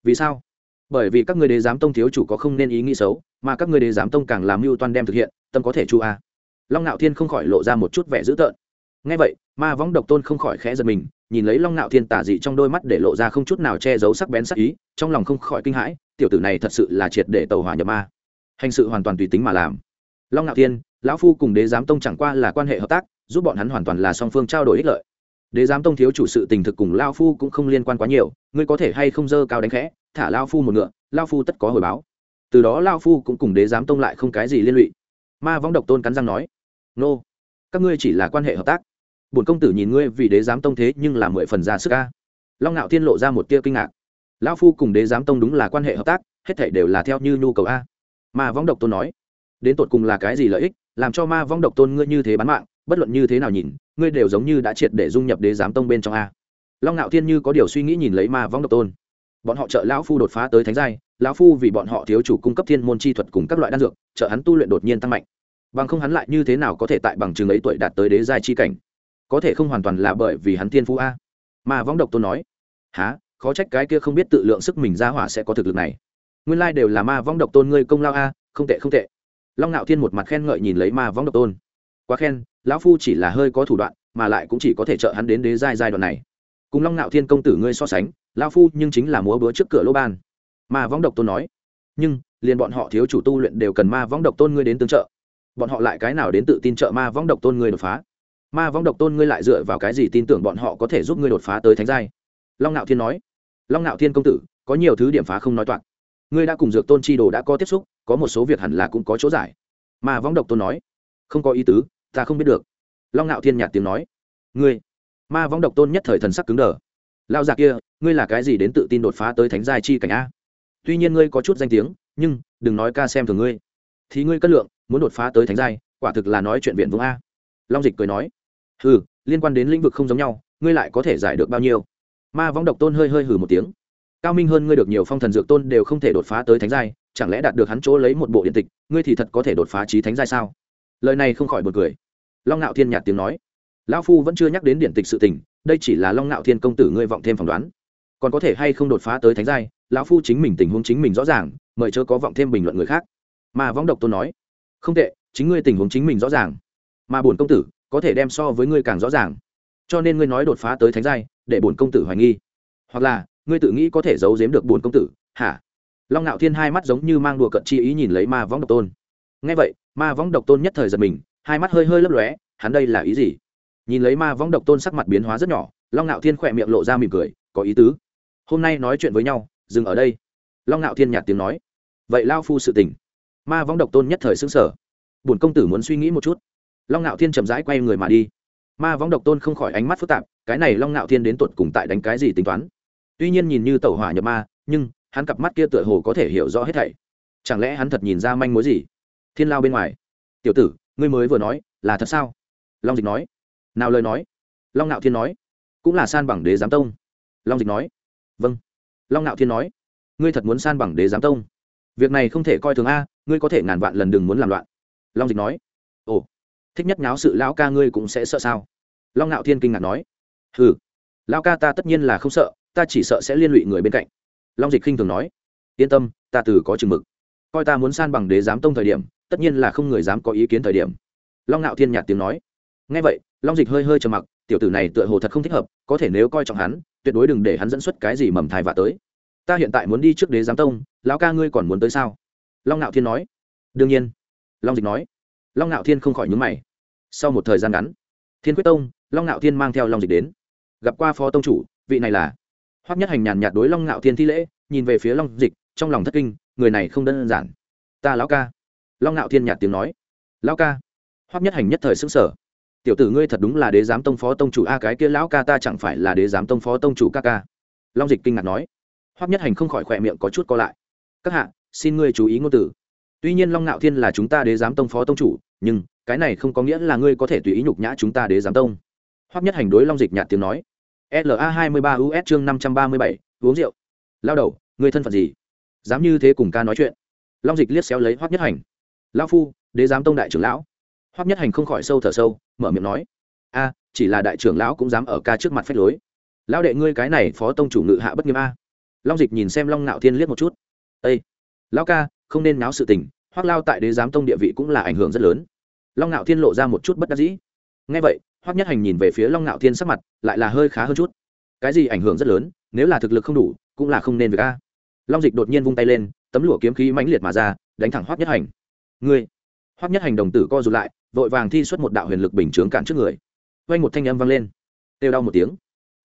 Vì sao? Bởi vì các người đế giám tông thiếu chủ có không nên ý nghĩ xấu, mà các người đế giám tông càng làm mưu toan đem thực hiện, tâm có thể chu a. Long nạo thiên không khỏi lộ ra một chút vẻ dữ tợn. Ngay vậy, ma võng độc tôn không khỏi khẽ giật mình, nhìn lấy long nạo thiên tả dị trong đôi mắt để lộ ra không chút nào che giấu sắc bén sắc ý, trong lòng không khỏi kinh hãi, tiểu tử này thật sự là triệt để tàu hỏa nhập ma. Hành sự hoàn toàn tùy tính mà làm. Long nạo thiên, lão phu cùng đế giám tông chẳng qua là quan hệ hợp tác giúp bọn hắn hoàn toàn là song phương trao đổi ích lợi. Đế giám tông thiếu chủ sự tình thực cùng lao phu cũng không liên quan quá nhiều, ngươi có thể hay không dơ cao đánh khẽ, thả lao phu một ngựa, lao phu tất có hồi báo. Từ đó lao phu cũng cùng đế giám tông lại không cái gì liên lụy. Ma võng độc tôn cắn răng nói, nô, các ngươi chỉ là quan hệ hợp tác. Bổn công tử nhìn ngươi vì đế giám tông thế nhưng là mười phần ra sức ca long ngạo thiên lộ ra một tia kinh ngạc. Lão phu cùng đế giám tông đúng là quan hệ hợp tác, hết thảy đều là theo như nhu cầu a. Ma võng độc tôn nói, đến tột cùng là cái gì lợi ích, làm cho ma võng độc tôn ngươi như thế bán mạng bất luận như thế nào nhìn, ngươi đều giống như đã triệt để dung nhập đế giám tông bên trong a. Long ngạo thiên như có điều suy nghĩ nhìn lấy ma vong độc tôn. Bọn họ trợ lão phu đột phá tới thánh giai, lão phu vì bọn họ thiếu chủ cung cấp thiên môn chi thuật cùng các loại đan dược, trợ hắn tu luyện đột nhiên tăng mạnh. Bằng không hắn lại như thế nào có thể tại bằng chừng ấy tuổi đạt tới đế giai chi cảnh? Có thể không hoàn toàn là bởi vì hắn thiên phú a. Mà võng độc tôn nói há khó trách cái kia không biết tự lượng sức mình ra hỏa sẽ có thực lực này. Nguyên lai đều là ma võng độc tôn ngươi công lao a, không tệ không tệ. Long ngạo thiên một mặt khen ngợi nhìn lấy ma võng độc tôn quá khen, lão phu chỉ là hơi có thủ đoạn, mà lại cũng chỉ có thể trợ hắn đến đế giai giai đoạn này. Cùng long ngạo thiên công tử ngươi so sánh, lão phu nhưng chính là múa búa trước cửa lỗ ban. Mà võng độc tôn nói, nhưng, liền bọn họ thiếu chủ tu luyện đều cần ma võng độc tôn ngươi đến tương trợ. Bọn họ lại cái nào đến tự tin trợ ma võng độc tôn ngươi đột phá? Ma võng độc tôn ngươi lại dựa vào cái gì tin tưởng bọn họ có thể giúp ngươi đột phá tới thánh giai? Long ngạo thiên nói, long ngạo thiên công tử, có nhiều thứ điểm phá không nói toạc. Ngươi đã cùng dược tôn chi đồ đã có tiếp xúc, có một số việc hẳn là cũng có chỗ giải. Ma võng độc tôn nói, không có ý tứ ta không biết được. Long ngạo thiên nhạt tiếng nói. Ngươi, ma võng độc tôn nhất thời thần sắc cứng đờ. Lao già kia, ngươi là cái gì đến tự tin đột phá tới thánh giai chi cảnh a? Tuy nhiên ngươi có chút danh tiếng, nhưng đừng nói ca xem thường ngươi. Thì ngươi cất lượng, muốn đột phá tới thánh giai, quả thực là nói chuyện viện vũng a. Long dịch cười nói. Hừ, liên quan đến lĩnh vực không giống nhau, ngươi lại có thể giải được bao nhiêu? Ma võng độc tôn hơi hơi hừ một tiếng. Cao minh hơn ngươi được nhiều phong thần dược tôn đều không thể đột phá tới thánh giai, chẳng lẽ đạt được hắn chỗ lấy một bộ điện tịch, ngươi thì thật có thể đột phá trí thánh giai sao? Lời này không khỏi bật cười. Long ngạo thiên nhạt tiếng nói. Lão phu vẫn chưa nhắc đến điển tịch sự tình, đây chỉ là long ngạo thiên công tử ngươi vọng thêm phỏng đoán. Còn có thể hay không đột phá tới thánh giai, lão phu chính mình tình huống chính mình rõ ràng, mời chớ có vọng thêm bình luận người khác. Mà võng độc tôn nói. Không tệ, chính ngươi tình huống chính mình rõ ràng. Mà bổn công tử, có thể đem so với ngươi càng rõ ràng. Cho nên ngươi nói đột phá tới thánh giai, để bổn công tử hoài nghi. Hoặc là, ngươi tự nghĩ có thể giấu giếm được bổn công tử, hả? Long ngạo thiên hai mắt giống như mang đùa cận chi ý nhìn lấy ma võng độc tôn ngay vậy, ma võng độc tôn nhất thời giật mình, hai mắt hơi hơi lấp lóe, hắn đây là ý gì? Nhìn lấy ma võng độc tôn sắc mặt biến hóa rất nhỏ, long ngạo thiên khỏe miệng lộ ra mỉm cười, có ý tứ. Hôm nay nói chuyện với nhau, dừng ở đây. Long ngạo thiên nhạt tiếng nói. Vậy lao phu sự tình. Ma võng độc tôn nhất thời xứng sở bổn công tử muốn suy nghĩ một chút. Long ngạo thiên chậm rãi quay người mà đi. Ma võng độc tôn không khỏi ánh mắt phức tạp, cái này long ngạo thiên đến tột cùng tại đánh cái gì tính toán? Tuy nhiên nhìn như tẩu hỏa nhập ma, nhưng hắn cặp mắt kia tựa hồ có thể hiểu rõ hết thảy. Chẳng lẽ hắn thật nhìn ra manh mối gì? Thiên lao bên ngoài. Tiểu tử, ngươi mới vừa nói, là thật sao? Long dịch nói. Nào lời nói? Long ngạo thiên nói. Cũng là san bằng đế giám tông. Long dịch nói. Vâng. Long ngạo thiên nói. Ngươi thật muốn san bằng đế giám tông? Việc này không thể coi thường a, ngươi có thể ngàn vạn lần đừng muốn làm loạn. Long dịch nói. Ồ. Thích nhất nháo sự lão ca ngươi cũng sẽ sợ sao? Long ngạo thiên kinh ngạc nói. Ừ lão ca ta tất nhiên là không sợ, ta chỉ sợ sẽ liên lụy người bên cạnh. Long dịch khinh thường nói. Yên tâm, ta từ có chừng mực. Coi ta muốn san bằng đế giám tông thời điểm tất nhiên là không người dám có ý kiến thời điểm. Long ngạo thiên nhạt tiếng nói. Ngay vậy, long dịch hơi hơi trầm mặc, tiểu tử này tựa hồ thật không thích hợp, có thể nếu coi trọng hắn, tuyệt đối đừng để hắn dẫn xuất cái gì mầm thai vạ tới. Ta hiện tại muốn đi trước đế giám tông, lão ca ngươi còn muốn tới sao? Long ngạo thiên nói. Đương nhiên. Long dịch nói. Long ngạo thiên không khỏi nhúng mày. Sau một thời gian ngắn, thiên quyết tông, long ngạo thiên mang theo long dịch đến. Gặp qua phó tông chủ, vị này là hoắc nhất hành nhàn nhạt đối long ngạo thiên thi lễ, nhìn về phía long dịch, trong lòng thất kinh, người này không đơn giản. Ta lão ca long ngạo thiên nhạt tiếng nói. Lão ca. Hoắc nhất hành nhất thời xứng sở tiểu tử ngươi thật đúng là đế giám tông phó tông chủ a, cái kia lão ca ta chẳng phải là đế giám tông phó tông chủ ca ca. Long dịch kinh ngạc nói. Hoắc nhất hành không khỏi khỏe miệng có chút co lại. Các hạ, xin ngươi chú ý ngôn từ. Tuy nhiên long ngạo thiên là chúng ta đế giám tông phó tông chủ, nhưng cái này không có nghĩa là ngươi có thể tùy ý nhục nhã chúng ta đế giám tông. Hoắc nhất hành đối long dịch nhạt tiếng nói. La hai mươi ba us chương năm trăm ba mươi bảy, uống rượu. Lao đầu, ngươi thân phận gì? Dám như thế cùng ca nói chuyện. Long dịch liếc xéo lấy hoắc nhất hành lão phu, đế giám tông đại trưởng lão. Hoắc nhất hành không khỏi sâu thở sâu, mở miệng nói, a, chỉ là đại trưởng lão cũng dám ở ca trước mặt phách lối. Lão đệ ngươi cái này phó tông chủ ngự hạ bất nghiêm a. Long dịch nhìn xem long nạo thiên liếc một chút. Ây lão ca, không nên náo sự tình, hoắc lao tại đế giám tông địa vị cũng là ảnh hưởng rất lớn. Long nạo thiên lộ ra một chút bất đắc dĩ. Ngay vậy, hoắc nhất hành nhìn về phía long nạo thiên sắc mặt lại là hơi khá hơn chút. Cái gì ảnh hưởng rất lớn, nếu là thực lực không đủ, cũng là không nên việc a. Long dịch đột nhiên vung tay lên, tấm lụa kiếm khí mãnh liệt mà ra, đánh thẳng hoắc nhất hành ngươi. Hoắc nhất hành đồng tử co rụt lại, vội vàng thi xuất một đạo huyền lực bình chướng cản trước người. Quanh một thanh âm vang lên. Têu đau một tiếng.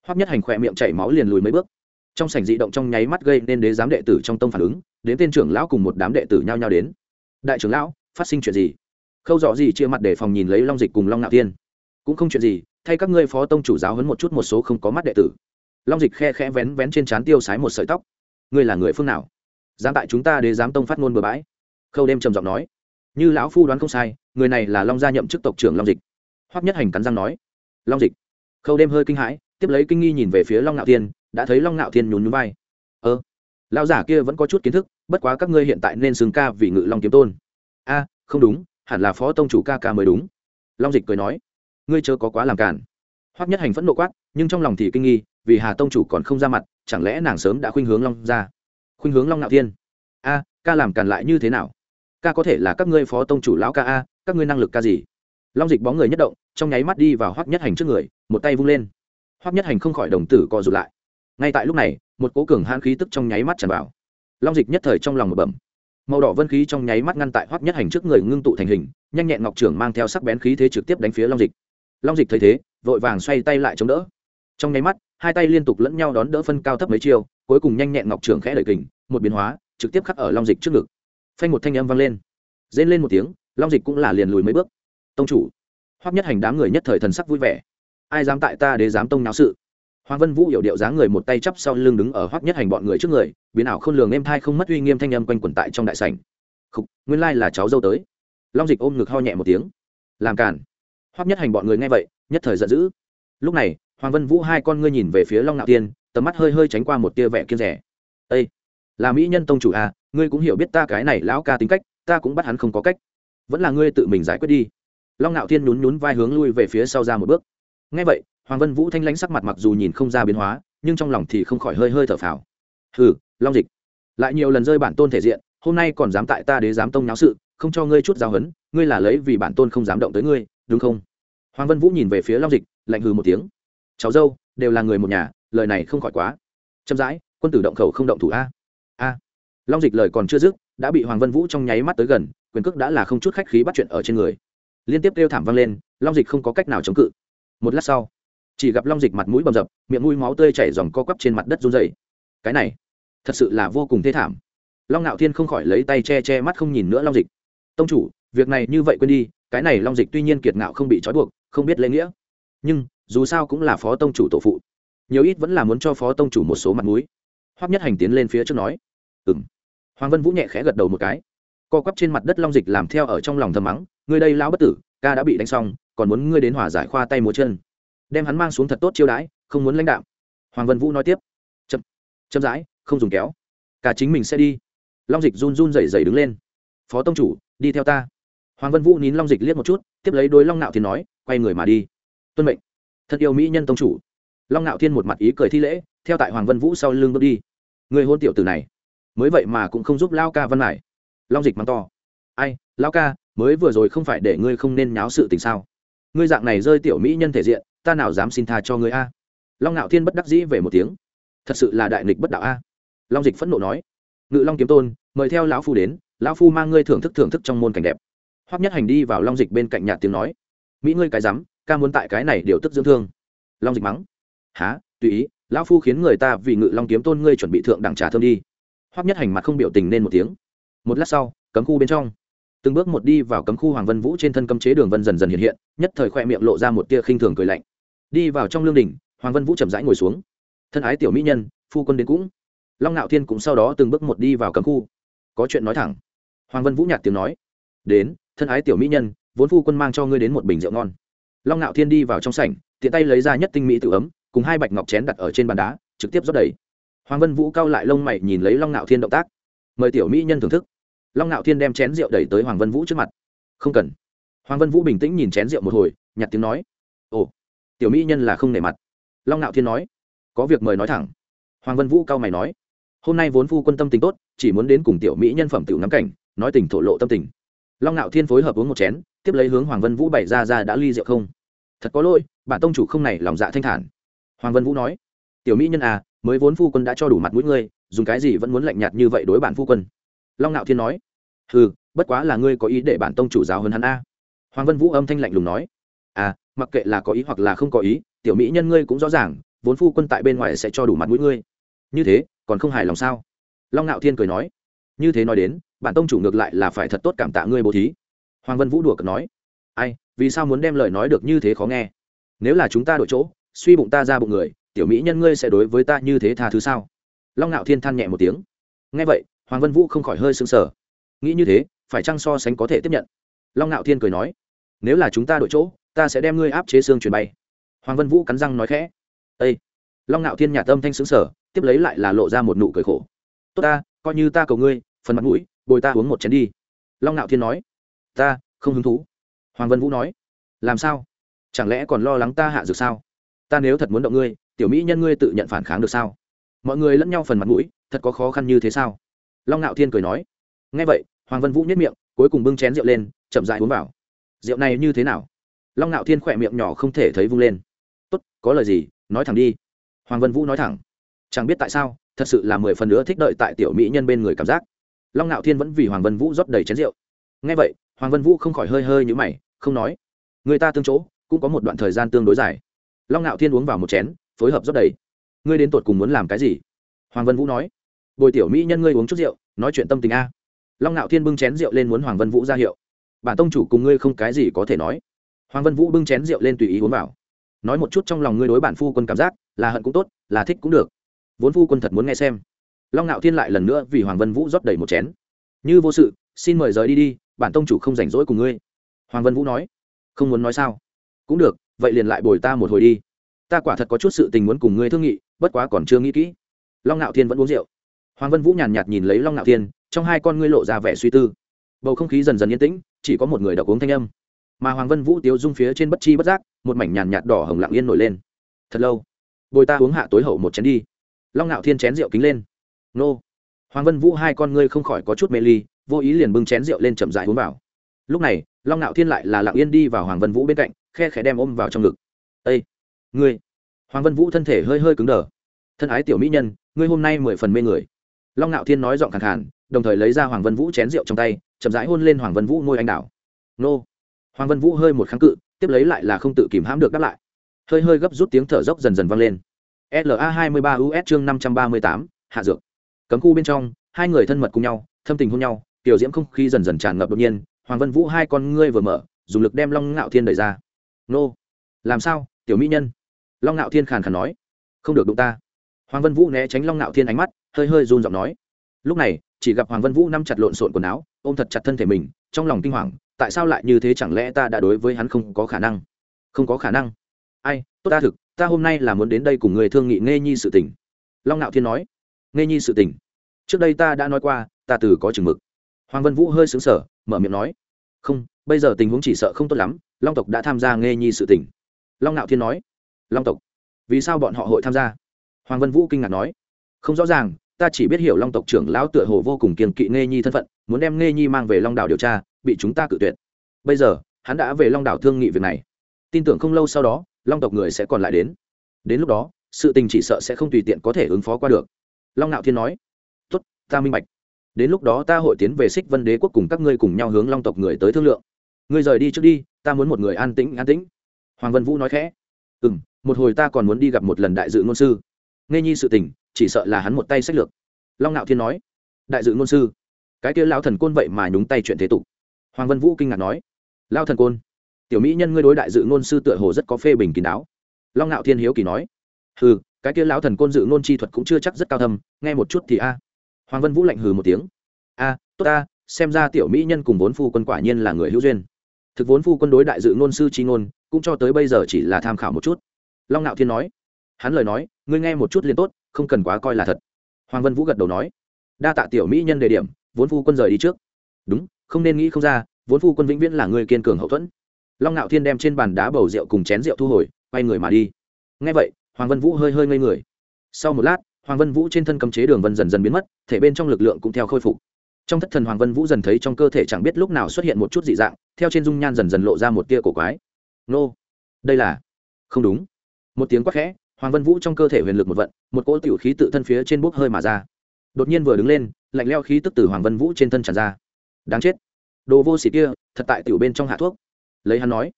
Hoắc nhất hành khỏe miệng chảy máu liền lùi mấy bước. Trong sảnh dị động trong nháy mắt gây nên đế giám đệ tử trong tông phản ứng, đến tên trưởng lão cùng một đám đệ tử nhao nhao đến. Đại trưởng lão, phát sinh chuyện gì? Khâu rõ gì chia mặt để phòng nhìn lấy long dịch cùng long ngạo tiên cũng không chuyện gì, thay các ngươi phó tông chủ giáo hấn một chút một số không có mắt đệ tử. Long dịch khe khẽ vén vén trên trán tiêu sái một sợi tóc. Ngươi là người phương nào? Dám tại chúng ta đế giám tông phát ngôn bừa bãi? Khâu đêm trầm giọng nói như lão phu đoán không sai, người này là long gia nhậm chức tộc trưởng long dịch. Hoắc nhất hành cắn răng nói, long dịch. Khâu đêm hơi kinh hãi, tiếp lấy kinh nghi nhìn về phía long ngạo thiên, đã thấy long ngạo thiên nhún nhún vai. Ơ, lão giả kia vẫn có chút kiến thức, bất quá các ngươi hiện tại nên xứng ca vì ngự long kiếm tôn. A, không đúng, hẳn là phó tông chủ ca ca mới đúng. Long dịch cười nói, ngươi chớ có quá làm cản hoắc nhất hành phẫn nộ quát, nhưng trong lòng thì kinh nghi, vì hà tông chủ còn không ra mặt, chẳng lẽ nàng sớm đã khuynh hướng long ra khuynh hướng long ngạo thiên? A, ca làm cản lại như thế nào? Ca có thể là các ngươi phó tông chủ lão ca a, các ngươi năng lực ca gì? Long dịch bóng người nhất động, trong nháy mắt đi vào hoắc nhất hành trước người, một tay vung lên. Hoắc nhất hành không khỏi đồng tử co rụt lại. Ngay tại lúc này, một cố cường hãn khí tức trong nháy mắt tràn vào. Long dịch nhất thời trong lòng một bẩm. Màu đỏ vân khí trong nháy mắt ngăn tại hoắc nhất hành trước người ngưng tụ thành hình, nhanh nhẹn ngọc trưởng mang theo sắc bén khí thế trực tiếp đánh phía long dịch. Long dịch thấy thế, vội vàng xoay tay lại chống đỡ. Trong nháy mắt, hai tay liên tục lẫn nhau đón đỡ phân cao thấp mấy chiêu, cuối cùng nhanh nhẹn ngọc trưởng khẽ đẩy kình, một biến hóa, trực tiếp khắc ở long dịch trước ngực phanh một thanh âm vang lên. Rên lên một tiếng long dịch cũng là liền lùi mấy bước. Tông chủ hoắc nhất hành đám người nhất thời thần sắc vui vẻ. Ai dám tại ta để dám tông náo sự? Hoàng vân vũ hiểu điệu dáng người một tay chắp sau lưng đứng ở hoắc nhất hành bọn người trước người biến ảo không lường êm thai không mất uy nghiêm thanh âm quanh quẩn tại trong đại sảnh. Khục, nguyên lai là cháu dâu tới. Long dịch ôm ngực ho nhẹ một tiếng. Làm cản hoắc nhất hành bọn người nghe vậy nhất thời giận dữ. Lúc này hoàng vân vũ hai con ngươi nhìn về phía long Nạo tiên tầm mắt hơi hơi tránh qua một tia vẻ kiên rẻ. Ây là mỹ nhân tông chủ à ngươi cũng hiểu biết ta cái này lão ca tính cách, ta cũng bắt hắn không có cách. Vẫn là ngươi tự mình giải quyết đi. Long ngạo thiên nhún nhún vai hướng lui về phía sau ra một bước. Ngay vậy, hoàng vân vũ thanh lãnh sắc mặt mặc dù nhìn không ra biến hóa, nhưng trong lòng thì không khỏi hơi hơi thở phào. Hừ, long dịch, lại nhiều lần rơi bản tôn thể diện, hôm nay còn dám tại ta đế giám tông náo sự, không cho ngươi chút giáo hấn, ngươi là lấy vì bản tôn không dám động tới ngươi, đúng không? Hoàng vân vũ nhìn về phía long dịch, lạnh hừ một tiếng. Cháu dâu, đều là người một nhà, lời này không khỏi quá. Chậm rãi, quân tử động khẩu không động thủ a a long dịch lời còn chưa dứt, đã bị hoàng vân vũ trong nháy mắt tới gần, quyền cước đã là không chút khách khí bắt chuyện ở trên người. Liên tiếp kêu thảm vang lên, long dịch không có cách nào chống cự. Một lát sau, chỉ gặp long dịch mặt mũi bầm dập, miệng mũi máu tươi chảy dòng co quắp trên mặt đất run dày cái này, thật sự là vô cùng thê thảm. Long ngạo thiên không khỏi lấy tay che che mắt không nhìn nữa long dịch. Tông chủ, việc này như vậy quên đi, cái này long dịch tuy nhiên kiệt ngạo không bị trói buộc, không biết lễ nghĩa. Nhưng, dù sao cũng là phó tông chủ tổ phụ, nhiều ít vẫn là muốn cho phó tông chủ một số mặt mũi. Hoắc nhất hành tiến lên phía trước nói ừng hoàng vân vũ nhẹ khẽ gật đầu một cái. Co quắp trên mặt đất long dịch làm theo ở trong lòng thầm mắng, ngươi đây lão bất tử, ca đã bị đánh xong, còn muốn ngươi đến hòa giải khoa tay múa chân. Đem hắn mang xuống thật tốt chiêu đãi, không muốn lãnh đạo. Hoàng vân vũ nói tiếp, chậm chậm rãi, không dùng kéo. Cả chính mình sẽ đi. Long dịch run run rẩy rẩy đứng lên. Phó tông chủ, đi theo ta. Hoàng vân vũ nín long dịch liếc một chút, tiếp lấy đối long nạo thiên nói, quay người mà đi. Tuân mệnh. Thật yêu mỹ nhân tông chủ. Long nạo thiên một mặt ý cười thi lễ, theo tại hoàng vân vũ sau lưng bước đi. Người hôn tiểu tử này mới vậy mà cũng không giúp lao ca văn lại long dịch mắng to. Ai, lao ca, mới vừa rồi không phải để ngươi không nên nháo sự tình sao? Ngươi dạng này rơi tiểu mỹ nhân thể diện, ta nào dám xin tha cho ngươi a? Long ngạo thiên bất đắc dĩ về một tiếng. Thật sự là đại nghịch bất đạo a. Long dịch phẫn nộ nói. Ngự long kiếm tôn, mời theo lão phu đến, lão phu mang ngươi thưởng thức thưởng thức trong môn cảnh đẹp. Hoắc nhất hành đi vào long dịch bên cạnh nhạt tiếng nói. Mỹ ngươi cái rắm, ca muốn tại cái này điều tức dưỡng thương. Long dịch mắng. Há tùy ý, lão phu khiến người ta vì ngự long kiếm tôn ngươi chuẩn bị thượng đẳng trà thơm đi hoắc nhất hành mặt không biểu tình nên một tiếng. Một lát sau, cấm khu bên trong, từng bước một đi vào cấm khu hoàng vân vũ trên thân cấm chế đường vân dần dần hiện hiện, nhất thời khoe miệng lộ ra một tia khinh thường cười lạnh. Đi vào trong lương đình hoàng vân vũ chậm rãi ngồi xuống. Thân ái tiểu mỹ nhân, phu quân đến cũng. Long ngạo thiên cũng sau đó từng bước một đi vào cấm khu. Có chuyện nói thẳng. Hoàng vân vũ nhạt tiếng nói. Đến, thân ái tiểu mỹ nhân, vốn phu quân mang cho ngươi đến một bình rượu ngon. Long ngạo thiên đi vào trong sảnh, tiện tay lấy ra nhất tinh mỹ tự ấm, cùng hai bạch ngọc chén đặt ở trên bàn đá, trực tiếp rót đầy hoàng vân vũ cao lại lông mày nhìn lấy long ngạo thiên động tác. Mời tiểu mỹ nhân thưởng thức. Long ngạo thiên đem chén rượu đẩy tới hoàng vân vũ trước mặt. Không cần. Hoàng vân vũ bình tĩnh nhìn chén rượu một hồi, nhặt tiếng nói. Ồ, tiểu mỹ nhân là không nể mặt. Long ngạo thiên nói. Có việc mời nói thẳng. Hoàng vân vũ cao mày nói. Hôm nay vốn phu quân tâm tình tốt, chỉ muốn đến cùng tiểu mỹ nhân phẩm tiểu ngắm cảnh, nói tình thổ lộ tâm tình. Long ngạo thiên phối hợp uống một chén, tiếp lấy hướng hoàng vân vũ bày ra ra đã ly rượu không. Thật có lỗi, bản tông chủ không này lòng dạ thanh thản. Hoàng vân vũ nói. Tiểu mỹ nhân à mới vốn phu quân đã cho đủ mặt mũi ngươi, dùng cái gì vẫn muốn lạnh nhạt như vậy đối bản phu quân? Long ngạo thiên nói. Ừ bất quá là ngươi có ý để bản tông chủ giáo hơn hắn a. Hoàng vân vũ âm thanh lạnh lùng nói. À mặc kệ là có ý hoặc là không có ý, tiểu mỹ nhân ngươi cũng rõ ràng, vốn phu quân tại bên ngoài sẽ cho đủ mặt mũi ngươi. Như thế, còn không hài lòng sao? Long ngạo thiên cười nói. Như thế nói đến, bản tông chủ ngược lại là phải thật tốt cảm tạ ngươi bố thí. Hoàng vân vũ đùa cợt nói. Ai, vì sao muốn đem lời nói được như thế khó nghe? Nếu là chúng ta đổi chỗ, suy bụng ta ra bụng người tiểu mỹ nhân ngươi sẽ đối với ta như thế tha thứ sao? Long ngạo thiên than nhẹ một tiếng. Nghe vậy, hoàng vân vũ không khỏi hơi sững sờ. Nghĩ như thế, phải chăng so sánh có thể tiếp nhận? Long ngạo thiên cười nói, nếu là chúng ta đổi chỗ, ta sẽ đem ngươi áp chế xương chuyển bay hoàng vân vũ cắn răng nói khẽ ây long ngạo thiên nhà tâm thanh xứng sở tiếp lấy lại là lộ ra một nụ cười khổ. Tốt ta, coi như ta cầu ngươi, phần mặt mũi, bồi ta uống một chén đi. Long ngạo thiên nói, ta, không hứng thú. Hoàng vân vũ nói, làm sao? Chẳng lẽ còn lo lắng ta hạ dược sao? Ta nếu thật muốn động ngươi tiểu mỹ nhân ngươi tự nhận phản kháng được sao? Mọi người lẫn nhau phần mặt mũi, thật có khó khăn như thế sao? Long ngạo thiên cười nói. Nghe vậy, hoàng vân vũ nhất miệng, cuối cùng bưng chén rượu lên, chậm dại uống vào. Rượu này như thế nào? Long ngạo thiên khỏe miệng nhỏ không thể thấy vung lên. Tốt, có lời gì, nói thẳng đi. Hoàng vân vũ nói thẳng. Chẳng biết tại sao, thật sự là mười phần nữa thích đợi tại tiểu mỹ nhân bên người cảm giác. Long ngạo thiên vẫn vì hoàng vân vũ rót đầy chén rượu. Ngay vậy, hoàng vân vũ không khỏi hơi hơi nhữ mày, không nói. Người ta tương chỗ, cũng có một đoạn thời gian tương đối dài. Long ngạo thiên uống vào một chén phối hợp rất đầy. Ngươi đến tột cùng muốn làm cái gì? Hoàng vân vũ nói. Bồi tiểu mỹ nhân ngươi uống chút rượu, nói chuyện tâm tình a. Long ngạo thiên bưng chén rượu lên muốn hoàng vân vũ ra hiệu. Bản tông chủ cùng ngươi không cái gì có thể nói. Hoàng vân vũ bưng chén rượu lên tùy ý uống vào. Nói một chút trong lòng ngươi đối bản phu quân cảm giác, là hận cũng tốt, là thích cũng được. Vốn phu quân thật muốn nghe xem. Long ngạo thiên lại lần nữa vì hoàng vân vũ rót đầy một chén. Như vô sự, xin mời rời đi đi, bản tông chủ không rảnh rỗi cùng ngươi. Hoàng vân vũ nói. Không muốn nói sao? Cũng được, vậy liền lại bồi ta một hồi đi ta quả thật có chút sự tình muốn cùng ngươi thương nghị, bất quá còn chưa nghĩ kỹ. Long ngạo thiên vẫn uống rượu. Hoàng vân vũ nhàn nhạt nhìn lấy long ngạo thiên, trong hai con ngươi lộ ra vẻ suy tư. Bầu không khí dần dần yên tĩnh, chỉ có một người đọc uống thanh âm. Mà hoàng vân vũ tiếu dung phía trên bất chi bất giác, một mảnh nhàn nhạt đỏ hồng lặng yên nổi lên. Thật lâu, bồi ta uống hạ tối hậu một chén đi. Long ngạo thiên chén rượu kính lên. Nô. Hoàng vân vũ hai con ngươi không khỏi có chút mê ly, vô ý liền bưng chén rượu lên chậm dại uống vào. Lúc này, long ngạo thiên lại là lặng yên đi vào hoàng vân vũ bên cạnh, khe khẽ đem ôm vào trong ngực. Ây ngươi. Hoàng vân vũ thân thể hơi hơi cứng đờ. Thân ái tiểu mỹ nhân, ngươi hôm nay mười phần mê người. Long ngạo thiên nói giọng khẳng khàn, đồng thời lấy ra hoàng vân vũ chén rượu trong tay, chậm rãi hôn lên hoàng vân vũ ngôi anh đảo. Nô. Hoàng vân vũ hơi một kháng cự, tiếp lấy lại là không tự kìm hãm được đáp lại. Hơi hơi gấp rút tiếng thở dốc dần dần vang lên. La hai mươi ba us chương năm trăm ba mươi tám, hạ dược. Cấm khu bên trong, hai người thân mật cùng nhau, thâm tình hôn nhau, tiểu diễm không khí dần dần tràn ngập đột nhiên, hoàng vân vũ hai con ngươi vừa mở, dùng lực đem long ngạo thiên đẩy ra. Nô. Làm sao, tiểu mỹ nhân? Long ngạo thiên khàn khàn nói, không được đụng ta. Hoàng vân vũ né tránh long ngạo thiên ánh mắt, hơi hơi run giọng nói, lúc này, chỉ gặp hoàng vân vũ nắm chặt lộn xộn quần áo, ôm thật chặt thân thể mình, trong lòng kinh hoàng, tại sao lại như thế chẳng lẽ ta đã đối với hắn không có khả năng? Không có khả năng. Ai, tốt ta thực, ta hôm nay là muốn đến đây cùng người thương nghị nghe nhi sự tình. Long ngạo thiên nói nghe nhi sự tình? Trước đây ta đã nói qua, ta từ có chừng mực. Hoàng vân vũ hơi xứng sở mở miệng nói, không, bây giờ tình huống chỉ sợ không tốt lắm, long tộc đã tham gia nghe nhi sự tình. Long ngạo thiên nói long tộc. Vì sao bọn họ hội tham gia? Hoàng vân vũ kinh ngạc nói. Không rõ ràng, ta chỉ biết hiểu long tộc trưởng lão tựa hồ vô cùng kiềm kỵ nghe nhi thân phận, muốn đem nghe nhi mang về long đảo điều tra, bị chúng ta cự tuyệt. Bây giờ, hắn đã về long đảo thương nghị việc này. Tin tưởng không lâu sau đó, long tộc người sẽ còn lại đến. Đến lúc đó, sự tình chỉ sợ sẽ không tùy tiện có thể ứng phó qua được. Long Nạo thiên nói. Tốt, ta minh bạch. Đến lúc đó ta hội tiến về xích vân đế quốc cùng các ngươi cùng nhau hướng long tộc người tới thương lượng. Ngươi rời đi trước đi, ta muốn một người an tĩnh an tĩnh. Hoàng vân vũ nói khẽ. Ừ m một hồi ta còn muốn đi gặp một lần đại dự ngôn sư. Nghe nhi sự tình, chỉ sợ là hắn một tay sách lược. Long ngạo thiên nói, đại dự ngôn sư, cái kia lao thần côn vậy mà nhúng tay chuyện thế tục. Hoàng vân vũ kinh ngạc nói lao thần côn, tiểu mỹ nhân ngươi đối đại dự ngôn sư tựa hồ rất có phê bình kín đáo. Long ngạo thiên hiếu kỳ nói, hừ, cái kia lão thần côn dự ngôn chi thuật cũng chưa chắc rất cao thâm, nghe một chút thì a. Hoàng vân vũ lạnh hừ một tiếng, a, tốt ta xem ra tiểu mỹ nhân cùng vốn phu quân quả nhiên là người hữu duyên. Thực vốn phu quân đối đại dự ngôn sư chi ngôn, cũng cho tới bây giờ chỉ là tham khảo một chút long ngạo thiên nói. Hắn lời nói, ngươi nghe một chút liền tốt, không cần quá coi là thật. Hoàng vân vũ gật đầu nói. Đa tạ tiểu mỹ nhân đề điểm, vốn phu quân rời đi trước. Đúng, không nên nghĩ không ra, vốn phu quân vĩnh viễn là người kiên cường hậu thuẫn. Long ngạo thiên đem trên bàn đá bầu rượu cùng chén rượu thu hồi, quay người mà đi. Ngay vậy, hoàng vân vũ hơi hơi ngây người. Sau một lát, hoàng vân vũ trên thân cầm chế đường vân dần dần biến mất, thể bên trong lực lượng cũng theo khôi phục. Trong thất thần hoàng vân vũ dần thấy trong cơ thể chẳng biết lúc nào xuất hiện một chút dị dạng, theo trên dung nhan dần dần lộ ra một tia cổ quái. Nô, đây là, không đúng một tiếng quát khẽ, hoàng vân vũ trong cơ thể huyền lực một vận, một cỗ tiểu khí tự thân phía trên bốc hơi mà ra. Đột nhiên vừa đứng lên, lạnh leo khí tức từ hoàng vân vũ trên thân tràn ra. Đáng chết. Đồ vô xỉ kia, thật tại tiểu bên trong hạ thuốc. Lấy hắn nói.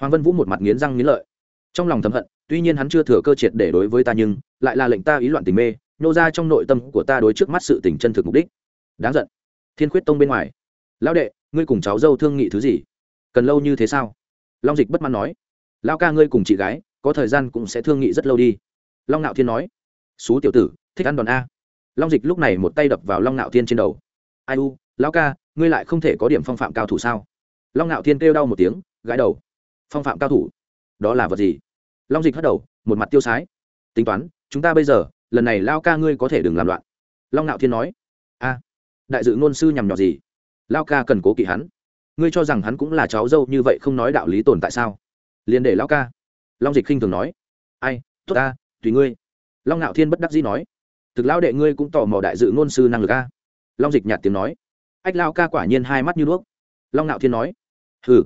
Hoàng vân vũ một mặt nghiến răng nghiến lợi. Trong lòng thầm hận, tuy nhiên hắn chưa thừa cơ triệt để đối với ta nhưng, lại là lệnh ta ý loạn tình mê nhô ra trong nội tâm của ta đối trước mắt sự tình chân thực mục đích. Đáng giận. Thiên khuyết tông bên ngoài. Lão đệ, ngươi cùng cháu dâu thương nghị thứ gì? Cần lâu như thế sao? Long dịch bất mãn nói. Lão ca ngươi cùng chị gái có thời gian cũng sẽ thương nghị rất lâu đi. Long nạo thiên nói, xú tiểu tử, thích ăn đòn a. Long dịch lúc này một tay đập vào long nạo thiên trên đầu. Ai u, lão ca, ngươi lại không thể có điểm phong phạm cao thủ sao? Long nạo thiên kêu đau một tiếng, gãi đầu. Phong phạm cao thủ? Đó là vật gì? Long dịch hất đầu, một mặt tiêu sái. Tính toán, chúng ta bây giờ, lần này lao ca ngươi có thể đừng làm loạn. Long nạo thiên nói, a, đại dự ngôn sư nhằm nhỏ gì? Lao ca cần cố kỵ hắn. Ngươi cho rằng hắn cũng là cháu dâu như vậy không nói đạo lý tồn tại sao? Liền để lao ca long dịch khinh thường nói, ai, tốt ta, tùy ngươi. Long ngạo thiên bất đắc dĩ nói, thực lão đệ ngươi cũng tò mò đại dự ngôn sư năng lực a. Long dịch nhạt tiếng nói, ách lao ca quả nhiên hai mắt như đuốc long ngạo thiên nói, hừ.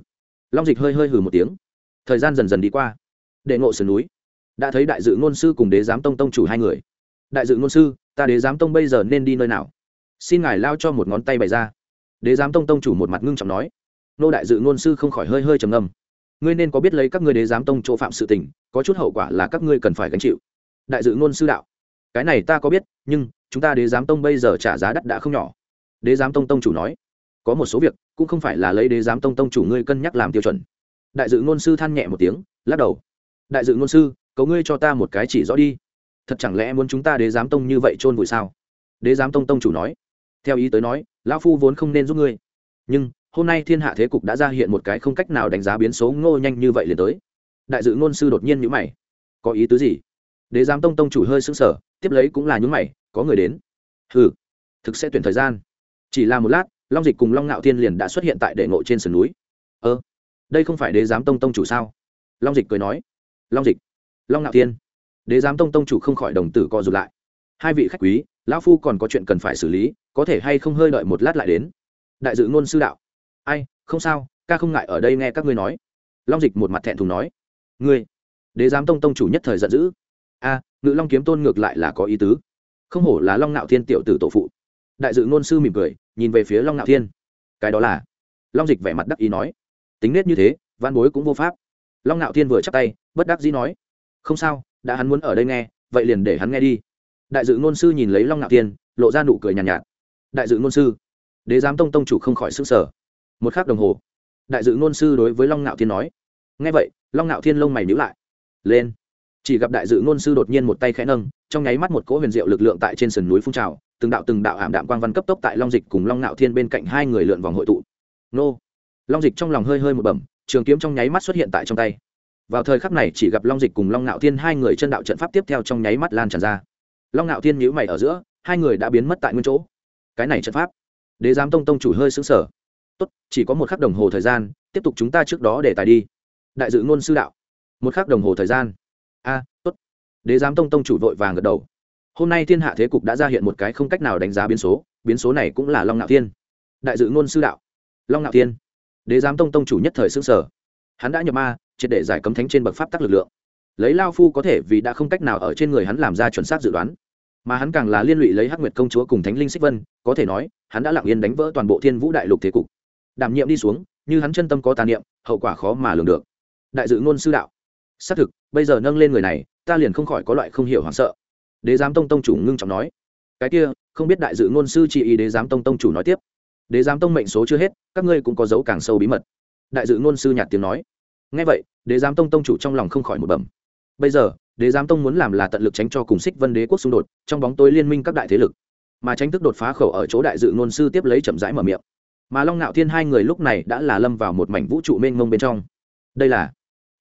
Long dịch hơi hơi hừ một tiếng. Thời gian dần dần đi qua. Đệ ngộ sườn núi, đã thấy đại dự ngôn sư cùng đế giám tông tông chủ hai người. Đại dự ngôn sư, ta đế giám tông bây giờ nên đi nơi nào? Xin ngài lao cho một ngón tay bày ra. Đế giám tông tông chủ một mặt ngưng trọng nói, nô đại dự ngôn sư không khỏi hơi hơi trầm ngâm ngươi nên có biết lấy các ngươi đế giám tông chỗ phạm sự tình, có chút hậu quả là các ngươi cần phải gánh chịu. Đại dự ngôn sư đạo, cái này ta có biết, nhưng chúng ta đế giám tông bây giờ trả giá đắt đã không nhỏ. Đế giám tông tông chủ nói, có một số việc cũng không phải là lấy đế giám tông tông chủ ngươi cân nhắc làm tiêu chuẩn. Đại dự ngôn sư than nhẹ một tiếng, lắc đầu. Đại dự ngôn sư, cầu ngươi cho ta một cái chỉ rõ đi. Thật chẳng lẽ muốn chúng ta đế giám tông như vậy chôn vùi sao? Đế giám tông tông chủ nói, theo ý tới nói, lão phu vốn không nên giúp ngươi. Nhưng hôm nay thiên hạ thế cục đã ra hiện một cái không cách nào đánh giá biến số ngô nhanh như vậy liền tới. Đại dự ngôn sư đột nhiên nhữ mày. Có ý tứ gì? Đế giám tông tông chủ hơi sững sờ, tiếp lấy cũng là nhúng mày, có người đến. Ừ thực sẽ tuyển thời gian. Chỉ là một lát, long dịch cùng long ngạo thiên liền đã xuất hiện tại đệ ngộ trên sườn núi. Ơ, đây không phải đế giám tông tông chủ sao? Long dịch cười nói. Long dịch, long ngạo thiên. Đế giám tông tông chủ không khỏi đồng tử co rụt lại. Hai vị khách quý, lão phu còn có chuyện cần phải xử lý, có thể hay không hơi đợi một lát lại đến? Đại dự ngôn sư đạo ai không sao ca không ngại ở đây nghe các ngươi nói. Long dịch một mặt thẹn thùng nói ngươi đế giám tông tông chủ nhất thời giận dữ. A ngự long kiếm tôn ngược lại là có ý tứ. Không hổ là long nạo thiên tiểu tử tổ phụ. Đại dự ngôn sư mỉm cười nhìn về phía long nạo thiên. Cái đó là? Long dịch vẻ mặt đắc ý nói tính nết như thế văn bối cũng vô pháp. Long nạo thiên vừa chắc tay bất đắc dĩ nói không sao đã hắn muốn ở đây nghe vậy liền để hắn nghe đi. Đại dự ngôn sư nhìn lấy long nạo thiên lộ ra nụ cười nhàn nhạt, nhạt đại dự ngôn sư đế giám tông tông chủ không khỏi s ư n g sở một k h ắ c đồng hồ. Đại dự ngôn sư đối với long ngạo thiên nói. Nghe vậy, long ngạo thiên lông mày nhữ lại. Lên. Chỉ gặp đại dự ngôn sư đột nhiên một tay khẽ nâng, trong nháy mắt một cỗ huyền diệu lực lượng tại trên sườn núi phun trào, từng đạo từng đạo ảm đạm quang văn cấp tốc tại long dịch cùng long ngạo thiên bên cạnh hai người lượn vòng hội tụ. Nô. Long dịch trong lòng hơi hơi một bẩm, trường kiếm trong nháy mắt xuất hiện tại trong tay. Vào thời khắc này chỉ gặp long dịch cùng long ngạo thiên hai người chân đạo trận pháp tiếp theo trong nháy mắt lan tràn ra. Long ngạo thiên nhữ mày ở giữa, hai người đã biến mất tại nguyên chỗ. Cái này trận pháp, đế giám tông tông chủ hơi xứng sở tốt, chỉ có một khắc đồng hồ thời gian, tiếp tục chúng ta trước đó để tài đi. Đại dự ngôn sư đạo. Một khắc đồng hồ thời gian. A, tốt. Đế giám tông tông chủ vội vàng gật đầu. Hôm nay thiên hạ thế cục đã ra hiện một cái không cách nào đánh giá biến số biến số này cũng là long nạo thiên. Đại dự ngôn sư đạo. Long nạo thiên. Đế giám tông tông chủ nhất thời xương sở hắn đã nhập ma, triệt để giải cấm thánh trên bậc pháp tắc lực lượng. Lấy lao phu có thể vì đã không cách nào ở trên người hắn làm ra chuẩn xác dự đoán. Mà hắn càng là liên lụy lấy hắc nguyệt công chúa cùng thánh linh xích vân, có thể nói, hắn đã lặng yên đánh vỡ toàn bộ thiên vũ đại lục thế cục đảm nhiệm đi xuống, như hắn chân tâm có tà niệm, hậu quả khó mà lường được. Đại dự ngôn sư đạo. Xác thực, bây giờ nâng lên người này, ta liền không khỏi có loại không hiểu hoảng sợ. Đế giám tông tông chủ ngưng trọng nói. Cái kia, không biết đại dự ngôn sư chỉ ý đế giám tông tông chủ nói tiếp. Đế giám tông mệnh số chưa hết, các ngươi cũng có dấu càng sâu bí mật. Đại dự ngôn sư nhạt tiếng nói. Ngay vậy, đế giám tông tông chủ trong lòng không khỏi một bẩm. Bây giờ, đế giám tông muốn làm là tận lực tránh cho cùng xích vân đế quốc xung đột, trong bóng tối liên minh các đại thế lực. Mà tranh thức đột phá khẩu ở chỗ đại dự ngôn sư tiếp lấy chậm rãi mở miệng mà long ngạo thiên hai người lúc này đã là lâm vào một mảnh vũ trụ mênh mông bên trong. Đây là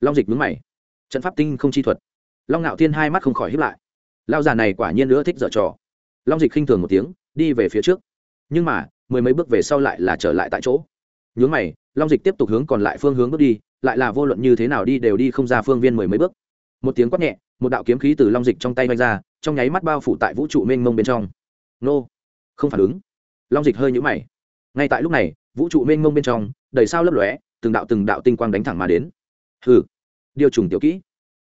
long dịch mướn mày. Trận pháp tinh không chi thuật. Long ngạo thiên hai mắt không khỏi hiếp lại. Lao già này quả nhiên nữa thích dở trò. Long dịch khinh thường một tiếng, đi về phía trước. Nhưng mà, mười mấy bước về sau lại là trở lại tại chỗ. Nhướng mày, long dịch tiếp tục hướng còn lại phương hướng bước đi, lại là vô luận như thế nào đi đều đi không ra phương viên mười mấy bước. Một tiếng quát nhẹ, một đạo kiếm khí từ long dịch trong tay vanh ra, trong nháy mắt bao phủ tại vũ trụ mênh mông bên trong. Nô, không phản ứng. Long dịch hơi nhũ mày ngay tại lúc này, vũ trụ mênh mông bên trong, đầy sao lấp lóe, từng đạo từng đạo tinh quang đánh thẳng mà đến. Hừ. Điều trùng tiểu kỹ.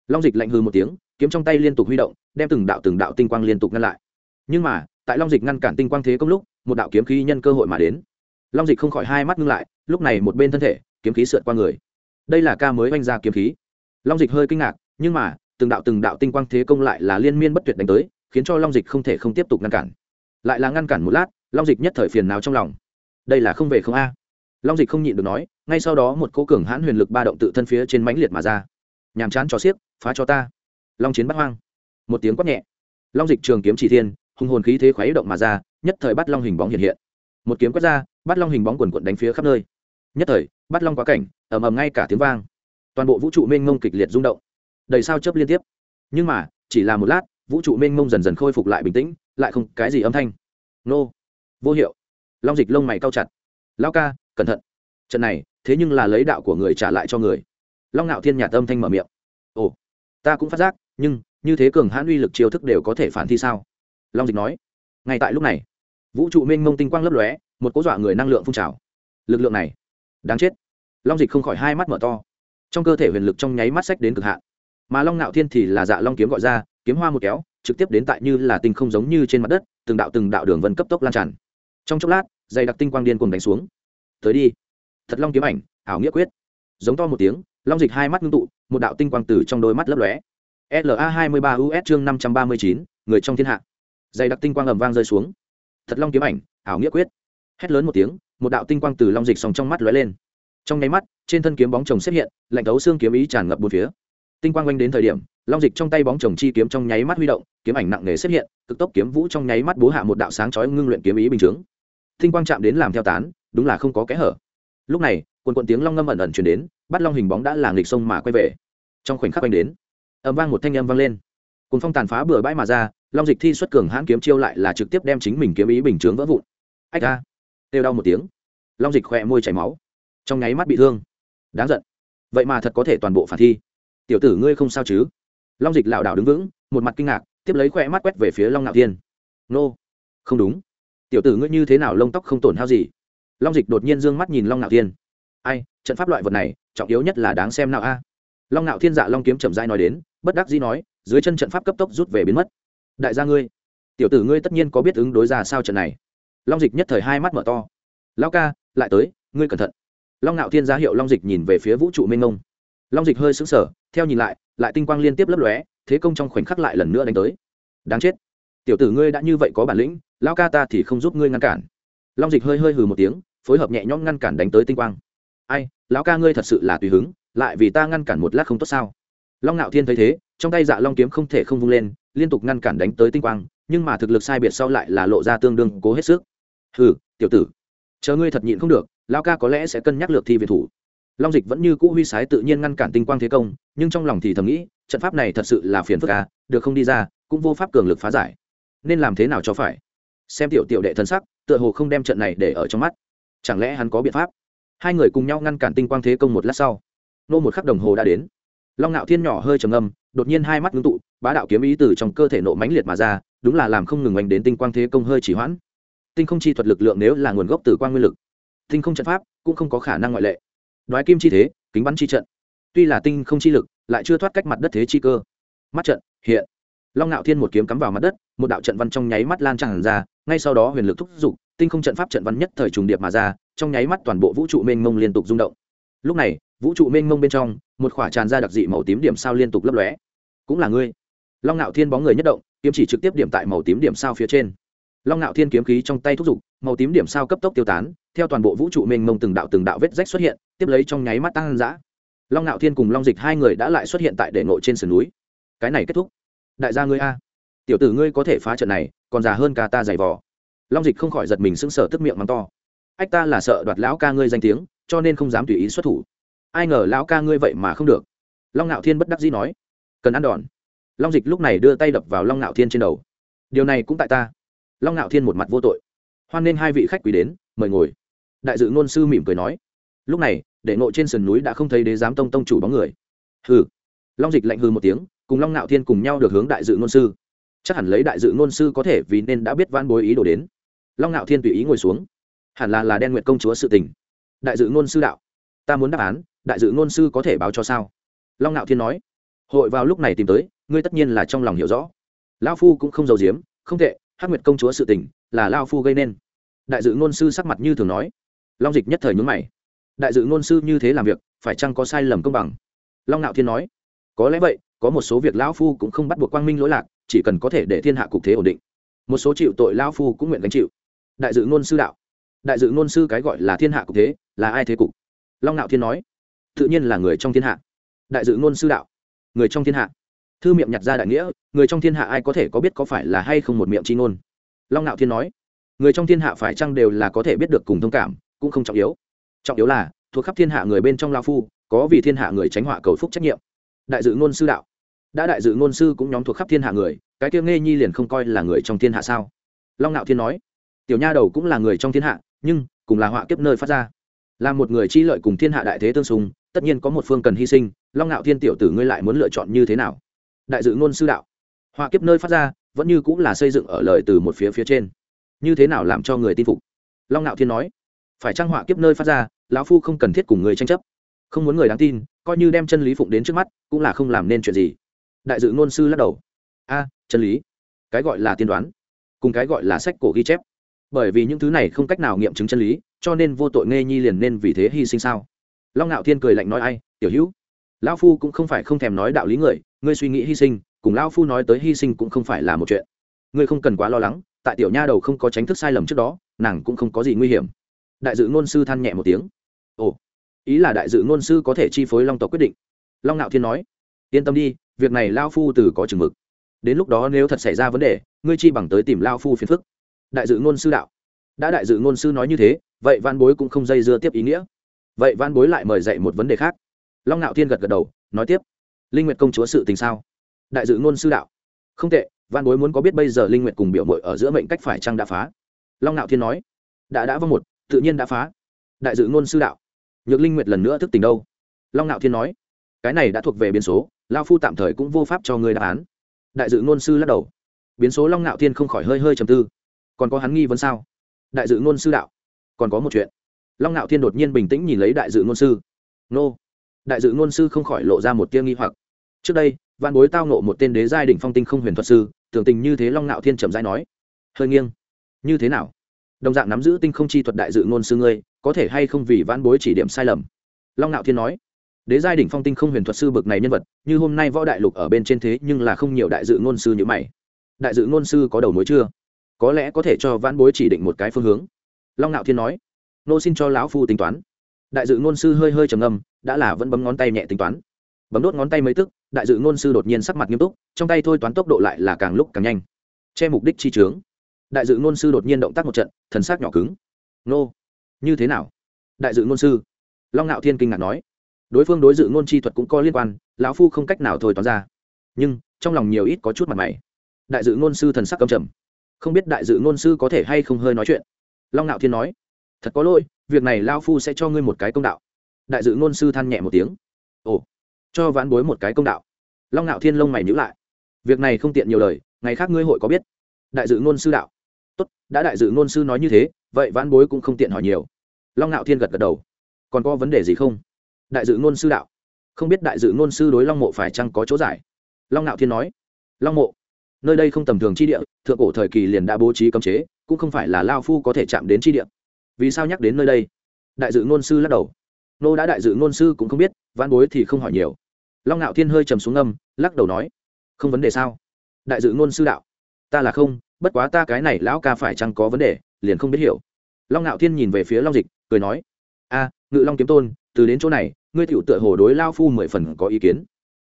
Long dịch lạnh hừ một tiếng, kiếm trong tay liên tục huy động, đem từng đạo từng đạo tinh quang liên tục ngăn lại. Nhưng mà, tại long dịch ngăn cản tinh quang thế công lúc, một đạo kiếm khí nhân cơ hội mà đến. Long dịch không khỏi hai mắt ngưng lại, lúc này một bên thân thể, kiếm khí sượt qua người. Đây là ca mới oanh ra kiếm khí. Long dịch hơi kinh ngạc, nhưng mà, từng đạo từng đạo tinh quang thế công lại là liên miên bất tuyệt đánh tới, khiến cho long dịch không thể không tiếp tục ngăn cản. Lại là ngăn cản một lát, long dịch nhất thời phiền nào trong lòng đây là không về không a. Long dịch không nhịn được nói, ngay sau đó một cô cường hãn huyền lực ba động tự thân phía trên mãnh liệt mà ra. Nhàm chán cho xiếc, phá cho ta. Long chiến bắt hoang. Một tiếng quát nhẹ. Long dịch trường kiếm chỉ thiên, hùng hồn khí thế khuấy động mà ra, nhất thời bắt long hình bóng hiện hiện. Một kiếm quét ra, bắt long hình bóng quần quận đánh phía khắp nơi. Nhất thời, bắt long quá cảnh, ầm ầm ngay cả tiếng vang. Toàn bộ vũ trụ mênh mông kịch liệt rung động. Đầy sao chớp liên tiếp. Nhưng mà, chỉ là một lát, vũ trụ mênh mông dần dần khôi phục lại bình tĩnh, lại không cái gì âm thanh. Nô. Vô hiệu long dịch lông mày cao chặt. Lao ca, cẩn thận. Trận này, thế nhưng là lấy đạo của người trả lại cho người. Long ngạo thiên nhà tâm thanh mở miệng. Ồ, ta cũng phát giác, nhưng như thế cường hãn uy lực chiêu thức đều có thể phản thi sao? Long dịch nói. Ngay tại lúc này, vũ trụ mênh mông tinh quang lấp lóe, một cố dọa người năng lượng phun trào. Lực lượng này, đáng chết. Long dịch không khỏi hai mắt mở to. Trong cơ thể huyền lực trong nháy mắt sách đến cực hạn. Mà long ngạo thiên thì là dạ long kiếm gọi ra, kiếm hoa một kéo, trực tiếp đến tại như là tinh không giống như trên mặt đất, từng đạo từng đạo đường vân cấp tốc lan tràn. Trong chốc lát dày đặc tinh quang điên cùng đánh xuống. Tới đi. Thật long kiếm ảnh, ảo nghĩa quyết. Giống to một tiếng, long dịch hai mắt ngưng tụ, một đạo tinh quang từ trong đôi mắt lấp lóe. La hai mươi ba us chương năm trăm ba mươi chín, người trong thiên hạ. Dày đặc tinh quang ầm vang rơi xuống. Thật long kiếm ảnh, ảo nghĩa quyết. Hét lớn một tiếng, một đạo tinh quang từ long dịch sòng trong mắt lóe lên. Trong nháy mắt, trên thân kiếm bóng chồng xuất hiện, lạnh thấu xương kiếm ý tràn ngập bốn phía. Tinh quang quanh đến thời điểm, long dịch trong tay bóng chồng chi kiếm trong nháy mắt huy động, kiếm ảnh nặng nề xuất hiện, cực tốc kiếm vũ trong nháy mắt bố hạ một đạo sáng chói ngưng luyện kiếm ý bình chướng tinh quang chạm đến làm theo tán, đúng là không có kẽ hở. Lúc này, quần quận tiếng long ngâm ẩn ẩn chuyển đến, bắt long hình bóng đã là nghịch sông mà quay về. Trong khoảnh khắc quanh đến âm vang một thanh âm vang lên. Cùng phong tàn phá bừa bãi mà ra, long dịch thi xuất cường hãn kiếm chiêu lại là trực tiếp đem chính mình kiếm ý bình chướng vỡ vụn. Ách ra têu đau một tiếng. Long dịch khỏe môi chảy máu. Trong nháy mắt bị thương. Đáng giận. Vậy mà thật có thể toàn bộ phản thi. Tiểu tử ngươi không sao chứ? Long dịch lảo đảo đứng vững, một mặt kinh ngạc, tiếp lấy khoe mắt quét về phía long ngạo thiên. Nô! Không đúng tiểu tử ngươi như thế nào lông tóc không tổn hao gì? Long dịch đột nhiên d ư ơ n g mắt nhìn long ngạo thiên. Ai, trận pháp loại vật này, trọng yếu nhất là đáng xem nào a. Long ngạo thiên dạ long kiếm chậm dai nói đến, bất đắc dĩ nói, dưới chân trận pháp cấp tốc rút về biến mất. Đại gia ngươi, tiểu tử ngươi tất nhiên có biết ứng đối ra sao trận này. Long dịch nhất thời hai mắt mở to. Lao ca, lại tới, ngươi cẩn thận. Long ngạo thiên ra hiệu long dịch nhìn về phía vũ trụ mênh mông. Long dịch hơi sững sờ, theo nhìn lại lại tinh quang liên tiếp lấp lóe, thế công trong khoảnh khắc lại lần nữa đánh tới. Đáng chết tiểu tử ngươi đã như vậy có bản lĩnh lao ca ta thì không giúp ngươi ngăn cản. Long dịch hơi hơi hừ một tiếng, phối hợp nhẹ nhõm ngăn cản đánh tới tinh quang. Ai, lão ca ngươi thật sự là tùy hứng, lại vì ta ngăn cản một lát không tốt sao? Long ngạo thiên thấy thế, trong tay dạ long kiếm không thể không vung lên, liên tục ngăn cản đánh tới tinh quang, nhưng mà thực lực sai biệt sau lại là lộ ra tương đương cố hết sức. Hừ, tiểu tử, chờ ngươi thật nhịn không được, lão ca có lẽ sẽ cân nhắc lược thi về thủ. Long dịch vẫn như cũ huy sái tự nhiên ngăn cản tinh quang thế công, nhưng trong lòng thì thầm nghĩ, trận pháp này thật sự là phiền phức à được không đi ra, cũng vô pháp cường lực phá giải nên làm thế nào cho phải? Xem tiểu tiểu đệ thân sắc, tựa hồ không đem trận này để ở trong mắt. Chẳng lẽ hắn có biện pháp? Hai người cùng nhau ngăn cản tinh quang thế công một lát sau, nô một khắc đồng hồ đã đến. Long ngạo thiên nhỏ hơi trầm âm đột nhiên hai mắt ngưng tụ, bá đạo kiếm ý từ trong cơ thể nộ mãnh liệt mà ra, đúng là làm không ngừng oanh đến tinh quang thế công hơi chỉ hoãn. Tinh không chi thuật lực lượng nếu là nguồn gốc từ quang nguyên lực, tinh không trận pháp cũng không có khả năng ngoại lệ. Đoái kim chi thế, kính bắn chi trận. Tuy là tinh không chi lực, lại chưa thoát cách mặt đất thế chi cơ. Mắt trận, hiện long ngạo thiên một kiếm cắm vào mặt đất, một đạo trận văn trong nháy mắt lan tràn ra, ngay sau đó huyền lực thúc giục, tinh không trận pháp trận văn nhất thời trùng điệp mà ra, trong nháy mắt toàn bộ vũ trụ mênh mông liên tục rung động. Lúc này, vũ trụ mênh mông bên trong, một khỏa tràn ra đặc dị màu tím điểm sao liên tục lấp lóe. Cũng là ngươi. Long ngạo thiên bóng người nhất động, kiếm chỉ trực tiếp điểm tại màu tím điểm sao phía trên. Long ngạo thiên kiếm khí trong tay thúc giục, màu tím điểm sao cấp tốc tiêu tán, theo toàn bộ vũ trụ mênh mông từng đạo từng đạo vết rách xuất hiện, tiếp lấy trong nháy mắt tăng dã long ngạo thiên cùng long dịch hai người đã lại xuất hiện tại đệ nội trên sườn núi. Cái này kết thúc đại gia ngươi a. Tiểu tử ngươi có thể phá trận này, còn già hơn cả ta giày vò. Long dịch không khỏi giật mình sững sờ tức miệng mắng to. Ách ta là sợ đoạt lão ca ngươi danh tiếng, cho nên không dám tùy ý xuất thủ. Ai ngờ lão ca ngươi vậy mà không được. Long ngạo thiên bất đắc dĩ nói. Cần ăn đòn. Long dịch lúc này đưa tay đập vào long ngạo thiên trên đầu. Điều này cũng tại ta. Long ngạo thiên một mặt vô tội. Hoan nên hai vị khách quý đến, mời ngồi. Đại dự ngôn sư mỉm cười nói. Lúc này, để ngộ trên sườn núi đã không thấy đế giám tông tông chủ bóng người. Hừ. Long dịch lạnh hừ một tiếng cùng long ngạo thiên cùng nhau được hướng đại dự ngôn sư. Chắc hẳn lấy đại dự ngôn sư có thể vì nên đã biết van bối ý đồ đến. Long ngạo thiên tùy ý ngồi xuống. Hẳn là là đen nguyện công chúa sự tình. Đại dự ngôn sư đạo. Ta muốn đáp án, đại dự ngôn sư có thể báo cho sao? Long ngạo thiên nói. Hội vào lúc này tìm tới, ngươi tất nhiên là trong lòng hiểu rõ. Lao phu cũng không giàu diếm không tệ, hắc nguyệt công chúa sự tình, là lao phu gây nên. Đại dự ngôn sư sắc mặt như thường nói. Long dịch nhất thời nhúng mày. Đại dự ngôn sư như thế làm việc, phải chăng có sai lầm công bằng? Long ngạo thiên nói có lẽ vậy, có một số việc lão phu cũng không bắt buộc quang minh lỗi lạc, chỉ cần có thể để thiên hạ cục thế ổn định. Một số chịu tội lão phu cũng nguyện gánh chịu. Đại dự ngôn sư đạo. Đại dự ngôn sư cái gọi là thiên hạ cục thế, là ai thế cục? Long nạo thiên nói. Tự nhiên là người trong thiên hạ. Đại dự ngôn sư đạo. Người trong thiên hạ. Thư miệng nhặt ra đại nghĩa, người trong thiên hạ ai có thể có biết có phải là hay không một miệng chi ngôn? Long nạo thiên nói. Người trong thiên hạ phải chăng đều là có thể biết được cùng thông cảm, cũng không trọng yếu. Trọng yếu là, thuộc khắp thiên hạ người bên trong lao phu, có vì thiên hạ người tránh họa cầu phúc trách nhiệm đại dự ngôn sư đạo. Đã đại dự ngôn sư cũng nhóm thuộc khắp thiên hạ người, cái kia nghe nhi liền không coi là người trong thiên hạ sao? Long ngạo thiên nói, tiểu nha đầu cũng là người trong thiên hạ, nhưng cùng là họa kiếp nơi phát ra. Là một người chi lợi cùng thiên hạ đại thế tương xung, tất nhiên có một phương cần hy sinh, long ngạo thiên tiểu tử ngươi lại muốn lựa chọn như thế nào? Đại dự ngôn sư đạo, họa kiếp nơi phát ra, vẫn như cũng là xây dựng ở lời từ một phía phía trên. Như thế nào làm cho người tin phục? Long ngạo thiên nói, phải trang họa kiếp nơi phát ra, lão phu không cần thiết cùng người tranh chấp? Không muốn người đáng tin coi như đem chân lý phụng đến trước mắt, cũng là không làm nên chuyện gì. Đại dự ngôn sư lắc đầu. A, chân lý. Cái gọi là tiên đoán, cùng cái gọi là sách cổ ghi chép. Bởi vì những thứ này không cách nào nghiệm chứng chân lý, cho nên vô tội nghe nhi liền nên vì thế hy sinh sao? Long ngạo thiên cười lạnh nói ai, tiểu hữu. Lão phu cũng không phải không thèm nói đạo lý người, ngươi suy nghĩ hy sinh, cùng lão phu nói tới hy sinh cũng không phải là một chuyện. Ngươi không cần quá lo lắng, tại tiểu nha đầu không có tránh thức sai lầm trước đó, nàng cũng không có gì nguy hiểm. Đại dự ngôn sư than nhẹ một tiếng. Ồ ý là đại dự ngôn sư có thể chi phối long tộc quyết định. Long ngạo thiên nói, yên tâm đi, việc này lao phu từ có chừng mực. Đến lúc đó nếu thật xảy ra vấn đề, ngươi chi bằng tới tìm lao phu phiền phức. Đại dự ngôn sư đạo, đã đại dự ngôn sư nói như thế, vậy văn bối cũng không dây dưa tiếp ý nghĩa. Vậy văn bối lại mời dạy một vấn đề khác. Long ngạo thiên gật gật đầu, nói tiếp, linh nguyệt công chúa sự tình sao? Đại dự ngôn sư đạo, không tệ văn bối muốn có biết bây giờ linh nguyệt cùng biểu mội ở giữa mệnh cách phải chăng đã phá? Long ngạo thiên nói, đã đã vâng một, tự nhiên đã phá. Đại dự ngôn sư đạo nhược linh nguyệt lần nữa thức tỉnh đâu? Long ngạo thiên nói, cái này đã thuộc về biến số, lao phu tạm thời cũng vô pháp cho người đáp án. Đại dự ngôn sư lắc đầu. Biến số long ngạo thiên không khỏi hơi hơi trầm tư. Còn có hắn nghi vấn sao? Đại dự ngôn sư đạo. Còn có một chuyện. Long ngạo thiên đột nhiên bình tĩnh nhìn lấy đại dự ngôn sư. Nô. Đại dự ngôn sư không khỏi lộ ra một tia nghi hoặc. Trước đây văn bối tao nộ một tên đế giai đ phong tinh không huyền thuật sư, tưởng tình như thế long ngạo thiên trầm giai nói. Hơi nghiêng. Như thế nào? Đồng dạng nắm giữ tinh không chi thuật đại dự ngôn sư ngươi có thể hay không vì văn bối chỉ điểm sai lầm? Long ngạo thiên nói, đế giai đỉnh phong tinh không huyền thuật sư bực này nhân vật, như hôm nay võ đại lục ở bên trên thế nhưng là không nhiều đại dự ngôn sư như mày. Đại dự ngôn sư có đầu mối chưa? Có lẽ có thể cho văn bối chỉ định một cái phương hướng. Long ngạo thiên nói, nô xin cho lão phu tính toán. Đại dự ngôn sư hơi hơi trầm ngâm, đã là vẫn bấm ngón tay nhẹ tính toán. Bấm đốt ngón tay mấy tức, đại dự ngôn sư đột nhiên sắc mặt nghiêm túc, trong tay thôi toán tốc độ lại là càng lúc càng nhanh. Che mục đích chi trướng đại dự ngôn sư đột nhiên động tác một trận, thần sắc nhỏ cứng. Nô như thế nào? Đại dự ngôn sư. Long ngạo thiên kinh ngạc nói. Đối phương đối dự ngôn chi thuật cũng có liên quan, lão phu không cách nào thôi toán ra. Nhưng, trong lòng nhiều ít có chút mặt mày. Đại dự ngôn sư thần sắc cầm trầm. Không biết đại dự ngôn sư có thể hay không hơi nói chuyện. Long ngạo thiên nói. Thật có lỗi, việc này lao phu sẽ cho ngươi một cái công đạo. Đại dự ngôn sư than nhẹ một tiếng. Ồ, cho vãn bối một cái công đạo. Long ngạo thiên lông mày nhữ lại. Việc này không tiện nhiều lời, ngày khác ngươi hội có biết. Đại dự ngôn sư đạo. Tốt, đã đại dự ngôn sư nói như thế, vậy vãn bối cũng không tiện hỏi nhiều long ngạo thiên gật gật đầu. Còn có vấn đề gì không? Đại dự ngôn sư đạo. Không biết đại dự ngôn sư đối long mộ phải chăng có chỗ giải? Long ngạo thiên nói. Long mộ, nơi đây không tầm thường chi địa, thượng cổ thời kỳ liền đã bố trí cấm chế, cũng không phải là lao phu có thể chạm đến chi địa. Vì sao nhắc đến nơi đây? Đại dự ngôn sư lắc đầu. Nô đã đại dự ngôn sư cũng không biết văn bối thì không hỏi nhiều. Long ngạo thiên hơi trầm xuống âm lắc đầu nói. Không vấn đề sao? Đại dự ngôn sư đạo. Ta là không, bất quá ta cái này lão ca phải chăng có vấn đề, liền không biết hiểu. Long ngạo thiên nhìn về phía long dịch cười nói, a, ngự long kiếm tôn, từ đến chỗ này, ngươi tựu tựa hồ đối lao phu mười phần có ý kiến.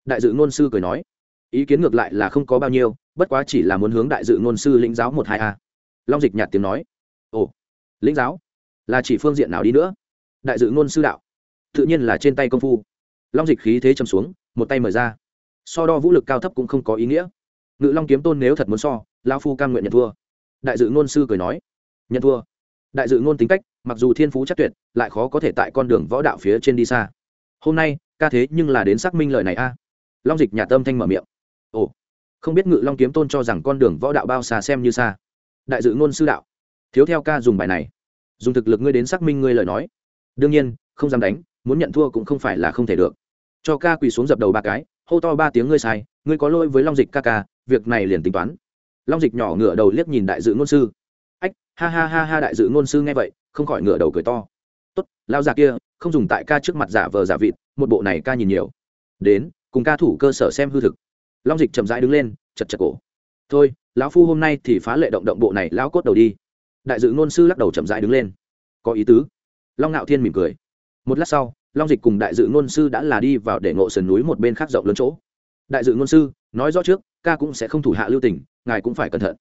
Đại dự ngôn sư cười nói, ý kiến ngược lại là không có bao nhiêu, bất quá chỉ là muốn hướng đại dự ngôn sư lĩnh giáo một hai a. Long dịch nhạt tiếng nói, ồ, lĩnh giáo? Là chỉ phương diện nào đi nữa? Đại dự ngôn sư đạo, tự nhiên là trên tay công phu. Long dịch khí thế châm xuống, một tay mở ra. So đo vũ lực cao thấp cũng không có ý nghĩa. Ngự long kiếm tôn nếu thật muốn so, lao phu cam nguyện nhận thua. Đại dự ngôn sư cười nói, nhận thua đại dự ngôn tính cách, mặc dù thiên phú chắc tuyệt, lại khó có thể tại con đường võ đạo phía trên đi xa. Hôm nay, ca thế nhưng là đến xác minh lời này a. Long dịch nhà tâm thanh mở miệng. Ồ, không biết ngự long kiếm tôn cho rằng con đường võ đạo bao xa xem như xa. Đại dự ngôn sư đạo. Thiếu theo ca dùng bài này. Dùng thực lực ngươi đến xác minh ngươi lời nói. Đương nhiên, không dám đánh, muốn nhận thua cũng không phải là không thể được. Cho ca quỳ xuống dập đầu ba cái, hô to ba tiếng ngươi sai, ngươi có lỗi với long dịch ca ca, việc này liền tính toán. Long dịch nhỏ ngửa đầu liếc nhìn đại dự ngôn sư ha ha ha ha, đại dự ngôn sư nghe vậy, không khỏi ngửa đầu cười to. Tốt lao già kia, không dùng tại ca trước mặt giả vờ giả vịt, một bộ này ca nhìn nhiều. Đến, cùng ca thủ cơ sở xem hư thực. Long dịch chậm rãi đứng lên, chật chật cổ. Thôi, lão phu hôm nay thì phá lệ động động bộ này lão cốt đầu đi. Đại dự ngôn sư lắc đầu chậm rãi đứng lên. Có ý tứ. Long ngạo thiên mỉm cười. Một lát sau, long dịch cùng đại dự ngôn sư đã là đi vào để ngộ sườn núi một bên khác rộng lớn chỗ. Đại dự ngôn sư, nói rõ trước, ca cũng sẽ không thủ hạ lưu tình, ngài cũng phải cẩn thận.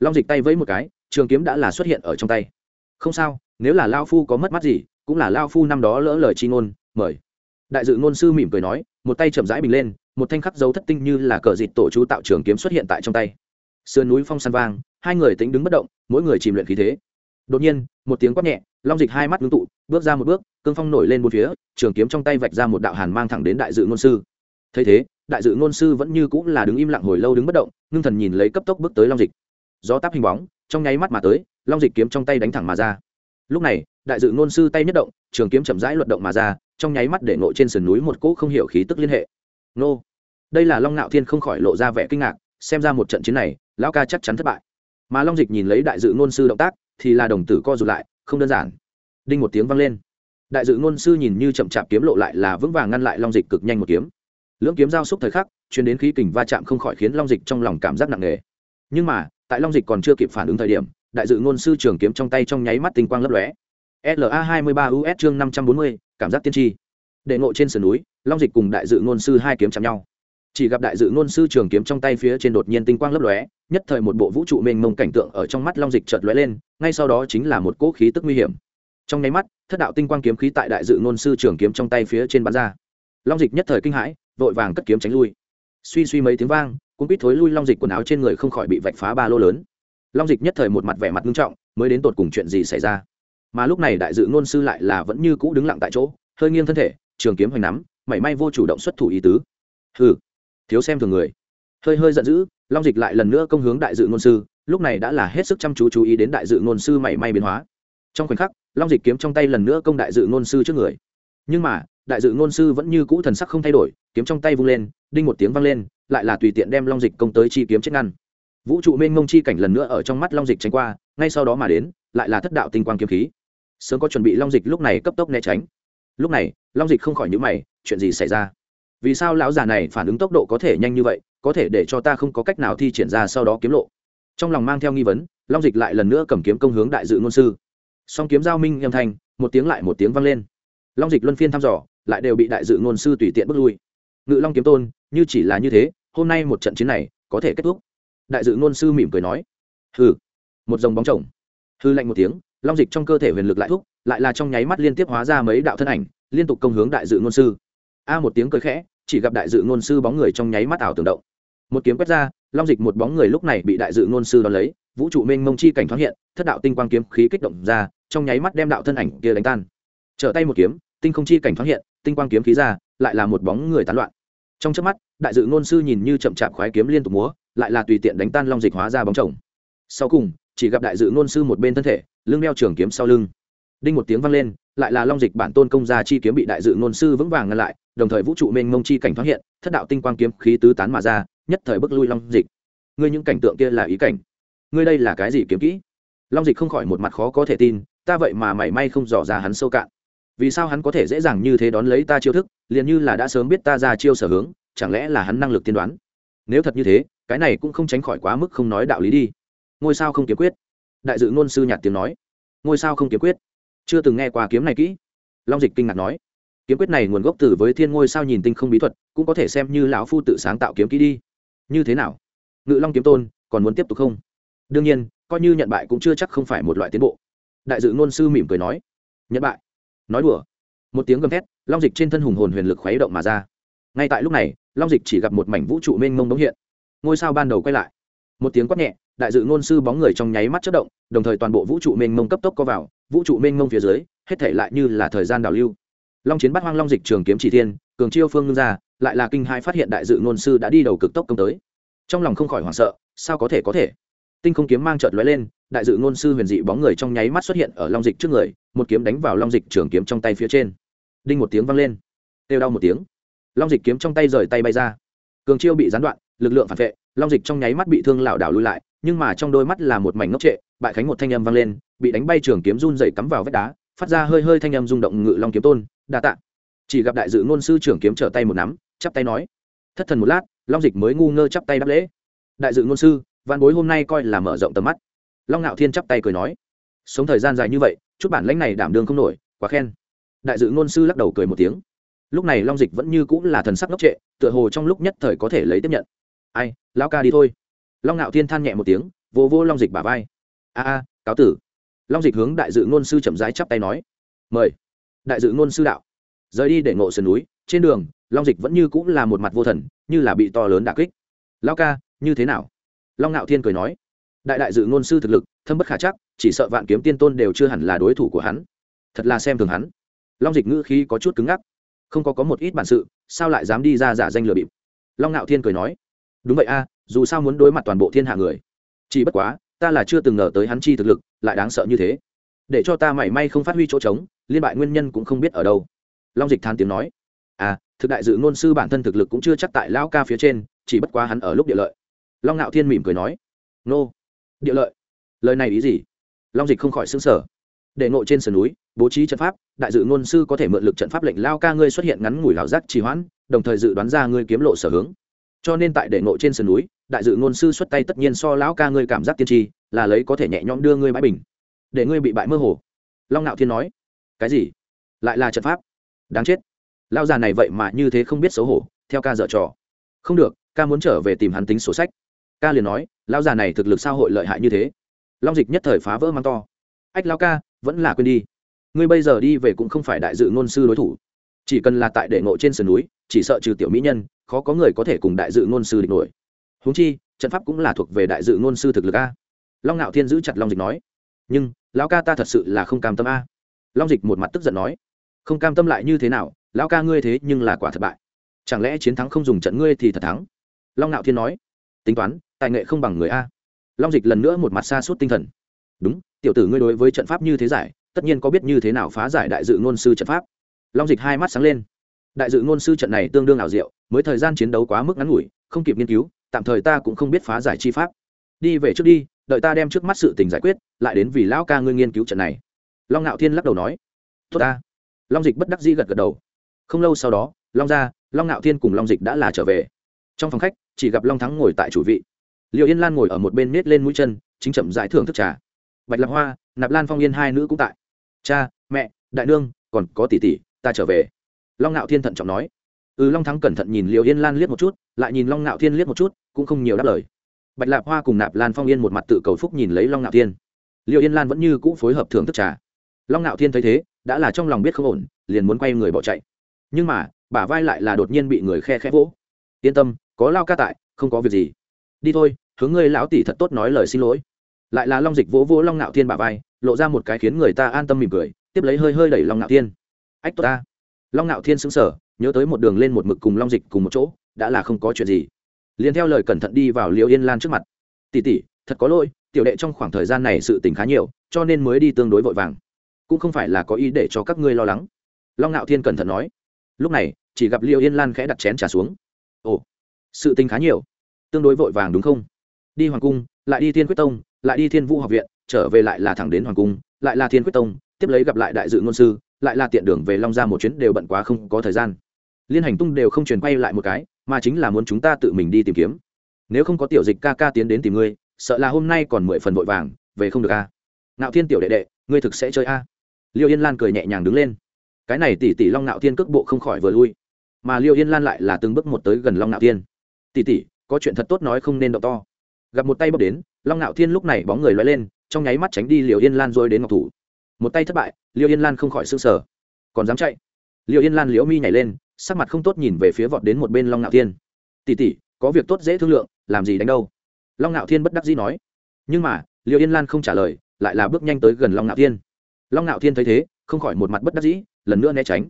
Long dịch tay vẫy một cái trường kiếm đã là xuất hiện ở trong tay. Không sao, nếu là lao phu có mất mắt gì, cũng là lao phu năm đó lỡ lời chi ngôn, mời. Đại dự ngôn sư mỉm cười nói, một tay chậm rãi bình lên, một thanh khắc dấu thất tinh như là cờ dịt tổ chú tạo trường kiếm xuất hiện tại trong tay. Sườn núi phong săn vang, hai người tính đứng bất động, mỗi người chìm luyện khí thế. Đột nhiên, một tiếng quát nhẹ, long dịch hai mắt ngưng tụ, bước ra một bước, cương phong nổi lên một phía, trường kiếm trong tay vạch ra một đạo hàn mang thẳng đến đại dự ngôn sư. Thấy thế, đại dự ngôn sư vẫn như cũng là đứng im lặng hồi lâu đứng bất động, ngưng thần nhìn lấy cấp tốc bước tới long dịch. Gió táp hình bóng trong nháy mắt mà tới, long dịch kiếm trong tay đánh thẳng mà ra. Lúc này, đại dự ngôn sư tay nhất động, trường kiếm chậm rãi luận động mà ra, trong nháy mắt để ngộ trên sườn núi một cỗ không hiểu khí tức liên hệ. Nô đây là long ngạo thiên không khỏi lộ ra vẻ kinh ngạc, xem ra một trận chiến này, lão ca chắc chắn thất bại. Mà long dịch nhìn lấy đại dự ngôn sư động tác, thì là đồng tử co rụt lại, không đơn giản. Đinh một tiếng vang lên. Đại dự ngôn sư nhìn như chậm chạp kiếm lộ lại là vững vàng ngăn lại long dịch cực nhanh một kiếm. Lưỡng kiếm giao xúc thời khắc chuyến đến khí kình va chạm không khỏi khiến long dịch trong lòng cảm giác nặng nề. Nhưng mà tại long dịch còn chưa kịp phản ứng thời điểm, đại dự ngôn sư trường kiếm trong tay trong nháy mắt tinh quang lấp lóe. La hai mươi ba us chương năm trăm bốn mươi, cảm giác tiên tri. Đệ ngộ trên sườn núi, long dịch cùng đại dự ngôn sư hai kiếm chạm nhau. Chỉ gặp đại dự ngôn sư trường kiếm trong tay phía trên đột nhiên tinh quang lấp lóe, nhất thời một bộ vũ trụ mênh mông cảnh tượng ở trong mắt long dịch chợt lóe lên, ngay sau đó chính là một cỗ khí tức nguy hiểm. Trong nháy mắt, thất đạo tinh quang kiếm khí tại đại dự ngôn sư trường kiếm trong tay phía trên bắn ra. Long dịch nhất thời kinh hãi, vội vàng cất kiếm tránh lui suy suy mấy tiếng vang cũng biết thối lui long dịch quần áo trên người không khỏi bị vạch phá ba lô lớn. Long dịch nhất thời một mặt vẻ mặt nghiêm trọng, mới đến tột cùng chuyện gì xảy ra? Mà lúc này đại dự ngôn sư lại là vẫn như cũ đứng lặng tại chỗ, hơi nghiêng thân thể, trường kiếm hoành nắm, mảy may vô chủ động xuất thủ ý tứ. Hừ, thiếu xem thường người. Hơi hơi giận dữ, long dịch lại lần nữa công hướng đại dự ngôn sư, lúc này đã là hết sức chăm chú chú ý đến đại dự ngôn sư mảy may biến hóa. Trong khoảnh khắc, long dịch kiếm trong tay lần nữa công đại dự ngôn sư trước người. Nhưng mà đại dự ngôn sư vẫn như cũ thần sắc không thay đổi, kiếm trong tay vung lên, đinh một tiếng vang lên, lại là tùy tiện đem long dịch công tới chi kiếm chết ngăn. Vũ trụ mênh mông chi cảnh lần nữa ở trong mắt long dịch tránh qua, ngay sau đó mà đến, lại là thất đạo tinh quang kiếm khí. Sớm có chuẩn bị long dịch lúc này cấp tốc né tránh. Lúc này, long dịch không khỏi nhữ mày, chuyện gì xảy ra? Vì sao lão già này phản ứng tốc độ có thể nhanh như vậy, có thể để cho ta không có cách nào thi triển ra sau đó kiếm lộ? Trong lòng mang theo nghi vấn, long dịch lại lần nữa cầm kiếm công hướng đại dự ngôn sư. Song kiếm giao minh âm thanh, một tiếng lại một tiếng vang lên. Long dịch luân phiên thăm dò lại đều bị đại dự ngôn sư tùy tiện bước lui. Ngự long kiếm tôn, như chỉ là như thế, hôm nay một trận chiến này, có thể kết thúc. Đại dự ngôn sư mỉm cười nói. Hừ. Một dòng bóng chồng. Hư lạnh một tiếng, long dịch trong cơ thể huyền lực lại thúc, lại là trong nháy mắt liên tiếp hóa ra mấy đạo thân ảnh, liên tục công hướng đại dự ngôn sư. A một tiếng cười khẽ, chỉ gặp đại dự ngôn sư bóng người trong nháy mắt ảo tưởng động. Một kiếm quét ra, long dịch một bóng người lúc này bị đại dự ngôn sư đón lấy, vũ trụ mênh mông chi cảnh thoáng hiện, thất đạo tinh quang kiếm khí kích động ra, trong nháy mắt đem đạo thân ảnh kia đánh tan. Trở tay một kiếm tinh không chi cảnh thoáng hiện, tinh quang kiếm khí ra, lại là một bóng người tán loạn. Trong trước mắt, đại dự ngôn sư nhìn như chậm chạp khoái kiếm liên tục múa, lại là tùy tiện đánh tan long dịch hóa ra bóng chồng. Sau cùng, chỉ gặp đại dự ngôn sư một bên thân thể, lưng đeo trường kiếm sau lưng. Đinh một tiếng vang lên, lại là long dịch bản tôn công gia chi kiếm bị đại dự ngôn sư vững vàng ngăn lại, đồng thời vũ trụ mênh mông chi cảnh thoáng hiện, thất đạo tinh quang kiếm khí tứ tán mà ra, nhất thời bức lui long dịch. Ngươi những cảnh tượng kia là ý cảnh. Ngươi đây là cái gì kiếm kỹ? Long dịch không khỏi một mặt khó có thể tin, ta vậy mà mảy may không dò ra hắn sâu cạn vì sao hắn có thể dễ dàng như thế đón lấy ta chiêu thức, liền như là đã sớm biết ta ra chiêu sở hướng, chẳng lẽ là hắn năng lực tiên đoán? Nếu thật như thế, cái này cũng không tránh khỏi quá mức không nói đạo lý đi. Ngôi sao không kiếm quyết. Đại dự ngôn sư nhạt tiếng nói. Ngôi sao không kiếm quyết. Chưa từng nghe qua kiếm này kỹ. Long dịch kinh ngạc nói. Kiếm quyết này nguồn gốc từ với thiên ngôi sao nhìn tinh không bí thuật, cũng có thể xem như lão phu tự sáng tạo kiếm kỹ đi. Như thế nào? Ngự long kiếm tôn, còn muốn tiếp tục không? Đương nhiên, coi như nhận bại cũng chưa chắc không phải một loại tiến bộ. Đại dự ngôn sư mỉm cười nói. Nhận bại nói đùa. Một tiếng gầm thét, long dịch trên thân hùng hồn huyền lực khuấy động mà ra. Ngay tại lúc này, long dịch chỉ gặp một mảnh vũ trụ mênh mông bóng hiện. Ngôi sao ban đầu quay lại. Một tiếng quát nhẹ, đại dự ngôn sư bóng người trong nháy mắt chất động, đồng thời toàn bộ vũ trụ mênh mông cấp tốc có vào, vũ trụ mênh mông phía dưới, hết thể lại như là thời gian đảo lưu. Long chiến bắt hoang long dịch trường kiếm chỉ thiên, cường chiêu phương ngưng ra, lại là kinh hai phát hiện đại dự ngôn sư đã đi đầu cực tốc công tới. Trong lòng không khỏi hoảng sợ, sao có thể có thể. Tinh không kiếm mang trợt lóe lên, đại dự ngôn sư huyền dị bóng người trong nháy mắt xuất hiện ở long dịch trước người một kiếm đánh vào long dịch trường kiếm trong tay phía trên. Đinh một tiếng vang lên. Têu đau một tiếng. Long dịch kiếm trong tay rời tay bay ra. Cường chiêu bị gián đoạn, lực lượng phản vệ, long dịch trong nháy mắt bị thương lảo đảo lui lại, nhưng mà trong đôi mắt là một mảnh ngốc trệ, bại khánh một thanh âm vang lên, bị đánh bay trường kiếm run dày cắm vào vách đá, phát ra hơi hơi thanh âm rung động ngự long kiếm tôn, đa tạ. Chỉ gặp đại dự ngôn sư trưởng kiếm trở tay một nắm, chắp tay nói, thất thần một lát, long dịch mới ngu ngơ chắp tay đáp lễ. Đại dự ngôn sư, văn bối hôm nay coi là mở rộng tầm mắt. Long ngạo thiên chắp tay cười nói, sống thời gian dài như vậy chút bản lãnh này đảm đương không nổi, quá khen. Đại dự ngôn sư lắc đầu cười một tiếng. Lúc này long dịch vẫn như cũng là thần sắc ngốc trệ, tựa hồ trong lúc nhất thời có thể lấy tiếp nhận. Ai, lão ca đi thôi. Long ngạo thiên than nhẹ một tiếng, vô vô long dịch bả vai. A a, cáo tử. Long dịch hướng đại dự ngôn sư chậm rãi chắp tay nói. Mời. Đại dự ngôn sư đạo. Rời đi để ngộ sườn núi, trên đường, long dịch vẫn như cũng là một mặt vô thần, như là bị to lớn đà kích. Lao ca, như thế nào? Long ngạo thiên cười nói đại đại dự ngôn sư thực lực, thâm bất khả chắc, chỉ sợ vạn kiếm tiên tôn đều chưa hẳn là đối thủ của hắn. Thật là xem thường hắn. Long dịch ngữ khí có chút cứng ngắc. Không có có một ít bản sự, sao lại dám đi ra giả danh lừa bịp? Long ngạo thiên cười nói. Đúng vậy a, dù sao muốn đối mặt toàn bộ thiên hạ người. Chỉ bất quá, ta là chưa từng ngờ tới hắn chi thực lực, lại đáng sợ như thế. Để cho ta mảy may không phát huy chỗ trống, liên bại nguyên nhân cũng không biết ở đâu. Long dịch than tiếng nói. À thực đại dự ngôn sư bản thân thực lực cũng chưa chắc tại lão ca phía trên, chỉ bất quá hắn ở lúc địa lợi. Long ngạo thiên mỉm cười nói. Nô địa lợi. Lời này ý gì? Long dịch không khỏi xứng sở để ngộ trên sườn núi, bố trí trận pháp, đại dự ngôn sư có thể mượn lực trận pháp lệnh lao ca ngươi xuất hiện ngắn ngủi lão giác trì hoãn, đồng thời dự đoán ra ngươi kiếm lộ sở hướng. Cho nên tại để ngộ trên sườn núi, đại dự ngôn sư xuất tay tất nhiên so lão ca ngươi cảm giác tiên tri, là lấy có thể nhẹ nhõm đưa ngươi bãi bình. Để ngươi bị bại mơ hồ. Long nạo thiên nói. Cái gì? Lại là trận pháp? Đáng chết. Lao già này vậy mà như thế không biết xấu hổ, theo ca dở trò. Không được, ca muốn trở về tìm hắn tính sổ sách. Ca liền nói lao già này thực lực sao hội lợi hại như thế? Long dịch nhất thời phá vỡ mang to. Ách lao ca, vẫn là quên đi. Ngươi bây giờ đi về cũng không phải đại dự ngôn sư đối thủ. Chỉ cần là tại đệ ngộ trên sườn núi, chỉ sợ trừ tiểu mỹ nhân, khó có người có thể cùng đại dự ngôn sư địch nổi. Húng chi, trận pháp cũng là thuộc về đại dự ngôn sư thực lực a. Long ngạo thiên giữ chặt long dịch nói. Nhưng, lão ca ta thật sự là không cam tâm a. Long dịch một mặt tức giận nói. Không cam tâm lại như thế nào? Lão ca ngươi thế nhưng là quả thất bại. Chẳng lẽ chiến thắng không dùng trận ngươi thì thật thắng? Long ngạo thiên nói. Tính toán tài nghệ không bằng người a. Long dịch lần nữa một mặt xa suốt tinh thần. Đúng, tiểu tử ngươi đối với trận pháp như thế giải, tất nhiên có biết như thế nào phá giải đại dự ngôn sư trận pháp. Long dịch hai mắt sáng lên. Đại dự ngôn sư trận này tương đương ảo diệu, mới thời gian chiến đấu quá mức ngắn ngủi, không kịp nghiên cứu, tạm thời ta cũng không biết phá giải chi pháp. Đi về trước đi, đợi ta đem trước mắt sự tình giải quyết, lại đến vì lão ca ngươi nghiên cứu trận này. Long ngạo thiên lắc đầu nói. Tốt ta. Long dịch bất đắc dĩ gật gật đầu. Không lâu sau đó, long gia, long ngạo thiên cùng long dịch đã là trở về. Trong phòng khách, chỉ gặp long thắng ngồi tại chủ vị liệu yên lan ngồi ở một bên nết lên mũi chân, chính chậm giải thưởng thức trà. Bạch lạc hoa, nạp lan phong yên hai nữ cũng tại. Cha, mẹ, đại nương, còn có tỷ tỷ, ta trở về. Long ngạo thiên thận trọng nói. Ừ long thắng cẩn thận nhìn liệu yên lan liếc một chút, lại nhìn long ngạo thiên liếc một chút, cũng không nhiều đáp lời. Bạch lạp hoa cùng nạp lan phong yên một mặt tự cầu phúc nhìn lấy long ngạo thiên. Liệu yên lan vẫn như cũ phối hợp thưởng thức trà. Long ngạo thiên thấy thế, đã là trong lòng biết không ổn, liền muốn quay người bỏ chạy. Nhưng mà, bả vai lại là đột nhiên bị người khe khẽ vỗ. Yên tâm, có lao ca tại, không có việc gì đi thôi, hướng ngươi lão tỷ thật tốt nói lời xin lỗi. Lại là long dịch vỗ vỗ long ngạo thiên bả vai, lộ ra một cái khiến người ta an tâm mỉm cười, tiếp lấy hơi hơi đẩy long ngạo thiên. Ách, tốt ta. Long ngạo thiên xứng sở nhớ tới một đường lên một mực cùng long dịch cùng một chỗ, đã là không có chuyện gì. Liền theo lời cẩn thận đi vào Liễu yên lan trước mặt. Tỷ tỷ, thật có lỗi, tiểu đệ trong khoảng thời gian này sự tình khá nhiều, cho nên mới đi tương đối vội vàng. Cũng không phải là có ý để cho các ngươi lo lắng. Long ngạo thiên cẩn thận nói. Lúc này, chỉ gặp Liễu yên lan khẽ đặt chén trà xuống. Ồ, sự tình khá nhiều tương đối vội vàng đúng không? Đi hoàng cung, lại đi thiên quyết tông, lại đi thiên vũ học viện, trở về lại là thẳng đến hoàng cung, lại là thiên quyết tông, tiếp lấy gặp lại đại dự ngôn sư, lại là tiện đường về long ra một chuyến đều bận quá không có thời gian. Liên hành tung đều không truyền quay lại một cái, mà chính là muốn chúng ta tự mình đi tìm kiếm. Nếu không có tiểu dịch ca ca tiến đến tìm ngươi, sợ là hôm nay còn mười phần vội vàng, về không được a ngạo thiên tiểu đệ đệ, ngươi thực sẽ chơi a liêu yên lan cười nhẹ nhàng đứng lên. Cái này tỷ tỷ long ngạo thiên cước bộ không khỏi vừa lui. Mà liêu yên lan lại là từng bước một tới gần long ngạo thiên. Tỷ tỷ có chuyện thật tốt nói không nên động to. Gặp một tay bốc đến, long ngạo thiên lúc này bóng người loay lên, trong nháy mắt tránh đi liều yên lan rồi đến ngọc thủ. Một tay thất bại, liêu yên lan không khỏi s ư n g sở còn dám chạy? Liêu yên lan liễu mi nhảy lên, sắc mặt không tốt nhìn về phía vọt đến một bên long ngạo thiên. Tỉ tỉ có việc tốt dễ thương lượng, làm gì đánh đâu? Long ngạo thiên bất đắc dĩ nói. Nhưng mà, liêu yên lan không trả lời, lại là bước nhanh tới gần long ngạo thiên. Long ngạo thiên thấy thế, không khỏi một mặt bất đắc dĩ, lần nữa né tránh.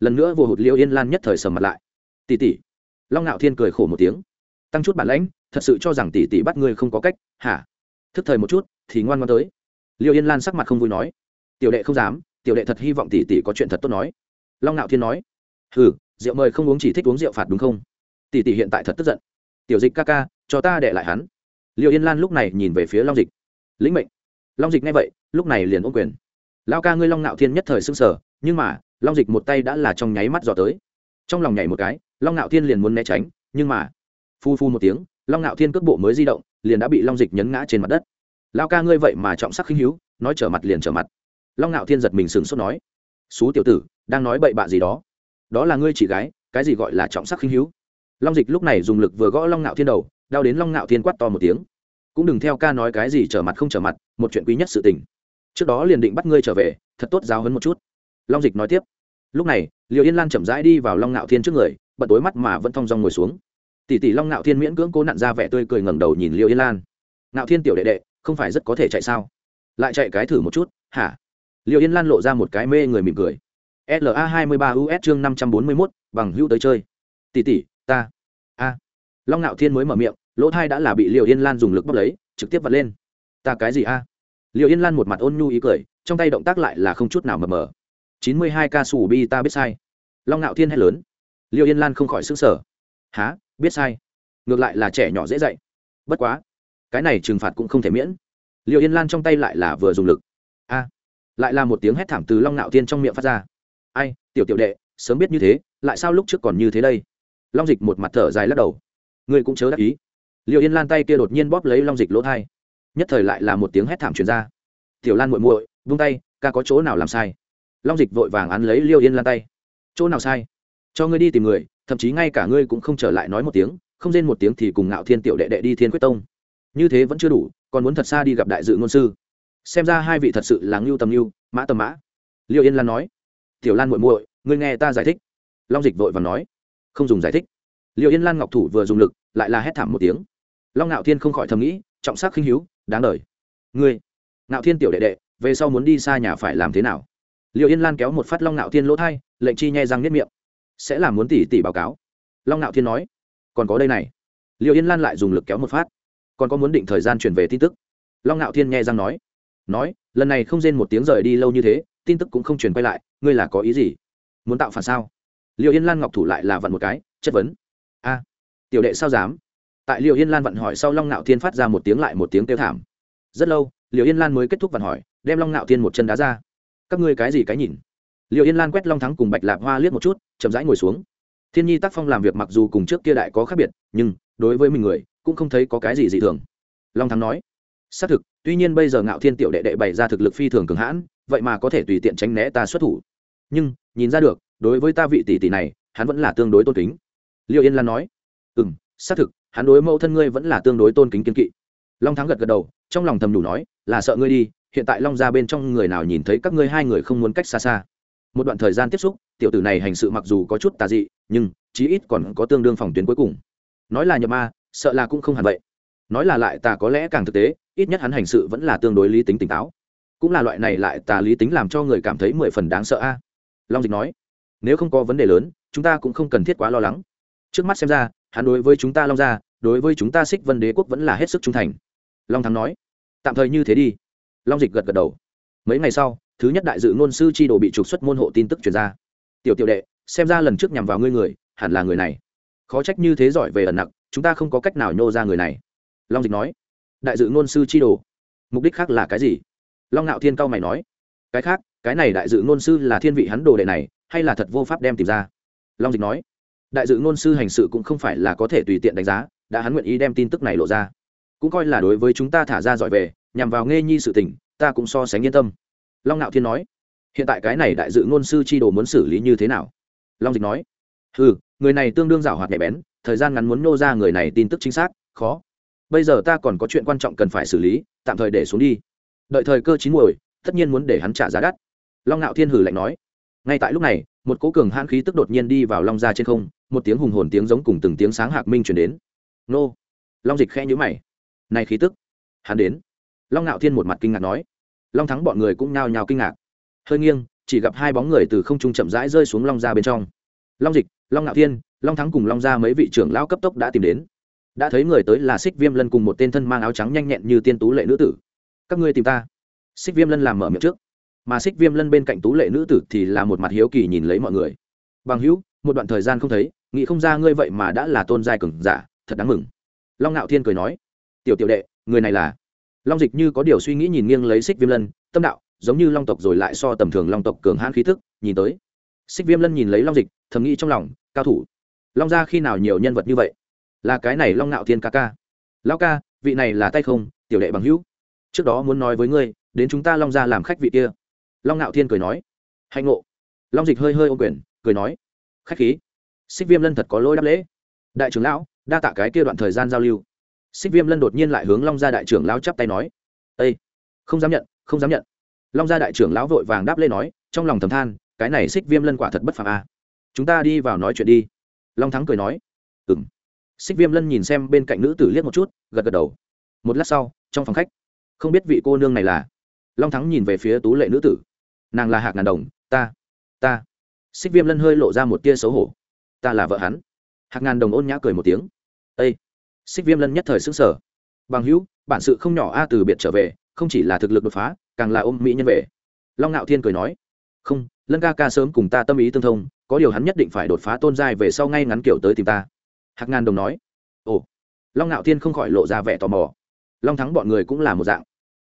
Lần nữa vô hụt liêu yên lan nhất thời sầm mặt lại. Tỉ tỉ long ngạo thiên cười khổ một tiếng tăng chút bản lãnh, thật sự cho rằng tỷ tỷ bắt ngươi không có cách, hả? Thức thời một chút, thì ngoan ngoan tới. Liệu yên lan sắc mặt không vui nói. Tiểu đệ không dám, tiểu đệ thật hy vọng tỷ tỷ có chuyện thật tốt nói. Long ngạo thiên nói. Ừ rượu mời không uống chỉ thích uống rượu phạt đúng không? Tỷ tỷ hiện tại thật tức giận. Tiểu dịch ca ca, cho ta đệ lại hắn. Liệu yên lan lúc này nhìn về phía long dịch. Lĩnh mệnh. Long dịch nghe vậy, lúc này liền ôm quyền. Lao ca ngươi long ngạo thiên nhất thời s ư n g sở nhưng mà, long dịch một tay đã là trong nháy mắt dò tới. Trong lòng nhảy một cái, long ngạo thiên liền muốn né tránh, nhưng mà phu phu một tiếng, long ngạo thiên cước bộ mới di động, liền đã bị long dịch nhấn ngã trên mặt đất. Lao ca ngươi vậy mà trọng sắc khinh hữu, nói trở mặt liền trở mặt. Long ngạo thiên giật mình sừng sốt nói, xú tiểu tử, đang nói bậy bạ gì đó? Đó là ngươi chị gái, cái gì gọi là trọng sắc khinh hữu? Long dịch lúc này dùng lực vừa gõ long ngạo thiên đầu, đau đến long ngạo thiên quát to một tiếng. Cũng đừng theo ca nói cái gì trở mặt không trở mặt, một chuyện quý nhất sự tình. Trước đó liền định bắt ngươi trở về, thật tốt giáo hấn một chút. Long dịch nói tiếp. Lúc này liệu yên lan chậm rãi đi vào long ngạo thiên trước người, bận tối mắt mà vẫn thong dong ngồi xuống tỷ tỷ long ngạo thiên miễn cưỡng cố nặn ra vẻ tươi cười ngẩng đầu nhìn Liêu yên lan. Ngạo thiên tiểu đệ đệ, không phải rất có thể chạy sao? Lại chạy cái thử một chút, hả? Liêu yên lan lộ ra một cái mê người mỉm cười. La hai mươi ba us chương năm trăm bốn mươi mốt, bằng hữu tới chơi. Tỷ tỷ, ta. A. Long ngạo thiên mới mở miệng, lỗ thai đã là bị Liêu yên lan dùng lực bóc lấy, trực tiếp vặt lên. Ta cái gì a? Liệu yên lan một mặt ôn nhu ý cười, trong tay động tác lại là không chút nào mờ mờ. Chín mươi hai ca sủ bi ta biết sai. Long ngạo thiên hét lớn. Liệu yên lan không khỏi xứng sở há biết sai. Ngược lại là trẻ nhỏ dễ dạy. Bất quá, cái này trừng phạt cũng không thể miễn. Liệu yên lan trong tay lại là vừa dùng lực. A, lại là một tiếng hét thảm từ long nạo thiên trong miệng phát ra. Ai, tiểu tiểu đệ, sớm biết như thế, lại sao lúc trước còn như thế đây? Long dịch một mặt thở dài lắc đầu. Ngươi cũng chớ đắc ý. Liệu yên lan tay kia đột nhiên bóp lấy long dịch lỗ thai. Nhất thời lại là một tiếng hét thảm truyền ra. Tiểu lan muội muội vung tay, ca có chỗ nào làm sai? Long dịch vội vàng án lấy liêu yên lan tay. Chỗ nào sai? Cho ngươi đi tìm người, thậm chí ngay cả ngươi cũng không trở lại nói một tiếng, không rên một tiếng thì cùng ngạo thiên tiểu đệ đệ đi thiên quyết tông. Như thế vẫn chưa đủ, còn muốn thật xa đi gặp đại dự ngôn sư. Xem ra hai vị thật sự là ngưu tầm ngưu, mã tầm mã. Liêu yên lan nói, tiểu lan muội muội, ngươi nghe ta giải thích. Long dịch vội vàng nói, không dùng giải thích. Liệu yên lan ngọc thủ vừa dùng lực, lại là hét thảm một tiếng. Long ngạo thiên không khỏi thầm nghĩ, trọng sắc khinh hiếu đáng đời. Ngươi, ngạo thiên tiểu đệ đệ, về sau muốn đi xa nhà phải làm thế nào? Liệu yên lan kéo một phát long ngạo thiên lỗ thai, lệnh chi nhai răng nếp miệng sẽ làm muốn tỉ tỉ báo cáo. Long Nạo thiên nói, còn có đây này. Liệu yên lan lại dùng lực kéo một phát. Còn có muốn định thời gian chuyển về tin tức. Long Nạo thiên nghe răng nói nói, lần này không rên một tiếng rời đi lâu như thế, tin tức cũng không truyền quay lại, ngươi là có ý gì? Muốn tạo phản sao? Liệu yên lan ngọc thủ lại là vặn một cái, chất vấn. A, tiểu đệ sao dám? Tại liệu yên lan vặn hỏi sau long Nạo thiên phát ra một tiếng lại một tiếng kêu thảm. Rất lâu liệu yên lan mới kết thúc vặn hỏi, đem long Nạo thiên một chân đá ra. Các ngươi cái gì cái nhìn? Liệu yên lan quét long thắng cùng bạch lạp hoa liếc một chút, chậm rãi ngồi xuống. Thiên nhi tác phong làm việc mặc dù cùng trước kia đại có khác biệt, nhưng, đối với mình người, cũng không thấy có cái gì dị thường. Long thắng nói, xác thực, tuy nhiên bây giờ ngạo thiên tiểu đệ đệ bày ra thực lực phi thường cường hãn, vậy mà có thể tùy tiện tránh né ta xuất thủ. Nhưng, nhìn ra được, đối với ta vị tỷ tỷ này, hắn vẫn là tương đối tôn kính. Liệu yên lan nói ừ m xác thực, hắn đối mẫu thân ngươi vẫn là tương đối tôn kính kiên kỵ. Long thắng gật gật đầu, trong lòng thầm đủ nói, là sợ ngươi đi, hiện tại long ra bên trong người nào nhìn thấy các ngươi hai người không muốn cách xa xa một đoạn thời gian tiếp xúc, tiểu tử này hành sự mặc dù có chút tà dị, nhưng chí ít còn có tương đương phòng tuyến cuối cùng. Nói là nhập ma, sợ là cũng không hẳn vậy. Nói là lại tà có lẽ càng thực tế, ít nhất hắn hành sự vẫn là tương đối lý tính tỉnh táo. Cũng là loại này lại tà lý tính làm cho người cảm thấy mười phần đáng sợ a. Long dịch nói. Nếu không có vấn đề lớn, chúng ta cũng không cần thiết quá lo lắng. Trước mắt xem ra, hắn đối với chúng ta long gia, đối với chúng ta xích vân đế quốc vẫn là hết sức trung thành. Long thắng nói. Tạm thời như thế đi. Long dịch gật gật đầu. Mấy ngày sau thứ nhất đại dự ngôn sư chi đồ bị trục xuất môn hộ tin tức truyền ra. Tiểu tiểu đệ, xem ra lần trước nhằm vào ngươi người, hẳn là người này. Khó trách như thế giỏi về ẩn nặc, chúng ta không có cách nào nhô ra người này. Long dịch nói. Đại dự ngôn sư chi đồ. Mục đích khác là cái gì? Long ngạo thiên cao mày nói. Cái khác, cái này đại dự ngôn sư là thiên vị hắn đồ đệ này, hay là thật vô pháp đem tìm ra? Long dịch nói. Đại dự ngôn sư hành sự cũng không phải là có thể tùy tiện đánh giá, đã hắn nguyện ý đem tin tức này lộ ra. Cũng coi là đối với chúng ta thả ra giỏi về, nhằm vào nghe nhi sự tình, ta cũng so sánh yên tâm long ngạo thiên nói, hiện tại cái này đại dự ngôn sư chi đồ muốn xử lý như thế nào? Long dịch nói ừ người này tương đương giảo hoạt nhạy bén, thời gian ngắn muốn nô ra người này tin tức chính xác, khó. Bây giờ ta còn có chuyện quan trọng cần phải xử lý, tạm thời để xuống đi. Đợi thời cơ chín muồi, tất nhiên muốn để hắn trả giá đắt. Long ngạo thiên hử lạnh nói, ngay tại lúc này, một cố cường hãn khí tức đột nhiên đi vào long ra trên không, một tiếng hùng hồn tiếng giống cùng từng tiếng sáng hạc minh chuyển đến. Nô. Long dịch khe nhữ mày, này khí tức, hắn đến. Long ngạo thiên một mặt kinh ngạc nói long thắng bọn người cũng nhao nhao kinh ngạc. Hơi nghiêng, chỉ gặp hai bóng người từ không trung chậm rãi rơi xuống long ra bên trong. Long dịch, long ngạo thiên, long thắng cùng long ra mấy vị trưởng lão cấp tốc đã tìm đến. Đã thấy người tới là xích viêm lân cùng một tên thân mang áo trắng nhanh nhẹn như tiên tú lệ nữ tử. Các ngươi tìm ta? Xích viêm lân làm mở miệng trước. Mà xích viêm lân bên cạnh tú lệ nữ tử thì là một mặt hiếu kỳ nhìn lấy mọi người. Bằng hữu, một đoạn thời gian không thấy, nghĩ không ra ngươi vậy mà đã là tôn giai cường giả, thật đáng mừng. Long ngạo thiên cười nói. Tiểu tiểu đệ, người này là long dịch như có điều suy nghĩ nhìn nghiêng lấy xích viêm lân, tâm đạo, giống như long tộc rồi lại so tầm thường long tộc cường hãn khí thức, nhìn tới. Xích viêm lân nhìn lấy long dịch, thầm nghĩ trong lòng, cao thủ. Long gia khi nào nhiều nhân vật như vậy? Là cái này long ngạo thiên ca ca. Lão ca, vị này là tay không, tiểu đệ bằng hữu. Trước đó muốn nói với ngươi, đến chúng ta long gia làm khách vị kia. Long ngạo thiên cười nói. Hạnh ngộ. Long dịch hơi hơi ô quyền, cười nói. Khách khí. Xích viêm lân thật có lỗi đáp lễ. Đại trưởng lão, đa tạ cái kia đoạn thời gian giao lưu xích viêm lân đột nhiên lại hướng long gia đại trưởng lão chắp tay nói ây không dám nhận, không dám nhận. Long gia đại trưởng lão vội vàng đáp lên nói, trong lòng thầm than, cái này xích viêm lân quả thật bất phàm a. À. chúng ta đi vào nói chuyện đi. Long thắng cười nói ừng xích viêm lân nhìn xem bên cạnh nữ tử liếc một chút, gật gật đầu. Một lát sau, trong phòng khách, không biết vị cô nương này là? Long thắng nhìn về phía tú lệ nữ tử. Nàng là hạc ngàn đồng, ta ta. Xích viêm lân hơi lộ ra một tia xấu hổ. Ta là vợ hắn. Hạc ngàn đồng ôn nhã cười một tiếng. Ây xích viêm lân nhất thời xứng sở bằng hữu, bản sự không nhỏ a, từ biệt trở về, không chỉ là thực lực đột phá, càng là ôm mỹ nhân về. Long ngạo thiên cười nói. Không, lân ca ca sớm cùng ta tâm ý tương thông, có điều hắn nhất định phải đột phá tôn giai về sau ngay ngắn kiểu tới tìm ta. Hạc ngàn đồng nói. Ồ. Long ngạo thiên không khỏi lộ ra vẻ tò mò. Long thắng bọn người cũng là một dạng.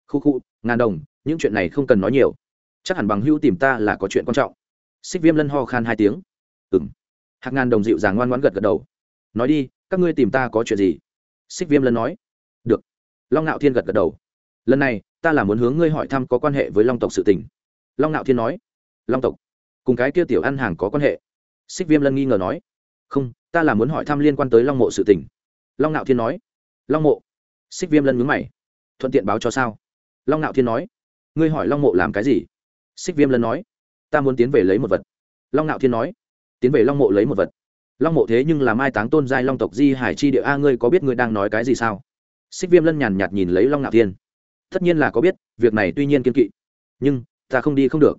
Khu khu, ngàn đồng, những chuyện này không cần nói nhiều. Chắc hẳn bằng hữu tìm ta là có chuyện quan trọng. Xích viêm lân ho khan hai tiếng. Ừng hạc ngàn đồng dịu dàng ngoan ngoãn gật gật đầu. Nói đi, các ngươi tìm ta có chuyện gì? Xích viêm lân nói. Được. Long ngạo thiên gật gật đầu. Lần này, ta là muốn hướng ngươi hỏi thăm có quan hệ với long tộc sự tình. Long ngạo thiên nói. Long tộc. Cùng cái kia tiểu ăn hàng có quan hệ. Xích viêm lân nghi ngờ nói. Không, ta là muốn hỏi thăm liên quan tới long mộ sự tình. Long ngạo thiên nói. Long mộ. Xích viêm lân mướn mày. Thuận tiện báo cho sao? Long ngạo thiên nói. Ngươi hỏi long mộ làm cái gì? Xích viêm lân nói. Ta muốn tiến về lấy một vật. Long ngạo thiên nói. Tiến về long mộ lấy một vật long mộ thế nhưng là mai táng tôn giai long tộc di hải chi địa. A, ngươi có biết ngươi đang nói cái gì sao? Xích viêm lân nhàn nhạt nhìn lấy long ngạo thiên. Tất nhiên là có biết, việc này tuy nhiên kiên kỵ, nhưng ta không đi không được.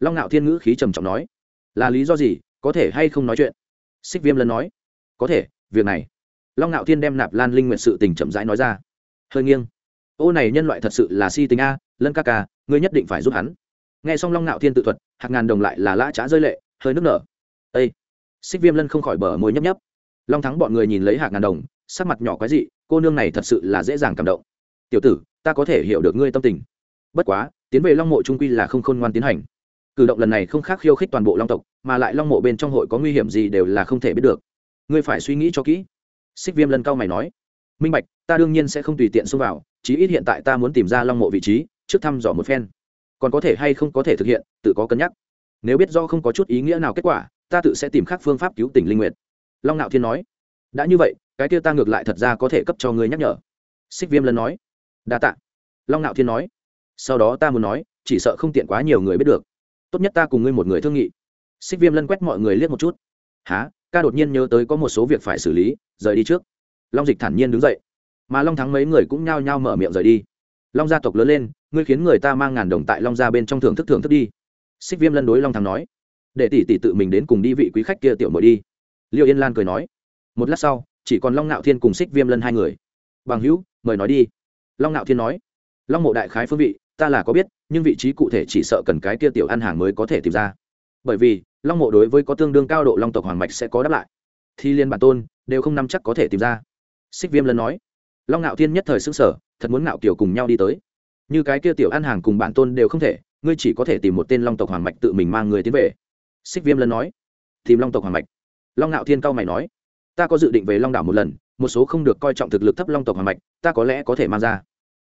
Long ngạo thiên ngữ khí trầm trọng nói, là lý do gì? Có thể hay không nói chuyện? Xích viêm lân nói, có thể, việc này. Long ngạo thiên đem nạp lan linh nguyện sự tình chậm rãi nói ra. Hơi nghiêng. Ô này nhân loại thật sự là si tính a, lân ca ca, ngươi nhất định phải giúp hắn. Nghe xong long ngạo thiên tự thuật hạc ngàn đồng lại là lã trá rơi lệ, hơi nước nở. Ây xích viêm lân không khỏi bờ môi nhấp nhấp. Long thắng bọn người nhìn lấy hạc ngàn đồng, sắc mặt nhỏ quái dị, cô nương này thật sự là dễ dàng cảm động. Tiểu tử, ta có thể hiểu được ngươi tâm tình. Bất quá, tiến về long mộ trung quy là không khôn ngoan tiến hành. Cử động lần này không khác khiêu khích toàn bộ long tộc, mà lại long mộ bên trong hội có nguy hiểm gì đều là không thể biết được. Ngươi phải suy nghĩ cho kỹ. Xích viêm lân cao mày nói. Minh bạch, ta đương nhiên sẽ không tùy tiện xông vào, chí ít hiện tại ta muốn tìm ra long mộ vị trí, trước thăm dò một phen. Còn có thể hay không có thể thực hiện, tự có cân nhắc. Nếu biết do không có chút ý nghĩa nào kết quả ta tự sẽ tìm khác phương pháp cứu tỉnh linh nguyệt. Long ngạo thiên nói. Đã như vậy, cái kia ta ngược lại thật ra có thể cấp cho ngươi nhắc nhở. Xích viêm lân nói. Đa tạ. Long ngạo thiên nói. Sau đó ta muốn nói, chỉ sợ không tiện quá nhiều người biết được. Tốt nhất ta cùng ngươi một người thương nghị. Xích viêm lân quét mọi người liếc một chút. Há ca đột nhiên nhớ tới có một số việc phải xử lý, rời đi trước. Long dịch thản nhiên đứng dậy. Mà long thắng mấy người cũng nhao nhao mở miệng rời đi. Long gia tộc lớn lên, ngươi khiến người ta mang ngàn đồng tại long gia bên trong thưởng thức thưởng thức đi. Xích viêm lân đối long thắng nói để tỷ tỷ tự mình đến cùng đi vị quý khách kia tiểu mội đi. Liêu yên lan cười nói. Một lát sau, chỉ còn long ngạo thiên cùng xích viêm lân hai người. Bằng hữu, mời nói đi. Long ngạo thiên nói. Long mộ đại khái phương vị, ta là có biết, nhưng vị trí cụ thể chỉ sợ cần cái kia tiểu ăn hàng mới có thể tìm ra. Bởi vì, long mộ đối với có tương đương cao độ long tộc hoàng mạch sẽ có đáp lại. Thi liên bản tôn, đều không nắm chắc có thể tìm ra. Xích viêm lân nói. Long ngạo thiên nhất thời xứng sở thật muốn ngạo kiểu cùng nhau đi tới. Như cái kia tiểu ăn hàng cùng bản tôn đều không thể, ngươi chỉ có thể tìm một tên long tộc hoàng mạch tự mình mang người tiến về xích viêm lân nói. Tìm long tộc hoàng mạch. Long ngạo thiên cao mày nói. Ta có dự định về long đảo một lần, một số không được coi trọng thực lực thấp long tộc hoàng mạch, ta có lẽ có thể mang ra.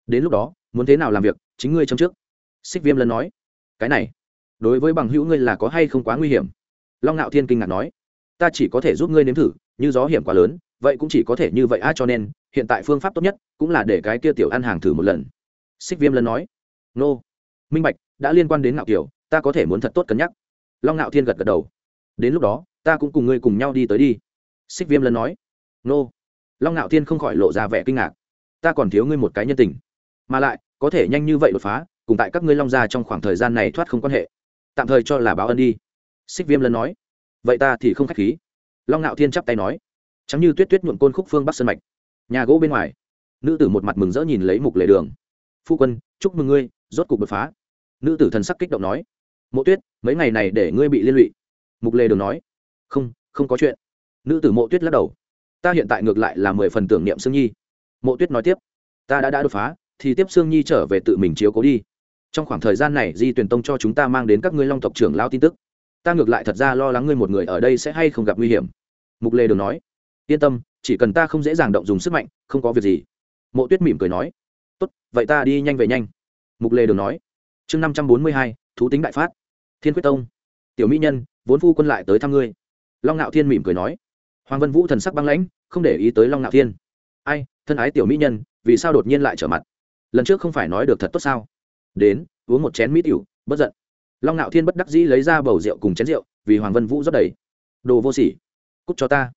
Đến lúc đó, muốn thế nào làm việc, chính ngươi trong trước. Xích viêm lân nói. Cái này, đối với bằng hữu ngươi là có hay không quá nguy hiểm? Long ngạo thiên kinh ngạc nói. Ta chỉ có thể giúp ngươi nếm thử, như gió hiểm quá lớn, vậy cũng chỉ có thể như vậy a cho nên, hiện tại phương pháp tốt nhất cũng là để cái kia tiểu ăn hàng thử một lần. Xích viêm lân nói. Nô. Minh bạch, đã liên quan đến ngạo kiểu ta có thể muốn thật tốt cân nhắc long ngạo thiên gật gật đầu. Đến lúc đó, ta cũng cùng ngươi cùng nhau đi tới đi. Xích viêm lân nói. Nô. Long ngạo thiên không khỏi lộ ra vẻ kinh ngạc. Ta còn thiếu ngươi một cái nhân tình. Mà lại, có thể nhanh như vậy đột phá, cùng tại các ngươi long gia trong khoảng thời gian này thoát không quan hệ. Tạm thời cho là báo ân đi. Xích viêm lân nói. Vậy ta thì không k h á c h khí. Long ngạo thiên chắp tay nói. Chẳng như tuyết tuyết nhuộm côn khúc phương bắc sân mạch. Nhà gỗ bên ngoài. Nữ tử một mặt mừng rỡ nhìn lấy mục lề đường. Phu quân, chúc mừng ngươi, rốt cục đột phá. Nữ tử thần sắc kích động nói mộ tuyết, mấy ngày này để ngươi bị liên lụy. Mục lê đường nói. Không không có chuyện. Nữ tử mộ tuyết lắc đầu. Ta hiện tại ngược lại là mười phần tưởng niệm sương nhi. Mộ tuyết nói tiếp. Ta đã đã đột phá, thì tiếp sương nhi trở về tự mình chiếu cố đi. Trong khoảng thời gian này, di tuyển tông cho chúng ta mang đến các ngươi long tộc trưởng lao tin tức. Ta ngược lại thật ra lo lắng ngươi một người ở đây sẽ hay không gặp nguy hiểm. Mục lê đường nói. Yên tâm, chỉ cần ta không dễ dàng động dùng sức mạnh, không có việc gì. Mộ tuyết mỉm cười nói. Tốt, vậy ta đi nhanh về nhanh. Mục lê đường nói. Chương năm trăm bốn mươi hai, thú tính đại phát thiên quyết tông. Tiểu mỹ nhân, vốn phu quân lại tới thăm ngươi. Long ngạo thiên mỉm cười nói. Hoàng vân vũ thần sắc băng lãnh, không để ý tới long ngạo thiên. Ai, thân ái tiểu mỹ nhân, vì sao đột nhiên lại trở mặt? Lần trước không phải nói được thật tốt sao? Đến, uống một chén mỹ tiểu, bất giận. Long ngạo thiên bất đắc dĩ lấy ra bầu rượu cùng chén rượu, vì hoàng vân vũ rất đầy. Đồ vô sỉ cúc cho ta.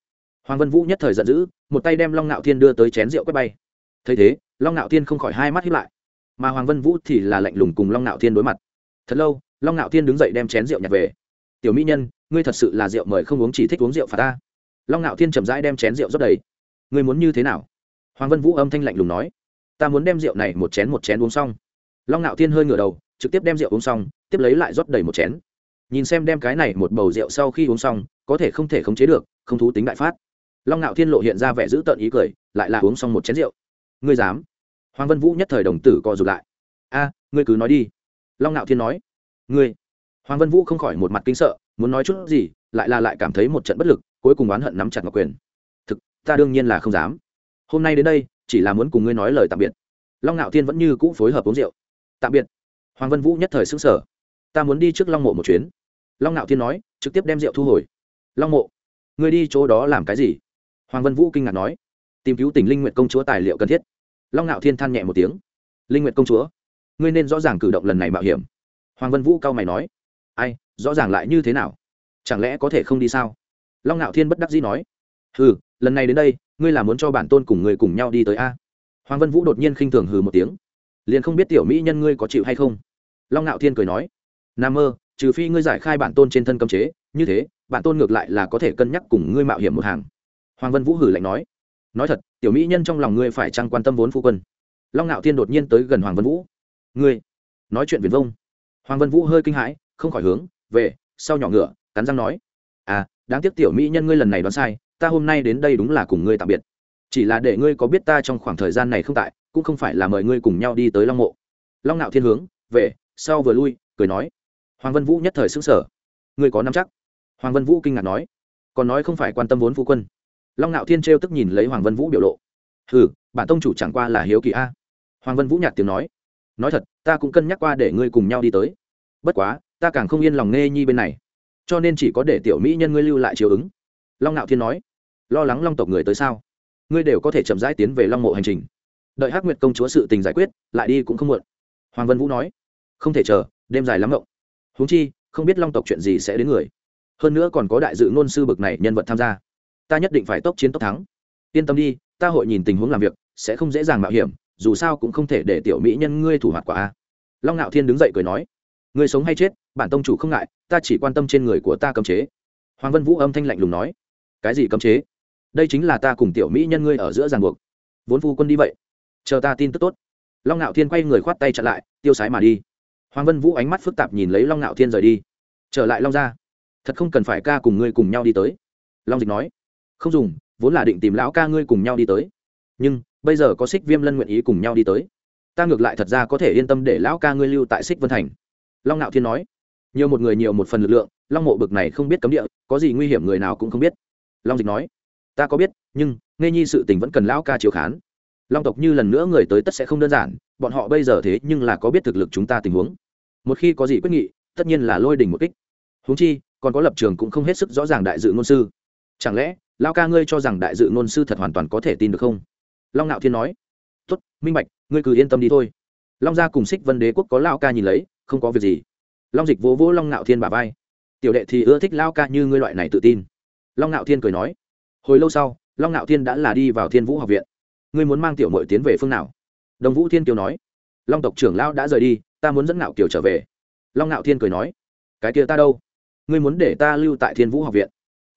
Hoàng vân vũ nhất thời giận dữ, một tay đem long ngạo thiên đưa tới chén rượu quét bay. Thấy thế, long ngạo thiên không khỏi hai mắt hiếp lại. Mà hoàng vân vũ thì là lạnh lùng cùng long ngạo thiên đối mặt. Thật lâu long ngạo thiên đứng dậy đem chén rượu nhặt về. Tiểu mỹ nhân, ngươi thật sự là rượu mời không uống chỉ thích uống rượu phạt ta. Long ngạo thiên chậm rãi đem chén rượu rót đầy. Ngươi muốn như thế nào? Hoàng vân vũ âm thanh lạnh lùng nói. Ta muốn đem rượu này một chén một chén uống xong. Long ngạo thiên hơi ngửa đầu, trực tiếp đem rượu uống xong, tiếp lấy lại rót đầy một chén. Nhìn xem đem cái này một bầu rượu sau khi uống xong, có thể không thể khống chế được, không thú tính đại phát. Long ngạo thiên lộ hiện ra vẻ giữ tợn ý cười, lại là uống xong một chén rượu. Ngươi dám? Hoàng vân vũ nhất thời đồng tử co rụt lại. A, ngươi cứ nói đi. Long ngạo thiên nói ngươi. Hoàng vân vũ không khỏi một mặt kinh sợ, muốn nói chút gì, lại là lại cảm thấy một trận bất lực, cuối cùng oán hận nắm chặt ngọc quyền. Thực, ta đương nhiên là không dám. Hôm nay đến đây, chỉ là muốn cùng ngươi nói lời tạm biệt. Long ngạo thiên vẫn như cũ phối hợp uống rượu. Tạm biệt. Hoàng vân vũ nhất thời xứng sở ta muốn đi trước long mộ một chuyến. Long ngạo thiên nói, trực tiếp đem rượu thu hồi. Long mộ, ngươi đi chỗ đó làm cái gì? Hoàng vân vũ kinh ngạc nói. Tìm cứu tỉnh linh nguyện công chúa tài liệu cần thiết. Long ngạo thiên than nhẹ một tiếng. Linh nguyện công chúa, ngươi nên rõ ràng cử động lần này mạo hiểm hoàng vân vũ cao mày nói ai rõ ràng lại như thế nào? Chẳng lẽ có thể không đi sao? Long ngạo thiên bất đắc dĩ nói hừ, lần này đến đây ngươi là muốn cho bản tôn cùng người cùng nhau đi tới a? Hoàng vân vũ đột nhiên khinh thường hừ một tiếng liền không biết tiểu mỹ nhân ngươi có chịu hay không? Long ngạo thiên cười nói nam mơ trừ phi ngươi giải khai bản tôn trên thân cấm chế như thế bản tôn ngược lại là có thể cân nhắc cùng ngươi mạo hiểm một hàng. Hoàng vân vũ hử lạnh nói nói thật tiểu mỹ nhân trong lòng ngươi phải chăng quan tâm vốn phu quân? Long ngạo thiên đột nhiên tới gần hoàng vân vũ ngươi nói chuyện viền vông hoàng vân vũ hơi kinh hãi, không khỏi hướng về sau nhỏ ngựa, cắn răng nói à đáng tiếc tiểu mỹ nhân ngươi lần này đoán sai, ta hôm nay đến đây đúng là cùng ngươi tạm biệt. Chỉ là để ngươi có biết ta trong khoảng thời gian này không tại, cũng không phải là mời ngươi cùng nhau đi tới long mộ. Long Nạo thiên hướng về sau vừa lui, cười nói, hoàng vân vũ nhất thời xứng sở ngươi có nắm chắc? Hoàng vân vũ kinh ngạc nói, còn nói không phải quan tâm vốn phu quân. Long Nạo thiên trêu tức nhìn lấy hoàng vân vũ biểu lộ ừ bản tông chủ chẳng qua là hiếu kỳ a. Hoàng vân vũ nhạt tiếng nói nói thật, ta cũng cân nhắc qua để ngươi cùng nhau đi tới. Bất quá, ta càng không yên lòng nghe nhi bên này. Cho nên chỉ có để tiểu mỹ nhân ngươi lưu lại chiều ứng. Long ngạo thiên nói. Lo lắng long tộc người tới sao? Ngươi đều có thể chậm rãi tiến về long mộ hành trình. Đợi hắc nguyệt công chúa sự tình giải quyết, lại đi cũng không muộn. Hoàng vân vũ nói. Không thể chờ, đêm dài lắm rộng huống chi, không biết long tộc chuyện gì sẽ đến người. Hơn nữa còn có đại dự ngôn sư bực này nhân vật tham gia. Ta nhất định phải tốc chiến tốc thắng. Yên tâm đi, ta hội nhìn tình huống làm việc, sẽ không dễ dàng mạo hiểm dù sao cũng không thể để tiểu mỹ nhân ngươi thủ hoạt quả a. Long ngạo thiên đứng dậy cười nói người sống hay chết, bản tông chủ không ngại, ta chỉ quan tâm trên người của ta cấm chế. Hoàng vân vũ âm thanh lạnh lùng nói, cái gì cấm chế? Đây chính là ta cùng tiểu mỹ nhân ngươi ở giữa ràng buộc. Vốn phu quân đi vậy, chờ ta tin tức tốt. Long ngạo thiên quay người khoát tay chặn lại, tiêu sái mà đi. Hoàng vân vũ ánh mắt phức tạp nhìn lấy long ngạo thiên rời đi. Trở lại long ra thật không cần phải ca cùng ngươi cùng nhau đi tới. Long dịch nói, không dùng, vốn là định tìm lão ca ngươi cùng nhau đi tới. Nhưng bây giờ có xích viêm lân nguyện ý cùng nhau đi tới. Ta ngược lại thật ra có thể yên tâm để lão ca ngươi lưu tại xích vân thành. Long ngạo thiên nói. Nhiều một người nhiều một phần lực lượng, long mộ bực này không biết cấm địa, có gì nguy hiểm người nào cũng không biết. Long dịch nói. Ta có biết, nhưng nghe nhi sự tình vẫn cần lão ca chiếu khán. Long tộc như lần nữa người tới tất sẽ không đơn giản, bọn họ bây giờ thế nhưng là có biết thực lực chúng ta tình huống. Một khi có gì quyết nghị, tất nhiên là lôi đình một kích. Huống chi, còn có lập trường cũng không hết sức rõ ràng đại dự ngôn sư. Chẳng lẽ lao ca ngươi cho rằng đại dự ngôn sư thật hoàn toàn có thể tin được không? Long nạo thiên nói tuất minh bạch, ngươi cứ yên tâm đi thôi. Long gia cùng xích vân đế quốc có lao ca nhìn lấy, không có việc gì. Long dịch vỗ vỗ long nạo thiên bà vai, tiểu đệ thì ưa thích lao ca như ngươi loại này tự tin. Long nạo thiên cười nói, hồi lâu sau, long nạo thiên đã là đi vào thiên vũ học viện. Ngươi muốn mang tiểu mội tiến về phương nào? Đồng vũ thiên kiều nói, long tộc trưởng lão đã rời đi, ta muốn dẫn ngạo kiều trở về. Long ngạo thiên cười nói, cái kia ta đâu? Ngươi muốn để ta lưu tại thiên vũ học viện?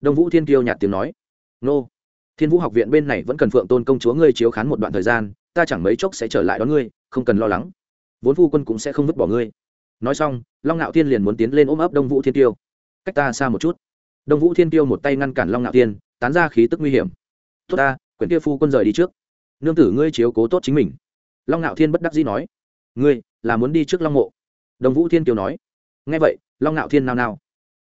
Đồng vũ thiên kiều nhạt tiếng nói, nô thiên vũ học viện bên này vẫn cần phượng tôn công chúa ngươi chiếu khán một đoạn thời gian, ta chẳng mấy chốc sẽ trở lại đón ngươi, không cần lo lắng. Vốn phu quân cũng sẽ không vứt bỏ ngươi. Nói xong, long ngạo thiên liền muốn tiến lên ôm ấp đông vũ thiên tiêu. Cách ta xa một chút. Đông vũ thiên tiêu một tay ngăn cản long ngạo thiên, tán ra khí tức nguy hiểm. Tốt ta, quyển kia phu quân rời đi trước. Nương tử ngươi chiếu cố tốt chính mình. Long ngạo thiên bất đắc dĩ nói. Ngươi, là muốn đi trước long mộ. Đồng vũ thiên kiều nói. Nghe vậy, long ngạo thiên nào nào.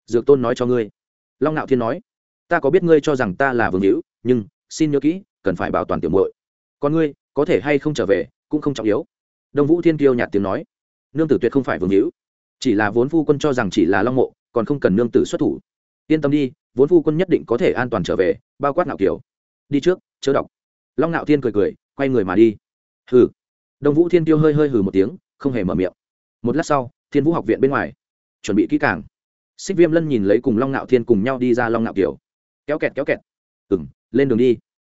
dược tôn nói cho ngươi. Long ngạo thiên nói. Ta có biết ngươi cho rằng ta là vương hữu nhưng xin nhớ kỹ, cần phải bảo toàn tiểu muội. Còn ngươi, có thể hay không trở về, cũng không trọng yếu. Đông vũ thiên kiêu nhạt tiếng nói. Nương tử tuyệt không phải vương hữu, chỉ là vốn phu quân cho rằng chỉ là long mộ, còn không cần nương tử xuất thủ. Yên tâm đi, vốn phu quân nhất định có thể an toàn trở về, bao quát nạo kiểu đi trước, chớ đọc. Long Nạo thiên cười cười, quay người mà đi. Hừ. Đông vũ thiên tiêu hơi hơi hừ một tiếng, không hề mở miệng. Một lát sau, thiên vũ học viện bên ngoài, chuẩn bị kỹ càng. Xích viêm lân nhìn lấy cùng long Nạo thiên cùng nhau đi ra long Nạo kiểu kéo kẹt kéo kẹt. Ừ m lên đường đi.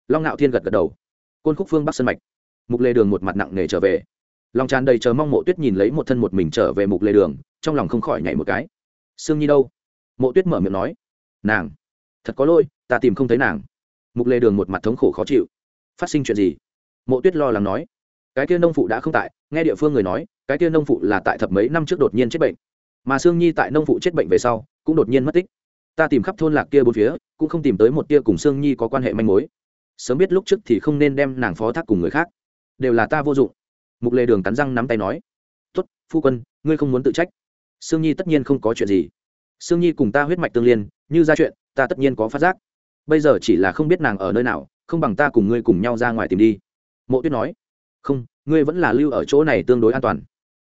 Long ngạo thiên gật gật đầu. Côn khúc phương bắc sân mạch. Mục lê đường một mặt nặng nề trở về. Lòng tràn đầy chờ mong mộ tuyết nhìn lấy một thân một mình trở về mục lê đường, trong lòng không khỏi nhảy một cái. Sương nhi đâu? Mộ tuyết mở miệng nói. Nàng. Thật có lỗi, ta tìm không thấy nàng. Mục lê đường một mặt thống khổ khó chịu. Phát sinh chuyện gì? Mộ tuyết lo lắng nói. Cái kia nông phụ đã không tại, nghe địa phương người nói, cái kia nông phụ là tại thập mấy năm trước đột nhiên chết bệnh. Mà sương nhi tại nông phụ chết bệnh về sau, cũng đột nhiên mất tích ta tìm khắp thôn lạc kia bốn phía, cũng không tìm tới một tia cùng sương nhi có quan hệ manh mối. Sớm biết lúc trước thì không nên đem nàng phó thác cùng người khác. Đều là ta vô dụng. Mục Lê đường cắn răng nắm tay nói tuất phu quân, ngươi không muốn tự trách. Sương nhi tất nhiên không có chuyện gì. Sương nhi cùng ta huyết mạch tương liên, như ra chuyện, ta tất nhiên có phát giác. Bây giờ chỉ là không biết nàng ở nơi nào, không bằng ta cùng ngươi cùng nhau ra ngoài tìm đi. Mộ tuyết nói, không, ngươi vẫn là lưu ở chỗ này tương đối an toàn.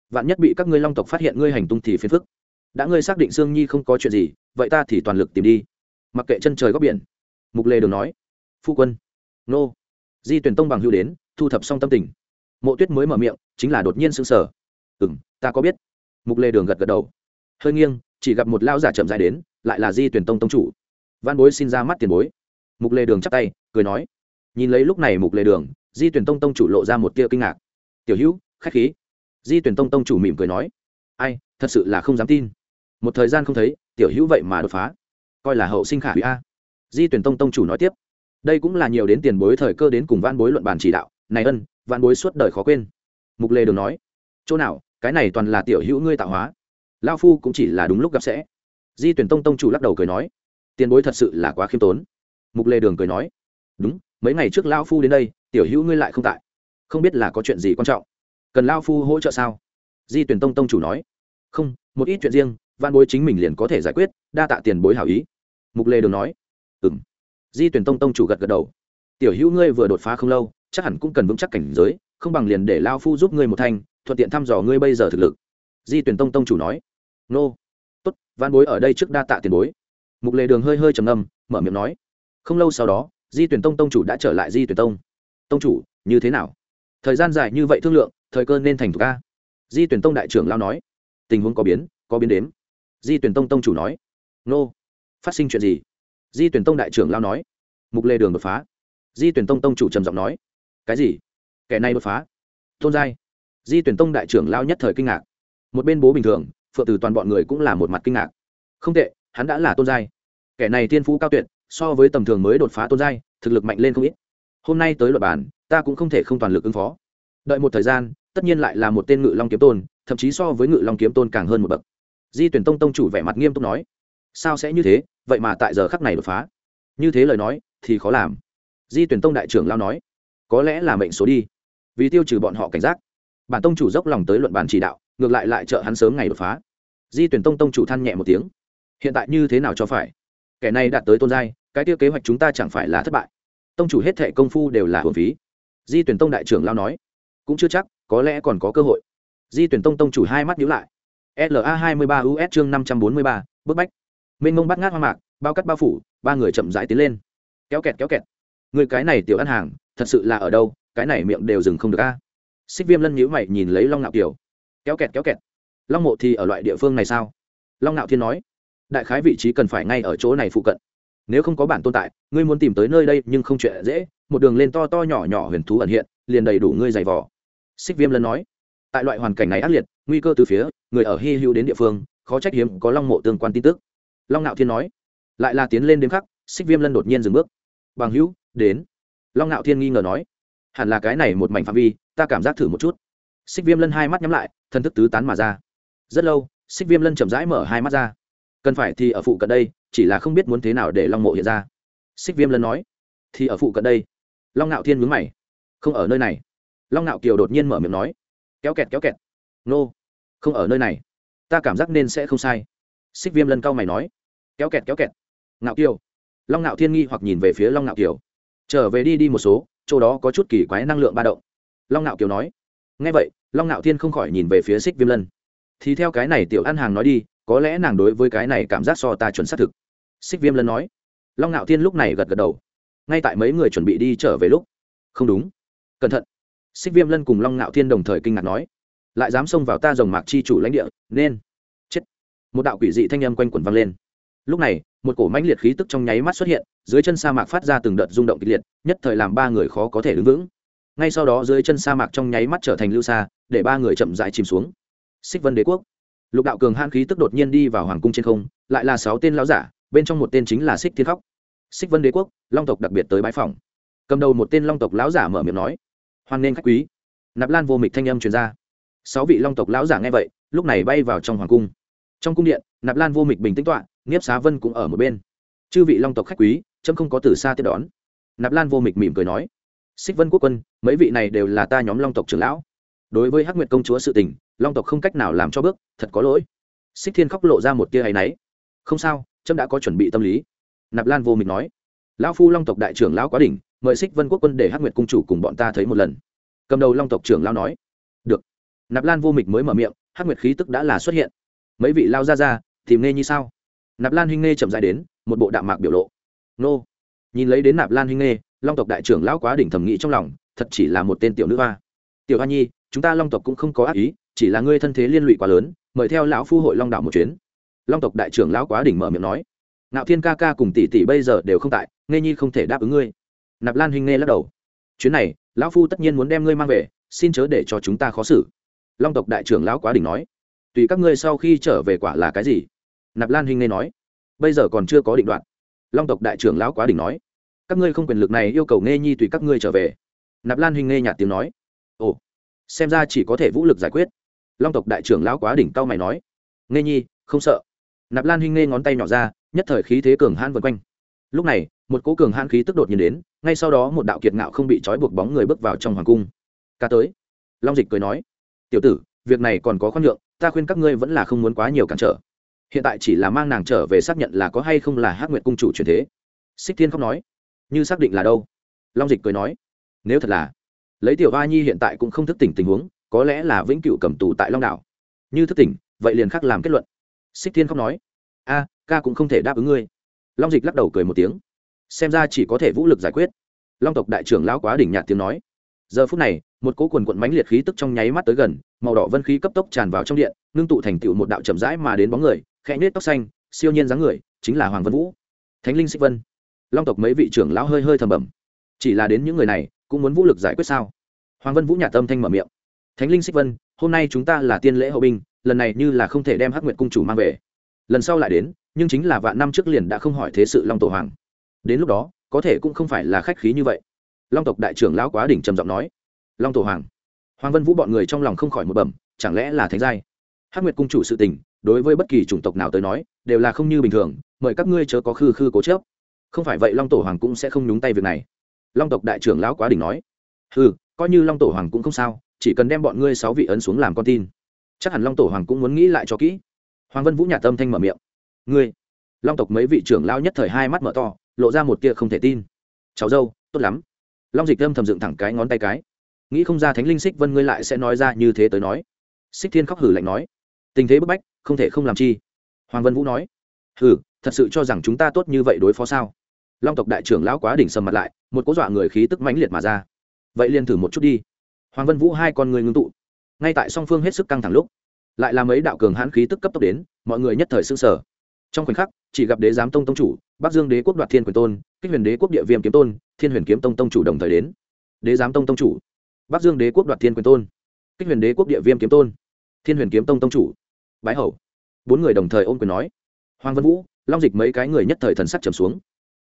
Vạn nhất bị các ngươi long tộc phát hiện ngươi hành tung thì phiền phức. Đã ngươi xác định sương nhi không có chuyện gì vậy ta thì toàn lực tìm đi. Mặc kệ chân trời góc biển. Mục lê đường nói. Phu quân. Nô. Di tuyển tông bằng hưu đến, thu thập xong tâm tình. Mộ tuyết mới mở miệng, chính là đột nhiên sững sờ. Ừ m ta có biết. Mục lê đường gật gật đầu. Hơi nghiêng, chỉ gặp một lao giả chậm dài đến, lại là di tuyển tông tông chủ. Văn bối xin ra mắt tiền bối. Mục lê đường chắp tay, cười nói. Nhìn lấy lúc này mục lê đường, di tuyển tông tông chủ lộ ra một tia kinh ngạc. Tiểu hữu, khách khí. Di tuyển tông tông chủ mỉm cười nói. Ai, thật sự là không dám tin. Một thời gian không thấy tiểu hữu vậy mà đột phá. Coi là hậu sinh khả hủy a. Di tuyển tông tông chủ nói tiếp. Đây cũng là nhiều đến tiền bối thời cơ đến cùng văn bối luận bàn chỉ đạo. Này ân văn bối suốt đời khó quên. Mục lê đường nói. Chỗ nào, cái này toàn là tiểu hữu ngươi tạo hóa. Lao phu cũng chỉ là đúng lúc gặp sẽ. Di tuyển tông tông chủ lắc đầu cười nói. Tiền bối thật sự là quá khiêm tốn. Mục lê đường cười nói. Đúng, mấy ngày trước lao phu đến đây, tiểu hữu ngươi lại không tại. Không biết là có chuyện gì quan trọng. Cần lao phu hỗ trợ sao? Di tuyển tông tông chủ nói. Không, một ít chuyện riêng văn bối chính mình liền có thể giải quyết, đa tạ tiền bối hảo ý. Mục lê đường nói. Ừ m di tuyển tông tông chủ gật gật đầu. Tiểu hữu ngươi vừa đột phá không lâu, chắc hẳn cũng cần vững chắc cảnh giới, không bằng liền để lao phu giúp ngươi một thanh, thuận tiện thăm dò ngươi bây giờ thực lực. Di tuyển tông tông chủ nói. Nô. Tốt, văn bối ở đây trước đa tạ tiền bối. Mục lê đường hơi hơi trầm ngâm, mở miệng nói. Không lâu sau đó, di tuyển tông tông chủ đã trở lại di tuyển tông. Tông chủ, như thế nào? Thời gian dài như vậy thương lượng, thời cơ nên thành thủ ca di tuyển tông đại trưởng lao nói. Tình huống có biến có biến đếm di tuyển tông tông chủ nói. Nô. Phát sinh chuyện gì? Di tuyển tông đại trưởng lao nói. Mục lê đường đột phá. Di tuyển tông tông chủ trầm giọng nói. Cái gì? Kẻ này đột phá? Tôn giai. Di tuyển tông đại trưởng lao nhất thời kinh ngạc. Một bên bố bình thường, phượng từ toàn bọn người cũng là một mặt kinh ngạc. Không tệ, hắn đã là tôn giai. Kẻ này tiên phú cao tuyệt, so với tầm thường mới đột phá tôn giai, thực lực mạnh lên không ít. Hôm nay tới luật bản, ta cũng không thể không toàn lực ứng phó. Đợi một thời gian, tất nhiên lại là một tên ngự long kiếm tôn, thậm chí so với ngự long kiếm tôn càng hơn một bậc di tuyển tông tông chủ vẻ mặt nghiêm túc nói, sao sẽ như thế? Vậy mà tại giờ khắc này đột phá. Như thế lời nói thì khó làm. Di tuyển tông đại trưởng lao nói, có lẽ là mệnh số đi, vì tiêu trừ bọn họ cảnh giác. Bản tông chủ dốc lòng tới luận bàn chỉ đạo, ngược lại lại trợ hắn sớm ngày đột phá. Di tuyển tông tông chủ than nhẹ một tiếng, hiện tại như thế nào cho phải? Kẻ này đạt tới tôn giai, cái tiêu kế hoạch chúng ta chẳng phải là thất bại. Tông chủ hết thệ công phu đều là hồn phí. Di tuyển tông đại trưởng lao nói, cũng chưa chắc, có lẽ còn có cơ hội. Di tuyển tông tông chủ hai mắt nhíu lại la hai mươi ba us chương năm trăm bốn mươi ba, bức bách. Mênh mông bắt ngát hoang mạc, bao cắt bao phủ, ba người chậm rãi tiến lên. Kéo kẹt kéo kẹt. Người cái này tiểu ăn hàng, thật sự là ở đâu, cái này miệng đều dừng không được a. Xích viêm lân nhíu mày nhìn lấy long ngạo kiều. Kéo kẹt kéo kẹt. Long mộ thì ở loại địa phương này sao? Long ngạo thiên nói. Đại khái vị trí cần phải ngay ở chỗ này phụ cận. Nếu không có bản tồn tại, ngươi muốn tìm tới nơi đây nhưng không chuyện dễ, một đường lên to to nhỏ nhỏ huyền thú ẩn hiện, liền đầy đủ ngươi giày vò. Xích viêm lân nói. Tại loại hoàn cảnh này ác liệt nguy cơ từ phía người ở hy hữu đến địa phương, khó trách hiếm có long mộ tương quan tin tức. Long nạo thiên nói, lại là tiến lên đêm khắc, xích viêm lân đột nhiên dừng bước. Bằng hữu, đến. Long ngạo thiên nghi ngờ nói, hẳn là cái này một mảnh phạm vi, ta cảm giác thử một chút. Xích viêm lân hai mắt nhắm lại thân thức tứ tán mà ra. Rất lâu, xích viêm lân chậm rãi mở hai mắt ra. Cần phải thì ở phụ cận đây, chỉ là không biết muốn thế nào để long mộ hiện ra. Xích viêm lân nói, thì ở phụ cận đây. Long ngạo thiên mướn mày, không ở nơi này. Long ngạo kiều đột nhiên mở miệng nói, kéo kẹt kéo kẹt nô, không ở nơi này. Ta cảm giác nên sẽ không sai. Xích viêm lân cao mày nói. Kéo kẹt kéo kẹt. Ngạo kiều. Long ngạo thiên nghi hoặc nhìn về phía long ngạo kiều. Trở về đi đi một số, chỗ đó có chút kỳ quái năng lượng ba động. Long ngạo kiều nói. Ngay vậy, long ngạo thiên không khỏi nhìn về phía xích viêm lân thì theo cái này tiểu ăn hàng nói đi, có lẽ nàng đối với cái này cảm giác so ta chuẩn xác thực. Xích viêm lân nói. Long ngạo thiên lúc này gật gật đầu. Ngay tại mấy người chuẩn bị đi trở về lúc. Không đúng. Cẩn thận. Xích viêm lân cùng long ngạo thiên đồng thời kinh ngạc nói lại dám xông vào ta rồng mạc chi chủ lãnh địa, nên chết. Một đạo quỷ dị thanh âm quanh quẩn vang lên. Lúc này, một cổ mãnh liệt khí tức trong nháy mắt xuất hiện, dưới chân sa mạc phát ra từng đợt rung động kịch liệt, nhất thời làm ba người khó có thể đứng vững. Ngay sau đó dưới chân sa mạc trong nháy mắt trở thành lưu xa để ba người chậm rãi chìm xuống. Xích vân đế quốc. Lục đạo cường han khí tức đột nhiên đi vào hoàng cung trên không, lại là sáu tên lão giả, bên trong một tên chính là xích thiên khóc. Xích vân đế quốc, long tộc đặc biệt tới bãi phòng cầm đầu một tên long tộc lão giả mở miệng nói, hoan nghênh khách quý. Nạp lan vô mịch thanh âm truyền ra sáu vị long tộc lão giả nghe vậy, lúc này bay vào trong hoàng cung. Trong cung điện, nạp lan vô mịch bình tĩnh tọa nghiếp xá vân cũng ở một bên. Chư vị long tộc khách quý trâm không có từ xa tiếp đón. Nạp lan vô mịch mỉm cười nói, xích vân quốc quân, mấy vị này đều là ta nhóm long tộc trưởng lão. Đối với hắc nguyệt công chúa sự tình, long tộc không cách nào làm cho bước, thật có lỗi. Xích thiên khóc lộ ra một tia hay náy. Không sao trâm đã có chuẩn bị tâm lý. Nạp lan vô mịch nói, lão phu long tộc đại trưởng lão quá đỉnh, mời xích vân quốc quân để hắc nguyệt cung chủ cùng bọn ta thấy một lần. Cầm đầu long tộc trưởng lão nói nạp lan vô mịch mới mở miệng, hắc nguyệt khí tức đã là xuất hiện. Mấy vị lao ra ra, tìm nghe như sao? Nạp lan huynh nghe chậm dài đến, một bộ đạm mạc biểu lộ. Nô. Nhìn lấy đến nạp lan huynh nghe long tộc đại trưởng lão quá đỉnh thẩm nghĩ trong lòng, thật chỉ là một tên tiểu nữ hoa. Tiểu hoa nhi, chúng ta long tộc cũng không có ác ý, chỉ là ngươi thân thế liên lụy quá lớn, mời theo lão phu hội long đạo một chuyến. Long tộc đại trưởng lão quá đỉnh mở miệng nói. Nạo thiên ca ca cùng tỷ tỷ bây giờ đều không tại nghe nhi không thể đáp ứng ngươi. Nạp lan huynh nghe lắc đầu. Chuyến này, lão phu tất nhiên muốn đem ngươi mang về, xin chớ để cho chúng ta khó xử long tộc đại trưởng lão quá đỉnh nói. Tùy các ngươi sau khi trở về quả là cái gì? Nạp lan hình nghe nói. Bây giờ còn chưa có định đoạn. Long tộc đại trưởng lão quá đỉnh nói. Các ngươi không quyền lực này yêu cầu nghe nhi tùy các ngươi trở về. Nạp lan hình nghe nhạt tiếng nói. Ồ, xem ra chỉ có thể vũ lực giải quyết. Long tộc đại trưởng lão quá đỉnh cao mày nói. Nghe nhi, không sợ. Nạp lan huynh nghe ngón tay nhỏ ra, nhất thời khí thế cường hãn vân quanh. Lúc này, một cố cường hãn khí tức đột nhiên đến, ngay sau đó một đạo kiệt ngạo không bị trói buộc bóng người bước vào trong hoàng cung. Ca tới. Long dịch cười nói tiểu tử, việc này còn có khoan nhượng, ta khuyên các ngươi vẫn là không muốn quá nhiều cản trở. Hiện tại chỉ là mang nàng trở về xác nhận là có hay không là hát nguyện cung chủ truyền thế. Xích thiên khóc nói, như xác định là đâu? Long dịch cười nói, nếu thật là, lấy tiểu hoa nhi hiện tại cũng không thức tỉnh tình huống, có lẽ là vĩnh cửu cầm tù tại long đảo. Như thức tỉnh, vậy liền khắc làm kết luận. Xích thiên khóc nói, a, ca cũng không thể đáp ứng ngươi. Long dịch lắc đầu cười một tiếng, xem ra chỉ có thể vũ lực giải quyết. Long tộc đại trưởng lão quá đỉnh nhạt tiếng nói giờ phút này, một cỗ quần quận mãnh liệt khí tức trong nháy mắt tới gần, màu đỏ vân khí cấp tốc tràn vào trong điện, ngưng tụ thành tựu một đạo chậm rãi mà đến bóng người, khẽ nết tóc xanh, siêu nhiên dáng người, chính là hoàng vân vũ. Thánh linh xích vân. Long tộc mấy vị trưởng lão hơi hơi thầm bẩm. Chỉ là đến những người này, cũng muốn vũ lực giải quyết sao? Hoàng vân vũ nhà tâm thanh mở miệng. Thánh linh xích vân, hôm nay chúng ta là tiên lễ hậu binh, lần này như là không thể đem hắc nguyệt cung chủ mang về. Lần sau lại đến, nhưng chính là vạn năm trước liền đã không hỏi thế sự long tổ hoàng. Đến lúc đó, có thể cũng không phải là khách khí như vậy long tộc đại trưởng lão quá đỉnh trầm giọng nói. Long tổ hoàng. Hoàng vân vũ bọn người trong lòng không khỏi một bẩm, chẳng lẽ là thánh giai? Hắc nguyệt cung chủ sự tình, đối với bất kỳ chủng tộc nào tới nói, đều là không như bình thường, mời các ngươi chớ có khư khư cố chớp không phải vậy long tổ hoàng cũng sẽ không nhúng tay việc này. Long tộc đại trưởng lão quá đỉnh nói. Ừ coi như long tổ hoàng cũng không sao, chỉ cần đem bọn ngươi sáu vị ấn xuống làm con tin. Chắc hẳn long tổ hoàng cũng muốn nghĩ lại cho kỹ. Hoàng vân vũ nhà tâm thanh mở miệng. Ngươi, long tộc mấy vị trưởng lão nhất thời hai mắt mở to, lộ ra một tia không thể tin. Cháu dâu, tốt lắm long dịch âm thầm dựng thẳng cái ngón tay cái. Nghĩ không ra thánh linh xích vân ngươi lại sẽ nói ra như thế tới nói. Xích thiên khóc hử lạnh nói. Tình thế bức bách, không thể không làm chi. Hoàng vân vũ nói. Hử, thật sự cho rằng chúng ta tốt như vậy đối phó sao? Long tộc đại trưởng lão quá đỉnh sầm mặt lại, một cố dọa người khí tức mãnh liệt mà ra. Vậy liền thử một chút đi. Hoàng vân vũ hai con người ngưng tụ. Ngay tại song phương hết sức căng thẳng lúc, lại làm ấy đạo cường hãn khí tức cấp tốc đến, mọi người nhất thời s ư sở trong khoảnh khắc, chỉ gặp đế giám tông tông chủ, bắc dương đế quốc đoạt thiên quyền tôn, kích huyền đế quốc địa viêm kiếm tôn, thiên huyền kiếm tông tông chủ đồng thời đến. Đế giám tông tông chủ, bắc dương đế quốc đoạt thiên quyền tôn, kích huyền đế quốc địa viêm kiếm tôn, thiên huyền kiếm tông tông chủ. Bái hậu bốn người đồng thời ôm quyền nói. Hoàng văn vũ, long dịch mấy cái người nhất thời thần sắc trầm xuống.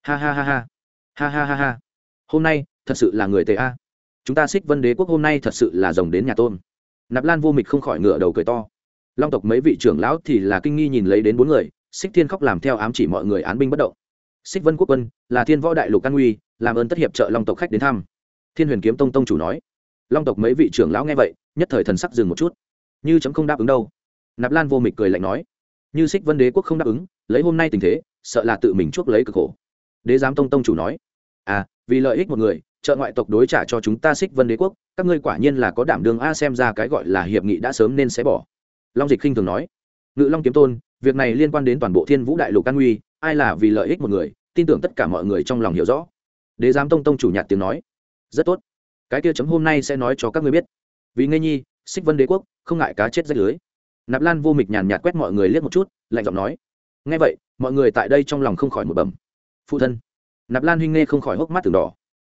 Ha ha ha ha. Ha ha ha ha. Hôm nay, thật sự là người tề a. Chúng ta xích vân đế quốc hôm nay thật sự là rồng đến nhà tôn. Nạp lan vô mịch không khỏi ngựa đầu cười to. Long tộc mấy vị trưởng lão thì là kinh nghi nhìn lấy đến bốn người xích thiên khóc làm theo ám chỉ mọi người án binh bất động. Xích vân quốc quân, là thiên võ đại lục an nguy, làm ơn tất hiệp trợ long tộc khách đến thăm. Thiên huyền kiếm tông tông chủ nói. Long tộc mấy vị trưởng lão nghe vậy, nhất thời thần sắc dừng một chút. Như chấm không đáp ứng đâu. Nạp lan vô mịch cười lạnh nói. Như xích vân đế quốc không đáp ứng, lấy hôm nay tình thế, sợ là tự mình chuốc lấy cực khổ. Đế giám tông tông chủ nói. À vì lợi ích một người, trợ ngoại tộc đối trả cho chúng ta xích vân đế quốc, các ngươi quả nhiên là có đảm đường a, xem ra cái gọi là hiệp nghị đã sớm nên sẽ bỏ. Long dịch khinh thường nói. Ngự long kiếm tôn việc này liên quan đến toàn bộ thiên vũ đại lục an nguy, ai là vì lợi ích một người, tin tưởng tất cả mọi người trong lòng hiểu rõ. Đế giám tông tông chủ nhạt tiếng nói. Rất tốt. Cái kia chấm hôm nay sẽ nói cho các ngươi biết. Vì ngây nhi, xích vân đế quốc, không ngại cá chết rách lưới. Nạp lan vô mịch nhàn nhạt quét mọi người liếc một chút, lạnh giọng nói. Ngay vậy, mọi người tại đây trong lòng không khỏi một bầm phụ thân. Nạp lan huynh nghe không khỏi hốc mắt từng đỏ.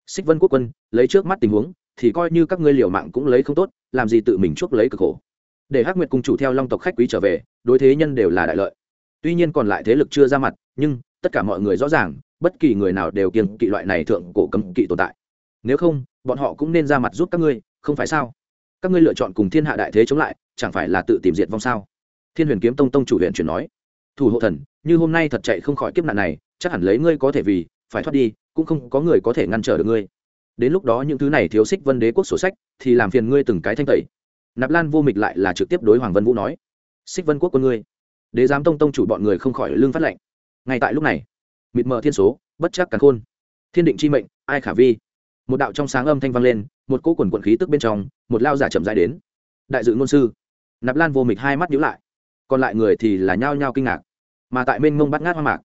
Xích vân quốc quân, lấy trước mắt tình huống, thì coi như các ngươi liều mạng cũng lấy không tốt, làm gì tự mình chuốc lấy cực khổ để hắc nguyệt cung chủ theo long tộc khách quý trở về, đối thế nhân đều là đại lợi. Tuy nhiên còn lại thế lực chưa ra mặt, nhưng tất cả mọi người rõ ràng, bất kỳ người nào đều kiêng kỵ loại này thượng cổ cấm kỵ tồn tại. Nếu không, bọn họ cũng nên ra mặt giúp các ngươi, không phải sao? Các ngươi lựa chọn cùng thiên hạ đại thế chống lại, chẳng phải là tự tìm diệt vong sao? Thiên huyền kiếm tông tông chủ huyện chuyển nói. Thủ hộ thần, như hôm nay thật chạy không khỏi kiếp nạn này, chắc hẳn lấy ngươi có thể vì, phải thoát đi, cũng không có người có thể ngăn trở được ngươi. Đến lúc đó những thứ này thiếu xích vân đế quốc sổ sách, thì làm phiền ngươi từng cái thanh tẩy nạp lan vô mịch lại là trực tiếp đối hoàng vân vũ nói, xích vân quốc con ngươi, đế giám tông tông chủ bọn người không khỏi lương phát lệnh. Ngay tại lúc này, mịt mờ thiên số, bất chắc càn khôn. Thiên định chi mệnh, ai khả vi? Một đạo trong sáng âm thanh vang lên, một cỗ quần quận khí tức bên trong, một lao giả chậm dài đến. Đại dự ngôn sư, nạp lan vô mịch hai mắt nhíu lại. Còn lại người thì là nhao nhao kinh ngạc. Mà tại bên ngông bắt ngát hoang mạc,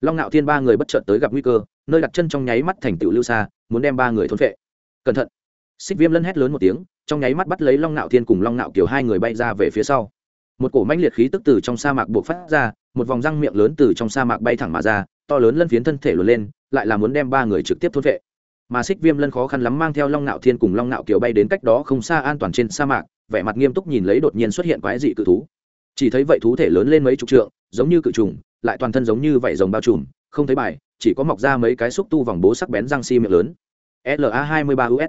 long ngạo thiên ba người bất chợt tới gặp nguy cơ, nơi đặt chân trong nháy mắt thành tựu lưu xa, muốn đem ba người thôn phệ. Cẩn thận! Xích viêm lân hét lớn một tiếng trong nháy mắt bắt lấy long Nạo thiên cùng long Nạo kiều hai người bay ra về phía sau. Một cổ manh liệt khí tức từ trong sa mạc buộc phát ra, một vòng răng miệng lớn từ trong sa mạc bay thẳng mà ra, to lớn lân phiến thân thể luồn lên, lại là muốn đem ba người trực tiếp thôn vệ. Mà xích viêm lân khó khăn lắm mang theo long Nạo thiên cùng long Nạo kiều bay đến cách đó không xa an toàn trên sa mạc, vẻ mặt nghiêm túc nhìn lấy đột nhiên xuất hiện quái dị cự thú. Chỉ thấy vậy thú thể lớn lên mấy chục trượng, giống như cự trùng, lại toàn thân giống như vảy rồng bao trùm, không thấy bài, chỉ có mọc ra mấy cái xúc tu vòng bố sắc bén răng xi si miệng lớn. La hai mươi ba us